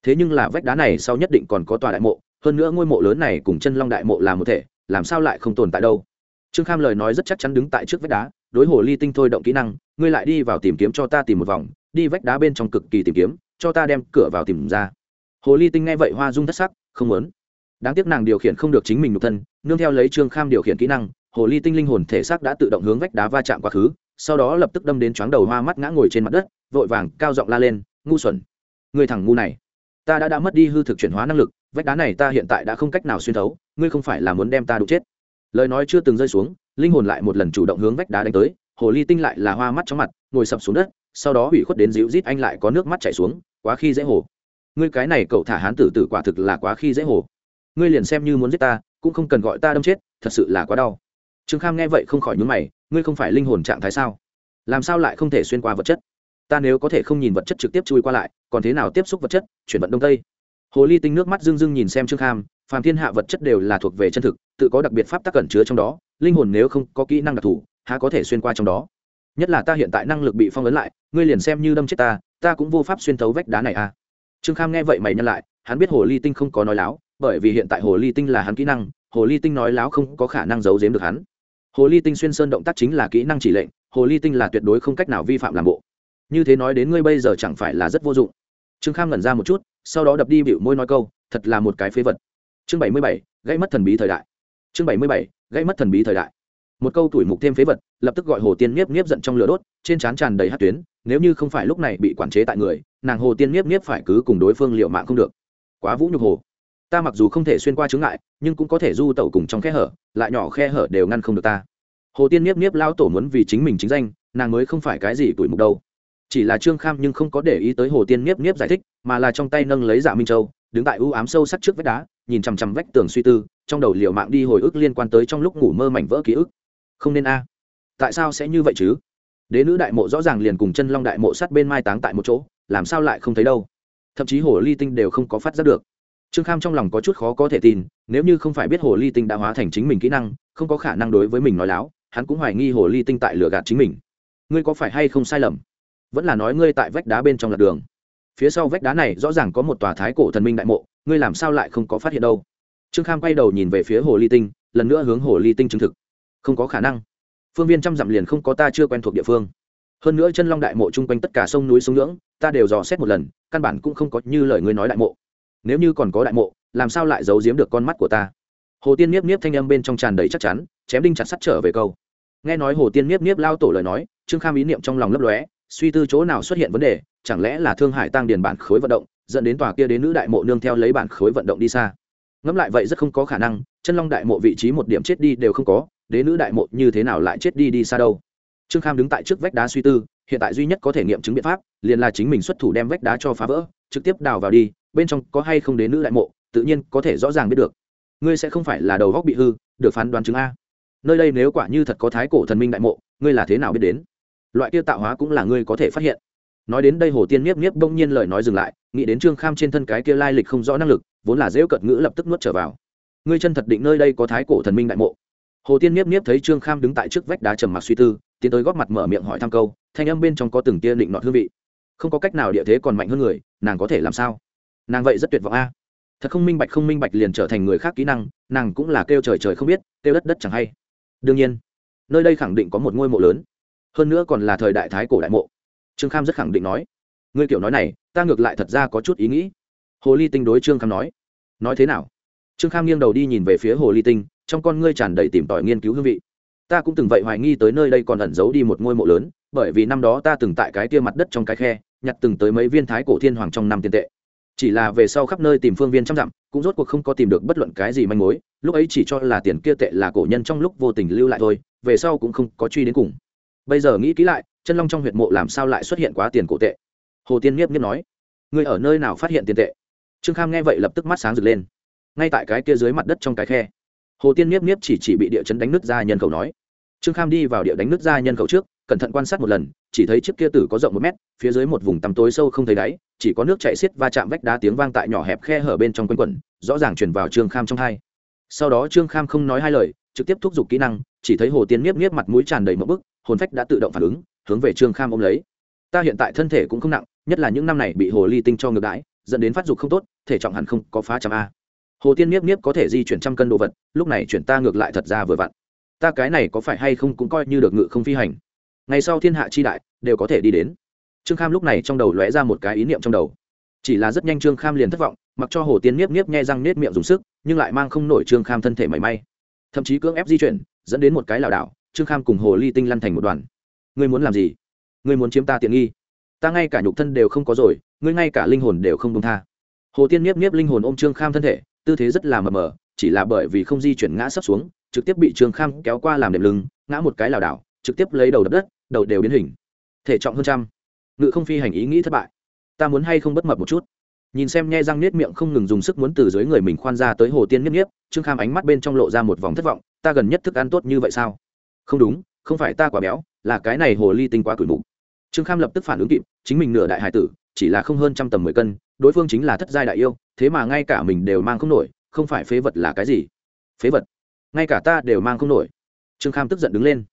Thế nhưng là vách đá này sau nhất định còn có tòa đại mộ hơn nữa ngôi mộ lớn này cùng chân long đại mộ là một thể, làm sao lại không tồn tại đâu? Trương kham lời nói rất chắc chắn đứng tại trước vách đá, đối hồ ly tinh thôi động kỹ năng, ngươi lại đi vào tìm kiếm cho ta tìm một vòng, đi vách đá bên trong cực kỳ tìm kiếm, cho ta đem cửa vào tìm ra. Hồ ly tinh nghe vậy hoa dung thất sắc, không muốn. Đáng tiếc nàng điều khiển không được chính mình nhục thân, nương theo lấy trương kham điều khiển kỹ năng, hồ ly tinh linh hồn thể xác đã tự động hướng vách đá va chạm quá khứ, sau đó lập tức đâm đến chóng đầu hoa mắt ngã ngồi trên mặt đất, vội vàng cao giọng la lên, ngu xuẩn người thằng ngu này ta đã đã mất đi hư thực chuyển hóa năng lực, vách đá này ta hiện tại đã không cách nào xuyên thấu, ngươi không phải là muốn đem ta đụng chết. Lời nói chưa từng rơi xuống, linh hồn lại một lần chủ động hướng vách đá đánh tới, hồ ly tinh lại là hoa mắt chóng mặt, ngồi sập xuống đất, sau đó hủy khuất đến dịu rít anh lại có nước mắt chảy xuống, quá khi dễ hồ. Ngươi cái này cậu thả hán tử tử quả thực là quá khi dễ hồ. Ngươi liền xem như muốn giết ta, cũng không cần gọi ta đâm chết, thật sự là quá đau. Trương kham nghe vậy không khỏi nhúng mày, ngươi không phải linh hồn trạng thái sao? Làm sao lại không thể xuyên qua vật chất? Ta nếu có thể không nhìn vật chất trực tiếp chui qua lại, còn thế nào tiếp xúc vật chất, chuyển vận đông tây? Hồ ly tinh nước mắt dưng dưng nhìn xem trương kham, phàm thiên hạ vật chất đều là thuộc về chân thực, tự có đặc biệt pháp tắc cẩn chứa trong đó, linh hồn nếu không có kỹ năng đặc thù, há có thể xuyên qua trong đó? Nhất là ta hiện tại năng lực bị phong ấn lại, ngươi liền xem như đâm chết ta ta cũng vô pháp xuyên thấu vách đá này à? Trương kham nghe vậy mày nhân lại, hắn biết hồ ly tinh không có nói láo, bởi vì hiện tại hồ ly tinh là hắn kỹ năng, hồ ly tinh nói láo không có khả năng giấu giếm được hắn. Hồ ly tinh xuyên sơn động tác chính là kỹ năng chỉ lệnh, hồ ly tinh là tuyệt đối không cách nào vi phạm làm bộ như thế nói đến ngươi bây giờ chẳng phải là rất vô dụng. Trương kham ngẩn ra một chút, sau đó đập đi bịu môi nói câu, thật là một cái phế vật. Chương bảy mươi bảy, gãy mất thần bí thời đại. Chương bảy mươi bảy, gãy mất thần bí thời đại. Một câu tuổi mục thêm phế vật, lập tức gọi hồ tiên nhiếp nhiếp giận trong lửa đốt, trên trán tràn đầy hát tuyến, nếu như không phải lúc này bị quản chế tại người, nàng hồ tiên nhiếp nhiếp phải cứ cùng đối phương liệu mạng không được. Quá vũ nhục hồ. Ta mặc dù không thể xuyên qua chướng ngại, nhưng cũng có thể du tẩu cùng trong khe hở, lại nhỏ khe hở đều ngăn không được ta. Hồ tiên nhiếp nhiếp lao tổ muốn vì chính mình chính danh, nàng mới không phải cái gì tuổi mục đâu chỉ là trương kham nhưng không có để ý tới hồ tiên nhiếp nhiếp giải thích, mà là trong tay nâng lấy dạ minh châu, đứng tại ưu ám sâu sắc trước vách đá, nhìn chằm chằm vách tường suy tư, trong đầu liều mạng đi hồi ức liên quan tới trong lúc ngủ mơ mảnh vỡ ký ức. Không nên a. Tại sao sẽ như vậy chứ? Đế nữ đại mộ rõ ràng liền cùng chân long đại mộ sát bên mai táng tại một chỗ, làm sao lại không thấy đâu? Thậm chí hồ ly tinh đều không có phát giác được. Trương kham trong lòng có chút khó có thể tin, nếu như không phải biết hồ ly tinh đã hóa thành chính mình kỹ năng, không có khả năng đối với mình nói láo, hắn cũng hoài nghi hồ ly tinh tại lừa gạt chính mình. Ngươi có phải hay không sai lầm? Vẫn là nói ngươi tại vách đá bên trong lạc đường. Phía sau vách đá này rõ ràng có một tòa thái cổ thần minh đại mộ, ngươi làm sao lại không có phát hiện đâu? Trương kham quay đầu nhìn về phía hồ ly tinh, lần nữa hướng hồ ly tinh chứng thực. Không có khả năng. Phương viên trăm dặm liền không có ta chưa quen thuộc địa phương. Hơn nữa chân long đại mộ chung quanh tất cả sông núi sông ngưỡng, ta đều dò xét một lần, căn bản cũng không có như lời ngươi nói đại mộ. Nếu như còn có đại mộ, làm sao lại giấu giếm được con mắt của ta? Hồ tiên niếp niếp thanh âm bên trong tràn đầy chắc chắn, chém đinh chặt sắt trở về câu. Nghe nói hồ tiên niếp niếp lao tổ lời nói, trương kham ý niệm trong lòng lấp lóe suy tư chỗ nào xuất hiện vấn đề, chẳng lẽ là thương hải tăng điền bản khối vận động, dẫn đến tòa kia đến nữ đại mộ nương theo lấy bản khối vận động đi xa? Ngẫm lại vậy rất không có khả năng, chân long đại mộ vị trí một điểm chết đi đều không có đến nữ đại mộ như thế nào lại chết đi đi xa đâu? Trương kham đứng tại trước vách đá suy tư, hiện tại duy nhất có thể nghiệm chứng biện pháp, liền là chính mình xuất thủ đem vách đá cho phá vỡ, trực tiếp đào vào đi, bên trong có hay không đến nữ đại mộ, tự nhiên có thể rõ ràng biết được. Ngươi sẽ không phải là đầu góc bị hư, được phán đoán chứng a. Nơi đây nếu quả như thật có thái cổ thần minh đại mộ, ngươi là thế nào biết đến? Loại kia tạo hóa cũng là ngươi có thể phát hiện. Nói đến đây hồ tiên niếp niếp bỗng nhiên lời nói dừng lại, nghĩ đến trương kham trên thân cái kia lai lịch không rõ năng lực, vốn là dễu cợt ngữ lập tức nuốt trở vào. Ngươi chân thật định nơi đây có thái cổ thần minh đại mộ. Hồ tiên niếp niếp thấy trương kham đứng tại trước vách đá trầm mặc suy tư, tiến tới góp mặt mở miệng hỏi thăm câu, thanh âm bên trong có từng tia định nọt hương vị. Không có cách nào địa thế còn mạnh hơn người, nàng có thể làm sao? Nàng vậy rất tuyệt vọng a. Thật không minh bạch không minh bạch liền trở thành người khác kỹ năng, nàng cũng là kêu trời trời không biết, kêu đất đất chẳng hay. Đương nhiên, nơi đây khẳng định có một ngôi mộ lớn hơn nữa còn là thời đại thái cổ đại mộ. Trương kham rất khẳng định nói, ngươi kiểu nói này, ta ngược lại thật ra có chút ý nghĩ. Hồ ly tinh đối trương kham nói nói thế nào? Trương kham nghiêng đầu đi nhìn về phía hồ ly tinh, trong con ngươi tràn đầy tìm tòi nghiên cứu hương vị. Ta cũng từng vậy hoài nghi tới nơi đây còn ẩn giấu đi một ngôi mộ lớn, bởi vì năm đó ta từng tại cái tia mặt đất trong cái khe, nhặt từng tới mấy viên thái cổ thiên hoàng trong năm tiền tệ. Chỉ là về sau khắp nơi tìm phương viên trăm dặm, cũng rốt cuộc không có tìm được bất luận cái gì manh mối, lúc ấy chỉ cho là tiền kia tệ là cổ nhân trong lúc vô tình lưu lại thôi, về sau cũng không có truy đến cùng bây giờ nghĩ kỹ lại, chân long trong huyệt mộ làm sao lại xuất hiện quá tiền cổ tệ? Hồ tiên nhiếp nhiếp nói. Người ở nơi nào phát hiện tiền tệ? Trương kham nghe vậy lập tức mắt sáng rực lên. Ngay tại cái kia dưới mặt đất trong cái khe, hồ tiên nhiếp nhiếp chỉ chỉ bị địa chấn đánh nước ra nhân khẩu nói. Trương kham đi vào địa đánh nước ra nhân khẩu trước, cẩn thận quan sát một lần, chỉ thấy chiếc kia tử có rộng một mét, phía dưới một vùng tăm tối sâu không thấy đáy, chỉ có nước chạy xiết va chạm vách đá tiếng vang tại nhỏ hẹp khe hở bên trong quanh quẩn, rõ ràng chuyển vào trương kham trong hai. Sau đó trương kham không nói hai lời trực tiếp thúc giục kỹ năng, chỉ thấy hồ tiên nhiếp nhiếp mặt mũi tràn đầy mẫu bức, hồn phách đã tự động phản ứng, hướng về trương kham ôm lấy. Ta hiện tại thân thể cũng không nặng, nhất là những năm này bị hồ ly tinh cho ngược đãi, dẫn đến phát dục không tốt, thể trọng hẳn không có phá trăm a. Hồ tiên nhiếp nhiếp có thể di chuyển trăm cân đồ vật, lúc này chuyển ta ngược lại thật ra vừa vặn. Ta cái này có phải hay không cũng coi như được ngự không phi hành. Ngày sau thiên hạ chi đại, đều có thể đi đến. Trương kham lúc này trong đầu lóe ra một cái ý niệm trong đầu. Chỉ là rất nhanh trương kham liền thất vọng, mặc cho hồ tiên nhiếp nhiếp nhai răng nết miệng dùng sức, nhưng lại mang không nổi trương kham thân thể mảy may thậm chí cưỡng ép di chuyển, dẫn đến một cái lảo đảo, trương kham cùng hồ ly tinh lăn thành một đoàn. Ngươi muốn làm gì? Ngươi muốn chiếm ta tiện nghi. Ta ngay cả nhục thân đều không có rồi, ngươi ngay cả linh hồn đều không đông tha. Hồ tiên nhiếp nhiếp linh hồn ôm trương kham thân thể, tư thế rất là mờ mờ, chỉ là bởi vì không di chuyển ngã sấp xuống, trực tiếp bị trương kham kéo qua làm đệm lưng, ngã một cái lảo đảo, trực tiếp lấy đầu đập đất, đầu đều biến hình. Thể trọng hơn trăm. Ngự không phi hành ý nghĩ thất bại. Ta muốn hay không bất mập một chút? Nhìn xem nhe răng nết miệng không ngừng dùng sức muốn từ dưới người mình khoan ra tới hồ tiên nhất nhiếp trương kham ánh mắt bên trong lộ ra một vòng thất vọng, ta gần nhất thức ăn tốt như vậy sao? Không đúng, không phải ta quá béo, là cái này hồ ly tinh quá cửi mục. Trương kham lập tức phản ứng kịp, chính mình nửa đại hải tử, chỉ là không hơn trăm tầm mười cân, đối phương chính là thất giai đại yêu, thế mà ngay cả mình đều mang không nổi, không phải phế vật là cái gì? Phế vật? Ngay cả ta đều mang không nổi. Trương kham tức giận đứng lên.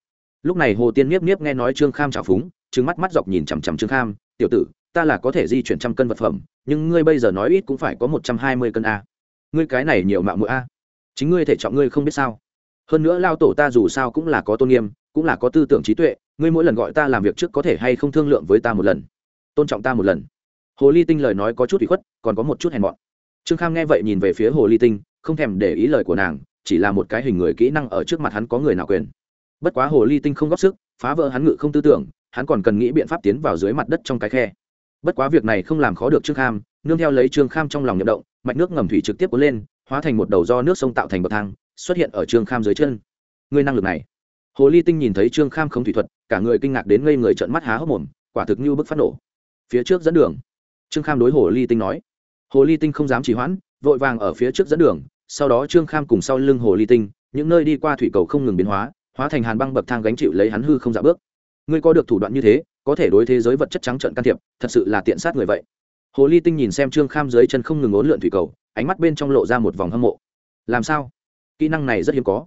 Lúc này hồ tiên nhiếp niếp nghe nói trương kham trào phúng trứng mắt mắt dọc nhìn chằm chằm trương kham, tiểu tử ta là có thể di chuyển trăm cân vật phẩm, nhưng ngươi bây giờ nói ít cũng phải có một trăm hai mươi cân a. Ngươi cái này nhiều mạo mũi a. Chính ngươi thể trọng ngươi không biết sao. Hơn nữa lao tổ ta dù sao cũng là có tôn nghiêm, cũng là có tư tưởng trí tuệ, ngươi mỗi lần gọi ta làm việc trước có thể hay không thương lượng với ta một lần? Tôn trọng ta một lần. Hồ ly tinh lời nói có chút bị khuất, còn có một chút hèn mọn. Trương kham nghe vậy nhìn về phía hồ ly tinh, không thèm để ý lời của nàng, chỉ là một cái hình người kỹ năng ở trước mặt hắn có người nào quyền. Bất quá hồ ly tinh không góp sức, phá vỡ hắn ngự không tư tưởng, hắn còn cần nghĩ biện pháp tiến vào dưới mặt đất trong cái khe bất quá việc này không làm khó được trương kham, nương theo lấy trương kham trong lòng nhậm động, mạch nước ngầm thủy trực tiếp cuốn lên, hóa thành một đầu do nước sông tạo thành bậc thang, xuất hiện ở trương kham dưới chân. Người năng lực này. Hồ ly tinh nhìn thấy trương kham không thủy thuật, cả người kinh ngạc đến ngây người trợn mắt há hốc mồm, quả thực như bức phát nổ. Phía trước dẫn đường. Trương kham đối hồ ly tinh nói. Hồ ly tinh không dám trì hoãn, vội vàng ở phía trước dẫn đường, sau đó trương kham cùng sau lưng hồ ly tinh, những nơi đi qua thủy cầu không ngừng biến hóa hóa thành hàn băng bậc thang gánh chịu lấy hắn hư không dạ bước. Ngươi có được thủ đoạn như thế có thể đối thế giới vật chất trắng trợn can thiệp, thật sự là tiện sát người vậy. Hồ ly tinh nhìn xem trương kham dưới chân không ngừng ốn lượn thủy cầu, ánh mắt bên trong lộ ra một vòng hâm mộ. Làm sao? Kỹ năng này rất hiếm có.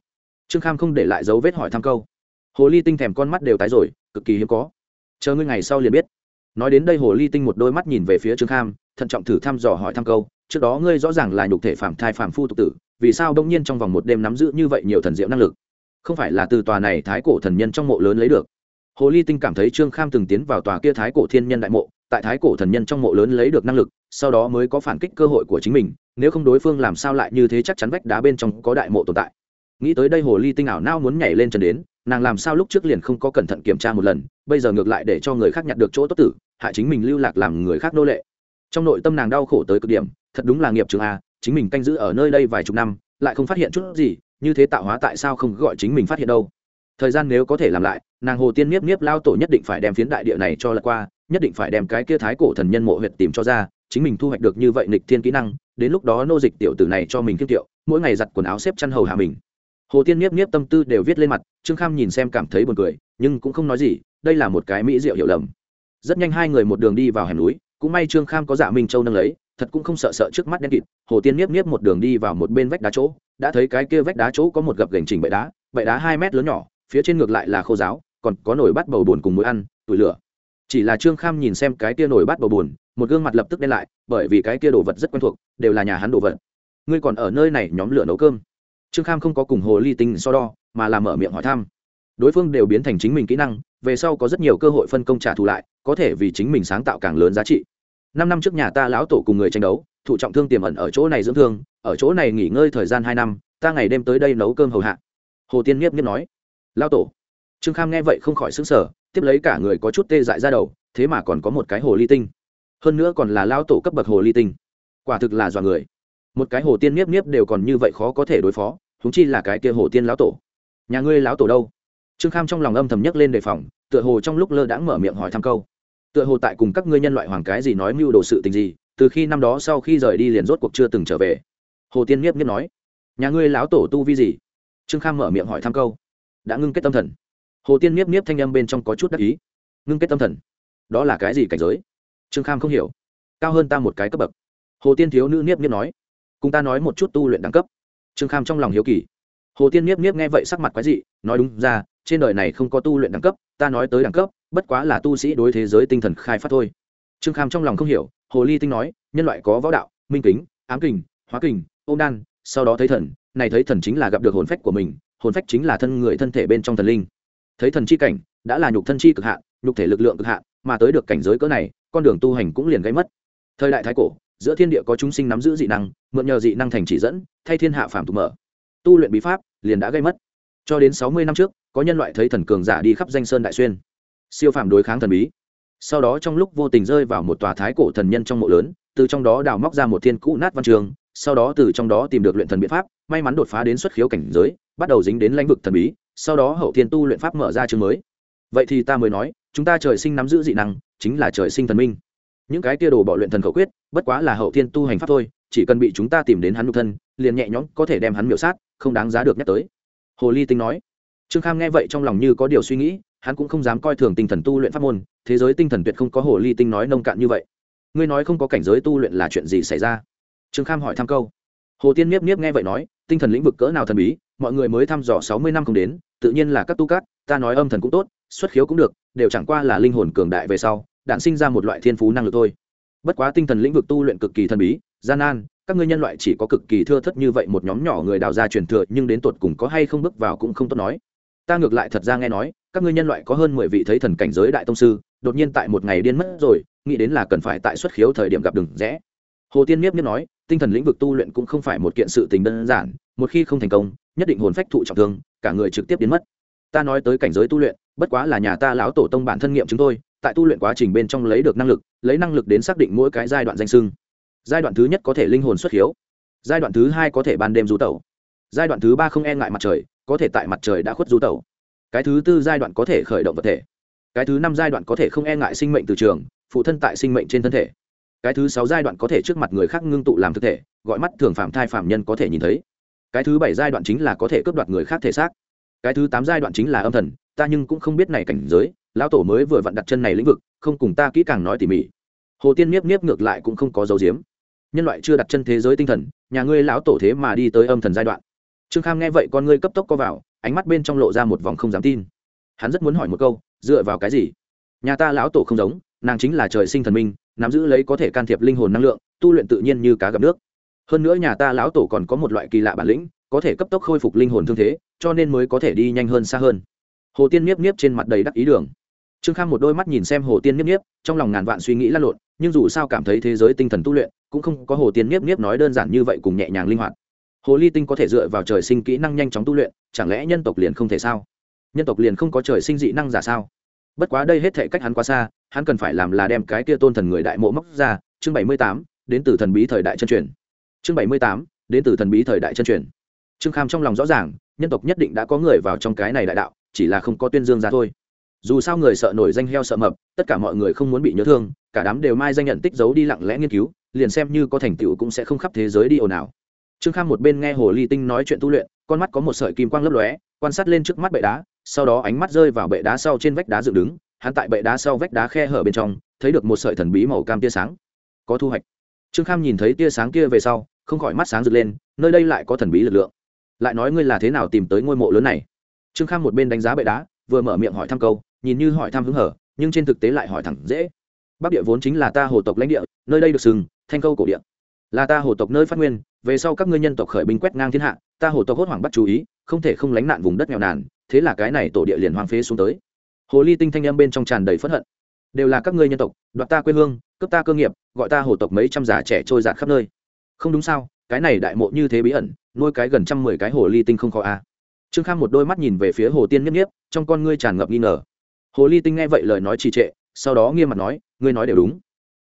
Trương kham không để lại dấu vết hỏi thăm câu. Hồ ly tinh thèm con mắt đều tái rồi, cực kỳ hiếm có. Chờ ngươi ngày sau liền biết. Nói đến đây hồ ly tinh một đôi mắt nhìn về phía trương kham, thận trọng thử thăm dò hỏi thăm câu, trước đó ngươi rõ ràng là nhục thể phạm thai phạm phu tục tử, vì sao đông nhiên trong vòng một đêm nắm giữ như vậy nhiều thần diệu năng lực? Không phải là từ tòa này thái cổ thần nhân trong mộ lớn lấy được hồ ly tinh cảm thấy trương kham từng tiến vào tòa kia thái cổ thiên nhân đại mộ, tại thái cổ thần nhân trong mộ lớn lấy được năng lực, sau đó mới có phản kích cơ hội của chính mình, nếu không đối phương làm sao lại như thế chắc chắn vách đá bên trong có đại mộ tồn tại. Nghĩ tới đây hồ ly tinh ảo nao muốn nhảy lên trần đến, nàng làm sao lúc trước liền không có cẩn thận kiểm tra một lần, bây giờ ngược lại để cho người khác nhặt được chỗ tốt tử, hại chính mình lưu lạc làm người khác nô lệ. Trong nội tâm nàng đau khổ tới cực điểm, thật đúng là nghiệp trường a, chính mình canh giữ ở nơi đây vài chục năm, lại không phát hiện chút gì, như thế tạo hóa tại sao không gọi chính mình phát hiện đâu? Thời gian nếu có thể làm lại nàng hồ tiên niếp niếp lao tổ nhất định phải đem phiến đại địa này cho lật qua, nhất định phải đem cái kia thái cổ thần nhân mộ huyệt tìm cho ra, chính mình thu hoạch được như vậy nịch thiên kỹ năng, đến lúc đó nô dịch tiểu tử này cho mình kiếp tiệu mỗi ngày giặt quần áo xếp chăn hầu hạ mình. Hồ tiên niếp niếp tâm tư đều viết lên mặt, trương kham nhìn xem cảm thấy buồn cười, nhưng cũng không nói gì, đây là một cái mỹ diệu hiểu lầm. Rất nhanh hai người một đường đi vào hẻm núi, cũng may trương kham có dạ minh châu nâng lấy, thật cũng không sợ sợ trước mắt đen kịt, hồ tiên niếp niếp một đường đi vào một bên vách đá chỗ, đã thấy cái kia vách đá chỗ có một gập gành trình bệ đá bệ đá hai mét lớn nhỏ, phía trên ngược lại là khô giáo còn có nồi bát bầu bùn cùng mũi ăn, tủi lửa. Chỉ là trương kham nhìn xem cái kia nồi bát bầu bùn một gương mặt lập tức đen lại, bởi vì cái kia đồ vật rất quen thuộc, đều là nhà hắn đồ vật. Ngươi còn ở nơi này nhóm lửa nấu cơm. Trương kham không có cùng hồ ly tinh so đo, mà là mở miệng hỏi thăm. Đối phương đều biến thành chính mình kỹ năng, về sau có rất nhiều cơ hội phân công trả thù lại, có thể vì chính mình sáng tạo càng lớn giá trị. Năm năm trước nhà ta lão tổ cùng người tranh đấu, thụ trọng thương tiềm ẩn ở chỗ này dưỡng thương, ở chỗ này nghỉ ngơi thời gian hai năm, ta ngày đêm tới đây nấu cơm hầu hạ. Hồ tiên nghiếp nghiếp nói lao tổ trương kham nghe vậy không khỏi xứng sở tiếp lấy cả người có chút tê dại ra đầu, thế mà còn có một cái hồ ly tinh. Hơn nữa còn là lao tổ cấp bậc hồ ly tinh. Quả thực là dọa người. Một cái hồ tiên niếp niếp đều còn như vậy khó có thể đối phó húng chi là cái kia hồ tiên lão tổ. Nhà ngươi lão tổ đâu? Trương kham trong lòng âm thầm nhấc lên đề phòng, tựa hồ trong lúc lơ đãng mở miệng hỏi thăm câu. Tựa hồ tại cùng các ngươi nhân loại hoàng cái gì nói mưu đồ sự tình gì, từ khi năm đó sau khi rời đi liền rốt cuộc chưa từng trở về. Hồ tiên nhiếp nhiếp nói. Nhà ngươi lão tổ tu vi gì? Trương kham mở miệng hỏi thăm câu. Đã ngưng kết tâm thần hồ tiên niếp niếp thanh âm bên trong có chút đắc ý. Ngưng kết tâm thần. Đó là cái gì cảnh giới? Trương kham không hiểu. Cao hơn ta một cái cấp bậc. Hồ tiên thiếu nữ niếp niếp nói. Cùng ta nói một chút tu luyện đẳng cấp. Trương kham trong lòng hiếu kỳ. Hồ tiên niếp niếp nghe vậy sắc mặt quái dị, nói đúng ra, trên đời này không có tu luyện đẳng cấp, ta nói tới đẳng cấp, bất quá là tu sĩ đối thế giới tinh thần khai phát thôi. Trương kham trong lòng không hiểu, hồ ly tinh nói, nhân loại có võ đạo, minh kính, ám kình, hóa kình ô đan, sau đó thấy thần, này thấy thần chính là gặp được hồn phách của mình, hồn phách chính là thân người thân thể bên trong thần linh thấy thần chi cảnh, đã là nhục thân chi cực hạn, nhục thể lực lượng cực hạn, mà tới được cảnh giới cỡ này, con đường tu hành cũng liền gây mất. Thời đại thái cổ, giữa thiên địa có chúng sinh nắm giữ dị năng, mượn nhờ dị năng thành chỉ dẫn, thay thiên hạ phạm tục mở. Tu luyện bí pháp, liền đã gây mất. Cho đến sáu mươi năm trước, có nhân loại thấy thần cường giả đi khắp danh sơn đại xuyên. Siêu phàm đối kháng thần bí. Sau đó trong lúc vô tình rơi vào một tòa thái cổ thần nhân trong mộ lớn, từ trong đó đào móc ra một thiên cũ nát văn trường, sau đó từ trong đó tìm được luyện thần biện pháp, may mắn đột phá đến xuất khiếu cảnh giới, bắt đầu dính đến lãnh vực thần bí sau đó hậu thiên tu luyện pháp mở ra chương mới. Vậy thì ta mới nói, chúng ta trời sinh nắm giữ dị năng, chính là trời sinh thần minh. Những cái tia đồ bỏ luyện thần khẩu quyết, bất quá là hậu thiên tu hành pháp thôi, chỉ cần bị chúng ta tìm đến hắn nhục thân, liền nhẹ nhõm có thể đem hắn miểu sát, không đáng giá được nhắc tới. Hồ ly tinh nói. Trương kham nghe vậy trong lòng như có điều suy nghĩ, hắn cũng không dám coi thường tinh thần tu luyện pháp môn, thế giới tinh thần tuyệt không có hồ ly tinh nói nông cạn như vậy. Ngươi nói không có cảnh giới tu luyện là chuyện gì xảy ra? Trương kham hỏi thăm câu. Hồ tiên miếp miếp nghe vậy nói, tinh thần lĩnh vực cỡ nào thần bí mọi người mới thăm dò sáu mươi năm không đến, tự nhiên là các tu cát ta nói âm thần cũng tốt, xuất khiếu cũng được, đều chẳng qua là linh hồn cường đại về sau đạn sinh ra một loại thiên phú năng lực thôi. Bất quá tinh thần lĩnh vực tu luyện cực kỳ thần bí, gian nan, các ngươi nhân loại chỉ có cực kỳ thưa thất như vậy một nhóm nhỏ người đào ra truyền thừa, nhưng đến tột cùng có hay không bước vào cũng không tốt nói. Ta ngược lại thật ra nghe nói, các ngươi nhân loại có hơn mười vị thấy thần cảnh giới đại tông sư, đột nhiên tại một ngày điên mất rồi, nghĩ đến là cần phải tại xuất khiếu thời điểm gặp đừng rẽ. Hồ tiên niếp niếp nói, tinh thần lĩnh vực tu luyện cũng không phải một kiện sự tình đơn giản, một khi không thành công nhất định hồn phách thụ trọng thương, cả người trực tiếp biến mất. Ta nói tới cảnh giới tu luyện, bất quá là nhà ta lão tổ tông bản thân nghiệm chúng tôi tại tu luyện quá trình bên trong lấy được năng lực, lấy năng lực đến xác định mỗi cái giai đoạn danh sưng giai đoạn thứ nhất có thể linh hồn xuất hiếu, giai đoạn thứ hai có thể ban đêm du tẩu, giai đoạn thứ ba không e ngại mặt trời, có thể tại mặt trời đã khuất du tẩu. Cái thứ tư giai đoạn có thể khởi động vật thể, cái thứ năm giai đoạn có thể không e ngại sinh mệnh từ trường, phụ thân tại sinh mệnh trên thân thể. Cái thứ sáu giai đoạn có thể trước mặt người khác ngưng tụ làm thực thể, gọi mắt thường phạm thai phạm nhân có thể nhìn thấy cái thứ bảy giai đoạn chính là có thể cướp đoạt người khác thể xác. Cái thứ tám giai đoạn chính là âm thần, ta nhưng cũng không biết này cảnh giới, lão tổ mới vừa vặn đặt chân này lĩnh vực, không cùng ta kỹ càng nói tỉ mỉ. Hồ tiên miếp miếp ngược lại cũng không có dấu diếm nhân loại chưa đặt chân thế giới tinh thần, nhà ngươi lão tổ thế mà đi tới âm thần giai đoạn. Trương kham nghe vậy con ngươi cấp tốc co vào, ánh mắt bên trong lộ ra một vòng không dám tin. Hắn rất muốn hỏi một câu, dựa vào cái gì? Nhà ta lão tổ không giống, nàng chính là trời sinh thần minh, nắm giữ lấy có thể can thiệp linh hồn năng lượng, tu luyện tự nhiên như cá gặp nước hơn nữa nhà ta lão tổ còn có một loại kỳ lạ bản lĩnh, có thể cấp tốc khôi phục linh hồn thương thế, cho nên mới có thể đi nhanh hơn xa hơn. Hồ tiên nhiếp nhiếp trên mặt đầy đắc ý đường. Trương kham một đôi mắt nhìn xem hồ tiên nhiếp nhiếp trong lòng ngàn vạn suy nghĩ lăn lộn, nhưng dù sao cảm thấy thế giới tinh thần tu luyện, cũng không có hồ tiên nhiếp nhiếp nói đơn giản như vậy cùng nhẹ nhàng linh hoạt. Hồ ly tinh có thể dựa vào trời sinh kỹ năng nhanh chóng tu luyện, chẳng lẽ nhân tộc liền không thể sao? Nhân tộc liền không có trời sinh dị năng giả sao? Bất quá đây hết thể cách hắn quá xa, hắn cần phải làm là đem cái kia tôn thần người đại mộ móc ra, chương bảy mươi tám, đến từ thần bí thời đại chân truyền chương bảy mươi tám, đến từ thần bí thời đại chân truyền. Trương kham trong lòng rõ ràng, nhân tộc nhất định đã có người vào trong cái này đại đạo, chỉ là không có tuyên dương ra thôi. Dù sao người sợ nổi danh heo sợ mập, tất cả mọi người không muốn bị nhớ thương, cả đám đều mai danh nhận tích giấu đi lặng lẽ nghiên cứu, liền xem như có thành tựu cũng sẽ không khắp thế giới đi ồn ào. Trương kham một bên nghe hồ ly tinh nói chuyện tu luyện, con mắt có một sợi kim quang lấp lóe, quan sát lên trước mắt bệ đá, sau đó ánh mắt rơi vào bệ đá sau trên vách đá dựng đứng, hắn tại bệ đá sau vách đá khe hở bên trong, thấy được một sợi thần bí màu cam tia sáng. Có thu hoạch. Trương kham nhìn thấy tia sáng kia về sau không khỏi mắt sáng rực lên, nơi đây lại có thần bí lực lượng. Lại nói ngươi là thế nào tìm tới ngôi mộ lớn này? Trương kham một bên đánh giá bệ đá, vừa mở miệng hỏi thăm câu, nhìn như hỏi thăm hứng hở, nhưng trên thực tế lại hỏi thẳng dễ. Bắc địa vốn chính là ta hồ tộc lãnh địa, nơi đây được sừng, thanh câu cổ địa. Là ta hồ tộc nơi phát nguyên, về sau các ngươi nhân tộc khởi binh quét ngang thiên hạ, ta hồ tộc hốt hoảng bắt chú ý, không thể không lánh nạn vùng đất nghèo nàn, thế là cái này tổ địa liền hoang phế xuống tới. Hồ ly tinh thanh âm bên trong tràn đầy phẫn hận. Đều là các ngươi nhân tộc, đoạt ta quê hương, cướp ta cơ nghiệp, gọi ta hồ tộc mấy trăm giả trẻ trôi giạt khắp nơi không đúng sao, cái này đại mộ như thế bí ẩn, nuôi cái gần trăm mười cái hồ ly tinh không khó a à. trương kham một đôi mắt nhìn về phía hồ tiên nhất nhiếp trong con ngươi tràn ngập nghi ngờ. Hồ ly tinh nghe vậy lời nói trì trệ, sau đó nghiêm mặt nói, ngươi nói đều đúng.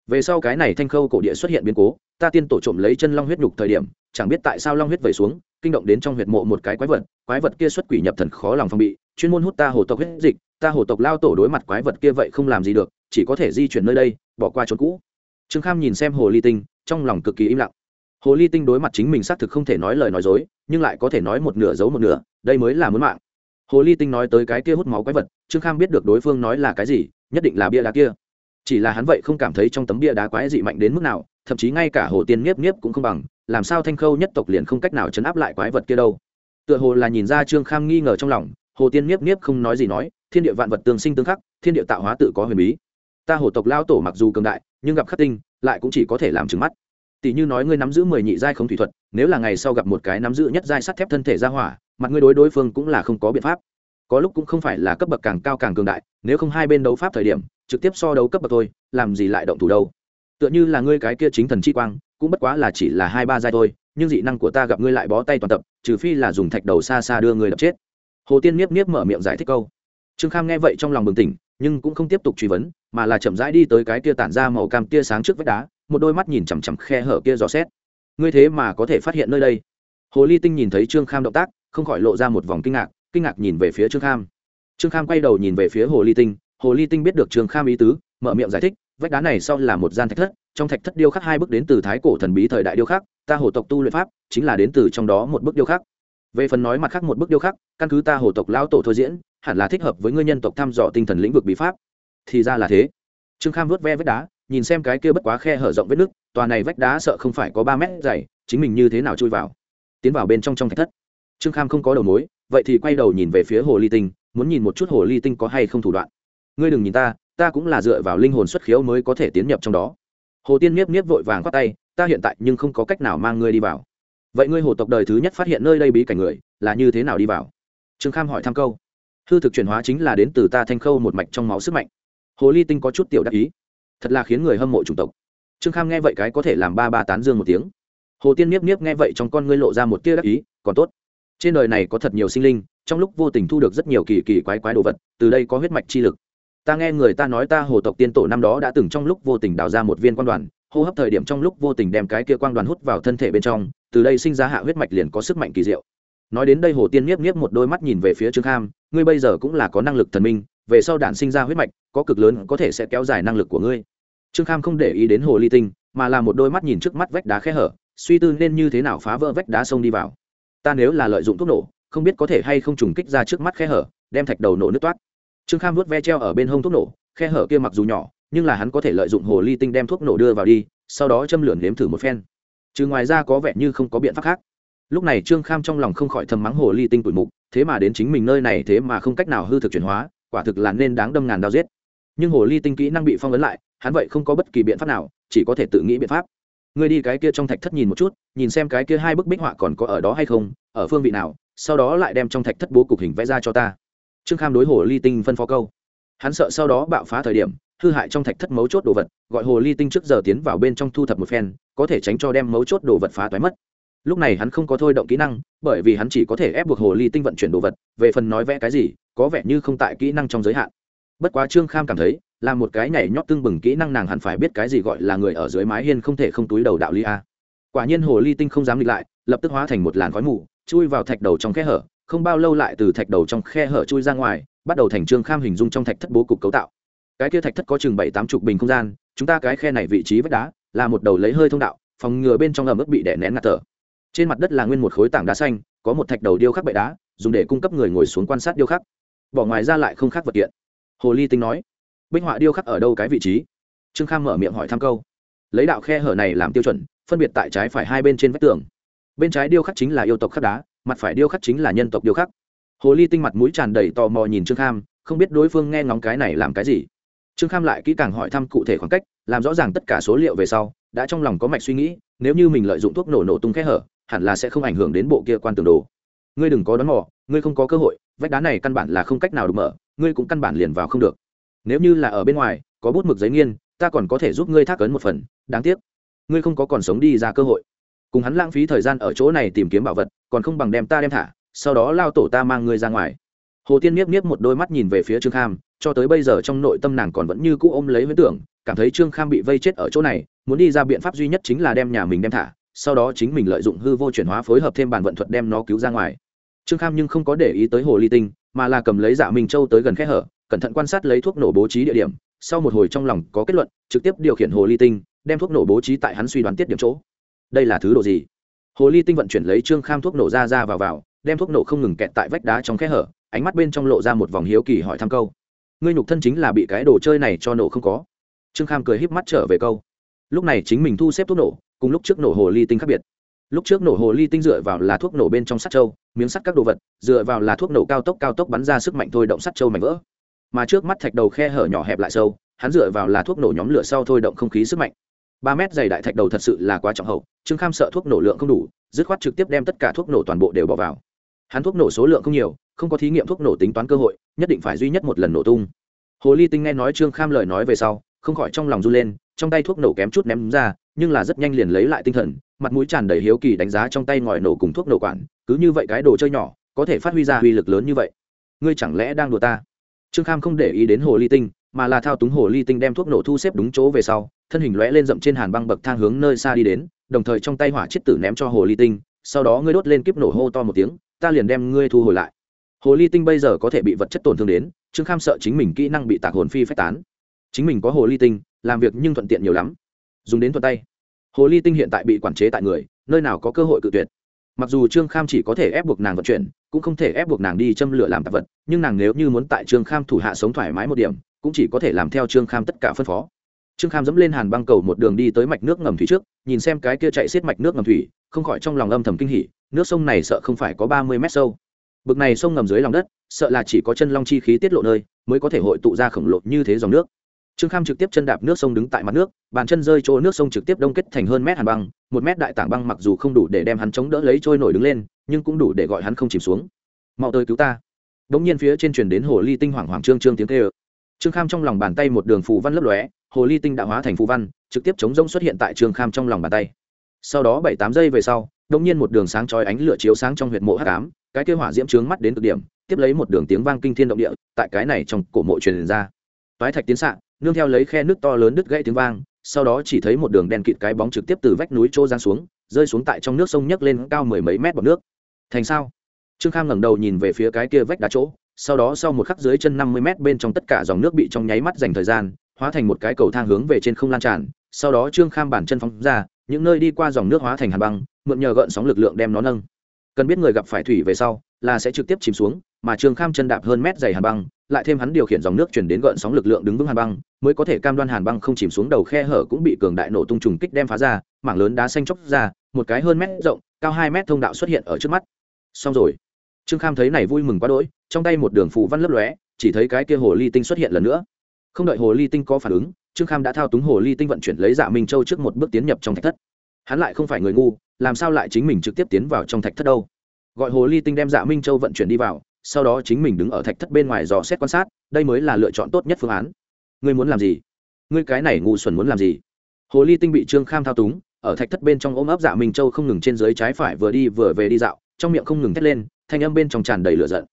Về sau cái này thanh khâu cổ địa xuất hiện biến cố, ta tiên tổ trộm lấy chân long huyết nhục thời điểm, chẳng biết tại sao long huyết vẩy xuống, kinh động đến trong huyệt mộ một cái quái vật quái vật kia xuất quỷ nhập thần khó lòng phòng bị, chuyên môn hút ta hồ tộc huyết dịch, ta hồ tộc lao tổ đối mặt quái vật kia vậy không làm gì được, chỉ có thể di chuyển nơi đây, bỏ qua chỗ cũ. Trương kham nhìn xem hồ ly tinh, trong lòng cực kỳ im lặng hồ ly tinh đối mặt chính mình xác thực không thể nói lời nói dối, nhưng lại có thể nói một nửa giấu một nửa, đây mới là muốn mạng. Hồ ly tinh nói tới cái kia hút máu quái vật, trương kham biết được đối phương nói là cái gì, nhất định là bia đá kia. Chỉ là hắn vậy không cảm thấy trong tấm bia đá quái dị mạnh đến mức nào, thậm chí ngay cả hồ tiên nhiếp nhiếp cũng không bằng, làm sao thanh khâu nhất tộc liền không cách nào chấn áp lại quái vật kia đâu. Tựa hồ là nhìn ra trương kham nghi ngờ trong lòng, hồ tiên nhiếp nhiếp không nói gì nói, thiên địa vạn vật tương sinh tương khắc, thiên địa tạo hóa tự có huyền bí. Ta hồ tộc lao tổ mặc dù cường đại, nhưng gặp khắc tinh, lại cũng chỉ có thể làm trừng mắt tỷ như nói ngươi nắm giữ mười nhị giai không thủy thuật, nếu là ngày sau gặp một cái nắm giữ nhất giai sắt thép thân thể ra hỏa, mặt ngươi đối đối phương cũng là không có biện pháp. Có lúc cũng không phải là cấp bậc càng cao càng cường đại, nếu không hai bên đấu pháp thời điểm, trực tiếp so đấu cấp bậc thôi, làm gì lại động thủ đâu. Tựa như là ngươi cái kia chính thần chi quang, cũng bất quá là chỉ là hai ba giai thôi, nhưng dị năng của ta gặp ngươi lại bó tay toàn tập, trừ phi là dùng thạch đầu xa xa đưa ngươi đập chết. Hồ tiên miếp miếp mở miệng giải thích câu. Trương kham nghe vậy trong lòng bừng tỉnh, nhưng cũng không tiếp tục truy vấn, mà là chậm rãi đi tới cái kia tản ra màu cam tia sáng trước vách đá một đôi mắt nhìn chằm chằm khe hở kia dò xét. Ngươi thế mà có thể phát hiện nơi đây? Hồ ly tinh nhìn thấy trương kham động tác, không khỏi lộ ra một vòng kinh ngạc kinh ngạc nhìn về phía trương kham. Trương kham quay đầu nhìn về phía hồ ly tinh, hồ ly tinh biết được trương kham ý tứ, mở miệng giải thích, vách đá này sau là một gian thạch thất, trong thạch thất điêu khắc hai bức đến từ thái cổ thần bí thời đại điêu khắc, ta hồ tộc tu luyện pháp chính là đến từ trong đó một bức điêu khắc. Về phần nói mặt khác một bức điêu khắc, căn cứ ta hồ tộc lão tổ thôi diễn, hẳn là thích hợp với ngươi nhân tộc thăm dò tinh thần lĩnh vực bí pháp. Thì ra là thế. Trương kham vớt ve vách đá nhìn xem cái kia bất quá khe hở rộng vết nước, tòa này vách đá sợ không phải có ba mét dày, chính mình như thế nào chui vào? Tiến vào bên trong trong thạch thất. Trương kham không có đầu mối, vậy thì quay đầu nhìn về phía hồ ly tinh, muốn nhìn một chút hồ ly tinh có hay không thủ đoạn. Ngươi đừng nhìn ta ta cũng là dựa vào linh hồn xuất khiếu mới có thể tiến nhập trong đó. Hồ tiên miếp miếp vội vàng khoát tay, ta hiện tại nhưng không có cách nào mang ngươi đi vào. Vậy ngươi hồ tộc đời thứ nhất phát hiện nơi đây bí cảnh người, là như thế nào đi vào? Trương kham hỏi thăm câu. Hư thực chuyển hóa chính là đến từ ta thanh khâu một mạch trong máu sức mạnh. Hồ ly tinh có chút tiểu đắc ý thật là khiến người hâm mộ chủng tộc. Trương kham nghe vậy cái có thể làm ba ba tán dương một tiếng. Hồ tiên niếp niếp nghe vậy trong con ngươi lộ ra một tia đắc ý, còn tốt. Trên đời này có thật nhiều sinh linh, trong lúc vô tình thu được rất nhiều kỳ kỳ quái quái đồ vật, từ đây có huyết mạch chi lực. Ta nghe người ta nói ta hồ tộc tiên tổ năm đó đã từng trong lúc vô tình đào ra một viên quan đoàn, hô hấp thời điểm trong lúc vô tình đem cái kia quang đoàn hút vào thân thể bên trong, từ đây sinh ra hạ huyết mạch liền có sức mạnh kỳ diệu. Nói đến đây hồ tiên niếp niếp một đôi mắt nhìn về phía trương kham, ngươi bây giờ cũng là có năng lực thần minh về sau đản sinh ra huyết mạch, có cực lớn có thể sẽ kéo dài năng lực của ngươi. Trương kham không để ý đến hồ ly tinh, mà là một đôi mắt nhìn trước mắt vách đá khe hở, suy tư nên như thế nào phá vỡ vách đá sông đi vào. Ta nếu là lợi dụng thuốc nổ, không biết có thể hay không trùng kích ra trước mắt khe hở, đem thạch đầu nổ nước toát. Trương kham vớt ve treo ở bên hông thuốc nổ, khe hở kia mặc dù nhỏ, nhưng là hắn có thể lợi dụng hồ ly tinh đem thuốc nổ đưa vào đi, sau đó châm lửa nếm thử một phen. Chứ ngoài ra có vẻ như không có biện pháp khác. Lúc này trương kham trong lòng không khỏi thầm mắng hồ ly tinh tủi mục, thế mà đến chính mình nơi này thế mà không cách nào hư thực chuyển hóa quả thực là nên đáng đâm ngàn đao giết. Nhưng hồ ly tinh kỹ năng bị phong ấn lại, hắn vậy không có bất kỳ biện pháp nào, chỉ có thể tự nghĩ biện pháp. Ngươi đi cái kia trong thạch thất nhìn một chút, nhìn xem cái kia hai bức bích họa còn có ở đó hay không, ở phương vị nào, sau đó lại đem trong thạch thất bố cục hình vẽ ra cho ta. Trương kham đối hồ ly tinh phân phó câu. Hắn sợ sau đó bạo phá thời điểm, hư hại trong thạch thất mấu chốt đồ vật, gọi hồ ly tinh trước giờ tiến vào bên trong thu thập một phen, có thể tránh cho đem mấu chốt đồ vật phá toái mất. Lúc này hắn không có thôi động kỹ năng, bởi vì hắn chỉ có thể ép buộc hồ ly tinh vận chuyển đồ vật, về phần nói vẽ cái gì có vẻ như không tại kỹ năng trong giới hạn. Bất quá trương kham cảm thấy, là một cái nhảy nhót tương bừng kỹ năng nàng hẳn phải biết cái gì gọi là người ở dưới mái hiên không thể không túi đầu đạo lý a. Quả nhiên hồ ly tinh không dám nghịch lại, lập tức hóa thành một làn khói mù, chui vào thạch đầu trong khe hở, không bao lâu lại từ thạch đầu trong khe hở chui ra ngoài, bắt đầu thành trương kham hình dung trong thạch thất bố cục cấu tạo. Cái kia thạch thất có chừng bảy tám chục bình không gian, chúng ta cái khe này vị trí vách đá, là một đầu lấy hơi thông đạo, phòng ngừa bên trong ẩm ướt bị đè nén ngạt thở. Trên mặt đất là nguyên một khối tảng đá xanh, có một thạch đầu điêu khắc bệ đá, dùng để cung cấp người ngồi xuống quan sát điêu khắc bỏ ngoài ra lại không khác vật kiện. Hồ ly tinh nói binh họa điêu khắc ở đâu cái vị trí? Trương kham mở miệng hỏi thăm câu, lấy đạo khe hở này làm tiêu chuẩn, phân biệt tại trái phải hai bên trên vách tường. Bên trái điêu khắc chính là yêu tộc khắc đá, mặt phải điêu khắc chính là nhân tộc điêu khắc. Hồ ly tinh mặt mũi tràn đầy tò mò nhìn trương kham, không biết đối phương nghe ngóng cái này làm cái gì. Trương kham lại kỹ càng hỏi thăm cụ thể khoảng cách, làm rõ ràng tất cả số liệu về sau, đã trong lòng có mạch suy nghĩ, nếu như mình lợi dụng thuốc nổ nổ tung khe hở, hẳn là sẽ không ảnh hưởng đến bộ kia quan tường đồ. Ngươi đừng có đón mò, ngươi không có cơ hội vách đá này căn bản là không cách nào được mở, ngươi cũng căn bản liền vào không được. Nếu như là ở bên ngoài, có bút mực giấy nghiên, ta còn có thể giúp ngươi thác ấn một phần, đáng tiếc, ngươi không có còn sống đi ra cơ hội. Cùng hắn lãng phí thời gian ở chỗ này tìm kiếm bảo vật, còn không bằng đem ta đem thả, sau đó lao tổ ta mang ngươi ra ngoài. Hồ tiên miếp miếp một đôi mắt nhìn về phía trương kham, cho tới bây giờ trong nội tâm nàng còn vẫn như cũ ôm lấy huyễn tưởng, cảm thấy trương kham bị vây chết ở chỗ này, muốn đi ra biện pháp duy nhất chính là đem nhà mình đem thả, sau đó chính mình lợi dụng hư vô chuyển hóa phối hợp thêm bản vận thuật đem nó cứu ra ngoài trương kham nhưng không có để ý tới hồ ly tinh, mà là cầm lấy dạ minh châu tới gần khe hở, cẩn thận quan sát lấy thuốc nổ bố trí địa điểm, sau một hồi trong lòng có kết luận, trực tiếp điều khiển hồ ly tinh, đem thuốc nổ bố trí tại hắn suy đoán tiết điểm chỗ. Đây là thứ đồ gì? Hồ ly tinh vận chuyển lấy trương kham thuốc nổ ra ra vào vào, đem thuốc nổ không ngừng kẹt tại vách đá trong khe hở, ánh mắt bên trong lộ ra một vòng hiếu kỳ hỏi thăm câu. Ngươi nhục thân chính là bị cái đồ chơi này cho nổ không có. Trương kham cười híp mắt trở về câu. Lúc này chính mình thu xếp thuốc nổ, cùng lúc trước nổ hồ ly tinh khác biệt lúc trước nổ hồ ly tinh dựa vào là thuốc nổ bên trong sắt trâu, miếng sắt các đồ vật, dựa vào là thuốc nổ cao tốc cao tốc bắn ra sức mạnh thôi động sắt trâu mảnh vỡ. Mà trước mắt thạch đầu khe hở nhỏ hẹp lại sâu, hắn dựa vào là thuốc nổ nhóm lửa sau thôi động không khí sức mạnh. Ba mét dày đại thạch đầu thật sự là quá trọng hậu, trương kham sợ thuốc nổ lượng không đủ, dứt khoát trực tiếp đem tất cả thuốc nổ toàn bộ đều bỏ vào. Hắn thuốc nổ số lượng không nhiều, không có thí nghiệm thuốc nổ tính toán cơ hội, nhất định phải duy nhất một lần nổ tung. Hồ ly tinh nghe nói trương kham lời nói về sau, không khỏi trong lòng run lên, trong tay thuốc nổ kém chút ném ra, nhưng là rất nhanh liền lấy lại tinh thần mặt mũi tràn đầy hiếu kỳ đánh giá trong tay ngòi nổ cùng thuốc nổ quản, cứ như vậy cái đồ chơi nhỏ, có thể phát huy ra uy lực lớn như vậy. Ngươi chẳng lẽ đang đùa ta? Trương kham không để ý đến hồ ly tinh, mà là thao túng hồ ly tinh đem thuốc nổ thu xếp đúng chỗ về sau, thân hình lóe lên rậm trên hàn băng bậc thang hướng nơi xa đi đến, đồng thời trong tay hỏa chiết tử ném cho hồ ly tinh, sau đó ngươi đốt lên kiếp nổ hô to một tiếng, ta liền đem ngươi thu hồi lại. Hồ ly tinh bây giờ có thể bị vật chất tổn thương đến, trương kham sợ chính mình kỹ năng bị tạc hồn phi phách tán. Chính mình có hồ ly tinh, làm việc nhưng thuận tiện nhiều lắm. Dùng đến thuận tay hồ ly tinh hiện tại bị quản chế tại người, nơi nào có cơ hội cự tuyệt. Mặc dù trương kham chỉ có thể ép buộc nàng vận chuyển, cũng không thể ép buộc nàng đi châm lửa làm tạp vật, nhưng nàng nếu như muốn tại trương kham thủ hạ sống thoải mái một điểm, cũng chỉ có thể làm theo trương kham tất cả phân phó. Trương kham dẫm lên hàn băng cầu một đường đi tới mạch nước ngầm thủy trước, nhìn xem cái kia chạy xiết mạch nước ngầm thủy, không khỏi trong lòng âm thầm kinh hỉ, nước sông này sợ không phải có ba mươi mét sâu. Bực này sông ngầm dưới lòng đất, sợ là chỉ có chân long chi khí tiết lộ nơi, mới có thể hội tụ ra khổng lồ như thế dòng nước trương kham trực tiếp chân đạp nước sông đứng tại mặt nước bàn chân rơi chỗ nước sông trực tiếp đông kết thành hơn mét hàn băng một mét đại tảng băng mặc dù không đủ để đem hắn chống đỡ lấy trôi nổi đứng lên nhưng cũng đủ để gọi hắn không chìm xuống. Mau tới cứu ta. Đ ỗ n g nhiên phía trên truyền đến hồ ly tinh hoảng hoảng, trương trương tiếng kê ơ trương kham trong lòng bàn tay một đường phù văn lấp lóe hồ ly tinh đã hóa thành phù văn trực tiếp chống rông xuất hiện tại trương kham trong lòng bàn tay. Sau đó bảy tám giây về sau đ ỗ n g nhiên một đường sáng trói ánh lửa chiếu sáng trong huyện mộ h tám cái kêu hỏa diễm trướng mắt đến cực điểm tiếp lấy một đường tiếng vang kinh thiên động địa tại cái này trong cổ mộ truyền ra. Toái thạch tiến xạ nương theo lấy khe nước to lớn đứt gãy tiếng vang, sau đó chỉ thấy một đường đen kịt cái bóng trực tiếp từ vách núi trô giang xuống, rơi xuống tại trong nước sông nhấc lên cao mười mấy mét bọc nước. Thành sao? Trương kham ngẩng đầu nhìn về phía cái kia vách đá chỗ, sau đó sau một khắc dưới chân năm mươi mét bên trong tất cả dòng nước bị trong nháy mắt dành thời gian, hóa thành một cái cầu thang hướng về trên không lan tràn, sau đó trương kham bản chân phóng ra, những nơi đi qua dòng nước hóa thành hàn băng, mượn nhờ gợn sóng lực lượng đem nó nâng. Cần biết người gặp phải thủy về sau là sẽ trực tiếp chìm xuống, mà trương kham chân đạp hơn mét dày hàn băng lại thêm hắn điều khiển dòng nước chuyển đến gợn sóng lực lượng đứng vững hàn băng, mới có thể cam đoan hàn băng không chìm xuống đầu khe hở cũng bị cường đại nổ tung trùng kích đem phá ra, mảng lớn đá xanh chóc ra, một cái hơn mét rộng, cao hai mét thông đạo xuất hiện ở trước mắt. Xong rồi. Trương kham thấy này vui mừng quá đỗi, trong tay một đường phù văn lấp lóe, chỉ thấy cái kia hồ ly tinh xuất hiện lần nữa. Không đợi hồ ly tinh có phản ứng, trương kham đã thao túng hồ ly tinh vận chuyển lấy dạ minh châu trước một bước tiến nhập trong thạch thất. Hắn lại không phải người ngu, làm sao lại chính mình trực tiếp tiến vào trong thạch thất đâu? Gọi hồ ly tinh đem dạ minh châu vận chuyển đi vào sau đó chính mình đứng ở thạch thất bên ngoài dò xét quan sát, đây mới là lựa chọn tốt nhất phương án. Ngươi muốn làm gì? Ngươi cái này ngu xuẩn muốn làm gì? Hồ ly tinh bị trương kham thao túng, ở thạch thất bên trong ôm ấp dạ minh châu không ngừng trên dưới trái phải vừa đi vừa về đi dạo, trong miệng không ngừng thét lên, thanh âm bên trong tràn đầy lửa giận.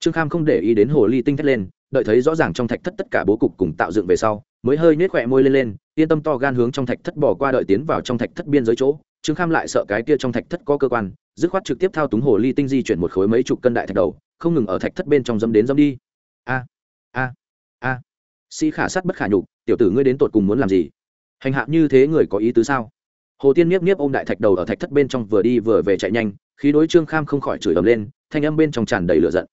Trương kham không để ý đến hồ ly tinh thét lên, đợi thấy rõ ràng trong thạch thất tất cả bố cục cùng tạo dựng về sau, mới hơi nhếch khỏe môi lên lên, yên tâm to gan hướng trong thạch thất bỏ qua đợi tiến vào trong thạch thất biên giới chỗ. Trương kham lại sợ cái kia trong thạch thất có cơ quan dứt khoát trực tiếp thao túng hồ ly tinh di chuyển một khối mấy chục cân đại thạch đầu, không ngừng ở thạch thất bên trong dâm đến dâm đi. A a a. Sĩ khả sát bất khả nhục, tiểu tử ngươi đến tột cùng muốn làm gì? Hành hạ như thế người có ý tứ sao? Hồ tiên nhiếp nhiếp ôm đại thạch đầu ở thạch thất bên trong vừa đi vừa về chạy nhanh, khí đối trương kham không khỏi chửi ầm lên, thanh âm bên trong tràn đầy lửa giận.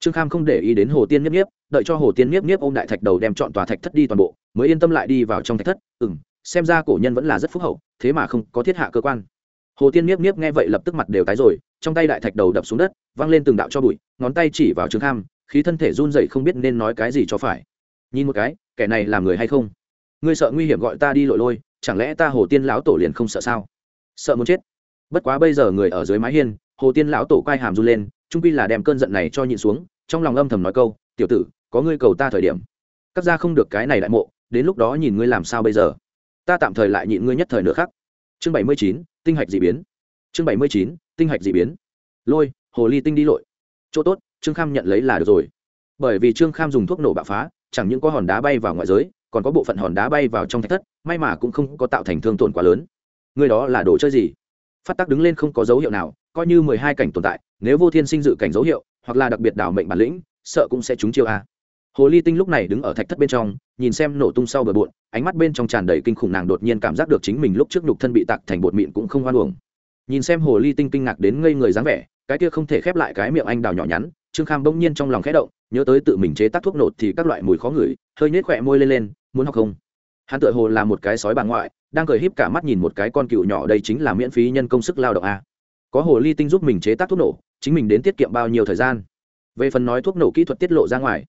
Trương kham không để ý đến hồ tiên nhiếp nhiếp đợi cho hồ tiên nhiếp nhiếp ôm đại thạch đầu đem chọn tòa thạch thất đi toàn bộ, mới yên tâm lại đi vào trong thạch thất. Ừ m xem ra cổ nhân vẫn là rất phúc hậu, thế mà không có thiết hạ cơ quan hồ tiên miếp miếp nghe vậy lập tức mặt đều tái rồi, trong tay đại thạch đầu đập xuống đất, văng lên từng đạo cho bụi, ngón tay chỉ vào trương kham, khí thân thể run dậy không biết nên nói cái gì cho phải. Nhìn một cái, kẻ này làm người hay không? Ngươi sợ nguy hiểm gọi ta đi lội lôi, chẳng lẽ ta hồ tiên lão tổ liền không sợ sao? Sợ muốn chết. Bất quá bây giờ người ở dưới mái hiên, hồ tiên lão tổ quai hàm run lên, trung quy là đem cơn giận này cho nhịn xuống, trong lòng âm thầm nói câu, tiểu tử, có ngươi cầu ta thời điểm. Cắt ra không được cái này đại mộ, đến lúc đó nhìn ngươi làm sao bây giờ? Ta tạm thời lại nhịn ngươi nhất thời nữa khác chương bảy mươi chín, tinh hạch d ị biến. Chương bảy mươi chín, tinh hạch d ị biến. Lôi, hồ ly tinh đi lội. Chỗ tốt, trương kham nhận lấy là được rồi. Bởi vì trương kham dùng thuốc nổ bạo phá, chẳng những có hòn đá bay vào ngoại giới, còn có bộ phận hòn đá bay vào trong thạch thất, may mà cũng không có tạo thành thương tổn quá lớn. Người đó là đồ chơi gì? Phát tác đứng lên không có dấu hiệu nào, coi như mười hai cảnh tồn tại, nếu vô thiên sinh dự cảnh dấu hiệu, hoặc là đặc biệt đảo mệnh bản lĩnh, sợ cũng sẽ trúng chiêu a hồ ly tinh lúc này đứng ở thạch thất bên trong, nhìn xem nổ tung sau bờ bộn, ánh mắt bên trong tràn đầy kinh khủng nàng đột nhiên cảm giác được chính mình lúc trước nhục thân bị tạc thành bột mịn cũng không hoan uổng. Nhìn xem hồ ly tinh kinh ngạc đến ngây người dáng vẻ, cái kia không thể khép lại cái miệng anh đào nhỏ nhắn, trương kham bỗng nhiên trong lòng khẽ động, nhớ tới tự mình chế tác thuốc nổ thì các loại mùi khó ngửi, hơi nhếch khỏe môi lên lên, muốn học không? Hắn tựa hồ là một cái sói bà ngoại, đang cười híp cả mắt nhìn một cái con cựu nhỏ, đây chính là miễn phí nhân công sức lao động a. Có hồ ly tinh giúp mình chế tác thuốc nổ, chính mình đến tiết kiệm bao nhiêu thời gian? Về phần nói thuốc nổ kỹ thuật tiết lộ ra ngoài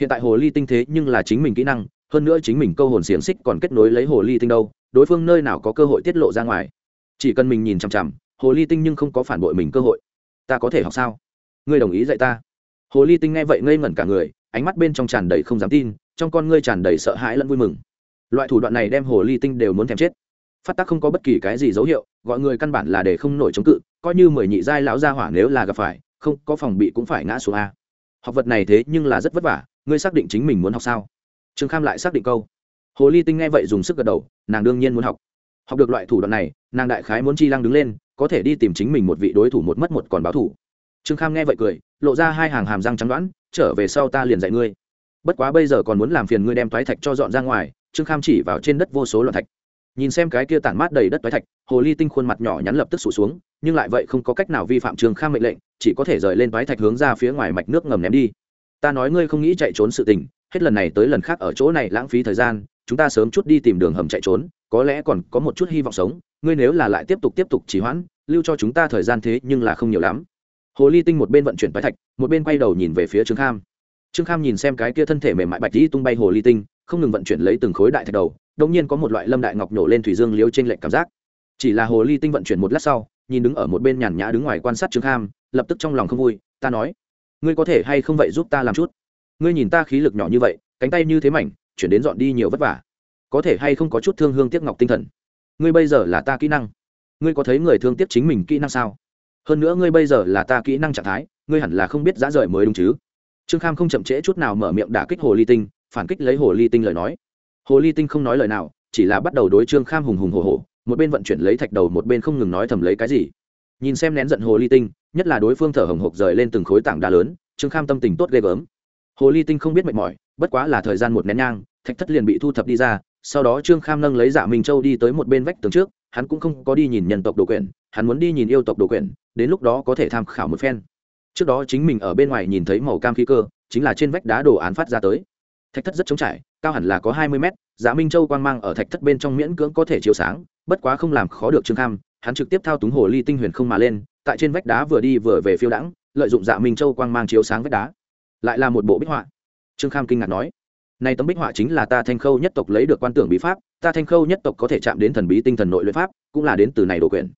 hiện tại hồ ly tinh thế nhưng là chính mình kỹ năng, hơn nữa chính mình câu hồn xiềng xích còn kết nối lấy hồ ly tinh đâu, đối phương nơi nào có cơ hội tiết lộ ra ngoài. Chỉ cần mình nhìn chằm chằm, hồ ly tinh nhưng không có phản bội mình cơ hội. Ta có thể học sao? Ngươi đồng ý dạy ta? Hồ ly tinh nghe vậy ngây ngẩn cả người, ánh mắt bên trong tràn đầy không dám tin, trong con ngươi tràn đầy sợ hãi lẫn vui mừng. Loại thủ đoạn này đem hồ ly tinh đều muốn thèm chết. Phát tác không có bất kỳ cái gì dấu hiệu, gọi người căn bản là để không nổi chống cự, coi như mười nhị giai lão gia hỏa nếu là gặp phải, không có phòng bị cũng phải ngã xuống a. Học vật này thế nhưng là rất vất vả ngươi xác định chính mình muốn học sao? Trương kham lại xác định câu. Hồ ly tinh nghe vậy dùng sức gật đầu, nàng đương nhiên muốn học. Học được loại thủ đoạn này, nàng đại khái muốn chi lăng đứng lên, có thể đi tìm chính mình một vị đối thủ một mất một còn báo thủ. Trương kham nghe vậy cười, lộ ra hai hàng hàm răng trắng đoãn trở về sau ta liền dạy ngươi. Bất quá bây giờ còn muốn làm phiền ngươi đem toái thạch cho dọn ra ngoài, trương kham chỉ vào trên đất vô số loạn thạch. Nhìn xem cái kia tản mát đầy đất toái thạch, hồ ly tinh khuôn mặt nhỏ nhắn lập tức sụt xuống, nhưng lại vậy không có cách nào vi phạm trương kham mệnh lệnh, chỉ có thể rời lên toái thạch hướng ra phía ngoài mạch nước ngầm ném đi ta nói ngươi không nghĩ chạy trốn sự tình, hết lần này tới lần khác ở chỗ này lãng phí thời gian, chúng ta sớm chút đi tìm đường hầm chạy trốn, có lẽ còn có một chút hy vọng sống, ngươi nếu là lại tiếp tục tiếp tục trì hoãn, lưu cho chúng ta thời gian thế nhưng là không nhiều lắm. Hồ ly tinh một bên vận chuyển bái thạch, một bên quay đầu nhìn về phía trương kham. Trương kham nhìn xem cái kia thân thể mềm mại bạch dĩ tung bay hồ ly tinh, không ngừng vận chuyển lấy từng khối đại thạch đầu đông nhiên có một loại lâm đại ngọc nổ lên thủy dương liếu trên lệnh cảm giác. Chỉ là hồ ly tinh vận chuyển một lát sau, nhìn đứng ở một bên nhàn nhã đứng ngoài quan sát trương kham, lập tức trong lòng không vui, ta nói ngươi có thể hay không vậy giúp ta làm chút? Ngươi nhìn ta khí lực nhỏ như vậy, cánh tay như thế mảnh, chuyển đến dọn đi nhiều vất vả. Có thể hay không có chút thương hương tiếc ngọc tinh thần? Ngươi bây giờ là ta kỹ năng. Ngươi có thấy người thương tiếc chính mình kỹ năng sao? Hơn nữa ngươi bây giờ là ta kỹ năng trạng thái, ngươi hẳn là không biết giá rời mới đúng chứ? Trương kham không chậm trễ chút nào mở miệng đả kích hồ ly tinh, phản kích lấy hồ ly tinh lời nói. Hồ ly tinh không nói lời nào, chỉ là bắt đầu đối trương kham hùng hùng hồ hồ một bên vận chuyển lấy thạch đầu một bên không ngừng nói thầm lấy cái gì. Nhìn xem nén giận hồ ly tinh nhất là đối phương thở hồng hộc rời lên từng khối tảng đá lớn, trương kham tâm tình tốt ghê gớm. Hồ ly tinh không biết mệt mỏi, bất quá là thời gian một nén nhang, thạch thất liền bị thu thập đi ra, sau đó trương kham nâng lấy giả minh châu đi tới một bên vách tường trước, hắn cũng không có đi nhìn nhân tộc đồ quyển hắn muốn đi nhìn yêu tộc đồ quyển đến lúc đó có thể tham khảo một phen. Trước đó chính mình ở bên ngoài nhìn thấy màu cam khí cơ, chính là trên vách đá đồ án phát ra tới. Thạch thất rất trống trải, cao hẳn là có hai mươi mét giả minh châu quang mang ở thạch thất bên trong miễn cưỡng có thể chiếu sáng, bất quá không làm khó được trương kham, hắn trực tiếp thao túng hồ ly tinh huyền không mà lên tại trên vách đá vừa đi vừa về phiêu đãng, lợi dụng dạ minh châu quang mang chiếu sáng vách đá. Lại là một bộ bích họa. Trương kham kinh ngạc nói, này tấm bích họa chính là ta thanh khâu nhất tộc lấy được quan tưởng bí pháp, ta thanh khâu nhất tộc có thể chạm đến thần bí tinh thần nội luyện pháp, cũng là đến từ này đồ quyển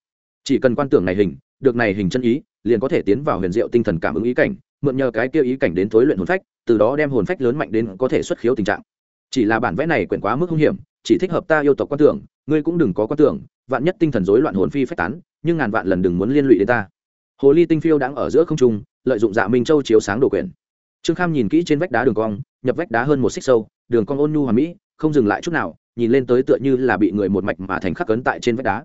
chỉ cần quan tưởng này hình, được này hình chân ý, liền có thể tiến vào huyền diệu tinh thần cảm ứng ý cảnh, mượn nhờ cái kia ý cảnh đến thối luyện hồn phách, từ đó đem hồn phách lớn mạnh đến có thể xuất khiếu tình trạng. Chỉ là bản vẽ này quyển quá mức hung hiểm, chỉ thích hợp ta yêu tộc quan tưởng, ngươi cũng đừng có quan tưởng vạn nhất tinh thần rối loạn hồn phi phách tán, nhưng ngàn vạn lần đừng muốn liên lụy đến ta. Hồ ly tinh phiêu đang ở giữa không trung, lợi dụng dạ minh châu chiếu sáng đồ quyển trương kham nhìn kỹ trên vách đá đường cong, nhập vách đá hơn một xích sâu, đường cong ôn nhu hòa mỹ, không dừng lại chút nào, nhìn lên tới tựa như là bị người một mạch mà thành khắc cấn tại trên vách đá.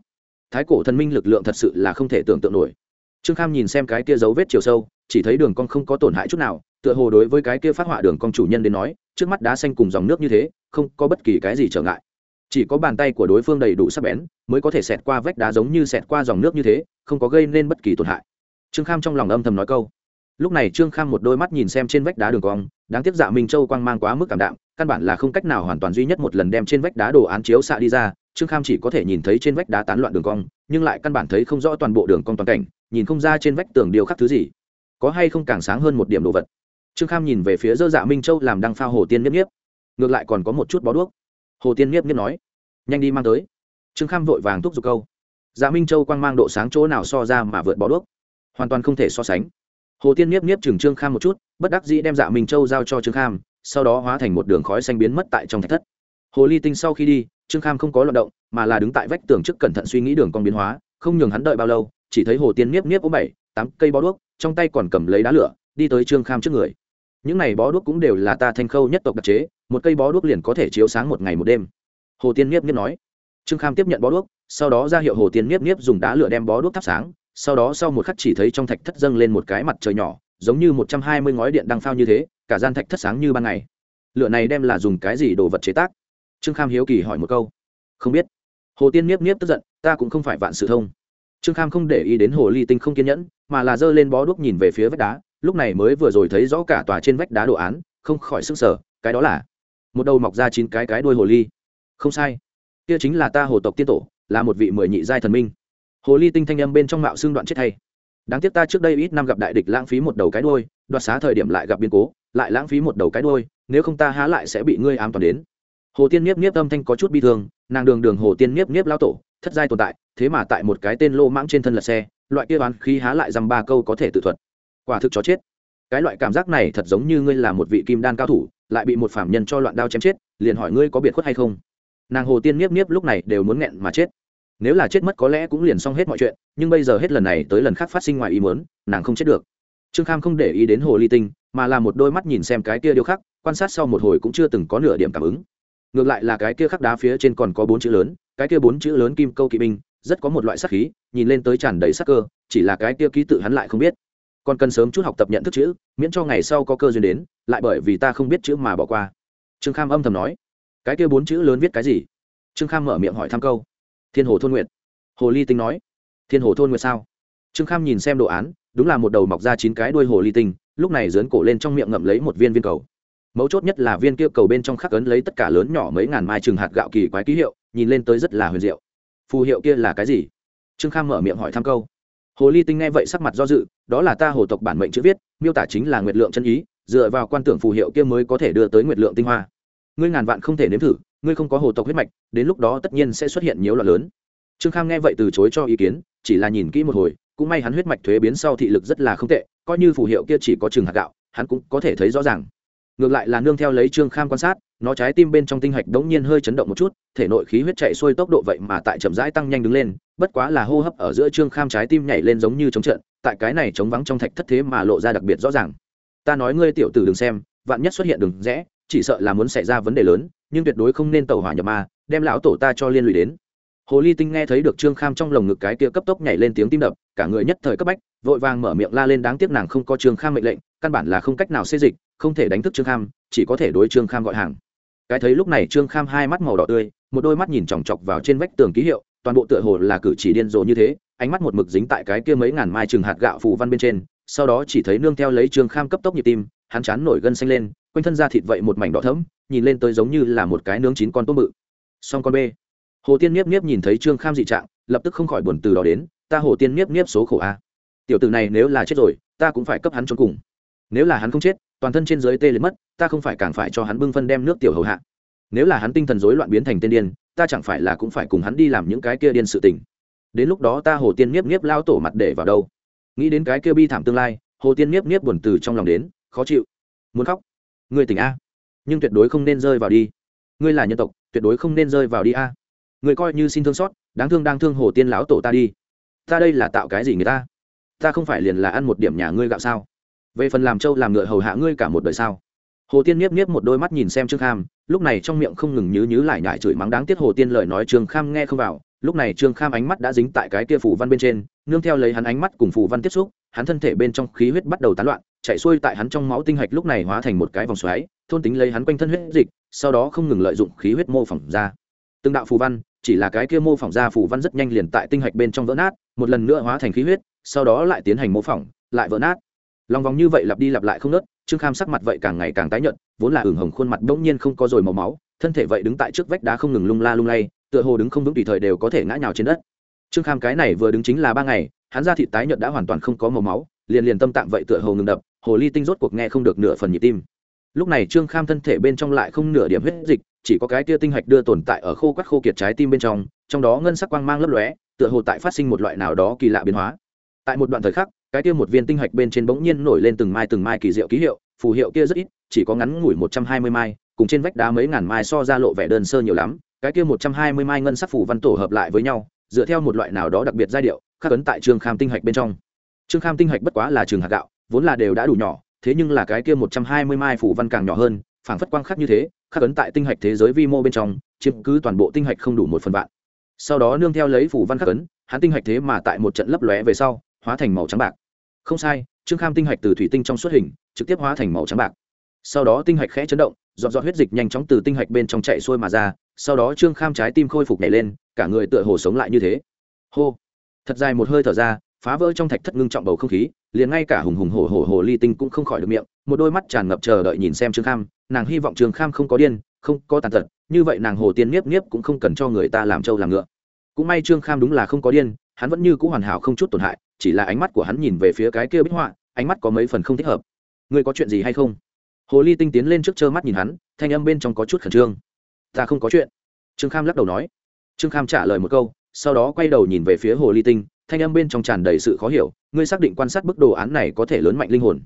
Thái cổ thần minh lực lượng thật sự là không thể tưởng tượng nổi. Trương kham nhìn xem cái kia dấu vết chiều sâu, chỉ thấy đường cong không có tổn hại chút nào, tựa hồ đối với cái kia phát họa đường cong chủ nhân đến nói, trước mắt đá xanh cùng dòng nước như thế, không có bất kỳ cái gì trở ngại chỉ có bàn tay của đối phương đầy đủ sắc bén, mới có thể xẹt qua vách đá giống như xẹt qua dòng nước như thế, không có gây nên bất kỳ tổn hại. Trương kham trong lòng âm thầm nói câu. Lúc này trương kham một đôi mắt nhìn xem trên vách đá đường cong, đáng tiếc dạ minh châu quang mang quá mức cảm đạm, căn bản là không cách nào hoàn toàn duy nhất một lần đem trên vách đá đồ án chiếu xạ đi ra, trương kham chỉ có thể nhìn thấy trên vách đá tán loạn đường cong, nhưng lại căn bản thấy không rõ toàn bộ đường cong toàn cảnh, nhìn không ra trên vách tường điều khắc thứ gì. Có hay không càng sáng hơn một điểm đồ vật. Trương kham nhìn về phía dơ dạ minh châu làm đăng phao hồ tiên nhất nhiếp. Ngược lại còn có một chút bó đuốc hồ tiên nhiếp nhiếp nói, nhanh đi mang tới. Trương kham vội vàng thúc giục câu dạ minh châu quang mang độ sáng chỗ nào so ra mà vượt bó đuốc? Hoàn toàn không thể so sánh. Hồ tiên nhiếp nhiếp chừng trương kham một chút, bất đắc dĩ đem dạ minh châu giao cho trương kham, sau đó hóa thành một đường khói xanh biến mất tại trong thạch thất. Hồ ly tinh sau khi đi, trương kham không có loạt động, mà là đứng tại vách tường trước cẩn thận suy nghĩ đường con biến hóa, không nhường hắn đợi bao lâu, chỉ thấy hồ tiên nhiếp nhiếp ốm bảy, tám cây bó đuốc, trong tay còn cầm lấy đá lửa, đi tới trương kham trước người. Những này bó đuốc cũng đều là ta thanh khâu nhất tộc đặc chế một cây bó đuốc liền có thể chiếu sáng một ngày một đêm. Hồ tiên nhiếp nhiếp nói. Trương kham tiếp nhận bó đuốc, sau đó ra hiệu hồ tiên nhiếp nhiếp dùng đá lửa đem bó đuốc thắp sáng, sau đó sau một khắc chỉ thấy trong thạch thất dâng lên một cái mặt trời nhỏ, giống như một trăm hai mươi ngói điện đang phao như thế, cả gian thạch thất sáng như ban ngày. Lửa này đem là dùng cái gì đồ vật chế tác? Trương kham hiếu kỳ hỏi một câu. Không biết. Hồ tiên niếp niếp tức giận, ta cũng không phải vạn sự thông. Trương kham không để ý đến hồ ly tinh không kiên nhẫn, mà là giơ lên bó đuốc nhìn về phía vách đá, lúc này mới vừa rồi thấy rõ cả tòa trên vách đá đồ án, không khỏi sức sở cái đó là một đầu mọc ra chín cái cái đuôi hồ ly. Không sai. Kia chính là ta hồ tộc tiên tổ, là một vị mười nhị giai thần minh. Hồ ly tinh thanh âm bên trong mạo xương đoạn chết thay đáng tiếc ta trước đây ít năm gặp đại địch lãng phí một đầu cái đuôi, đoạt xá thời điểm lại gặp biến cố, lại lãng phí một đầu cái đuôi, nếu không ta há lại sẽ bị ngươi ám toàn đến. Hồ tiên nhiếp nhiếp âm thanh có chút bi thương, nàng đường đường hồ tiên nhiếp nhiếp lao tổ, thất giai tồn tại, thế mà tại một cái tên lô mãng trên thân lật xe, loại kia bán khí há lại dăm ba câu có thể tự thuật. Quả thực chó chết cái loại cảm giác này thật giống như ngươi là một vị kim đan cao thủ, lại bị một phạm nhân cho loạn đao chém chết, liền hỏi ngươi có biệt khuất hay không? Nàng hồ tiên nhiếp nhiếp lúc này đều muốn nghẹn mà chết. Nếu là chết mất có lẽ cũng liền xong hết mọi chuyện, nhưng bây giờ hết lần này tới lần khác phát sinh ngoài ý muốn, nàng không chết được. Trương kham không để ý đến hồ ly tinh, mà là một đôi mắt nhìn xem cái kia điêu khắc, quan sát sau một hồi cũng chưa từng có nửa điểm cảm ứng. Ngược lại là cái kia khắc đá phía trên còn có bốn chữ lớn, cái kia bốn chữ lớn kim câu kỵ binh, rất có một loại sắc khí, nhìn lên tới tràn đầy sắc cơ, chỉ là cái kia ký tự hắn lại không biết còn cần sớm chút học tập nhận thức chữ, miễn cho ngày sau có cơ duyên đến, lại bởi vì ta không biết chữ mà bỏ qua. Trương kham âm thầm nói. Cái kia bốn chữ lớn viết cái gì? Trương kham mở miệng hỏi thăm câu. Thiên hồ thôn nguyệt. Hồ ly tinh nói. Thiên hồ thôn nguyệt sao? Trương kham nhìn xem đồ án, đúng là một đầu mọc ra chín cái đuôi hồ ly tinh, lúc này dớn cổ lên trong miệng ngậm lấy một viên viên cầu. Mấu chốt nhất là viên kia cầu bên trong khắc ấn lấy tất cả lớn nhỏ mấy ngàn mai trừng hạt gạo kỳ quái ký hiệu, nhìn lên tới rất là huyền diệu. Phù hiệu kia là cái gì? Trương kham mở miệng hỏi thăm câu hồ ly tinh nghe vậy sắc mặt do dự, đó là ta hồ tộc bản mệnh chữ viết, miêu tả chính là nguyệt lượng chân ý, dựa vào quan tưởng phù hiệu kia mới có thể đưa tới nguyệt lượng tinh hoa. Ngươi ngàn vạn không thể nếm thử, ngươi không có hồ tộc huyết mạch, đến lúc đó tất nhiên sẽ xuất hiện nhiều loạn lớn. Trương kham nghe vậy từ chối cho ý kiến, chỉ là nhìn kỹ một hồi, cũng may hắn huyết mạch thuế biến sau thị lực rất là không tệ, coi như phù hiệu kia chỉ có chừng hạt gạo, hắn cũng có thể thấy rõ ràng. Ngược lại là nương theo lấy trương kham quan sát nó trái tim bên trong tinh hạch đống nhiên hơi chấn động một chút, thể nội khí huyết chạy xuôi tốc độ vậy mà tại chậm rãi tăng nhanh đứng lên, bất quá là hô hấp ở giữa trương kham trái tim nhảy lên giống như chống trận, tại cái này chống vắng trong thạch thất thế mà lộ ra đặc biệt rõ ràng. Ta nói ngươi tiểu tử đừng xem, vạn nhất xuất hiện đừng rẽ, chỉ sợ là muốn xảy ra vấn đề lớn, nhưng tuyệt đối không nên tàu hỏa nhập ma, đem lão tổ ta cho liên lụy đến. Hồ ly tinh nghe thấy được trương kham trong lồng ngực cái kia cấp tốc nhảy lên tiếng tim đập, cả người nhất thời cấp bách, vội vàng mở miệng la lên đáng tiếc nàng không có trương kham mệnh lệnh, căn bản là không cách nào xê dịch, không thể đánh thức trương kham, chỉ có thể đối trương kham gọi hàng cái thấy lúc này trương kham hai mắt màu đỏ tươi, một đôi mắt nhìn chòng chọc vào trên vách tường ký hiệu, toàn bộ tựa hồ là cử chỉ điên rồ như thế, ánh mắt một mực dính tại cái kia mấy ngàn mai chừng hạt gạo phù văn bên trên, sau đó chỉ thấy nương theo lấy trương kham cấp tốc nhịp tim, hắn chán nổi gân xanh lên, quanh thân da thịt vậy một mảnh đỏ thẫm, nhìn lên tới giống như là một cái nướng chín con tôm bự. Song con b hồ tiên niếp niếp nhìn thấy trương kham dị trạng, lập tức không khỏi buồn từ đó đến, ta hồ tiên niếp niếp số khổ a. Tiểu tử này nếu là chết rồi, ta cũng phải cấp hắn cho cùng nếu là hắn không chết, toàn thân trên dưới tê liệt mất, ta không phải càng phải cho hắn bưng phân đem nước tiểu hầu hạ. Nếu là hắn tinh thần rối loạn biến thành tên điên, ta chẳng phải là cũng phải cùng hắn đi làm những cái kia điên sự tình. Đến lúc đó ta hồ tiên niếp niếp lao tổ mặt để vào đâu? Nghĩ đến cái kia bi thảm tương lai, hồ tiên niếp niếp buồn từ trong lòng đến, khó chịu. Muốn khóc? Người tỉnh a. Nhưng tuyệt đối không nên rơi vào đi. Ngươi là nhân tộc, tuyệt đối không nên rơi vào đi a. Người coi như xin thương xót, đáng thương đang thương hồ tiên lão tổ ta đi. Ta đây là tạo cái gì người ta? Ta không phải liền là ăn một điểm nhà ngươi gạo sao? Về phần làm trâu làm ngựa hầu hạ ngươi cả một đời sao? Hồ tiên nhiếp nhiếp một đôi mắt nhìn xem trương kham, lúc này trong miệng không ngừng nhứ nhứ lại nhải chửi mắng đáng tiếc hồ tiên lời nói trương kham nghe không vào, lúc này trương kham ánh mắt đã dính tại cái kia phủ văn bên trên, nương theo lấy hắn ánh mắt cùng phủ văn tiếp xúc, hắn thân thể bên trong khí huyết bắt đầu tán loạn, chạy xuôi tại hắn trong máu tinh hạch lúc này hóa thành một cái vòng xoáy, thôn tính lấy hắn quanh thân huyết dịch, sau đó không ngừng lợi dụng khí huyết mô phỏng ra. Từng đạo phù văn, chỉ là cái kia mô phỏng ra phù văn rất nhanh liền tại tinh hạch bên trong vỡ nát, một lần nữa hóa thành khí huyết, sau đó lại tiến hành mô phỏng, lại vỡ nát lòng vòng như vậy lặp đi lặp lại không nớt, trương kham sắc mặt vậy càng ngày càng tái nhợt, vốn là ửng hồng khuôn mặt bỗng nhiên không có rồi màu máu, thân thể vậy đứng tại trước vách đá không ngừng lung la lung lay, tựa hồ đứng không vững tùy thời đều có thể ngã nhào trên đất. Trương kham cái này vừa đứng chính là ba ngày, hắn ra thịt tái nhợt đã hoàn toàn không có màu máu, liền liền tâm tạng vậy tựa hồ ngừng đập, hồ ly tinh rốt cuộc nghe không được nửa phần nhịp tim. Lúc này trương kham thân thể bên trong lại không nửa điểm huyết dịch, chỉ có cái tia tinh hạch đưa tồn tại ở khô quắt khô kiệt trái tim bên trong trong đó ngân sắc quang mang lấp lóe, tựa hồ tại phát sinh một loại nào đó kỳ lạ biến hóa. Tại một đoạn thời khắc cái kia một viên tinh hạch bên trên bỗng nhiên nổi lên từng mai từng mai kỳ diệu ký hiệu, phù hiệu kia rất ít, chỉ có ngắn ngủi một trăm hai mươi mai, cùng trên vách đá mấy ngàn mai so ra lộ vẻ đơn sơ nhiều lắm, cái kia một trăm hai mươi mai ngân sắc phù văn tổ hợp lại với nhau, dựa theo một loại nào đó đặc biệt giai điệu, khắc ấn tại trường kham tinh hạch bên trong. Trương kham tinh hạch bất quá là trường hạt gạo, vốn là đều đã đủ nhỏ, thế nhưng là cái kia một trăm hai mươi mai phủ văn càng nhỏ hơn, phảng phất quang khắc như thế, khắc ấn tại tinh hạch thế giới vi mô bên trong, chiếm cứ toàn bộ tinh hạch không đủ một phần vạn. Sau đó nương theo lấy phủ văn khắc ấn, hắn tinh hạch thế mà tại một trận lấp lóe về sau hóa thành màu trắng bạc. Không sai, trương kham tinh hạch từ thủy tinh trong suốt hình, trực tiếp hóa thành màu trắng bạc. Sau đó tinh hạch khẽ chấn động dọn dọn huyết dịch nhanh chóng từ tinh hạch bên trong chạy xuôi mà ra, sau đó trương kham trái tim khôi phục nhảy lên, cả người tựa hồ sống lại như thế. Hô! Thật dài một hơi thở ra, phá vỡ trong thạch thất ngưng trọng bầu không khí, liền ngay cả hùng hùng hổ hổ hồ ly tinh cũng không khỏi được miệng, một đôi mắt tràn ngập chờ đợi nhìn xem trương kham, nàng hy vọng trương kham không có điên, không có tàn tật, như vậy nàng hồ tiên nhiếp nhiếp cũng không cần cho người ta làm trâu làm ngựa. Cũng may trương kham đúng là không có điên hắn vẫn như c ũ hoàn hảo không chút tổn hại, chỉ là ánh mắt của hắn nhìn về phía cái kia bích họa, ánh mắt có mấy phần không thích hợp. Ngươi có chuyện gì hay không? Hồ ly tinh tiến lên trước trơ mắt nhìn hắn, thanh âm bên trong có chút khẩn trương. Ta không có chuyện. Trương kham lắc đầu nói. Trương kham trả lời một câu, sau đó quay đầu nhìn về phía hồ ly tinh, thanh âm bên trong tràn đầy sự khó hiểu, ngươi xác định quan sát bức đồ án này có thể lớn mạnh linh hồn.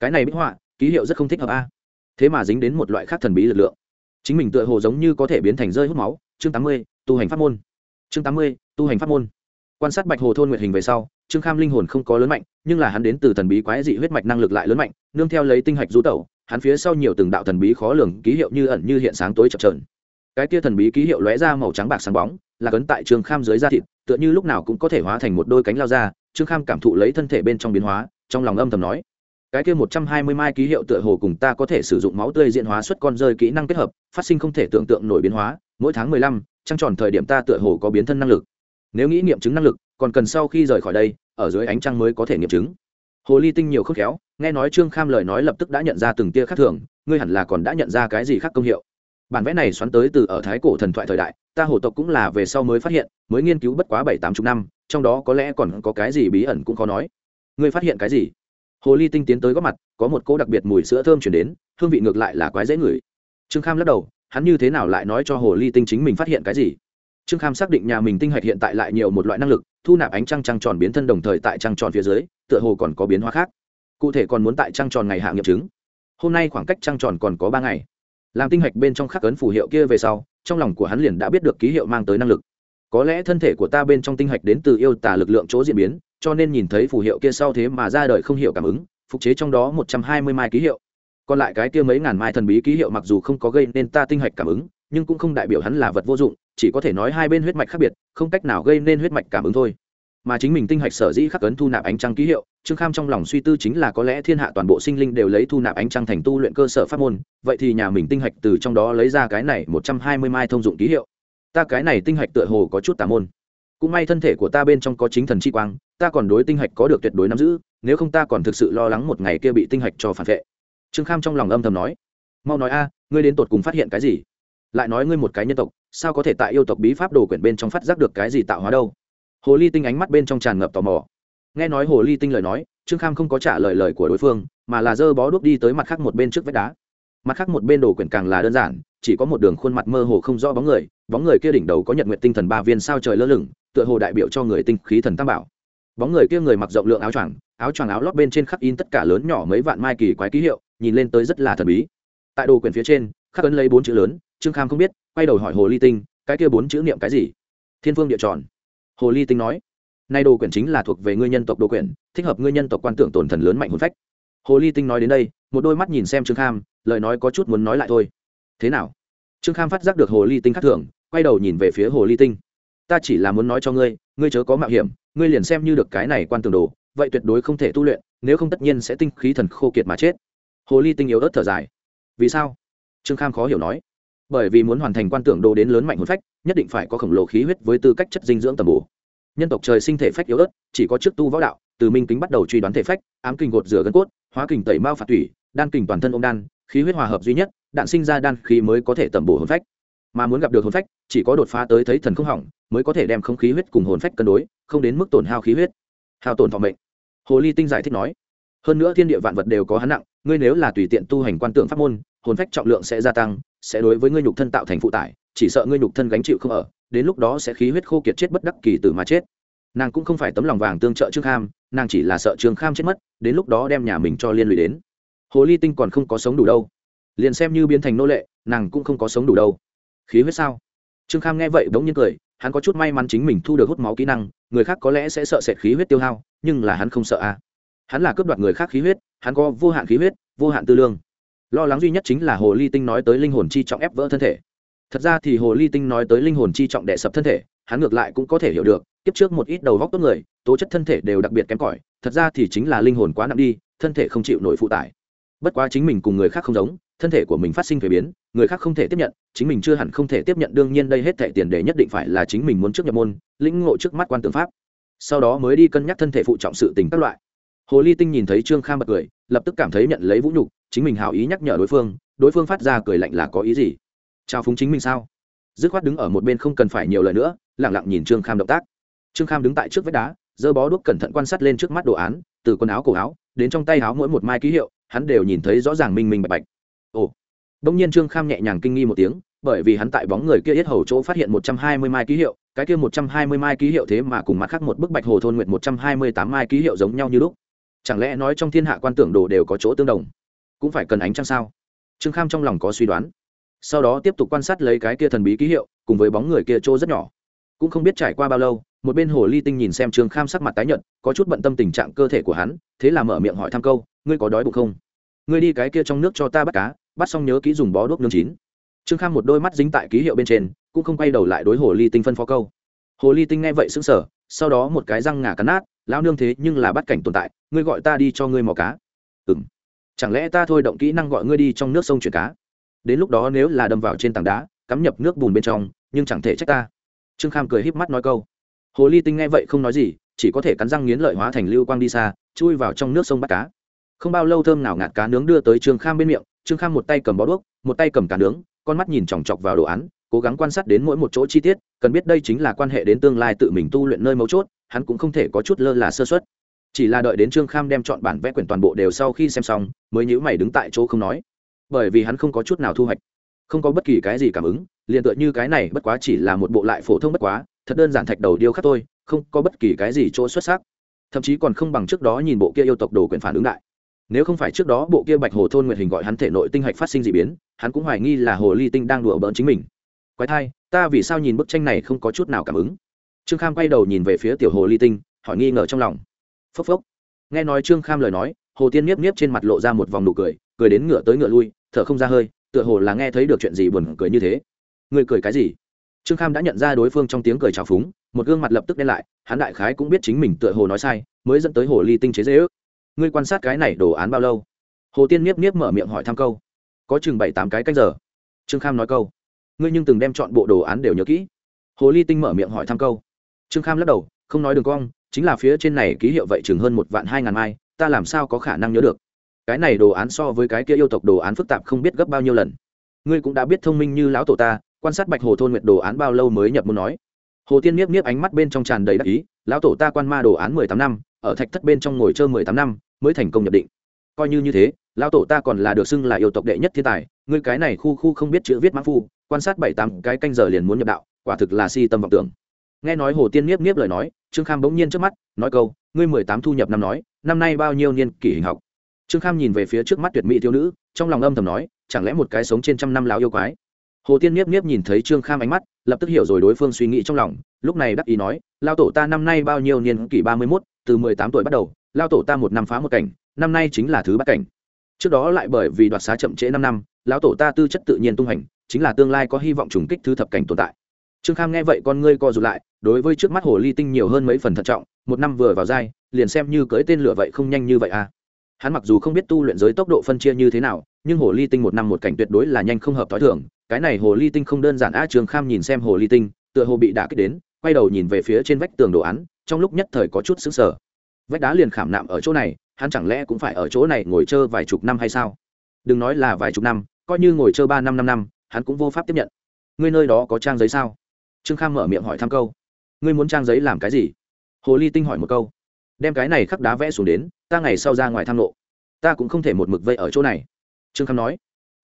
Cái này bích họa, ký hiệu rất không thích hợp a. Thế mà dính đến một loại khác thần bí lực lượng. Chính mình tựa hồ giống như có thể biến thành rơi hút máu. Chương tám mươi, tu hành pháp môn. Chương tám mươi, tu hành pháp môn quan sát bạch hồ thôn nguyện hình về sau, trương kham linh hồn không có lớn mạnh, nhưng là hắn đến từ thần bí quái dị huyết mạch năng lực lại lớn mạnh, nương theo lấy tinh hạch du tẩu, hắn phía sau nhiều từng đạo thần bí khó lường ký hiệu như ẩn như hiện sáng tối chập trờn cái kia thần bí ký hiệu lóe ra màu trắng bạc sáng bóng, là cấn tại trương kham dưới da thịt, tựa như lúc nào cũng có thể hóa thành một đôi cánh lao ra, trương kham cảm thụ lấy thân thể bên trong biến hóa, trong lòng âm thầm nói, cái kia một trăm hai mươi mai ký hiệu tựa hồ cùng ta có thể sử dụng máu tươi diện hóa xuất con rơi kỹ năng kết hợp, phát sinh không thể tưởng tượng nổi biến hóa, mỗi tháng mười lăm, trăng tròn thời điểm ta tựa hồ có biến thân năng lực nếu nghĩ nghiệm chứng năng lực, còn cần sau khi rời khỏi đây, ở dưới ánh trăng mới có thể nghiệm chứng. Hồ ly tinh nhiều khớp khéo, nghe nói trương kham lời nói lập tức đã nhận ra từng tia khác thường, ngươi hẳn là còn đã nhận ra cái gì khác công hiệu. Bản vẽ này xoắn tới từ ở thái cổ thần thoại thời đại, ta hồ tộc cũng là về sau mới phát hiện, mới nghiên cứu bất quá bảy tám chục năm, trong đó có lẽ còn có cái gì bí ẩn cũng khó nói. Ngươi phát hiện cái gì? Hồ ly tinh tiến tới góp mặt, có một cỗ đặc biệt mùi sữa thơm chuyển đến, hương vị ngược lại là quái dễ ngửi. Trương kham lắc đầu, hắn như thế nào lại nói cho hồ ly tinh chính mình phát hiện cái gì? Trương kham xác định nhà mình tinh hạch hiện tại lại nhiều một loại năng lực, thu nạp ánh trăng trăng tròn biến thân đồng thời tại trăng tròn phía dưới, tựa hồ còn có biến hóa khác. Cụ thể còn muốn tại trăng tròn ngày hạ nghiệm chứng. Hôm nay khoảng cách trăng tròn còn có ba ngày. Làm tinh hạch bên trong khắc ấn phù hiệu kia về sau, trong lòng của hắn liền đã biết được ký hiệu mang tới năng lực. Có lẽ thân thể của ta bên trong tinh hạch đến từ yêu tả lực lượng chỗ diễn biến, cho nên nhìn thấy phù hiệu kia sau thế mà ra đời không hiểu cảm ứng, phục chế trong đó một trăm hai mươi mai ký hiệu. Còn lại cái kia mấy ngàn mai thần bí ký hiệu mặc dù không có gây nên ta tinh hạch cảm ứng, nhưng cũng không đại biểu hắn là vật vô dụng chỉ có thể nói hai bên huyết mạch khác biệt, không cách nào gây nên huyết mạch cảm ứng thôi. Mà chính mình tinh hạch sở dĩ khắc ấn thu nạp ánh trăng ký hiệu, trương kham trong lòng suy tư chính là có lẽ thiên hạ toàn bộ sinh linh đều lấy thu nạp ánh trăng thành tu luyện cơ sở pháp môn, vậy thì nhà mình tinh hạch từ trong đó lấy ra cái này một trăm hai mươi mai thông dụng ký hiệu. Ta cái này tinh hạch tựa hồ có chút tà môn. Cũng may thân thể của ta bên trong có chính thần chi quang, ta còn đối tinh hạch có được tuyệt đối nắm giữ, nếu không ta còn thực sự lo lắng một ngày kia bị tinh hạch cho phản vệ. Trương kham trong lòng âm thầm nói, mau nói a, ngươi đến tột cùng phát hiện cái gì? Lại nói ngươi một cái nhân tộc, sao có thể tại yêu tộc bí pháp đồ quyển bên trong phát giác được cái gì tạo hóa đâu? Hồ ly tinh ánh mắt bên trong tràn ngập tò mò. Nghe nói hồ ly tinh lời nói, trương kham không có trả lời lời của đối phương, mà là dơ bó đuốc đi tới mặt khác một bên trước vách đá. Mặt khác một bên đồ quyển càng là đơn giản, chỉ có một đường khuôn mặt mơ hồ không rõ bóng người bóng người kia đỉnh đầu có nhật nguyện tinh thần ba viên sao trời lơ lửng, tựa hồ đại biểu cho người tinh khí thần tam bảo. Bóng người kia người mặc rộng lượng áo choàng áo choàng áo lót bên trên khắc in tất cả lớn nhỏ mấy vạn mai kỳ quái ký hiệu, nhìn lên tới rất là thần bí. Tại đồ quyển phía trên khắc ấn lấy bốn chữ lớn, trương kham không biết, quay đầu hỏi hồ ly tinh, cái kia bốn chữ niệm cái gì? Thiên phương địa tròn. Hồ ly tinh nói, nay đồ quyển chính là thuộc về ngươi nhân tộc đồ quyển, thích hợp ngươi nhân tộc quan tưởng tổn thần lớn mạnh hồn phách. Hồ ly tinh nói đến đây, một đôi mắt nhìn xem trương kham, lời nói có chút muốn nói lại thôi. Thế nào? Trương kham phát giác được hồ ly tinh khắc thường, quay đầu nhìn về phía hồ ly tinh. Ta chỉ là muốn nói cho ngươi ngươi chớ có mạo hiểm, ngươi liền xem như được cái này quan tường đồ, vậy tuyệt đối không thể tu luyện, nếu không tất nhiên sẽ tinh khí thần khô kiệt mà chết. Hồ ly tinh yếu ớt thở dài. Vì sao? Trương kham khó hiểu nói bởi vì muốn hoàn thành quan tưởng đồ đến lớn mạnh hồn phách nhất định phải có khổng lồ khí huyết với tư cách chất dinh dưỡng tầm bổ. Nhân tộc trời sinh thể phách yếu ớt chỉ có trước tu võ đạo từ minh kính bắt đầu truy đoán thể phách ám kình gột rửa gân cốt hóa kình tẩy mao phạt thủy, đan kình toàn thân ô đan khí huyết hòa hợp duy nhất đạn sinh ra đan khí mới có thể tẩm bổ hồn phách. Mà muốn gặp được hồn phách chỉ có đột phá tới thấy thần không hỏng mới có thể đem không khí huyết cùng hồn phách cân đối không đến mức tổn hao khí huyết. Hao tổn thọ mệnh. Hồ ly tinh giải thích nói hơn nữa thiên địa vạn vật đều có hắn nặng ngươi nếu là tùy tiện tu hành quan tượng pháp môn hồn phách trọng lượng sẽ gia tăng, sẽ đối với ngươi nhục thân tạo thành phụ tải, chỉ sợ ngươi nhục thân gánh chịu không ở, đến lúc đó sẽ khí huyết khô kiệt chết bất đắc kỳ tử mà chết. Nàng cũng không phải tấm lòng vàng tương trợ trương kham, nàng chỉ là sợ trương kham chết mất, đến lúc đó đem nhà mình cho liên lụy đến. Hồ ly tinh còn không có sống đủ đâu. Liền xem như biến thành nô lệ, nàng cũng không có sống đủ đâu. Khí huyết sao? Trương kham nghe vậy bỗng nhiên cười, hắn có chút may mắn chính mình thu được hút máu kỹ năng, người khác có lẽ sẽ sợ sệt khí huyết tiêu hao, nhưng là hắn không sợ à. hắn là cướp đoạt người khác khí huyết, hắn có vô hạn khí huyết, vô hạn tư lương lo lắng duy nhất chính là hồ ly tinh nói tới linh hồn chi trọng ép vỡ thân thể. Thật ra thì hồ ly tinh nói tới linh hồn chi trọng đẻ sập thân thể, hắn ngược lại cũng có thể hiểu được, kiếp trước một ít đầu vóc tốt người, tố chất thân thể đều đặc biệt kém cỏi, thật ra thì chính là linh hồn quá nặng đi, thân thể không chịu nổi phụ tải. Bất quá chính mình cùng người khác không giống, thân thể của mình phát sinh thuế biến, người khác không thể tiếp nhận, chính mình chưa hẳn không thể tiếp nhận, đương nhiên đây hết thẻ tiền đề nhất định phải là chính mình muốn trước nhập môn, lĩnh ngộ trước mắt quan tướng pháp. Sau đó mới đi cân nhắc thân thể phụ trọng sự tình các loại. Hồ ly tinh nhìn thấy trương kham bật cười, lập tức cảm thấy nhận lấy vũ nhục chính mình hảo ý nhắc nhở đối phương đối phương phát ra cười lạnh là có ý gì? Chào phúng chính mình sao? Dứt khoát đứng ở một bên không cần phải nhiều lời nữa lẳng lặng nhìn trương kham động tác. Trương kham đứng tại trước vách đá, giơ bó đuốc cẩn thận quan sát lên trước mắt đồ án, từ quần áo cổ áo, đến trong tay áo mỗi một mai ký hiệu, hắn đều nhìn thấy rõ ràng minh minh bạch bạch. Ồ. Đông nhiên trương kham nhẹ nhàng kinh nghi một tiếng, bởi vì hắn tại bóng người kia yết hầu chỗ phát hiện một trăm hai mươi mai ký hiệu, cái kia một trăm hai mươi mai ký hiệu thế mà cùng mặt khác một bức bạch hồ thôn nguyện một trăm hai mươi tám mai ký hiệu giống nhau như lúc. Chẳng lẽ nói trong thiên hạ quan tưởng đồ đều có chỗ tương đồng? Cũng phải cần ánh trăng sao? Trương kham trong lòng có suy đoán. Sau đó tiếp tục quan sát lấy cái kia thần bí ký hiệu, cùng với bóng người kia trô rất nhỏ. Cũng không biết trải qua bao lâu, một bên hồ ly tinh nhìn xem trương kham sắc mặt tái nhợt, có chút bận tâm tình trạng cơ thể của hắn, thế là mở miệng hỏi thăm câu, ngươi có đói bụng không? Ngươi đi cái kia trong nước cho ta bắt cá, bắt xong nhớ kỹ dùng bó đuốc nương chín. Trương kham một đôi mắt dính tại ký hiệu bên trên, cũng không quay đầu lại đối hồ ly tinh phân phó câu. Hồ ly tinh nghe vậy sững sờ, sau đó một cái răng ngà cắn nát, lão nương thế nhưng là bắt cảnh tồn tại, ngươi gọi ta đi cho ngươi mò cá. Ừng chẳng lẽ ta thôi động kỹ năng gọi ngươi đi trong nước sông chuyển cá? Đến lúc đó nếu là đâm vào trên tảng đá, cắm nhập nước bùn bên trong, nhưng chẳng thể trách ta. Trương kham cười híp mắt nói câu. Hồ ly tinh nghe vậy không nói gì, chỉ có thể cắn răng nghiến lợi hóa thành lưu quang đi xa, chui vào trong nước sông bắt cá. Không bao lâu thơm nào ngạt cá nướng đưa tới trương kham bên miệng, trương kham một tay cầm bó đuốc, một tay cầm cá nướng, con mắt nhìn chòng chọc vào đồ án, cố gắng quan sát đến mỗi một chỗ chi tiết, cần biết đây chính là quan hệ đến tương lai tự mình tu luyện nơi mấu chốt, hắn cũng không thể có chút lơ là sơ xuất chỉ là đợi đến trương kham đem chọn bản vẽ quyển toàn bộ đều sau khi xem xong, mới nhữ mày đứng tại chỗ không nói. Bởi vì hắn không có chút nào thu hoạch, không có bất kỳ cái gì cảm ứng, liền tựa như cái này bất quá chỉ là một bộ lại phổ thông bất quá, thật đơn giản thạch đầu điêu khắc tôi không có bất kỳ cái gì chỗ xuất sắc. Thậm chí còn không bằng trước đó nhìn bộ kia yêu tộc đồ quyển phản ứng đại. Nếu không phải trước đó bộ kia bạch hồ thôn nguyện hình gọi hắn thể nội tinh hạch phát sinh d ị biến, hắn cũng hoài nghi là hồ ly tinh đang đùa bỡn chính mình. Quái thai, ta vì sao nhìn bức tranh này không có chút nào cảm ứng? Trương kham quay đầu nhìn về phía tiểu hồ ly tinh, hỏi nghi ngờ trong lòng phốc phốc. Nghe nói trương kham lời nói, hồ tiên niếp niếp trên mặt lộ ra một vòng nụ cười cười đến ngựa tới ngựa lui, thở không ra hơi, tựa hồ là nghe thấy được chuyện gì buồn cười như thế. Người cười cái gì? Trương kham đã nhận ra đối phương trong tiếng cười trào phúng, một gương mặt lập tức đen lại, hắn đại khái cũng biết chính mình tựa hồ nói sai, mới dẫn tới hồ ly tinh chế dễ ước. Ngươi quan sát cái này đồ án bao lâu? Hồ tiên niếp niếp mở miệng hỏi thăm câu. Có chừng bảy tám cái cách giờ. Trương kham nói câu. Ngươi nhưng từng đem chọn bộ đồ án đều nhớ kỹ. Hồ ly tinh mở miệng hỏi thăm câu. Trương kham lắc đầu, không nói đường cong chính là phía trên này ký hiệu vậy chừng hơn một vạn hai ngàn mai, ta làm sao có khả năng nhớ được? Cái này đồ án so với cái kia yêu tộc đồ án phức tạp không biết gấp bao nhiêu lần. Ngươi cũng đã biết thông minh như lão tổ ta, quan sát bạch hồ thôn nguyệt đồ án bao lâu mới nhập muốn nói. Hồ tiên miếp miếp ánh mắt bên trong tràn đầy đắc ý, lão tổ ta quan ma đồ án mười tám năm, ở thạch thất bên trong ngồi chơi mười tám năm, mới thành công nhập định. Coi như như thế, lão tổ ta còn là được xưng là yêu tộc đệ nhất thiên tài, ngươi cái này khu khu không biết chữ viết mã phu, quan sát bảy tám cái canh giờ liền muốn nhập đạo, quả thực là si tâm vọng tưởng nghe nói hồ tiên niếp niếp lời nói, trương kham bỗng nhiên trước mắt, nói câu, ngươi mười tám thu nhập năm nói, năm nay bao nhiêu niên kỷ hình học? Trương kham nhìn về phía trước mắt tuyệt mỹ thiếu nữ, trong lòng âm thầm nói, chẳng lẽ một cái sống trên trăm năm lão yêu quái? Hồ tiên niếp niếp nhìn thấy trương kham ánh mắt, lập tức hiểu rồi đối phương suy nghĩ trong lòng, lúc này đắc ý nói lao tổ ta năm nay bao nhiêu niên kỷ ba mươi mốt, từ mười tám tuổi bắt đầu lao tổ ta một năm phá một cảnh, năm nay chính là thứ bắt cảnh. Trước đó lại bởi vì đoạt xá chậm trễ năm năm, lão tổ ta tư chất tự nhiên tung hành chính là tương lai có hy vọng trùng kích thứ thập cảnh tồn tại trương kham nghe vậy con ngươi co rụt lại, đối với trước mắt hồ ly tinh nhiều hơn mấy phần thận trọng, một năm vừa vào giai, liền xem như cưỡi tên lửa vậy không nhanh như vậy à. Hắn mặc dù không biết tu luyện giới tốc độ phân chia như thế nào, nhưng hồ ly tinh một năm một cảnh tuyệt đối là nhanh không hợp t h ó i thường, cái này hồ ly tinh không đơn giản a trường kham nhìn xem hồ ly tinh, tựa hồ bị đả kích đến, quay đầu nhìn về phía trên vách tường đồ án, trong lúc nhất thời có chút xứng sở vách đá liền khảm nạm ở chỗ này, hắn chẳng lẽ cũng phải ở chỗ này ngồi chơi vài chục năm hay sao? Đừng nói là vài chục năm, coi như ngồi chơi ba năm năm năm, hắn cũng vô pháp tiếp nhận. Ngươi nơi đó có trang giấy sao? Trương kham mở miệng hỏi thăm câu, ngươi muốn trang giấy làm cái gì? Hồ ly tinh hỏi một câu, đem cái này khắc đá vẽ xuống đến, ta ngày sau ra ngoài tham lộ. Ta cũng không thể một mực vây ở chỗ này. Trương kham nói.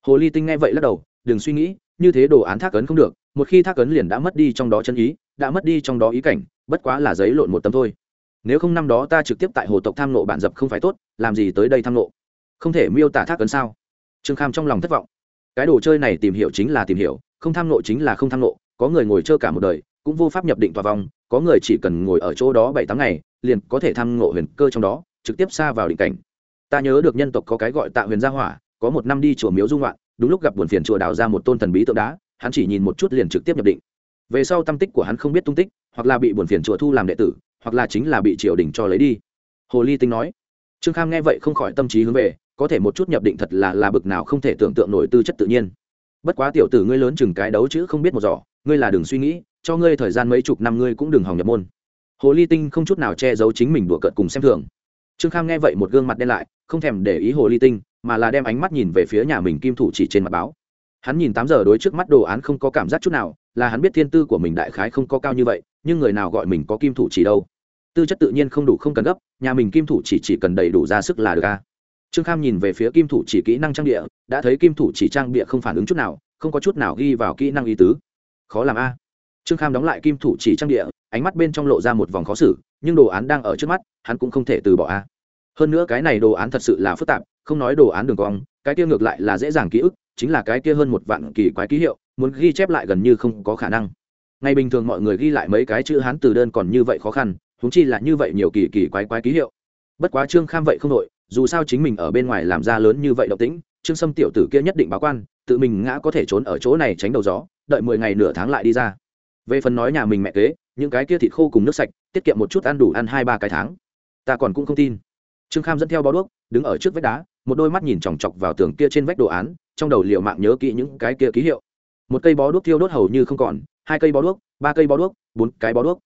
Hồ ly tinh nghe vậy lắc đầu, đừng suy nghĩ, như thế đồ án thác ấn không được, một khi thác ấn liền đã mất đi trong đó chân ý, đã mất đi trong đó ý cảnh, bất quá là giấy lộn một tấm thôi. Nếu không năm đó ta trực tiếp tại hồ tộc tham nộ bản dập không phải tốt, làm gì tới đây tham nộ không thể miêu tả thác ấn sao? Trương kham trong lòng thất vọng. Cái đồ chơi này tìm hiểu chính là tìm hiểu, không tham nộ chính là không tham nộ có người ngồi chơi cả một đời, cũng vô pháp nhập định tòa vòng có người chỉ cần ngồi ở chỗ đó bảy tám ngày, liền có thể tham ngộ huyền cơ trong đó, trực tiếp xa vào định cảnh. Ta nhớ được nhân tộc có cái gọi tạ huyền gia hỏa, có một năm đi chùa miếu dung loạn đúng lúc gặp buồn phiền chùa đào ra một tôn thần bí tượng đá, hắn chỉ nhìn một chút liền trực tiếp nhập định. Về sau tâm tích của hắn không biết tung tích, hoặc là bị buồn phiền chùa thu làm đệ tử, hoặc là chính là bị triều đình cho lấy đi. Hồ ly tinh nói. Trương kham nghe vậy không khỏi tâm trí hướng về, có thể một chút nhập định thật là là bực nào không thể tưởng tượng nổi tư chất tự nhiên. Bất quá tiểu tử ngươi lớn chừng cái đấu chứ không biết một giỏ ngươi là đừng suy nghĩ, cho ngươi thời gian mấy chục năm ngươi cũng đừng hòng nhập môn. Hồ ly tinh không chút nào che giấu chính mình đùa cợt cùng xem thường. Trương kham nghe vậy một gương mặt đen lại, không thèm để ý hồ ly tinh, mà là đem ánh mắt nhìn về phía nhà mình kim thủ chỉ trên mặt báo. Hắn nhìn tám giờ đối trước mắt đồ án không có cảm giác chút nào, là hắn biết thiên tư của mình đại khái không có cao như vậy, nhưng người nào gọi mình có kim thủ chỉ đâu. Tư chất tự nhiên không đủ không cần gấp, nhà mình kim thủ chỉ chỉ cần đầy đủ ra sức là được a. Trương kham nhìn về phía kim thủ chỉ kỹ năng trang địa, đã thấy kim thủ chỉ trang địa không phản ứng chút nào, không có chút nào ghi vào kỹ năng ý tứ khó làm a. Trương kham đóng lại kim thủ chỉ trang địa, ánh mắt bên trong lộ ra một vòng khó xử, nhưng đồ án đang ở trước mắt, hắn cũng không thể từ bỏ a. Hơn nữa cái này đồ án thật sự là phức tạp, không nói đồ án đường cong, cái kia ngược lại là dễ dàng ký ức, chính là cái kia hơn một vạn kỳ quái ký hiệu, muốn ghi chép lại gần như không có khả năng. Ngày bình thường mọi người ghi lại mấy cái chữ hán từ đơn còn như vậy khó khăn húng chi là như vậy nhiều kỳ kỳ quái quái ký hiệu. Bất quá trương kham vậy không đội dù sao chính mình ở bên ngoài làm ra lớn như vậy động tĩnh, trương sâm tiểu tử kia nhất định báo quan, tự mình ngã có thể trốn ở chỗ này tránh đầu gió đợi mười ngày nửa tháng lại đi ra. Về phần nói nhà mình mẹ kế, những cái kia thịt khô cùng nước sạch, tiết kiệm một chút ăn đủ ăn hai ba cái tháng. Ta còn cũng không tin. Trương kham dẫn theo bó đuốc, đứng ở trước vách đá, một đôi mắt nhìn chòng chọc vào tường kia trên vách đồ án, trong đầu liệu mạng nhớ kỹ những cái kia ký hiệu. Một cây bó đuốc thiêu đốt hầu như không còn, hai cây bó đuốc, ba cây bó đuốc, bốn cái bó đuốc.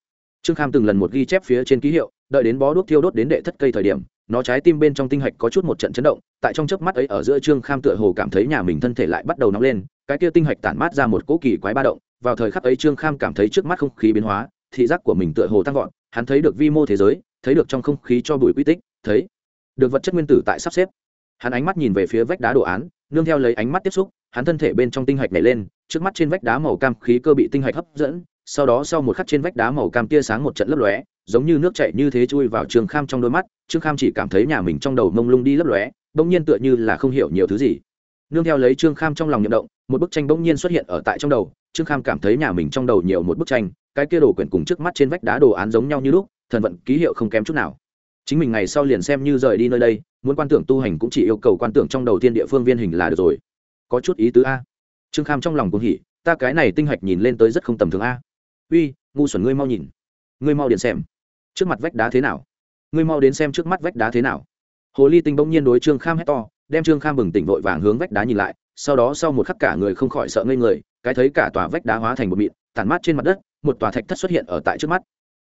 Trương kham từng lần một ghi chép phía trên ký hiệu, đợi đến bó đuốc thiêu đốt đến đệ thất cây thời điểm nó trái tim bên trong tinh hạch có chút một trận chấn động, tại trong chớp mắt ấy ở giữa trương kham tựa hồ cảm thấy nhà mình thân thể lại bắt đầu nóng lên, cái kia tinh hạch tản mát ra một cỗ kỳ quái ba động, vào thời khắc ấy trương kham cảm thấy trước mắt không khí biến hóa, thị giác của mình tựa hồ tăng vọt, hắn thấy được vi mô thế giới, thấy được trong không khí cho bụi quy tích, thấy được vật chất nguyên tử tại sắp xếp. Hắn ánh mắt nhìn về phía vách đá đồ án, nương theo lấy ánh mắt tiếp xúc, hắn thân thể bên trong tinh hạch nhảy lên, trước mắt trên vách đá màu cam khí cơ bị tinh hạch hấp dẫn, sau đó sau một khắc trên vách đá màu cam tia sáng một trận lấp lóe giống như nước chảy như thế chui vào trương kham trong đôi mắt, trương kham chỉ cảm thấy nhà mình trong đầu mông lung đi lấp lóe, bỗng nhiên tựa như là không hiểu nhiều thứ gì. Nương theo lấy trương kham trong lòng nhậm động, một bức tranh bỗng nhiên xuất hiện ở tại trong đầu, trương kham cảm thấy nhà mình trong đầu nhiều một bức tranh, cái kia đồ quyển cùng trước mắt trên vách đá đồ án giống nhau như lúc, thần vận ký hiệu không kém chút nào. Chính mình ngày sau liền xem như rời đi nơi đây, muốn quan tưởng tu hành cũng chỉ yêu cầu quan tưởng trong đầu tiên địa phương viên hình là được rồi. Có chút ý tứ a. Trương kham trong lòng cũng hỉ, ta cái này tinh hạch nhìn lên tới rất không tầm thường a. Uy, ngu xuẩn ngươi mau nhìn. Ngươi mau điện xem trước mặt vách đá thế nào? Ngươi mau đến xem trước mắt vách đá thế nào. Hồ ly tinh bỗng nhiên đối trương kham hét to, đem trương kham bừng tỉnh vội vàng hướng vách đá nhìn lại, sau đó sau một khắc cả người không khỏi sợ ngây người, cái thấy cả tòa vách đá hóa thành một mịn, tản mát trên mặt đất, một tòa thạch thất xuất hiện ở tại trước mắt.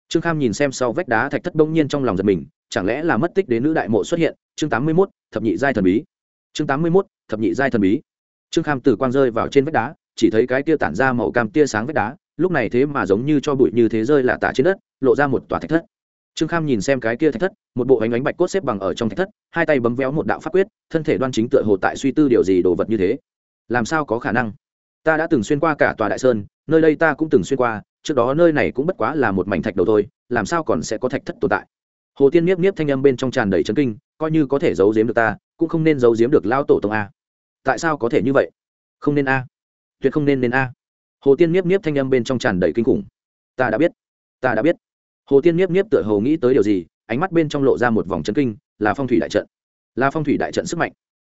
Trương kham nhìn xem sau vách đá thạch thất bỗng nhiên trong lòng giật mình, chẳng lẽ là mất tích đến nữ đại mộ xuất hiện? Chương tám mươi mốt, thập nhị giai thần bí. Chương tám mươi mốt, thập nhị giai thần bí. Trương kham từ quang rơi vào trên vách đá, chỉ thấy cái tia tản ra màu cam tia sáng vách đá, lúc này thế mà giống như cho bụi như thế rơi là tả trên đất, lộ ra một tòa thạch thất trương kham nhìn xem cái kia thạch thất, một bộ ánh ánh bạch cốt xếp bằng ở trong thạch thất, hai tay bấm véo một đạo pháp quyết, thân thể đoan chính tựa hồ tại suy tư điều gì đồ vật như thế. Làm sao có khả năng? Ta đã từng xuyên qua cả tòa đại sơn, nơi đây ta cũng từng xuyên qua, trước đó nơi này cũng bất quá là một mảnh thạch đầu thôi, làm sao còn sẽ có thạch thất tồn tại? Hồ tiên miếp miếp thanh âm bên trong tràn đầy chấn kinh, coi như có thể giấu giếm được ta, cũng không nên giấu giếm được lao tổ tông a. Tại sao có thể như vậy? Không nên a. Tuyệt không nên nên a. Hồ tiên miếp miếp thanh âm bên trong tràn đầy kinh khủng. Ta đã biết. Ta đã biết hồ tiên nhiếp nhiếp tựa hồ nghĩ tới điều gì, ánh mắt bên trong lộ ra một vòng chấn kinh, là phong thủy đại trận. Là phong thủy đại trận sức mạnh.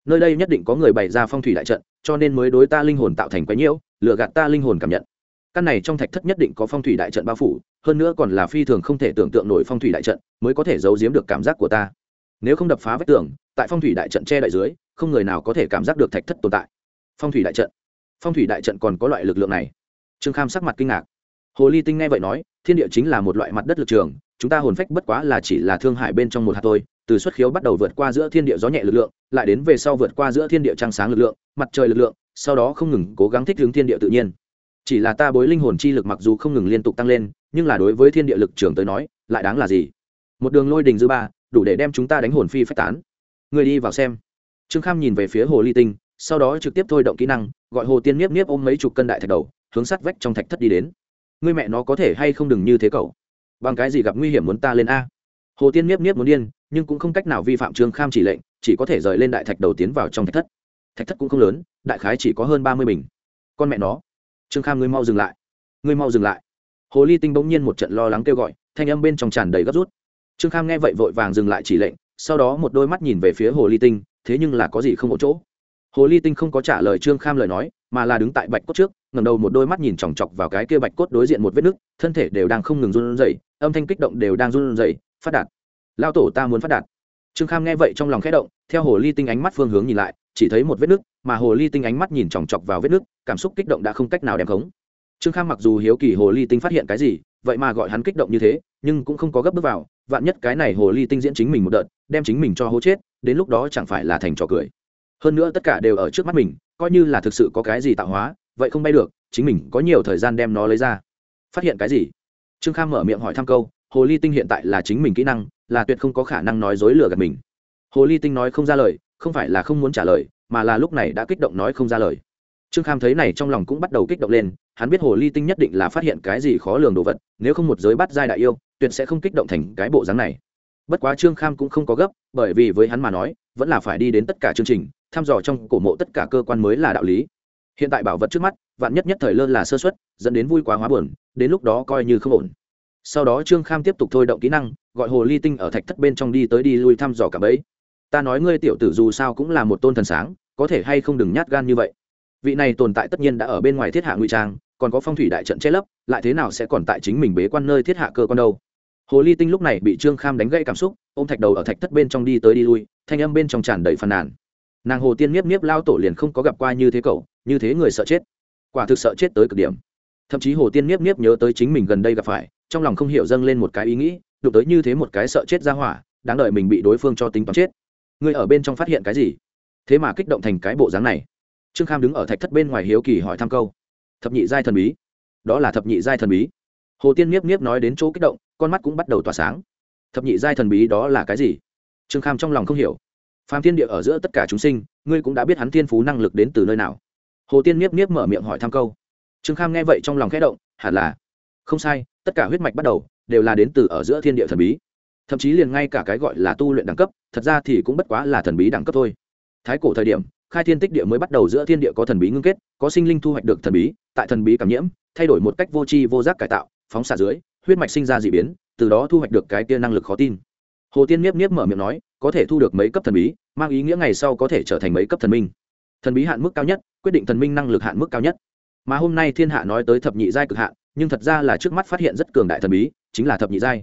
Nơi đây nhất định có người bày ra phong thủy đại trận, cho nên mới đối ta linh hồn tạo thành quái nhiễu lựa gạt ta linh hồn cảm nhận. Căn này trong thạch thất nhất định có phong thủy đại trận bao phủ, hơn nữa còn là phi thường không thể tưởng tượng nổi phong thủy đại trận, mới có thể giấu giếm được cảm giác của ta. Nếu không đập phá vách tường, tại phong thủy đại trận che đại dưới, không người nào có thể cảm giác được thạch thất tồn tại. Phong thủy đại trận. Phong thủy đại trận còn có loại lực lượng này. Trương kham sắc mặt kinh ngạc hồ ly tinh nghe vậy nói, thiên địa chính là một loại mặt đất lực trường, chúng ta hồn phách bất quá là chỉ là thương hại bên trong một hạt thôi. Từ xuất khiếu bắt đầu vượt qua giữa thiên địa gió nhẹ lực lượng, lại đến về sau vượt qua giữa thiên địa trăng sáng lực lượng, mặt trời lực lượng, sau đó không ngừng cố gắng thích ứng thiên địa tự nhiên. Chỉ là ta bối linh hồn chi lực mặc dù không ngừng liên tục tăng lên, nhưng là đối với thiên địa lực trường tới nói, lại đáng là gì? Một đường lôi đình dư ba, đủ để đem chúng ta đánh hồn phi phách tán. Người đi vào xem. Trương kham nhìn về phía hồ ly tinh, sau đó trực tiếp thôi động kỹ năng, gọi hồ tiên niếp niếp ôm mấy chục cân đại thạch đầu, hướng sát vách trong thạch thất đi đến. Ngươi mẹ nó có thể hay không đừng như thế cậu? Bằng cái gì gặp nguy hiểm muốn ta lên a? Hồ tiên miếp miếp muốn điên, nhưng cũng không cách nào vi phạm trương kham chỉ lệnh, chỉ có thể rời lên đại thạch đầu tiến vào trong thạch thất. Thạch thất cũng không lớn, đại khái chỉ có hơn ba mươi bình. Con mẹ nó, trương kham ngươi mau dừng lại, ngươi mau dừng lại. Hồ ly tinh bỗng nhiên một trận lo lắng kêu gọi, thanh âm bên trong tràn đầy gấp rút. Trương kham nghe vậy vội vàng dừng lại chỉ lệnh, sau đó một đôi mắt nhìn về phía hồ ly tinh, thế nhưng là có gì không một chỗ? Hồ ly tinh không có trả lời trương kham lời nói, mà là đứng tại bạch cốt trước ngẩng đầu một đôi mắt nhìn chòng chọc vào cái kia bạch cốt đối diện một vết nứt thân thể đều đang không ngừng run rẩy, âm thanh kích động đều đang run rẩy, phát đạt. Lao tổ ta muốn phát đạt. Trương kham nghe vậy trong lòng khẽ động, theo hồ ly tinh ánh mắt phương hướng nhìn lại, chỉ thấy một vết nứt mà hồ ly tinh ánh mắt nhìn chòng chọc vào vết nứt cảm xúc kích động đã không cách nào đem khống. Trương kham mặc dù hiếu kỳ hồ ly tinh phát hiện cái gì, vậy mà gọi hắn kích động như thế, nhưng cũng không có gấp bước vào, vạn nhất cái này hồ ly tinh diễn chính mình một đợt, đem chính mình cho hố chết, đến lúc đó chẳng phải là thành trò cười. Hơn nữa tất cả đều ở trước mắt mình, coi như là thực sự có cái gì tạo hóa vậy không bay được, chính mình có nhiều thời gian đem nó lấy ra. Phát hiện cái gì? Trương kham mở miệng hỏi thăm câu, hồ ly tinh hiện tại là chính mình kỹ năng, là tuyệt không có khả năng nói dối lừa gạt mình. Hồ ly tinh nói không ra lời, không phải là không muốn trả lời, mà là lúc này đã kích động nói không ra lời. Trương kham thấy này trong lòng cũng bắt đầu kích động lên, hắn biết hồ ly tinh nhất định là phát hiện cái gì khó lường đồ vật, nếu không một giới bắt giai đại yêu, tuyệt sẽ không kích động thành cái bộ dáng này. Bất quá trương kham cũng không có gấp, bởi vì với hắn mà nói, vẫn là phải đi đến tất cả chương trình, thăm dò trong cổ mộ tất cả cơ quan mới là đạo lý hiện tại bảo vật trước mắt, vạn nhất nhất thời lơ là sơ xuất dẫn đến vui quá hóa buồn, đến lúc đó coi như không ổn. Sau đó trương kham tiếp tục thôi động kỹ năng, gọi hồ ly tinh ở thạch thất bên trong đi tới đi lui thăm dò cả bấy ta nói ngươi tiểu tử dù sao cũng là một tôn thần sáng, có thể hay không đừng nhát gan như vậy. Vị này tồn tại tất nhiên đã ở bên ngoài thiết hạ ngụy trang, còn có phong thủy đại trận che lấp, lại thế nào sẽ còn tại chính mình bế quan nơi thiết hạ cơ quan đâu? Hồ ly tinh lúc này bị trương kham đánh gãy cảm xúc ô m thạch đầu ở thạch thất bên trong đi tới đi lui, thanh âm bên trong tràn đầy phàn nàn. Nàng hồ tiên miếp miếp lao tổ liền không có gặp qua như thế cậu như thế người sợ chết. Quả thực sợ chết tới cực điểm. Thậm chí hồ tiên nhiếp nhiếp nhớ tới chính mình gần đây gặp phải, trong lòng không hiểu dâng lên một cái ý nghĩ, đụng tới như thế một cái sợ chết ra hỏa, đáng đợi mình bị đối phương cho tính toán chết. Người ở bên trong phát hiện cái gì? Thế mà kích động thành cái bộ dáng này. Trương kham đứng ở thạch thất bên ngoài hiếu kỳ hỏi thăm câu. Thập nhị giai thần bí. Đó là thập nhị giai thần bí. Hồ tiên nhiếp nhiếp nói đến chỗ kích động, con mắt cũng bắt đầu tỏa sáng. Thập nhị giai thần bí đó là cái gì? Trương kham trong lòng không hiểu. Phàm thiên địa ở giữa tất cả chúng sinh, ngươi cũng đã biết hắn thiên phú năng lực đến từ nơi nào hồ tiên nhiếp nhiếp mở miệng hỏi thăm câu. Trương kham nghe vậy trong lòng khẽ động, hẳn là, không sai, tất cả huyết mạch bắt đầu đều là đến từ ở giữa thiên địa thần bí. Thậm chí liền ngay cả cái gọi là tu luyện đẳng cấp, thật ra thì cũng bất quá là thần bí đẳng cấp thôi. Thái cổ thời điểm, khai thiên tích địa mới bắt đầu giữa thiên địa có thần bí ngưng kết, có sinh linh thu hoạch được thần bí, tại thần bí cảm nhiễm, thay đổi một cách vô tri vô giác cải tạo, phóng xạ dưới, huyết mạch sinh ra d ị biến, từ đó thu hoạch được cái tia năng lực khó tin. Hồ tiên miếp miếp mở miệng nói, có thể thu được mấy cấp thần bí, mang ý nghĩa ngày sau có thể trở thành mấy cấp thần minh thần bí hạn mức cao nhất, quyết định thần minh năng lực hạn mức cao nhất. Mà hôm nay thiên hạ nói tới thập nhị giai cực hạn, nhưng thật ra là trước mắt phát hiện rất cường đại thần bí, chính là thập nhị giai.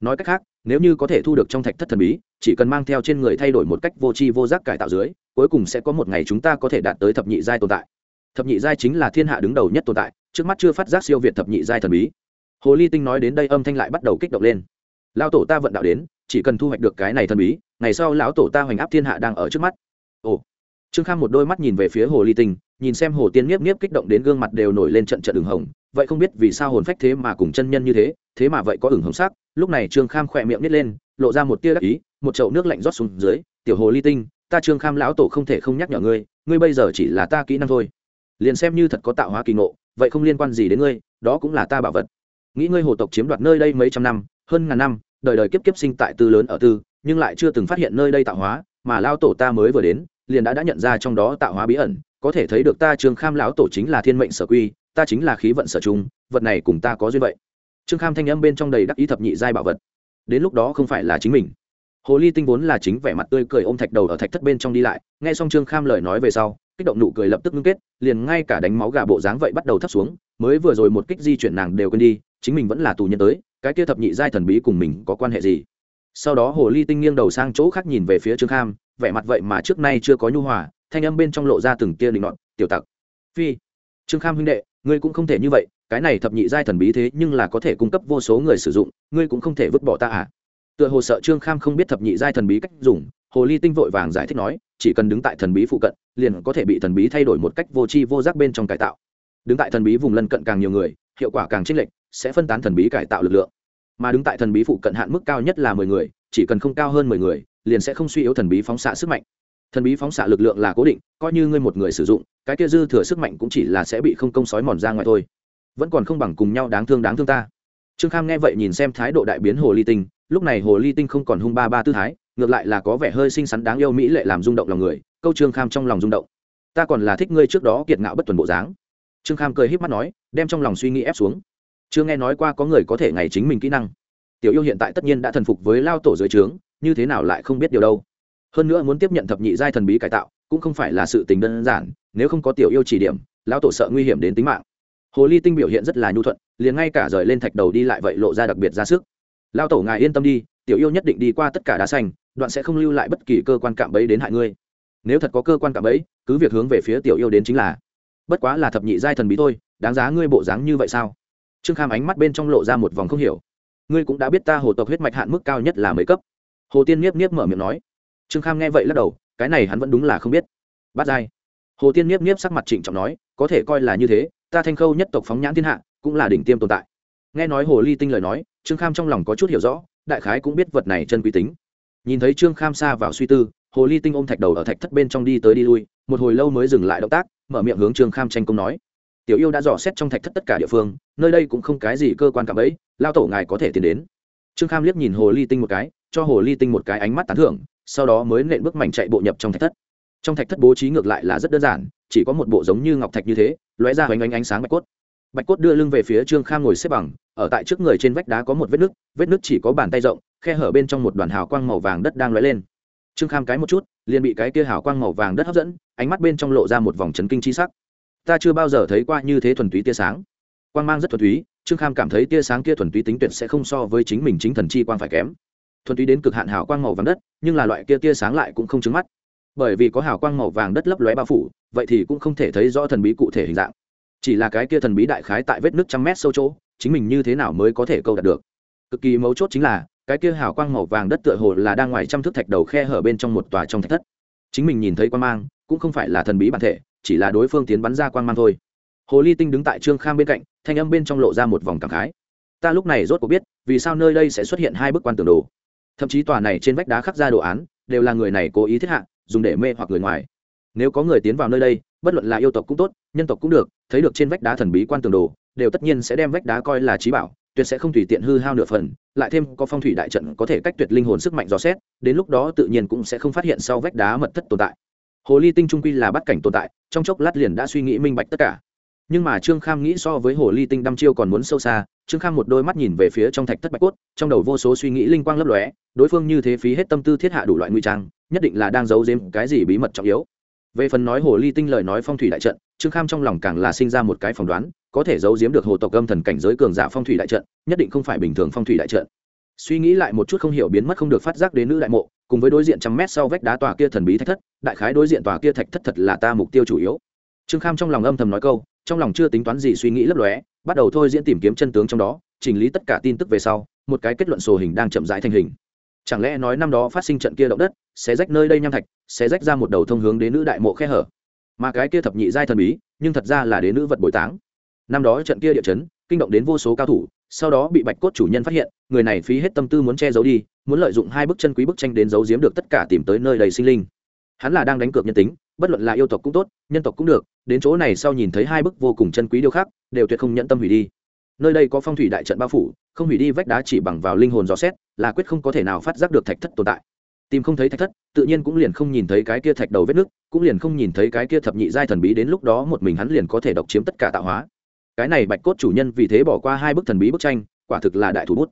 Nói cách khác, nếu như có thể thu được trong thạch thất thần bí, chỉ cần mang theo trên người thay đổi một cách vô tri vô giác cải tạo dưới, cuối cùng sẽ có một ngày chúng ta có thể đạt tới thập nhị giai tồn tại. Thập nhị giai chính là thiên hạ đứng đầu nhất tồn tại, trước mắt chưa phát giác siêu việt thập nhị giai thần bí. Hồ ly tinh nói đến đây âm thanh lại bắt đầu kích động lên. Lão tổ ta vận đạo đến, chỉ cần thu hoạch được cái này thần bí, ngày sau lão tổ ta hoành áp thiên hạ đang ở trước mắt. Ồ trương kham một đôi mắt nhìn về phía hồ ly tinh, nhìn xem hồ tiên nhiếp nhiếp kích động đến gương mặt đều nổi lên trận trận đường hồng, vậy không biết vì sao hồn phách thế mà cùng chân nhân như thế thế mà vậy có ửng hồng sắc. Lúc này trương kham khỏe miệng nít lên, lộ ra một tia đắc ý, một chậu nước lạnh rót xuống dưới, tiểu hồ ly tinh, ta trương kham lão tổ không thể không nhắc nhở ngươi ngươi bây giờ chỉ là ta kỹ năng thôi. Liền xem như thật có tạo hóa kỳ ngộ, vậy không liên quan gì đến ngươi, đó cũng là ta bảo vật. Nghĩ ngươi hồ tộc chiếm đoạt nơi đây mấy trăm năm, hơn ngàn năm, đời đời kiếp kiếp sinh tại tư lớn ở tư, nhưng lại chưa từng phát hiện nơi đây tạo hóa, mà lao tổ ta mới vừa đến liền đã đã nhận ra trong đó tạo hóa bí ẩn, có thể thấy được ta trương kham lão tổ chính là thiên mệnh sở quy, ta chính là khí vận sở trung, vật này cùng ta có duyên vậy. Trương kham thanh âm bên trong đầy đắc ý thập nhị giai bảo vật. Đến lúc đó không phải là chính mình. Hồ ly tinh vốn là chính vẻ mặt tươi cười ôm thạch đầu ở thạch thất bên trong đi lại, nghe xong trương kham lời nói về sau, kích động nụ cười lập tức ngưng kết, liền ngay cả đánh máu gà bộ dáng vậy bắt đầu thấp xuống, mới vừa rồi một kích di chuyển nàng đều quên đi, chính mình vẫn là tù nhân tới, cái kia thập nhị giai thần bí cùng mình có quan hệ gì? Sau đó hồ ly tinh nghiêng đầu sang chỗ khác nhìn về phía trương kham vẻ mặt vậy mà trước nay chưa có nhu hòa, thanh âm bên trong lộ ra từng tia định nọn tiểu tặc, phi, trương kham huynh đệ, ngươi cũng không thể như vậy, cái này thập nhị giai thần bí thế nhưng là có thể cung cấp vô số người sử dụng, ngươi cũng không thể vứt bỏ ta à? Tựa hồ sợ trương kham không biết thập nhị giai thần bí cách dùng, hồ ly tinh vội vàng giải thích nói, chỉ cần đứng tại thần bí phụ cận, liền có thể bị thần bí thay đổi một cách vô tri vô giác bên trong cải tạo. Đứng tại thần bí vùng lân cận càng nhiều người, hiệu quả càng chênh lệch, sẽ phân tán thần bí cải tạo lực lượng. Mà đứng tại thần bí phụ cận hạn mức cao nhất là mười người, chỉ cần không cao hơn mười người liền sẽ không suy yếu thần bí phóng xạ sức mạnh. Thần bí phóng xạ lực lượng là cố định, coi như ngươi một người sử dụng, cái kia dư thừa sức mạnh cũng chỉ là sẽ bị không công sói mòn ra ngoài thôi. Vẫn còn không bằng cùng nhau đáng thương đáng thương ta. Trương kham nghe vậy nhìn xem thái độ đại biến hồ ly tinh, lúc này hồ ly tinh không còn hung ba ba tư thái, ngược lại là có vẻ hơi xinh xắn đáng yêu mỹ lệ làm rung động lòng người, câu trương kham trong lòng rung động. Ta còn là thích ngươi trước đó kiệt ngạo bất tuần bộ dáng. Trương kham cười h í p mắt nói, đem trong lòng suy nghĩ ép xuống. Chưa nghe nói qua có người có thể ngày chính mình kỹ năng. Tiểu yêu hiện tại tất nhiên đã thần phục với lao tổ dưới trướng như thế nào lại không biết điều đâu. Hơn nữa muốn tiếp nhận thập nhị giai thần bí cải tạo, cũng không phải là sự tình đơn giản, nếu không có tiểu yêu chỉ điểm, lão tổ sợ nguy hiểm đến tính mạng. Hồ ly tinh biểu hiện rất là nhu thuận, liền ngay cả rời lên thạch đầu đi lại vậy lộ ra đặc biệt ra sức. Lão tổ ngài yên tâm đi, tiểu yêu nhất định đi qua tất cả đá xanh, đoạn sẽ không lưu lại bất kỳ cơ quan cạm bẫy đến hại ngươi. Nếu thật có cơ quan cạm bẫy, cứ việc hướng về phía tiểu yêu đến chính là. Bất quá là thập nhị giai thần bí thôi, đáng giá ngươi bộ dáng như vậy sao? Trương kham ánh mắt bên trong lộ ra một vòng không hiểu. Ngươi cũng đã biết ta hồ tộc huyết mạch hạn mức cao nhất là mấy cấp? Hồ tiên nhiếp nhiếp mở miệng nói. Trương kham nghe vậy lắc đầu, cái này hắn vẫn đúng là không biết. Bát giai. Hồ tiên nhiếp nhiếp sắc mặt trịnh trọng nói, có thể coi là như thế, ta thanh khâu nhất tộc phóng nhãn thiên hạ, cũng là đỉnh tiêm tồn tại. Nghe nói hồ ly tinh lời nói, trương kham trong lòng có chút hiểu rõ, đại khái cũng biết vật này chân quý tính. Nhìn thấy trương kham xa vào suy tư, hồ ly tinh ôm thạch đầu ở thạch thất bên trong đi tới đi lui, một hồi lâu mới dừng lại động tác, mở miệng hướng trương kham tranh công nói. Tiểu yêu đã dò xét trong thạch thất tất cả địa phương, nơi đây cũng không cái gì cơ quan cảm ấy lao tổ ngài có thể tiến đến. Trương kham liếc nhìn hồ ly tinh một cái cho hồ ly tinh một cái ánh mắt tán thưởng, sau đó mới nện bước mảnh chạy bộ nhập trong thạch thất. Trong thạch thất bố trí ngược lại là rất đơn giản, chỉ có một bộ giống như ngọc thạch như thế, lóe ra hoành ánh ánh sáng bạch cốt. Bạch cốt đưa lưng về phía trương kham ngồi xếp bằng, ở tại trước người trên vách đá có một vết nứt vết nứt chỉ có bàn tay rộng, khe hở bên trong một đoàn hào quang màu vàng đất đang lóe lên. Trương kham cái một chút, liền bị cái kia hào quang màu vàng đất hấp dẫn, ánh mắt bên trong lộ ra một vòng chấn kinh chi sắc. Ta chưa bao giờ thấy qua như thế thuần túy tia sáng. Quang mang rất thuần túy, trương kham cảm thấy tia sáng kia thuần túy tính tuyệt sẽ không so với chính mình chính thần chi quang phải kém thuần túy đến cực hạn hào quang màu vàng đất, nhưng là loại kia tia sáng lại cũng không trứng mắt. Bởi vì có hào quang màu vàng đất lấp lóe bao phủ, vậy thì cũng không thể thấy rõ thần bí cụ thể hình dạng. Chỉ là cái kia thần bí đại khái tại vết nước trăm mét sâu chỗ, chính mình như thế nào mới có thể câu đạt được? Cực kỳ mấu chốt chính là, cái kia hào quang màu vàng đất tựa hồ là đang ngoài trăm thước thạch đầu khe hở bên trong một tòa trong thạch thất. Chính mình nhìn thấy quan mang, cũng không phải là thần bí bản thể, chỉ là đối phương tiến bắn ra quan mang thôi. Hồ ly tinh đứng tại trương kham bên cạnh, thanh âm bên trong lộ ra một vòng cảm khái. Ta lúc này rốt cuộc biết, vì sao nơi đây sẽ xuất hiện hai bức quan tường đồ thậm chí tòa này trên vách đá khắc ra đồ án, đều là người này cố ý thiết hạ, dùng để mê hoặc người ngoài. Nếu có người tiến vào nơi đây, bất luận là yêu tộc cũng tốt, nhân tộc cũng được, thấy được trên vách đá thần bí quan tường đồ, đều tất nhiên sẽ đem vách đá coi là trí bảo, tuyệt sẽ không tùy tiện hư hao nửa phần, lại thêm có phong thủy đại trận có thể cách tuyệt linh hồn sức mạnh dò xét, đến lúc đó tự nhiên cũng sẽ không phát hiện sau vách đá mật thất tồn tại. Hồ ly tinh trung quy là bắt cảnh tồn tại, trong chốc lát liền đã suy nghĩ minh bạch tất cả nhưng mà trương kham nghĩ so với hồ ly tinh đăm chiêu còn muốn sâu xa, trương kham một đôi mắt nhìn về phía trong thạch thất bạch cốt, trong đầu vô số suy nghĩ linh quang lấp lóe, đối phương như thế phí hết tâm tư thiết hạ đủ loại nguy trang, nhất định là đang giấu giếm cái gì bí mật trọng yếu. Về phần nói hồ ly tinh lời nói phong thủy đại trận, trương kham trong lòng càng là sinh ra một cái phỏng đoán, có thể giấu giếm được hồ tộc âm thần cảnh giới cường giả phong thủy đại trận, nhất định không phải bình thường phong thủy đại trận. Suy nghĩ lại một chút không hiểu biến mất không được phát giác đến nữ đại mộ, cùng với đối diện trăm mét sau vách đá tòa kia thần bí thạch thất, đại khái đối diện tòa kia thạch thất thật là ta mục tiêu chủ yếu trương kham trong lòng âm thầm nói câu, trong lòng chưa tính toán gì suy nghĩ lấp lóe, bắt đầu thôi diễn tìm kiếm chân tướng trong đó, chỉnh lý tất cả tin tức về sau, một cái kết luận sổ hình đang chậm rãi thành hình. Chẳng lẽ nói năm đó phát sinh trận kia động đất, sẽ rách nơi đây nham thạch, sẽ rách ra một đầu thông hướng đến nữ đại mộ khe hở? Mà cái kia thập nhị giai thần bí, nhưng thật ra là đến nữ vật bồi táng. Năm đó trận kia địa chấn, kinh động đến vô số cao thủ, sau đó bị bạch cốt chủ nhân phát hiện, người này phí hết tâm tư muốn che giấu đi, muốn lợi dụng hai bức chân quý bức tranh đến giấu giếm được tất cả tìm tới nơi đầy sinh linh hắn là đang đánh cược nhân tính, bất luận là yêu tộc cũng tốt, nhân tộc cũng được, đến chỗ này sau nhìn thấy hai bức vô cùng chân quý điêu khác đều tuyệt không nhận tâm hủy đi. Nơi đây có phong thủy đại trận bao phủ, không hủy đi vách đá chỉ bằng vào linh hồn dò xét, là quyết không có thể nào phát giác được thạch thất tồn tại. Tìm không thấy thạch thất, tự nhiên cũng liền không nhìn thấy cái kia thạch đầu vết nước, cũng liền không nhìn thấy cái kia thập nhị giai thần bí đến lúc đó một mình hắn liền có thể độc chiếm tất cả tạo hóa. Cái này bạch cốt chủ nhân vì thế bỏ qua hai bức thần bí bức tranh, quả thực là đại thủ bút.